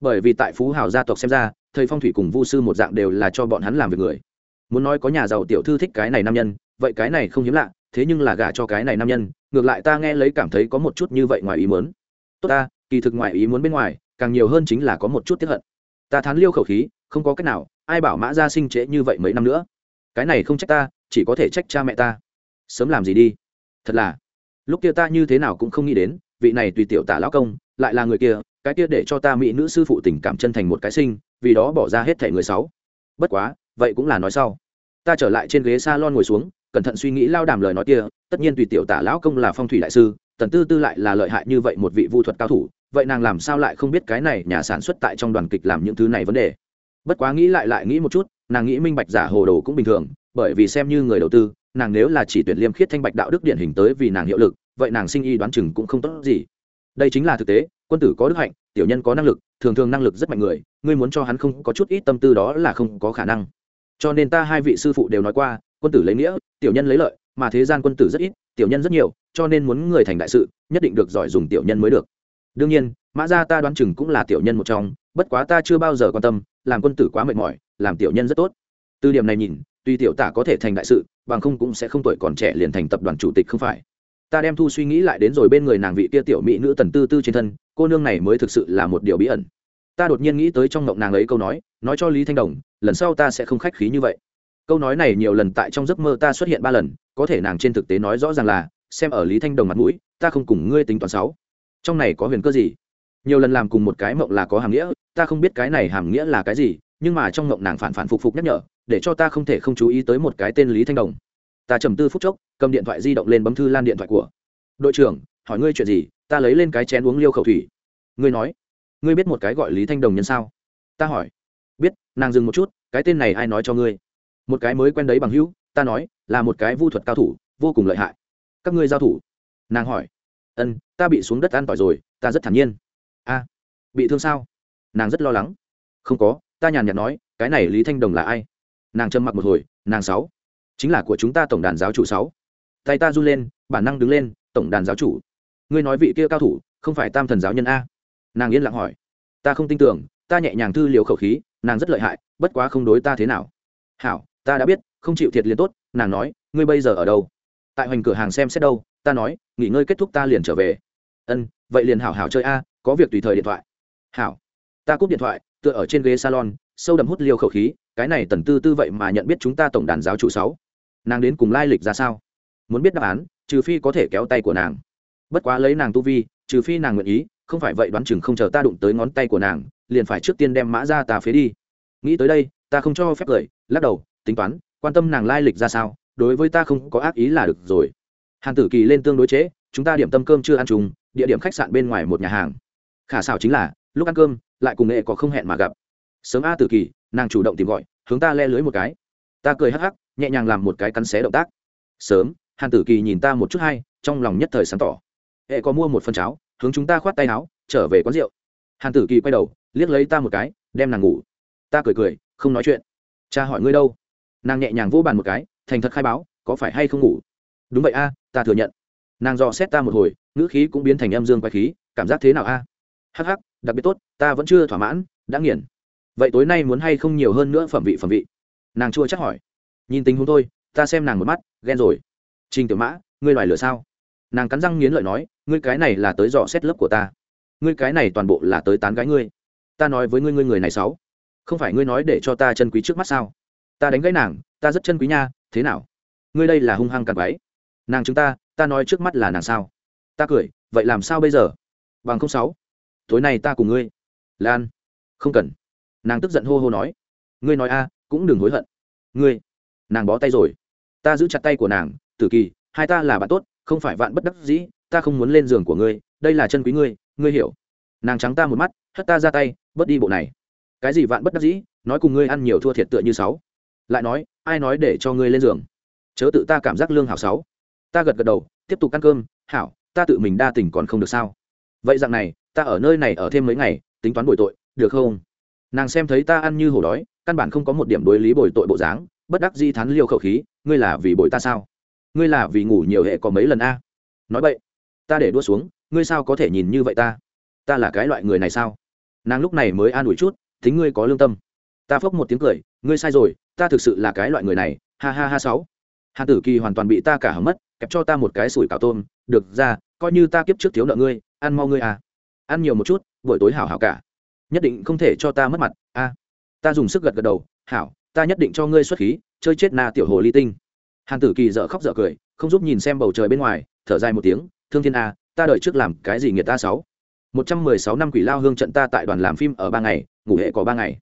Bởi vì tại phú hào gia tộc xem ra, thầy phong thủy cùng vu sư một dạng đều là cho bọn hắn làm việc người. Muốn nói có nhà giàu tiểu thư thích cái này nam nhân, vậy cái này không hiếm lạ, thế nhưng là gả cho cái này nam nhân, ngược lại ta nghe lấy cảm thấy có một chút như vậy ngoài ý muốn. Tốt ta, kỳ thực ngoài ý muốn bên ngoài, càng nhiều hơn chính là có một chút tiếp hận. Ta thán liêu khẩu khí, không có cách nào, ai bảo mã gia sinh trễ như vậy mấy năm nữa? Cái này không trách ta chỉ có thể trách cha mẹ ta. Sớm làm gì đi. Thật là, lúc kia ta như thế nào cũng không nghĩ đến, vị này tùy tiểu tả lão công, lại là người kia, cái kia để cho ta mỹ nữ sư phụ tình cảm chân thành một cái sinh, vì đó bỏ ra hết thẻ người sáu. Bất quá, vậy cũng là nói sau. Ta trở lại trên ghế s a lon ngồi xuống, cẩn thận suy nghĩ lao đàm lời nói kia, tất nhiên tùy tiểu tả lão công là phong thủy đại sư, tần tư tư lại là lợi hại như vậy một vị vu thuật cao thủ, vậy nàng làm sao lại không biết cái này nhà sản xuất tại trong đoàn kịch làm những thứ này vấn đề? Bất quá nghĩ lại lại nghĩ một chút, nàng nghĩ minh bạch giả hồ đồ cũng bình thường bởi vì xem như người đầu tư, nàng nếu là chỉ tuyển liêm khiết thanh bạch đạo đức điển hình tới vì nàng hiệu lực, vậy nàng sinh y đoán chừng cũng không tốt gì. Đây chính là thực tế, quân tử có đức hạnh, tiểu nhân có năng lực, thường thường năng lực rất mạnh người, ngươi muốn cho hắn không có chút ít tâm tư đó là không có khả năng. Cho nên ta hai vị sư phụ đều nói qua, quân tử lấy nghĩa, tiểu nhân lấy lợi, mà thế gian quân tử rất ít, tiểu nhân rất nhiều, cho nên muốn người thành đại sự, nhất định được giỏi dùng tiểu nhân mới được. Đương nhiên, mã gia ta đoán chừng cũng là tiểu nhân một trong, bất quá ta chưa bao giờ quan tâm, làm quân tử quá mệt mỏi, làm tiểu nhân rất tốt. Từ điểm này nhìn tuy tiểu tả có thể thành đại sự, bằng không cũng sẽ không tuổi còn trẻ liền thành tập đoàn chủ tịch không phải. Ta đem thu suy nghĩ lại đến rồi bên người nàng vị kia tiểu mỹ nữ tần tư tư trên thân, cô nương này mới thực sự là một điều bí ẩn. Ta đột nhiên nghĩ tới trong ngộng nàng ấy câu nói nói cho lý thanh đồng, lần sau ta sẽ không khách khí như vậy. Câu nói này nhiều lần tại trong giấc mơ ta xuất hiện ba lần, có thể nàng trên thực tế nói rõ ràng là, xem ở lý thanh đồng mặt mũi, ta không cùng ngươi tính toán sáu. Trong này có huyền cơ gì? Nhiều lần làm cùng một cái mộng là có hàm nghĩa, ta không biết cái này hàm nghĩa là cái gì nhưng mà trong ngộng nàng phản phản phục phục nhắc nhở, để cho ta không thể không chú ý tới một cái tên lý thanh đồng. Ta trầm tư phút chốc, cầm điện thoại di động lên bấm thư lan điện thoại của. Đội trưởng, hỏi ngươi chuyện gì, ta lấy lên cái chén uống liêu khẩu thủy. Ngươi nói, ngươi biết một cái gọi lý thanh đồng nhân sao? Ta hỏi. Biết, nàng dừng một chút, cái tên này ai nói cho ngươi? Một cái mới quen đấy bằng hữu, ta nói, là một cái vu thuật cao thủ, vô cùng lợi hại. Các ngươi giao thủ. Nàng hỏi. Ân, ta bị xuống đất ăn tỏi rồi, ta rất thản nhiên. A, bị thương sao? Nàng rất lo lắng. Không có ta nhàn nhạt nói, cái này lý thanh đồng là ai? Nàng trầm mặc một hồi, nàng sáu. Chính là của chúng ta tổng đàn giáo chủ sáu. Tay ta run lên, bản năng đứng lên, tổng đàn giáo chủ. Ngươi nói vị kia cao thủ, không phải tam thần giáo nhân a. Nàng yên lặng hỏi. Ta không tin tưởng, ta nhẹ nhàng thư liều khẩu khí, nàng rất lợi hại, bất quá không đối ta thế nào. Hảo, ta đã biết, không chịu thiệt liền tốt, nàng nói, ngươi bây giờ ở đâu? Tại hoành cửa hàng xem xét đâu, ta nói, nghỉ ngơi kết thúc ta liền trở về. Ân, vậy liền hảo hảo chơi a, có việc tùy thời điện thoại. Hảo, ta cúp điện thoại tựa ở trên ghế salon sâu đậm hút liều khẩu khí cái này tần tư tư vậy mà nhận biết chúng ta tổng đàn giáo chủ sáu. Nàng đến cùng lai lịch ra sao? Muốn biết đáp án trừ phi có thể kéo tay của nàng. Bất quá lấy nàng tu vi trừ phi nàng nguyện ý không phải vậy đoán chừng không chờ ta đụng tới ngón tay của nàng liền phải trước tiên đem mã ra tà phế đi. Nghĩ tới đây ta không cho phép cười lắc đầu tính toán quan tâm nàng lai lịch ra sao đối với ta không có ác ý là được rồi. Hàn tử kỳ lên tương đối chế, chúng ta điểm tâm cơm chưa ăn chung địa điểm khách sạn bên ngoài một nhà hàng. Khả xảo chính là lúc ăn cơm, lại cùng nghệ có không hẹn mà gặp. Sớm a tử kỳ, nàng chủ động tìm gọi, hướng ta le lưới một cái. Ta cười hắc hắc, nhẹ nhàng làm một cái cắn xé động tác. Sớm, hàn tử kỳ nhìn ta một chút hay, trong lòng nhất thời sáng tỏ. Hệ có mua một phần cháo, hướng chúng ta khoát tay áo, trở về quán rượu. Hàn tử kỳ quay đầu, liếc lấy ta một cái, đem nàng ngủ. Ta cười cười, không nói chuyện. Cha hỏi ngươi đâu? Nàng nhẹ nhàng vỗ bàn một cái, thành thật khai báo, có phải hay không ngủ? Đúng vậy a, ta thừa nhận. Nàng dò xét ta một hồi, ngữ khí cũng biến thành âm dương quay khí, cảm giác thế nào a? à? Hắc hắc, đặc biệt tốt, ta vẫn chưa thỏa mãn, đã nghiền. Vậy tối nay muốn hay không nhiều hơn nữa phẩm vị phẩm vị? Nàng chua chắc hỏi. Nhìn tình huống thôi, ta xem nàng một mắt, ghen rồi. Trình tiểu mã, ngươi loài lửa sao? Nàng cắn răng nghiến lợi nói, ngươi cái này là tới dò xét lớp của ta. Ngươi cái này toàn bộ là tới tán gái ngươi. Ta nói với ngươi ngươi người này sáu không phải ngươi nói để cho ta chân quý trước mắt sao? Ta đánh gãy nàng, ta rất chân quý nha, thế nào? Ngươi đây là hung hăng cặn váy nàng chúng ta ta nói trước mắt là nàng sao? Ta cười, vậy làm sao bây giờ? Bằng không sáu tối nay ta cùng ngươi. Lan. Không cần. Nàng tức giận hô hô nói. Ngươi nói a à, cũng đừng hối hận. Ngươi. Nàng bó tay rồi. Ta giữ chặt tay của nàng, tử kỳ, hai ta là bạn tốt, không phải vạn bất đắc dĩ, ta không muốn lên giường của ngươi, đây là chân quý ngươi ngươi hiểu. Nàng trắng ta một mắt, hất ta ra tay, bớt đi bộ này. Cái gì vạn bất đắc dĩ, nói cùng ngươi ăn nhiều thua thiệt tựa như sáu. Lại nói, ai nói để cho ngươi lên giường? Chớ tự ta cảm giác lương hảo sáu. Ta gật gật đầu, tiếp tục ăn cơm, hảo, ta tự mình đa tình còn không được sao. Vậy dạng này ta ở nơi này ở thêm mấy ngày, tính toán bồi tội, được không? Nàng xem thấy ta ăn như hổ đói, căn bản không có một điểm đối lý bồi tội bộ dáng, bất đắc di thắn liêu khẩu khí, ngươi là vì bồi ta sao? Ngươi là vì ngủ nhiều hệ có mấy lần a? Nói vậy ta để đua xuống, ngươi sao có thể nhìn như vậy ta? Ta là cái loại người này sao? Nàng lúc này mới an ủi chút, thính ngươi có lương tâm. Ta phốc một tiếng cười, ngươi sai rồi, ta thực sự là cái loại người này, ha ha ha sáu. Hàn tử kỳ hoàn toàn bị ta cả hầm mất, kẹp cho ta một cái sủi cảo tôm, được ra, coi như ta kiếp trước thiếu nợ ngươi, ăn mau ngươi à ăn nhiều một chút, buổi tối hảo hảo cả. Nhất định không thể cho ta mất mặt, a. Ta dùng sức gật gật đầu, hảo, ta nhất định cho ngươi xuất khí, chơi chết na tiểu hồ ly tinh. Hàn tử kỳ dở khóc dở cười, không giúp nhìn xem bầu trời bên ngoài, thở dài một tiếng, thương thiên a, ta đợi trước làm cái gì nghiệt ta sáu? Một trăm mười sáu năm quỷ lao hương trận ta tại đoàn làm phim ở ba ngày, ngủ hệ có ba ngày.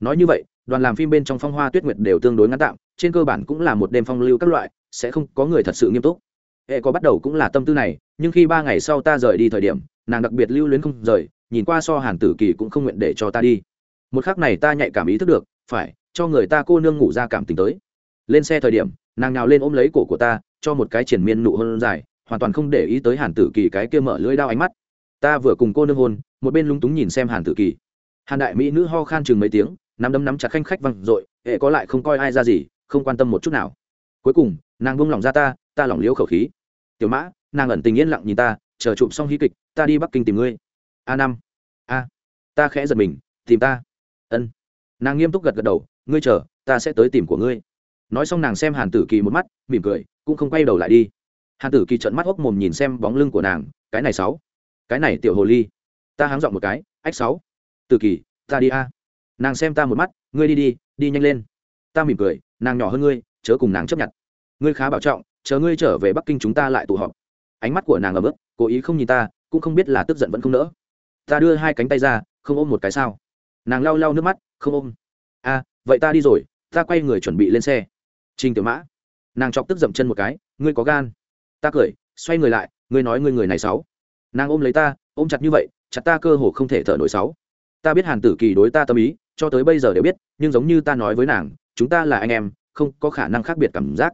Nói như vậy, đoàn làm phim bên trong phong hoa tuyết nguyệt đều tương đối ngắn tạm, trên cơ bản cũng là một đêm phong lưu các loại, sẽ không có người thật sự nghiêm túc. Hệ có bắt đầu cũng là tâm tư này, nhưng khi ba ngày sau ta rời đi thời điểm nàng đặc biệt lưu luyến không rời, nhìn qua so hàn tử kỳ cũng không nguyện để cho ta đi. Một khắc này ta nhạy cảm ý thức được, phải, cho người ta cô nương ngủ ra cảm tình tới. Lên xe thời điểm, nàng nào lên ôm lấy cổ của ta, cho một cái triển miên nụ hôn dài, hoàn toàn không để ý tới hàn tử kỳ cái kia mở lưỡi đao ánh mắt. Ta vừa cùng cô nương hôn, một bên lúng túng nhìn xem hàn tử kỳ. Hàn đại mỹ nữ ho khan chừng mấy tiếng, nắm đấm nắm chặt khanh khách văng r ộ i hệ có lại không coi ai ra gì, không quan tâm một chút nào. Cuối cùng, nàng buông lỏng ra ta ta lỏng liễu khẩu khí. Tiểu mã, nàng ẩn tình yên lặng nhìn ta chờ chụp xong hí kịch, ta đi bắc kinh tìm ngươi. A năm. A. Ta khẽ giật mình, tìm ta. Ân. Nàng nghiêm túc gật gật đầu, ngươi chờ, ta sẽ tới tìm của ngươi. Nói xong nàng xem hàn tử kỳ một mắt, mỉm cười, cũng không quay đầu lại đi. Hàn tử kỳ trận mắt hốc mồm nhìn xem bóng lưng của nàng, cái này sáu. Cái này tiểu hồ ly. Ta háng dọn một cái, ách sáu. Tử kỳ, ta đi a. Nàng xem ta một mắt, ngươi đi đi đi nhanh lên. Ta mỉm cười, nàng nhỏ hơn ngươi, chớ cùng nàng chấp nhận. Ngươi khá bảo trọng, chờ ngươi trở về bắc kinh chúng ta lại tụ họp ánh mắt của nàng ở bước, cố ý không nhìn ta cũng không biết là tức giận vẫn không nỡ. Ta đưa hai cánh tay ra không ôm một cái sao? Nàng lau lau nước mắt không ôm. A vậy ta đi rồi ta quay người chuẩn bị lên xe. Trình tiểu mã. Nàng chọc tức dậm chân một cái ngươi có gan. Ta cười xoay người lại ngươi nói ngươi người này sáu nàng ôm lấy ta ôm chặt như vậy chặt ta cơ hồ không thể thở nổi sáu ta biết hàn tử kỳ đối ta tâm ý cho tới bây giờ đều biết nhưng giống như ta nói với nàng chúng ta là anh em không có khả năng khác biệt cảm giác.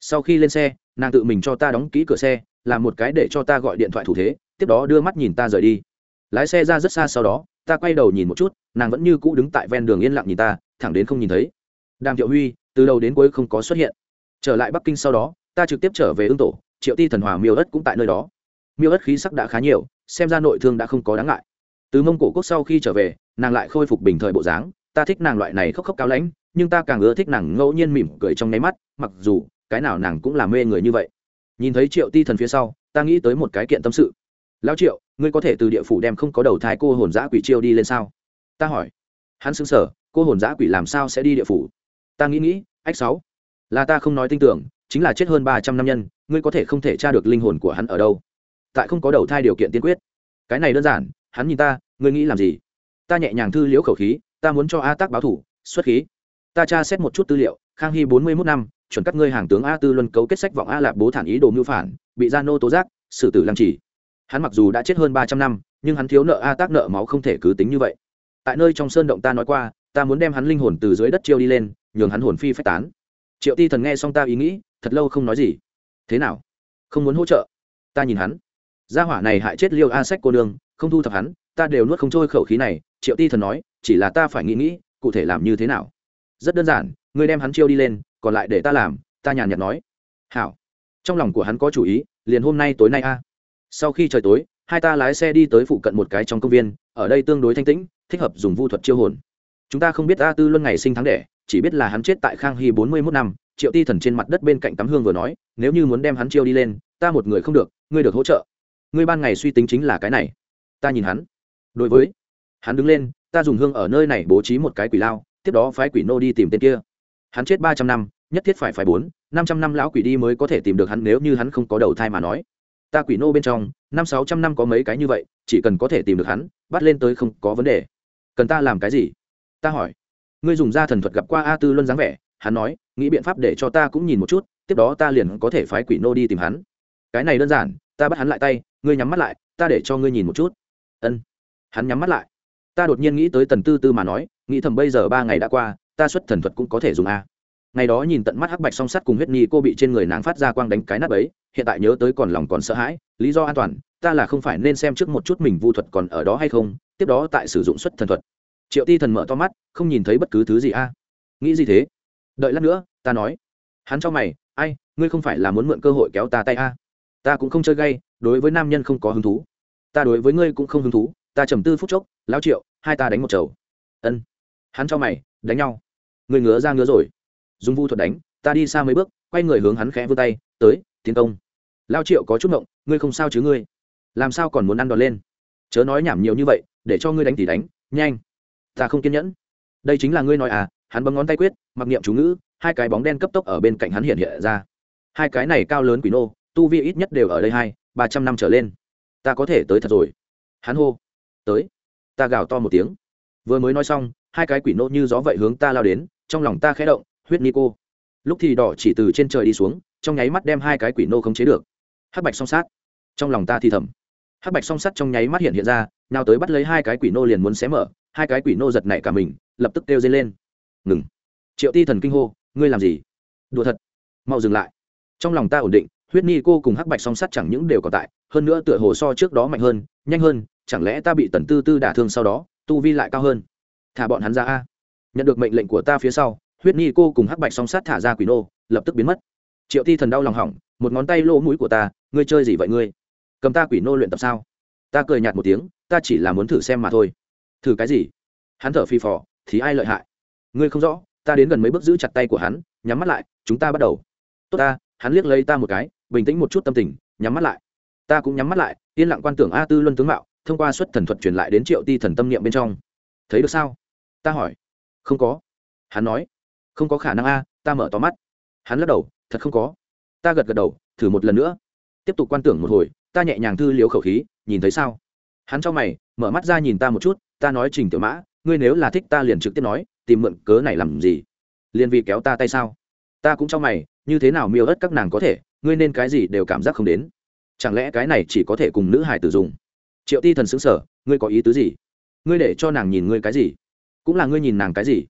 Sau khi lên xe nàng tự mình cho ta đóng kỹ cửa xe làm một cái để cho ta gọi điện thoại thủ thế, tiếp đó đưa mắt nhìn ta rời đi. Lái xe ra rất xa sau đó, ta quay đầu nhìn một chút, nàng vẫn như cũ đứng tại ven đường yên lặng nhìn ta, thẳng đến không nhìn thấy. Đàm thiệu huy, từ đầu đến cuối không có xuất hiện. Trở lại bắc kinh sau đó, ta trực tiếp trở về ương tổ, triệu ti thần hòa miêu ất cũng tại nơi đó. Miêu ất khí sắc đã khá nhiều, xem ra nội thương đã không có đáng ngại. Từ mông cổ quốc sau khi trở về, nàng lại khôi phục bình thời bộ dáng, ta thích nàng loại này khóc khóc cao lãnh, nhưng ta càng ưa thích nàng ngẫu nhiên mỉm cười trong nháy mắt, mặc dù cái nào nàng cũng làm mê người như vậy nhìn thấy triệu ti thần phía sau, ta nghĩ tới một cái kiện tâm sự. Lão triệu, ngươi có thể từ địa phủ đem không có đầu thai cô hồn giã quỷ chiêu đi lên sao? Ta hỏi. Hắn xứng sở cô hồn giã quỷ làm sao sẽ đi địa phủ? Ta nghĩ nghĩ, ách sáu. Là ta không nói tin tưởng, chính là chết hơn ba trăm năm nhân, ngươi có thể không thể tra được linh hồn của hắn ở đâu? Tại không có đầu thai điều kiện tiên quyết. Cái này đơn giản, hắn nhìn ta, ngươi nghĩ làm gì? Ta nhẹ nhàng thư liễu khẩu khí, ta muốn cho a tác báo thủ, xuất khí. Ta tra xét một chút tư liệu, khang hy bốn mươi mốt năm chuẩn các ngươi hàng tướng a tư luân cấu kết sách vọng a lạp bố thản ý đồ mưu phản, bị gia nô tố giác, xử tử lăng trì. Hắn mặc dù đã chết hơn ba trăm năm, nhưng hắn thiếu nợ a tác nợ máu không thể cứ tính như vậy. Tại nơi trong sơn động ta nói qua, ta muốn đem hắn linh hồn từ dưới đất chiêu đi lên, nhường hắn hồn phi phách tán. Triệu ti thần nghe xong ta ý nghĩ, thật lâu không nói gì. Thế nào? Không muốn hỗ trợ? Ta nhìn hắn. Gia hỏa này hại chết liêu a sách cô nương, không thu thập hắn, ta đều nuốt không trôi khẩu khí này, triệu ti thần nói, chỉ là ta phải nghĩ nghĩ, cụ thể làm như thế nào? Rất đơn giản ngươi đem hắn chiêu đi lên, còn lại để ta làm, ta nhàn nhạt nói. Hảo. Trong lòng của hắn có chủ ý, liền hôm nay tối nay a. Sau khi trời tối, hai ta lái xe đi tới phụ cận một cái trong công viên, ở đây tương đối thanh tĩnh, thích hợp dùng vu thuật chiêu hồn. Chúng ta không biết a tư luân ngày sinh tháng đẻ, chỉ biết là hắn chết tại khang hy bốn mươi mốt năm, triệu ti thần trên mặt đất bên cạnh tắm hương vừa nói, nếu như muốn đem hắn chiêu đi lên, ta một người không được, ngươi được hỗ trợ. Ngươi ban ngày suy tính chính là cái này. Ta nhìn hắn. Đối với, hắn đứng lên, ta dùng hương ở nơi này bố trí một cái quỷ lao, tiếp đó phái quỷ nô đi tìm tên kia hắn chết ba trăm năm, nhất thiết phải phải bốn, năm trăm năm lão quỷ đi mới có thể tìm được hắn nếu như hắn không có đầu thai mà nói. Ta quỷ nô bên trong, năm sáu trăm năm có mấy cái như vậy, chỉ cần có thể tìm được hắn, bắt lên tới không có vấn đề. Cần ta làm cái gì? Ta hỏi. Ngươi dùng da thần thuật gặp qua a tư luân dáng vẻ, hắn nói, nghĩ biện pháp để cho ta cũng nhìn một chút, tiếp đó ta liền có thể phái quỷ nô đi tìm hắn. Cái này đơn giản, ta bắt hắn lại tay, ngươi nhắm mắt lại, ta để cho ngươi nhìn một chút. Ân. Hắn nhắm mắt lại. Ta đột nhiên nghĩ tới tần tư tư mà nói, nghĩ thầm bây giờ ba ngày đã qua ta xuất thần thuật cũng có thể dùng a. Ngày đó nhìn tận mắt hắc bạch song sắt cùng huyết nhi cô bị trên người nàng phát ra quang đánh cái nắp ấy, hiện tại nhớ tới còn lòng còn sợ hãi, lý do an toàn, ta là không phải nên xem trước một chút mình vu thuật còn ở đó hay không, tiếp đó tại sử dụng xuất thần thuật. Triệu ti thần mở to mắt, không nhìn thấy bất cứ thứ gì a. Nghĩ gì thế? Đợi lát nữa, ta nói. Hắn cho mày, ai, ngươi không phải là muốn mượn cơ hội kéo ta tay a? Ta cũng không chơi gay, đối với nam nhân không có hứng thú. Ta đối với ngươi cũng không hứng thú, ta trầm tư phút chốc lao triệu, hai ta đánh một chầu. Ân. Hắn cho mày, đánh nhau người ngứa ra ngứa rồi. Dùng vu thuật đánh ta đi xa mấy bước quay người hướng hắn khẽ vươn tay tới tiến công. Lao triệu có chút mộng, ngươi không sao chứ ngươi? Làm sao còn muốn ăn đòn lên? Chớ nói nhảm nhiều như vậy để cho ngươi đánh thì đánh nhanh. Ta không kiên nhẫn. Đây chính là ngươi nói à hắn bấm ngón tay quyết mặc niệm chú ngữ hai cái bóng đen cấp tốc ở bên cạnh hắn hiện hiện ra. Hai cái này cao lớn quỷ nô tu vi ít nhất đều ở đây hai ba trăm năm trở lên. Ta có thể tới thật rồi. Hắn hô. Tới. Ta gào to một tiếng. Vừa mới nói xong hai cái quỷ nô như gió vậy hướng ta lao đến trong lòng ta khẽ động, huyết ni cô. Lúc thì đỏ chỉ từ trên trời đi xuống, trong nháy mắt đem hai cái quỷ nô không chế được. Hắc bạch song sát. Trong lòng ta thì thầm. Hắc bạch song sắt trong nháy mắt hiện hiện ra, nào tới bắt lấy hai cái quỷ nô liền muốn xé mở, hai cái quỷ nô giật nảy cả mình, lập tức kêu dây lên. Ngừng. Triệu ti thần kinh hô, ngươi làm gì? Đùa thật. Mau dừng lại. Trong lòng ta ổn định, huyết ni cô cùng hắc bạch song sắt chẳng những đều còn tại, hơn nữa tựa hồ so trước đó mạnh hơn, nhanh hơn, chẳng lẽ ta bị tần tư tư đả thương sau đó, tu vi lại cao hơn? Thả bọn hắn ra a nhận được mệnh lệnh của ta phía sau, huyết ni cô cùng hắc bạch song sát thả ra quỷ nô, lập tức biến mất. Triệu ti thần đau lòng hỏng, một ngón tay lỗ mũi của ta, ngươi chơi gì vậy ngươi? Cầm ta quỷ nô luyện tập sao? Ta cười nhạt một tiếng, ta chỉ là muốn thử xem mà thôi. Thử cái gì? Hắn thở phi phò, thì ai lợi hại? Ngươi không rõ, ta đến gần mấy bước giữ chặt tay của hắn, nhắm mắt lại, chúng ta bắt đầu. Tốt ta, hắn liếc lấy ta một cái, bình tĩnh một chút tâm tình, nhắm mắt lại. Ta cũng nhắm mắt lại, yên lặng quan tưởng a tư luân tướng mạo, thông qua xuất thần thuật truyền lại đến triệu ti thần tâm niệm bên trong. Thấy được sao? Ta hỏi không có. Hắn nói, không có khả năng a, ta mở to mắt. Hắn lắc đầu, thật không có. Ta gật gật đầu, thử một lần nữa. Tiếp tục quan tưởng một hồi, ta nhẹ nhàng thư liếu khẩu khí, nhìn thấy sao? Hắn cho mày, mở mắt ra nhìn ta một chút, ta nói trình tiểu mã, ngươi nếu là thích ta liền trực tiếp nói, tìm mượn cớ này làm gì? Liền vì kéo ta tay sao? Ta cũng cho mày, như thế nào miêu ớt các nàng có thể, ngươi nên cái gì đều cảm giác không đến. Chẳng lẽ cái này chỉ có thể cùng nữ hải tử dùng? Triệu ti thần xứng sở ngươi có ý tứ gì? Ngươi để cho nàng nhìn ngươi cái gì? Cũng là ngươi nhìn nàng cái gì?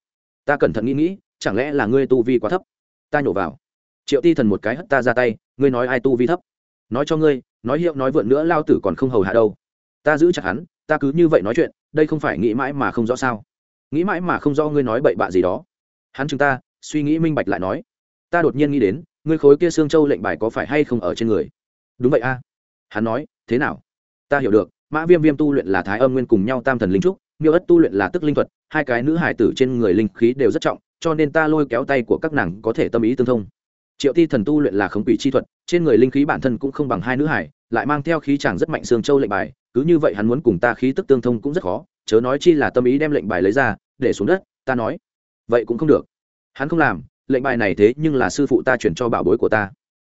Ta cẩn thận nghĩ nghĩ, chẳng lẽ là ngươi tu vi quá thấp? Ta nhổ vào. Triệu ti thần một cái hất ta ra tay, ngươi nói ai tu vi thấp? Nói cho ngươi, nói hiệu nói vượn nữa lao tử còn không hầu hạ đâu. Ta giữ chặt hắn, ta cứ như vậy nói chuyện, đây không phải nghĩ mãi mà không rõ sao? Nghĩ mãi mà không rõ ngươi nói bậy bạ gì đó. Hắn chúng ta, suy nghĩ minh bạch lại nói. Ta đột nhiên nghĩ đến, ngươi khối kia xương châu lệnh bài có phải hay không ở trên người? Đúng vậy a. Hắn nói, thế nào? Ta hiểu được, mã viêm viêm tu luyện là thái âm nguyên cùng nhau tam thần linh trúc miêu ất tu luyện là tức linh thuật, hai cái nữ hải tử trên người linh khí đều rất trọng, cho nên ta lôi kéo tay của các nàng có thể tâm ý tương thông. Triệu ti thần tu luyện là khống quỷ chi thuật, trên người linh khí bản thân cũng không bằng hai nữ hải lại mang theo khí chàng rất mạnh xương châu lệnh bài, cứ như vậy hắn muốn cùng ta khí tức tương thông cũng rất khó, chớ nói chi là tâm ý đem lệnh bài lấy ra, để xuống đất, ta nói. Vậy cũng không được. Hắn không làm, lệnh bài này thế nhưng là sư phụ ta chuyển cho bảo bối của ta.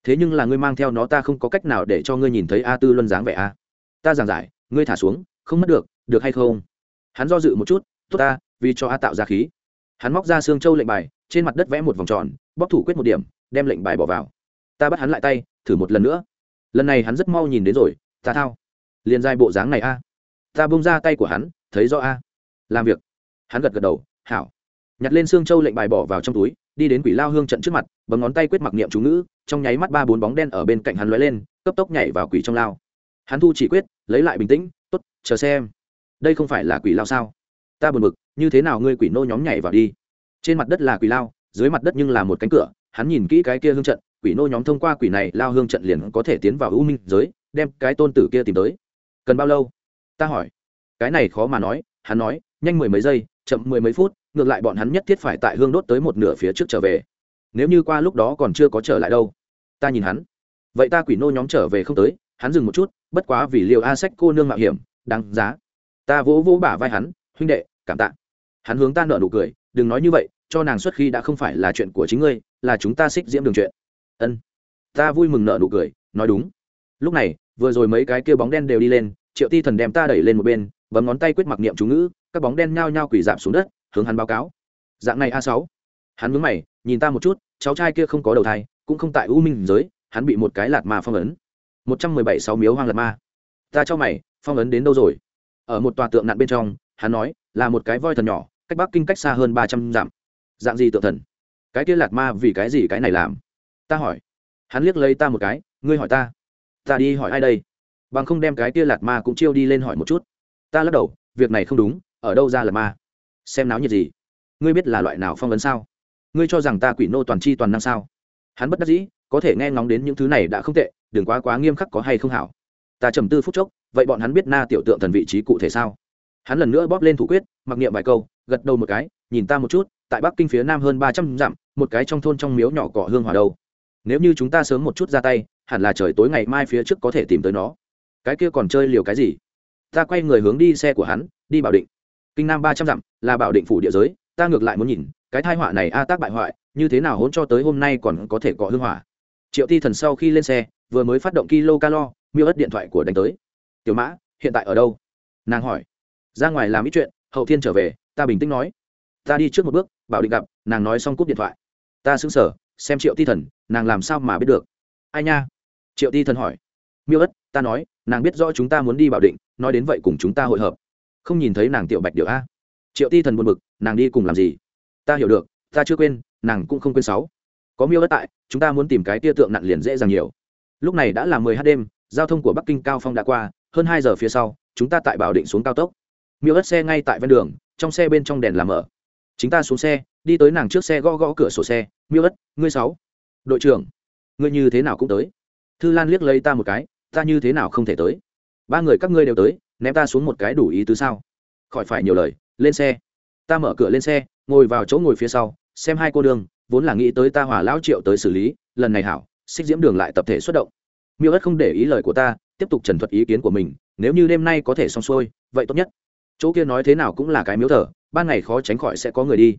Thế nhưng là ngươi mang theo nó ta không có cách nào để cho ngươi nhìn thấy a tư luân dáng vẻ a. Ta giảng giải, ngươi thả xuống, không mất được được hay không? Hắn do dự một chút, tốt ta, vì cho a tạo ra khí. Hắn móc ra xương châu lệnh bài, trên mặt đất vẽ một vòng tròn bóc thủ quyết một điểm, đem lệnh bài bỏ vào. Ta bắt hắn lại tay, thử một lần nữa. Lần này hắn rất mau nhìn đến rồi, ta thao. Liền dài bộ dáng này a. Ta bông ra tay của hắn, thấy rõ a. Làm việc. Hắn gật gật đầu, hảo. Nhặt lên xương châu lệnh bài bỏ vào trong túi, đi đến quỷ lao hương trận trước mặt, bấm ngón tay quyết mặc niệm chú ngữ, trong nháy mắt ba bốn bóng đen ở bên cạnh hắn lóe lên, cấp tốc nhảy vào quỷ trong lao. Hắn thu chỉ quyết, lấy lại bình tĩnh, tốt, chờ xem đây không phải là quỷ lao sao? Ta buồn bực, như thế nào ngươi quỷ nô nhóm nhảy vào đi? Trên mặt đất là quỷ lao, dưới mặt đất nhưng là một cánh cửa, hắn nhìn kỹ cái kia hương trận, quỷ nô nhóm thông qua quỷ này lao hương trận liền có thể tiến vào ưu minh giới, đem cái tôn tử kia tìm tới. Cần bao lâu? Ta hỏi. Cái này khó mà nói, hắn nói, nhanh mười mấy giây, chậm mười mấy phút, ngược lại bọn hắn nhất thiết phải tại hương đốt tới một nửa phía trước trở về. Nếu như qua lúc đó còn chưa có trở lại đâu. Ta nhìn hắn. Vậy ta quỷ nô nhóm trở về không tới, hắn dừng một chút, bất quá vì liều a sách cô nương mạo hiểm, đáng giá ta vỗ vỗ bả vai hắn, huynh đệ, cảm tạ. Hắn hướng ta nợ nụ cười, đừng nói như vậy, cho nàng xuất khi đã không phải là chuyện của chính ngươi, là chúng ta xích diễm đường chuyện. Ân. Ta vui mừng nợ nụ cười, nói đúng. Lúc này, vừa rồi mấy cái kia bóng đen đều đi lên, triệu ti thần đem ta đẩy lên một bên, bấm ngón tay quyết mặc niệm chú ngữ, các bóng đen nhao nhao quỷ dạp xuống đất, hướng hắn báo cáo. Dạng này a sáu. Hắn mướn mày, nhìn ta một chút, cháu trai kia không có đầu thai, cũng không tại u minh giới, hắn bị một cái lạt ma phong ấn. Một trăm mười bảy sáu miếu hoang lạt ma. Ta cho mày, phong ấn đến đâu rồi? Ở một tòa tượng nạn bên trong, hắn nói, là một cái voi thần nhỏ, cách bắc kinh cách xa hơn ba trăm dặm. Dạng gì tượng thần? Cái kia lạt ma vì cái gì cái này làm? Ta hỏi. Hắn liếc lấy ta một cái, ngươi hỏi ta. Ta đi hỏi ai đây? Bằng không đem cái kia lạt ma cũng chiêu đi lên hỏi một chút. Ta lắc đầu, việc này không đúng, ở đâu ra lạt ma? Xem náo nhiệt gì? Ngươi biết là loại nào phong vấn sao? Ngươi cho rằng ta quỷ nô toàn c h i toàn năng sao? Hắn bất đắc dĩ, có thể nghe ngóng đến những thứ này đã không tệ, đừng quá quá nghiêm khắc có hay không hảo ta trầm tư phút chốc, vậy bọn hắn biết na tiểu tượng thần vị trí cụ thể sao? Hắn lần nữa bóp lên thủ quyết, mặc niệm vài câu, gật đầu một cái, nhìn ta một chút, tại bắc kinh phía nam hơn ba trăm dặm, một cái trong thôn trong miếu nhỏ cỏ hương hòa đâu. Nếu như chúng ta sớm một chút ra tay, hẳn là trời tối ngày mai phía trước có thể tìm tới nó. Cái kia còn chơi liều cái gì? Ta quay người hướng đi xe của hắn, đi bảo định. Kinh nam ba trăm dặm, là bảo định phủ địa giới, ta ngược lại muốn nhìn, cái thai họa này a tác bại hoại, như thế nào hỗn cho tới hôm nay còn có thể có hương hỏa. Triệu ti thần sau khi lên xe, vừa mới phát động kilo calo miêu ất điện thoại của đánh tới. Tiểu mã, hiện tại ở đâu? Nàng hỏi. Ra ngoài làm ít chuyện, hậu thiên trở về, ta bình tĩnh nói. Ta đi trước một bước, bảo định gặp. Nàng nói xong cúp điện thoại. Ta xứng sở xem triệu ti thần, nàng làm sao mà biết được? Ai nha? Triệu ti thần hỏi. Miêu ất ta nói, nàng biết rõ chúng ta muốn đi bảo định, nói đến vậy cùng chúng ta hội hợp. Không nhìn thấy nàng tiểu bạch điệu a. Triệu ti thần buồn bực, nàng đi cùng làm gì? Ta hiểu được, ta chưa quên, nàng cũng không quên sáu. Có miêu đất tại, chúng ta muốn tìm cái tia tượng nặng liền dễ dàng nhiều. Lúc này đã là mười h đêm giao thông của bắc kinh cao phong đã qua, hơn hai giờ phía sau, chúng ta tại bảo định xuống cao tốc. Miêu đất xe ngay tại ven đường, trong xe bên trong đèn làm mở. Chúng ta xuống xe, đi tới nàng trước xe gõ gõ cửa sổ xe. Miêu đất ngươi sáu. Đội trưởng, ngươi như thế nào cũng tới. Thư lan liếc lấy ta một cái, ta như thế nào không thể tới? Ba người các ngươi đều tới, ném ta xuống một cái đủ ý tứ sao? Khỏi phải nhiều lời, lên xe. Ta mở cửa lên xe, ngồi vào chỗ ngồi phía sau, xem hai cô đường, vốn là nghĩ tới ta hỏa lão triệu tới xử lý, lần này hảo, xích diễm đường lại tập thể xuất động miêu ất không để ý lời của ta tiếp tục trần thuật ý kiến của mình nếu như đêm nay có thể xong xuôi vậy tốt nhất. Chỗ kia nói thế nào cũng là cái miếu thờ ban ngày khó tránh khỏi sẽ có người đi.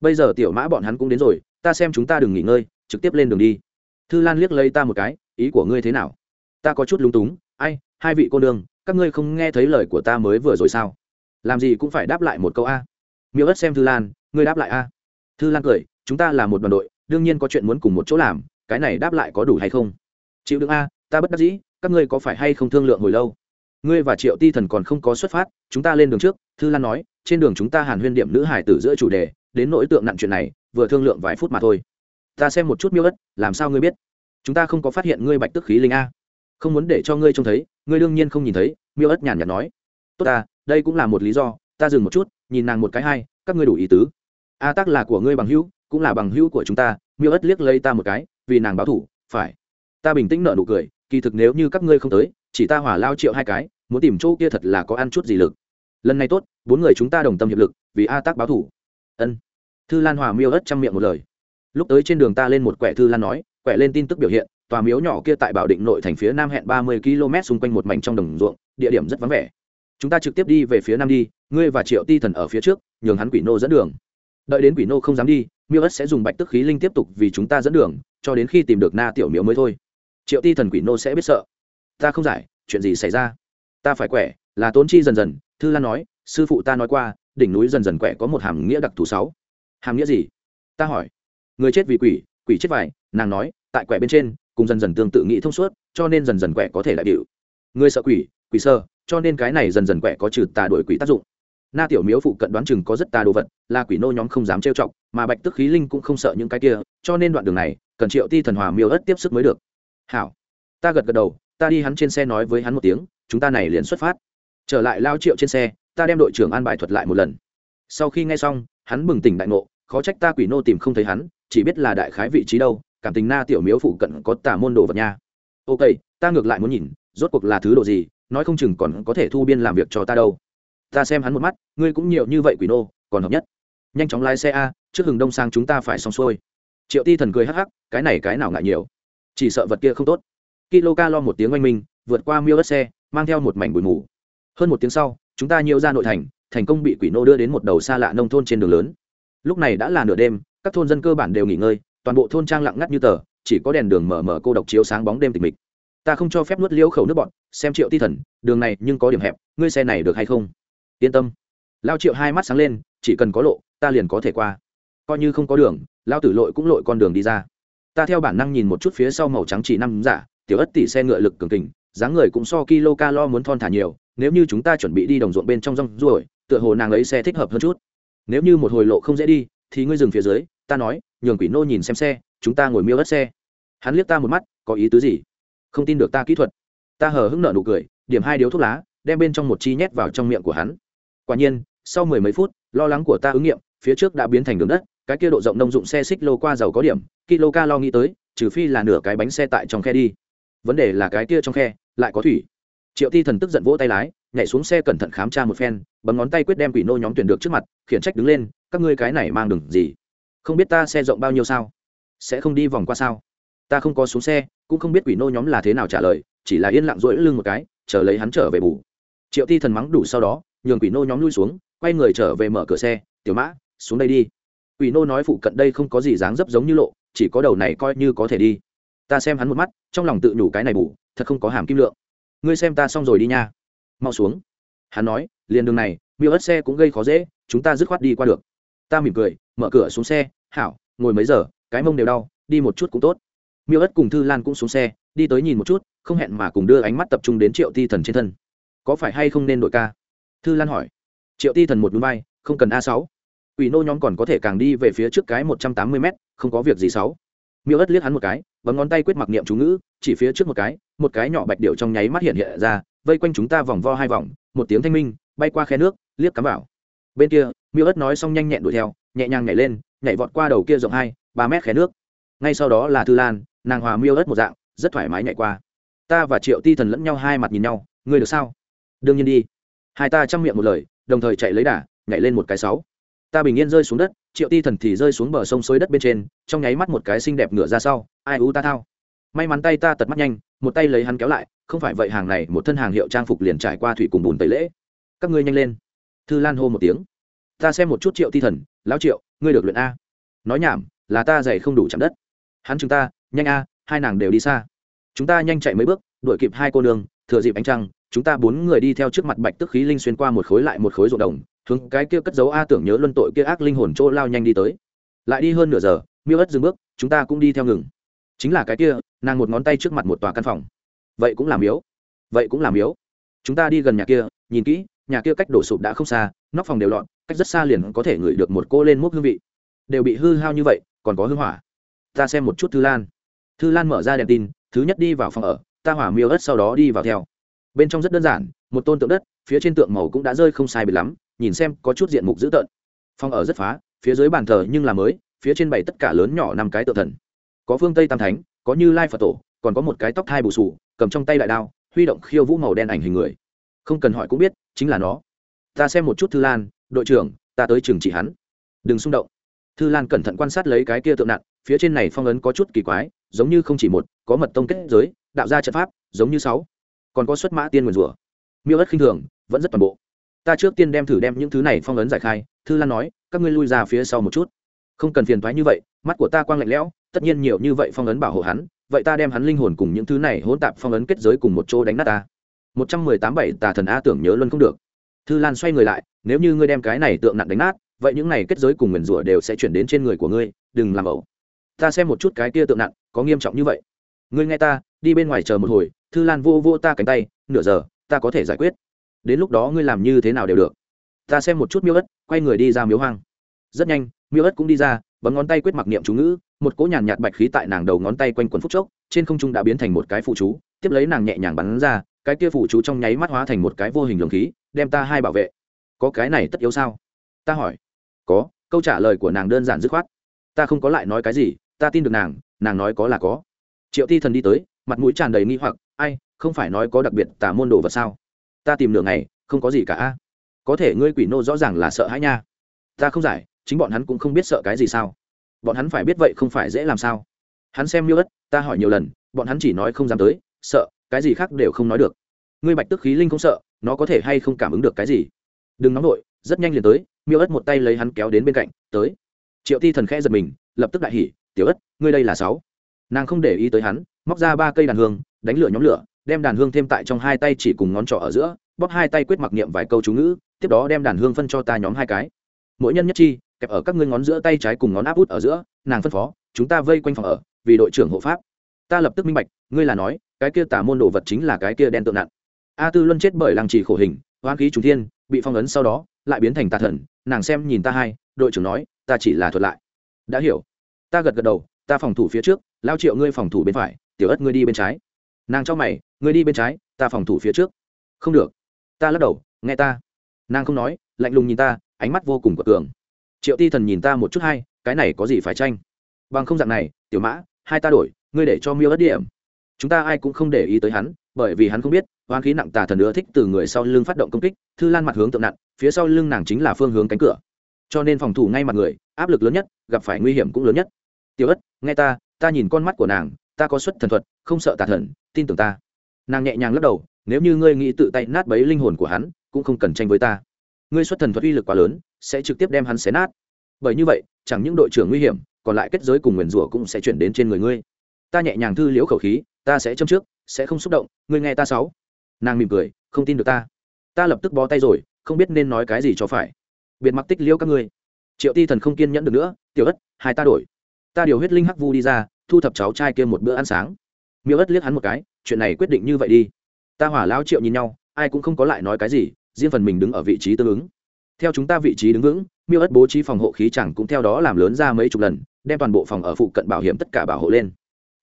Bây giờ tiểu mã bọn hắn cũng đến rồi ta xem chúng ta đừng nghỉ ngơi trực tiếp lên đường đi. Thư lan liếc lấy ta một cái ý của ngươi thế nào? Ta có chút lúng túng ai hai vị cô đường, các ngươi không nghe thấy lời của ta mới vừa rồi sao? Làm gì cũng phải đáp lại một câu a. Miêu ất xem thư lan ngươi đáp lại a. Thư lan cười chúng ta là một đoàn đội đương nhiên có chuyện muốn cùng một chỗ làm cái này đáp lại có đủ hay không? Chịu đựng a ta bất đắc dĩ, các ngươi có phải hay không thương lượng hồi lâu? Ngươi và triệu ti thần còn không có xuất phát, chúng ta lên đường trước, thư lan nói, trên đường chúng ta hàn huyên điểm nữ hải tử giữa chủ đề, đến nỗi tượng nặng chuyện này, vừa thương lượng vài phút mà thôi. Ta xem một chút miêu ất, làm sao ngươi biết? Chúng ta không có phát hiện ngươi bạch tức khí linh a. Không muốn để cho ngươi trông thấy, ngươi đương nhiên không nhìn thấy, miêu ất nhàn nhạt nói. Tốt ta, đây cũng là một lý do, ta dừng một chút, nhìn nàng một cái hai, các ngươi đủ ý tứ. A tác là của ngươi bằng hữu, cũng là bằng hữu của chúng ta, miêu ất liếc lấy ta một cái, vì nàng báo thủ, phải. Ta bình tĩnh nợ nụ cười kỳ thực nếu như các ngươi không tới, chỉ ta hỏa lao triệu hai cái, muốn tìm chỗ kia thật là có ăn chút gì lực. Lần này tốt, bốn người chúng ta đồng tâm hiệp lực, vì a tác báo thủ. Ân. Thư lan hòa miêu ất chăm miệng một lời. Lúc tới trên đường ta lên một quẻ thư lan nói, quẻ lên tin tức biểu hiện, tòa miếu nhỏ kia tại bảo định nội thành phía nam hẹn ba mươi km xung quanh một mảnh trong đồng ruộng, địa điểm rất vắng vẻ. Chúng ta trực tiếp đi về phía nam đi, ngươi và triệu ti thần ở phía trước, nhường hắn quỷ nô dẫn đường. Đợi đến quỷ nô không dám đi, miêu ất sẽ dùng bạch tức khí linh tiếp tục vì chúng ta dẫn đường, cho đến khi tìm được na tiểu miếu mới thôi triệu ti thần quỷ nô sẽ biết sợ. Ta không giải, chuyện gì xảy ra? Ta phải quẻ, là tốn chi dần dần, thư lan nói, sư phụ ta nói qua, đỉnh núi dần dần quẻ có một hàm nghĩa đặc thù sáu. Hàm nghĩa gì? Ta hỏi. Người chết vì quỷ quỷ chết vải nàng nói, tại quẻ bên trên, cùng dần dần tương tự nghĩ thông suốt, cho nên dần dần quẻ có thể lại biểu. Người sợ quỷ quỷ sơ, cho nên cái này dần dần quẻ có trừ tà đổi quỷ tác dụng. Na tiểu miếu phụ cận đoán chừng có rất tà đồ vật, là quỷ nô nhóm không dám trêu chọc, mà bạch tức khí linh cũng không sợ những cái kia, cho nên đoạn đường này, cần triệu ti thần hòa miêu ất tiếp sức mới được hảo. Ta gật gật đầu, ta đi hắn trên xe nói với hắn một tiếng, chúng ta này liền xuất phát. Trở lại lao triệu trên xe, ta đem đội trưởng an bài thuật lại một lần. Sau khi nghe xong, hắn bừng tỉnh đại ngộ, khó trách ta quỷ nô tìm không thấy hắn, chỉ biết là đại khái vị trí đâu, cảm tình na tiểu miếu phụ cận có tà môn đồ vật nha. Ok, ta ngược lại muốn nhìn, rốt cuộc là thứ đồ gì, nói không chừng còn có thể thu biên làm việc cho ta đâu. Ta xem hắn một mắt, ngươi cũng nhiều như vậy quỷ nô, còn hợp nhất. Nhanh chóng lái xe a, trước hừng đông sang chúng ta phải xong xuôi. Triệu ti thần cười hắc hắc, cái này cái nào ngại nhiều chỉ sợ vật kia không tốt. Kilo ca lo một tiếng oanh minh, vượt qua miêu đất xe, mang theo một mảnh bụi mù. Hơn một tiếng sau, chúng ta nhiều ra nội thành thành công bị quỷ nô đưa đến một đầu xa lạ nông thôn trên đường lớn. Lúc này đã là nửa đêm, các thôn dân cơ bản đều nghỉ ngơi, toàn bộ thôn trang lặng ngắt như tờ, chỉ có đèn đường mở mở cô độc chiếu sáng bóng đêm tịch mịch. Ta không cho phép nuốt liễu khẩu nước bọn, xem triệu ti thần, đường này nhưng có điểm hẹp, ngươi xe này được hay không? Yên tâm. Lao triệu hai mắt sáng lên, chỉ cần có lộ, ta liền có thể qua. Coi như không có đường, lao tử lội cũng lội con đường đi ra ta theo bản năng nhìn một chút phía sau màu trắng chỉ năm giả, tiểu ất tỷ xe ngựa lực cường kình, dáng người cũng so kilo calo muốn thon thả nhiều, nếu như chúng ta chuẩn bị đi đồng ruộng bên trong rong ruổi, tựa hồ nàng ấy xe thích hợp hơn chút. Nếu như một hồi lộ không dễ đi, thì ngươi dừng phía dưới, ta nói, nhường quỷ nô nhìn xem xe, chúng ta ngồi miêu đất xe. Hắn liếc ta một mắt, có ý tứ gì? Không tin được ta kỹ thuật. Ta hờ hững nở nụ cười, điểm hai điếu thuốc lá, đem bên trong một chi nhét vào trong miệng của hắn. Quả nhiên, sau mười mấy phút, lo lắng của ta ứng nghiệm, phía trước đã biến thành đường đất, cái kia độ rộng nông dụng xe xích lô qua dầu có điểm kilo ca lo nghĩ tới, trừ phi là nửa cái bánh xe tại trong khe đi. Vấn đề là cái kia trong khe, lại có thủy. Triệu ti thần tức giận vỗ tay lái, nhảy xuống xe cẩn thận khám tra một phen, bấm ngón tay quyết đem quỷ nô nhóm tuyển được trước mặt, khiển trách đứng lên, các ngươi cái này mang đường gì? Không biết ta xe rộng bao nhiêu sao? Sẽ không đi vòng qua sao? Ta không có xuống xe, cũng không biết quỷ nô nhóm là thế nào trả lời, chỉ là yên lặng rỗi lưng một cái, chờ lấy hắn trở về bù. Triệu ti thần mắng đủ sau đó, nhường quỷ nô nhóm lui xuống, quay người trở về mở cửa xe, tiểu mã, xuống đây đi. Quỷ nô nói phụ cận đây không có gì dáng dấp giống như lộ chỉ có đầu này coi như có thể đi. Ta xem hắn một mắt, trong lòng tự nhủ cái này bù, thật không có hàm kim lượng. Ngươi xem ta xong rồi đi nha. Mau xuống. Hắn nói, liền đường này, miêu ớt xe cũng gây khó dễ, chúng ta dứt khoát đi qua được. Ta mỉm cười, mở cửa xuống xe, hảo, ngồi mấy giờ, cái mông đều đau, đi một chút cũng tốt. Miêu ớt cùng thư lan cũng xuống xe, đi tới nhìn một chút, không hẹn mà cùng đưa ánh mắt tập trung đến triệu ti thần trên thân. Có phải hay không nên đội ca? Thư lan hỏi. Triệu ti thần một núi bay, không cần a sáu quỷ nô nhóm còn có thể càng đi về phía trước cái một trăm tám mươi m không có việc gì sáu. Miêu ất liếc hắn một cái, bấm ngón tay quyết mặc niệm chú ngữ, chỉ phía trước một cái một cái nhỏ bạch điệu trong nháy mắt hiện hiện ra, vây quanh chúng ta vòng vo hai vòng, một tiếng thanh minh, bay qua khe nước, liếc cắm vào. Bên kia, miêu ất nói xong nhanh nhẹn đuổi theo, nhẹ nhàng nhảy lên, nhảy vọt qua đầu kia rộng hai, ba mét khe nước. Ngay sau đó là thư lan, nàng hòa miêu ất một dạng, rất thoải mái nhảy qua. Ta và triệu ti thần lẫn nhau hai mặt nhìn nhau, ngươi được sao? Đương nhiên đi. Hai ta chăm miệng một lời, đồng thời chạy lấy đà, nhảy lên một cái sáu ta bình yên rơi xuống đất, triệu ti thần thì rơi xuống bờ sông xối đất bên trên, trong nháy mắt một cái xinh đẹp ngửa ra sau, ai u ta thao? May mắn tay ta tật mắt nhanh, một tay lấy hắn kéo lại, không phải vậy hàng này một thân hàng hiệu trang phục liền trải qua thủy cùng bùn tẩy lễ. Các ngươi nhanh lên. Thư lan hô một tiếng. Ta xem một chút triệu ti thần, lão triệu, ngươi được luyện a. Nói nhảm, là ta dày không đủ chạm đất. Hắn chúng ta, nhanh a, hai nàng đều đi xa. Chúng ta nhanh chạy mấy bước, đuổi kịp hai cô nương, thừa dịp ánh trăng, chúng ta bốn người đi theo trước mặt bạch tức khí linh xuyên qua một khối lại một khối ruộng đồng hướng cái kia cất dấu a tưởng nhớ luân tội kia ác linh hồn chỗ lao nhanh đi tới. Lại đi hơn nửa giờ, miêu ất dừng bước, chúng ta cũng đi theo ngừng. Chính là cái kia, nàng một ngón tay trước mặt một tòa căn phòng. Vậy cũng làm miếu vậy cũng làm miếu chúng ta đi gần nhà kia, nhìn kỹ, nhà kia cách đổ sụp đã không xa, nóc phòng đều lọn, cách rất xa liền có thể ngửi được một cô lên mốc hương vị. Đều bị hư hao như vậy, còn có hương hỏa. Ta xem một chút thư lan. Thư lan mở ra đèn tin, thứ nhất đi vào phòng ở, ta hỏa miêu ớt sau đó đi vào theo bên trong rất đơn giản, một tôn tượng đất, phía trên tượng màu cũng đã rơi không sai bị lắm, nhìn xem có chút diện mục dữ tợn. Phòng ở rất phá, phía dưới bàn thờ nhưng là mới, phía trên bày tất cả lớn nhỏ năm cái tượng thần. Có phương tây tam thánh, có như lai phật tổ, còn có một cái tóc thai bù sù, cầm trong tay đại đao, huy động khiêu vũ màu đen ảnh hình người. Không cần hỏi cũng biết, chính là nó. Ta xem một chút thư lan, đội trưởng, ta tới trường chỉ hắn. Đừng xung động. Thư lan cẩn thận quan sát lấy cái kia tượng nặng, phía trên này phong ấn có chút kỳ quái, giống như không chỉ một, có mật tông kết giới, đạo gia trận pháp, giống như sáu còn có xuất mã tiên nguyền rủa. Miêu ất khinh thường, vẫn rất toàn bộ. Ta trước tiên đem thử đem những thứ này phong ấn giải khai, thư lan nói, các ngươi lui ra phía sau một chút. Không cần phiền thoái như vậy, mắt của ta quang lạnh lẽo, tất nhiên nhiều như vậy phong ấn bảo hộ hắn, vậy ta đem hắn linh hồn cùng những thứ này hỗn tạp phong ấn kết giới cùng một chỗ đánh nát ta. Một trăm mười tám bảy, tà thần a tưởng nhớ luôn không được. Thư lan xoay người lại, nếu như ngươi đem cái này tượng nặng đánh nát, vậy những này kết giới cùng nguyền rủa đều sẽ chuyển đến trên người của ngươi, đừng làm ẩu. Ta xem một chút cái kia tượng nặng, có nghiêm trọng như vậy. Ngươi nghe ta, đi bên ngoài chờ một hồi thư lan vô vô ta cánh tay, nửa giờ, ta có thể giải quyết. Đến lúc đó ngươi làm như thế nào đều được. Ta xem một chút miêu ất, quay người đi ra miếu hoang. Rất nhanh, miêu ất cũng đi ra, bấm ngón tay quyết mặc niệm chú ngữ, một cỗ nhàn nhạt bạch khí tại nàng đầu ngón tay quanh quần phúc chốc, trên không trung đã biến thành một cái phụ chú, tiếp lấy nàng nhẹ nhàng bắn ra, cái kia phụ chú trong nháy mắt hóa thành một cái vô hình lồng khí, đem ta hai bảo vệ. Có cái này tất yếu sao? Ta hỏi. Có, câu trả lời của nàng đơn giản dứt khoát. Ta không có lại nói cái gì, ta tin được nàng nàng nói có là có. Triệu ti thần đi tới, mặt mũi tràn đầy nghi hoặc ai, không phải nói có đặc biệt tà môn đồ vật sao? Ta tìm nửa ngày, không có gì cả có thể ngươi quỷ nô rõ ràng là sợ hãi nha. Ta không giải, chính bọn hắn cũng không biết sợ cái gì sao. Bọn hắn phải biết vậy không phải dễ làm sao. Hắn xem miêu ất, ta hỏi nhiều lần, bọn hắn chỉ nói không dám tới, sợ, cái gì khác đều không nói được. Ngươi bạch tức khí linh không sợ, nó có thể hay không cảm ứng được cái gì? Đừng nóng nổi rất nhanh liền tới, miêu ất một tay lấy hắn kéo đến bên cạnh, tới. Triệu ti thần khẽ giật mình, lập tức đại hỉ, tiểu ất, ngươi đây là sáu. Nàng không để ý tới hắn móc ra ba cây đàn hương, đánh lửa nhóm lửa, đem đàn hương thêm tại trong hai tay chỉ cùng ngón trỏ ở giữa, bóp hai tay quyết mặc niệm vài câu chú ngữ, tiếp đó đem đàn hương phân cho ta nhóm hai cái. Mỗi nhân nhất chi, kẹp ở các ngươi ngón giữa tay trái cùng ngón áp út ở giữa, nàng phân phó, chúng ta vây quanh phòng ở, vì đội trưởng hộ pháp. Ta lập tức minh bạch, ngươi là nói, cái kia tả môn đồ vật chính là cái kia đen tượng nặng. A tư luân chết bởi làng trì khổ hình, hoang khí trùng thiên, bị phong ấn sau đó, lại biến thành tà thần, nàng xem nhìn ta hai, đội trưởng nói, ta chỉ là thuật lại. Đã hiểu. Ta gật gật đầu, ta phòng thủ phía trước, lao triệu ngươi phòng thủ bên phải tiểu ất ngươi đi bên trái. Nàng cho mày, ngươi đi bên trái, ta phòng thủ phía trước. Không được. Ta lắc đầu, nghe ta. Nàng không nói, lạnh lùng nhìn ta, ánh mắt vô cùng của cường. Triệu ti thần nhìn ta một chút hay, cái này có gì phải tranh? Bằng không dạng này, tiểu mã, hai ta đổi, ngươi để cho miêu ất điểm. Chúng ta ai cũng không để ý tới hắn, bởi vì hắn không biết hoang khí nặng tà thần nữa thích từ người sau lưng phát động công kích, thư lan mặt hướng tượng nặng, phía sau lưng nàng chính là phương hướng cánh cửa. Cho nên phòng thủ ngay mặt người, áp lực lớn nhất, gặp phải nguy hiểm cũng lớn nhất. Tiểu ất, nghe ta ta nhìn con mắt của nàng ta có xuất thần thuật, không sợ tà thần, tin tưởng ta. Nàng nhẹ nhàng lắc đầu, nếu như ngươi nghĩ tự tay nát bấy linh hồn của hắn, cũng không cần tranh với ta. Ngươi xuất thần thuật uy lực quá lớn, sẽ trực tiếp đem hắn xé nát. Bởi như vậy, chẳng những đội trưởng nguy hiểm, còn lại kết giới cùng nguyền rủa cũng sẽ chuyển đến trên người ngươi. Ta nhẹ nhàng thư liễu khẩu khí, ta sẽ châm trước, sẽ không xúc động, ngươi nghe ta sáu. Nàng mỉm cười, không tin được ta. Ta lập tức bó tay rồi, không biết nên nói cái gì cho phải. Biệt mặc tích liễu các ngươi. Triệu ti thần không kiên nhẫn được nữa, tiểu ất, hai ta đổi. Ta điều huyết linh hắc vu đi ra thu thập cháu trai kia một bữa ăn sáng. Miêu ất liếc hắn một cái, chuyện này quyết định như vậy đi. Ta hỏa lao triệu nhìn nhau, ai cũng không có lại nói cái gì, riêng phần mình đứng ở vị trí tương ứng. Theo chúng ta vị trí đứng vững, miêu ất bố trí phòng hộ khí chẳng cũng theo đó làm lớn ra mấy chục lần, đem toàn bộ phòng ở phụ cận bảo hiểm tất cả bảo hộ lên.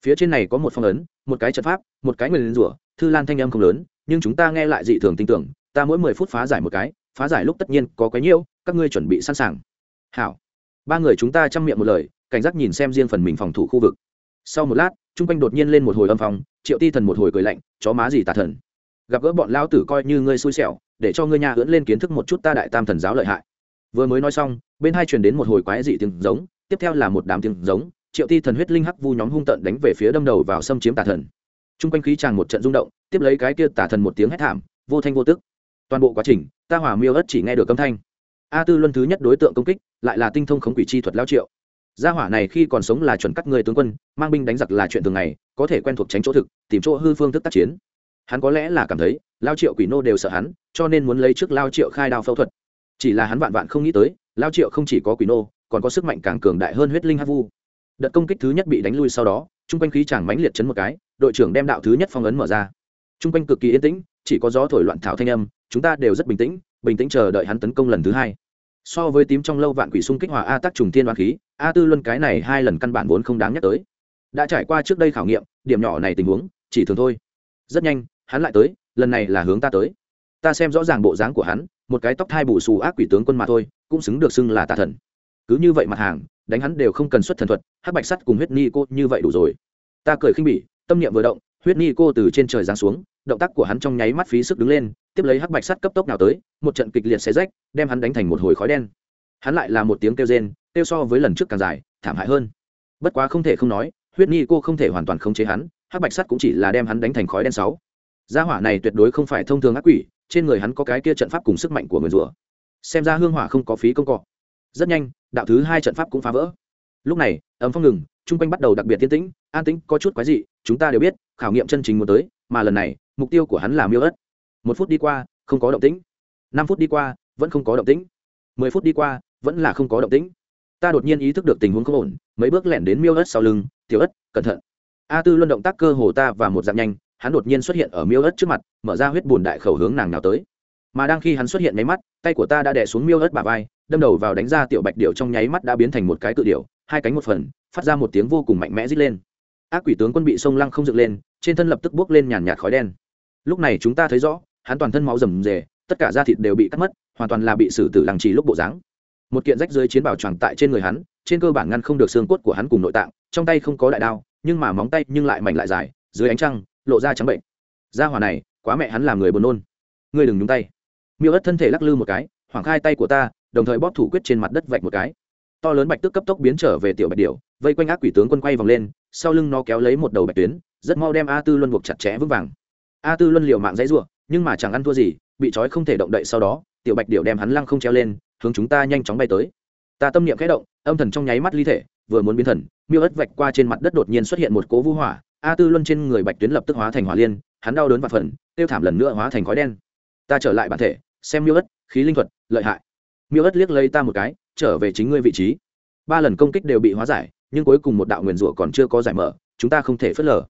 Phía trên này có một phong ấn, một cái trận pháp, một cái người lên rủa, thư lan thanh âm không lớn, nhưng chúng ta nghe lại dị thường tin tưởng, ta mỗi mười phút phá giải một cái, phá giải lúc tất nhiên có quấy nhiễu, các ngươi chuẩn bị sẵn sàng. Hảo. Ba người chúng ta chăm miệng một lời, cảnh giác nhìn xem riêng phần mình phòng thủ khu vực sau một lát, chung quanh đột nhiên lên một hồi âm phòng triệu ti thần một hồi cười lạnh, chó má gì tà thần? Gặp gỡ bọn lao tử coi như ngươi xui xẻo, để cho ngươi nhà ưỡn lên kiến thức một chút ta đại tam thần giáo lợi hại. Vừa mới nói xong, bên hai truyền đến một hồi quái dị tiếng giống, tiếp theo là một đám tiếng giống, triệu ti thần huyết linh hắc vu nhóm hung tận đánh về phía đâm đầu vào xâm chiếm tà thần. Chung quanh khí tràn một trận rung động, tiếp lấy cái kia tà thần một tiếng hét thảm, vô thanh vô tức. Toàn bộ quá trình, ta hỏa miêu ất chỉ nghe được âm thanh. A tư luân thứ nhất đối tượng công kích, lại là tinh thông khống quỷ chi thuật lao triệu gia hỏa này khi còn sống là chuẩn cắt người tướng quân, mang binh đánh giặc là chuyện thường ngày, có thể quen thuộc tránh chỗ thực, tìm chỗ hư phương thức tác chiến. Hắn có lẽ là cảm thấy, lao triệu quỷ nô đều sợ hắn, cho nên muốn lấy trước lao triệu khai đao phẫu thuật. Chỉ là hắn vạn vạn không nghĩ tới, lao triệu không chỉ có quỷ nô, còn có sức mạnh càng cường đại hơn huyết linh hát vu đợt công kích thứ nhất bị đánh lui sau đó chung quanh khí chàng mãnh liệt chấn một cái, đội trưởng đem đạo thứ nhất phong ấn mở ra. Chung quanh cực kỳ yên tĩnh, chỉ có gió thổi loạn thảo thanh âm, chúng ta đều rất bình tĩnh bình tĩnh chờ đợi hắn tấn công lần thứ hai so với tím trong lâu vạn quỷ xung kích hòa a tác trùng tiên đoán khí, a tư luân cái này hai lần căn bản vốn không đáng nhắc tới. Đã trải qua trước đây khảo nghiệm, điểm nhỏ này tình huống, chỉ thường thôi. Rất nhanh, hắn lại tới, lần này là hướng ta tới. Ta xem rõ ràng bộ dáng của hắn, một cái tóc thai bù xù ác quỷ tướng quân mà thôi, cũng xứng được xưng là tà thần. Cứ như vậy mặt hàng, đánh hắn đều không cần xuất thần thuật, hắc bạch sắt cùng huyết ni cô như vậy đủ rồi. Ta cười khinh bỉ, tâm niệm vừa động huyết ni cô từ trên trời giáng xuống, động tác của hắn trong nháy mắt phí sức đứng lên, tiếp lấy hắc bạch sắt cấp tốc nào tới, một trận kịch liệt xé rách, đem hắn đánh thành một hồi khói đen. Hắn lại là một tiếng kêu rên, kêu so với lần trước càng dài, thảm hại hơn. Bất quá không thể không nói, huyết ni cô không thể hoàn toàn khống chế hắn, hắc bạch sắt cũng chỉ là đem hắn đánh thành khói đen sáu. Gia hỏa này tuyệt đối không phải thông thường ác quỷ, trên người hắn có cái kia trận pháp cùng sức mạnh của người rùa. Xem ra hương hỏa không có phí công cọ. Rất nhanh, đạo thứ hai trận pháp cũng phá vỡ. Lúc này ấm phong ngừng chung quanh bắt đầu đặc biệt tiên tĩnh, an tĩnh, có chút quái dị, chúng ta đều biết, khảo nghiệm chân chính muốn tới, mà lần này, mục tiêu của hắn là miêu ớt. Một phút đi qua, không có động tĩnh. Năm phút đi qua, vẫn không có động tĩnh. Mười phút đi qua, vẫn là không có động tĩnh. Ta đột nhiên ý thức được tình huống không ổn, mấy bước lẻn đến miêu ớt sau lưng, tiểu ớt, cẩn thận. A tư luân động tác cơ hồ ta và một dạng nhanh, hắn đột nhiên xuất hiện ở miêu ớt trước mặt, mở ra huyết bùn đại khẩu hướng nàng nào tới. Mà đang khi hắn xuất hiện nháy mắt, tay của ta đã đè xuống miêu ớt bà vai, đâm đầu vào đánh ra tiểu bạch điệu trong nháy mắt đã biến thành một cái cự điệu hai cánh một phần, phát ra một tiếng vô cùng mạnh mẽ rít lên. Ác quỷ tướng quân bị sông lăng không dựng lên, trên thân lập tức bước lên nhàn nhạt khói đen. Lúc này chúng ta thấy rõ, hắn toàn thân máu rầm rề, tất cả da thịt đều bị cắt mất, hoàn toàn là bị xử tử lăng trì lúc bộ dáng. Một kiện rách dưới chiến bảo tròn tại trên người hắn, trên cơ bản ngăn không được xương cốt của hắn cùng nội tạng, trong tay không có đại đao, nhưng mà móng tay nhưng lại mảnh lại dài, dưới ánh trăng, lộ ra trắng bệnh. Da hỏa này, quá mẹ hắn làm người buồn nôn. Ngươi đừng nhúng tay. Miêu ất thân thể lắc lư một cái, hoảng khai tay của ta, đồng thời bóp thủ quyết trên mặt đất vạch một cái to lớn bạch tức cấp tốc biến trở về tiểu bạch điểu, vây quanh ác quỷ tướng quân quay vòng lên, sau lưng nó kéo lấy một đầu bạch tuyến, rất mau đem a tư luân buộc chặt chẽ vững vàng. A tư luân liều mạng dãy ruộng nhưng mà chẳng ăn thua gì, bị trói không thể động đậy sau đó, tiểu bạch điểu đem hắn lăng không treo lên, hướng chúng ta nhanh chóng bay tới. Ta tâm niệm khẽ động, âm thần trong nháy mắt ly thể, vừa muốn biến thần, miêu ất vạch qua trên mặt đất đột nhiên xuất hiện một cố vũ hỏa, a tư luân trên người bạch tuyến lập tức hóa thành hỏa liên, hắn đau đớn và phần tiêu thảm lần nữa hóa thành khói đen. Ta trở lại bản thể, xem miêu ất khí linh thuật, lợi hại. Miêu ất liếc lấy ta một cái trở về chính ngươi vị trí. Ba lần công kích đều bị hóa giải, nhưng cuối cùng một đạo nguyền rủa còn chưa có giải mở, chúng ta không thể phớt lờ.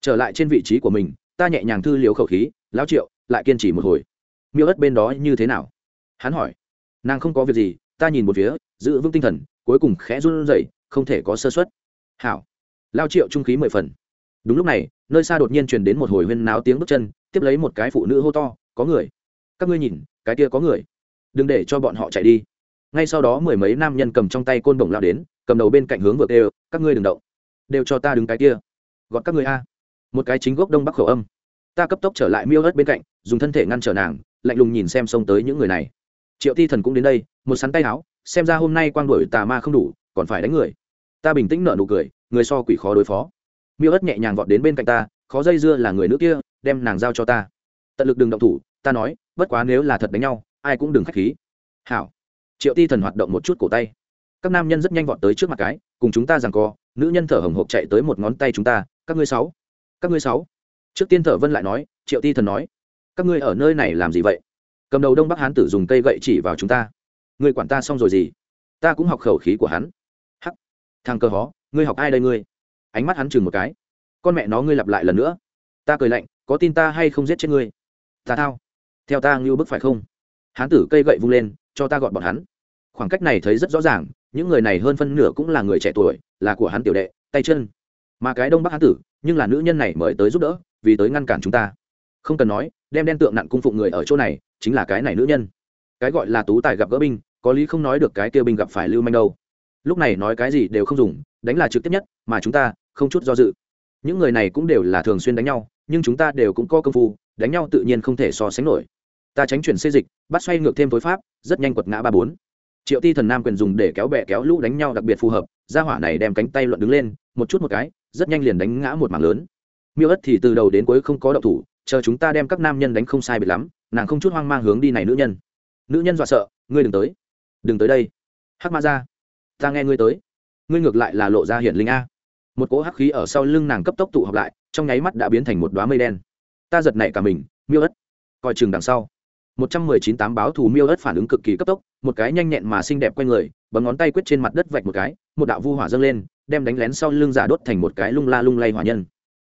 Trở lại trên vị trí của mình, ta nhẹ nhàng thư liếu khẩu khí, lão triệu, lại kiên trì một hồi. Miêu ất bên đó như thế nào? Hắn hỏi. Nàng không có việc gì, ta nhìn một phía, giữ vững tinh thần, cuối cùng khẽ run rẩy, không thể có sơ xuất hảo. Lao triệu trung khí mười phần. Đúng lúc này, nơi xa đột nhiên truyền đến một hồi huyên náo tiếng bước chân, tiếp lấy một cái phụ nữ hô to, có người. Các ngươi nhìn, cái kia có người. Đừng để cho bọn họ chạy đi ngay sau đó mười mấy nam nhân cầm trong tay côn bổng lao đến, cầm đầu bên cạnh hướng vượt đều các ngươi đừng động, đều cho ta đứng cái kia, gọt các ngươi a. Một cái chính gốc đông bắc khẩu âm. Ta cấp tốc trở lại miêu ớt bên cạnh, dùng thân thể ngăn trở nàng, lạnh lùng nhìn xem xông tới những người này. Triệu ti thần cũng đến đây, một sắn tay áo, xem ra hôm nay quang đổi tà ma không đủ, còn phải đánh người. Ta bình tĩnh nở nụ cười, người so quỷ khó đối phó. Miêu ớt nhẹ nhàng vọt đến bên cạnh ta, khó dây dưa là người nữ kia, đem nàng giao cho ta. Tận lực đừng động thủ, ta nói, bất quá nếu là thật đánh nhau, ai cũng đừng k h á c h khí. Hảo triệu ti thần hoạt động một chút cổ tay. Các nam nhân rất nhanh vọt tới trước mặt cái, cùng chúng ta rằng co, nữ nhân thở hồng hộc chạy tới một ngón tay chúng ta, các ngươi sáu, các ngươi sáu. Trước tiên thở vân lại nói, triệu ti thần nói, các ngươi ở nơi này làm gì vậy? Cầm đầu đông bắc hán tử dùng cây gậy chỉ vào chúng ta. Ngươi quản ta xong rồi gì? Ta cũng học khẩu khí của hắn. Hắc. Thằng cơ hó, ngươi học ai đây ngươi? Ánh mắt hắn chừng một cái. Con mẹ nó ngươi lặp lại lần nữa. Ta cười lạnh, có tin ta hay không giết chết ngươi? Ta thao. Theo ta ngưu bức phải không? Hán tử cây gậy vung lên cho ta gọn bọn hắn. Khoảng cách này thấy rất rõ ràng, những người này hơn phân nửa cũng là người trẻ tuổi, là của hắn tiểu đệ, tay chân. Mà cái đông bắc hán tử, nhưng là nữ nhân này mới tới giúp đỡ, vì tới ngăn cản chúng ta. Không cần nói, đem đen tượng nặng cung phụng người ở chỗ này, chính là cái này nữ nhân. Cái gọi là tú tài gặp gỡ binh, có lý không nói được cái tiêu binh gặp phải lưu manh đâu. Lúc này nói cái gì đều không dùng, đánh là trực tiếp nhất, mà chúng ta không chút do dự. Những người này cũng đều là thường xuyên đánh nhau, nhưng chúng ta đều cũng có công phu, đánh nhau tự nhiên không thể so sánh nổi ta tránh chuyển xê dịch, bắt xoay ngược thêm tối pháp, rất nhanh quật ngã ba bốn. Triệu ti thần nam quyền dùng để kéo bẹ kéo lũ đánh nhau đặc biệt phù hợp, gia hỏa này đem cánh tay luận đứng lên, một chút một cái, rất nhanh liền đánh ngã một mảng lớn. Miêu ất thì từ đầu đến cuối không có động thủ, chờ chúng ta đem các nam nhân đánh không sai biệt lắm, nàng không chút hoang mang hướng đi này nữ nhân. Nữ nhân dọa sợ, ngươi đừng tới. Đừng tới đây. Hắc ma ra ta nghe ngươi tới. Ngươi ngược lại là lộ ra hiển linh a. Một cỗ hắc khí ở sau lưng nàng cấp tốc tụ họp lại, trong nháy mắt đã biến thành một đoá mây đen. Ta giật nảy cả mình, miêu ất, coi chừng đằng sau một trăm mười chín tám báo thù miêu Đất phản ứng cực kỳ cấp tốc, một cái nhanh nhẹn mà xinh đẹp quanh người, bấm ngón tay quyết trên mặt đất vạch một cái, một đạo vu hỏa dâng lên, đem đánh lén sau lưng giả đốt thành một cái lung la lung lay hỏa nhân.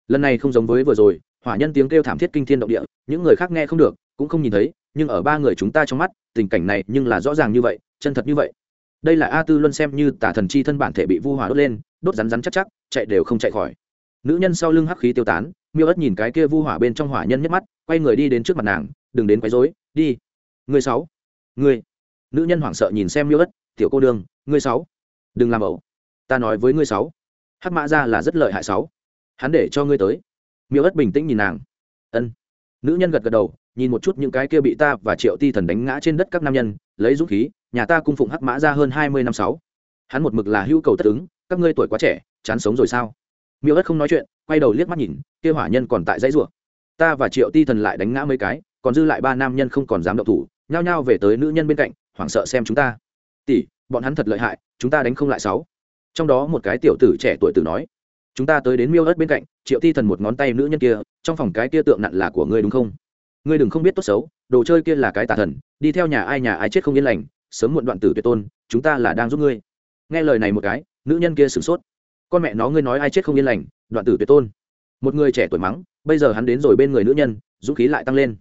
Lần này không giống với vừa rồi, hỏa nhân tiếng kêu thảm thiết kinh thiên động địa, những người khác nghe không được, cũng không nhìn thấy, nhưng ở ba người chúng ta trong mắt, tình cảnh này nhưng là rõ ràng như vậy, chân thật như vậy. Đây là a tư luân xem như tả thần chi thân bản thể bị vu hỏa đốt lên, đốt rắn rắn chắc chắc, chạy đều không chạy khỏi. Nữ nhân sau lưng hắc khí tiêu tán, miêu ất nhìn cái kia vu hỏa bên trong hỏa nhân nhất mắt, quay người đi đến trước mặt nàng đừng đến quấy rối, đi. Người sáu. Người. Nữ nhân hoảng sợ nhìn xem miêu ất, tiểu cô đương, người sáu. Đừng làm ẩu. Ta nói với ngươi sáu. Hắc mã ra là rất lợi hại sáu. Hắn để cho ngươi tới. Miêu ất bình tĩnh nhìn nàng. Ân. Nữ nhân gật gật đầu, nhìn một chút những cái kia bị ta và triệu ti thần đánh ngã trên đất các nam nhân, lấy dũng khí, nhà ta cung phụng hắc mã ra hơn hai mươi năm sáu. Hắn một mực là hữu cầu tất ứng, các ngươi tuổi quá trẻ, chán sống rồi sao? Miêu ất không nói chuyện, quay đầu liếc mắt nhìn, kia hỏa nhân còn tại dãy rủa. Ta và triệu ti thần lại đánh ngã mấy cái còn dư lại ba nam nhân không còn dám động thủ, nhao nhao về tới nữ nhân bên cạnh, hoảng sợ xem chúng ta. Tỷ, bọn hắn thật lợi hại, chúng ta đánh không lại sáu. Trong đó một cái tiểu tử trẻ tuổi tử nói, chúng ta tới đến miêu ớt bên cạnh, triệu thi thần một ngón tay nữ nhân kia, trong phòng cái kia tượng nặn là của ngươi đúng không? Ngươi đừng không biết tốt xấu, đồ chơi kia là cái tà thần, đi theo nhà ai nhà ai chết không yên lành, sớm muộn đoạn tử tuyệt tôn, chúng ta là đang giúp ngươi. Nghe lời này một cái, nữ nhân kia sửng sốt. Con mẹ nó ngươi nói ai chết không yên lành, đoạn tử tuyệt tôn. Một người trẻ tuổi mắng, bây giờ hắn đến rồi bên người nữ nhân, dũng khí lại tăng lên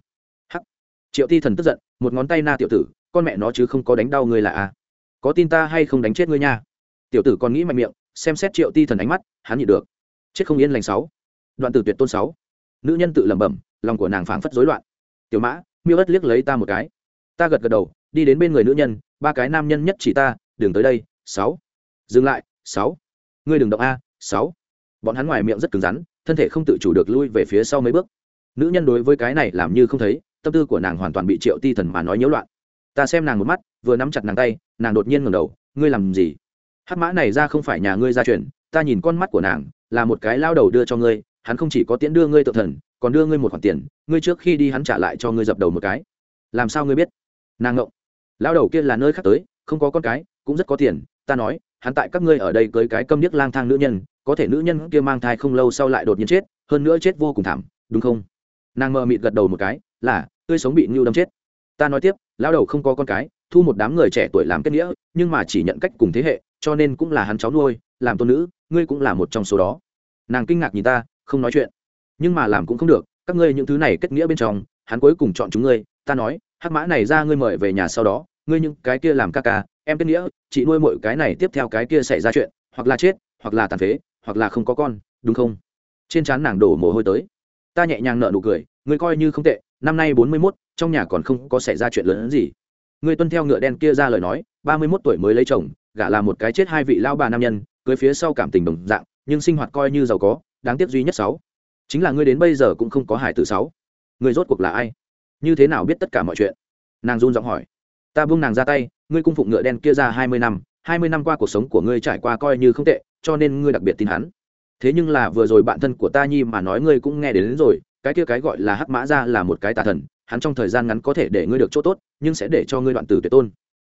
triệu ti thần tức giận, một ngón tay na tiểu tử, con mẹ nó chứ không có đánh đau ngươi là a. Có tin ta hay không đánh chết ngươi nha? Tiểu tử còn nghĩ mạnh miệng, xem xét triệu ti thần ánh mắt, hắn nhịn được. Chết không yên lành sáu. Đoạn tử tuyệt tôn sáu. Nữ nhân tự lẩm bẩm, lòng của nàng phảng phất rối loạn. Tiểu mã, miêu ất liếc lấy ta một cái. Ta gật gật đầu, đi đến bên người nữ nhân, ba cái nam nhân nhất chỉ ta đường tới đây, sáu. Dừng lại, sáu. Ngươi đừng động a, sáu. Bọn hắn ngoài miệng rất cứng rắn, thân thể không tự chủ được lui về phía sau mấy bước. Nữ nhân đối với cái này làm như không thấy tâm tư của nàng hoàn toàn bị triệu ti thần mà nói nhiễu loạn. Ta xem nàng một mắt, vừa nắm chặt nàng tay, nàng đột nhiên ngẩng đầu, ngươi làm gì? Hát mã này ra không phải nhà ngươi gia truyền, ta nhìn con mắt của nàng, là một cái lao đầu đưa cho ngươi, hắn không chỉ có tiễn đưa ngươi tự thần, còn đưa ngươi một khoản tiền, ngươi trước khi đi hắn trả lại cho ngươi dập đầu một cái. Làm sao ngươi biết? Nàng ngộng. Lao đầu kia là nơi khác tới, không có con cái, cũng rất có tiền, ta nói, hắn tại các ngươi ở đây cưới cái câm điếc lang thang nữ nhân, có thể nữ nhân kia mang thai không lâu sau lại đột nhiên chết, hơn nữa chết vô cùng thảm, đúng không? Nàng mờ mịt gật đầu một cái, là tươi sống bị ngưu đâm chết. Ta nói tiếp lao đầu không có con cái, thu một đám người trẻ tuổi làm kết nghĩa, nhưng mà chỉ nhận cách cùng thế hệ, cho nên cũng là hắn cháu nuôi, làm tôn nữ, ngươi cũng là một trong số đó. Nàng kinh ngạc nhìn ta, không nói chuyện. Nhưng mà làm cũng không được, các ngươi những thứ này kết nghĩa bên trong, hắn cuối cùng chọn chúng ngươi, ta nói, hắc mã này ra ngươi mời về nhà sau đó, ngươi những cái kia làm ca ca, em kết nghĩa, chị nuôi mọi cái này tiếp theo cái kia xảy ra chuyện, hoặc là chết, hoặc là tàn phế, hoặc là không có con, đúng không? Trên trán nàng đổ mồ hôi tới. Ta nhẹ nhàng nợ nụ cười, ngươi coi như không tệ năm nay bốn mươi mốt trong nhà còn không có xảy ra chuyện lớn hơn gì. Ngươi tuân theo ngựa đen kia ra lời nói ba mươi mốt tuổi mới lấy chồng gả là một cái chết hai vị lao bà nam nhân cưới phía sau cảm tình đồng dạng nhưng sinh hoạt coi như giàu có đáng tiếc duy nhất sáu. Chính là ngươi đến bây giờ cũng không có hải tử sáu. Ngươi rốt cuộc là ai? Như thế nào biết tất cả mọi chuyện? Nàng run giọng hỏi. Ta buông nàng ra tay ngươi cung phụng ngựa đen kia ra hai mươi năm hai mươi năm qua cuộc sống của ngươi trải qua coi như không tệ cho nên ngươi đặc biệt tin hắn. Thế nhưng là vừa rồi bạn thân của ta nhi mà nói ngươi cũng nghe đến, đến rồi cái kia cái gọi là hắc mã ra là một cái tà thần, hắn trong thời gian ngắn có thể để ngươi được chỗ tốt, nhưng sẽ để cho ngươi đoạn tử tuyệt tôn.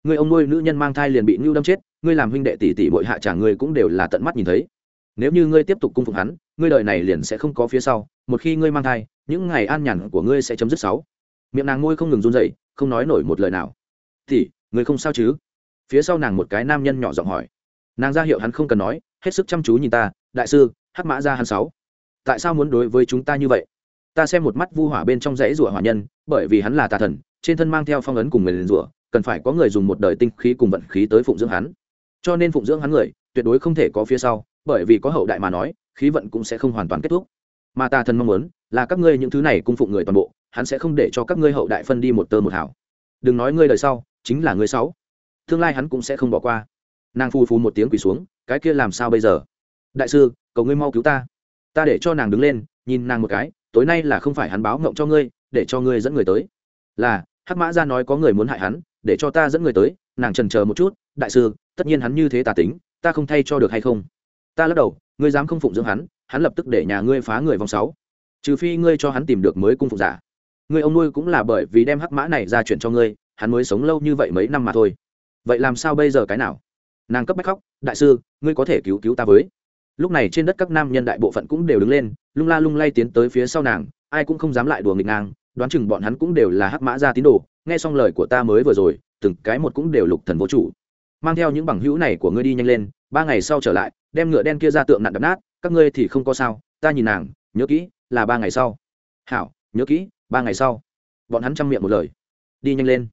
Ngươi ông nuôi nữ nhân mang thai liền bị ngưu đâm chết, ngươi làm huynh đệ tỷ tỷ bội hạ trả ngươi cũng đều là tận mắt nhìn thấy. Nếu như ngươi tiếp tục cung phục hắn, ngươi đời này liền sẽ không có phía sau, một khi ngươi mang thai, những ngày an nhàn của ngươi sẽ chấm dứt sáu. Miệng nàng ngôi không ngừng run dậy không nói nổi một lời nào. Thì ngươi không sao chứ? Phía sau nàng một cái nam nhân nhỏ giọng hỏi. Nàng ra hiệu hắn không cần nói, hết sức chăm chú nhìn ta, đại sư, hắc mã ra hắn sáu. Tại sao muốn đối với chúng ta như vậy? Ta xem một mắt vu hỏa bên trong rẫy rủa hỏa nhân, bởi vì hắn là tà thần, trên thân mang theo phong ấn cùng người liền rủa cần phải có người dùng một đời tinh khí cùng vận khí tới phụng dưỡng hắn. Cho nên phụng dưỡng hắn người, tuyệt đối không thể có phía sau, bởi vì có hậu đại mà nói, khí vận cũng sẽ không hoàn toàn kết thúc. Mà tà thần mong muốn, là các ngươi những thứ này cung phụng người toàn bộ, hắn sẽ không để cho các ngươi hậu đại phân đi một tơ một hảo đừng nói ngươi đời sau, chính là ngươi sáu. Tương lai hắn cũng sẽ không bỏ qua. Nàng phu phu một tiếng quỳ xuống, cái kia làm sao bây giờ? Đại sư, cầu ngươi mau cứu ta. Ta để cho nàng đứng lên, nhìn nàng một cái tối nay là không phải hắn báo ngộng cho ngươi, để cho ngươi dẫn người tới. Là, hắc mã ra nói có người muốn hại hắn, để cho ta dẫn người tới, nàng trần chờ một chút, đại sư, tất nhiên hắn như thế tà tính, ta không thay cho được hay không? Ta lắc đầu, ngươi dám không phụng dưỡng hắn hắn lập tức để nhà ngươi phá người vòng sáu. Trừ phi ngươi cho hắn tìm được mới cung phụng giả. Ngươi ông nuôi cũng là bởi vì đem hắc mã này ra chuyển cho ngươi, hắn mới sống lâu như vậy mấy năm mà thôi. Vậy làm sao bây giờ cái nào? Nàng cấp bách khóc, đại sư, ngươi có thể cứu cứu ta với lúc này trên đất các nam nhân đại bộ phận cũng đều đứng lên, lung la lung lay tiến tới phía sau nàng, ai cũng không dám lại đùa nghịch ngang đoán chừng bọn hắn cũng đều là hắc mã ra tín đồ, nghe xong lời của ta mới vừa rồi, từng cái một cũng đều lục thần vô chủ. Mang theo những bằng hữu này của ngươi đi nhanh lên, ba ngày sau trở lại, đem ngựa đen kia ra tượng nặn đập nát, các ngươi thì không có sao, ta nhìn nàng, nhớ kỹ, là ba ngày sau. Hảo, nhớ kỹ, ba ngày sau. Bọn hắn chăm miệng một lời. Đi nhanh lên.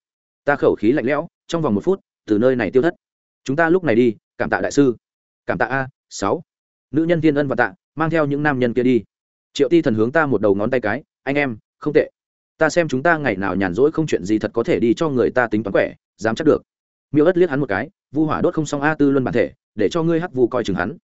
Ta khẩu khí lạnh lẽo, trong vòng một phút, từ nơi này tiêu thất. Chúng ta lúc này đi, cảm tạ đại sư. Cảm tạ a, sáu nữ nhân thiên ân và tạ, mang theo những nam nhân kia đi. Triệu ti thần hướng ta một đầu ngón tay cái, anh em, không tệ. Ta xem chúng ta ngày nào nhàn rỗi không chuyện gì thật có thể đi cho người ta tính toán quẻ, dám chắc được. Miêu ất liếc hắn một cái, vu hỏa đốt không xong a tư luân bản thể, để cho ngươi hắc vu coi chừng hắn.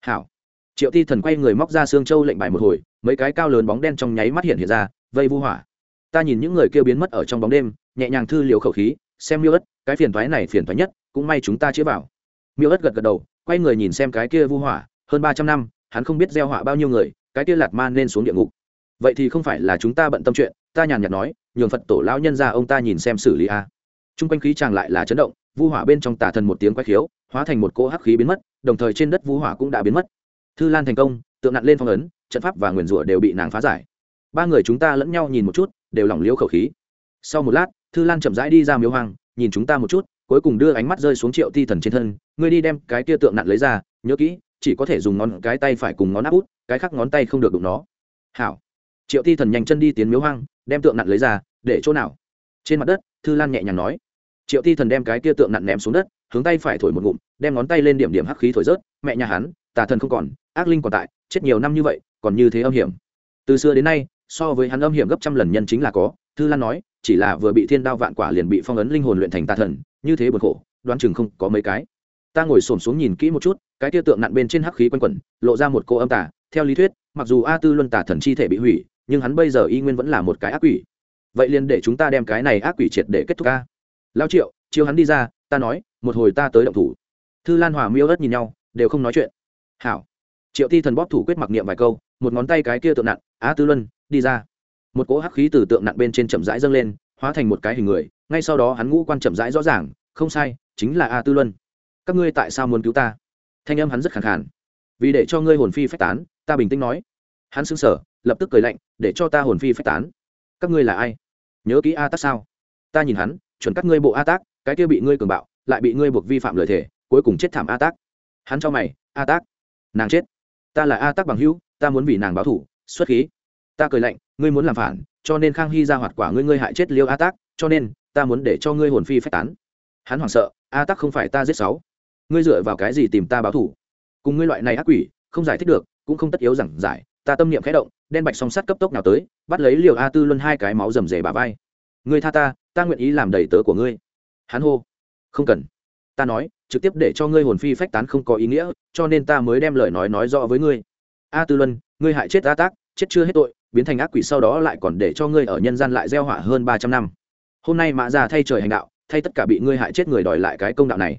Hảo. Triệu ti thần quay người móc ra xương châu lệnh bài một hồi, mấy cái cao lớn bóng đen trong nháy mắt hiện hiện ra, vây vu hỏa. Ta nhìn những người kêu biến mất ở trong bóng đêm, nhẹ nhàng thư liều khẩu khí, xem miêu ất, cái phiền thoái này phiền thoái nhất, cũng may chúng ta chĩa vào. Miêu ất gật gật đầu, quay người nhìn xem cái kia vu hỏa hơn ba trăm năm, hắn không biết gieo họa bao nhiêu người, cái kia lạt man nên xuống địa ngục. Vậy thì không phải là chúng ta bận tâm chuyện, ta nhàn nhạt nói, nhường phật tổ lão nhân ra ông ta nhìn xem xử lý a. T r u n g quanh khí chàng lại là chấn động, vu hỏa bên trong tả thần một tiếng quay khiếu, hóa thành một cỗ hắc khí biến mất, đồng thời trên đất vu hỏa cũng đã biến mất. Thư lan thành công, tượng nặn lên phong ấn, trận pháp và nguyền rủa đều bị nàng phá giải. Ba người chúng ta lẫn nhau nhìn một chút, đều lỏng liễu khẩu khí. Sau một lát, thư lan chậm rãi đi ra miếu hoang, nhìn chúng ta một chút, cuối cùng đưa ánh mắt rơi xuống triệu ti thần trên thân, ngươi đi đem cái kia tượng nặn lấy ra, nhớ kỹ chỉ có thể dùng ngón cái tay phải cùng ngón áp út, cái khác ngón tay không được đụng nó. Hảo. Triệu ti thần nhanh chân đi tiến miếu hoang, đem tượng nặn lấy ra, để chỗ nào? Trên mặt đất, thư lan nhẹ nhàng nói. Triệu ti thần đem cái kia tượng nặn ném xuống đất, hướng tay phải thổi một ngụm, đem ngón tay lên điểm điểm hắc khí thổi rớt. Mẹ nhà hắn, tà thần không còn, ác linh còn tại, chết nhiều năm như vậy, còn như thế âm hiểm. Từ xưa đến nay, so với hắn âm hiểm gấp trăm lần nhân chính là có. Thư lan nói, chỉ là vừa bị thiên đao vạn quả liền bị phong ấn linh hồn luyện thành tà thần, như thế bực khổ, đoán chừng không có mấy cái ta ngồi xổm xuống nhìn kỹ một chút, cái tia tượng nặn bên trên hắc khí quanh quẩn, lộ ra một cô âm tà. Theo lý thuyết, mặc dù a tư luân tà thần chi thể bị hủy, nhưng hắn bây giờ y nguyên vẫn là một cái ác quỷ. Vậy liền để chúng ta đem cái này ác quỷ triệt để kết thúc ca lao triệu, chiêu hắn đi ra, ta nói, một hồi ta tới động thủ. Thư lan hòa miêu ớt nhìn nhau, đều không nói chuyện. Hảo. Triệu ti thần bóp thủ quyết mặc niệm vài câu, một ngón tay cái kia tượng nặn á tư luân, đi ra. Một cỗ hắc khí từ tượng nặn bên trên chậm rãi dâng lên, hóa thành một cái hình người, ngay sau đó hắn ngũ quan chậm rãi rõ ràng, không sai, chính là a tư luân các ngươi tại sao muốn cứu ta? Thanh âm hắn rất khẳng khàn. Vì để cho ngươi hồn phi phách tán, ta bình tĩnh nói. Hắn xứng sở lập tức cười lạnh, để cho ta hồn phi phách tán. Các ngươi là ai? Nhớ kỹ a tác sao? Ta nhìn hắn, chuẩn các ngươi bộ a tác, cái kia bị ngươi cường bạo, lại bị ngươi buộc vi phạm lời thề, cuối cùng chết thảm a tác. Hắn cho mày, a tác, nàng chết. Ta là a tác bằng hữu, ta muốn vì nàng báo thủ, xuất khí. Ta cười lạnh, ngươi muốn làm phản, cho nên khang hy ra hoạt quả ngươi ngươi hại chết liêu a tác, cho nên, ta muốn để cho ngươi hồn phi phách tán. Hắn hoảng sợ, a tác không phải ta giết sáu ngươi dựa vào cái gì tìm ta báo thủ? Cùng ngươi loại này ác quỷ, không giải thích được, cũng không tất yếu giảng giải, ta tâm niệm khẽ động, đen bạch song sắt cấp tốc nào tới, bắt lấy liều a tư luân hai cái máu rầm rề bà vai. Ngươi tha ta ta nguyện ý làm đầy tớ của ngươi. Hắn hô. Không cần. Ta nói, trực tiếp để cho ngươi hồn phi phách tán không có ý nghĩa, cho nên ta mới đem lời nói nói rõ với ngươi. A tư luân, ngươi hại chết a tác, chết chưa hết tội, biến thành ác quỷ sau đó lại còn để cho ngươi ở nhân gian lại gieo hỏa hơn ba trăm năm. Hôm nay mã già thay trời hành đạo, thay tất cả bị ngươi hại chết người đòi lại cái công đạo này.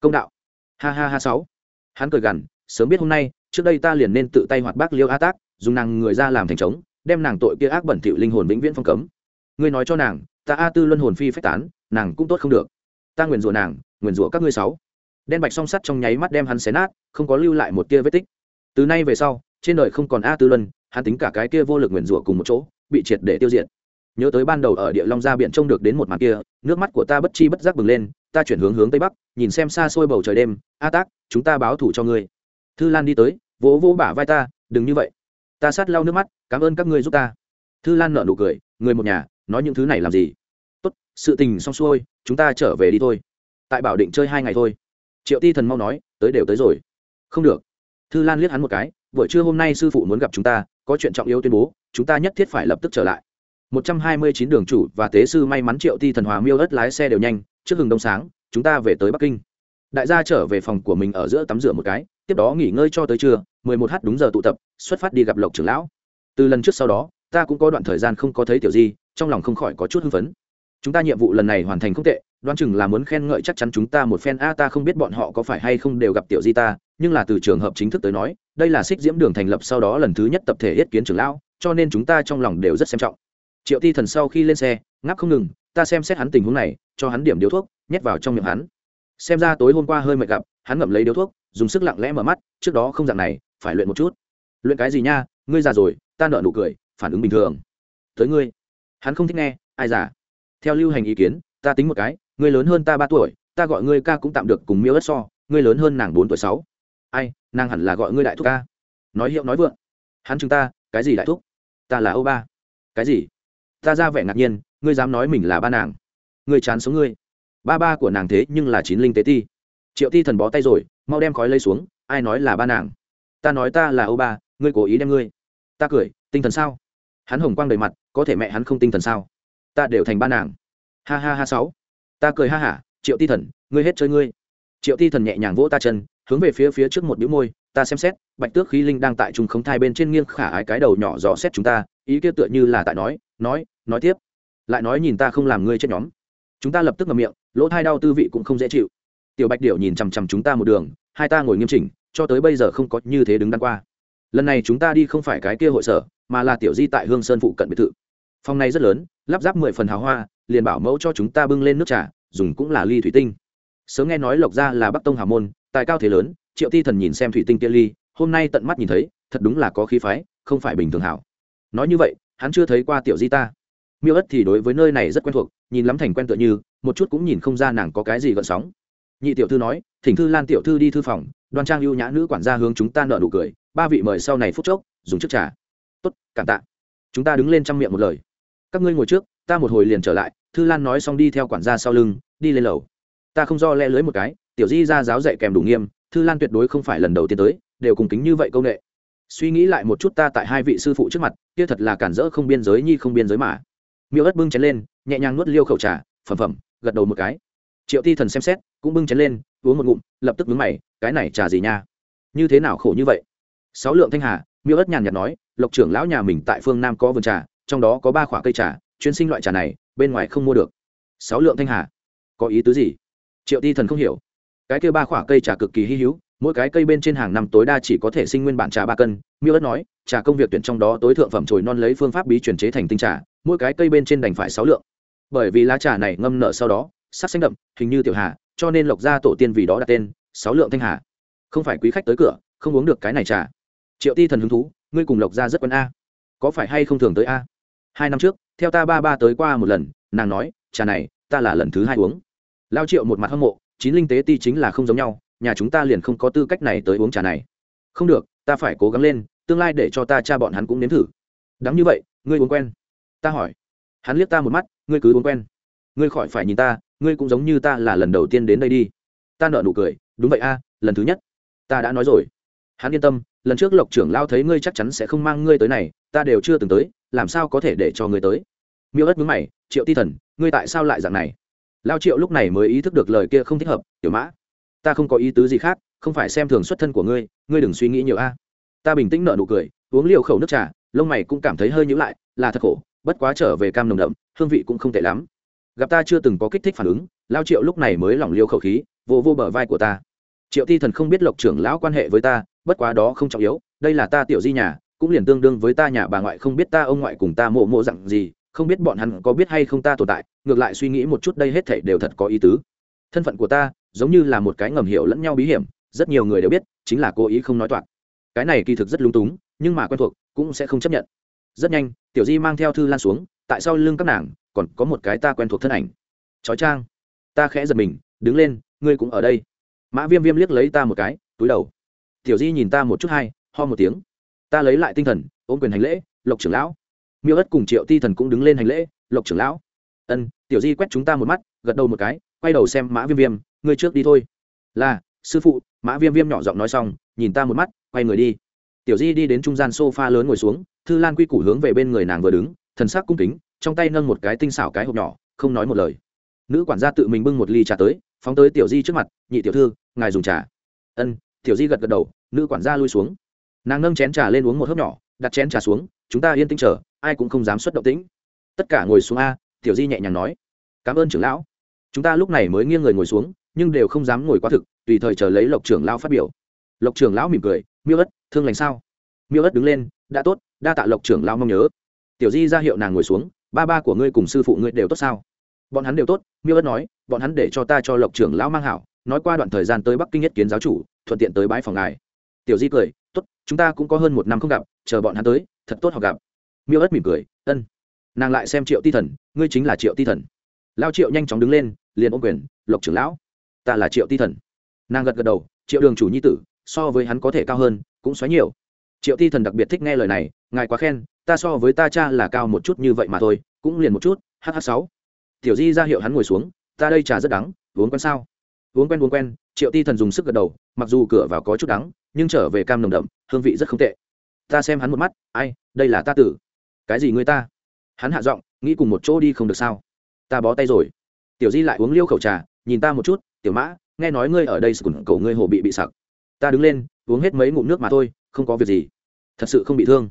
Công đạo ha ha ha sáu. Hắn cười gằn, sớm biết hôm nay, trước đây ta liền nên tự tay hoạt bác liêu a tác, dùng nàng người ra làm thành trống, đem nàng tội kia ác bẩn thỉu linh hồn vĩnh viễn phong cấm. Ngươi nói cho nàng, ta a tư luân hồn phi phách tán, nàng cũng tốt không được. Ta nguyền rủa nàng, nguyền rủa các ngươi sáu. Đen bạch song sắt trong nháy mắt đem hắn xé nát, không có lưu lại một tia vết tích. Từ nay về sau, trên đời không còn a tư luân, hắn tính cả cái kia vô lực nguyền rủa cùng một chỗ, bị triệt để tiêu diệt. Nhớ tới ban đầu ở địa long gia biển trông được đến một màn kia, nước mắt của ta bất chi bất giác bừng lên ta chuyển hướng hướng tây bắc, nhìn xem xa xôi bầu trời đêm. A tác, chúng ta báo thủ cho ngươi. Thư lan đi tới, vỗ vỗ bả vai ta, đừng như vậy. Ta sát lau nước mắt, cảm ơn các ngươi giúp ta. Thư lan nợ nụ cười, người một nhà, nói những thứ này làm gì? Tốt, sự tình xong xuôi, chúng ta trở về đi thôi. Tại bảo định chơi hai ngày thôi. Triệu ti thần mau nói, tới đều tới rồi. Không được. Thư lan liếc hắn một cái, buổi trưa hôm nay sư phụ muốn gặp chúng ta, có chuyện trọng yếu tuyên bố, chúng ta nhất thiết phải lập tức trở lại một trăm hai mươi chín đường chủ và tế sư may mắn triệu ti thần hòa miêu ớt lái xe đều nhanh, trước hừng đông sáng, chúng ta về tới bắc kinh. Đại gia trở về phòng của mình ở giữa tắm rửa một cái, tiếp đó nghỉ ngơi cho tới trưa, mười một h đúng giờ tụ tập, xuất phát đi gặp lộc trưởng lão. Từ lần trước sau đó, ta cũng có đoạn thời gian không có thấy tiểu di, trong lòng không khỏi có chút hưng phấn. Chúng ta nhiệm vụ lần này hoàn thành không tệ, đoán chừng là muốn khen ngợi chắc chắn chúng ta một phen. A, ta không biết bọn họ có phải hay không đều gặp tiểu di ta, nhưng là từ trường hợp chính thức tới nói, đây là xích diễm đường thành lập sau đó lần thứ nhất tập thể yết kiến trưởng lão, cho nên chúng ta trong lòng đều rất xem trọng triệu ti thần sau khi lên xe, ngáp không ngừng, ta xem xét hắn tình huống này, cho hắn điểm điếu thuốc, nhét vào trong miệng hắn. Xem ra tối hôm qua hơi mệt gặp, hắn ngậm lấy điếu thuốc, dùng sức lặng lẽ mở mắt, trước đó không dạng này, phải luyện một chút. Luyện cái gì nha, ngươi già rồi, ta nợ nụ cười, phản ứng bình thường. Tới ngươi. Hắn không thích nghe, ai già? Theo lưu hành ý kiến, ta tính một cái, ngươi lớn hơn ta ba tuổi, ta gọi ngươi ca cũng tạm được cùng miêu ớt so, ngươi lớn hơn nàng bốn tuổi sáu. Ai, nàng hẳn là gọi ngươi đại thúc ca. Nói hiệu nói vượng. Hắn chúng ta, cái gì đại thúc? Ta là âu ba. Cái gì? Ta ra vẻ ngạc nhiên, ngươi dám nói mình là ba nàng. Ngươi chán sống ngươi. Ba ba của nàng thế nhưng là chín linh tế ti. Triệu ti thần bó tay rồi, mau đem khói lấy xuống, ai nói là ba nàng? Ta nói ta là âu ba, ngươi cố ý đem ngươi. Ta cười, tinh thần sao? Hắn hồng quang đầy mặt, có thể mẹ hắn không tinh thần sao? Ta đều thành ba nàng. Ha ha ha sáu. Ta cười ha hả, triệu ti thần, ngươi hết chơi ngươi. Triệu ti thần nhẹ nhàng vỗ ta chân, hướng về phía phía trước một bĩu môi, ta xem xét, bạch tước khí linh đang tại trung không thai bên trên nghiêng khả ái cái đầu nhỏ dò xét chúng ta, ý kia tựa như là tại nói nói nói tiếp. Lại nói nhìn ta không làm ngươi chết nhóm. Chúng ta lập tức ngậm miệng, lỗ thai đau tư vị cũng không dễ chịu. Tiểu bạch điệu nhìn chằm chằm chúng ta một đường, hai ta ngồi nghiêm chỉnh, cho tới bây giờ không có như thế đứng đắn qua. Lần này chúng ta đi không phải cái kia hội sở, mà là tiểu di tại hương sơn phụ cận biệt thự. Phòng này rất lớn, lắp ráp mười phần hào hoa, liền bảo mẫu cho chúng ta bưng lên nước trà, dùng cũng là ly thủy tinh. Sớm nghe nói lộc ra là bắc tông Hà môn, tài cao thế lớn, triệu ti thần nhìn xem thủy tinh kia ly, hôm nay tận mắt nhìn thấy, thật đúng là có khí phái, không phải bình thường hảo. Nói như vậy hắn chưa thấy qua tiểu di ta. Miêu ất thì đối với nơi này rất quen thuộc, nhìn lắm thành quen tựa như, một chút cũng nhìn không ra nàng có cái gì gợn sóng. Nhị tiểu thư nói, thỉnh thư lan tiểu thư đi thư phòng, đoan trang ưu nhã nữ quản gia hướng chúng ta nợ nụ cười, ba vị mời sau này phút chốc, dùng trước trà. Tốt, cảm tạ. Chúng ta đứng lên trong miệng một lời. Các ngươi ngồi trước, ta một hồi liền trở lại. Thư lan nói xong đi theo quản gia sau lưng, đi lên lầu. Ta không do le lưới một cái, tiểu di ra giáo dạy kèm đủ nghiêm, thư lan tuyệt đối không phải lần đầu tiên tới, đều cùng kính như vậy công nghệ suy nghĩ lại một chút ta tại hai vị sư phụ trước mặt, kia thật là cản rỡ không biên giới nhi không biên giới mà. Miêu ất bưng chén lên, nhẹ nhàng nuốt liêu khẩu trà, phẩm phẩm, gật đầu một cái. Triệu ti thần xem xét, cũng bưng chén lên, uống một ngụm, lập tức vướng mày, cái này trà gì nha? Như thế nào khổ như vậy? Sáu lượng thanh hà, miêu ất nhàn nhạt nói, lộc trưởng lão nhà mình tại phương nam có vườn trà, trong đó có ba khoả cây trà, chuyên sinh loại trà này, bên ngoài không mua được. Sáu lượng thanh hà, có ý tứ gì? Triệu ti thần không hiểu. Cái kêu ba khoả cây trà cực kỳ hy hữu mỗi cái cây bên trên hàng năm tối đa chỉ có thể sinh nguyên bản trà ba cân. Miêu ớt nói, trà công việc tuyển trong đó tối thượng phẩm trồi non lấy phương pháp bí chuyển chế thành tinh trà, mỗi cái cây bên trên đành phải sáu lượng. Bởi vì lá trà này ngâm nợ sau đó, sắc xanh đậm, hình như tiểu hà, cho nên lộc ra tổ tiên vì đó đặt tên, sáu lượng thanh hà. Không phải quý khách tới cửa, không uống được cái này trà. Triệu ti thần hứng thú, ngươi cùng lộc ra rất quân a. Có phải hay không thường tới a? Hai năm trước, theo ta ba ba tới qua một lần, nàng nói, trà này, ta là lần thứ hai uống. Lao triệu một mặt hâm mộ, chín linh tế ti chính là không giống nhau nhà chúng ta liền không có tư cách này tới uống trà này. Không được, ta phải cố gắng lên, tương lai để cho ta cha bọn hắn cũng nếm thử. Đáng như vậy, ngươi uống quen. Ta hỏi. Hắn liếc ta một mắt, ngươi cứ uống quen. Ngươi khỏi phải nhìn ta, ngươi cũng giống như ta là lần đầu tiên đến đây đi. Ta nợ nụ cười, đúng vậy a, lần thứ nhất. Ta đã nói rồi. Hắn yên tâm, lần trước lộc trưởng lao thấy ngươi chắc chắn sẽ không mang ngươi tới này, ta đều chưa từng tới, làm sao có thể để cho ngươi tới? Miêu ất mướn mày, triệu ti thần, ngươi tại sao lại dạng này? Lao triệu lúc này mới ý thức được lời kia không thích hợp, tiểu mã ta không có ý tứ gì khác, không phải xem thường xuất thân của ngươi ngươi đừng suy nghĩ nhiều a. Ta bình tĩnh nợ nụ cười, uống liều khẩu nước trà, lông mày cũng cảm thấy hơi nhữ lại, là thật khổ, bất quá trở về cam nồng đậm, hương vị cũng không tệ lắm. Gặp ta chưa từng có kích thích phản ứng, lao triệu lúc này mới lỏng liêu khẩu khí, vô vô bờ vai của ta. Triệu ti thần không biết lộc trưởng lão quan hệ với ta, bất quá đó không trọng yếu, đây là ta tiểu di nhà, cũng liền tương đương với ta nhà bà ngoại không biết ta ông ngoại cùng ta mộ mộ dặn gì, không biết bọn hắn có biết hay không ta tồn tại, ngược lại suy nghĩ một chút đây hết thể đều thật có ý tứ. Thân phận của ta giống như là một cái ngầm hiểu lẫn nhau bí hiểm, rất nhiều người đều biết, chính là cố ý không nói toạc. Cái này kỳ thực rất lung túng, nhưng mà quen thuộc, cũng sẽ không chấp nhận. Rất nhanh, tiểu di mang theo thư lan xuống, tại sau lưng các nàng, còn có một cái ta quen thuộc thân ảnh. Chói trang ta khẽ giật mình, đứng lên, ngươi cũng ở đây. Mã viêm viêm liếc lấy ta một cái, túi đầu. Tiểu di nhìn ta một chút hai ho một tiếng. Ta lấy lại tinh thần, ôm quyền hành lễ, lộc trưởng lão. Miêu ất cùng triệu ti thần cũng đứng lên hành lễ, lộc trưởng lão. Ân. Tiểu di quét chúng ta một mắt, gật đầu một cái, quay đầu xem mã viêm viêm ngươi trước đi thôi. Là, sư phụ, mã viêm viêm nhỏ giọng nói xong, nhìn ta một mắt, quay người đi. Tiểu di đi đến trung gian s o f a lớn ngồi xuống, thư lan quy củ hướng về bên người nàng vừa đứng, thần sắc cung kính, trong tay nâng một cái tinh xảo cái hộp nhỏ, không nói một lời. Nữ quản gia tự mình bưng một ly trà tới, phóng tới tiểu di trước mặt, nhị tiểu thư, ngài dùng trà. Ân. Tiểu di gật gật đầu, nữ quản gia lui xuống. Nàng nâng chén trà lên uống một hớp nhỏ, đặt chén trà xuống, chúng ta yên tĩnh chờ, ai cũng không dám xuất động tĩnh. Tất cả ngồi xuống a. Tiểu di nhẹ nhàng nói. Cảm ơn trưởng lão. Chúng ta lúc này mới nghiêng người ngồi xuống nhưng đều không dám ngồi quá thực, tùy thời chờ lấy lộc trưởng lão phát biểu. Lộc trưởng lão mỉm cười, miêu ất, thương lành sao? Miêu ất đứng lên, đã tốt, đa tạ lộc trưởng lão mong nhớ. Tiểu di ra hiệu nàng ngồi xuống, ba ba của ngươi cùng sư phụ ngươi đều tốt sao? Bọn hắn đều tốt, miêu ất nói, bọn hắn để cho ta cho lộc trưởng lão mang hảo, nói qua đoạn thời gian tới bắc kinh nhất kiến giáo chủ, thuận tiện tới bãi phòng ngài. Tiểu di cười, tốt, chúng ta cũng có hơn một năm không gặp, chờ bọn hắn tới, thật tốt họ gặp. Miêu ất mỉm cười, ân, nàng lại xem triệu ti thần, ngươi chính là triệu ti thần. Lao triệu nhanh chóng đứng lên, liền ôm quyền, lộc trưởng lão ta là triệu ti thần. Nàng gật gật đầu, triệu đường chủ nhi tử, so với hắn có thể cao hơn, cũng xoáy nhiều. Triệu ti thần đặc biệt thích nghe lời này, ngài quá khen, ta so với ta cha là cao một chút như vậy mà thôi, cũng liền một chút hh sáu. Tiểu di ra hiệu hắn ngồi xuống, ta đây trà rất đắng, uống quen sao? Uống quen uống quen, triệu ti thần dùng sức gật đầu, mặc dù cửa vào có chút đắng, nhưng trở về cam nồng đậm, hương vị rất không tệ. Ta xem hắn một mắt, ai, đây là ta tử. Cái gì người ta? Hắn hạ giọng, nghĩ cùng một chỗ đi không được sao? Ta bó tay rồi. Tiểu di lại uống liêu khẩu trà, nhìn ta một chút tiểu mã, nghe nói ngươi ở đây sùn cầu ngươi hồ bị bị sặc. Ta đứng lên, uống hết mấy ngụm nước mà thôi, không có việc gì. Thật sự không bị thương.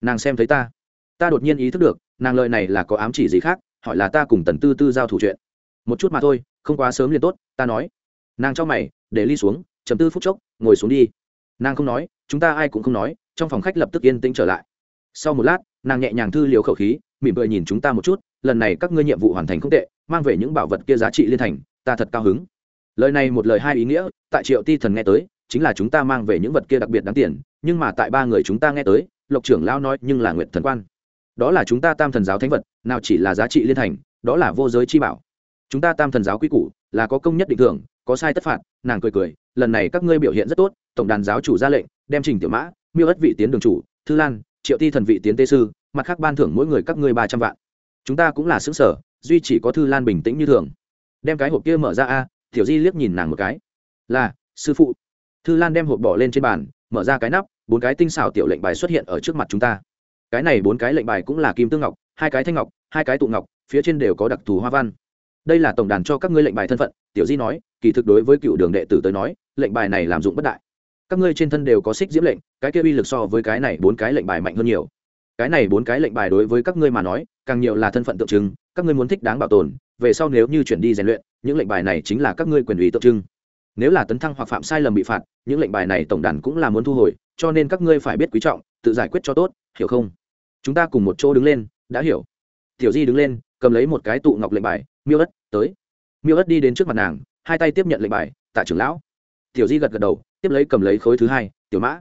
Nàng xem thấy ta. Ta đột nhiên ý thức được, nàng lời này là có ám chỉ gì khác, hỏi là ta cùng tần tư tư giao thủ chuyện. Một chút mà thôi, không quá sớm liền tốt, ta nói. Nàng cho mày, để ly xuống, chấm tư phút chốc, ngồi xuống đi. Nàng không nói, chúng ta ai cũng không nói, trong phòng khách lập tức yên tĩnh trở lại. Sau một lát, nàng nhẹ nhàng thư liều khẩu khí, mỉm cười nhìn chúng ta một chút, lần này các ngươi nhiệm vụ hoàn thành không tệ, mang về những bảo vật kia giá trị liên thành, ta thật cao hứng lời này một lời hai ý nghĩa, tại triệu ti thần nghe tới, chính là chúng ta mang về những vật kia đặc biệt đáng tiền, nhưng mà tại ba người chúng ta nghe tới, lộc trưởng lao nói nhưng là nguyện thần quan. Đó là chúng ta tam thần giáo thánh vật, nào chỉ là giá trị liên thành, đó là vô giới chi bảo. Chúng ta tam thần giáo quy củ, là có công nhất định thưởng, có sai tất phạt, nàng cười cười, lần này các ngươi biểu hiện rất tốt, tổng đàn giáo chủ ra lệnh, đem trình tiểu mã, miêu ất vị tiến đường chủ, thư lan, triệu ti thần vị tiến tế sư, mặt khác ban thưởng mỗi người các ngươi ba trăm vạn. Chúng ta cũng là xứng sở, duy chỉ có thư lan bình tĩnh như thường. Đem cái hộp kia mở ra a tiểu di liếc nhìn nàng một cái. Là, sư phụ. Thư lan đem hộp bỏ lên trên bàn, mở ra cái nắp, bốn cái tinh xảo tiểu lệnh bài xuất hiện ở trước mặt chúng ta. Cái này bốn cái lệnh bài cũng là kim tương ngọc, hai cái thanh ngọc, hai cái tụ ngọc, phía trên đều có đặc thù hoa văn. Đây là tổng đàn cho các ngươi lệnh bài thân phận, tiểu di nói, kỳ thực đối với cựu đường đệ tử tới nói, lệnh bài này làm dụng bất đại. Các ngươi trên thân đều có xích diễm lệnh, cái kia uy lực so với cái này bốn cái lệnh bài mạnh hơn nhiều. Cái này bốn cái lệnh bài đối với các ngươi mà nói, càng nhiều là thân phận tượng trưng, các ngươi muốn thích đáng bảo tồn, về sau nếu như chuyển đi rèn luyện những lệnh bài này chính là các ngươi quyền ủy tượng trưng. Nếu là tấn thăng hoặc phạm sai lầm bị phạt, những lệnh bài này tổng đàn cũng là muốn thu hồi, cho nên các ngươi phải biết quý trọng, tự giải quyết cho tốt, hiểu không? Chúng ta cùng một chỗ đứng lên, đã hiểu. Tiểu di đứng lên, cầm lấy một cái tụ ngọc lệnh bài, miêu ất, tới. Miêu ất đi đến trước mặt nàng, hai tay tiếp nhận lệnh bài, tạ trưởng lão. Tiểu di gật gật đầu, tiếp lấy cầm lấy khối thứ hai, tiểu mã,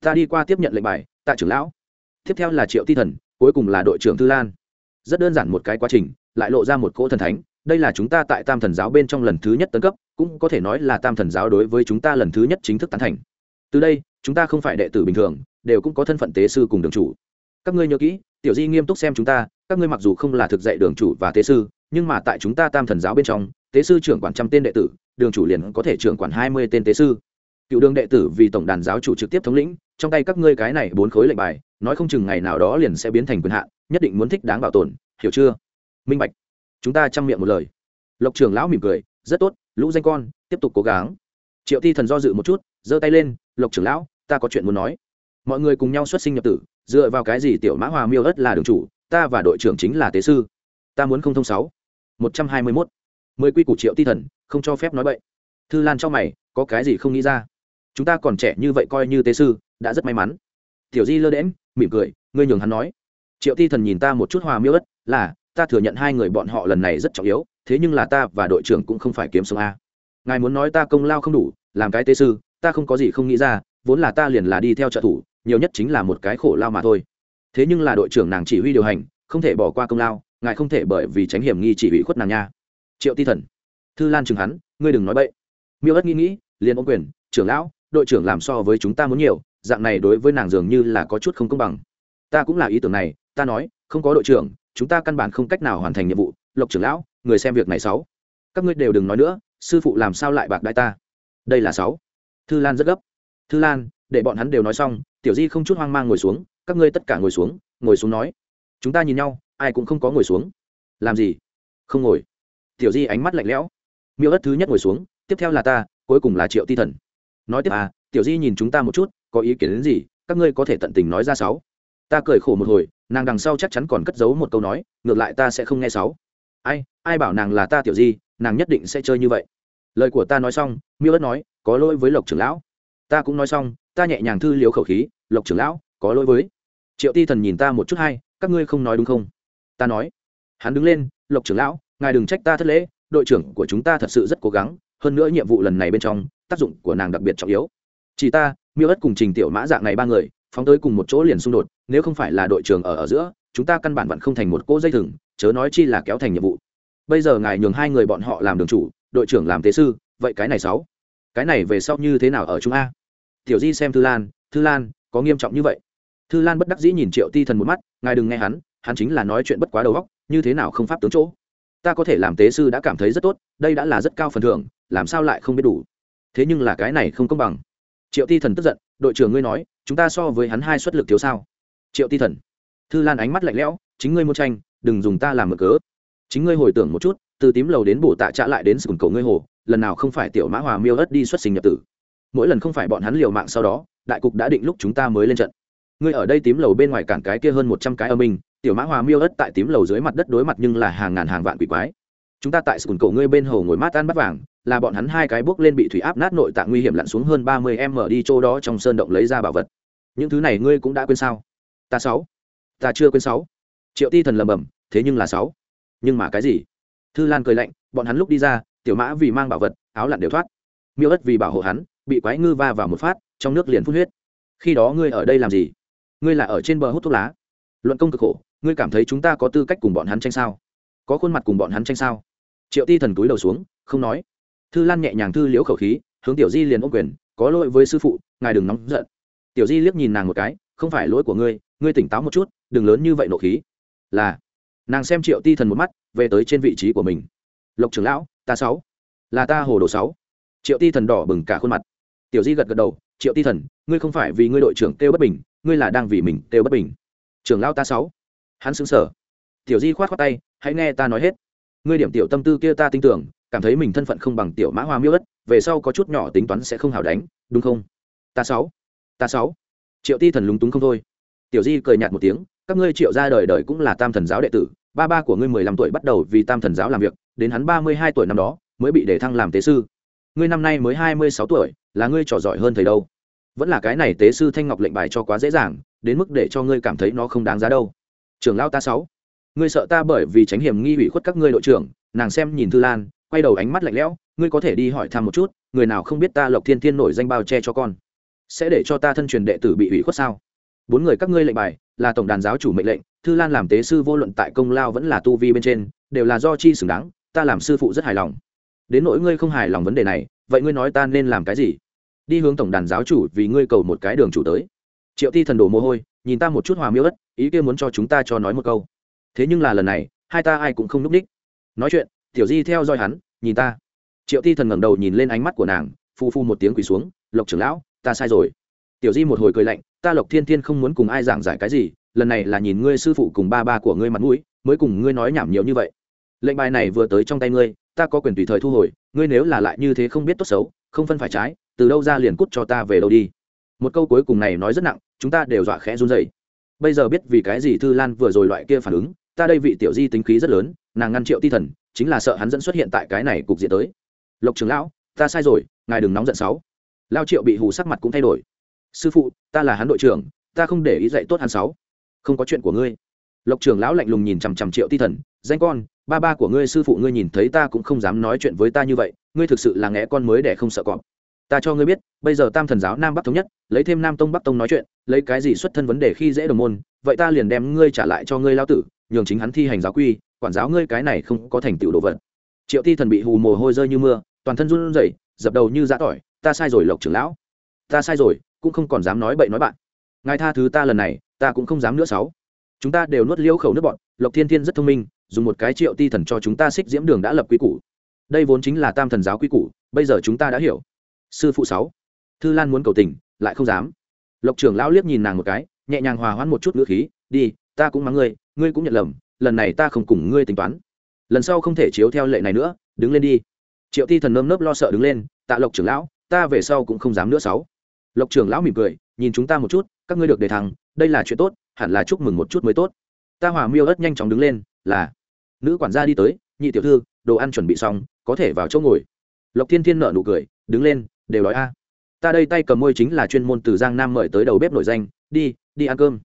ta đi qua tiếp nhận lệnh bài, tạ trưởng lão. Tiếp theo là triệu ti thần, cuối cùng là đội trưởng thư lan. Rất đơn giản một cái quá trình, lại lộ ra một cỗ thần thánh đây là chúng ta tại tam thần giáo bên trong lần thứ nhất tấn cấp, cũng có thể nói là tam thần giáo đối với chúng ta lần thứ nhất chính thức tán thành. Từ đây, chúng ta không phải đệ tử bình thường, đều cũng có thân phận tế sư cùng đường chủ. Các ngươi nhớ kỹ, tiểu di nghiêm túc xem chúng ta, các ngươi mặc dù không là thực dạy đường chủ và tế sư, nhưng mà tại chúng ta tam thần giáo bên trong, tế sư trưởng quản trăm tên đệ tử, đường chủ liền có thể trưởng quản hai mươi tên tế sư. Cựu đường đệ tử vì tổng đàn giáo chủ trực tiếp thống lĩnh, trong tay các ngươi cái này bốn khối lệnh bài, nói không chừng ngày nào đó liền sẽ biến thành quyền hạn, nhất định muốn thích đáng bảo tồn, hiểu chưa? Minh bạch chúng ta chăm miệng một lời. Lộc trưởng lão mỉm cười, rất tốt, lũ danh con, tiếp tục cố gắng. Triệu thi thần do dự một chút, giơ tay lên, lộc trưởng lão, ta có chuyện muốn nói. Mọi người cùng nhau xuất sinh nhập tử, dựa vào cái gì tiểu mã hòa miêu ất là đường chủ, ta và đội trưởng chính là tế sư. Ta muốn không thông sáu. Một trăm hai mươi mốt. Mười quy củ triệu ti thần, không cho phép nói bậy. Thư lan cho mày, có cái gì không nghĩ ra? Chúng ta còn trẻ như vậy coi như tế sư, đã rất may mắn. Tiểu di lơ đễm mỉm cười, ngươi nhường hắn nói. Triệu ti thần nhìn ta một chút hòa miêu ất là ta thừa nhận hai người bọn họ lần này rất trọng yếu, thế nhưng là ta và đội trưởng cũng không phải kiếm sống a. Ngài muốn nói ta công lao không đủ, làm cái tế sư, ta không có gì không nghĩ ra, vốn là ta liền là đi theo trợ thủ, nhiều nhất chính là một cái khổ lao mà thôi. Thế nhưng là đội trưởng nàng chỉ huy điều hành, không thể bỏ qua công lao, ngài không thể bởi vì tránh hiểm nghi chỉ huy khuất nàng nha. Triệu ti thần. Thư lan chừng hắn, ngươi đừng nói bậy. Miêu ất nghĩ nghĩ, liền ôm quyền, trưởng lão, đội trưởng làm so với chúng ta muốn nhiều, dạng này đối với nàng dường như là có chút không công bằng. Ta cũng là ý tưởng này, ta nói, không có đội trưởng chúng ta căn bản không cách nào hoàn thành nhiệm vụ, lộc trưởng lão, người xem việc này sáu. Các ngươi đều đừng nói nữa, sư phụ làm sao lại bạc đại ta? Đây là sáu. Thư lan rất gấp. Thư lan, để bọn hắn đều nói xong, tiểu di không chút hoang mang ngồi xuống, các ngươi tất cả ngồi xuống ngồi xuống nói. Chúng ta nhìn nhau, ai cũng không có ngồi xuống. Làm gì? Không ngồi. Tiểu di ánh mắt lạnh lẽo. Miêu ất thứ nhất ngồi xuống, tiếp theo là ta, cuối cùng là triệu ti thần. Nói tiếp à tiểu di nhìn chúng ta một chút, có ý kiến đến gì, các ngươi có thể tận tình nói ra sáu. Ta cười khổ một hồi nàng đằng sau chắc chắn còn cất giấu một câu nói, ngược lại ta sẽ không nghe sáu. Ai ai bảo nàng là ta tiểu di, nàng nhất định sẽ chơi như vậy. Lời của ta nói xong, miêu ớt nói, có lỗi với lộc trưởng lão. Ta cũng nói xong, ta nhẹ nhàng thư liếu khẩu khí, lộc trưởng lão, có lỗi với. Triệu ti thần nhìn ta một chút hay, các ngươi không nói đúng không? Ta nói, hắn đứng lên, lộc trưởng lão, ngài đừng trách ta thất lễ, đội trưởng của chúng ta thật sự rất cố gắng, hơn nữa nhiệm vụ lần này bên trong, tác dụng của nàng đặc biệt trọng yếu. Chỉ ta, miêu ất cùng trình tiểu mã dạng này ba người, phóng tới cùng một chỗ liền xung đột nếu không phải là đội trưởng ở ở giữa, chúng ta căn bản vẫn không thành một cỗ dây thừng, chớ nói chi là kéo thành nhiệm vụ. Bây giờ ngài nhường hai người bọn họ làm đường chủ, đội trưởng làm tế sư, vậy cái này sáu, cái này về sau như thế nào ở chúng a? Tiểu di xem thư lan thư lan, có nghiêm trọng như vậy? Thư lan bất đắc dĩ nhìn triệu ti thần một mắt, ngài đừng nghe hắn hắn chính là nói chuyện bất quá đầu óc, như thế nào không pháp tướng chỗ? Ta có thể làm tế sư đã cảm thấy rất tốt, đây đã là rất cao phần thưởng, làm sao lại không biết đủ? Thế nhưng là cái này không công bằng. Triệu ti thần tức giận, đội trưởng ngươi nói, chúng ta so với hắn hai suất lực thiếu sao? Triệu ti thần. Thư lan ánh mắt lạnh lẽo, chính ngươi mua tranh, đừng dùng ta làm mở cớ. Chính ngươi hồi tưởng một chút, từ tím lầu đến bổ tạ trả lại đến sừng cầu ngươi hồ, lần nào không phải tiểu mã hòa miêu ất đi xuất sinh nhập tử. Mỗi lần không phải bọn hắn liều mạng sau đó, đại cục đã định lúc chúng ta mới lên trận. Ngươi ở đây tím lầu bên ngoài cản cái kia hơn một trăm cái âm minh, tiểu mã hòa miêu ất tại tím lầu dưới mặt đất đối mặt nhưng là hàng ngàn hàng vạn quỷ quái. Chúng ta tại sừng cầu ngươi bên hồ ngồi mát ăn bắt vàng, là bọn hắn hai cái bước lên bị thủy áp nát nội tạng nguy hiểm lặn xuống hơn ba mươi em mở đi chỗ đó trong sơn động lấy ra bảo vật. Những thứ này ngươi cũng đã quên sao? Ta sáu. Ta chưa quên sáu. Triệu ti thần lầm bầm thế nhưng là sáu. Nhưng mà cái gì? Thư lan cười lạnh, bọn hắn lúc đi ra, tiểu mã vì mang bảo vật, áo lặn đều thoát. Miêu ất vì bảo hộ hắn, bị quái ngư va vào một phát, trong nước liền phun huyết. Khi đó ngươi ở đây làm gì? Ngươi là ở trên bờ hút thuốc lá. Luận công cực khổ, ngươi cảm thấy chúng ta có tư cách cùng bọn hắn tranh sao? Có khuôn mặt cùng bọn hắn tranh sao? Triệu ti thần túi đầu xuống, không nói. Thư lan nhẹ nhàng thư liễu khẩu khí, hướng tiểu di liền ôm quyền, có lỗi với sư phụ, ngài đừng nóng giận. Tiểu di liếc nhìn nàng một cái, không phải lỗi của ngươi ngươi tỉnh táo một chút, đừng lớn như vậy nộ khí. Là. Nàng xem triệu ti thần một mắt, về tới trên vị trí của mình. Lộc trưởng lão, ta sáu. Là ta hồ đồ sáu. Triệu ti thần đỏ bừng cả khuôn mặt. Tiểu di gật gật đầu, triệu ti thần, ngươi không phải vì ngươi đội trưởng kêu bất bình, ngươi là đang vì mình kêu bất bình. Trưởng lão ta sáu. Hắn xứng sở tiểu di khoát khoát tay, hãy nghe ta nói hết. Ngươi điểm tiểu tâm tư kia ta tin tưởng, cảm thấy mình thân phận không bằng tiểu mã hoa miêu ất, về sau có chút nhỏ tính toán sẽ không hảo đánh, đúng không? Ta sáu. Ta sáu. Triệu ti thần lúng túng không thôi tiểu di cười nhạt một tiếng, các ngươi triệu ra đời đời cũng là tam thần giáo đệ tử, ba ba của ngươi mười lăm tuổi bắt đầu vì tam thần giáo làm việc, đến hắn ba mươi hai tuổi năm đó, mới bị đề thăng làm tế sư. Ngươi năm nay mới hai mươi sáu tuổi, là ngươi trò giỏi hơn thầy đâu? Vẫn là cái này tế sư thanh ngọc lệnh bài cho quá dễ dàng, đến mức để cho ngươi cảm thấy nó không đáng giá đâu. Trưởng lao ta sáu, ngươi sợ ta bởi vì tránh hiểm nghi ủy khuất các ngươi đội trưởng, nàng xem nhìn thư lan, quay đầu ánh mắt lạnh lẽo, ngươi có thể đi hỏi thăm một chút, người nào không biết ta lộc thiên thiên nổi danh bao che cho con? Sẽ để cho ta thân truyền đệ tử bị ủy khuất sao? Bốn người các ngươi lệnh bài, là tổng đàn giáo chủ mệnh lệnh, thư lan làm tế sư vô luận tại công lao vẫn là tu vi bên trên, đều là do chi xứng đáng, ta làm sư phụ rất hài lòng. Đến nỗi ngươi không hài lòng vấn đề này, vậy ngươi nói ta nên làm cái gì? Đi hướng tổng đàn giáo chủ vì ngươi cầu một cái đường chủ tới. Triệu ti thần đồ mồ hôi, nhìn ta một chút hòa miêu ất, ý kia muốn cho chúng ta cho nói một câu. Thế nhưng là lần này, hai ta ai cũng không núp ních nói chuyện, tiểu di theo dõi hắn, nhìn ta. Triệu ti thần ngẩng đầu nhìn lên ánh mắt của nàng phu phu một tiếng quỳ xuống, lộc trưởng lão, ta sai rồi. Tiểu di một hồi cười lạnh ta lộc thiên thiên không muốn cùng ai giảng giải cái gì, lần này là nhìn ngươi sư phụ cùng ba ba của ngươi mặt mũi, mới cùng ngươi nói nhảm nhiều như vậy. Lệnh bài này vừa tới trong tay ngươi, ta có quyền tùy thời thu hồi, ngươi nếu là lại như thế không biết tốt xấu, không phân phải trái, từ đâu ra liền cút cho ta về đâu đi. Một câu cuối cùng này nói rất nặng, chúng ta đều dọa khẽ run dày bây giờ biết vì cái gì thư lan vừa rồi loại kia phản ứng, ta đây vị tiểu di tính khí rất lớn, nàng ngăn triệu ti thần, chính là sợ hắn dẫn xuất hiện tại cái này cục diện tới. Lộc trưởng lão, ta sai rồi, ngài đừng nóng giận sáu. Lao triệu bị hù sắc mặt cũng thay đổi sư phụ, ta là hắn đội trưởng, ta không để ý dạy tốt hắn sáu. Không có chuyện của ngươi. Lộc trưởng lão lạnh lùng nhìn chằm chằm triệu ti thần, danh con, ba ba của ngươi sư phụ ngươi nhìn thấy ta cũng không dám nói chuyện với ta như vậy, ngươi thực sự là nghe con mới để không sợ cọp. Ta cho ngươi biết, bây giờ tam thần giáo nam bắc thống nhất, lấy thêm nam tông bắc tông nói chuyện, lấy cái gì xuất thân vấn đề khi dễ đồng môn, vậy ta liền đem ngươi trả lại cho ngươi lao tử, nhường chính hắn thi hành giáo quy, quản giáo ngươi cái này không có thành tựu đồ vật. Triệu ti thần bị hù mồ hôi rơi như mưa, toàn thân run rẩy, dập đầu như giã tỏi, ta sai rồi lộc trưởng lão. Ta sai rồi cũng không còn dám nói bậy nói bạn. Ngài tha thứ ta lần này, ta cũng không dám nữa sáu. Chúng ta đều nuốt liêu khẩu nước bọn, lộc thiên thiên rất thông minh, dùng một cái triệu ti thần cho chúng ta xích diễm đường đã lập quy củ. Đây vốn chính là tam thần giáo quy củ, bây giờ chúng ta đã hiểu. Sư phụ sáu. Thư lan muốn cầu tình, lại không dám. Lộc trưởng lão liếc nhìn nàng một cái, nhẹ nhàng hòa hoãn một chút ngữ khí, đi, ta cũng mắng ngươi ngươi cũng nhận lầm, lần này ta không cùng ngươi tính toán. Lần sau không thể chiếu theo lệ này nữa, đứng lên đi. Triệu ti thần nơm nớp lo sợ đứng lên, tạ lộc trưởng lão, ta về sau cũng không dám nữa sáu lộc trưởng lão mỉm cười, nhìn chúng ta một chút, các ngươi được đề thăng, đây là chuyện tốt, hẳn là chúc mừng một chút mới tốt. Ta hòa miêu ớt nhanh chóng đứng lên, là. Nữ quản gia đi tới, nhị tiểu thư, đồ ăn chuẩn bị xong, có thể vào chỗ ngồi. Lộc thiên thiên nợ nụ cười, đứng lên, đều nói a. Ta đây tay cầm môi chính là chuyên môn từ giang nam mời tới đầu bếp nổi danh, đi đi ăn cơm.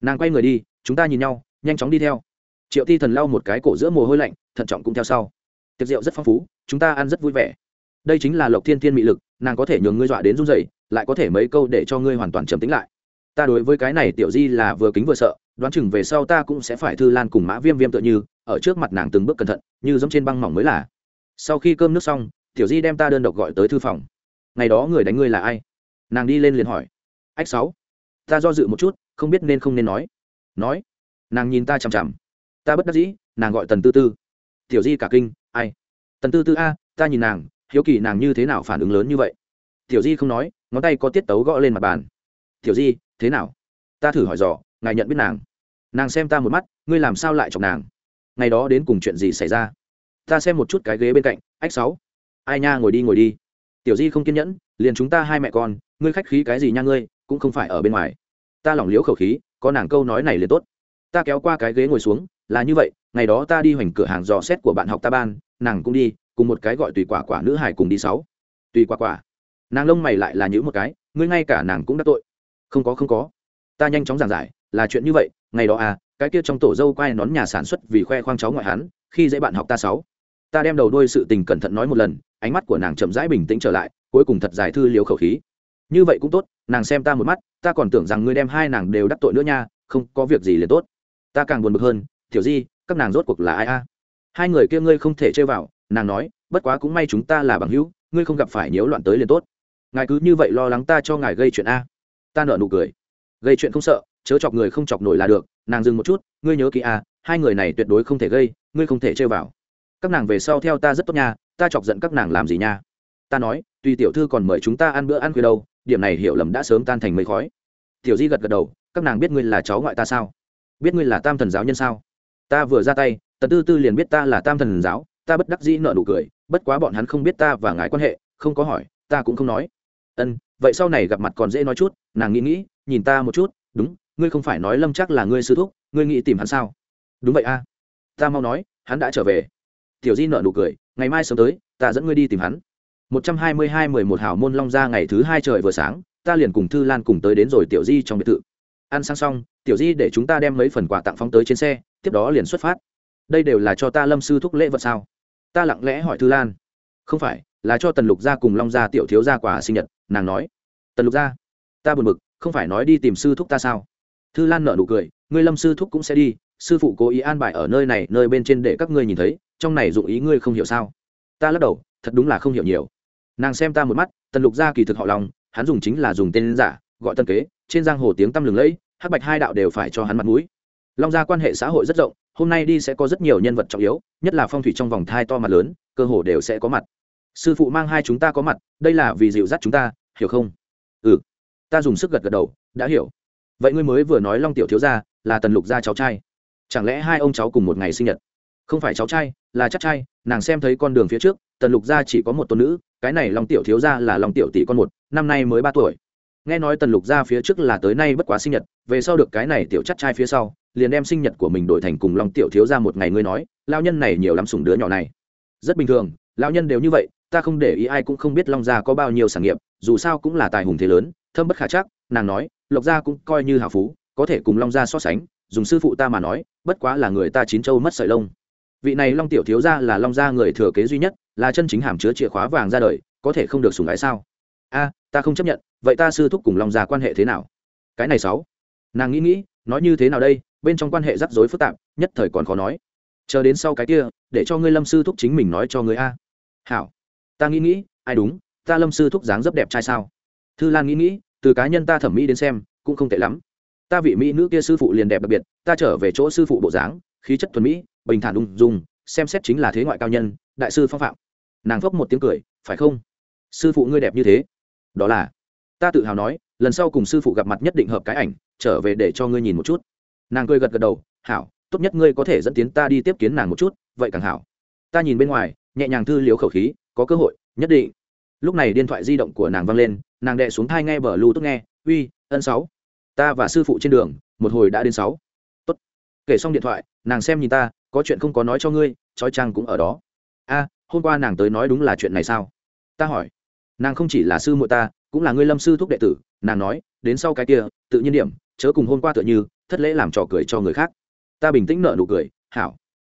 Nàng quay người đi, chúng ta nhìn nhau, nhanh chóng đi theo. Triệu ti thần lau một cái cổ giữa mồ hôi lạnh, thận trọng cũng theo sau. Tiệc rượu rất phong phú, chúng ta ăn rất vui vẻ. Đây chính là lộc thiên thiên mị lực, nàng có thể nhường ngươi dọa đến run dậy lại có thể mấy câu để cho ngươi hoàn toàn trầm tính lại. Ta đối với cái này tiểu di là vừa kính vừa sợ, đoán chừng về sau ta cũng sẽ phải thư lan cùng mã viêm viêm tựa như, ở trước mặt nàng từng bước cẩn thận, như giống trên băng mỏng mới là. Sau khi cơm nước xong, tiểu di đem ta đơn độc gọi tới thư phòng. Ngày đó người đánh ngươi là ai? Nàng đi lên liền hỏi. Ách sáu. Ta do dự một chút, không biết nên không nên nói. Nói. Nàng nhìn ta chằm chằm. Ta bất đắc dĩ, nàng gọi tần tư tư. Tiểu di cả kinh, ai? Tần tư tư a, ta nhìn nàng, hiếu kỳ nàng như thế nào phản ứng lớn như vậy? Tiểu di không nói ngón tay có tiết tấu gõ lên mặt bàn. Tiểu di, thế nào? Ta thử hỏi dò, ngài nhận biết nàng. Nàng xem ta một mắt, ngươi làm sao lại chọc nàng? Ngày đó đến cùng chuyện gì xảy ra? Ta xem một chút cái ghế bên cạnh, ách sáu. Ai nha, ngồi đi ngồi đi. Tiểu di không kiên nhẫn, liền chúng ta hai mẹ con, ngươi khách khí cái gì nha ngươi, cũng không phải ở bên ngoài. Ta lỏng liếu khẩu khí, có nàng câu nói này liền tốt. Ta kéo qua cái ghế ngồi xuống, là như vậy, ngày đó ta đi hoành cửa hàng dò xét của bạn học ta ban, nàng cũng đi, cùng một cái gọi tùy quả quả nữ hải cùng đi sáu. Tùy quả quả nàng lông mày lại là những một cái, ngươi ngay cả nàng cũng đã tội. Không có không có. Ta nhanh chóng giảng giải, là chuyện như vậy, ngày đó à cái kia trong tổ dâu quay nón nhà sản xuất vì khoe khoang cháu ngoại hắn, khi dễ bạn học ta sáu. Ta đem đầu đuôi sự tình cẩn thận nói một lần, ánh mắt của nàng chậm rãi bình tĩnh trở lại, cuối cùng thật dài thư liếu khẩu khí. Như vậy cũng tốt, nàng xem ta một mắt, ta còn tưởng rằng ngươi đem hai nàng đều đắc tội nữa nha, không có việc gì liền tốt. Ta càng buồn bực hơn, tiểu di, các nàng rốt cuộc là ai a? Hai người kia ngươi không thể chơi vào, nàng nói, bất quá cũng may chúng ta là bằng hữu, ngươi không gặp phải nhiễu loạn tới liền tốt ngài cứ như vậy lo lắng ta cho ngài gây chuyện a. Ta nợ nụ cười. Gây chuyện không sợ, chớ chọc người không chọc nổi là được, nàng dừng một chút, ngươi nhớ kỹ a, hai người này tuyệt đối không thể gây, ngươi không thể chơi vào. Các nàng về sau theo ta rất tốt nha, ta chọc giận các nàng làm gì nha? Ta nói tuy tiểu thư còn mời chúng ta ăn bữa ăn khuya đâu, điểm này hiểu lầm đã sớm tan thành mây khói. Tiểu di gật gật đầu, các nàng biết ngươi là cháu ngoại ta sao? Biết ngươi là tam thần giáo nhân sao? Ta vừa ra tay, tần tư tư liền biết ta là tam thần giáo, ta bất đắc dĩ nợ nụ cười, bất quá bọn hắn không biết ta và ngài quan hệ, không có hỏi, ta cũng không nói ân, vậy sau này gặp mặt còn dễ nói chút, nàng nghĩ nghĩ, nhìn ta một chút, đúng, ngươi không phải nói lâm chắc là ngươi sư thúc, ngươi nghĩ tìm hắn sao? Đúng vậy a. Ta mau nói, hắn đã trở về. Tiểu di nợ nụ cười, ngày mai sớm tới, ta dẫn ngươi đi tìm hắn. Một trăm hai mươi hai mười một hào môn long ra ngày thứ hai trời vừa sáng, ta liền cùng thư lan cùng tới đến rồi tiểu di trong biệt thự. Ăn sang xong, tiểu di để chúng ta đem mấy phần quà tặng phóng tới trên xe, tiếp đó liền xuất phát. Đây đều là cho ta lâm sư thúc lễ vật sao? Ta lặng lẽ hỏi thư lan. Không phải là cho tần lục gia cùng long gia tiểu thiếu gia quà sinh nhật, nàng nói. Tần lục gia, ta buồn bực, không phải nói đi tìm sư thúc ta sao? Thư lan nợ nụ cười, ngươi lâm sư thúc cũng sẽ đi, sư phụ cố ý an bài ở nơi này, nơi bên trên để các ngươi nhìn thấy, trong này dụng ý ngươi không hiểu sao? Ta lắc đầu, thật đúng là không hiểu nhiều. Nàng xem ta một mắt, tần lục gia kỳ thực họ lòng hắn dùng chính là dùng tên giả, gọi tân kế, trên giang hồ tiếng tăm lừng lẫy, hắc bạch hai đạo đều phải cho hắn mặt mũi. Long gia quan hệ xã hội rất rộng, hôm nay đi sẽ có rất nhiều nhân vật trọng yếu, nhất là phong thủy trong vòng thai to mặt lớn, cơ hồ đều sẽ có mặt sư phụ mang hai chúng ta có mặt, đây là vì dịu dắt chúng ta, hiểu không? Ừ. Ta dùng sức gật gật đầu, đã hiểu. Vậy ngươi mới vừa nói long tiểu thiếu gia là tần lục gia cháu trai. Chẳng lẽ hai ông cháu cùng một ngày sinh nhật? Không phải cháu trai, là chắc trai, nàng xem thấy con đường phía trước, tần lục gia chỉ có một tôn nữ, cái này long tiểu thiếu gia là long tiểu tỷ con một, năm nay mới ba tuổi. Nghe nói tần lục gia phía trước là tới nay bất quá sinh nhật, về sau được cái này tiểu chắc trai phía sau, liền đem sinh nhật của mình đổi thành cùng long tiểu thiếu gia một ngày ngươi nói lao nhân này nhiều lắm sủng đứa nhỏ này. Rất bình thường lão nhân đều như vậy, ta không để ý ai cũng không biết long gia có bao nhiêu sản nghiệp, dù sao cũng là tài hùng thế lớn, thâm bất khả chắc, nàng nói, lộc gia cũng coi như hào phú, có thể cùng long gia so sánh, dùng sư phụ ta mà nói, bất quá là người ta chín châu mất sợi lông. Vị này long tiểu thiếu gia là long gia người thừa kế duy nhất, là chân chính hàm chứa chìa khóa vàng ra đời, có thể không được sùng ái sao? A, ta không chấp nhận, vậy ta sư thúc cùng long gia quan hệ thế nào? Cái này sáu. Nàng nghĩ nghĩ, nói như thế nào đây? Bên trong quan hệ rắc rối phức tạp, nhất thời còn khó nói chờ đến sau cái kia, để cho ngươi lâm sư thúc chính mình nói cho ngươi a. Hảo. Ta nghĩ nghĩ, ai đúng, ta lâm sư thúc dáng rất đẹp trai sao? Thư lan nghĩ nghĩ, từ cá nhân ta thẩm mỹ đến xem, cũng không tệ lắm. Ta vị mỹ nữ kia sư phụ liền đẹp đặc biệt, ta trở về chỗ sư phụ bộ dáng, khí chất thuần mỹ, bình thản ung dung, xem xét chính là thế ngoại cao nhân, đại sư phong phạm. Nàng phốc một tiếng cười, phải không? Sư phụ ngươi đẹp như thế. Đó là. Ta tự hào nói, lần sau cùng sư phụ gặp mặt nhất định hợp cái ảnh, trở về để cho ngươi nhìn một chút. Nàng cười gật gật đầu, hảo tốt nhất ngươi có thể dẫn tiến ta đi tiếp kiến nàng một chút, vậy càng hảo. Ta nhìn bên ngoài, nhẹ nhàng thư liếu khẩu khí, có cơ hội, nhất định. Lúc này điện thoại di động của nàng văng lên, nàng đệ xuống thai nghe bờ lưu tốt nghe, uy, ân sáu. Ta và sư phụ trên đường, một hồi đã đến sáu. Tốt. Kể xong điện thoại, nàng xem nhìn ta, có chuyện không có nói cho ngươi, trói trang cũng ở đó. A, hôm qua nàng tới nói đúng là chuyện này sao? Ta hỏi. Nàng không chỉ là sư muội ta, cũng là ngươi lâm sư thúc đệ tử. Nàng nói, đến sau cái kia, tự nhiên điểm, chớ cùng hôm qua tựa như, thất lễ làm trò cười cho người khác ta bình tĩnh nợ nụ cười, hảo.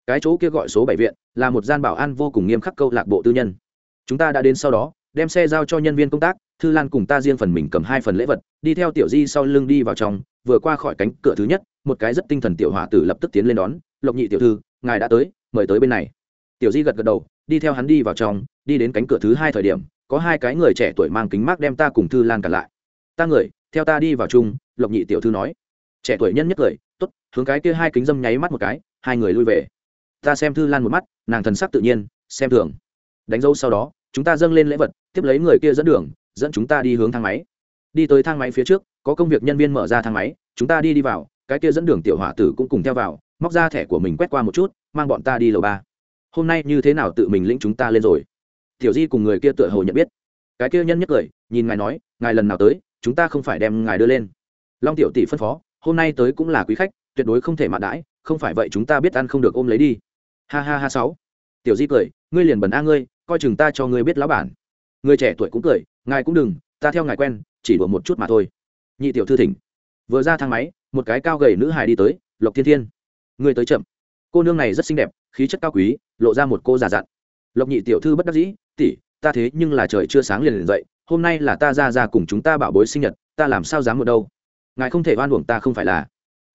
Cái chỗ kia gọi số bảy viện là một gian bảo an vô cùng nghiêm khắc câu lạc bộ tư nhân. Chúng ta đã đến sau đó, đem xe giao cho nhân viên công tác, thư lan cùng ta riêng phần mình cầm hai phần lễ vật, đi theo tiểu di sau lưng đi vào trong, vừa qua khỏi cánh cửa thứ nhất, một cái rất tinh thần tiểu hòa tử lập tức tiến lên đón, lộc nhị tiểu thư, ngài đã tới, mời tới bên này. Tiểu di gật gật đầu, đi theo hắn đi vào trong, đi đến cánh cửa thứ hai thời điểm, có hai cái người trẻ tuổi mang kính mát đem ta cùng thư lan cả lại. Ta người, theo ta đi vào chung, lộc nhị tiểu thư nói. Trẻ tuổi nhân nhất cười tốt, hướng cái kia hai kính dâm nháy mắt một cái, hai người lui về. Ta xem thư lan một mắt, nàng thần sắc tự nhiên, xem thường. Đánh dấu sau đó, chúng ta dâng lên lễ vật, tiếp lấy người kia dẫn đường, dẫn chúng ta đi hướng thang máy. Đi tới thang máy phía trước, có công việc nhân viên mở ra thang máy, chúng ta đi đi vào, cái kia dẫn đường tiểu hỏa tử cũng cùng theo vào, móc ra thẻ của mình quét qua một chút, mang bọn ta đi lầu ba. Hôm nay như thế nào tự mình lĩnh chúng ta lên rồi? Tiểu di cùng người kia tựa hồ nhận biết. Cái kia nhân nhất cười, nhìn ngài nói, ngài lần nào tới, chúng ta không phải đem ngài đưa lên. Long tiểu tỷ phân phó hôm nay tới cũng là quý khách, tuyệt đối không thể mạn đãi, không phải vậy chúng ta biết ăn không được ôm lấy đi. Ha ha ha sáu. Tiểu di cười, ngươi liền bẩn a ngươi, coi chừng ta cho ngươi biết lão bản. Người trẻ tuổi cũng cười, ngài cũng đừng, ta theo ngài quen, chỉ đùa một chút mà thôi. Nhị tiểu thư thỉnh. Vừa ra thang máy, một cái cao gầy nữ hài đi tới, lộc thiên thiên. Ngươi tới chậm. Cô nương này rất xinh đẹp, khí chất cao quý, lộ ra một cô già dặn. Lộc nhị tiểu thư bất đắc dĩ, tỷ, ta thế nhưng là trời chưa sáng liền liền dậy, hôm nay là ta ra ra cùng chúng ta bảo bối sinh nhật, ta làm sao dám một đâu? Ngài không thể oan uổng ta không phải là.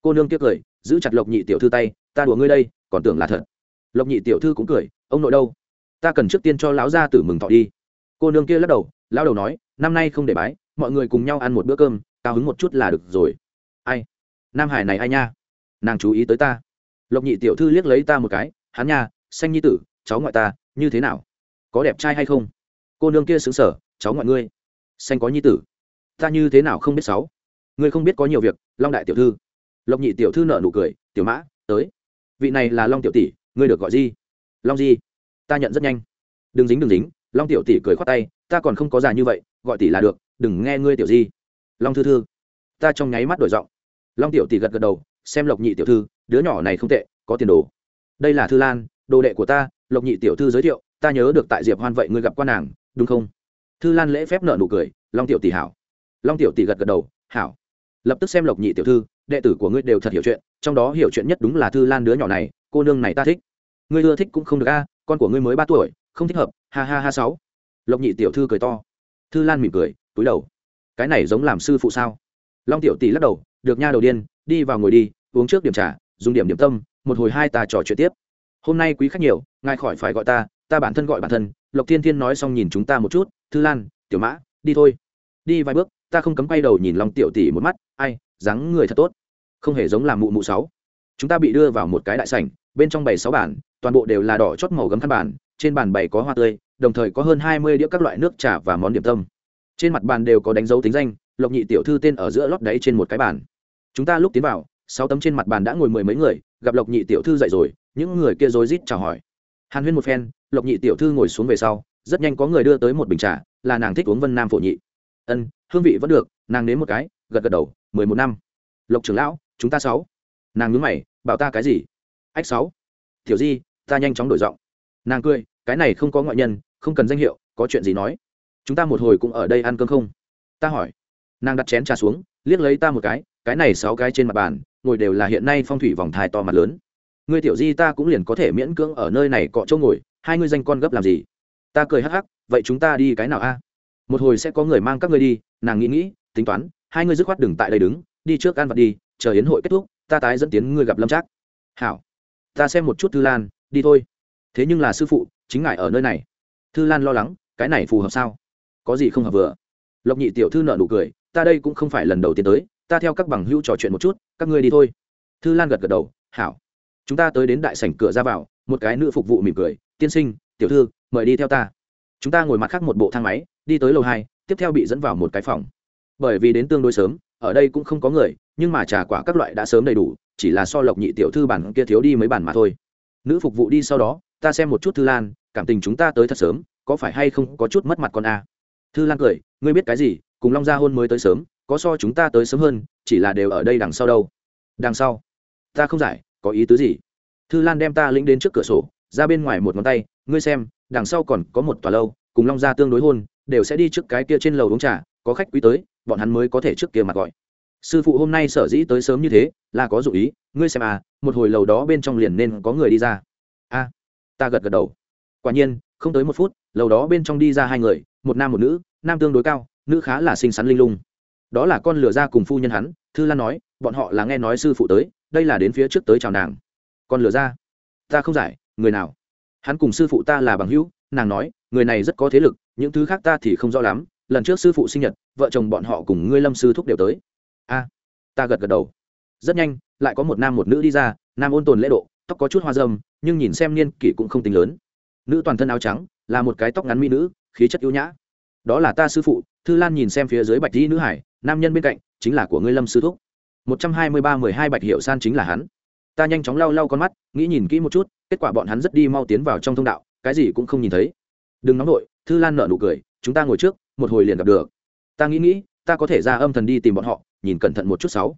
Cô nương tiếc cười, giữ chặt lộc nhị tiểu thư tay, ta đùa ngươi đây, còn tưởng là thật. Lộc nhị tiểu thư cũng cười, ông nội đâu? Ta cần trước tiên cho lão gia tử mừng thọ đi. Cô nương kia lắc đầu, lão đầu nói, năm nay không để bái, mọi người cùng nhau ăn một bữa cơm, cao hứng một chút là được rồi. Ai? Nam hải này ai nha? Nàng chú ý tới ta. Lộc nhị tiểu thư liếc lấy ta một cái, hắn nha, xanh nhi tử, cháu ngoại ta, như thế nào? Có đẹp trai hay không? Cô nương kia xứng sở cháu ngoại ngươi, xanh có nhi tử. Ta như thế nào không biết sáu? Ngươi không biết có nhiều việc, long đại tiểu thư. Lộc nhị tiểu thư nợ nụ cười, tiểu mã, tới. Vị này là long tiểu tỷ, ngươi được gọi gì? Long gì ta nhận rất nhanh. Đừng dính đừng dính. Long tiểu tỷ cười khoát tay, ta còn không có già như vậy, gọi tỷ là được, đừng nghe ngươi tiểu di. Long thư thư. Ta trong nháy mắt đổi giọng. Long tiểu tỷ gật gật đầu, xem lộc nhị tiểu thư, đứa nhỏ này không tệ, có tiền đồ. Đây là thư lan, đồ đệ của ta. Lộc nhị tiểu thư giới thiệu, ta nhớ được tại diệp hoan vậy ngươi gặp quan nàng, đúng không? Thư lan lễ phép nợ nụ cười, long tiểu tỷ hảo. Long tiểu tỷ gật gật đầu, hảo lập tức xem lộc nhị tiểu thư, đệ tử của ngươi đều thật hiểu chuyện, trong đó hiểu chuyện nhất đúng là thư lan đứa nhỏ này, cô nương này ta thích. Ngươi ưa thích cũng không được a, con của ngươi mới ba tuổi, không thích hợp, ha ha ha sáu. Lộc nhị tiểu thư cười to. Thư lan mỉm cười, túi đầu. Cái này giống làm sư phụ sao? Long tiểu tỷ lắc đầu, được nha đầu điên, đi vào ngồi đi, uống trước điểm trà, dùng điểm điểm tâm, một hồi hai ta trò chuyện tiếp. Hôm nay quý khách nhiều, ngài khỏi phải gọi ta ta bản thân gọi bản thân. Lộc thiên thiên nói xong nhìn chúng ta một chút, thư lan, tiểu mã, đi thôi. Đi vài bước ta không cấm quay đầu nhìn long tiểu tỷ một mắt, ai, dáng người thật tốt. Không hề giống làm mụ mụ sáu. Chúng ta bị đưa vào một cái đại sảnh, bên trong bảy sáu bản toàn bộ đều là đỏ chót màu gấm khăn bàn, trên bàn bày có hoa tươi, đồng thời có hơn hai mươi đĩa các loại nước trà và món điểm tâm. Trên mặt bàn đều có đánh dấu tính danh, lộc nhị tiểu thư tên ở giữa lót đáy trên một cái bàn. Chúng ta lúc tiến vào, sáu tấm trên mặt bàn đã ngồi mười mấy người, gặp lộc nhị tiểu thư dậy rồi, những người kia rối rít chào hỏi. Hàn huyên một phen, lộc nhị tiểu thư ngồi xuống về sau, rất nhanh có người đưa tới một bình trà, là nàng thích uống vân nam phổ nhị ân, hương vị vẫn được, nàng nếm một cái, gật gật đầu, mười một năm. Lộc trưởng lão, chúng ta sáu. Nàng nhớ mày, bảo ta cái gì? Ách sáu. Tiểu di, ta nhanh chóng đổi giọng. Nàng cười, cái này không có ngoại nhân, không cần danh hiệu, có chuyện gì nói. Chúng ta một hồi cũng ở đây ăn cơm không? Ta hỏi. Nàng đặt chén trà xuống, liếc lấy ta một cái cái này sáu cái trên mặt bàn, ngồi đều là hiện nay phong thủy vòng thai to mặt lớn. Ngươi tiểu di ta cũng liền có thể miễn cưỡng ở nơi này cọ chỗ ngồi, hai ngươi danh con gấp làm gì? Ta cười hắc hắc, vậy chúng ta đi cái nào a? Một hồi sẽ có người mang các ngươi đi, nàng nghĩ nghĩ, tính toán, hai ngươi dứt khoát đừng tại đây đứng, đi trước ăn vặt đi, chờ hiến hội kết thúc, ta tái dẫn tiến ngươi gặp lâm trác. Hảo, ta xem một chút thư lan, đi thôi. Thế nhưng là sư phụ, chính ngài ở nơi này. Thư lan lo lắng, cái này phù hợp sao? Có gì không hợp vừa? Lộc nhị tiểu thư nợ nụ cười, ta đây cũng không phải lần đầu tiên tới, ta theo các bằng hữu trò chuyện một chút, các ngươi đi thôi. Thư lan gật gật đầu, hảo. Chúng ta tới đến đại sảnh cửa ra vào, một cái nữ phục vụ mỉm cười, tiên sinh, tiểu thư, mời đi theo ta. Chúng ta ngồi mặt khác một bộ thang máy đi tới lầu hai, tiếp theo bị dẫn vào một cái phòng. Bởi vì đến tương đối sớm, ở đây cũng không có người, nhưng mà trà quả các loại đã sớm đầy đủ, chỉ là so lộc nhị tiểu thư bản kia thiếu đi mấy bản mà thôi. Nữ phục vụ đi sau đó, ta xem một chút thư lan, cảm tình chúng ta tới thật sớm, có phải hay không có chút mất mặt con a? Thư lan cười, ngươi biết cái gì, cùng long gia hôn mới tới sớm, có so chúng ta tới sớm hơn, chỉ là đều ở đây đằng sau đâu. Đằng sau? Ta không giải, có ý tứ gì? Thư lan đem ta lĩnh đến trước cửa sổ, ra bên ngoài một ngón tay, ngươi xem, đằng sau còn có một tòa lâu, cùng long gia tương đối hôn đều sẽ đi trước cái kia trên lầu uống trà, có khách quý tới, bọn hắn mới có thể trước kia mặt gọi. Sư phụ hôm nay sở dĩ tới sớm như thế, là có dụ ý, ngươi xem à một hồi lầu đó bên trong liền nên có người đi ra. A, ta gật gật đầu. Quả nhiên, không tới một phút, lầu đó bên trong đi ra hai người, một nam một nữ, nam tương đối cao, nữ khá là xinh xắn linh lung. Đó là con lửa ra cùng phu nhân hắn, thư lan nói, bọn họ là nghe nói sư phụ tới, đây là đến phía trước tới chào nàng. Con lửa ra, ta không giải, người nào? Hắn cùng sư phụ ta là bằng hữu, nàng nói, người này rất có thế lực những thứ khác ta thì không rõ lắm, lần trước sư phụ sinh nhật, vợ chồng bọn họ cùng ngươi lâm sư thúc đều tới. A, ta gật gật đầu. Rất nhanh, lại có một nam một nữ đi ra, nam ôn tồn lễ độ, tóc có chút hoa dâm nhưng nhìn xem niên kỷ cũng không tính lớn. Nữ toàn thân áo trắng, là một cái tóc ngắn mỹ nữ, khí chất yếu nhã. Đó là ta sư phụ, thư lan nhìn xem phía dưới bạch di nữ hải, nam nhân bên cạnh, chính là của ngươi lâm sư thúc. Một trăm hai mươi ba mười hai bạch hiệu san chính là hắn. Ta nhanh chóng lau lau con mắt, nghĩ nhìn kỹ một chút, kết quả bọn hắn rất đi mau tiến vào trong thông đạo, cái gì cũng không nhìn thấy. Đừng nóng vội thư lan nợ nụ cười, chúng ta ngồi trước, một hồi liền gặp được. Ta nghĩ nghĩ, ta có thể ra âm thần đi tìm bọn họ, nhìn cẩn thận một chút sáu.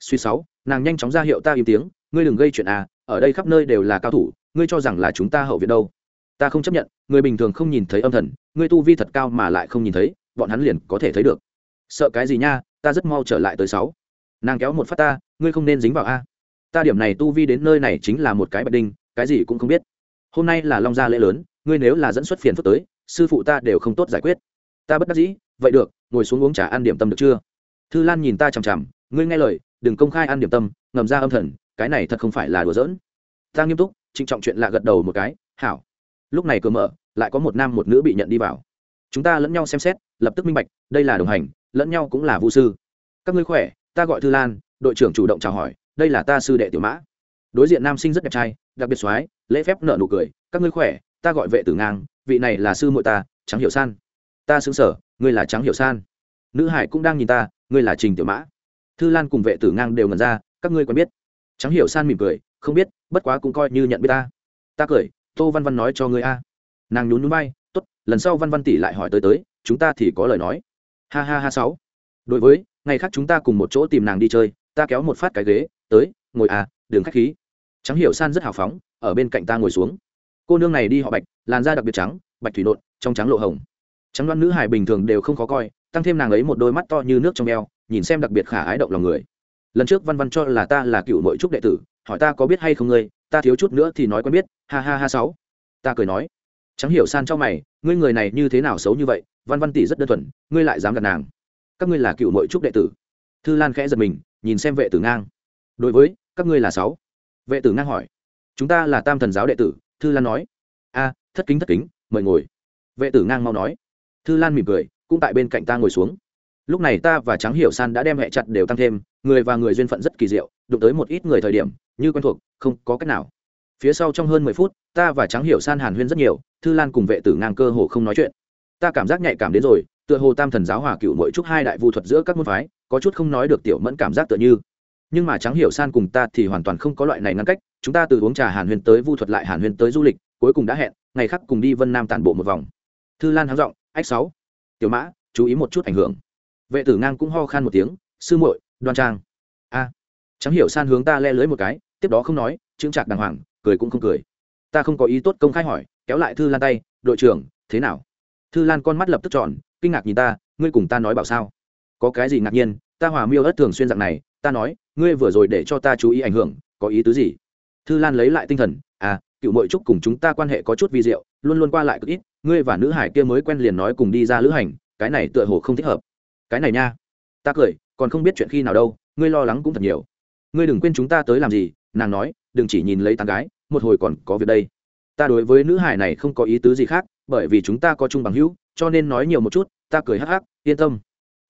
Suy sáu, nàng nhanh chóng ra hiệu ta im tiếng, ngươi đừng gây chuyện à ở đây khắp nơi đều là cao thủ, ngươi cho rằng là chúng ta hậu viện đâu? Ta không chấp nhận, người bình thường không nhìn thấy âm thần ngươi tu vi thật cao mà lại không nhìn thấy, bọn hắn liền có thể thấy được. Sợ cái gì nha, ta rất mau trở lại tới sáu. Nàng kéo một phát ta, ngươi không nên dính vào a. Ta điểm này tu vi đến nơi này chính là một cái bạch đinh, cái gì cũng không biết. Hôm nay là long gia lễ lớn, ngươi nếu là dẫn xuất phiền phức tới sư phụ ta đều không tốt giải quyết. Ta bất đắc dĩ, vậy được, ngồi xuống uống trà ăn điểm tâm được chưa? Thư lan nhìn ta chằm chằm, ngươi nghe lời, đừng công khai ăn điểm tâm, ngầm ra âm thần, cái này thật không phải là đùa giỡn. Ta nghiêm túc, trịnh trọng chuyện lạ gật đầu một cái, hảo. Lúc này cửa mở, lại có một nam một nữ bị nhận đi vào. Chúng ta lẫn nhau xem xét, lập tức minh bạch, đây là đồng hành, lẫn nhau cũng là vũ sư. Các ngươi khỏe, ta gọi thư lan, đội trưởng chủ động chào hỏi, đây là ta sư đệ tiểu mã. Đối diện nam sinh rất đẹp trai, đặc biệt soái, lễ phép nợ nụ cười, các ngươi khỏe, ta gọi vệ tử ngang vị này là sư muội ta trắng hiểu san. Ta xứng sở, ngươi là trắng hiểu san. Nữ hải cũng đang nhìn ta, ngươi là trình tiểu mã. Thư lan cùng vệ tử ngang đều ngần ra, các ngươi quen biết. Trắng hiểu san mỉm cười, không biết, bất quá cũng coi như nhận biết ta. Ta cười, tô văn văn nói cho ngươi a. Nàng nhún núi bay t ố t lần sau văn văn tỷ lại hỏi tới tới, chúng ta thì có lời nói. Ha ha ha sáu. Đối với, ngày khác chúng ta cùng một chỗ tìm nàng đi chơi, ta kéo một phát cái ghế, tới, ngồi à đường khách khí. Trắng hiểu san rất hào phóng, ở bên cạnh ta ngồi xuống cô nương này đi họ bạch, làn da đặc biệt trắng, bạch thủy nộn, trong trắng lộ hồng. Trắng đoan nữ hài bình thường đều không khó coi, tăng thêm nàng ấy một đôi mắt to như nước trong eo, nhìn xem đặc biệt khả ái động lòng người. Lần trước văn văn cho là ta là cựu nội trúc đệ tử, hỏi ta có biết hay không ngươi, ta thiếu chút nữa thì nói quen biết, ha ha ha sáu. Ta cười nói. Chẳng hiểu san cho mày, ngươi người này như thế nào xấu như vậy, văn văn tỷ rất đơn thuần, ngươi lại dám gặp nàng. Các ngươi là cựu nội trúc đệ tử. Thư lan khẽ giật mình, nhìn xem vệ tử ngang. Đối với, các ngươi là sáu. Vệ tử ngang hỏi. Chúng ta là tam thần giáo đệ tử thư lan nói. A, thất kính thất kính, mời ngồi. Vệ tử ngang mau nói. Thư lan mỉm cười, cũng tại bên cạnh ta ngồi xuống. Lúc này ta và trắng hiểu san đã đem hẹ chặt đều tăng thêm, người và người duyên phận rất kỳ diệu, đụng tới một ít người thời điểm, như quen thuộc, không có cách nào. Phía sau trong hơn mười phút, ta và trắng hiểu san hàn huyên rất nhiều, thư lan cùng vệ tử ngang cơ hồ không nói chuyện. Ta cảm giác nhạy cảm đến rồi, tựa hồ tam thần giáo hòa cựu mỗi chúc hai đại vu thuật giữa các môn phái, có chút không nói được tiểu mẫn cảm giác tựa như. Nhưng mà trắng hiểu san cùng ta thì hoàn toàn không có loại này ngăn cách chúng ta từ uống trà hàn huyên tới vu thuật lại hàn huyên tới du lịch, cuối cùng đã hẹn, ngày khác cùng đi vân nam tản bộ một vòng. Thư lan háng giọng, ách sáu, tiểu mã, chú ý một chút ảnh hưởng. Vệ tử ngang cũng ho khan một tiếng, sư muội, đoan trang. A, chẳng hiểu san hướng ta le lưới một cái, tiếp đó không nói, chững chạc đàng hoàng, cười cũng không cười. Ta không có ý tốt công khai hỏi, kéo lại thư lan tay, đội trưởng, thế nào? Thư lan con mắt lập tức tròn, kinh ngạc nhìn ta, ngươi cùng ta nói bảo sao? Có cái gì ngạc nhiên, ta hòa miêu ớt thường xuyên dạng này, ta nói, ngươi vừa rồi để cho ta chú ý ảnh hưởng, có ý tứ gì? Thư lan lấy lại tinh thần à cựu mội trúc cùng chúng ta quan hệ có chút vi diệu, luôn luôn qua lại cực ít, ngươi và nữ hải kia mới quen liền nói cùng đi ra lữ hành, cái này tựa hồ không thích hợp. Cái này nha. Ta cười, còn không biết chuyện khi nào đâu, ngươi lo lắng cũng thật nhiều. Ngươi đừng quên chúng ta tới làm gì, nàng nói, đừng chỉ nhìn lấy tán gái, một hồi còn có việc đây. Ta đối với nữ hải này không có ý tứ gì khác, bởi vì chúng ta có chung bằng hữu, cho nên nói nhiều một chút, ta cười hắc hắc, yên tâm.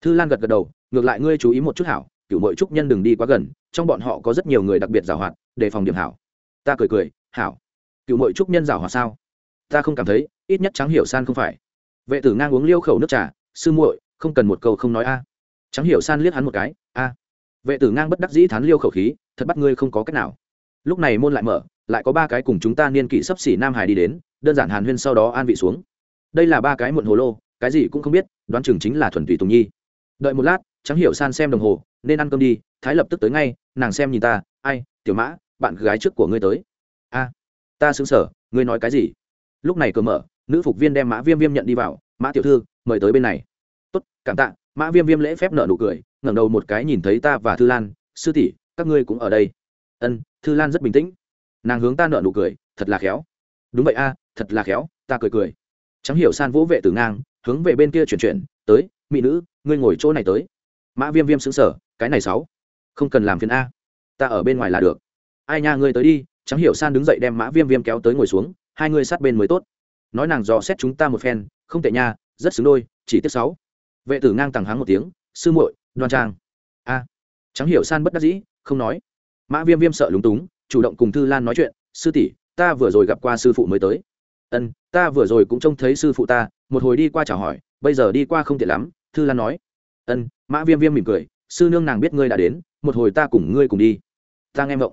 Thư lan gật gật đầu, ngược lại ngươi chú ý một chút hảo, cựu mội trúc nhân đừng đi quá gần, trong bọn họ có rất nhiều người đặc biệt giảo hoạt, đề phòng điểm hảo ta cười cười, hảo. Cựu mội trúc nhân rảo hòa sao? Ta không cảm thấy, ít nhất trắng hiểu san không phải. Vệ tử ngang uống liêu khẩu nước trà, sư muội, không cần một câu không nói a. Trắng hiểu san liếc hắn một cái, a. Vệ tử ngang bất đắc dĩ thán liêu khẩu khí, thật bắt ngươi không có cách nào. Lúc này môn lại mở, lại có ba cái cùng chúng ta niên kỷ sấp xỉ nam hải đi đến, đơn giản hàn huyên sau đó an vị xuống. Đây là ba cái muộn hồ lô, cái gì cũng không biết, đoán chừng chính là thuần tùy tùng nhi. Đợi một lát trắng hiểu san xem đồng hồ, nên ăn cơm đi, thái lập tức tới ngay, nàng xem nhìn ta, ai, tiểu mã bạn gái trước của ngươi tới. A, ta xứng sở ngươi nói cái gì? Lúc này cửa mở, nữ phục viên đem mã viêm viêm nhận đi vào. Mã tiểu thư, mời tới bên này. Tốt, cảm tạ. Mã viêm viêm lễ phép nợ nụ cười, ngẩng đầu một cái nhìn thấy ta và thư lan. Sư tỷ, các ngươi cũng ở đây. Ân, thư lan rất bình tĩnh. Nàng hướng ta nợ nụ cười, thật là khéo. Đúng vậy a, thật là khéo, ta cười cười. Chẳng hiểu san vỗ vệ từ ngang, hướng về bên kia chuyển chuyển, tới, mỹ nữ, ngươi ngồi chỗ này tới. Mã viêm viêm xứng sở cái này sáu, không cần làm phiền a. Ta ở bên ngoài là được ai nha, ngươi tới đi, chẳng hiểu san đứng dậy đem mã viêm viêm kéo tới ngồi xuống, hai ngươi sát bên mới tốt. Nói nàng dò xét chúng ta một phen, không tệ nha, rất xứng đôi, chỉ tiếp sáu. Vệ tử ngang tằng hắng một tiếng, sư muội đoan trang. A, chẳng hiểu san bất đắc dĩ, không nói. Mã viêm viêm sợ lúng túng, chủ động cùng thư lan nói chuyện, sư tỷ, ta vừa rồi gặp qua sư phụ mới tới. Ân, ta vừa rồi cũng trông thấy sư phụ ta, một hồi đi qua chào hỏi, bây giờ đi qua không tiện lắm, thư lan nói. Ân, mã viêm viêm mỉm cười, sư nương nàng biết ngươi đã đến, một hồi ta cùng ngươi cùng đi. Ta nghe mộng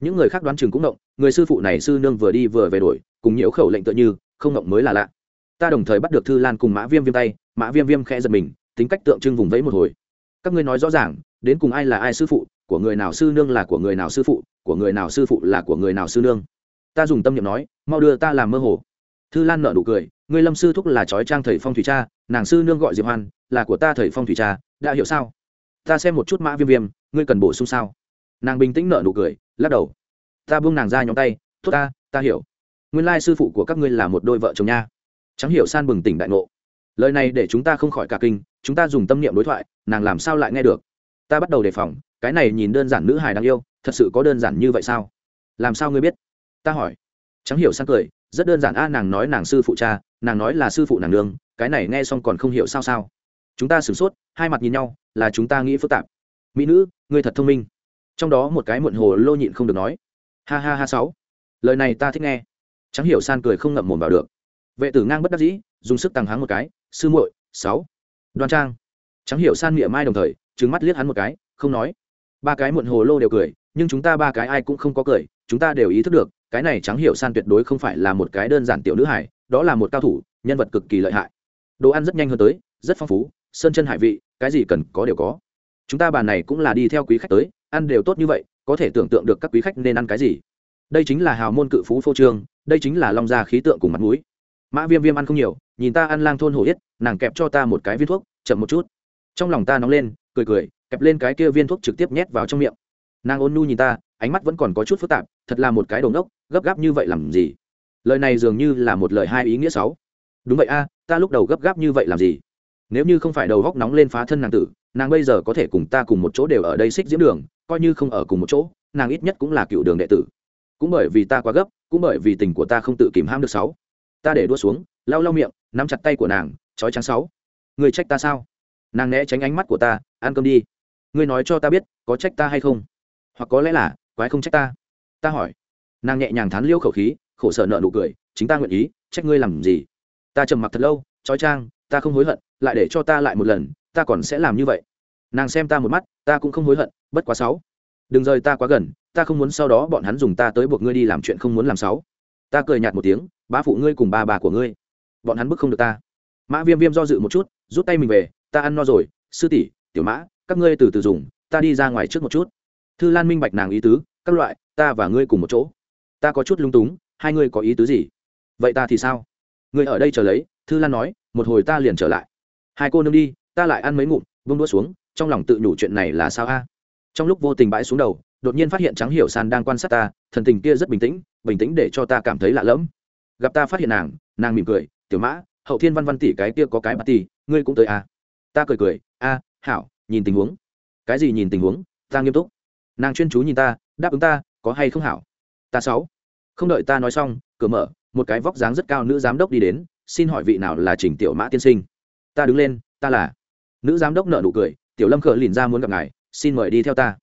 những người khác đoán chừng cũng động. người sư phụ này sư nương vừa đi vừa về đổi, cùng nhiễu khẩu lệnh tựa như, không động mới là lạ. Ta đồng thời bắt được thư lan cùng mã viêm viêm tay, mã viêm viêm khẽ giật mình, tính cách tượng trưng vùng vẫy một hồi. Các ngươi nói rõ ràng, đến cùng ai là ai sư phụ, của người nào sư nương là của người nào sư phụ, của người nào sư phụ là của người nào sư nương. Ta dùng tâm niệm nói, mau đưa ta làm mơ hồ. Thư lan nợ nụ cười, người lâm sư thúc là trói trang thầy phong thủy cha, nàng sư nương gọi diệp hoan, là của ta thầy phong thủy cha, đã hiểu sao? Ta xem một chút mã viêm viêm, ngươi cần bổ sung sao? Nàng bình tĩnh nợ nụ cười lắc đầu. Ta buông nàng ra nhóm tay thốt ta ta hiểu. Nguyên lai sư phụ của các ngươi là một đôi vợ chồng nha. Chẳng hiểu san bừng tỉnh đại ngộ. Lời này để chúng ta không khỏi cả kinh, chúng ta dùng tâm niệm đối thoại, nàng làm sao lại nghe được? Ta bắt đầu đề phòng, cái này nhìn đơn giản nữ hài đáng yêu, thật sự có đơn giản như vậy sao? Làm sao ngươi biết? Ta hỏi. Chẳng hiểu san cười, rất đơn giản a, nàng nói nàng sư phụ cha, nàng nói là sư phụ nàng nương, cái này nghe xong còn không hiểu sao sao. Chúng ta sửng sốt, hai mặt nhìn nhau, là chúng ta nghĩ phức tạp. Mỹ nữ, ngươi thật thông minh trong đó một cái muộn hồ lô nhịn không được nói. Ha ha ha sáu. Lời này ta thích nghe. Chẳng hiểu san cười không ngậm mồm vào được. Vệ tử ngang bất đắc dĩ, dùng sức tăng háng một cái. Sư muội, sáu. Đoan trang. Chẳng hiểu san miệng mai đồng thời trứng mắt liếc hắn một cái, không nói. Ba cái muộn hồ lô đều cười, nhưng chúng ta ba cái ai cũng không có cười, chúng ta đều ý thức được, cái này trắng hiểu san tuyệt đối không phải là một cái đơn giản tiểu nữ hải đó là một cao thủ, nhân vật cực kỳ lợi hại. Đồ ăn rất nhanh hơn tới, rất phong phú, sơn chân hải vị, cái gì cần có đều có. Chúng ta bàn này cũng là đi theo quý khách tới ăn đều tốt như vậy, có thể tưởng tượng được các quý khách nên ăn cái gì. Đây chính là hào môn cự phú phô trương, đây chính là long gia khí tượng cùng mặt mũi. Mã viêm viêm ăn không nhiều, nhìn ta ăn lang thôn hổ yết, nàng kẹp cho ta một cái viên thuốc, chậm một chút. Trong lòng ta nóng lên, cười cười, kẹp lên cái kia viên thuốc trực tiếp nhét vào trong miệng. Nàng ôn nu nhìn ta, ánh mắt vẫn còn có chút phức tạp, thật là một cái đồ ngốc, gấp gáp như vậy làm gì? Lời này dường như là một lời hai ý nghĩa sáu đúng vậy a, ta lúc đầu gấp gáp như vậy làm gì? Nếu như không phải đầu góc nóng lên phá thân nàng tử, nàng bây giờ có thể cùng ta cùng một chỗ đều ở đây xích diễm đường, coi như không ở cùng một chỗ, nàng ít nhất cũng là cựu đường đệ tử. Cũng bởi vì ta quá gấp, cũng bởi vì tình của ta không tự kìm ham được sáu. Ta để đua xuống, lau lau miệng, nắm chặt tay của nàng, trói trắng sáu. Người trách ta sao? Nàng né tránh ánh mắt của ta, ăn cơm đi. Ngươi nói cho ta biết, có trách ta hay không? Hoặc có lẽ là, quái không trách ta? Ta hỏi. Nàng nhẹ nhàng thán liêu khẩu khí, khổ sở nợ nụ cười, chính ta nguyện ý, trách ngươi làm gì? Ta trầm mặc thật lâu, trói trang, ta không hối hận lại để cho ta lại một lần, ta còn sẽ làm như vậy. Nàng xem ta một mắt, ta cũng không hối hận, bất quá sáu. Đừng rời ta quá gần, ta không muốn sau đó bọn hắn dùng ta tới buộc ngươi đi làm chuyện không muốn làm sáu. Ta cười nhạt một tiếng, bá phụ ngươi cùng ba bà của ngươi. Bọn hắn bức không được ta. Mã viêm viêm do dự một chút, rút tay mình về, ta ăn no rồi, sư tỷ, tiểu mã, các ngươi từ từ dùng, ta đi ra ngoài trước một chút. Thư lan minh bạch nàng ý tứ, các loại, ta và ngươi cùng một chỗ. Ta có chút lung túng, hai ngươi có ý tứ gì? Vậy ta thì sao? Ngươi ở đây chờ lấy, thư lan nói, một hồi ta liền trở lại hai cô nương đi, ta lại ăn mấy ngụm, vung đũa xuống, trong lòng tự nhủ chuyện này là sao a? Trong lúc vô tình bãi xuống đầu, đột nhiên phát hiện trắng hiểu san đang quan sát ta, thần tình kia rất bình tĩnh bình tĩnh để cho ta cảm thấy lạ lẫm. Gặp ta phát hiện nàng nàng mỉm cười, tiểu mã, hậu thiên văn văn tỷ cái kia có cái bà tỷ, ngươi cũng tới à. ta cười cười, a, hảo, nhìn tình huống. Cái gì nhìn tình huống? Ta nghiêm túc. Nàng chuyên chú nhìn ta, đáp ứng ta, có hay không hảo? Ta sáu. Không đợi ta nói xong, cửa mở, một cái vóc dáng rất cao nữ giám đốc đi đến, xin hỏi vị nào là trình tiểu mã tiên sinh? Ta đứng lên, ta là. Nữ giám đốc nợ nụ cười, tiểu lâm khờ lìn ra muốn gặp ngài, xin mời đi theo ta.